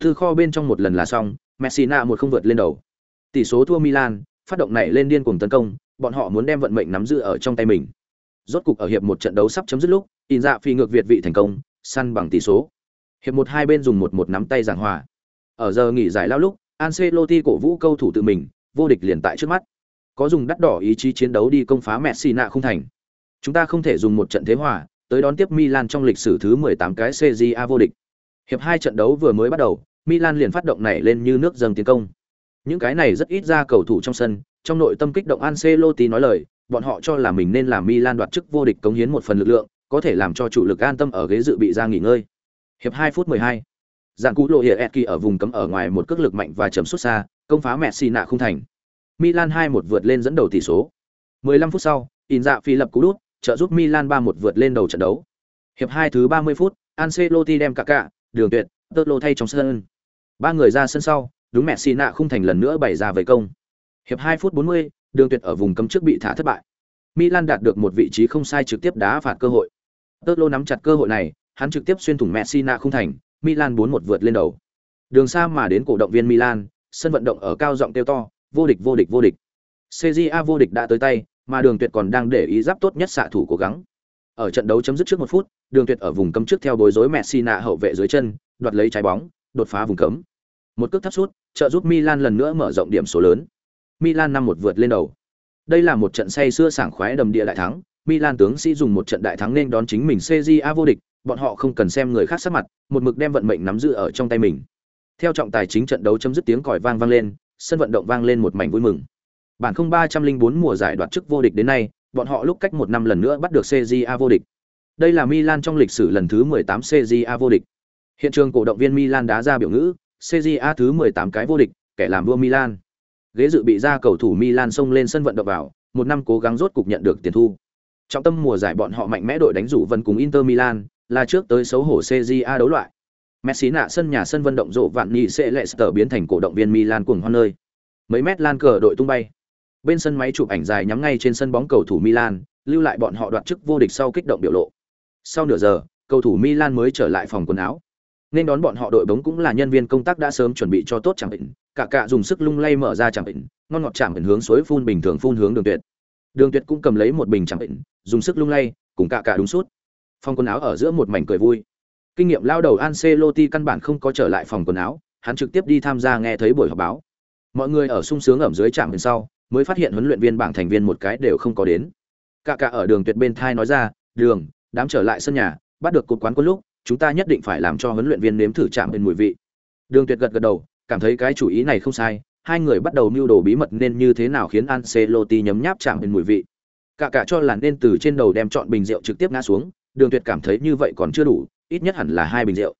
thư kho bên trong một lần là xong, Messina một không vượt lên đầu. Tỷ số thua Milan, phát động này lên điên cuồng tấn công, bọn họ muốn đem vận mệnh nắm giữ ở trong tay mình. Rốt cục ở hiệp một trận đấu sắp chấm dứt lúc, in dạ phi ngược Việt vị thành công, săn bằng tỷ số. Hiệp một hai bên dùng một một nắm tay giảng hòa. Ở giờ nghỉ giải lao lúc, Ancelotti cổ vũ cầu thủ tự mình, vô địch liền tại trước mắt. Có dùng đắt đỏ ý chí chiến đấu đi công phá Messi nạ không thành. Chúng ta không thể dùng một trận thế hòa, tới đón tiếp Milan trong lịch sử thứ 18 cái CJA vô địch. Hiệp hai trận đấu vừa mới bắt đầu, Milan liền phát động này lên như nước dâng tiến công. Những cái này rất ít ra cầu thủ trong sân, trong nội tâm kích động Ancelotti nói lời, bọn họ cho là mình nên làm Milan đoạt chức vô địch cống hiến một phần lực lượng, có thể làm cho chủ lực an tâm ở ghế dự bị ra nghỉ ngơi. Hiệp 2 phút 12. Dạng cú lộ hiệp Etki ở vùng cấm ở ngoài một cước lực mạnh và chấm xuất xa, công phá Messi nạ không thành. Milan 2-1 vượt lên dẫn đầu tỷ số. 15 phút sau, Inza phi lập cú đút, trợ giúp Milan 3-1 vượt lên đầu trận đấu. Hiệp 2 thứ 30 phút, Ancelotti đem cả cả, đường tuyệt, Totlo thay trong sân. Ba người ra sân sau, đúng mẹ xì nạ không thành lần nữa bày ra về công. Hiệp 2 phút 40, đường tuyệt ở vùng cấm trước bị thả thất bại. Milan đạt được một vị trí không sai trực tiếp đá phạt cơ hội. Totlo nắm chặt cơ hội này, hắn trực tiếp xuyên thủng Messi nạ không thành, Milan 4-1 vượt lên đầu. Đường xa mà đến cổ động viên Milan, sân vận động ở cao giọng kêu to, vô địch vô địch vô địch. CJA vô địch đã tới tay, mà Đường Tuyệt còn đang để ý giáp tốt nhất xạ thủ cố gắng. Ở trận đấu chấm dứt trước một phút, Đường Tuyệt ở vùng cấm trước theo bối rối Messi nạ hậu vệ dưới chân, đoạt lấy trái bóng, đột phá vùng cấm. Một cước thấp sút, trợ giúp Milan lần nữa mở rộng điểm số lớn. Milan năm một vượt lên đầu. Đây là một trận say xưa sảng khoái đầm địa đại thắng, Milan tướng sĩ dùng một trận đại thắng nên đón chính mình CJA vô địch, bọn họ không cần xem người khác sắc mặt, một mực đem vận mệnh nắm giữ ở trong tay mình. Theo trọng tài chính trận đấu chấm dứt tiếng còi vang vang lên, sân vận động vang lên một mảnh vui mừng. Bản không ba trăm linh bốn mùa giải đoạt chức vô địch đến nay, bọn họ lúc cách một năm lần nữa bắt được CJA vô địch. Đây là Milan trong lịch sử lần thứ 18 CJA vô địch. Hiện trường cổ động viên Milan đá ra biểu ngữ, CJA thứ 18 cái vô địch, kẻ làm vua Milan. Ghế dự bị ra cầu thủ Milan xông lên sân vận động vào, một năm cố gắng rốt cục nhận được tiền thu. Trọng tâm mùa giải bọn họ mạnh mẽ đội đánh rủ vân cùng Inter Milan, là trước tới xấu hổ CJA đấu loại. Messi nạ sân nhà sân vận động rộ vạn nhị sẽ lệ sở biến thành cổ động viên Milan cuồng hoan nơi. Mấy mét lan cờ đội tung bay. Bên sân máy chụp ảnh dài nhắm ngay trên sân bóng cầu thủ Milan, lưu lại bọn họ đoạt chức vô địch sau kích động biểu lộ. Sau nửa giờ, cầu thủ Milan mới trở lại phòng quần áo. Nên đón bọn họ đội bóng cũng là nhân viên công tác đã sớm chuẩn bị cho tốt chẳng bệnh, cả cả dùng sức lung lay mở ra chẳng bệnh, ngon ngọt chẳng bệnh hướng suối phun bình thường phun hướng đường tuyệt. Đường tuyệt cũng cầm lấy một bình chẳng bệnh, dùng sức lung lay, cùng cả cả đúng suốt. Phòng quần áo ở giữa một mảnh cười vui. Kinh nghiệm lao đầu Ancelotti căn bản không có trở lại phòng quần áo, hắn trực tiếp đi tham gia nghe thấy buổi họp báo. Mọi người ở sung sướng ẩm dưới trạm bên sau, mới phát hiện huấn luyện viên bảng thành viên một cái đều không có đến. Cả cả ở đường tuyệt bên thai nói ra, "Đường, đám trở lại sân nhà, bắt được cột quán quân lúc, chúng ta nhất định phải làm cho huấn luyện viên nếm thử chạm bên mùi vị." Đường tuyệt gật gật đầu, cảm thấy cái chủ ý này không sai, hai người bắt đầu mưu đồ bí mật nên như thế nào khiến Ancelotti nhấm nháp chạm bên mùi vị. Cả cả cho là nên từ trên đầu đem chọn bình rượu trực tiếp ngã xuống, Đường Tuyệt cảm thấy như vậy còn chưa đủ, ít nhất hẳn là hai bình rượu.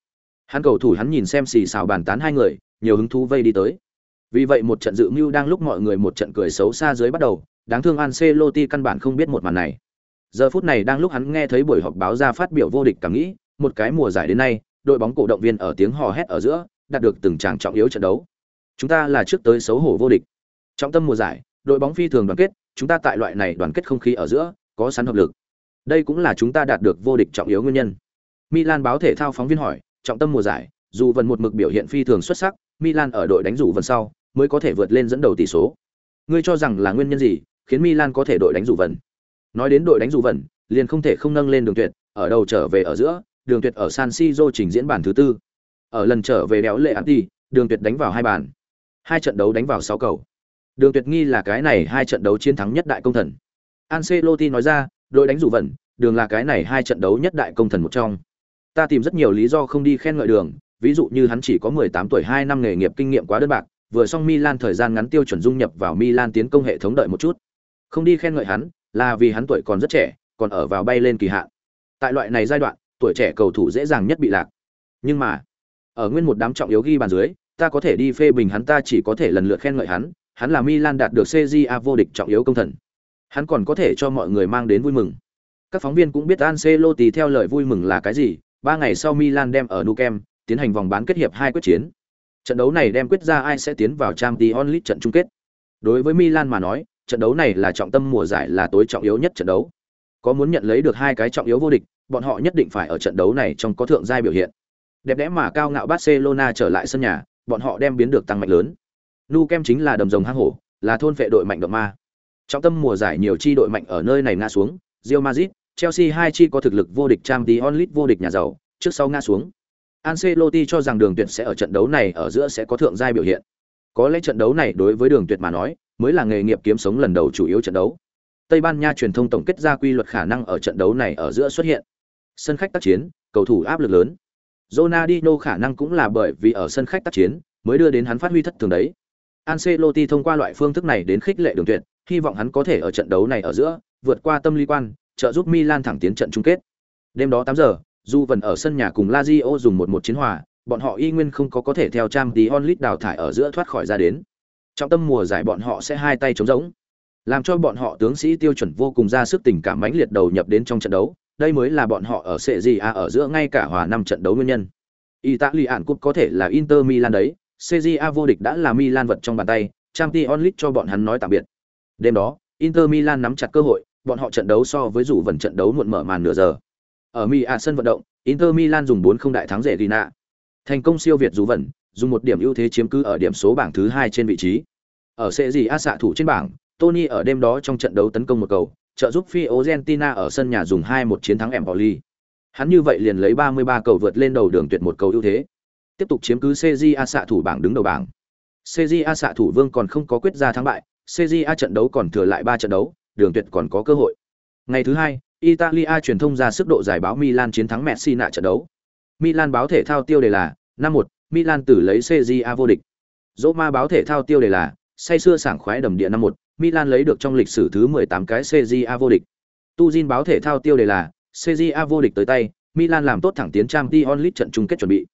Hắn cầu thủ hắn nhìn xem xì xào bàn tán hai người, nhiều hứng thú vây đi tới. Vì vậy một trận dự mưu đang lúc mọi người một trận cười xấu xa dưới bắt đầu, đáng thương Ancelotti căn bản không biết một màn này. Giờ phút này đang lúc hắn nghe thấy buổi họp báo ra phát biểu vô địch cảm nghĩ, một cái mùa giải đến nay, đội bóng cổ động viên ở tiếng hò hét ở giữa, đạt được từng tràng trọng yếu trận đấu. Chúng ta là trước tới xấu hổ vô địch. Trọng tâm mùa giải, đội bóng phi thường đoàn kết, chúng ta tại loại này đoàn kết không khí ở giữa, có sẵn hợp lực. Đây cũng là chúng ta đạt được vô địch trọng yếu nguyên nhân. Milan báo thể thao phóng viên hỏi, trọng tâm mùa giải, dù vẫn một mực biểu hiện phi thường xuất sắc, Milan ở đội đánh rủ vần sau, mới có thể vượt lên dẫn đầu tỷ số. Ngươi cho rằng là nguyên nhân gì, khiến Milan có thể đội đánh rủ vần? Nói đến đội đánh dù vẩn, liền không thể không nâng lên đường tuyệt, ở đầu trở về ở giữa, đường tuyệt ở San Siro trình diễn bản thứ tư. Ở lần trở về đéo lệ Anti, đường tuyệt đánh vào hai bàn. Hai trận đấu đánh vào sáu cầu. Đường tuyệt nghi là cái này hai trận đấu chiến thắng nhất đại công thần. Ancelotti nói ra, đội đánh dù vẩn, đường là cái này hai trận đấu nhất đại công thần một trong. Ta tìm rất nhiều lý do không đi khen ngợi đường, ví dụ như hắn chỉ có 18 tuổi 2 năm nghề nghiệp kinh nghiệm quá đơn bạc, vừa xong Milan thời gian ngắn tiêu chuẩn dung nhập vào Milan tiến công hệ thống đợi một chút. Không đi khen ngợi hắn, là vì hắn tuổi còn rất trẻ, còn ở vào bay lên kỳ hạn. Tại loại này giai đoạn, tuổi trẻ cầu thủ dễ dàng nhất bị lạc. Nhưng mà, ở nguyên một đám trọng yếu ghi bàn dưới, ta có thể đi phê bình hắn ta chỉ có thể lần lượt khen ngợi hắn, hắn là Milan đạt được CJA vô địch trọng yếu công thần. Hắn còn có thể cho mọi người mang đến vui mừng. Các phóng viên cũng biết Ancelotti theo lời vui mừng là cái gì, ba ngày sau Milan đem ở Nou Camp tiến hành vòng bán kết hiệp hai quyết chiến. Trận đấu này đem quyết ra ai sẽ tiến vào Champions League trận chung kết. Đối với Milan mà nói, trận đấu này là trọng tâm mùa giải là tối trọng yếu nhất trận đấu. Có muốn nhận lấy được hai cái trọng yếu vô địch, bọn họ nhất định phải ở trận đấu này trong có thượng giai biểu hiện. Đẹp đẽ mà cao ngạo Barcelona trở lại sân nhà, bọn họ đem biến được tăng mạnh lớn. Nou Camp chính là đầm rồng hang hổ, là thôn vệ đội mạnh động ma. Trọng tâm mùa giải nhiều chi đội mạnh ở nơi này ngã xuống, Real Madrid, Chelsea hai chi có thực lực vô địch Champions League vô địch nhà giàu, trước sau ngã xuống. Ancelotti cho rằng Đường Tuyệt sẽ ở trận đấu này ở giữa sẽ có thượng giai biểu hiện. Có lẽ trận đấu này đối với Đường Tuyệt mà nói, mới là nghề nghiệp kiếm sống lần đầu chủ yếu trận đấu. Tây Ban Nha truyền thông tổng kết ra quy luật khả năng ở trận đấu này ở giữa xuất hiện. Sân khách tác chiến, cầu thủ áp lực lớn. Ronaldinho khả năng cũng là bởi vì ở sân khách tác chiến, mới đưa đến hắn phát huy thất thường đấy. Ancelotti thông qua loại phương thức này đến khích lệ Đường Tuyệt, hy vọng hắn có thể ở trận đấu này ở giữa vượt qua tâm lý quan, trợ giúp Milan thẳng tiến trận chung kết. Đêm đó 8 giờ, Du vẫn ở sân nhà cùng Lazio dùng 1-1 chiến hòa, bọn họ y nguyên không có có thể theo trang tí onlit đào thải ở giữa thoát khỏi ra đến. Trong tâm mùa giải bọn họ sẽ hai tay chống rỗng, làm cho bọn họ tướng sĩ tiêu chuẩn vô cùng ra sức tình cảm mãnh liệt đầu nhập đến trong trận đấu, đây mới là bọn họ ở Serie A ở giữa ngay cả hòa năm trận đấu nguyên nhân. Italy ản cúp có thể là Inter Milan đấy, Serie A vô địch đã là Milan vật trong bàn tay, Champions League cho bọn hắn nói tạm biệt. Đêm đó, Inter Milan nắm chặt cơ hội, bọn họ trận đấu so với rủ vần trận đấu muộn mở màn nửa giờ. Ở Mi A sân vận động, Inter Milan dùng 4 không đại thắng rẻ Gina. Thành công siêu việt dù vẩn dùng một điểm ưu thế chiếm cứ ở điểm số bảng thứ hai trên vị trí. Ở Serie A xạ thủ trên bảng, Tony ở đêm đó trong trận đấu tấn công một cầu, trợ giúp Fiorentina ở sân nhà dùng 2-1 chiến thắng Empoli. Hắn như vậy liền lấy 33 cầu vượt lên đầu đường tuyệt một cầu ưu thế. Tiếp tục chiếm cứ CJA xạ thủ bảng đứng đầu bảng. CJA xạ thủ vương còn không có quyết ra thắng bại, CJA trận đấu còn thừa lại 3 trận đấu, đường tuyệt còn có cơ hội. Ngày thứ hai, Italia truyền thông ra sức độ giải báo Milan chiến thắng Messi nạ trận đấu. Milan báo thể thao tiêu đề là 5-1, Milan tử lấy CJA vô địch. Roma báo thể thao tiêu đề là say xưa sảng khoái đầm địa 5-1, Milan lấy được trong lịch sử thứ 18 cái CJA vô địch. Tuzin báo thể thao tiêu đề là CJA vô địch tới tay, Milan làm tốt thẳng tiến Champions League trận chung kết chuẩn bị.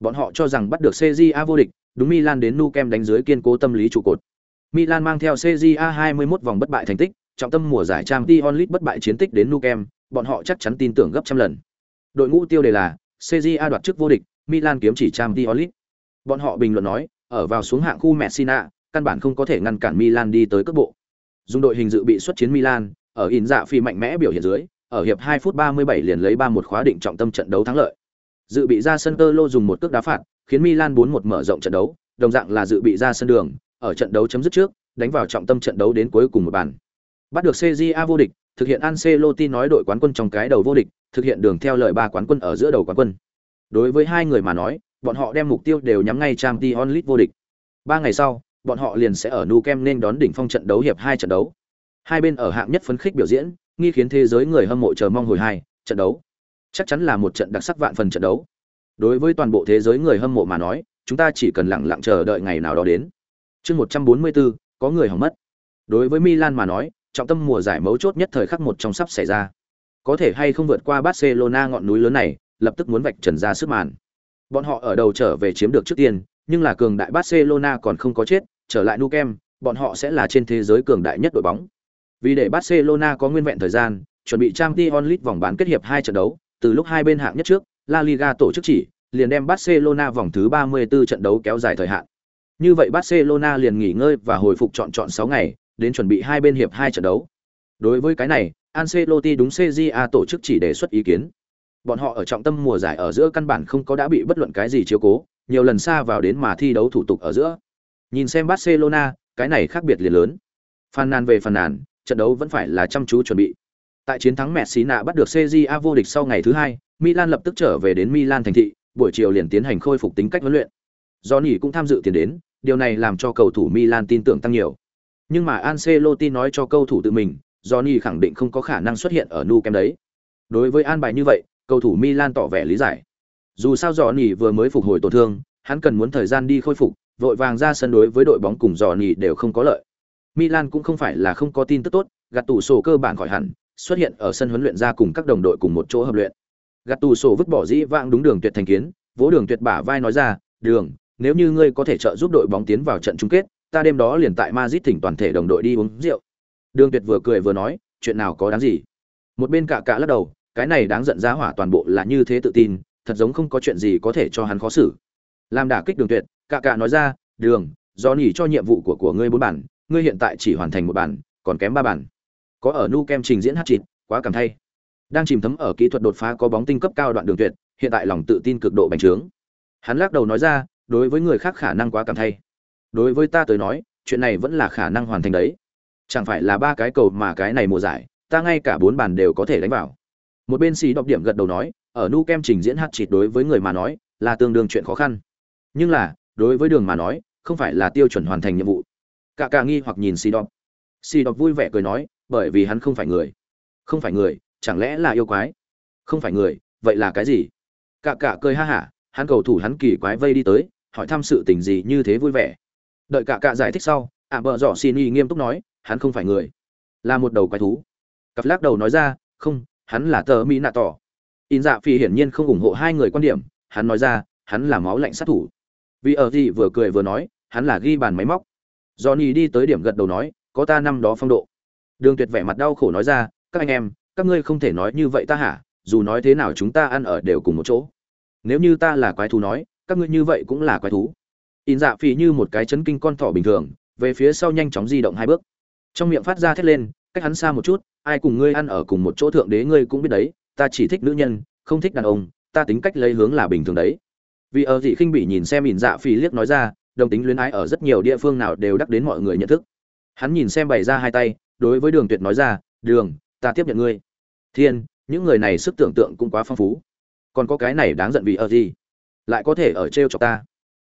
Bọn họ cho rằng bắt được CJA vô địch, đúng Milan đến Nou Camp đánh dưới kiên cố tâm lý trụ cột. Milan mang theo CJA 21 vòng bất bại thành tích, trọng tâm mùa giải Champions League bất bại chiến tích đến Nou Camp, bọn họ chắc chắn tin tưởng gấp trăm lần. Đội ngũ tiêu đề là CJA đoạt chức vô địch, Milan kiếm chỉ Champions League. Bọn họ bình luận nói, ở vào xuống hạng khu Messina, căn bản không có thể ngăn cản Milan đi tới cấp bộ. Dùng đội hình dự bị xuất chiến Milan, ở in dạ phi mạnh mẽ biểu hiện dưới, ở hiệp 2 phút 37 liền lấy 3-1 khóa định trọng tâm trận đấu thắng lợi. Dự bị ra sân Tơ Lô dùng một cước đá phạt, khiến Milan 4-1 mở rộng trận đấu, đồng dạng là dự bị ra sân đường, ở trận đấu chấm dứt trước, đánh vào trọng tâm trận đấu đến cuối cùng một bàn. Bắt được CJA vô địch, thực hiện Ancelotti nói đội quán quân trong cái đầu vô địch, thực hiện đường theo lời ba quán quân ở giữa đầu quán quân. Đối với hai người mà nói, bọn họ đem mục tiêu đều nhắm ngay Champions League vô địch. Ba ngày sau, bọn họ liền sẽ ở Nou nên đón đỉnh phong trận đấu hiệp hai trận đấu. Hai bên ở hạng nhất phấn khích biểu diễn, nghi khiến thế giới người hâm mộ chờ mong hồi hai trận đấu. Chắc chắn là một trận đặc sắc vạn phần trận đấu. Đối với toàn bộ thế giới người hâm mộ mà nói, chúng ta chỉ cần lặng lặng chờ đợi ngày nào đó đến. Chương 144, có người hỏng mất. Đối với Milan mà nói, trọng tâm mùa giải mấu chốt nhất thời khắc một trong sắp xảy ra. Có thể hay không vượt qua Barcelona ngọn núi lớn này, lập tức muốn vạch trần ra sức màn. Bọn họ ở đầu trở về chiếm được trước tiên, nhưng là cường đại Barcelona còn không có chết, trở lại Nou Camp, bọn họ sẽ là trên thế giới cường đại nhất đội bóng. Vì để Barcelona có nguyên vẹn thời gian, chuẩn bị Champions League vòng bán kết hiệp hai trận đấu, từ lúc hai bên hạng nhất trước, La Liga tổ chức chỉ, liền đem Barcelona vòng thứ 34 trận đấu kéo dài thời hạn. Như vậy Barcelona liền nghỉ ngơi và hồi phục chọn chọn 6 ngày, đến chuẩn bị hai bên hiệp hai trận đấu. Đối với cái này, Ancelotti đúng CJA tổ chức chỉ đề xuất ý kiến. Bọn họ ở trọng tâm mùa giải ở giữa căn bản không có đã bị bất luận cái gì chiếu cố, nhiều lần xa vào đến mà thi đấu thủ tục ở giữa. Nhìn xem Barcelona, cái này khác biệt liền lớn. Phàn nàn về phàn nàn, trận đấu vẫn phải là chăm chú chuẩn bị. Tại chiến thắng Messi nạ bắt được CJA vô địch sau ngày thứ hai, Milan lập tức trở về đến Milan thành thị, buổi chiều liền tiến hành khôi phục tính cách huấn luyện. Johnny cũng tham dự tiền đến, điều này làm cho cầu thủ Milan tin tưởng tăng nhiều. Nhưng mà Ancelotti nói cho cầu thủ tự mình, Johnny khẳng định không có khả năng xuất hiện ở Nu Kem đấy. Đối với an bài như vậy, cầu thủ Milan tỏ vẻ lý giải. Dù sao Johnny vừa mới phục hồi tổn thương, hắn cần muốn thời gian đi khôi phục, vội vàng ra sân đối với đội bóng cùng Johnny đều không có lợi. Milan cũng không phải là không có tin tức tốt, gạt tủ sổ cơ bản khỏi hẳn, xuất hiện ở sân huấn luyện ra cùng các đồng đội cùng một chỗ hợp luyện. Gạt tủ sổ vứt bỏ dĩ vãng đúng đường tuyệt thành kiến, vỗ đường tuyệt bả vai nói ra, "Đường, nếu như ngươi có thể trợ giúp đội bóng tiến vào trận chung kết, ta đêm đó liền tại Madrid thỉnh toàn thể đồng đội đi uống rượu." Đường Tuyệt vừa cười vừa nói, "Chuyện nào có đáng gì?" Một bên cả cả lắc đầu, cái này đáng giận giá hỏa toàn bộ là như thế tự tin, thật giống không có chuyện gì có thể cho hắn khó xử. Làm đả kích Đường Tuyệt, cả cả nói ra, "Đường, do nhỉ cho nhiệm vụ của của ngươi bốn bản, ngươi hiện tại chỉ hoàn thành một bản, còn kém ba bản. Có ở nu kem trình diễn hát chít, quá cảm thay. Đang chìm thấm ở kỹ thuật đột phá có bóng tinh cấp cao đoạn đường tuyệt, hiện tại lòng tự tin cực độ bành trướng. Hắn lắc đầu nói ra, đối với người khác khả năng quá cảm thay. Đối với ta tới nói, chuyện này vẫn là khả năng hoàn thành đấy. Chẳng phải là ba cái cầu mà cái này mùa giải, ta ngay cả bốn bàn đều có thể đánh vào. Một bên xì đọc điểm gật đầu nói, ở nu kem trình diễn hát chịt đối với người mà nói, là tương đương chuyện khó khăn. Nhưng là, đối với đường mà nói, không phải là tiêu chuẩn hoàn thành nhiệm vụ. Cả cả nghi hoặc nhìn xì đọc. Xì đọc vui vẻ cười nói bởi vì hắn không phải người. Không phải người chẳng lẽ là yêu quái? Không phải người vậy là cái gì? Cả cả cười ha hả hắn cầu thủ hắn kỳ quái vây đi tới hỏi thăm sự tình gì như thế vui vẻ. Đợi cả cả giải thích sau ạ bợ dọ xin y nghiêm túc nói hắn không phải người, là một đầu quái thú. Cặp lắc đầu nói ra, không, hắn là tờ mỹ nạ tỏ. In dạ phi hiển nhiên không ủng hộ hai người quan điểm, hắn nói ra, hắn là máu lạnh sát thủ. Vì ở gì vừa cười vừa nói, hắn là ghi bàn máy móc. Johnny đi tới điểm gật đầu nói, có ta năm đó phong độ. Đường tuyệt vẻ mặt đau khổ nói ra, các anh em, các ngươi không thể nói như vậy ta hả? Dù nói thế nào chúng ta ăn ở đều cùng một chỗ. Nếu như ta là quái thú nói, các ngươi như vậy cũng là quái thú. In dạ phi như một cái chấn kinh con thỏ bình thường, về phía sau nhanh chóng di động hai bước trong miệng phát ra thét lên, cách hắn xa một chút, ai cùng ngươi ăn ở cùng một chỗ thượng đế ngươi cũng biết đấy, ta chỉ thích nữ nhân, không thích đàn ông, ta tính cách lấy hướng là bình thường đấy. Vì ở dị khinh bị nhìn xem ỉn dạ phì liếc nói ra, đồng tính luyến ái ở rất nhiều địa phương nào đều đắc đến mọi người nhận thức. Hắn nhìn xem bày ra hai tay, đối với đường tuyệt nói ra, đường, ta tiếp nhận ngươi. Thiên, những người này sức tưởng tượng cũng quá phong phú. Còn có cái này đáng giận vì ở gì lại có thể ở t r e o cho ta.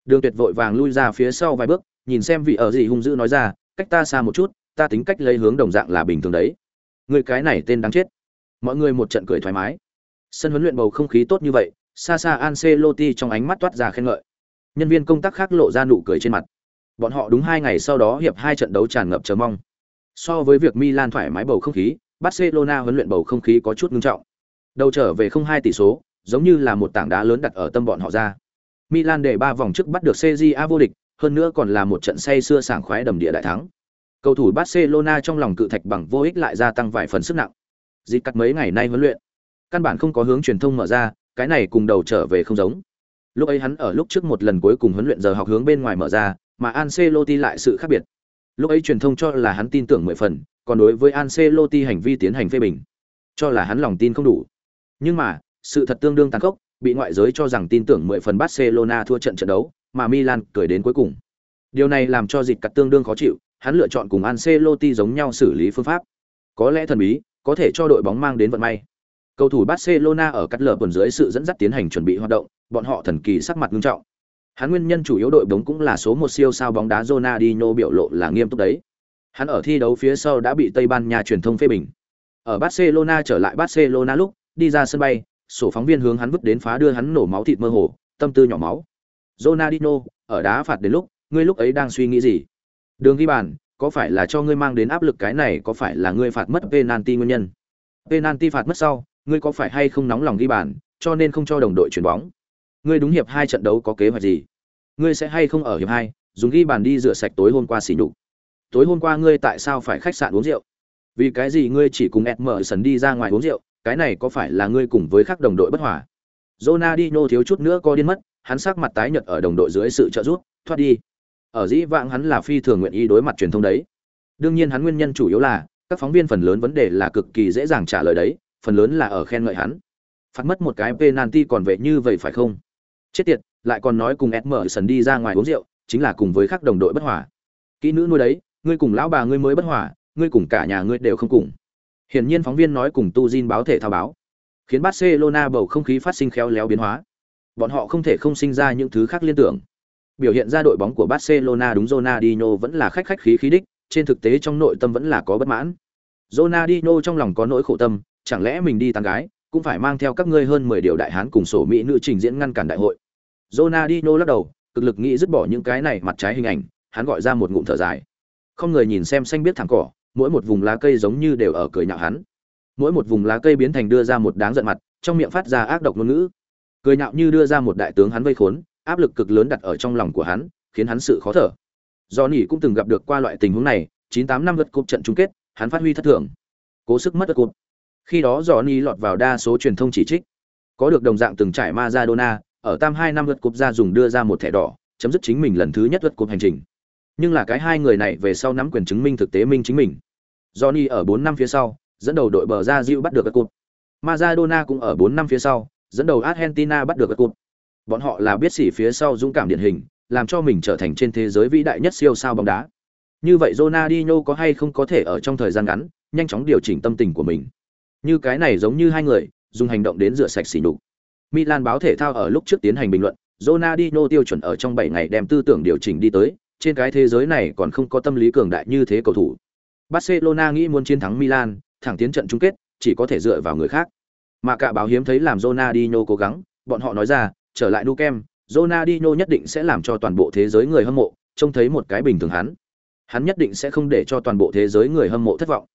Đường tuyệt vội vàng lui ra phía sau vài bước, nhìn xem vị ở gì hung dữ nói ra, cách ta xa một chút ta tính cách lấy hướng đồng dạng là bình thường đấy. Người cái này tên đáng chết. Mọi người một trận cười thoải mái. Sân huấn luyện bầu không khí tốt như vậy xa xa Ancelotti trong ánh mắt toát ra khen ngợi. Nhân viên công tác khác lộ ra nụ cười trên mặt. Bọn họ đúng hai ngày sau đó hiệp hai trận đấu tràn ngập chờ mong. So với việc Milan thoải mái bầu không khí Barcelona huấn luyện bầu không khí có chút ngưng trọng. Đầu trở về không hai tỷ số giống như là một tảng đá lớn đặt ở tâm bọn họ ra. Milan để ba vòng trước bắt được CJA vô địch, hơn nữa còn là một trận say xưa sảng khoái đầm địa đại thắng. Cầu thủ Barcelona trong lòng cự thạch bằng vô ích lại gia tăng vài phần sức nặng. Dịch cắt mấy ngày nay huấn luyện, căn bản không có hướng truyền thông mở ra, cái này cùng đầu trở về không giống. Lúc ấy hắn ở lúc trước một lần cuối cùng huấn luyện giờ học hướng bên ngoài mở ra, mà Ancelotti lại sự khác biệt. Lúc ấy truyền thông cho là hắn tin tưởng mười phần, còn đối với Ancelotti hành vi tiến hành phê bình, cho là hắn lòng tin không đủ. Nhưng mà, sự thật tương đương tàn khốc, bị ngoại giới cho rằng tin tưởng mười phần Barcelona thua trận trận đấu, mà Milan cười đến cuối cùng. Điều này làm cho dịch cắt tương đương khó chịu, hắn lựa chọn cùng Ancelotti giống nhau xử lý phương pháp. Có lẽ thần bí, có thể cho đội bóng mang đến vận may. Cầu thủ Barcelona ở cắt lở quần dưới sự dẫn dắt tiến hành chuẩn bị hoạt động, bọn họ thần kỳ sắc mặt nghiêm trọng. Hắn nguyên nhân chủ yếu đội bóng cũng là số một siêu sao bóng đá Ronaldinho biểu lộ là nghiêm túc đấy. Hắn ở thi đấu phía sau đã bị Tây Ban Nha truyền thông phê bình. Ở Barcelona trở lại Barcelona lúc đi ra sân bay, sổ phóng viên hướng hắn vứt đến phá đưa hắn nổ máu thịt mơ hồ, tâm tư nhỏ máu. Ronaldinho, ở đá phạt đến lúc, ngươi lúc ấy đang suy nghĩ gì? Đường ghi bàn, có phải là cho ngươi mang đến áp lực cái này có phải là ngươi phạt mất penalty nguyên nhân? Penalty phạt mất sau, ngươi có phải hay không nóng lòng ghi bàn, cho nên không cho đồng đội chuyển bóng? Ngươi đúng hiệp hai trận đấu có kế hoạch gì? Ngươi sẽ hay không ở hiệp hai dùng ghi bàn đi rửa sạch tối hôm qua xỉ nhục? Tối hôm qua ngươi tại sao phải khách sạn uống rượu? Vì cái gì ngươi chỉ cùng Emerson đi ra ngoài uống rượu, cái này có phải là ngươi cùng với các đồng đội bất hòa? Ronaldinho thiếu chút nữa có điên mất, hắn sắc mặt tái nhợt ở đồng đội dưới sự trợ giúp, thoát đi. Ở dĩ vãng hắn là phi thường nguyện ý đối mặt truyền thông đấy. Đương nhiên hắn nguyên nhân chủ yếu là các phóng viên phần lớn vấn đề là cực kỳ dễ dàng trả lời đấy, phần lớn là ở khen ngợi hắn. Phát mất một cái penalty còn vậy như vậy phải không? Chết tiệt, lại còn nói cùng Emerson đi ra ngoài uống rượu, chính là cùng với các đồng đội bất hòa. Kỹ nữ nuôi đấy, ngươi cùng lão bà ngươi mới bất hòa, ngươi cùng cả nhà ngươi đều không cùng. Hiển nhiên phóng viên nói cùng Tu Jin báo thể thao báo, khiến Barcelona bầu không khí phát sinh khéo léo biến hóa. Bọn họ không thể không sinh ra những thứ khác liên tưởng. Biểu hiện ra đội bóng của Barcelona đúng Ronaldinho vẫn là khách khách khí khí đích, trên thực tế trong nội tâm vẫn là có bất mãn. Ronaldinho trong lòng có nỗi khổ tâm, chẳng lẽ mình đi tán gái, cũng phải mang theo các ngươi hơn 10 điều đại hán cùng sổ mỹ nữ trình diễn ngăn cản đại hội. Ronaldinho lắc đầu, cực lực nghĩ dứt bỏ những cái này mặt trái hình ảnh, hắn gọi ra một ngụm thở dài. Không người nhìn xem xanh biết thẳng cỏ, mỗi một vùng lá cây giống như đều ở cười nhạo hắn mỗi một vùng lá cây biến thành đưa ra một đáng giận mặt trong miệng phát ra ác độc ngôn ngữ cười nhạo như đưa ra một đại tướng hắn vây khốn áp lực cực lớn đặt ở trong lòng của hắn khiến hắn sự khó thở. Johnny cũng từng gặp được qua loại tình huống này chín tám năm lượt cúp trận chung kết hắn phát huy thất thường. Cố sức mất gật cúp. Khi đó Johnny lọt vào đa số truyền thông chỉ trích. Có được đồng dạng từng trải Maradona ở tam hai năm lượt cúp ra dùng đưa ra một thẻ đỏ chấm dứt chính mình lần thứ nhất lượt cúp hành trình. Nhưng là cái hai người này về sau nắm quyền chứng minh thực tế minh chính mình. Johnny ở 4 năm phía sau, dẫn đầu đội bờ ra Diu bắt được cái cúp. Maradona cũng ở 4 năm phía sau, dẫn đầu Argentina bắt được cái cúp. Bọn họ là biết xỉ phía sau dũng cảm điển hình, làm cho mình trở thành trên thế giới vĩ đại nhất siêu sao bóng đá. Như vậy Ronaldinho có hay không có thể ở trong thời gian ngắn, nhanh chóng điều chỉnh tâm tình của mình. Như cái này giống như hai người, dùng hành động đến rửa sạch xỉ nhục. Milan báo thể thao ở lúc trước tiến hành bình luận, Ronaldinho tiêu chuẩn ở trong 7 ngày đem tư tưởng điều chỉnh đi tới, trên cái thế giới này còn không có tâm lý cường đại như thế cầu thủ. Barcelona nghĩ muốn chiến thắng Milan, thẳng tiến trận chung kết, chỉ có thể dựa vào người khác. Mà cả báo hiếm thấy làm Ronaldinho cố gắng, bọn họ nói ra, trở lại Nukem, Ronaldinho nhất định sẽ làm cho toàn bộ thế giới người hâm mộ trông thấy một cái bình thường hắn. Hắn nhất định sẽ không để cho toàn bộ thế giới người hâm mộ thất vọng.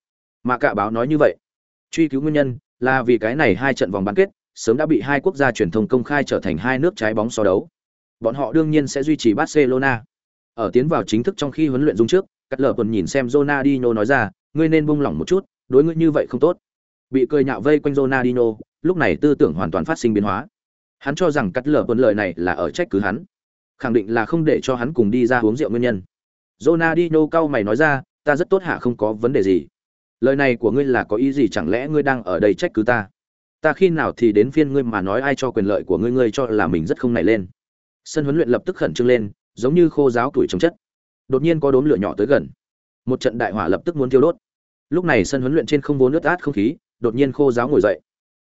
Mà cả báo nói như vậy. Truy cứu nguyên nhân là vì cái này hai trận vòng bán kết sớm đã bị hai quốc gia truyền thông công khai trở thành hai nước trái bóng so đấu. Bọn họ đương nhiên sẽ duy trì Barcelona. Ở tiến vào chính thức trong khi huấn luyện dung trước, Cắt Lở còn nhìn xem Ronaldinho nói ra, ngươi nên buông lỏng một chút, đối ngươi như vậy không tốt. Bị cười nhạo vây quanh Ronaldinho, lúc này tư tưởng hoàn toàn phát sinh biến hóa. Hắn cho rằng Cắt Lở còn lời này là ở trách cứ hắn, khẳng định là không để cho hắn cùng đi ra uống rượu nguyên nhân. Ronaldinho cau mày nói ra, ta rất tốt hạ không có vấn đề gì. Lời này của ngươi là có ý gì chẳng lẽ ngươi đang ở đây trách cứ ta? Ta khi nào thì đến phiên ngươi mà nói ai cho quyền lợi của ngươi ngươi cho là mình rất không nảy lên. Sân huấn luyện lập tức khẩn trương lên, giống như khô giáo tuổi trồng chất đột nhiên có đốm lửa nhỏ tới gần một trận đại hỏa lập tức muốn thiêu đốt lúc này sân huấn luyện trên không vốn nước át không khí đột nhiên khô giáo ngồi dậy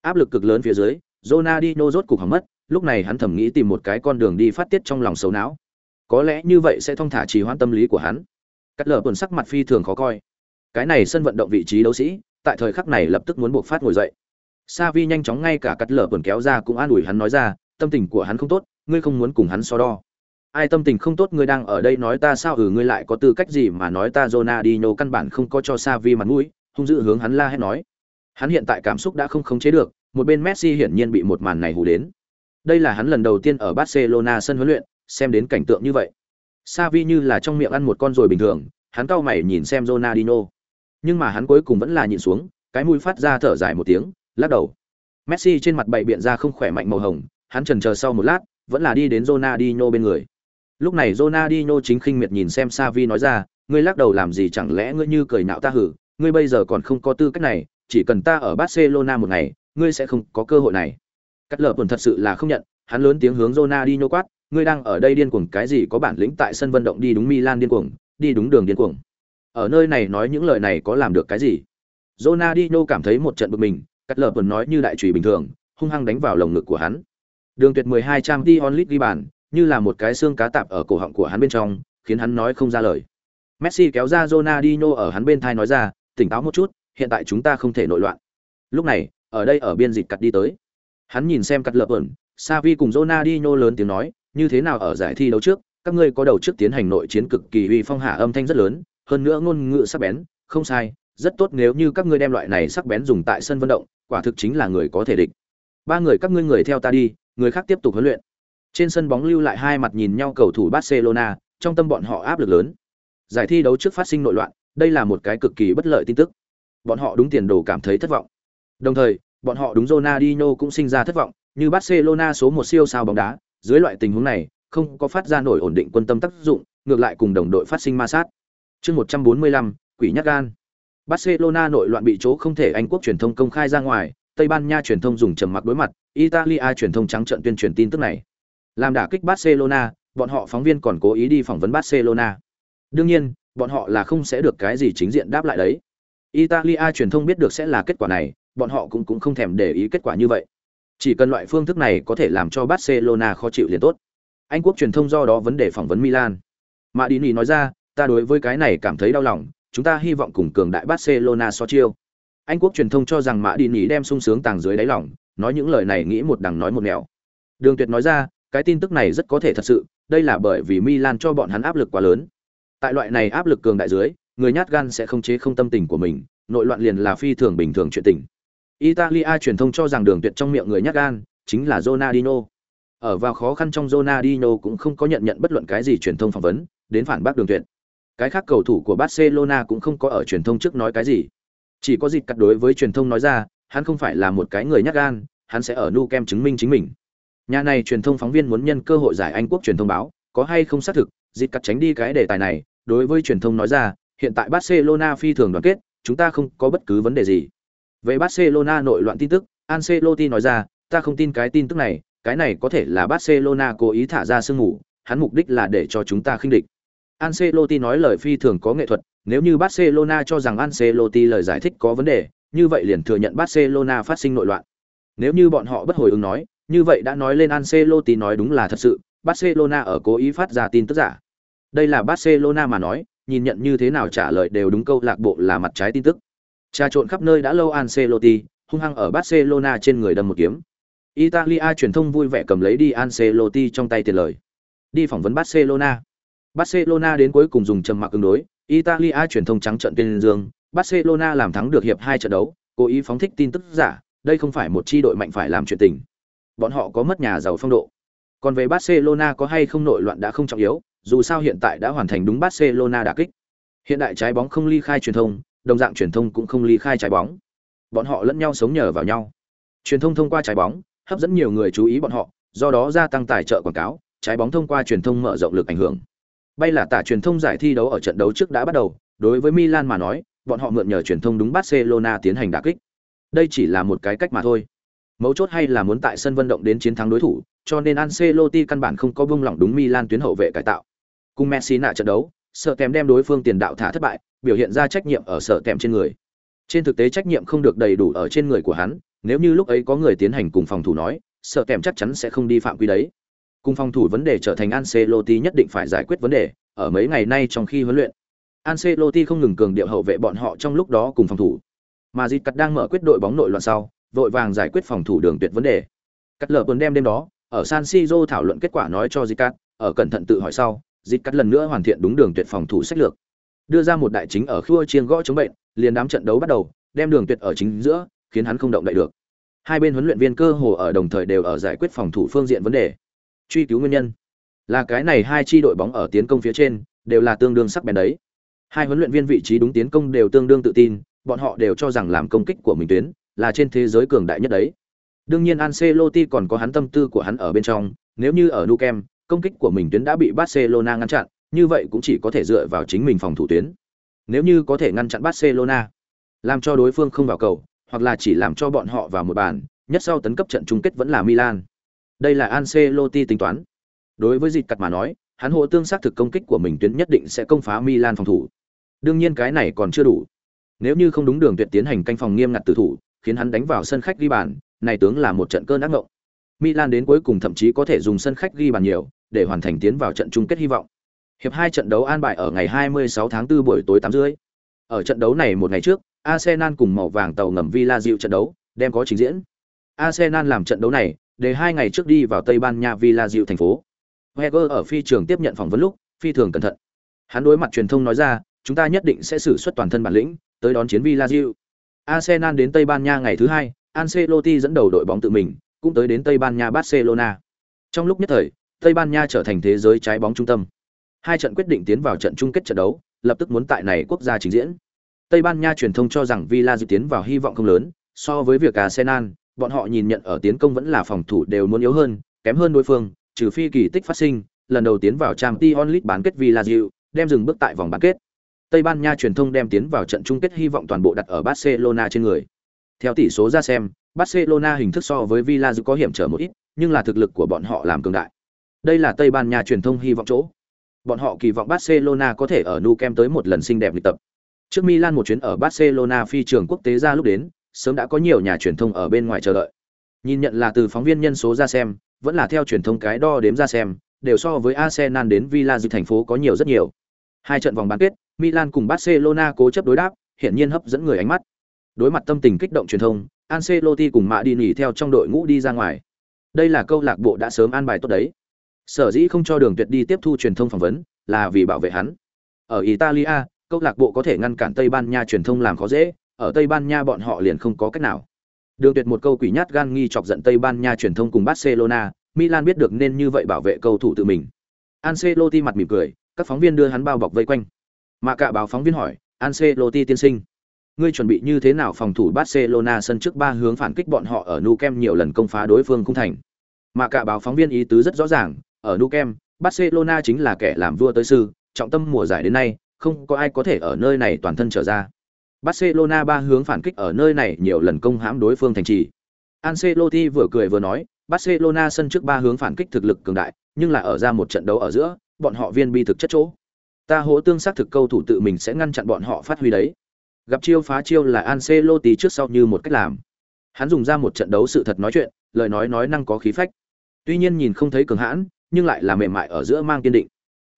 áp lực cực lớn phía dưới Ronaldinho rốt cục hỏng mất lúc này hắn thầm nghĩ tìm một cái con đường đi phát tiết trong lòng xấu não. Có lẽ như vậy sẽ thông thả trì hoãn tâm lý của hắn. Cắt lở tuần sắc mặt phi thường khó coi. Cái này sân vận động vị trí đấu sĩ tại thời khắc này lập tức muốn buộc phát ngồi dậy. Savi nhanh chóng ngay cả cắt lở tuần kéo ra cũng an ủi hắn nói ra tâm tình của hắn không tốt ngươi không muốn cùng hắn so đo. Ai tâm tình không tốt ngươi đang ở đây nói ta sao? Ừ ngươi lại có tư cách gì mà nói ta Ronaldinho căn bản không có cho Savi mặt mũi, hung dữ hướng hắn la hét nói. Hắn hiện tại cảm xúc đã không khống chế được, một bên Messi hiển nhiên bị một màn này hù đến. Đây là hắn lần đầu tiên ở Barcelona sân huấn luyện, xem đến cảnh tượng như vậy. Xavi như là trong miệng ăn một con rồi bình thường, hắn cau mày nhìn xem Ronaldinho. Nhưng mà hắn cuối cùng vẫn là nhịn xuống, cái mũi phát ra thở dài một tiếng, lắc đầu. Messi trên mặt bậy biện ra không khỏe mạnh màu hồng, hắn chần chờ sau một lát, vẫn là đi đến Ronaldinho bên người. Lúc này Ronaldinho chính khinh miệt nhìn xem Xavi nói ra, ngươi lắc đầu làm gì chẳng lẽ ngươi như cười nạo ta hử, ngươi bây giờ còn không có tư cách này, chỉ cần ta ở Barcelona một ngày, ngươi sẽ không có cơ hội này. Cắt lở buồn thật sự là không nhận, hắn lớn tiếng hướng Ronaldinho quát, ngươi đang ở đây điên cuồng cái gì có bản lĩnh tại sân vận động đi đúng Milan điên cuồng, đi đúng đường điên cuồng. Ở nơi này nói những lời này có làm được cái gì? Ronaldinho cảm thấy một trận bực mình, cắt lở buồn nói như đại chùy bình thường, hung hăng đánh vào lồng ngực của hắn. Đường Tuyệt 12 trang Dion Lit ghi bàn, như là một cái xương cá tạp ở cổ họng của hắn bên trong, khiến hắn nói không ra lời. Messi kéo ra Ronaldinho ở hắn bên thai nói ra, tỉnh táo một chút, hiện tại chúng ta không thể nội loạn. Lúc này, ở đây ở biên dịch cắt đi tới. Hắn nhìn xem cắt lợp ẩn, Savi cùng Ronaldinho lớn tiếng nói, như thế nào ở giải thi đấu trước, các ngươi có đầu trước tiến hành nội chiến cực kỳ uy phong hạ âm thanh rất lớn, hơn nữa ngôn ngữ sắc bén, không sai, rất tốt nếu như các ngươi đem loại này sắc bén dùng tại sân vận động, quả thực chính là người có thể địch. Ba người các ngươi người theo ta đi, người khác tiếp tục huấn luyện. Trên sân bóng lưu lại hai mặt nhìn nhau cầu thủ Barcelona, trong tâm bọn họ áp lực lớn. Giải thi đấu trước phát sinh nội loạn, đây là một cái cực kỳ bất lợi tin tức. Bọn họ đúng tiền đồ cảm thấy thất vọng. Đồng thời, bọn họ đúng Ronaldinho cũng sinh ra thất vọng, như Barcelona số một siêu sao bóng đá, dưới loại tình huống này, không có phát ra nổi ổn định quân tâm tác dụng, ngược lại cùng đồng đội phát sinh ma sát. Chương 145, quỷ nhát gan. Barcelona nội loạn bị chỗ không thể Anh quốc truyền thông công khai ra ngoài, Tây Ban Nha truyền thông dùng trầm mặc đối mặt, Italia truyền thông trắng trợn tuyên truyền tin tức này. Làm đả kích Barcelona, bọn họ phóng viên còn cố ý đi phỏng vấn Barcelona. Đương nhiên, bọn họ là không sẽ được cái gì chính diện đáp lại đấy. Italia truyền thông biết được sẽ là kết quả này, bọn họ cũng cũng không thèm để ý kết quả như vậy. Chỉ cần loại phương thức này có thể làm cho Barcelona khó chịu liền tốt. Anh quốc truyền thông do đó vấn đề phỏng vấn Milan. Madini nói ra, ta đối với cái này cảm thấy đau lòng, chúng ta hy vọng cùng cường đại Barcelona so chiêu. Anh quốc truyền thông cho rằng Madini đem sung sướng tàng dưới đáy lòng, nói những lời này nghĩ một đằng nói một nẻo. Đường Tuyệt nói ra, cái tin tức này rất có thể thật sự, đây là bởi vì Milan cho bọn hắn áp lực quá lớn. Tại loại này áp lực cường đại dưới, người nhát gan sẽ không chế không tâm tình của mình, nội loạn liền là phi thường bình thường chuyện tình. Italia truyền thông cho rằng đường tuyệt trong miệng người nhát gan chính là Ronaldinho. Ở vào khó khăn trong Ronaldinho cũng không có nhận nhận bất luận cái gì truyền thông phỏng vấn, đến phản bác đường tuyệt. Cái khác cầu thủ của Barcelona cũng không có ở truyền thông trước nói cái gì. Chỉ có dịp cắt đối với truyền thông nói ra, hắn không phải là một cái người nhát gan, hắn sẽ ở Nou Camp chứng minh chính mình. Nhà này truyền thông phóng viên muốn nhân cơ hội giải Anh quốc truyền thông báo, có hay không xác thực, dịch cắt tránh đi cái đề tài này, đối với truyền thông nói ra, hiện tại Barcelona phi thường đoàn kết, chúng ta không có bất cứ vấn đề gì. Về Barcelona nội loạn tin tức, Ancelotti nói ra, ta không tin cái tin tức này, cái này có thể là Barcelona cố ý thả ra sương ngủ, hắn mục đích là để cho chúng ta khinh địch. Ancelotti nói lời phi thường có nghệ thuật, nếu như Barcelona cho rằng Ancelotti lời giải thích có vấn đề, như vậy liền thừa nhận Barcelona phát sinh nội loạn. Nếu như bọn họ bất hồi ứng nói, như vậy đã nói lên Ancelotti nói đúng là thật sự, Barcelona ở cố ý phát ra tin tức giả. Đây là Barcelona mà nói, nhìn nhận như thế nào trả lời đều đúng câu lạc bộ là mặt trái tin tức. Trà trộn khắp nơi đã lâu Ancelotti, hung hăng ở Barcelona trên người đâm một kiếm. Italia truyền thông vui vẻ cầm lấy đi Ancelotti trong tay tiền lời. Đi phỏng vấn Barcelona. Barcelona đến cuối cùng dùng trầm mặc ứng đối, Italia truyền thông trắng trận tuyên dương, Barcelona làm thắng được hiệp hai trận đấu, cố ý phóng thích tin tức giả, đây không phải một chi đội mạnh phải làm chuyện tình. Bọn họ có mất nhà giàu phong độ. Còn về Barcelona có hay không nội loạn đã không trọng yếu, dù sao hiện tại đã hoàn thành đúng Barcelona đả kích. Hiện đại trái bóng không ly khai truyền thông, đồng dạng truyền thông cũng không ly khai trái bóng. Bọn họ lẫn nhau sống nhờ vào nhau. Truyền thông thông qua trái bóng, hấp dẫn nhiều người chú ý bọn họ, do đó gia tăng tài trợ quảng cáo, trái bóng thông qua truyền thông mở rộng lực ảnh hưởng. Bay là tả truyền thông giải thi đấu ở trận đấu trước đã bắt đầu, đối với Milan mà nói, bọn họ mượn nhờ truyền thông đúng Barcelona tiến hành đả kích. Đây chỉ là một cái cách mà thôi. Mấu chốt hay là muốn tại sân vận động đến chiến thắng đối thủ, cho nên Ancelotti căn bản không có buông lỏng đúng Milan tuyến hậu vệ cải tạo. Cùng Messi nạ trận đấu, sợ kèm đem đối phương tiền đạo thả thất bại, biểu hiện ra trách nhiệm ở sợ tèm trên người. Trên thực tế trách nhiệm không được đầy đủ ở trên người của hắn, nếu như lúc ấy có người tiến hành cùng phòng thủ nói, sợ tèm chắc chắn sẽ không đi phạm quy đấy. Cùng phòng thủ vấn đề trở thành Ancelotti nhất định phải giải quyết vấn đề, ở mấy ngày nay trong khi huấn luyện. Ancelotti không ngừng cường điệu hậu vệ bọn họ trong lúc đó cùng phòng thủ. Mà dịt Cắt đang mở quyết đội bóng nội loạn sau, vội vàng giải quyết phòng thủ đường tuyệt vấn đề. Cắt lở tuần đem đêm đó, ở San Siro thảo luận kết quả nói cho dịt Cắt, ở cẩn thận tự hỏi sau, dịt Cắt lần nữa hoàn thiện đúng đường tuyệt phòng thủ sách lược. Đưa ra một đại chính ở khua chiên gõ chống bệnh, liền đám trận đấu bắt đầu, đem đường tuyệt ở chính giữa, khiến hắn không động đậy được. Hai bên huấn luyện viên cơ hồ ở đồng thời đều ở giải quyết phòng thủ phương diện vấn đề. Truy cứu nguyên nhân, là cái này hai chi đội bóng ở tiến công phía trên đều là tương đương sắc bén đấy. Hai huấn luyện viên vị trí đúng tiến công đều tương đương tự tin, bọn họ đều cho rằng làm công kích của mình tuyến là trên thế giới cường đại nhất đấy. Đương nhiên Ancelotti còn có hắn tâm tư của hắn ở bên trong, nếu như ở Nou Camp, công kích của mình tuyến đã bị Barcelona ngăn chặn, như vậy cũng chỉ có thể dựa vào chính mình phòng thủ tuyến. Nếu như có thể ngăn chặn Barcelona, làm cho đối phương không vào cầu, hoặc là chỉ làm cho bọn họ vào một bàn, nhất sau tấn cấp trận chung kết vẫn là Milan. Đây là Ancelotti tính toán. Đối với dịch cặt mà nói, hắn hộ tương xác thực công kích của mình tuyến nhất định sẽ công phá Milan phòng thủ. Đương nhiên cái này còn chưa đủ. Nếu như không đúng đường tuyệt tiến hành canh phòng nghiêm ngặt tử thủ, khiến hắn đánh vào sân khách ghi bàn, này tướng là một trận cơn ác ngộng. Milan đến cuối cùng thậm chí có thể dùng sân khách ghi bàn nhiều để hoàn thành tiến vào trận chung kết hy vọng. Hiệp hai trận đấu an bài ở ngày 26 tháng 4 buổi tối 8 rưỡi. Ở trận đấu này một ngày trước, Arsenal cùng màu vàng tàu ngầm Villa Diệu trận đấu, đem có trình diễn. Arsenal làm trận đấu này, để hai ngày trước đi vào Tây Ban Nha Villa Diệu thành phố. Wenger ở phi trường tiếp nhận phỏng vấn lúc, phi thường cẩn thận. Hắn đối mặt truyền thông nói ra, chúng ta nhất định sẽ sử xuất toàn thân bản lĩnh, tới đón chiến Villa Diệu. Arsenal đến Tây Ban Nha ngày thứ hai, Ancelotti dẫn đầu đội bóng tự mình, cũng tới đến Tây Ban Nha Barcelona. Trong lúc nhất thời, Tây Ban Nha trở thành thế giới trái bóng trung tâm. Hai trận quyết định tiến vào trận chung kết trận đấu, lập tức muốn tại này quốc gia trình diễn. Tây Ban Nha truyền thông cho rằng Villa dự tiến vào hy vọng không lớn, so với việc Arsenal, bọn họ nhìn nhận ở tiến công vẫn là phòng thủ đều muốn yếu hơn, kém hơn đối phương, trừ phi kỳ tích phát sinh, lần đầu tiến vào Champions League bán kết Villa dự đem dừng bước tại vòng bán kết. Tây Ban Nha truyền thông đem tiến vào trận chung kết hy vọng toàn bộ đặt ở Barcelona trên người. Theo tỷ số ra xem, Barcelona hình thức so với Villa có hiểm trở một ít, nhưng là thực lực của bọn họ làm cường đại. Đây là Tây Ban Nha truyền thông hy vọng chỗ. Bọn họ kỳ vọng Barcelona có thể ở Nou Camp tới một lần xinh đẹp lịch tập. Trước Milan một chuyến ở Barcelona phi trường quốc tế ra lúc đến, sớm đã có nhiều nhà truyền thông ở bên ngoài chờ đợi. Nhìn nhận là từ phóng viên nhân số ra xem, vẫn là theo truyền thông cái đo đếm ra xem, đều so với Arsenal đến Villa dự thành phố có nhiều rất nhiều. Hai trận vòng bán kết, Milan cùng Barcelona cố chấp đối đáp, hiển nhiên hấp dẫn người ánh mắt. Đối mặt tâm tình kích động truyền thông, Ancelotti cùng Mạ đi nghỉ theo trong đội ngũ đi ra ngoài. Đây là câu lạc bộ đã sớm an bài tốt đấy. Sở dĩ không cho Đường Tuyệt đi tiếp thu truyền thông phỏng vấn, là vì bảo vệ hắn. Ở Italia, câu lạc bộ có thể ngăn cản Tây Ban Nha truyền thông làm khó dễ, ở Tây Ban Nha bọn họ liền không có cách nào. Đường Tuyệt một câu quỷ nhát gan nghi chọc giận Tây Ban Nha truyền thông cùng Barcelona, Milan biết được nên như vậy bảo vệ cầu thủ tự mình. Ancelotti mặt mỉm cười, các phóng viên đưa hắn bao bọc vây quanh. Mà cả báo phóng viên hỏi, Ancelotti tiên sinh, ngươi chuẩn bị như thế nào phòng thủ Barcelona sân trước ba hướng phản kích bọn họ ở Nou Camp nhiều lần công phá đối phương khung thành. Mà cả báo phóng viên ý tứ rất rõ ràng, ở Nou Camp, Barcelona chính là kẻ làm vua tới sư, trọng tâm mùa giải đến nay, không có ai có thể ở nơi này toàn thân trở ra. Barcelona ba hướng phản kích ở nơi này nhiều lần công hãm đối phương thành trì. Ancelotti vừa cười vừa nói, Barcelona sân trước ba hướng phản kích thực lực cường đại, nhưng là ở ra một trận đấu ở giữa, bọn họ viên bi thực chất chỗ. Ta hỗ tương xác thực câu thủ tự mình sẽ ngăn chặn bọn họ phát huy đấy. Gặp chiêu phá chiêu là Ancelotti trước sau như một cách làm. Hắn dùng ra một trận đấu sự thật nói chuyện, lời nói nói năng có khí phách. Tuy nhiên nhìn không thấy cường hãn, nhưng lại là mềm mại ở giữa mang kiên định.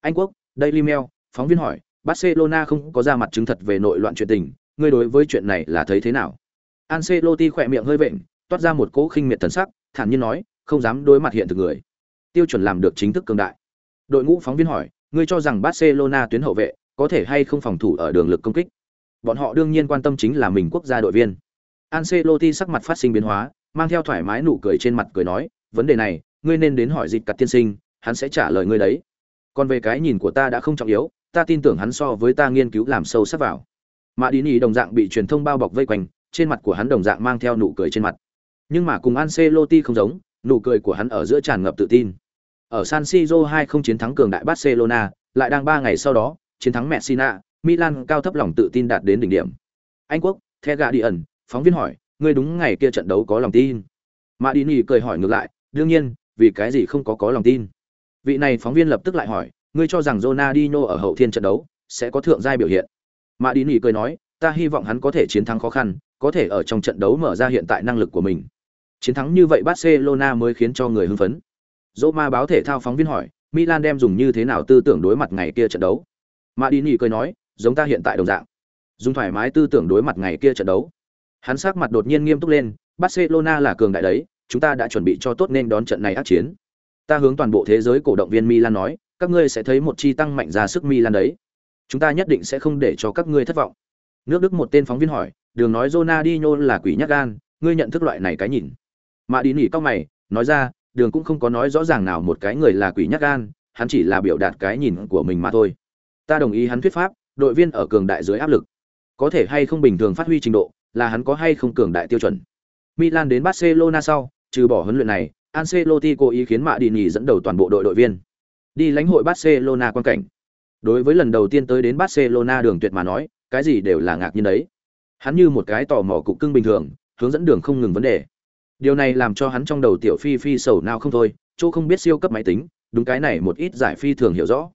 Anh quốc, Daily Mail, phóng viên hỏi, Barcelona không có ra mặt chứng thật về nội loạn chuyện tình, ngươi đối với chuyện này là thấy thế nào? Ancelotti khỏe miệng hơi vện, toát ra một cỗ khinh miệt thần sắc, thản nhiên nói, không dám đối mặt hiện thực người. Tiêu chuẩn làm được chính thức cường đại. Đội ngũ phóng viên hỏi, ngươi cho rằng Barcelona tuyến hậu vệ có thể hay không phòng thủ ở đường lực công kích? Bọn họ đương nhiên quan tâm chính là mình quốc gia đội viên. Ancelotti sắc mặt phát sinh biến hóa, mang theo thoải mái nụ cười trên mặt cười nói, vấn đề này, ngươi nên đến hỏi dịch cặt tiên sinh, hắn sẽ trả lời ngươi đấy. Còn về cái nhìn của ta đã không trọng yếu, ta tin tưởng hắn so với ta nghiên cứu làm sâu sắc vào. mạ Đi Nỉ đồng dạng bị truyền thông bao bọc vây quanh, trên mặt của hắn đồng dạng mang theo nụ cười trên mặt. Nhưng mà cùng Ancelotti không giống, nụ cười của hắn ở giữa tràn ngập tự tin. Ở San Siro 2 không chiến thắng cường đại Barcelona, lại đang 3 ngày sau đó, chiến thắng Messina, Milan cao thấp lòng tự tin đạt đến đỉnh điểm. Anh quốc, The Guardian, phóng viên hỏi, ngươi đúng ngày kia trận đấu có lòng tin? Madini cười hỏi ngược lại, đương nhiên, vì cái gì không có có lòng tin? Vị này phóng viên lập tức lại hỏi, ngươi cho rằng Ronaldinho ở hậu thiên trận đấu sẽ có thượng giai biểu hiện? Madini cười nói, ta hy vọng hắn có thể chiến thắng khó khăn, có thể ở trong trận đấu mở ra hiện tại năng lực của mình. Chiến thắng như vậy Barcelona mới khiến cho người hưng phấn. Roma báo thể thao phóng viên hỏi, Milan đem dùng như thế nào tư tưởng đối mặt ngày kia trận đấu? Madini cười nói, giống ta hiện tại đồng dạng. Dùng thoải mái tư tưởng đối mặt ngày kia trận đấu. Hắn sắc mặt đột nhiên nghiêm túc lên, Barcelona là cường đại đấy, chúng ta đã chuẩn bị cho tốt nên đón trận này ác chiến. Ta hướng toàn bộ thế giới cổ động viên Milan nói, các ngươi sẽ thấy một chi tăng mạnh ra sức Milan đấy. Chúng ta nhất định sẽ không để cho các ngươi thất vọng. Nước Đức một tên phóng viên hỏi, đường nói Ronaldinho là quỷ nhát gan, ngươi nhận thức loại này cái nhìn. Mà đi nỉ cao mày, nói ra, đường cũng không có nói rõ ràng nào một cái người là quỷ nhát gan, hắn chỉ là biểu đạt cái nhìn của mình mà thôi. Ta đồng ý hắn thuyết pháp, đội viên ở cường đại dưới áp lực, có thể hay không bình thường phát huy trình độ, là hắn có hay không cường đại tiêu chuẩn. Milan đến Barcelona sau, trừ bỏ huấn luyện này, Ancelotti cố ý khiến Mạ Đi Nhì dẫn đầu toàn bộ đội đội viên đi lãnh hội Barcelona quan cảnh. Đối với lần đầu tiên tới đến Barcelona đường tuyệt mà nói, cái gì đều là ngạc nhiên đấy. Hắn như một cái tò mò cục cưng bình thường, hướng dẫn đường không ngừng vấn đề. Điều này làm cho hắn trong đầu tiểu phi phi sầu nào không thôi, chỗ không biết siêu cấp máy tính, đúng cái này một ít giải phi thường hiểu rõ.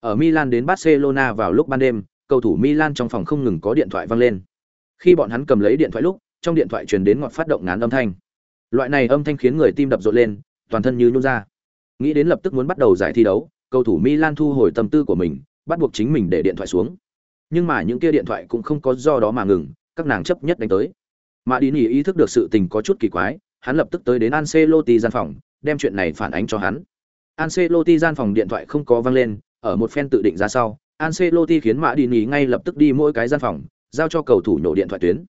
Ở Milan đến Barcelona vào lúc ban đêm, cầu thủ Milan trong phòng không ngừng có điện thoại vang lên. Khi bọn hắn cầm lấy điện thoại lúc, trong điện thoại truyền đến ngọn phát động ngán âm thanh. Loại này âm thanh khiến người tim đập rộn lên, toàn thân như nhún ra. Nghĩ đến lập tức muốn bắt đầu giải thi đấu, cầu thủ Milan thu hồi tâm tư của mình, bắt buộc chính mình để điện thoại xuống. Nhưng mà những kia điện thoại cũng không có do đó mà ngừng, các nàng chấp nhất đánh tới. Mà đi ý thức được sự tình có chút kỳ quái, hắn lập tức tới đến Ancelotti gian phòng, đem chuyện này phản ánh cho hắn. Ancelotti gian phòng điện thoại không có vang lên, ở một phen tự định ra sau, Ancelotti khiến Mã Đi ngay lập tức đi mỗi cái gian phòng, giao cho cầu thủ nhổ điện thoại tuyến.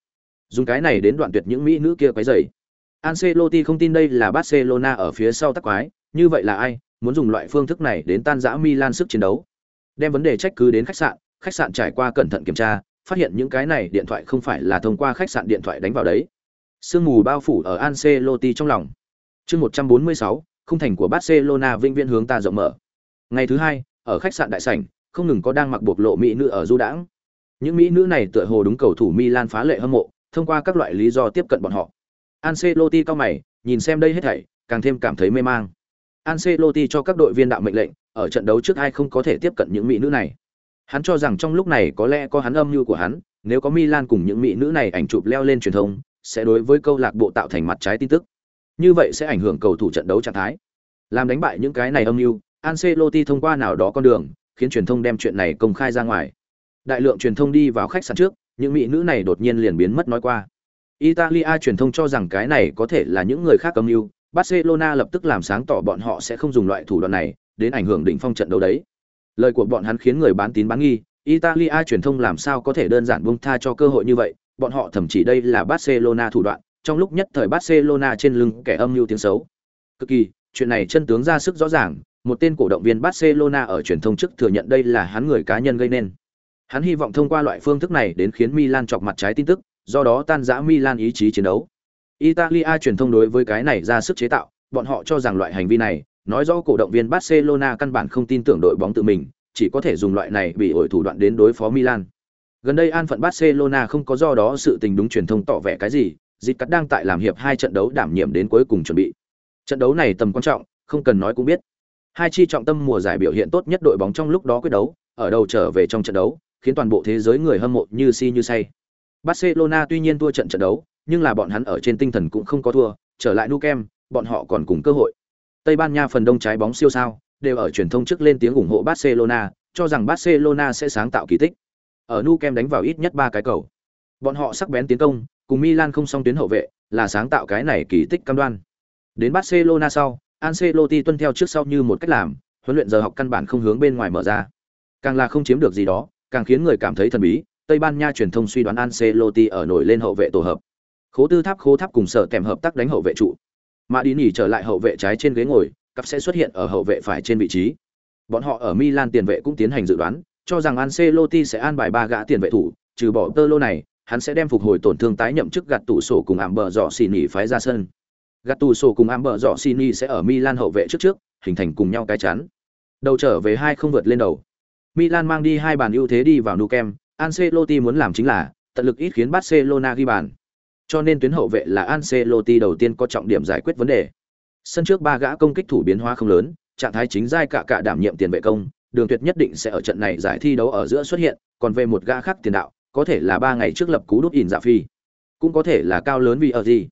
Dùng cái này đến đoạn tuyệt những mỹ nữ kia quấy rầy. Ancelotti không tin đây là Barcelona ở phía sau tắc quái, như vậy là ai, muốn dùng loại phương thức này đến tan rã Milan sức chiến đấu. Đem vấn đề trách cứ đến khách sạn, khách sạn trải qua cẩn thận kiểm tra, phát hiện những cái này điện thoại không phải là thông qua khách sạn điện thoại đánh vào đấy. Sương mù bao phủ ở Ancelotti trong lòng. Chương 146, khung thành của Barcelona vĩnh viễn hướng ta rộng mở. Ngày thứ hai, ở khách sạn đại sảnh, không ngừng có đang mặc buộc lộ mỹ nữ ở du đãng. Những mỹ nữ này tựa hồ đúng cầu thủ Milan phá lệ hâm mộ, thông qua các loại lý do tiếp cận bọn họ. Ancelotti cao mày, nhìn xem đây hết thảy, càng thêm cảm thấy mê mang. Ancelotti cho các đội viên đạo mệnh lệnh, ở trận đấu trước ai không có thể tiếp cận những mỹ nữ này. Hắn cho rằng trong lúc này có lẽ có hắn âm mưu của hắn, nếu có Milan cùng những mỹ nữ này ảnh chụp leo lên truyền thông, sẽ đối với câu lạc bộ tạo thành mặt trái tin tức. Như vậy sẽ ảnh hưởng cầu thủ trận đấu trạng thái. Làm đánh bại những cái này âm mưu, Ancelotti thông qua nào đó con đường, khiến truyền thông đem chuyện này công khai ra ngoài. Đại lượng truyền thông đi vào khách sạn trước, những mỹ nữ này đột nhiên liền biến mất nói qua. Italia truyền thông cho rằng cái này có thể là những người khác âm mưu, Barcelona lập tức làm sáng tỏ bọn họ sẽ không dùng loại thủ đoạn này đến ảnh hưởng đỉnh phong trận đấu đấy. Lời của bọn hắn khiến người bán tín bán nghi, Italia truyền thông làm sao có thể đơn giản buông tha cho cơ hội như vậy, bọn họ thậm chí đây là Barcelona thủ đoạn, trong lúc nhất thời Barcelona trên lưng kẻ âm mưu tiếng xấu. Cực kỳ, chuyện này chân tướng ra sức rõ ràng, một tên cổ động viên Barcelona ở truyền thông trước thừa nhận đây là hắn người cá nhân gây nên. Hắn hy vọng thông qua loại phương thức này đến khiến Milan chọc mặt trái tin tức, do đó tan rã Milan ý chí chiến đấu. Italia truyền thông đối với cái này ra sức chế tạo, bọn họ cho rằng loại hành vi này, nói rõ cổ động viên Barcelona căn bản không tin tưởng đội bóng tự mình, chỉ có thể dùng loại này bị ổi thủ đoạn đến đối phó Milan. Gần đây an phận Barcelona không có do đó sự tình đúng truyền thông tỏ vẻ cái gì, dịch cắt đang tại làm hiệp hai trận đấu đảm nhiệm đến cuối cùng chuẩn bị. Trận đấu này tầm quan trọng, không cần nói cũng biết. Hai chi trọng tâm mùa giải biểu hiện tốt nhất đội bóng trong lúc đó quyết đấu, ở đầu trở về trong trận đấu, khiến toàn bộ thế giới người hâm mộ như si như say. Barcelona tuy nhiên thua trận trận đấu, nhưng là bọn hắn ở trên tinh thần cũng không có thua, trở lại Nou Camp, bọn họ còn cùng cơ hội. Tây Ban Nha phần đông trái bóng siêu sao, đều ở truyền thông trước lên tiếng ủng hộ Barcelona, cho rằng Barcelona sẽ sáng tạo kỳ tích. Ở Nou Camp đánh vào ít nhất 3 cái cầu. Bọn họ sắc bén tiến công, cùng Milan không song tuyến hậu vệ, là sáng tạo cái này kỳ tích cam đoan. Đến Barcelona sau, Ancelotti tuân theo trước sau như một cách làm, huấn luyện giờ học căn bản không hướng bên ngoài mở ra. Càng là không chiếm được gì đó, càng khiến người cảm thấy thần bí. Tây Ban Nha truyền thông suy đoán Ancelotti ở nổi lên hậu vệ tổ hợp. Khố Tư Tháp Khố Tháp cùng sở kèm hợp tác đánh hậu vệ trụ. Mà đi nghỉ trở lại hậu vệ trái trên ghế ngồi, cặp sẽ xuất hiện ở hậu vệ phải trên vị trí. Bọn họ ở Milan tiền vệ cũng tiến hành dự đoán, cho rằng Ancelotti sẽ an bài ba gã tiền vệ thủ, trừ bỏ tơ lô này, hắn sẽ đem phục hồi tổn thương tái nhậm chức gạt tủ sổ cùng ảm bờ dọ xì phái ra sân. Gạt tủ sổ cùng ảm bờ dọ xì sẽ ở Milan hậu vệ trước trước, hình thành cùng nhau cái chắn. Đầu trở về hai không vượt lên đầu. Milan mang đi hai bàn ưu thế đi vào Nou Camp, Ancelotti muốn làm chính là tận lực ít khiến Barcelona ghi bàn. Cho nên tuyến hậu vệ là Ancelotti đầu tiên có trọng điểm giải quyết vấn đề. Sân trước ba gã công kích thủ biến hóa không lớn, trạng thái chính giai cả cả đảm nhiệm tiền vệ công, Đường Tuyệt nhất định sẽ ở trận này giải thi đấu ở giữa xuất hiện, còn về một gã khác tiền đạo, có thể là ba ngày trước lập cú đút ỉn dạ phi, cũng có thể là cao lớn vì ở gì.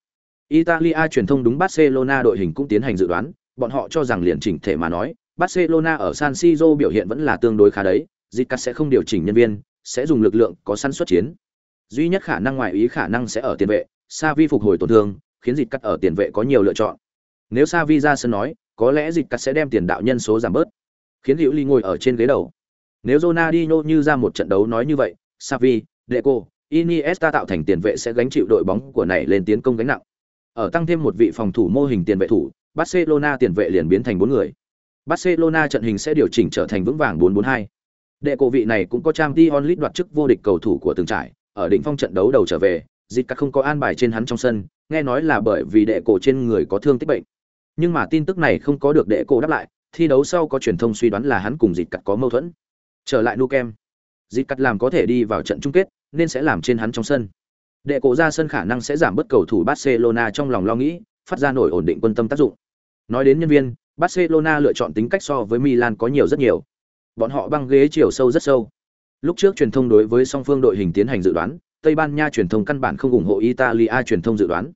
Italia truyền thông đúng Barcelona đội hình cũng tiến hành dự đoán, bọn họ cho rằng liền chỉnh thể mà nói, Barcelona ở San Siro biểu hiện vẫn là tương đối khá đấy, Zidane sẽ không điều chỉnh nhân viên, sẽ dùng lực lượng có săn xuất chiến. Duy nhất khả năng ngoài ý khả năng sẽ ở tiền vệ, Savi phục hồi tổn thương, khiến Zicat ở tiền vệ có nhiều lựa chọn. Nếu Savi ra sân nói, có lẽ Zicat sẽ đem tiền đạo nhân số giảm bớt, khiến Hữu Ly ngồi ở trên ghế đầu. Nếu Ronaldinho như ra một trận đấu nói như vậy, Savi, Deco, Iniesta tạo thành tiền vệ sẽ gánh chịu đội bóng của này lên tiến công gánh nặng. Ở tăng thêm một vị phòng thủ mô hình tiền vệ thủ, Barcelona tiền vệ liền biến thành bốn người. Barcelona trận hình sẽ điều chỉnh trở thành vững vàng 442. Đệ cổ vị này cũng có trang Champions League đoạt chức vô địch cầu thủ của từng trải, ở đỉnh phong trận đấu đầu trở về, dịch các không có an bài trên hắn trong sân, nghe nói là bởi vì đệ cổ trên người có thương tích bệnh. Nhưng mà tin tức này không có được đệ cổ đáp lại, thi đấu sau có truyền thông suy đoán là hắn cùng dịch cắt có mâu thuẫn. Trở lại Nukem, dịch cắt làm có thể đi vào trận chung kết, nên sẽ làm trên hắn trong sân. Đệ cổ ra sân khả năng sẽ giảm bớt cầu thủ Barcelona trong lòng lo nghĩ, phát ra nổi ổn định quân tâm tác dụng. Nói đến nhân viên, Barcelona lựa chọn tính cách so với Milan có nhiều rất nhiều. Bọn họ băng ghế chiều sâu rất sâu. Lúc trước truyền thông đối với song phương đội hình tiến hành dự đoán, Tây Ban Nha truyền thông căn bản không ủng hộ Italia truyền thông dự đoán.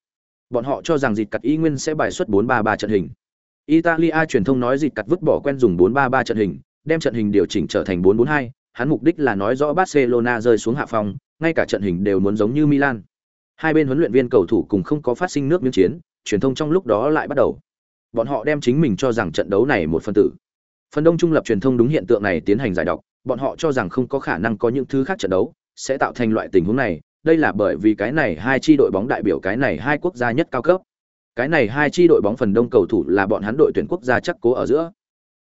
Bọn họ cho rằng dịch cắt y nguyên sẽ bài xuất 4-3-3 trận hình. Italia truyền thông nói dịch cắt vứt bỏ quen dùng 4-3-3 trận hình, đem trận hình điều chỉnh trở thành 4-4-2, hắn mục đích là nói rõ Barcelona rơi xuống hạ phòng, ngay cả trận hình đều muốn giống như Milan. Hai bên huấn luyện viên cầu thủ cùng không có phát sinh nước miếng chiến, truyền thông trong lúc đó lại bắt đầu bọn họ đem chính mình cho rằng trận đấu này một phần tử phần đông trung lập truyền thông đúng hiện tượng này tiến hành giải đọc. bọn họ cho rằng không có khả năng có những thứ khác trận đấu sẽ tạo thành loại tình huống này, đây là bởi vì cái này hai chi đội bóng đại biểu cái này hai quốc gia nhất cao cấp cái này hai chi đội bóng phần đông cầu thủ là bọn hắn đội tuyển quốc gia chắc cố ở giữa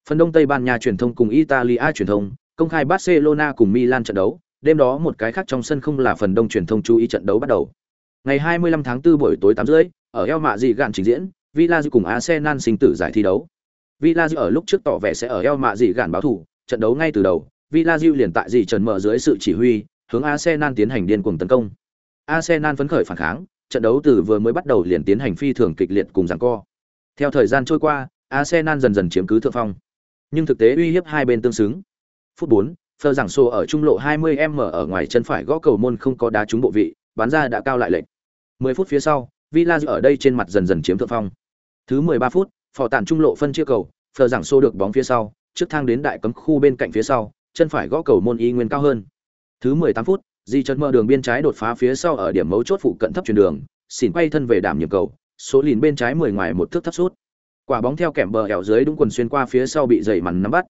phần đông tây ban nha truyền thông cùng italia truyền thông công khai barcelona cùng milan trận đấu, đêm đó một cái khác trong sân không là phần đông truyền thông chú ý trận đấu bắt đầu ngày 25 tháng 4 buổi tối 8 rưỡi, ở El mạ dị gạn trình diễn Villa cùng Arsenal sinh tử giải thi đấu. Villa ở lúc trước tỏ vẻ sẽ ở eo mạ gì gạn báo thủ, trận đấu ngay từ đầu, Villa liền tại gì trần mở dưới sự chỉ huy, hướng Arsenal tiến hành điên cuồng tấn công. Arsenal phấn khởi phản kháng, trận đấu từ vừa mới bắt đầu liền tiến hành phi thường kịch liệt cùng giằng co. Theo thời gian trôi qua, Arsenal dần dần chiếm cứ thượng phong. Nhưng thực tế uy hiếp hai bên tương xứng. Phút 4, Phơ giảng xô ở trung lộ 20m ở ngoài chân phải gõ cầu môn không có đá trúng bộ vị, bán ra đã cao lại lệnh. 10 phút phía sau, Villa ở đây trên mặt dần dần chiếm thượng phong. Thứ 13 phút, phò tản trung lộ phân chia cầu, phờ giảng xô được bóng phía sau, trước thang đến đại cấm khu bên cạnh phía sau, chân phải gõ cầu môn y nguyên cao hơn. Thứ 18 phút, Di chân mơ đường biên trái đột phá phía sau ở điểm mấu chốt phụ cận thấp chuyển đường, xỉn quay thân về đảm nhiệm cầu, số lìn bên trái 10 ngoài một thước thấp sút. Quả bóng theo kèm bờ hẻo dưới đúng quần xuyên qua phía sau bị dày mằn nắm bắt.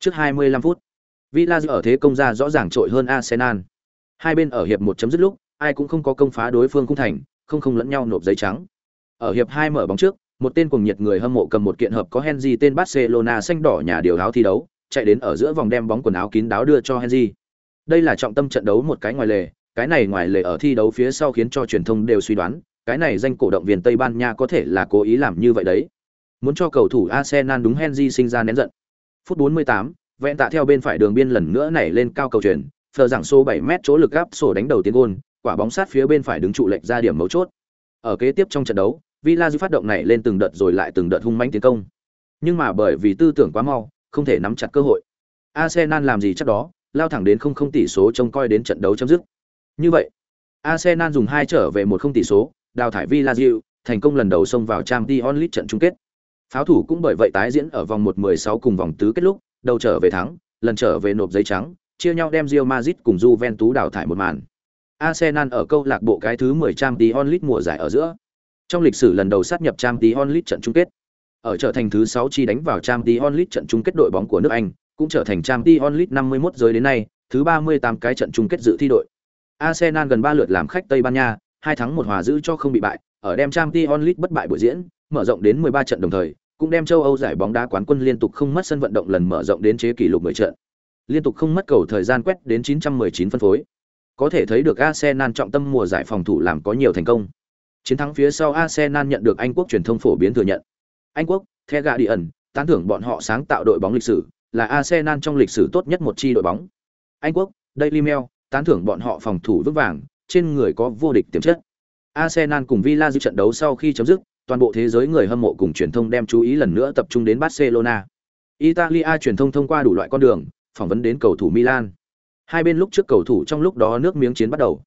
Trước 25 phút, Villa ở thế công ra rõ ràng trội hơn Arsenal. Hai bên ở hiệp một chấm dứt lúc, ai cũng không có công phá đối phương khung thành, không không lẫn nhau nộp giấy trắng. Ở hiệp 2 mở bóng trước, một tên cùng nhiệt người hâm mộ cầm một kiện hợp có Henry tên Barcelona xanh đỏ nhà điều áo thi đấu, chạy đến ở giữa vòng đem bóng quần áo kín đáo đưa cho Henry. Đây là trọng tâm trận đấu một cái ngoài lề, cái này ngoài lề ở thi đấu phía sau khiến cho truyền thông đều suy đoán, cái này danh cổ động viên Tây Ban Nha có thể là cố ý làm như vậy đấy. Muốn cho cầu thủ Arsenal đúng Henry sinh ra nén giận. Phút 48, vẹn tạ theo bên phải đường biên lần nữa nảy lên cao cầu truyền, phờ rằng số 7 mét chỗ lực áp sổ đánh đầu tiến gôn, quả bóng sát phía bên phải đứng trụ lệch ra điểm mấu chốt. Ở kế tiếp trong trận đấu, Villa phát động này lên từng đợt rồi lại từng đợt hung mãnh tiến công. Nhưng mà bởi vì tư tưởng quá mau, không thể nắm chặt cơ hội. Arsenal làm gì chắc đó, lao thẳng đến không không tỷ số trông coi đến trận đấu chấm dứt. Như vậy, Arsenal dùng hai trở về một không tỷ số, đào thải Villa thành công lần đầu xông vào Champions League trận chung kết. Pháo thủ cũng bởi vậy tái diễn ở vòng 1/16 cùng vòng tứ kết lúc, đầu trở về thắng, lần trở về nộp giấy trắng, chia nhau đem Real Madrid cùng Juventus đào thải một màn. Arsenal ở câu lạc bộ cái thứ 10 Champions League mùa giải ở giữa. Trong lịch sử lần đầu sát nhập Champions League trận chung kết, ở trở thành thứ 6 chi đánh vào Champions League trận chung kết đội bóng của nước Anh, cũng trở thành Champions League 51 giới đến nay, thứ 38 cái trận chung kết dự thi đội. Arsenal gần 3 lượt làm khách Tây Ban Nha, hai thắng một hòa giữ cho không bị bại, ở đem Champions League bất bại buổi diễn, mở rộng đến 13 trận đồng thời, cũng đem châu Âu giải bóng đá quán quân liên tục không mất sân vận động lần mở rộng đến chế kỷ lục 10 trận. Liên tục không mất cầu thời gian quét đến 919 phân phối. Có thể thấy được Arsenal trọng tâm mùa giải phòng thủ làm có nhiều thành công. Chiến thắng phía sau Arsenal nhận được Anh quốc truyền thông phổ biến thừa nhận. Anh quốc, The Guardian, tán thưởng bọn họ sáng tạo đội bóng lịch sử, là Arsenal trong lịch sử tốt nhất một chi đội bóng. Anh quốc, Daily Mail, tán thưởng bọn họ phòng thủ vững vàng, trên người có vô địch tiềm chất. Arsenal cùng Villa dự trận đấu sau khi chấm dứt, toàn bộ thế giới người hâm mộ cùng truyền thông đem chú ý lần nữa tập trung đến Barcelona. Italia truyền thông thông qua đủ loại con đường, phỏng vấn đến cầu thủ Milan. Hai bên lúc trước cầu thủ trong lúc đó nước miếng chiến bắt đầu.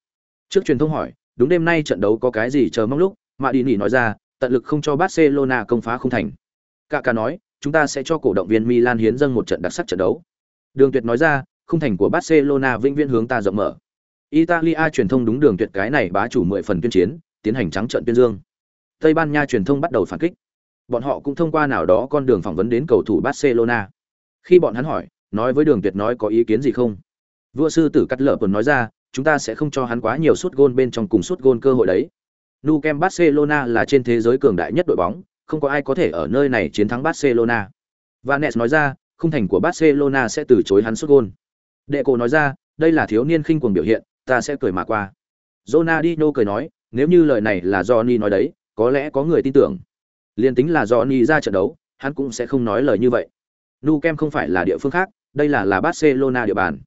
Trước truyền thông hỏi, đúng đêm nay trận đấu có cái gì chờ mong lúc, Mạ đi nỉ nói ra, tận lực không cho Barcelona công phá không thành. Cả cả nói, chúng ta sẽ cho cổ động viên Milan hiến dâng một trận đặc sắc trận đấu. Đường Tuyệt nói ra, khung thành của Barcelona vĩnh viễn hướng ta rộng mở. Italia truyền thông đúng đường tuyệt cái này bá chủ mười phần tuyên chiến, tiến hành trắng trận tuyên dương. Tây Ban Nha truyền thông bắt đầu phản kích. Bọn họ cũng thông qua nào đó con đường phỏng vấn đến cầu thủ Barcelona. Khi bọn hắn hỏi, nói với Đường Tuyệt nói có ý kiến gì không? Vua sư tử cắt lở quần nói ra, chúng ta sẽ không cho hắn quá nhiều sút gôn bên trong cùng sút gôn cơ hội đấy. Nou Camp Barcelona là trên thế giới cường đại nhất đội bóng, không có ai có thể ở nơi này chiến thắng Barcelona. Vanes nói ra, khung thành của Barcelona sẽ từ chối hắn sút gôn. Đệ cổ nói ra, đây là thiếu niên khinh cuồng biểu hiện, ta sẽ cười mà qua. Ronaldinho cười nói, nếu như lời này là Johnny nói đấy, có lẽ có người tin tưởng. Liên tính là Johnny ra trận đấu, hắn cũng sẽ không nói lời như vậy. Nou Camp không phải là địa phương khác, đây là là Barcelona địa bàn.